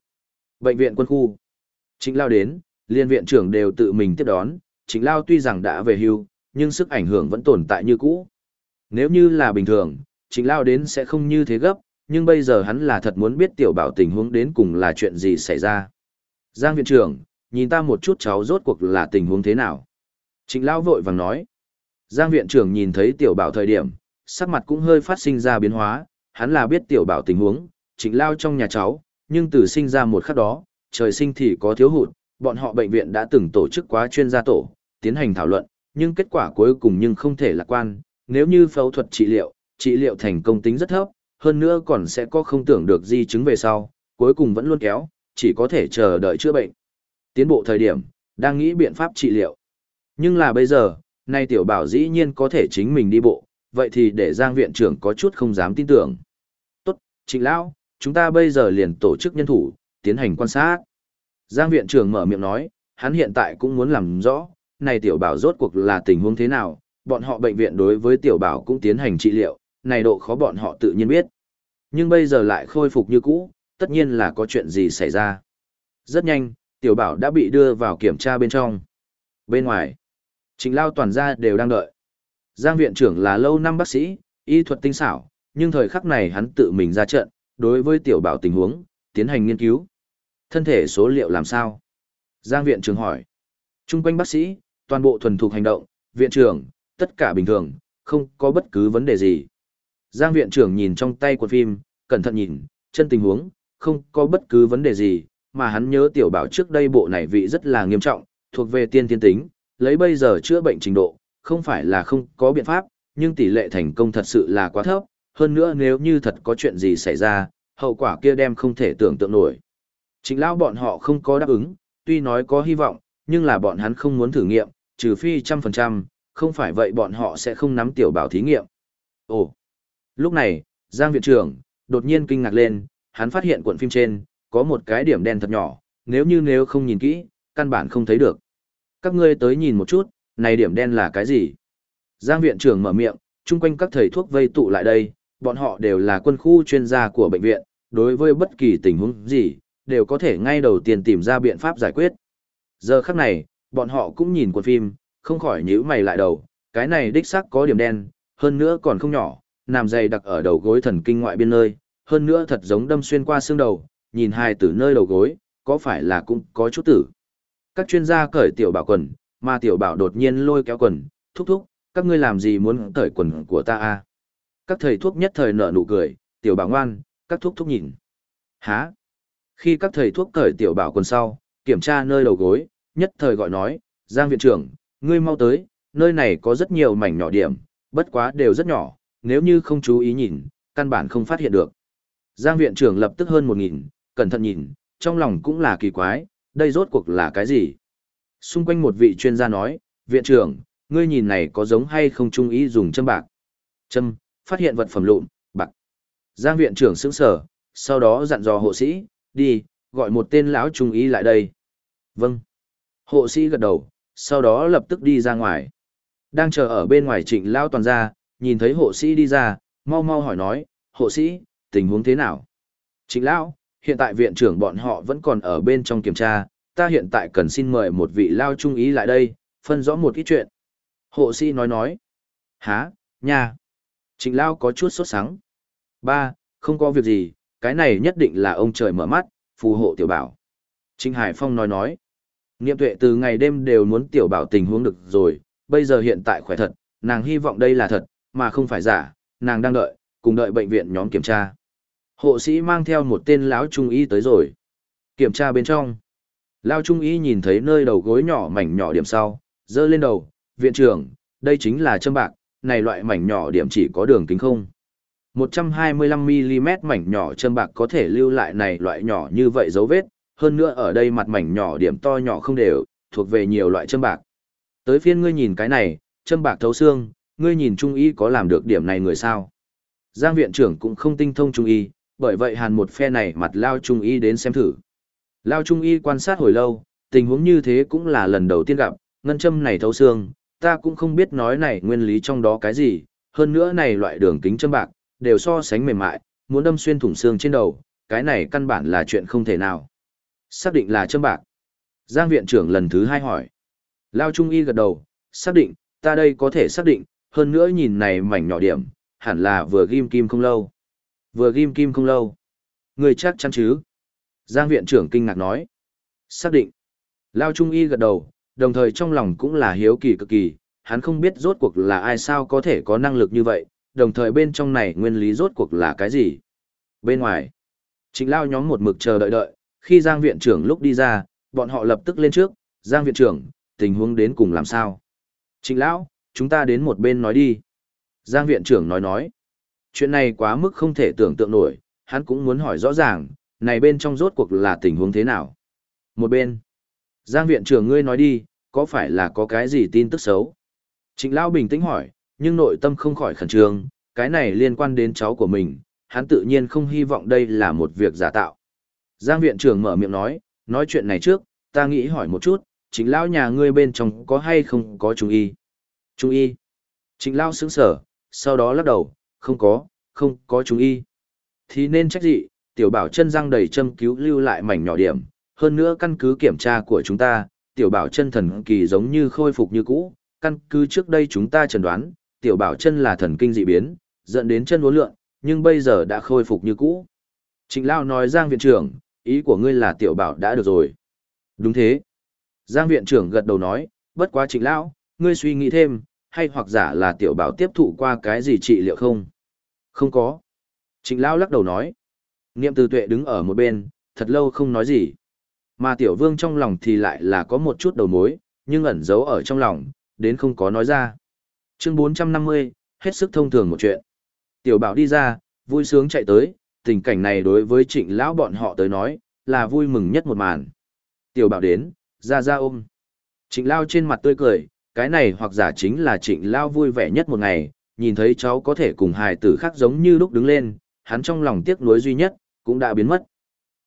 Bệnh viện quân khu. Trịnh lao đến, liên viện trưởng đều tự mình tiếp đón, trịnh lao tuy rằng đã về hưu, nhưng sức ảnh hưởng vẫn tồn tại như cũ. Nếu như là bình thường, trịnh lao đến sẽ không như thế gấp, nhưng bây giờ hắn là thật muốn biết tiểu bảo tình huống đến cùng là chuyện gì xảy ra. Giang viện trưởng, nhìn ta một chút cháu rốt cuộc là tình huống thế nào. Trịnh lao vội vàng nói. Giang viện trưởng nhìn thấy tiểu bảo thời điểm, sắc mặt cũng hơi phát sinh ra biến hóa, hắn là biết tiểu bảo tình huống, trịnh lao trong nhà cháu, nhưng từ sinh ra một khắc đó, trời sinh thì có thiếu hụt, bọn họ bệnh viện đã từng tổ chức quá chuyên gia tổ, tiến hành thảo luận, nhưng kết quả cuối cùng nhưng không thể lạc quan, nếu như phẫu thuật trị liệu, trị liệu thành công tính rất thấp, hơn nữa còn sẽ có không tưởng được di chứng về sau, cuối cùng vẫn luôn kéo, chỉ có thể chờ đợi chữa bệnh. Tiến bộ thời điểm, đang nghĩ biện pháp trị liệu. Nhưng là bây giờ, nay tiểu bảo dĩ nhiên có thể chính mình đi bộ, vậy thì để Giang viện trưởng có chút không dám tin tưởng. Tốt, Trịnh Lão, chúng ta bây giờ liền tổ chức nhân thủ, tiến hành quan sát. Giang viện trưởng mở miệng nói, hắn hiện tại cũng muốn làm rõ, này tiểu bảo rốt cuộc là tình huống thế nào, bọn họ bệnh viện đối với tiểu bảo cũng tiến hành trị liệu, này độ khó bọn họ tự nhiên biết. Nhưng bây giờ lại khôi phục như cũ, tất nhiên là có chuyện gì xảy ra. Rất nhanh, tiểu bảo đã bị đưa vào kiểm tra bên trong. Bên ngoài, Trình Lao toàn gia đều đang đợi. Giang viện trưởng là lâu năm bác sĩ, y thuật tinh xảo, nhưng thời khắc này hắn tự mình ra trận, đối với tiểu bảo tình huống, tiến hành nghiên cứu. Thân thể số liệu làm sao? Giang viện trưởng hỏi. Trung quanh bác sĩ, toàn bộ thuần thục hành động, viện trưởng, tất cả bình thường, không có bất cứ vấn đề gì. Giang viện trưởng nhìn trong tay của phim, cẩn thận nhìn, chân tình huống, không có bất cứ vấn đề gì, mà hắn nhớ tiểu bảo trước đây bộ này vị rất là nghiêm trọng, thuộc về tiên tiên tính, lấy bây giờ chữa bệnh trình độ, không phải là không có biện pháp, nhưng tỷ lệ thành công thật sự là quá thấp, hơn nữa nếu như thật có chuyện gì xảy ra, hậu quả kia đem không thể tưởng tượng nổi. Chính lão bọn họ không có đáp ứng, tuy nói có hy vọng, nhưng là bọn hắn không muốn thử nghiệm, trừ phi trăm phần trăm, không phải vậy bọn họ sẽ không nắm tiểu bảo thí nghiệm. Ồ! Lúc này, Giang viện trưởng, đột nhiên kinh ngạc lên, hắn phát hiện cuộn phim trên, có một cái điểm đen thật nhỏ, nếu như nếu không nhìn kỹ, căn bản không thấy được. Các ngươi tới nhìn một chút, này điểm đen là cái gì? Giang viện trưởng mở miệng, chung quanh các thầy thuốc vây tụ lại đây, bọn họ đều là quân khu chuyên gia của bệnh viện, đối với bất kỳ tình huống gì, đều có thể ngay đầu tiên tìm ra biện pháp giải quyết. Giờ khắc này, bọn họ cũng nhìn cuộn phim, không khỏi nhíu mày lại đầu, cái này đích xác có điểm đen, hơn nữa còn không nhỏ, nằm dày đặc ở đầu gối thần kinh ngoại biên nơi, hơn nữa thật giống đâm xuyên qua xương đầu, nhìn hai từ nơi đầu gối, có phải là cũng có chút tử. Các chuyên gia cởi tiểu bảo quần, mà tiểu bảo đột nhiên lôi kéo quần, thúc thúc, các ngươi làm gì muốn cởi quần của ta à? Các thầy thuốc nhất thời nở nụ cười, tiểu bảo ngoan, các thuốc thúc nhìn. Hả? Khi các thầy thuốc cởi tiểu bảo quần sau, kiểm tra nơi đầu gối, nhất thời gọi nói, Giang viện trưởng, ngươi mau tới, nơi này có rất nhiều mảnh nhỏ điểm, bất quá đều rất nhỏ, nếu như không chú ý nhìn, căn bản không phát hiện được. Giang viện trưởng lập tức hơn một nghìn, cẩn thận nhìn, trong lòng cũng là kỳ quái, đây rốt cuộc là cái gì? Xung quanh một vị chuyên gia nói, viện trưởng, ngươi nhìn này có giống hay không trung ý dùng châm bạc? Châm, phát hiện vật phẩm lụn, bạc. Giang viện trưởng sững sở, sau đó dặn dò hộ sĩ, đi, gọi một tên lão trung ý lại đây. Vâng. Hộ sĩ gật đầu, sau đó lập tức đi ra ngoài. Đang chờ ở bên ngoài trịnh Lão toàn ra, nhìn thấy hộ sĩ đi ra, mau mau hỏi nói, hộ sĩ, tình huống thế nào? Trịnh lão, hiện tại viện trưởng bọn họ vẫn còn ở bên trong kiểm tra, ta hiện tại cần xin mời một vị lao trung ý lại đây, phân rõ một ít chuyện. Hộ sĩ nói nói, há, nha. Trịnh lao có chút sốt sắng. Ba, không có việc gì, cái này nhất định là ông trời mở mắt, phù hộ tiểu bảo. Trịnh Hải Phong nói nói, Niệm tuệ từ ngày đêm đều muốn tiểu bảo tình huống được rồi, bây giờ hiện tại khỏe thật, nàng hy vọng đây là thật, mà không phải giả, nàng đang đợi, cùng đợi bệnh viện nhóm kiểm tra. Hộ sĩ mang theo một tên lão trung y tới rồi. Kiểm tra bên trong. Lao trung y nhìn thấy nơi đầu gối nhỏ mảnh nhỏ điểm sau, dơ lên đầu, viện trưởng, đây chính là châm bạc, này loại mảnh nhỏ điểm chỉ có đường kính không. 125mm mảnh nhỏ châm bạc có thể lưu lại này loại nhỏ như vậy dấu vết, hơn nữa ở đây mặt mảnh nhỏ điểm to nhỏ không đều, thuộc về nhiều loại châm bạc. Tới phiên ngươi nhìn cái này, châm bạc thấu xương, ngươi nhìn trung y có làm được điểm này người sao? Giang viện trưởng cũng không tinh thông trung y, bởi vậy hàn một phe này mặt lao trung y đến xem thử. Lao trung y quan sát hồi lâu, tình huống như thế cũng là lần đầu tiên gặp, ngân châm này thấu xương, ta cũng không biết nói này nguyên lý trong đó cái gì, hơn nữa này loại đường kính châm bạc, đều so sánh mềm mại, muốn đâm xuyên thủng xương trên đầu, cái này căn bản là chuyện không thể nào. Xác định là châm bạc. Giang viện trưởng lần thứ hai hỏi. Lao Trung Y gật đầu, xác định, ta đây có thể xác định, hơn nữa nhìn này mảnh nhỏ điểm, hẳn là vừa ghim kim không lâu. Vừa ghim kim không lâu. Người chắc chắn chứ? Giang viện trưởng kinh ngạc nói. Xác định. Lao Trung Y gật đầu, đồng thời trong lòng cũng là hiếu kỳ cực kỳ, hắn không biết rốt cuộc là ai sao có thể có năng lực như vậy, đồng thời bên trong này nguyên lý rốt cuộc là cái gì. Bên ngoài, chính Lao nhóm một mực chờ đợi đợi, khi Giang viện trưởng lúc đi ra, bọn họ lập tức lên trước, Giang viện trưởng, tình huống đến cùng làm sao? Trịnh lão, chúng ta đến một bên nói đi. Giang viện trưởng nói nói. Chuyện này quá mức không thể tưởng tượng nổi, hắn cũng muốn hỏi rõ ràng, này bên trong rốt cuộc là tình huống thế nào? Một bên. Giang viện trưởng ngươi nói đi, có phải là có cái gì tin tức xấu? Trịnh lão bình tĩnh hỏi, nhưng nội tâm không khỏi khẩn trương, cái này liên quan đến cháu của mình, hắn tự nhiên không hy vọng đây là một việc giả tạo. Giang viện trưởng mở miệng nói, nói chuyện này trước, ta nghĩ hỏi một chút, Trịnh lão nhà ngươi bên trong có hay không có trung y? Trung y? Trịnh lão sững sở, sau đó lắc đầu, không có, không có trung y. Thì nên trách gì, tiểu bảo chân răng đầy châm cứu lưu lại mảnh nhỏ điểm, hơn nữa căn cứ kiểm tra của chúng ta, tiểu bảo chân thần kỳ giống như khôi phục như cũ, căn cứ trước đây chúng ta chẩn đoán, tiểu bảo chân là thần kinh dị biến, dẫn đến chân uốn lượn, nhưng bây giờ đã khôi phục như cũ. Trịnh Lao nói Giang viện trưởng, ý của ngươi là tiểu bảo đã được rồi. Đúng thế. Giang viện trưởng gật đầu nói, bất quá trịnh Lão, ngươi suy nghĩ thêm, hay hoặc giả là tiểu bảo tiếp thụ qua cái gì trị liệu không? Không có. Trịnh Lão lắc đầu nói. Niệm từ tuệ đứng ở một bên, thật lâu không nói gì. Mà tiểu vương trong lòng thì lại là có một chút đầu mối, nhưng ẩn giấu ở trong lòng, đến không có nói ra. Chương 450, hết sức thông thường một chuyện. Tiểu bảo đi ra, vui sướng chạy tới, tình cảnh này đối với trịnh lão bọn họ tới nói, là vui mừng nhất một màn. Tiểu bảo đến, ra ra ôm. Trịnh lao trên mặt tươi cười, cái này hoặc giả chính là trịnh lao vui vẻ nhất một ngày, nhìn thấy cháu có thể cùng hài tử khác giống như lúc đứng lên, hắn trong lòng tiếc nuối duy nhất, cũng đã biến mất.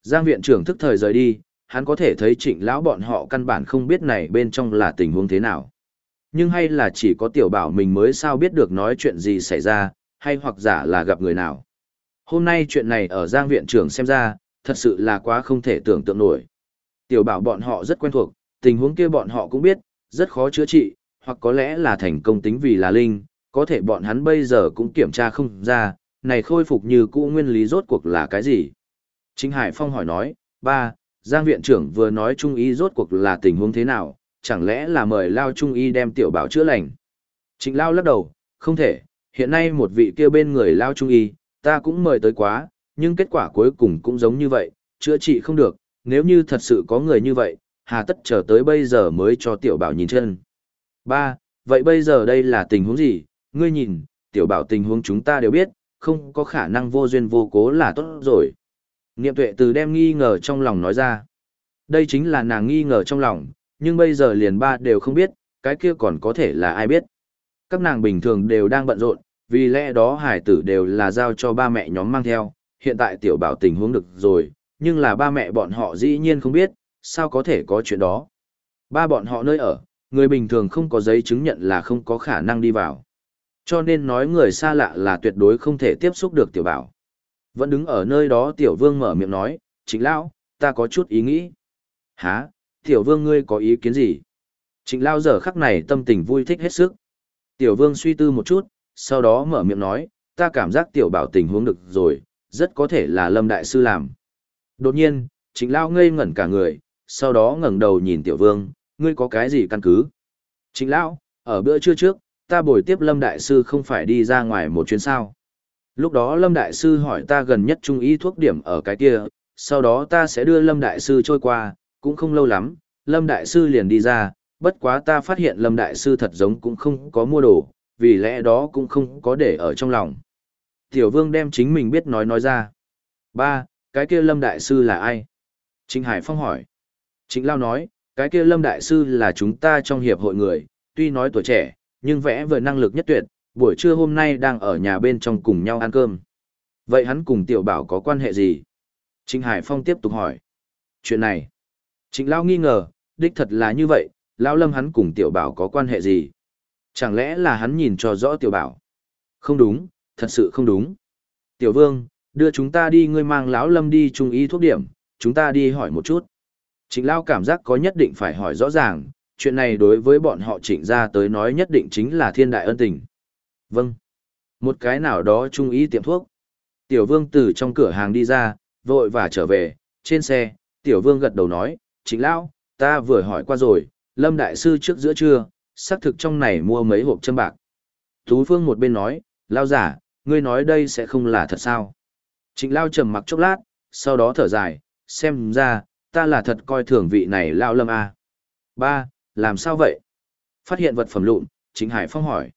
Giang viện trưởng thức thời rời đi, hắn có thể thấy trịnh lão bọn họ căn bản không biết này bên trong là tình huống thế nào. Nhưng hay là chỉ có tiểu bảo mình mới sao biết được nói chuyện gì xảy ra, hay hoặc giả là gặp người nào. Hôm nay chuyện này ở Giang viện trưởng xem ra, thật sự là quá không thể tưởng tượng nổi. Tiểu bảo bọn họ rất quen thuộc, tình huống kia bọn họ cũng biết, rất khó chữa trị, hoặc có lẽ là thành công tính vì là linh, có thể bọn hắn bây giờ cũng kiểm tra không ra, này khôi phục như cũ nguyên lý rốt cuộc là cái gì. Chính Hải Phong hỏi nói, ba, Giang viện trưởng vừa nói trung y rốt cuộc là tình huống thế nào, chẳng lẽ là mời Lao trung y đem tiểu bảo chữa lành. Trịnh Lao lắc đầu, không thể, hiện nay một vị kia bên người Lao trung y, ta cũng mời tới quá, nhưng kết quả cuối cùng cũng giống như vậy, chữa trị không được, nếu như thật sự có người như vậy, hà tất chờ tới bây giờ mới cho tiểu bảo nhìn chân. Ba, vậy bây giờ đây là tình huống gì? Ngươi nhìn, tiểu bảo tình huống chúng ta đều biết, không có khả năng vô duyên vô cố là tốt rồi. Niệm tuệ từ đem nghi ngờ trong lòng nói ra. Đây chính là nàng nghi ngờ trong lòng, nhưng bây giờ liền ba đều không biết, cái kia còn có thể là ai biết. Các nàng bình thường đều đang bận rộn, vì lẽ đó hải tử đều là giao cho ba mẹ nhóm mang theo, hiện tại tiểu bảo tình huống được rồi, nhưng là ba mẹ bọn họ dĩ nhiên không biết, sao có thể có chuyện đó. Ba bọn họ nơi ở, người bình thường không có giấy chứng nhận là không có khả năng đi vào. Cho nên nói người xa lạ là tuyệt đối không thể tiếp xúc được tiểu bảo. Vẫn đứng ở nơi đó tiểu vương mở miệng nói, trịnh lão, ta có chút ý nghĩ. Hả, tiểu vương ngươi có ý kiến gì? Trịnh lão giờ khắc này tâm tình vui thích hết sức. Tiểu vương suy tư một chút, sau đó mở miệng nói, ta cảm giác tiểu bảo tình huống được rồi, rất có thể là lâm đại sư làm. Đột nhiên, trịnh lão ngây ngẩn cả người, sau đó ngẩng đầu nhìn tiểu vương, ngươi có cái gì căn cứ? Trịnh lão ở bữa trưa trước, ta bồi tiếp lâm đại sư không phải đi ra ngoài một chuyến sao. Lúc đó lâm đại sư hỏi ta gần nhất trung ý thuốc điểm ở cái kia, sau đó ta sẽ đưa lâm đại sư trôi qua, cũng không lâu lắm, lâm đại sư liền đi ra, bất quá ta phát hiện lâm đại sư thật giống cũng không có mua đồ, vì lẽ đó cũng không có để ở trong lòng. Tiểu vương đem chính mình biết nói nói ra. Ba, cái kia lâm đại sư là ai? Trịnh Hải Phong hỏi. Trịnh Lao nói, cái kia lâm đại sư là chúng ta trong hiệp hội người, tuy nói tuổi trẻ, nhưng vẽ vời năng lực nhất tuyệt, buổi trưa hôm nay đang ở nhà bên trong cùng nhau ăn cơm. Vậy hắn cùng tiểu bảo có quan hệ gì? Trịnh Hải Phong tiếp tục hỏi. Chuyện này, Trịnh Lao nghi ngờ, đích thật là như vậy, Lao lâm hắn cùng tiểu bảo có quan hệ gì? Chẳng lẽ là hắn nhìn cho rõ tiểu bảo? Không đúng, thật sự không đúng. Tiểu vương, đưa chúng ta đi ngươi mang lão lâm đi trung y thuốc điểm, chúng ta đi hỏi một chút. Trịnh Lao cảm giác có nhất định phải hỏi rõ ràng, chuyện này đối với bọn họ trịnh ra tới nói nhất định chính là thiên đại ân tình. Vâng. Một cái nào đó trung ý tiệm thuốc. Tiểu vương từ trong cửa hàng đi ra, vội và trở về, trên xe, tiểu vương gật đầu nói, Trịnh Lao, ta vừa hỏi qua rồi, Lâm Đại Sư trước giữa trưa, xác thực trong này mua mấy hộp châm bạc. Tú Phương một bên nói, Lao giả, ngươi nói đây sẽ không là thật sao. Trịnh Lao trầm mặc chốc lát, sau đó thở dài, xem ra, ta là thật coi thường vị này lao lâm a. Ba, làm sao vậy? Phát hiện vật phẩm lụn, Trịnh Hải Phong hỏi.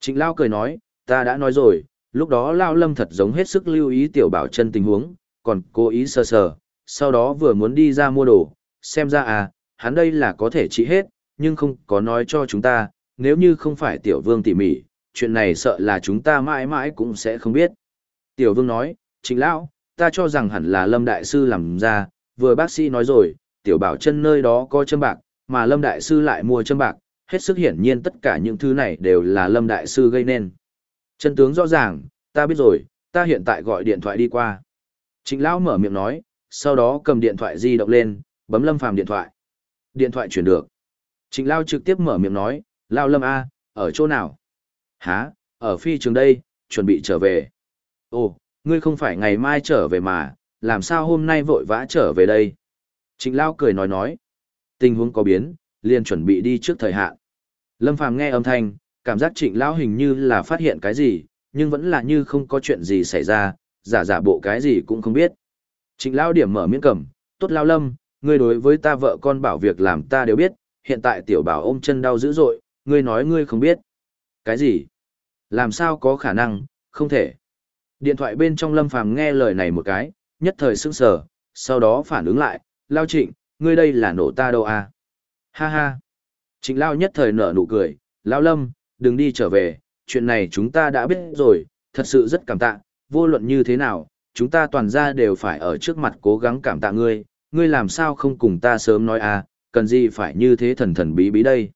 Trịnh Lao cười nói, ta đã nói rồi, lúc đó Lao Lâm thật giống hết sức lưu ý tiểu bảo chân tình huống, còn cố ý sơ sờ, sau đó vừa muốn đi ra mua đồ, xem ra à, hắn đây là có thể trị hết, nhưng không có nói cho chúng ta, nếu như không phải tiểu vương tỉ mỉ, chuyện này sợ là chúng ta mãi mãi cũng sẽ không biết. Tiểu vương nói, Trịnh Lão, ta cho rằng hẳn là Lâm Đại Sư làm ra, vừa bác sĩ nói rồi, tiểu bảo chân nơi đó có châm bạc, mà Lâm Đại Sư lại mua châm bạc, hết sức hiển nhiên tất cả những thứ này đều là Lâm Đại Sư gây nên. Chân tướng rõ ràng, ta biết rồi, ta hiện tại gọi điện thoại đi qua. Trịnh Lão mở miệng nói, sau đó cầm điện thoại di động lên, bấm Lâm Phàm điện thoại. Điện thoại chuyển được. Trịnh Lão trực tiếp mở miệng nói, Lão Lâm A, ở chỗ nào? Hả, ở phi trường đây, chuẩn bị trở về. Ồ, ngươi không phải ngày mai trở về mà, làm sao hôm nay vội vã trở về đây? Trịnh Lão cười nói nói. Tình huống có biến, liền chuẩn bị đi trước thời hạn. Lâm Phàm nghe âm thanh, cảm giác trịnh lão hình như là phát hiện cái gì, nhưng vẫn là như không có chuyện gì xảy ra, giả giả bộ cái gì cũng không biết. Trịnh lão điểm mở miễn cầm, tốt lao lâm, ngươi đối với ta vợ con bảo việc làm ta đều biết, hiện tại tiểu bảo ôm chân đau dữ dội, ngươi nói ngươi không biết. Cái gì? Làm sao có khả năng, không thể. Điện thoại bên trong lâm phàm nghe lời này một cái, nhất thời sững sờ, sau đó phản ứng lại, lao trịnh, ngươi đây là nổ ta đâu à? Ha ha. Trịnh Lao nhất thời nở nụ cười, Lao Lâm, đừng đi trở về, chuyện này chúng ta đã biết rồi, thật sự rất cảm tạ, vô luận như thế nào, chúng ta toàn ra đều phải ở trước mặt cố gắng cảm tạ ngươi, ngươi làm sao không cùng ta sớm nói à, cần gì phải như thế thần thần bí bí đây.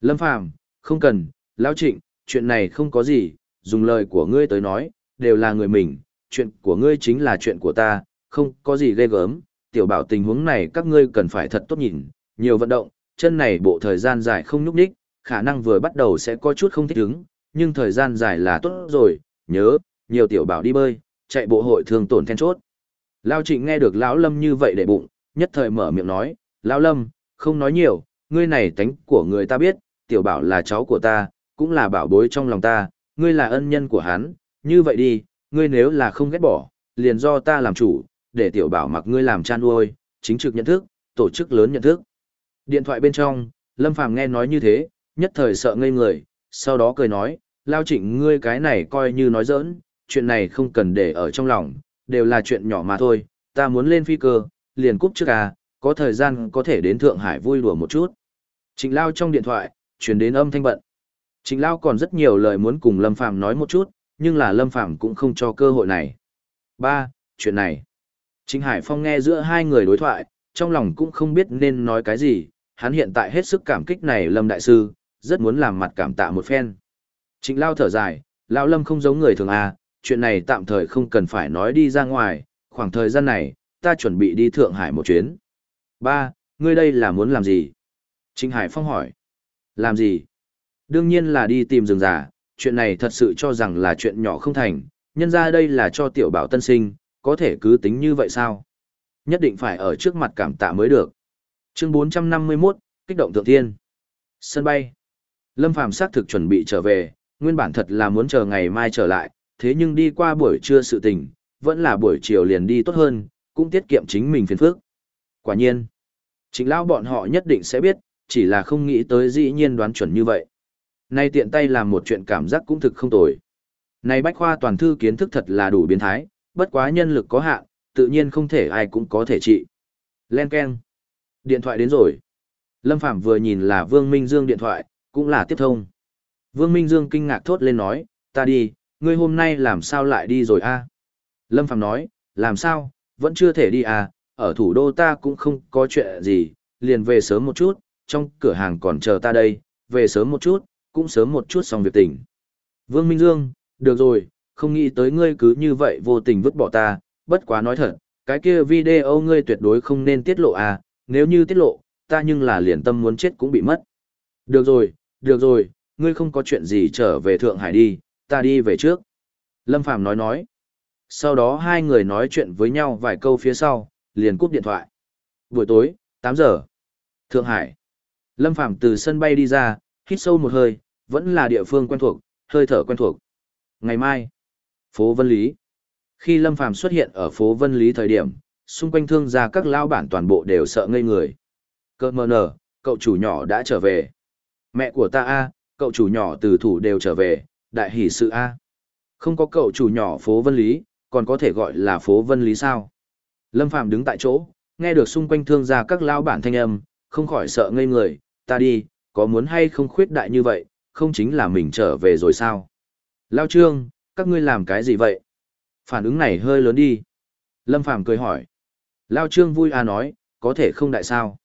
Lâm Phàm không cần, Lão Trịnh, chuyện này không có gì, dùng lời của ngươi tới nói, đều là người mình, chuyện của ngươi chính là chuyện của ta, không có gì ghê gớm, tiểu bảo tình huống này các ngươi cần phải thật tốt nhìn, nhiều vận động, chân này bộ thời gian dài không nhúc nhích, khả năng vừa bắt đầu sẽ có chút không thích ứng, nhưng thời gian dài là tốt rồi, nhớ, nhiều tiểu bảo đi bơi, chạy bộ hội thường tổn then chốt. Lao Trịnh nghe được lão Lâm như vậy để bụng, nhất thời mở miệng nói, lão Lâm, không nói nhiều, ngươi này tánh của người ta biết, tiểu bảo là cháu của ta, cũng là bảo bối trong lòng ta, ngươi là ân nhân của hắn, như vậy đi, ngươi nếu là không ghét bỏ, liền do ta làm chủ, để tiểu bảo mặc ngươi làm chan nuôi, chính trực nhận thức, tổ chức lớn nhận thức. Điện thoại bên trong, Lâm Phàm nghe nói như thế, nhất thời sợ ngây người, sau đó cười nói, lao trịnh ngươi cái này coi như nói giỡn, chuyện này không cần để ở trong lòng, đều là chuyện nhỏ mà thôi, ta muốn lên phi cơ, liền cúp trước à, có thời gian có thể đến Thượng Hải vui đùa một chút. Trịnh Lao trong điện thoại, chuyển đến âm thanh bận. Trịnh Lao còn rất nhiều lời muốn cùng Lâm Phàm nói một chút, nhưng là Lâm Phàm cũng không cho cơ hội này. Ba, chuyện này. Trịnh Hải Phong nghe giữa hai người đối thoại, trong lòng cũng không biết nên nói cái gì, hắn hiện tại hết sức cảm kích này Lâm Đại Sư, rất muốn làm mặt cảm tạ một phen. Trịnh Lao thở dài, Lão Lâm không giống người thường à, chuyện này tạm thời không cần phải nói đi ra ngoài, khoảng thời gian này, ta chuẩn bị đi Thượng Hải một chuyến. Ba, ngươi đây là muốn làm gì? Trịnh Hải Phong hỏi. Làm gì? Đương nhiên là đi tìm rừng già, chuyện này thật sự cho rằng là chuyện nhỏ không thành, nhân ra đây là cho tiểu bảo tân sinh, có thể cứ tính như vậy sao? Nhất định phải ở trước mặt cảm tạ mới được. Chương 451, kích động thượng thiên. Sân bay. Lâm Phàm xác thực chuẩn bị trở về, nguyên bản thật là muốn chờ ngày mai trở lại, thế nhưng đi qua buổi trưa sự tình, vẫn là buổi chiều liền đi tốt hơn, cũng tiết kiệm chính mình phiền phức. Quả nhiên, chính lão bọn họ nhất định sẽ biết, chỉ là không nghĩ tới dĩ nhiên đoán chuẩn như vậy. Nay tiện tay làm một chuyện cảm giác cũng thực không tồi. Này bách khoa toàn thư kiến thức thật là đủ biến thái, bất quá nhân lực có hạn, tự nhiên không thể ai cũng có thể trị. Len Ken. Điện thoại đến rồi. Lâm Phạm vừa nhìn là Vương Minh Dương điện thoại, cũng là tiếp thông. Vương Minh Dương kinh ngạc thốt lên nói, ta đi, ngươi hôm nay làm sao lại đi rồi a? Lâm Phạm nói, làm sao, vẫn chưa thể đi à, ở thủ đô ta cũng không có chuyện gì, liền về sớm một chút, trong cửa hàng còn chờ ta đây, về sớm một chút, cũng sớm một chút xong việc tỉnh. Vương Minh Dương, được rồi, không nghĩ tới ngươi cứ như vậy vô tình vứt bỏ ta, bất quá nói thật, cái kia video ngươi tuyệt đối không nên tiết lộ à, nếu như tiết lộ, ta nhưng là liền tâm muốn chết cũng bị mất. Được rồi, được rồi, ngươi không có chuyện gì trở về Thượng Hải đi, ta đi về trước. Lâm Phàm nói nói. Sau đó hai người nói chuyện với nhau vài câu phía sau, liền cúp điện thoại. Buổi tối, 8 giờ. Thượng Hải. Lâm Phàm từ sân bay đi ra, hít sâu một hơi, vẫn là địa phương quen thuộc, hơi thở quen thuộc. Ngày mai, phố Vân Lý. Khi Lâm Phàm xuất hiện ở phố Vân Lý thời điểm, xung quanh thương gia các lao bản toàn bộ đều sợ ngây người. Cơ mờ nở, cậu chủ nhỏ đã trở về. Mẹ của ta a, cậu chủ nhỏ từ thủ đều trở về, đại hỷ sự a. Không có cậu chủ nhỏ phố Vân Lý, còn có thể gọi là phố Vân Lý sao? Lâm Phàm đứng tại chỗ, nghe được xung quanh thương gia các lao bản thanh âm, không khỏi sợ ngây người, ta đi, có muốn hay không khuyết đại như vậy, không chính là mình trở về rồi sao? Lao Trương, các ngươi làm cái gì vậy? Phản ứng này hơi lớn đi. Lâm Phàm cười hỏi. Lao Trương vui à nói, có thể không đại sao?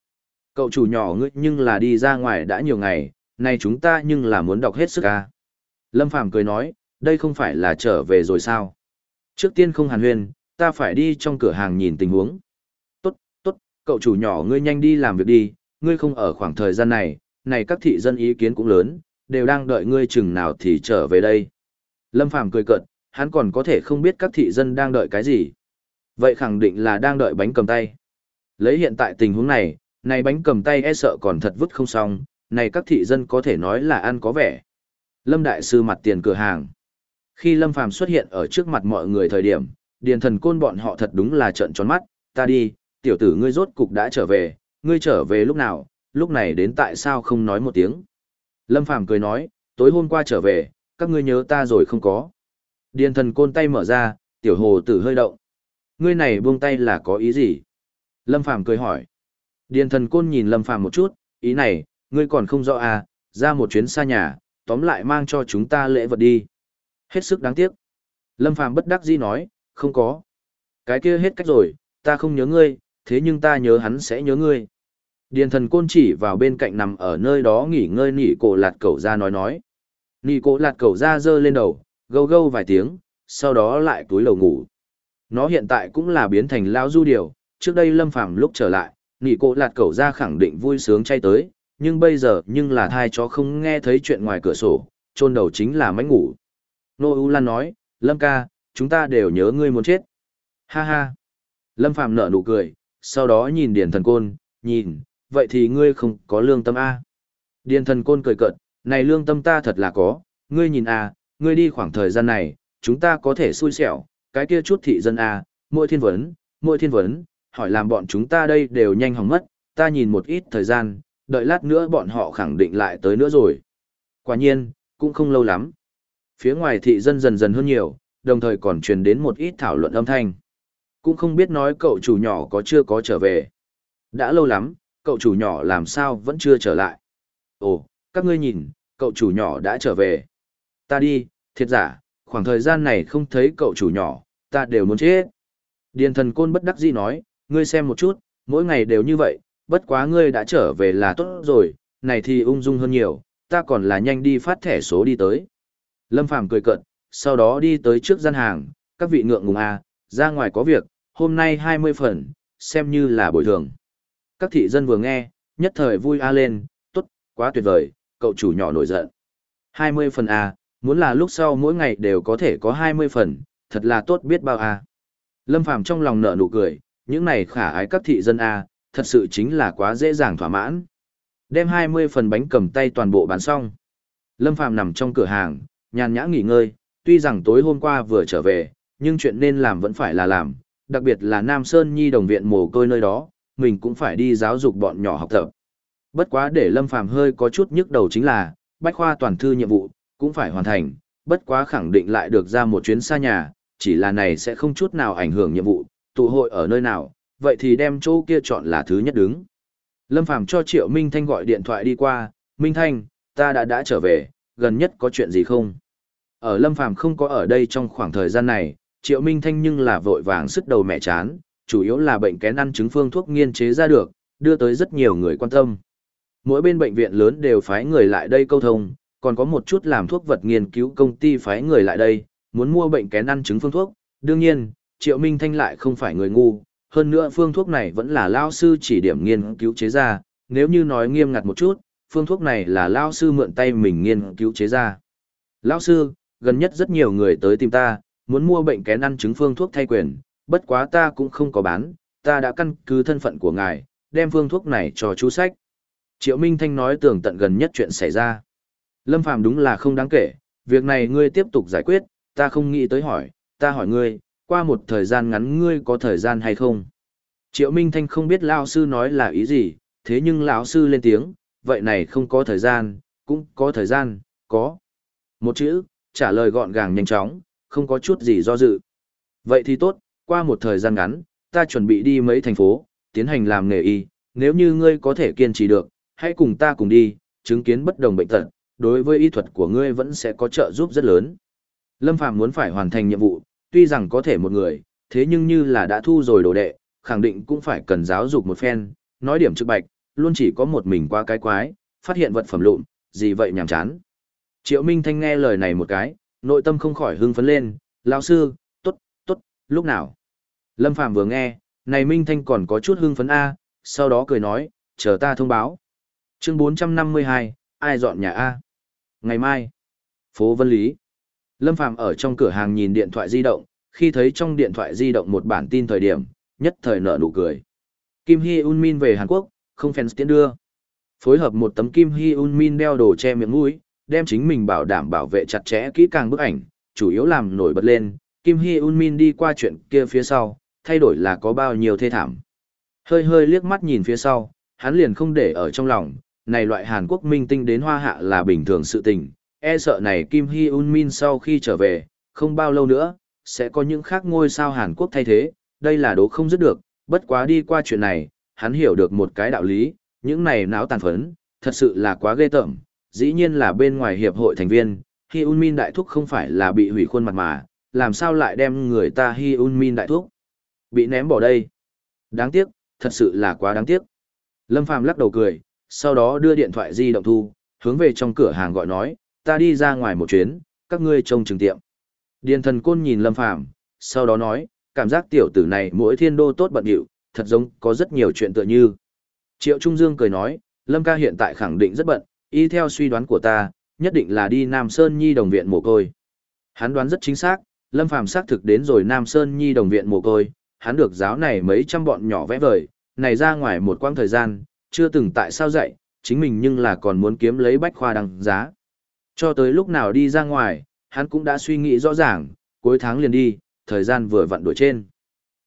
Cậu chủ nhỏ ngươi nhưng là đi ra ngoài đã nhiều ngày, nay chúng ta nhưng là muốn đọc hết sức à? Lâm Phàm cười nói, đây không phải là trở về rồi sao? Trước tiên không hàn huyên, ta phải đi trong cửa hàng nhìn tình huống. Tốt, tốt, cậu chủ nhỏ ngươi nhanh đi làm việc đi, ngươi không ở khoảng thời gian này, này các thị dân ý kiến cũng lớn, đều đang đợi ngươi chừng nào thì trở về đây. Lâm Phàm cười cợt, hắn còn có thể không biết các thị dân đang đợi cái gì. Vậy khẳng định là đang đợi bánh cầm tay. Lấy hiện tại tình huống này, này bánh cầm tay e sợ còn thật vứt không xong, này các thị dân có thể nói là ăn có vẻ. Lâm Đại Sư mặt tiền cửa hàng. Khi Lâm Phàm xuất hiện ở trước mặt mọi người thời điểm, điền thần côn bọn họ thật đúng là trợn tròn mắt, ta đi, tiểu tử ngươi rốt cục đã trở về, ngươi trở về lúc nào, lúc này đến tại sao không nói một tiếng. Lâm Phàm cười nói, tối hôm qua trở về, các ngươi nhớ ta rồi không có. Điền thần côn tay mở ra, tiểu hồ tử hơi động. Ngươi này buông tay là có ý gì? Lâm Phàm cười hỏi. Điền thần côn nhìn Lâm Phàm một chút, ý này, ngươi còn không rõ à, ra một chuyến xa nhà, tóm lại mang cho chúng ta lễ vật đi. Hết sức đáng tiếc. Lâm Phàm bất đắc dĩ nói, không có. Cái kia hết cách rồi, ta không nhớ ngươi, thế nhưng ta nhớ hắn sẽ nhớ ngươi. Điền thần côn chỉ vào bên cạnh nằm ở nơi đó nghỉ ngơi nỉ cổ lạt cẩu ra nói nói. Nì cổ lạt cầu ra dơ lên đầu, gâu gâu vài tiếng, sau đó lại túi lầu ngủ. Nó hiện tại cũng là biến thành lao du điều, trước đây lâm phàm lúc trở lại, nì cổ lạt cầu ra khẳng định vui sướng chay tới, nhưng bây giờ nhưng là thai chó không nghe thấy chuyện ngoài cửa sổ, chôn đầu chính là máy ngủ. Nô U Lan nói, Lâm ca, chúng ta đều nhớ ngươi muốn chết. Ha ha. Lâm Phàm nở nụ cười, sau đó nhìn Điền Thần Côn, nhìn, vậy thì ngươi không có lương tâm A. Điền Thần Côn cười cợt, này lương tâm ta thật là có, ngươi nhìn à, ngươi đi khoảng thời gian này, chúng ta có thể xui xẻo, cái kia chút thị dân à, mỗi thiên vấn, mỗi thiên vấn, hỏi làm bọn chúng ta đây đều nhanh hỏng mất, ta nhìn một ít thời gian, đợi lát nữa bọn họ khẳng định lại tới nữa rồi. Quả nhiên, cũng không lâu lắm. Phía ngoài thị dân dần dần hơn nhiều, đồng thời còn truyền đến một ít thảo luận âm thanh. Cũng không biết nói cậu chủ nhỏ có chưa có trở về. Đã lâu lắm, cậu chủ nhỏ làm sao vẫn chưa trở lại. Ồ, các ngươi nhìn, cậu chủ nhỏ đã trở về. Ta đi, thiệt giả, khoảng thời gian này không thấy cậu chủ nhỏ, ta đều muốn chết. Điền thần côn bất đắc dĩ nói, ngươi xem một chút, mỗi ngày đều như vậy, bất quá ngươi đã trở về là tốt rồi, này thì ung dung hơn nhiều, ta còn là nhanh đi phát thẻ số đi tới. Lâm Phàm cười cợt, sau đó đi tới trước gian hàng, các vị ngượng ngùng à, ra ngoài có việc, hôm nay 20 phần, xem như là bồi thường. Các thị dân vừa nghe, nhất thời vui a lên, tốt, quá tuyệt vời, cậu chủ nhỏ nổi giận. 20 phần a, muốn là lúc sau mỗi ngày đều có thể có 20 phần, thật là tốt biết bao a. Lâm Phàm trong lòng nở nụ cười, những này khả ái các thị dân a, thật sự chính là quá dễ dàng thỏa mãn. Đem 20 phần bánh cầm tay toàn bộ bán xong. Lâm Phàm nằm trong cửa hàng, nhàn nhã nghỉ ngơi, tuy rằng tối hôm qua vừa trở về, nhưng chuyện nên làm vẫn phải là làm, đặc biệt là Nam Sơn Nhi đồng viện mồ côi nơi đó, mình cũng phải đi giáo dục bọn nhỏ học tập. Bất quá để Lâm Phàm hơi có chút nhức đầu chính là, bách khoa toàn thư nhiệm vụ, cũng phải hoàn thành, bất quá khẳng định lại được ra một chuyến xa nhà, chỉ là này sẽ không chút nào ảnh hưởng nhiệm vụ, tụ hội ở nơi nào, vậy thì đem chỗ kia chọn là thứ nhất đứng. Lâm Phàm cho Triệu Minh Thanh gọi điện thoại đi qua, Minh Thanh, ta đã đã trở về, gần nhất có chuyện gì không? Ở Lâm Phàm không có ở đây trong khoảng thời gian này, Triệu Minh Thanh nhưng là vội vàng sức đầu mẹ chán, chủ yếu là bệnh kén ăn chứng phương thuốc nghiên chế ra được, đưa tới rất nhiều người quan tâm. Mỗi bên bệnh viện lớn đều phái người lại đây câu thông, còn có một chút làm thuốc vật nghiên cứu công ty phái người lại đây, muốn mua bệnh kén ăn chứng phương thuốc. Đương nhiên, Triệu Minh Thanh lại không phải người ngu, hơn nữa phương thuốc này vẫn là lao sư chỉ điểm nghiên cứu chế ra, nếu như nói nghiêm ngặt một chút, phương thuốc này là lao sư mượn tay mình nghiên cứu chế ra. Lao sư, gần nhất rất nhiều người tới tìm ta, muốn mua bệnh kén ăn chứng phương thuốc thay quyền, bất quá ta cũng không có bán, ta đã căn cứ thân phận của ngài, đem phương thuốc này cho chú sách. Triệu Minh Thanh nói tường tận gần nhất chuyện xảy ra. Lâm Phàm đúng là không đáng kể, việc này ngươi tiếp tục giải quyết, ta không nghĩ tới hỏi, ta hỏi ngươi, qua một thời gian ngắn ngươi có thời gian hay không? Triệu Minh Thanh không biết lão sư nói là ý gì, thế nhưng lão sư lên tiếng, vậy này không có thời gian, cũng có thời gian, có. Một chữ, trả lời gọn gàng nhanh chóng, không có chút gì do dự. Vậy thì tốt, qua một thời gian ngắn, ta chuẩn bị đi mấy thành phố, tiến hành làm nghề y, nếu như ngươi có thể kiên trì được, hãy cùng ta cùng đi, chứng kiến bất đồng bệnh tật, đối với y thuật của ngươi vẫn sẽ có trợ giúp rất lớn. Lâm Phàm muốn phải hoàn thành nhiệm vụ, tuy rằng có thể một người, thế nhưng như là đã thu rồi đồ đệ, khẳng định cũng phải cần giáo dục một phen, nói điểm trực bạch, luôn chỉ có một mình qua cái quái, phát hiện vật phẩm lụn, gì vậy nhàm chán. Triệu Minh Thanh nghe lời này một cái, nội tâm không khỏi hưng phấn lên, lão sư, tốt, tốt, lúc nào. Lâm Phàm vừa nghe, này Minh Thanh còn có chút hưng phấn A, sau đó cười nói, chờ ta thông báo. Chương 452, ai dọn nhà A? Ngày mai, phố Vân Lý. Lâm Phàm ở trong cửa hàng nhìn điện thoại di động, khi thấy trong điện thoại di động một bản tin thời điểm, nhất thời nở nụ cười. Kim Hee Un Min về Hàn Quốc, không fans tiến đưa. Phối hợp một tấm Kim Hee Un Min đeo đồ che miệng mũi, đem chính mình bảo đảm bảo vệ chặt chẽ kỹ càng bức ảnh, chủ yếu làm nổi bật lên, Kim Hee Un Min đi qua chuyện kia phía sau, thay đổi là có bao nhiêu thê thảm. Hơi hơi liếc mắt nhìn phía sau, hắn liền không để ở trong lòng, này loại Hàn Quốc minh tinh đến hoa hạ là bình thường sự tình, e sợ này Kim Hy Un Min sau khi trở về, không bao lâu nữa, sẽ có những khác ngôi sao Hàn Quốc thay thế, đây là đố không dứt được, bất quá đi qua chuyện này, hắn hiểu được một cái đạo lý, những này náo tàn phấn, thật sự là quá ghê tởm, dĩ nhiên là bên ngoài hiệp hội thành viên, Hy Un Min đại thúc không phải là bị hủy khuôn mặt mà, làm sao lại đem người ta Hy Un Min đại thúc bị ném bỏ đây. Đáng tiếc, thật sự là quá đáng tiếc. Lâm Phàm lắc đầu cười, sau đó đưa điện thoại di động thu, hướng về trong cửa hàng gọi nói, ta đi ra ngoài một chuyến, các ngươi trông chừng tiệm. Điền thần côn nhìn Lâm Phàm sau đó nói, cảm giác tiểu tử này mỗi thiên đô tốt bận điệu, thật giống có rất nhiều chuyện tựa như. Triệu Trung Dương cười nói, Lâm ca hiện tại khẳng định rất bận, y theo suy đoán của ta, nhất định là đi Nam Sơn Nhi đồng viện mồ côi. Hắn đoán rất chính xác, Lâm Phàm xác thực đến rồi Nam Sơn Nhi đồng viện mồ côi, hắn được giáo này mấy trăm bọn nhỏ vẽ vời, này ra ngoài một quãng thời gian, chưa từng tại sao dạy, chính mình nhưng là còn muốn kiếm lấy bách khoa đăng giá. Cho tới lúc nào đi ra ngoài, hắn cũng đã suy nghĩ rõ ràng, cuối tháng liền đi, thời gian vừa vặn đuổi trên.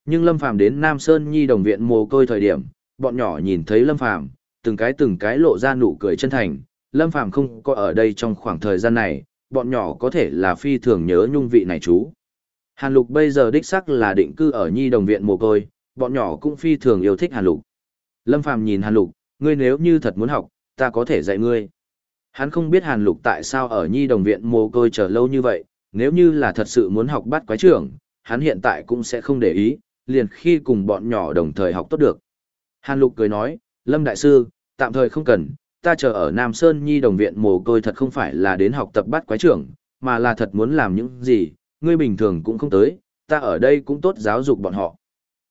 Nhưng Lâm Phàm đến Nam Sơn Nhi đồng viện mồ côi thời điểm, bọn nhỏ nhìn thấy Lâm Phàm, từng cái từng cái lộ ra nụ cười chân thành, Lâm Phàm không có ở đây trong khoảng thời gian này, bọn nhỏ có thể là phi thường nhớ nhung vị này chú. Hàn Lục bây giờ đích sắc là định cư ở Nhi đồng viện mồ côi, bọn nhỏ cũng phi thường yêu thích Hàn Lục. Lâm Phàm nhìn Hàn Lục, ngươi nếu như thật muốn học, ta có thể dạy ngươi. Hắn không biết Hàn Lục tại sao ở Nhi đồng viện mồ côi chờ lâu như vậy, nếu như là thật sự muốn học bắt quái trưởng, hắn hiện tại cũng sẽ không để ý, liền khi cùng bọn nhỏ đồng thời học tốt được. Hàn Lục cười nói, Lâm Đại Sư, tạm thời không cần, ta chờ ở Nam Sơn Nhi đồng viện mồ côi thật không phải là đến học tập bắt quái trưởng, mà là thật muốn làm những gì, ngươi bình thường cũng không tới, ta ở đây cũng tốt giáo dục bọn họ.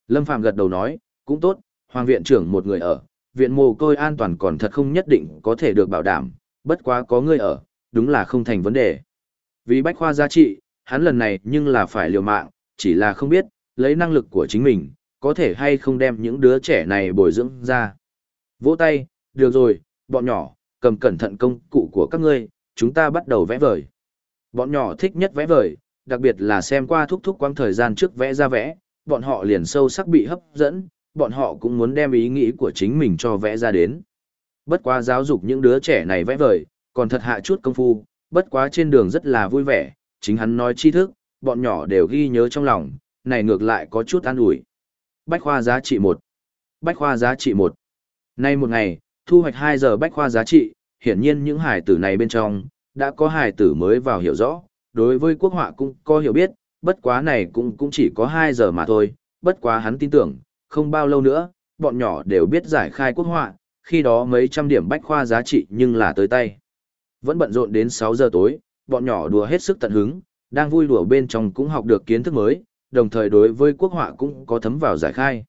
Lâm Phàm gật đầu nói, cũng tốt, Hoàng viện trưởng một người ở, viện mồ côi an toàn còn thật không nhất định có thể được bảo đảm, bất quá có ngươi ở, đúng là không thành vấn đề. Vì bách khoa giá trị, hắn lần này nhưng là phải liều mạng, chỉ là không biết, lấy năng lực của chính mình, có thể hay không đem những đứa trẻ này bồi dưỡng ra. Vỗ tay, được rồi, bọn nhỏ, cầm cẩn thận công cụ của các ngươi, chúng ta bắt đầu vẽ vời. Bọn nhỏ thích nhất vẽ vời, đặc biệt là xem qua thúc thúc quãng thời gian trước vẽ ra vẽ, bọn họ liền sâu sắc bị hấp dẫn, bọn họ cũng muốn đem ý nghĩ của chính mình cho vẽ ra đến. Bất quá giáo dục những đứa trẻ này vẽ vời, còn thật hạ chút công phu, bất quá trên đường rất là vui vẻ, chính hắn nói tri thức, bọn nhỏ đều ghi nhớ trong lòng, này ngược lại có chút an ủi. Bách khoa giá trị 1. Bách khoa giá trị 1. Nay một ngày, thu hoạch 2 giờ bách khoa giá trị, hiển nhiên những hải tử này bên trong, đã có hải tử mới vào hiểu rõ, đối với quốc họa cũng có hiểu biết, bất quá này cũng cũng chỉ có 2 giờ mà thôi, bất quá hắn tin tưởng, không bao lâu nữa, bọn nhỏ đều biết giải khai quốc họa, khi đó mấy trăm điểm bách khoa giá trị nhưng là tới tay. Vẫn bận rộn đến 6 giờ tối, bọn nhỏ đùa hết sức tận hứng, đang vui đùa bên trong cũng học được kiến thức mới, đồng thời đối với quốc họa cũng có thấm vào giải khai.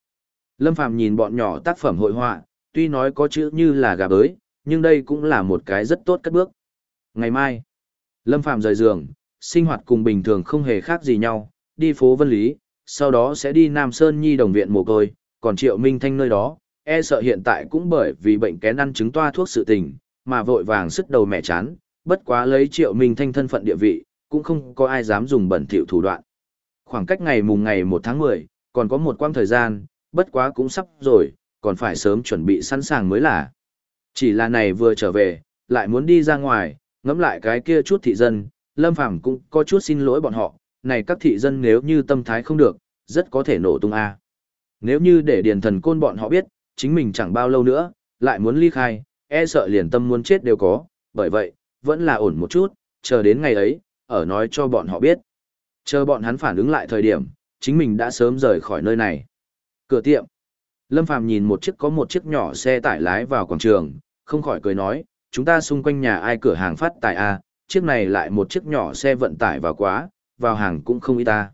Lâm Phàm nhìn bọn nhỏ tác phẩm hội họa, tuy nói có chữ như là gà bới, nhưng đây cũng là một cái rất tốt cất bước. Ngày mai, Lâm Phàm rời giường, sinh hoạt cùng bình thường không hề khác gì nhau, đi phố Vân Lý, sau đó sẽ đi Nam Sơn Nhi đồng viện mồ côi, còn Triệu Minh Thanh nơi đó, e sợ hiện tại cũng bởi vì bệnh kén ăn trứng toa thuốc sự tình, mà vội vàng sức đầu mẹ chán, bất quá lấy Triệu Minh Thanh thân phận địa vị, cũng không có ai dám dùng bẩn thỉu thủ đoạn. Khoảng cách ngày mùng ngày 1 tháng 10, còn có một quãng thời gian, bất quá cũng sắp rồi, còn phải sớm chuẩn bị sẵn sàng mới là. Chỉ là này vừa trở về, lại muốn đi ra ngoài, ngẫm lại cái kia chút thị dân, Lâm Phàm cũng có chút xin lỗi bọn họ, này các thị dân nếu như tâm thái không được, rất có thể nổ tung a. Nếu như để điền thần côn bọn họ biết, chính mình chẳng bao lâu nữa, lại muốn ly khai, e sợ liền tâm muốn chết đều có, bởi vậy, vẫn là ổn một chút, chờ đến ngày ấy, ở nói cho bọn họ biết. Chờ bọn hắn phản ứng lại thời điểm, chính mình đã sớm rời khỏi nơi này. Cửa tiệm. Lâm Phàm nhìn một chiếc có một chiếc nhỏ xe tải lái vào quảng trường, không khỏi cười nói, chúng ta xung quanh nhà ai cửa hàng phát tài a, chiếc này lại một chiếc nhỏ xe vận tải vào quá, vào hàng cũng không ít ta.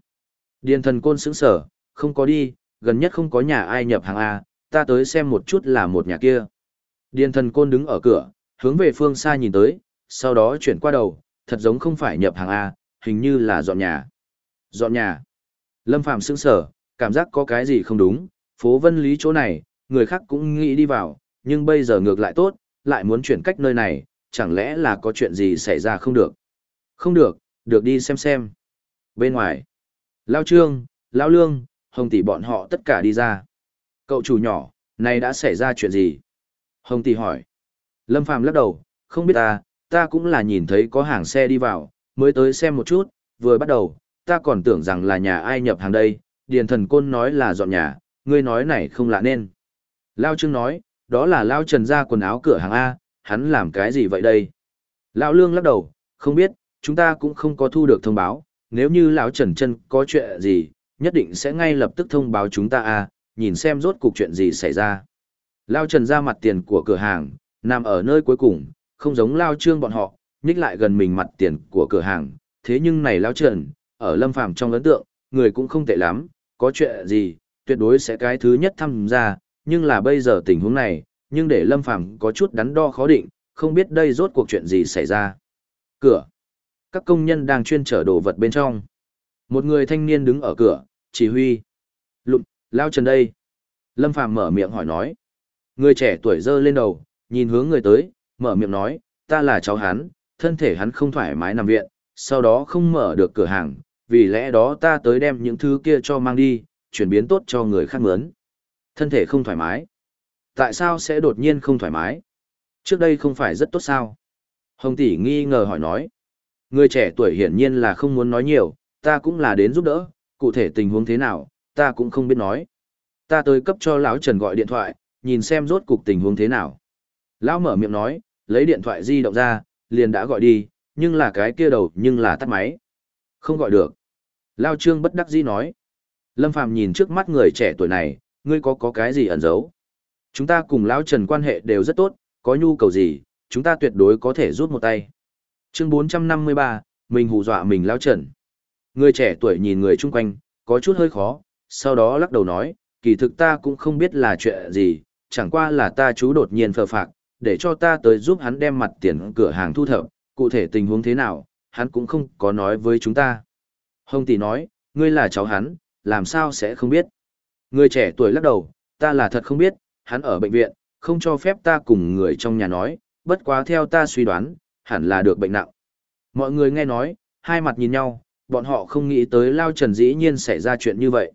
Điền thần côn sững sở, không có đi, gần nhất không có nhà ai nhập hàng A, ta tới xem một chút là một nhà kia. Điền thần côn đứng ở cửa, hướng về phương xa nhìn tới, sau đó chuyển qua đầu, thật giống không phải nhập hàng A, hình như là dọn nhà. Dọn nhà. Lâm Phàm sững sở, cảm giác có cái gì không đúng, phố vân lý chỗ này, người khác cũng nghĩ đi vào, nhưng bây giờ ngược lại tốt, lại muốn chuyển cách nơi này, chẳng lẽ là có chuyện gì xảy ra không được. Không được, được đi xem xem. Bên ngoài, Lao Trương, Lao Lương, Hồng Tỷ bọn họ tất cả đi ra. Cậu chủ nhỏ, này đã xảy ra chuyện gì? Hồng Tỷ hỏi. Lâm Phàm lắc đầu, không biết ta, ta cũng là nhìn thấy có hàng xe đi vào, mới tới xem một chút, vừa bắt đầu, ta còn tưởng rằng là nhà ai nhập hàng đây, Điền Thần Côn nói là dọn nhà, ngươi nói này không lạ nên. Lao Trương nói, đó là Lao Trần ra quần áo cửa hàng A, hắn làm cái gì vậy đây? Lão Lương lắc đầu, không biết, chúng ta cũng không có thu được thông báo, nếu như lão Trần Chân có chuyện gì, nhất định sẽ ngay lập tức thông báo chúng ta à? nhìn xem rốt cuộc chuyện gì xảy ra. Lão Trần ra mặt tiền của cửa hàng, nằm ở nơi cuối cùng, không giống Lão Trương bọn họ, nhích lại gần mình mặt tiền của cửa hàng, thế nhưng này Lão Trần, ở Lâm Phàm trong ấn tượng, người cũng không tệ lắm, có chuyện gì, tuyệt đối sẽ cái thứ nhất tham gia, nhưng là bây giờ tình huống này, nhưng để Lâm Phàm có chút đắn đo khó định, không biết đây rốt cuộc chuyện gì xảy ra. Cửa. Các công nhân đang chuyên chở đồ vật bên trong. Một người thanh niên đứng ở cửa, chỉ huy. Lụm, lao trần đây. Lâm Phàm mở miệng hỏi nói. Người trẻ tuổi dơ lên đầu, nhìn hướng người tới, mở miệng nói, ta là cháu hắn, thân thể hắn không thoải mái nằm viện, sau đó không mở được cửa hàng, vì lẽ đó ta tới đem những thứ kia cho mang đi, chuyển biến tốt cho người khác mướn. Thân thể không thoải mái. Tại sao sẽ đột nhiên không thoải mái? Trước đây không phải rất tốt sao? Hồng tỷ nghi ngờ hỏi nói. Người trẻ tuổi hiển nhiên là không muốn nói nhiều, ta cũng là đến giúp đỡ, cụ thể tình huống thế nào, ta cũng không biết nói. Ta tới cấp cho lão Trần gọi điện thoại, nhìn xem rốt cục tình huống thế nào. Lão mở miệng nói, lấy điện thoại di động ra, liền đã gọi đi, nhưng là cái kia đầu nhưng là tắt máy. Không gọi được. Lao Trương bất đắc dĩ nói. Lâm Phàm nhìn trước mắt người trẻ tuổi này, ngươi có có cái gì ẩn giấu? Chúng ta cùng lão Trần quan hệ đều rất tốt, có nhu cầu gì, chúng ta tuyệt đối có thể rút một tay. Chương 453, mình hù dọa mình lao Trần. Người trẻ tuổi nhìn người chung quanh, có chút hơi khó, sau đó lắc đầu nói, kỳ thực ta cũng không biết là chuyện gì, chẳng qua là ta chú đột nhiên phờ phạc, để cho ta tới giúp hắn đem mặt tiền cửa hàng thu thập, cụ thể tình huống thế nào, hắn cũng không có nói với chúng ta. Hồng tỷ nói, ngươi là cháu hắn, làm sao sẽ không biết. Người trẻ tuổi lắc đầu, ta là thật không biết, hắn ở bệnh viện, không cho phép ta cùng người trong nhà nói, bất quá theo ta suy đoán, hẳn là được bệnh nặng. Mọi người nghe nói, hai mặt nhìn nhau, bọn họ không nghĩ tới Lao Trần dĩ nhiên xảy ra chuyện như vậy.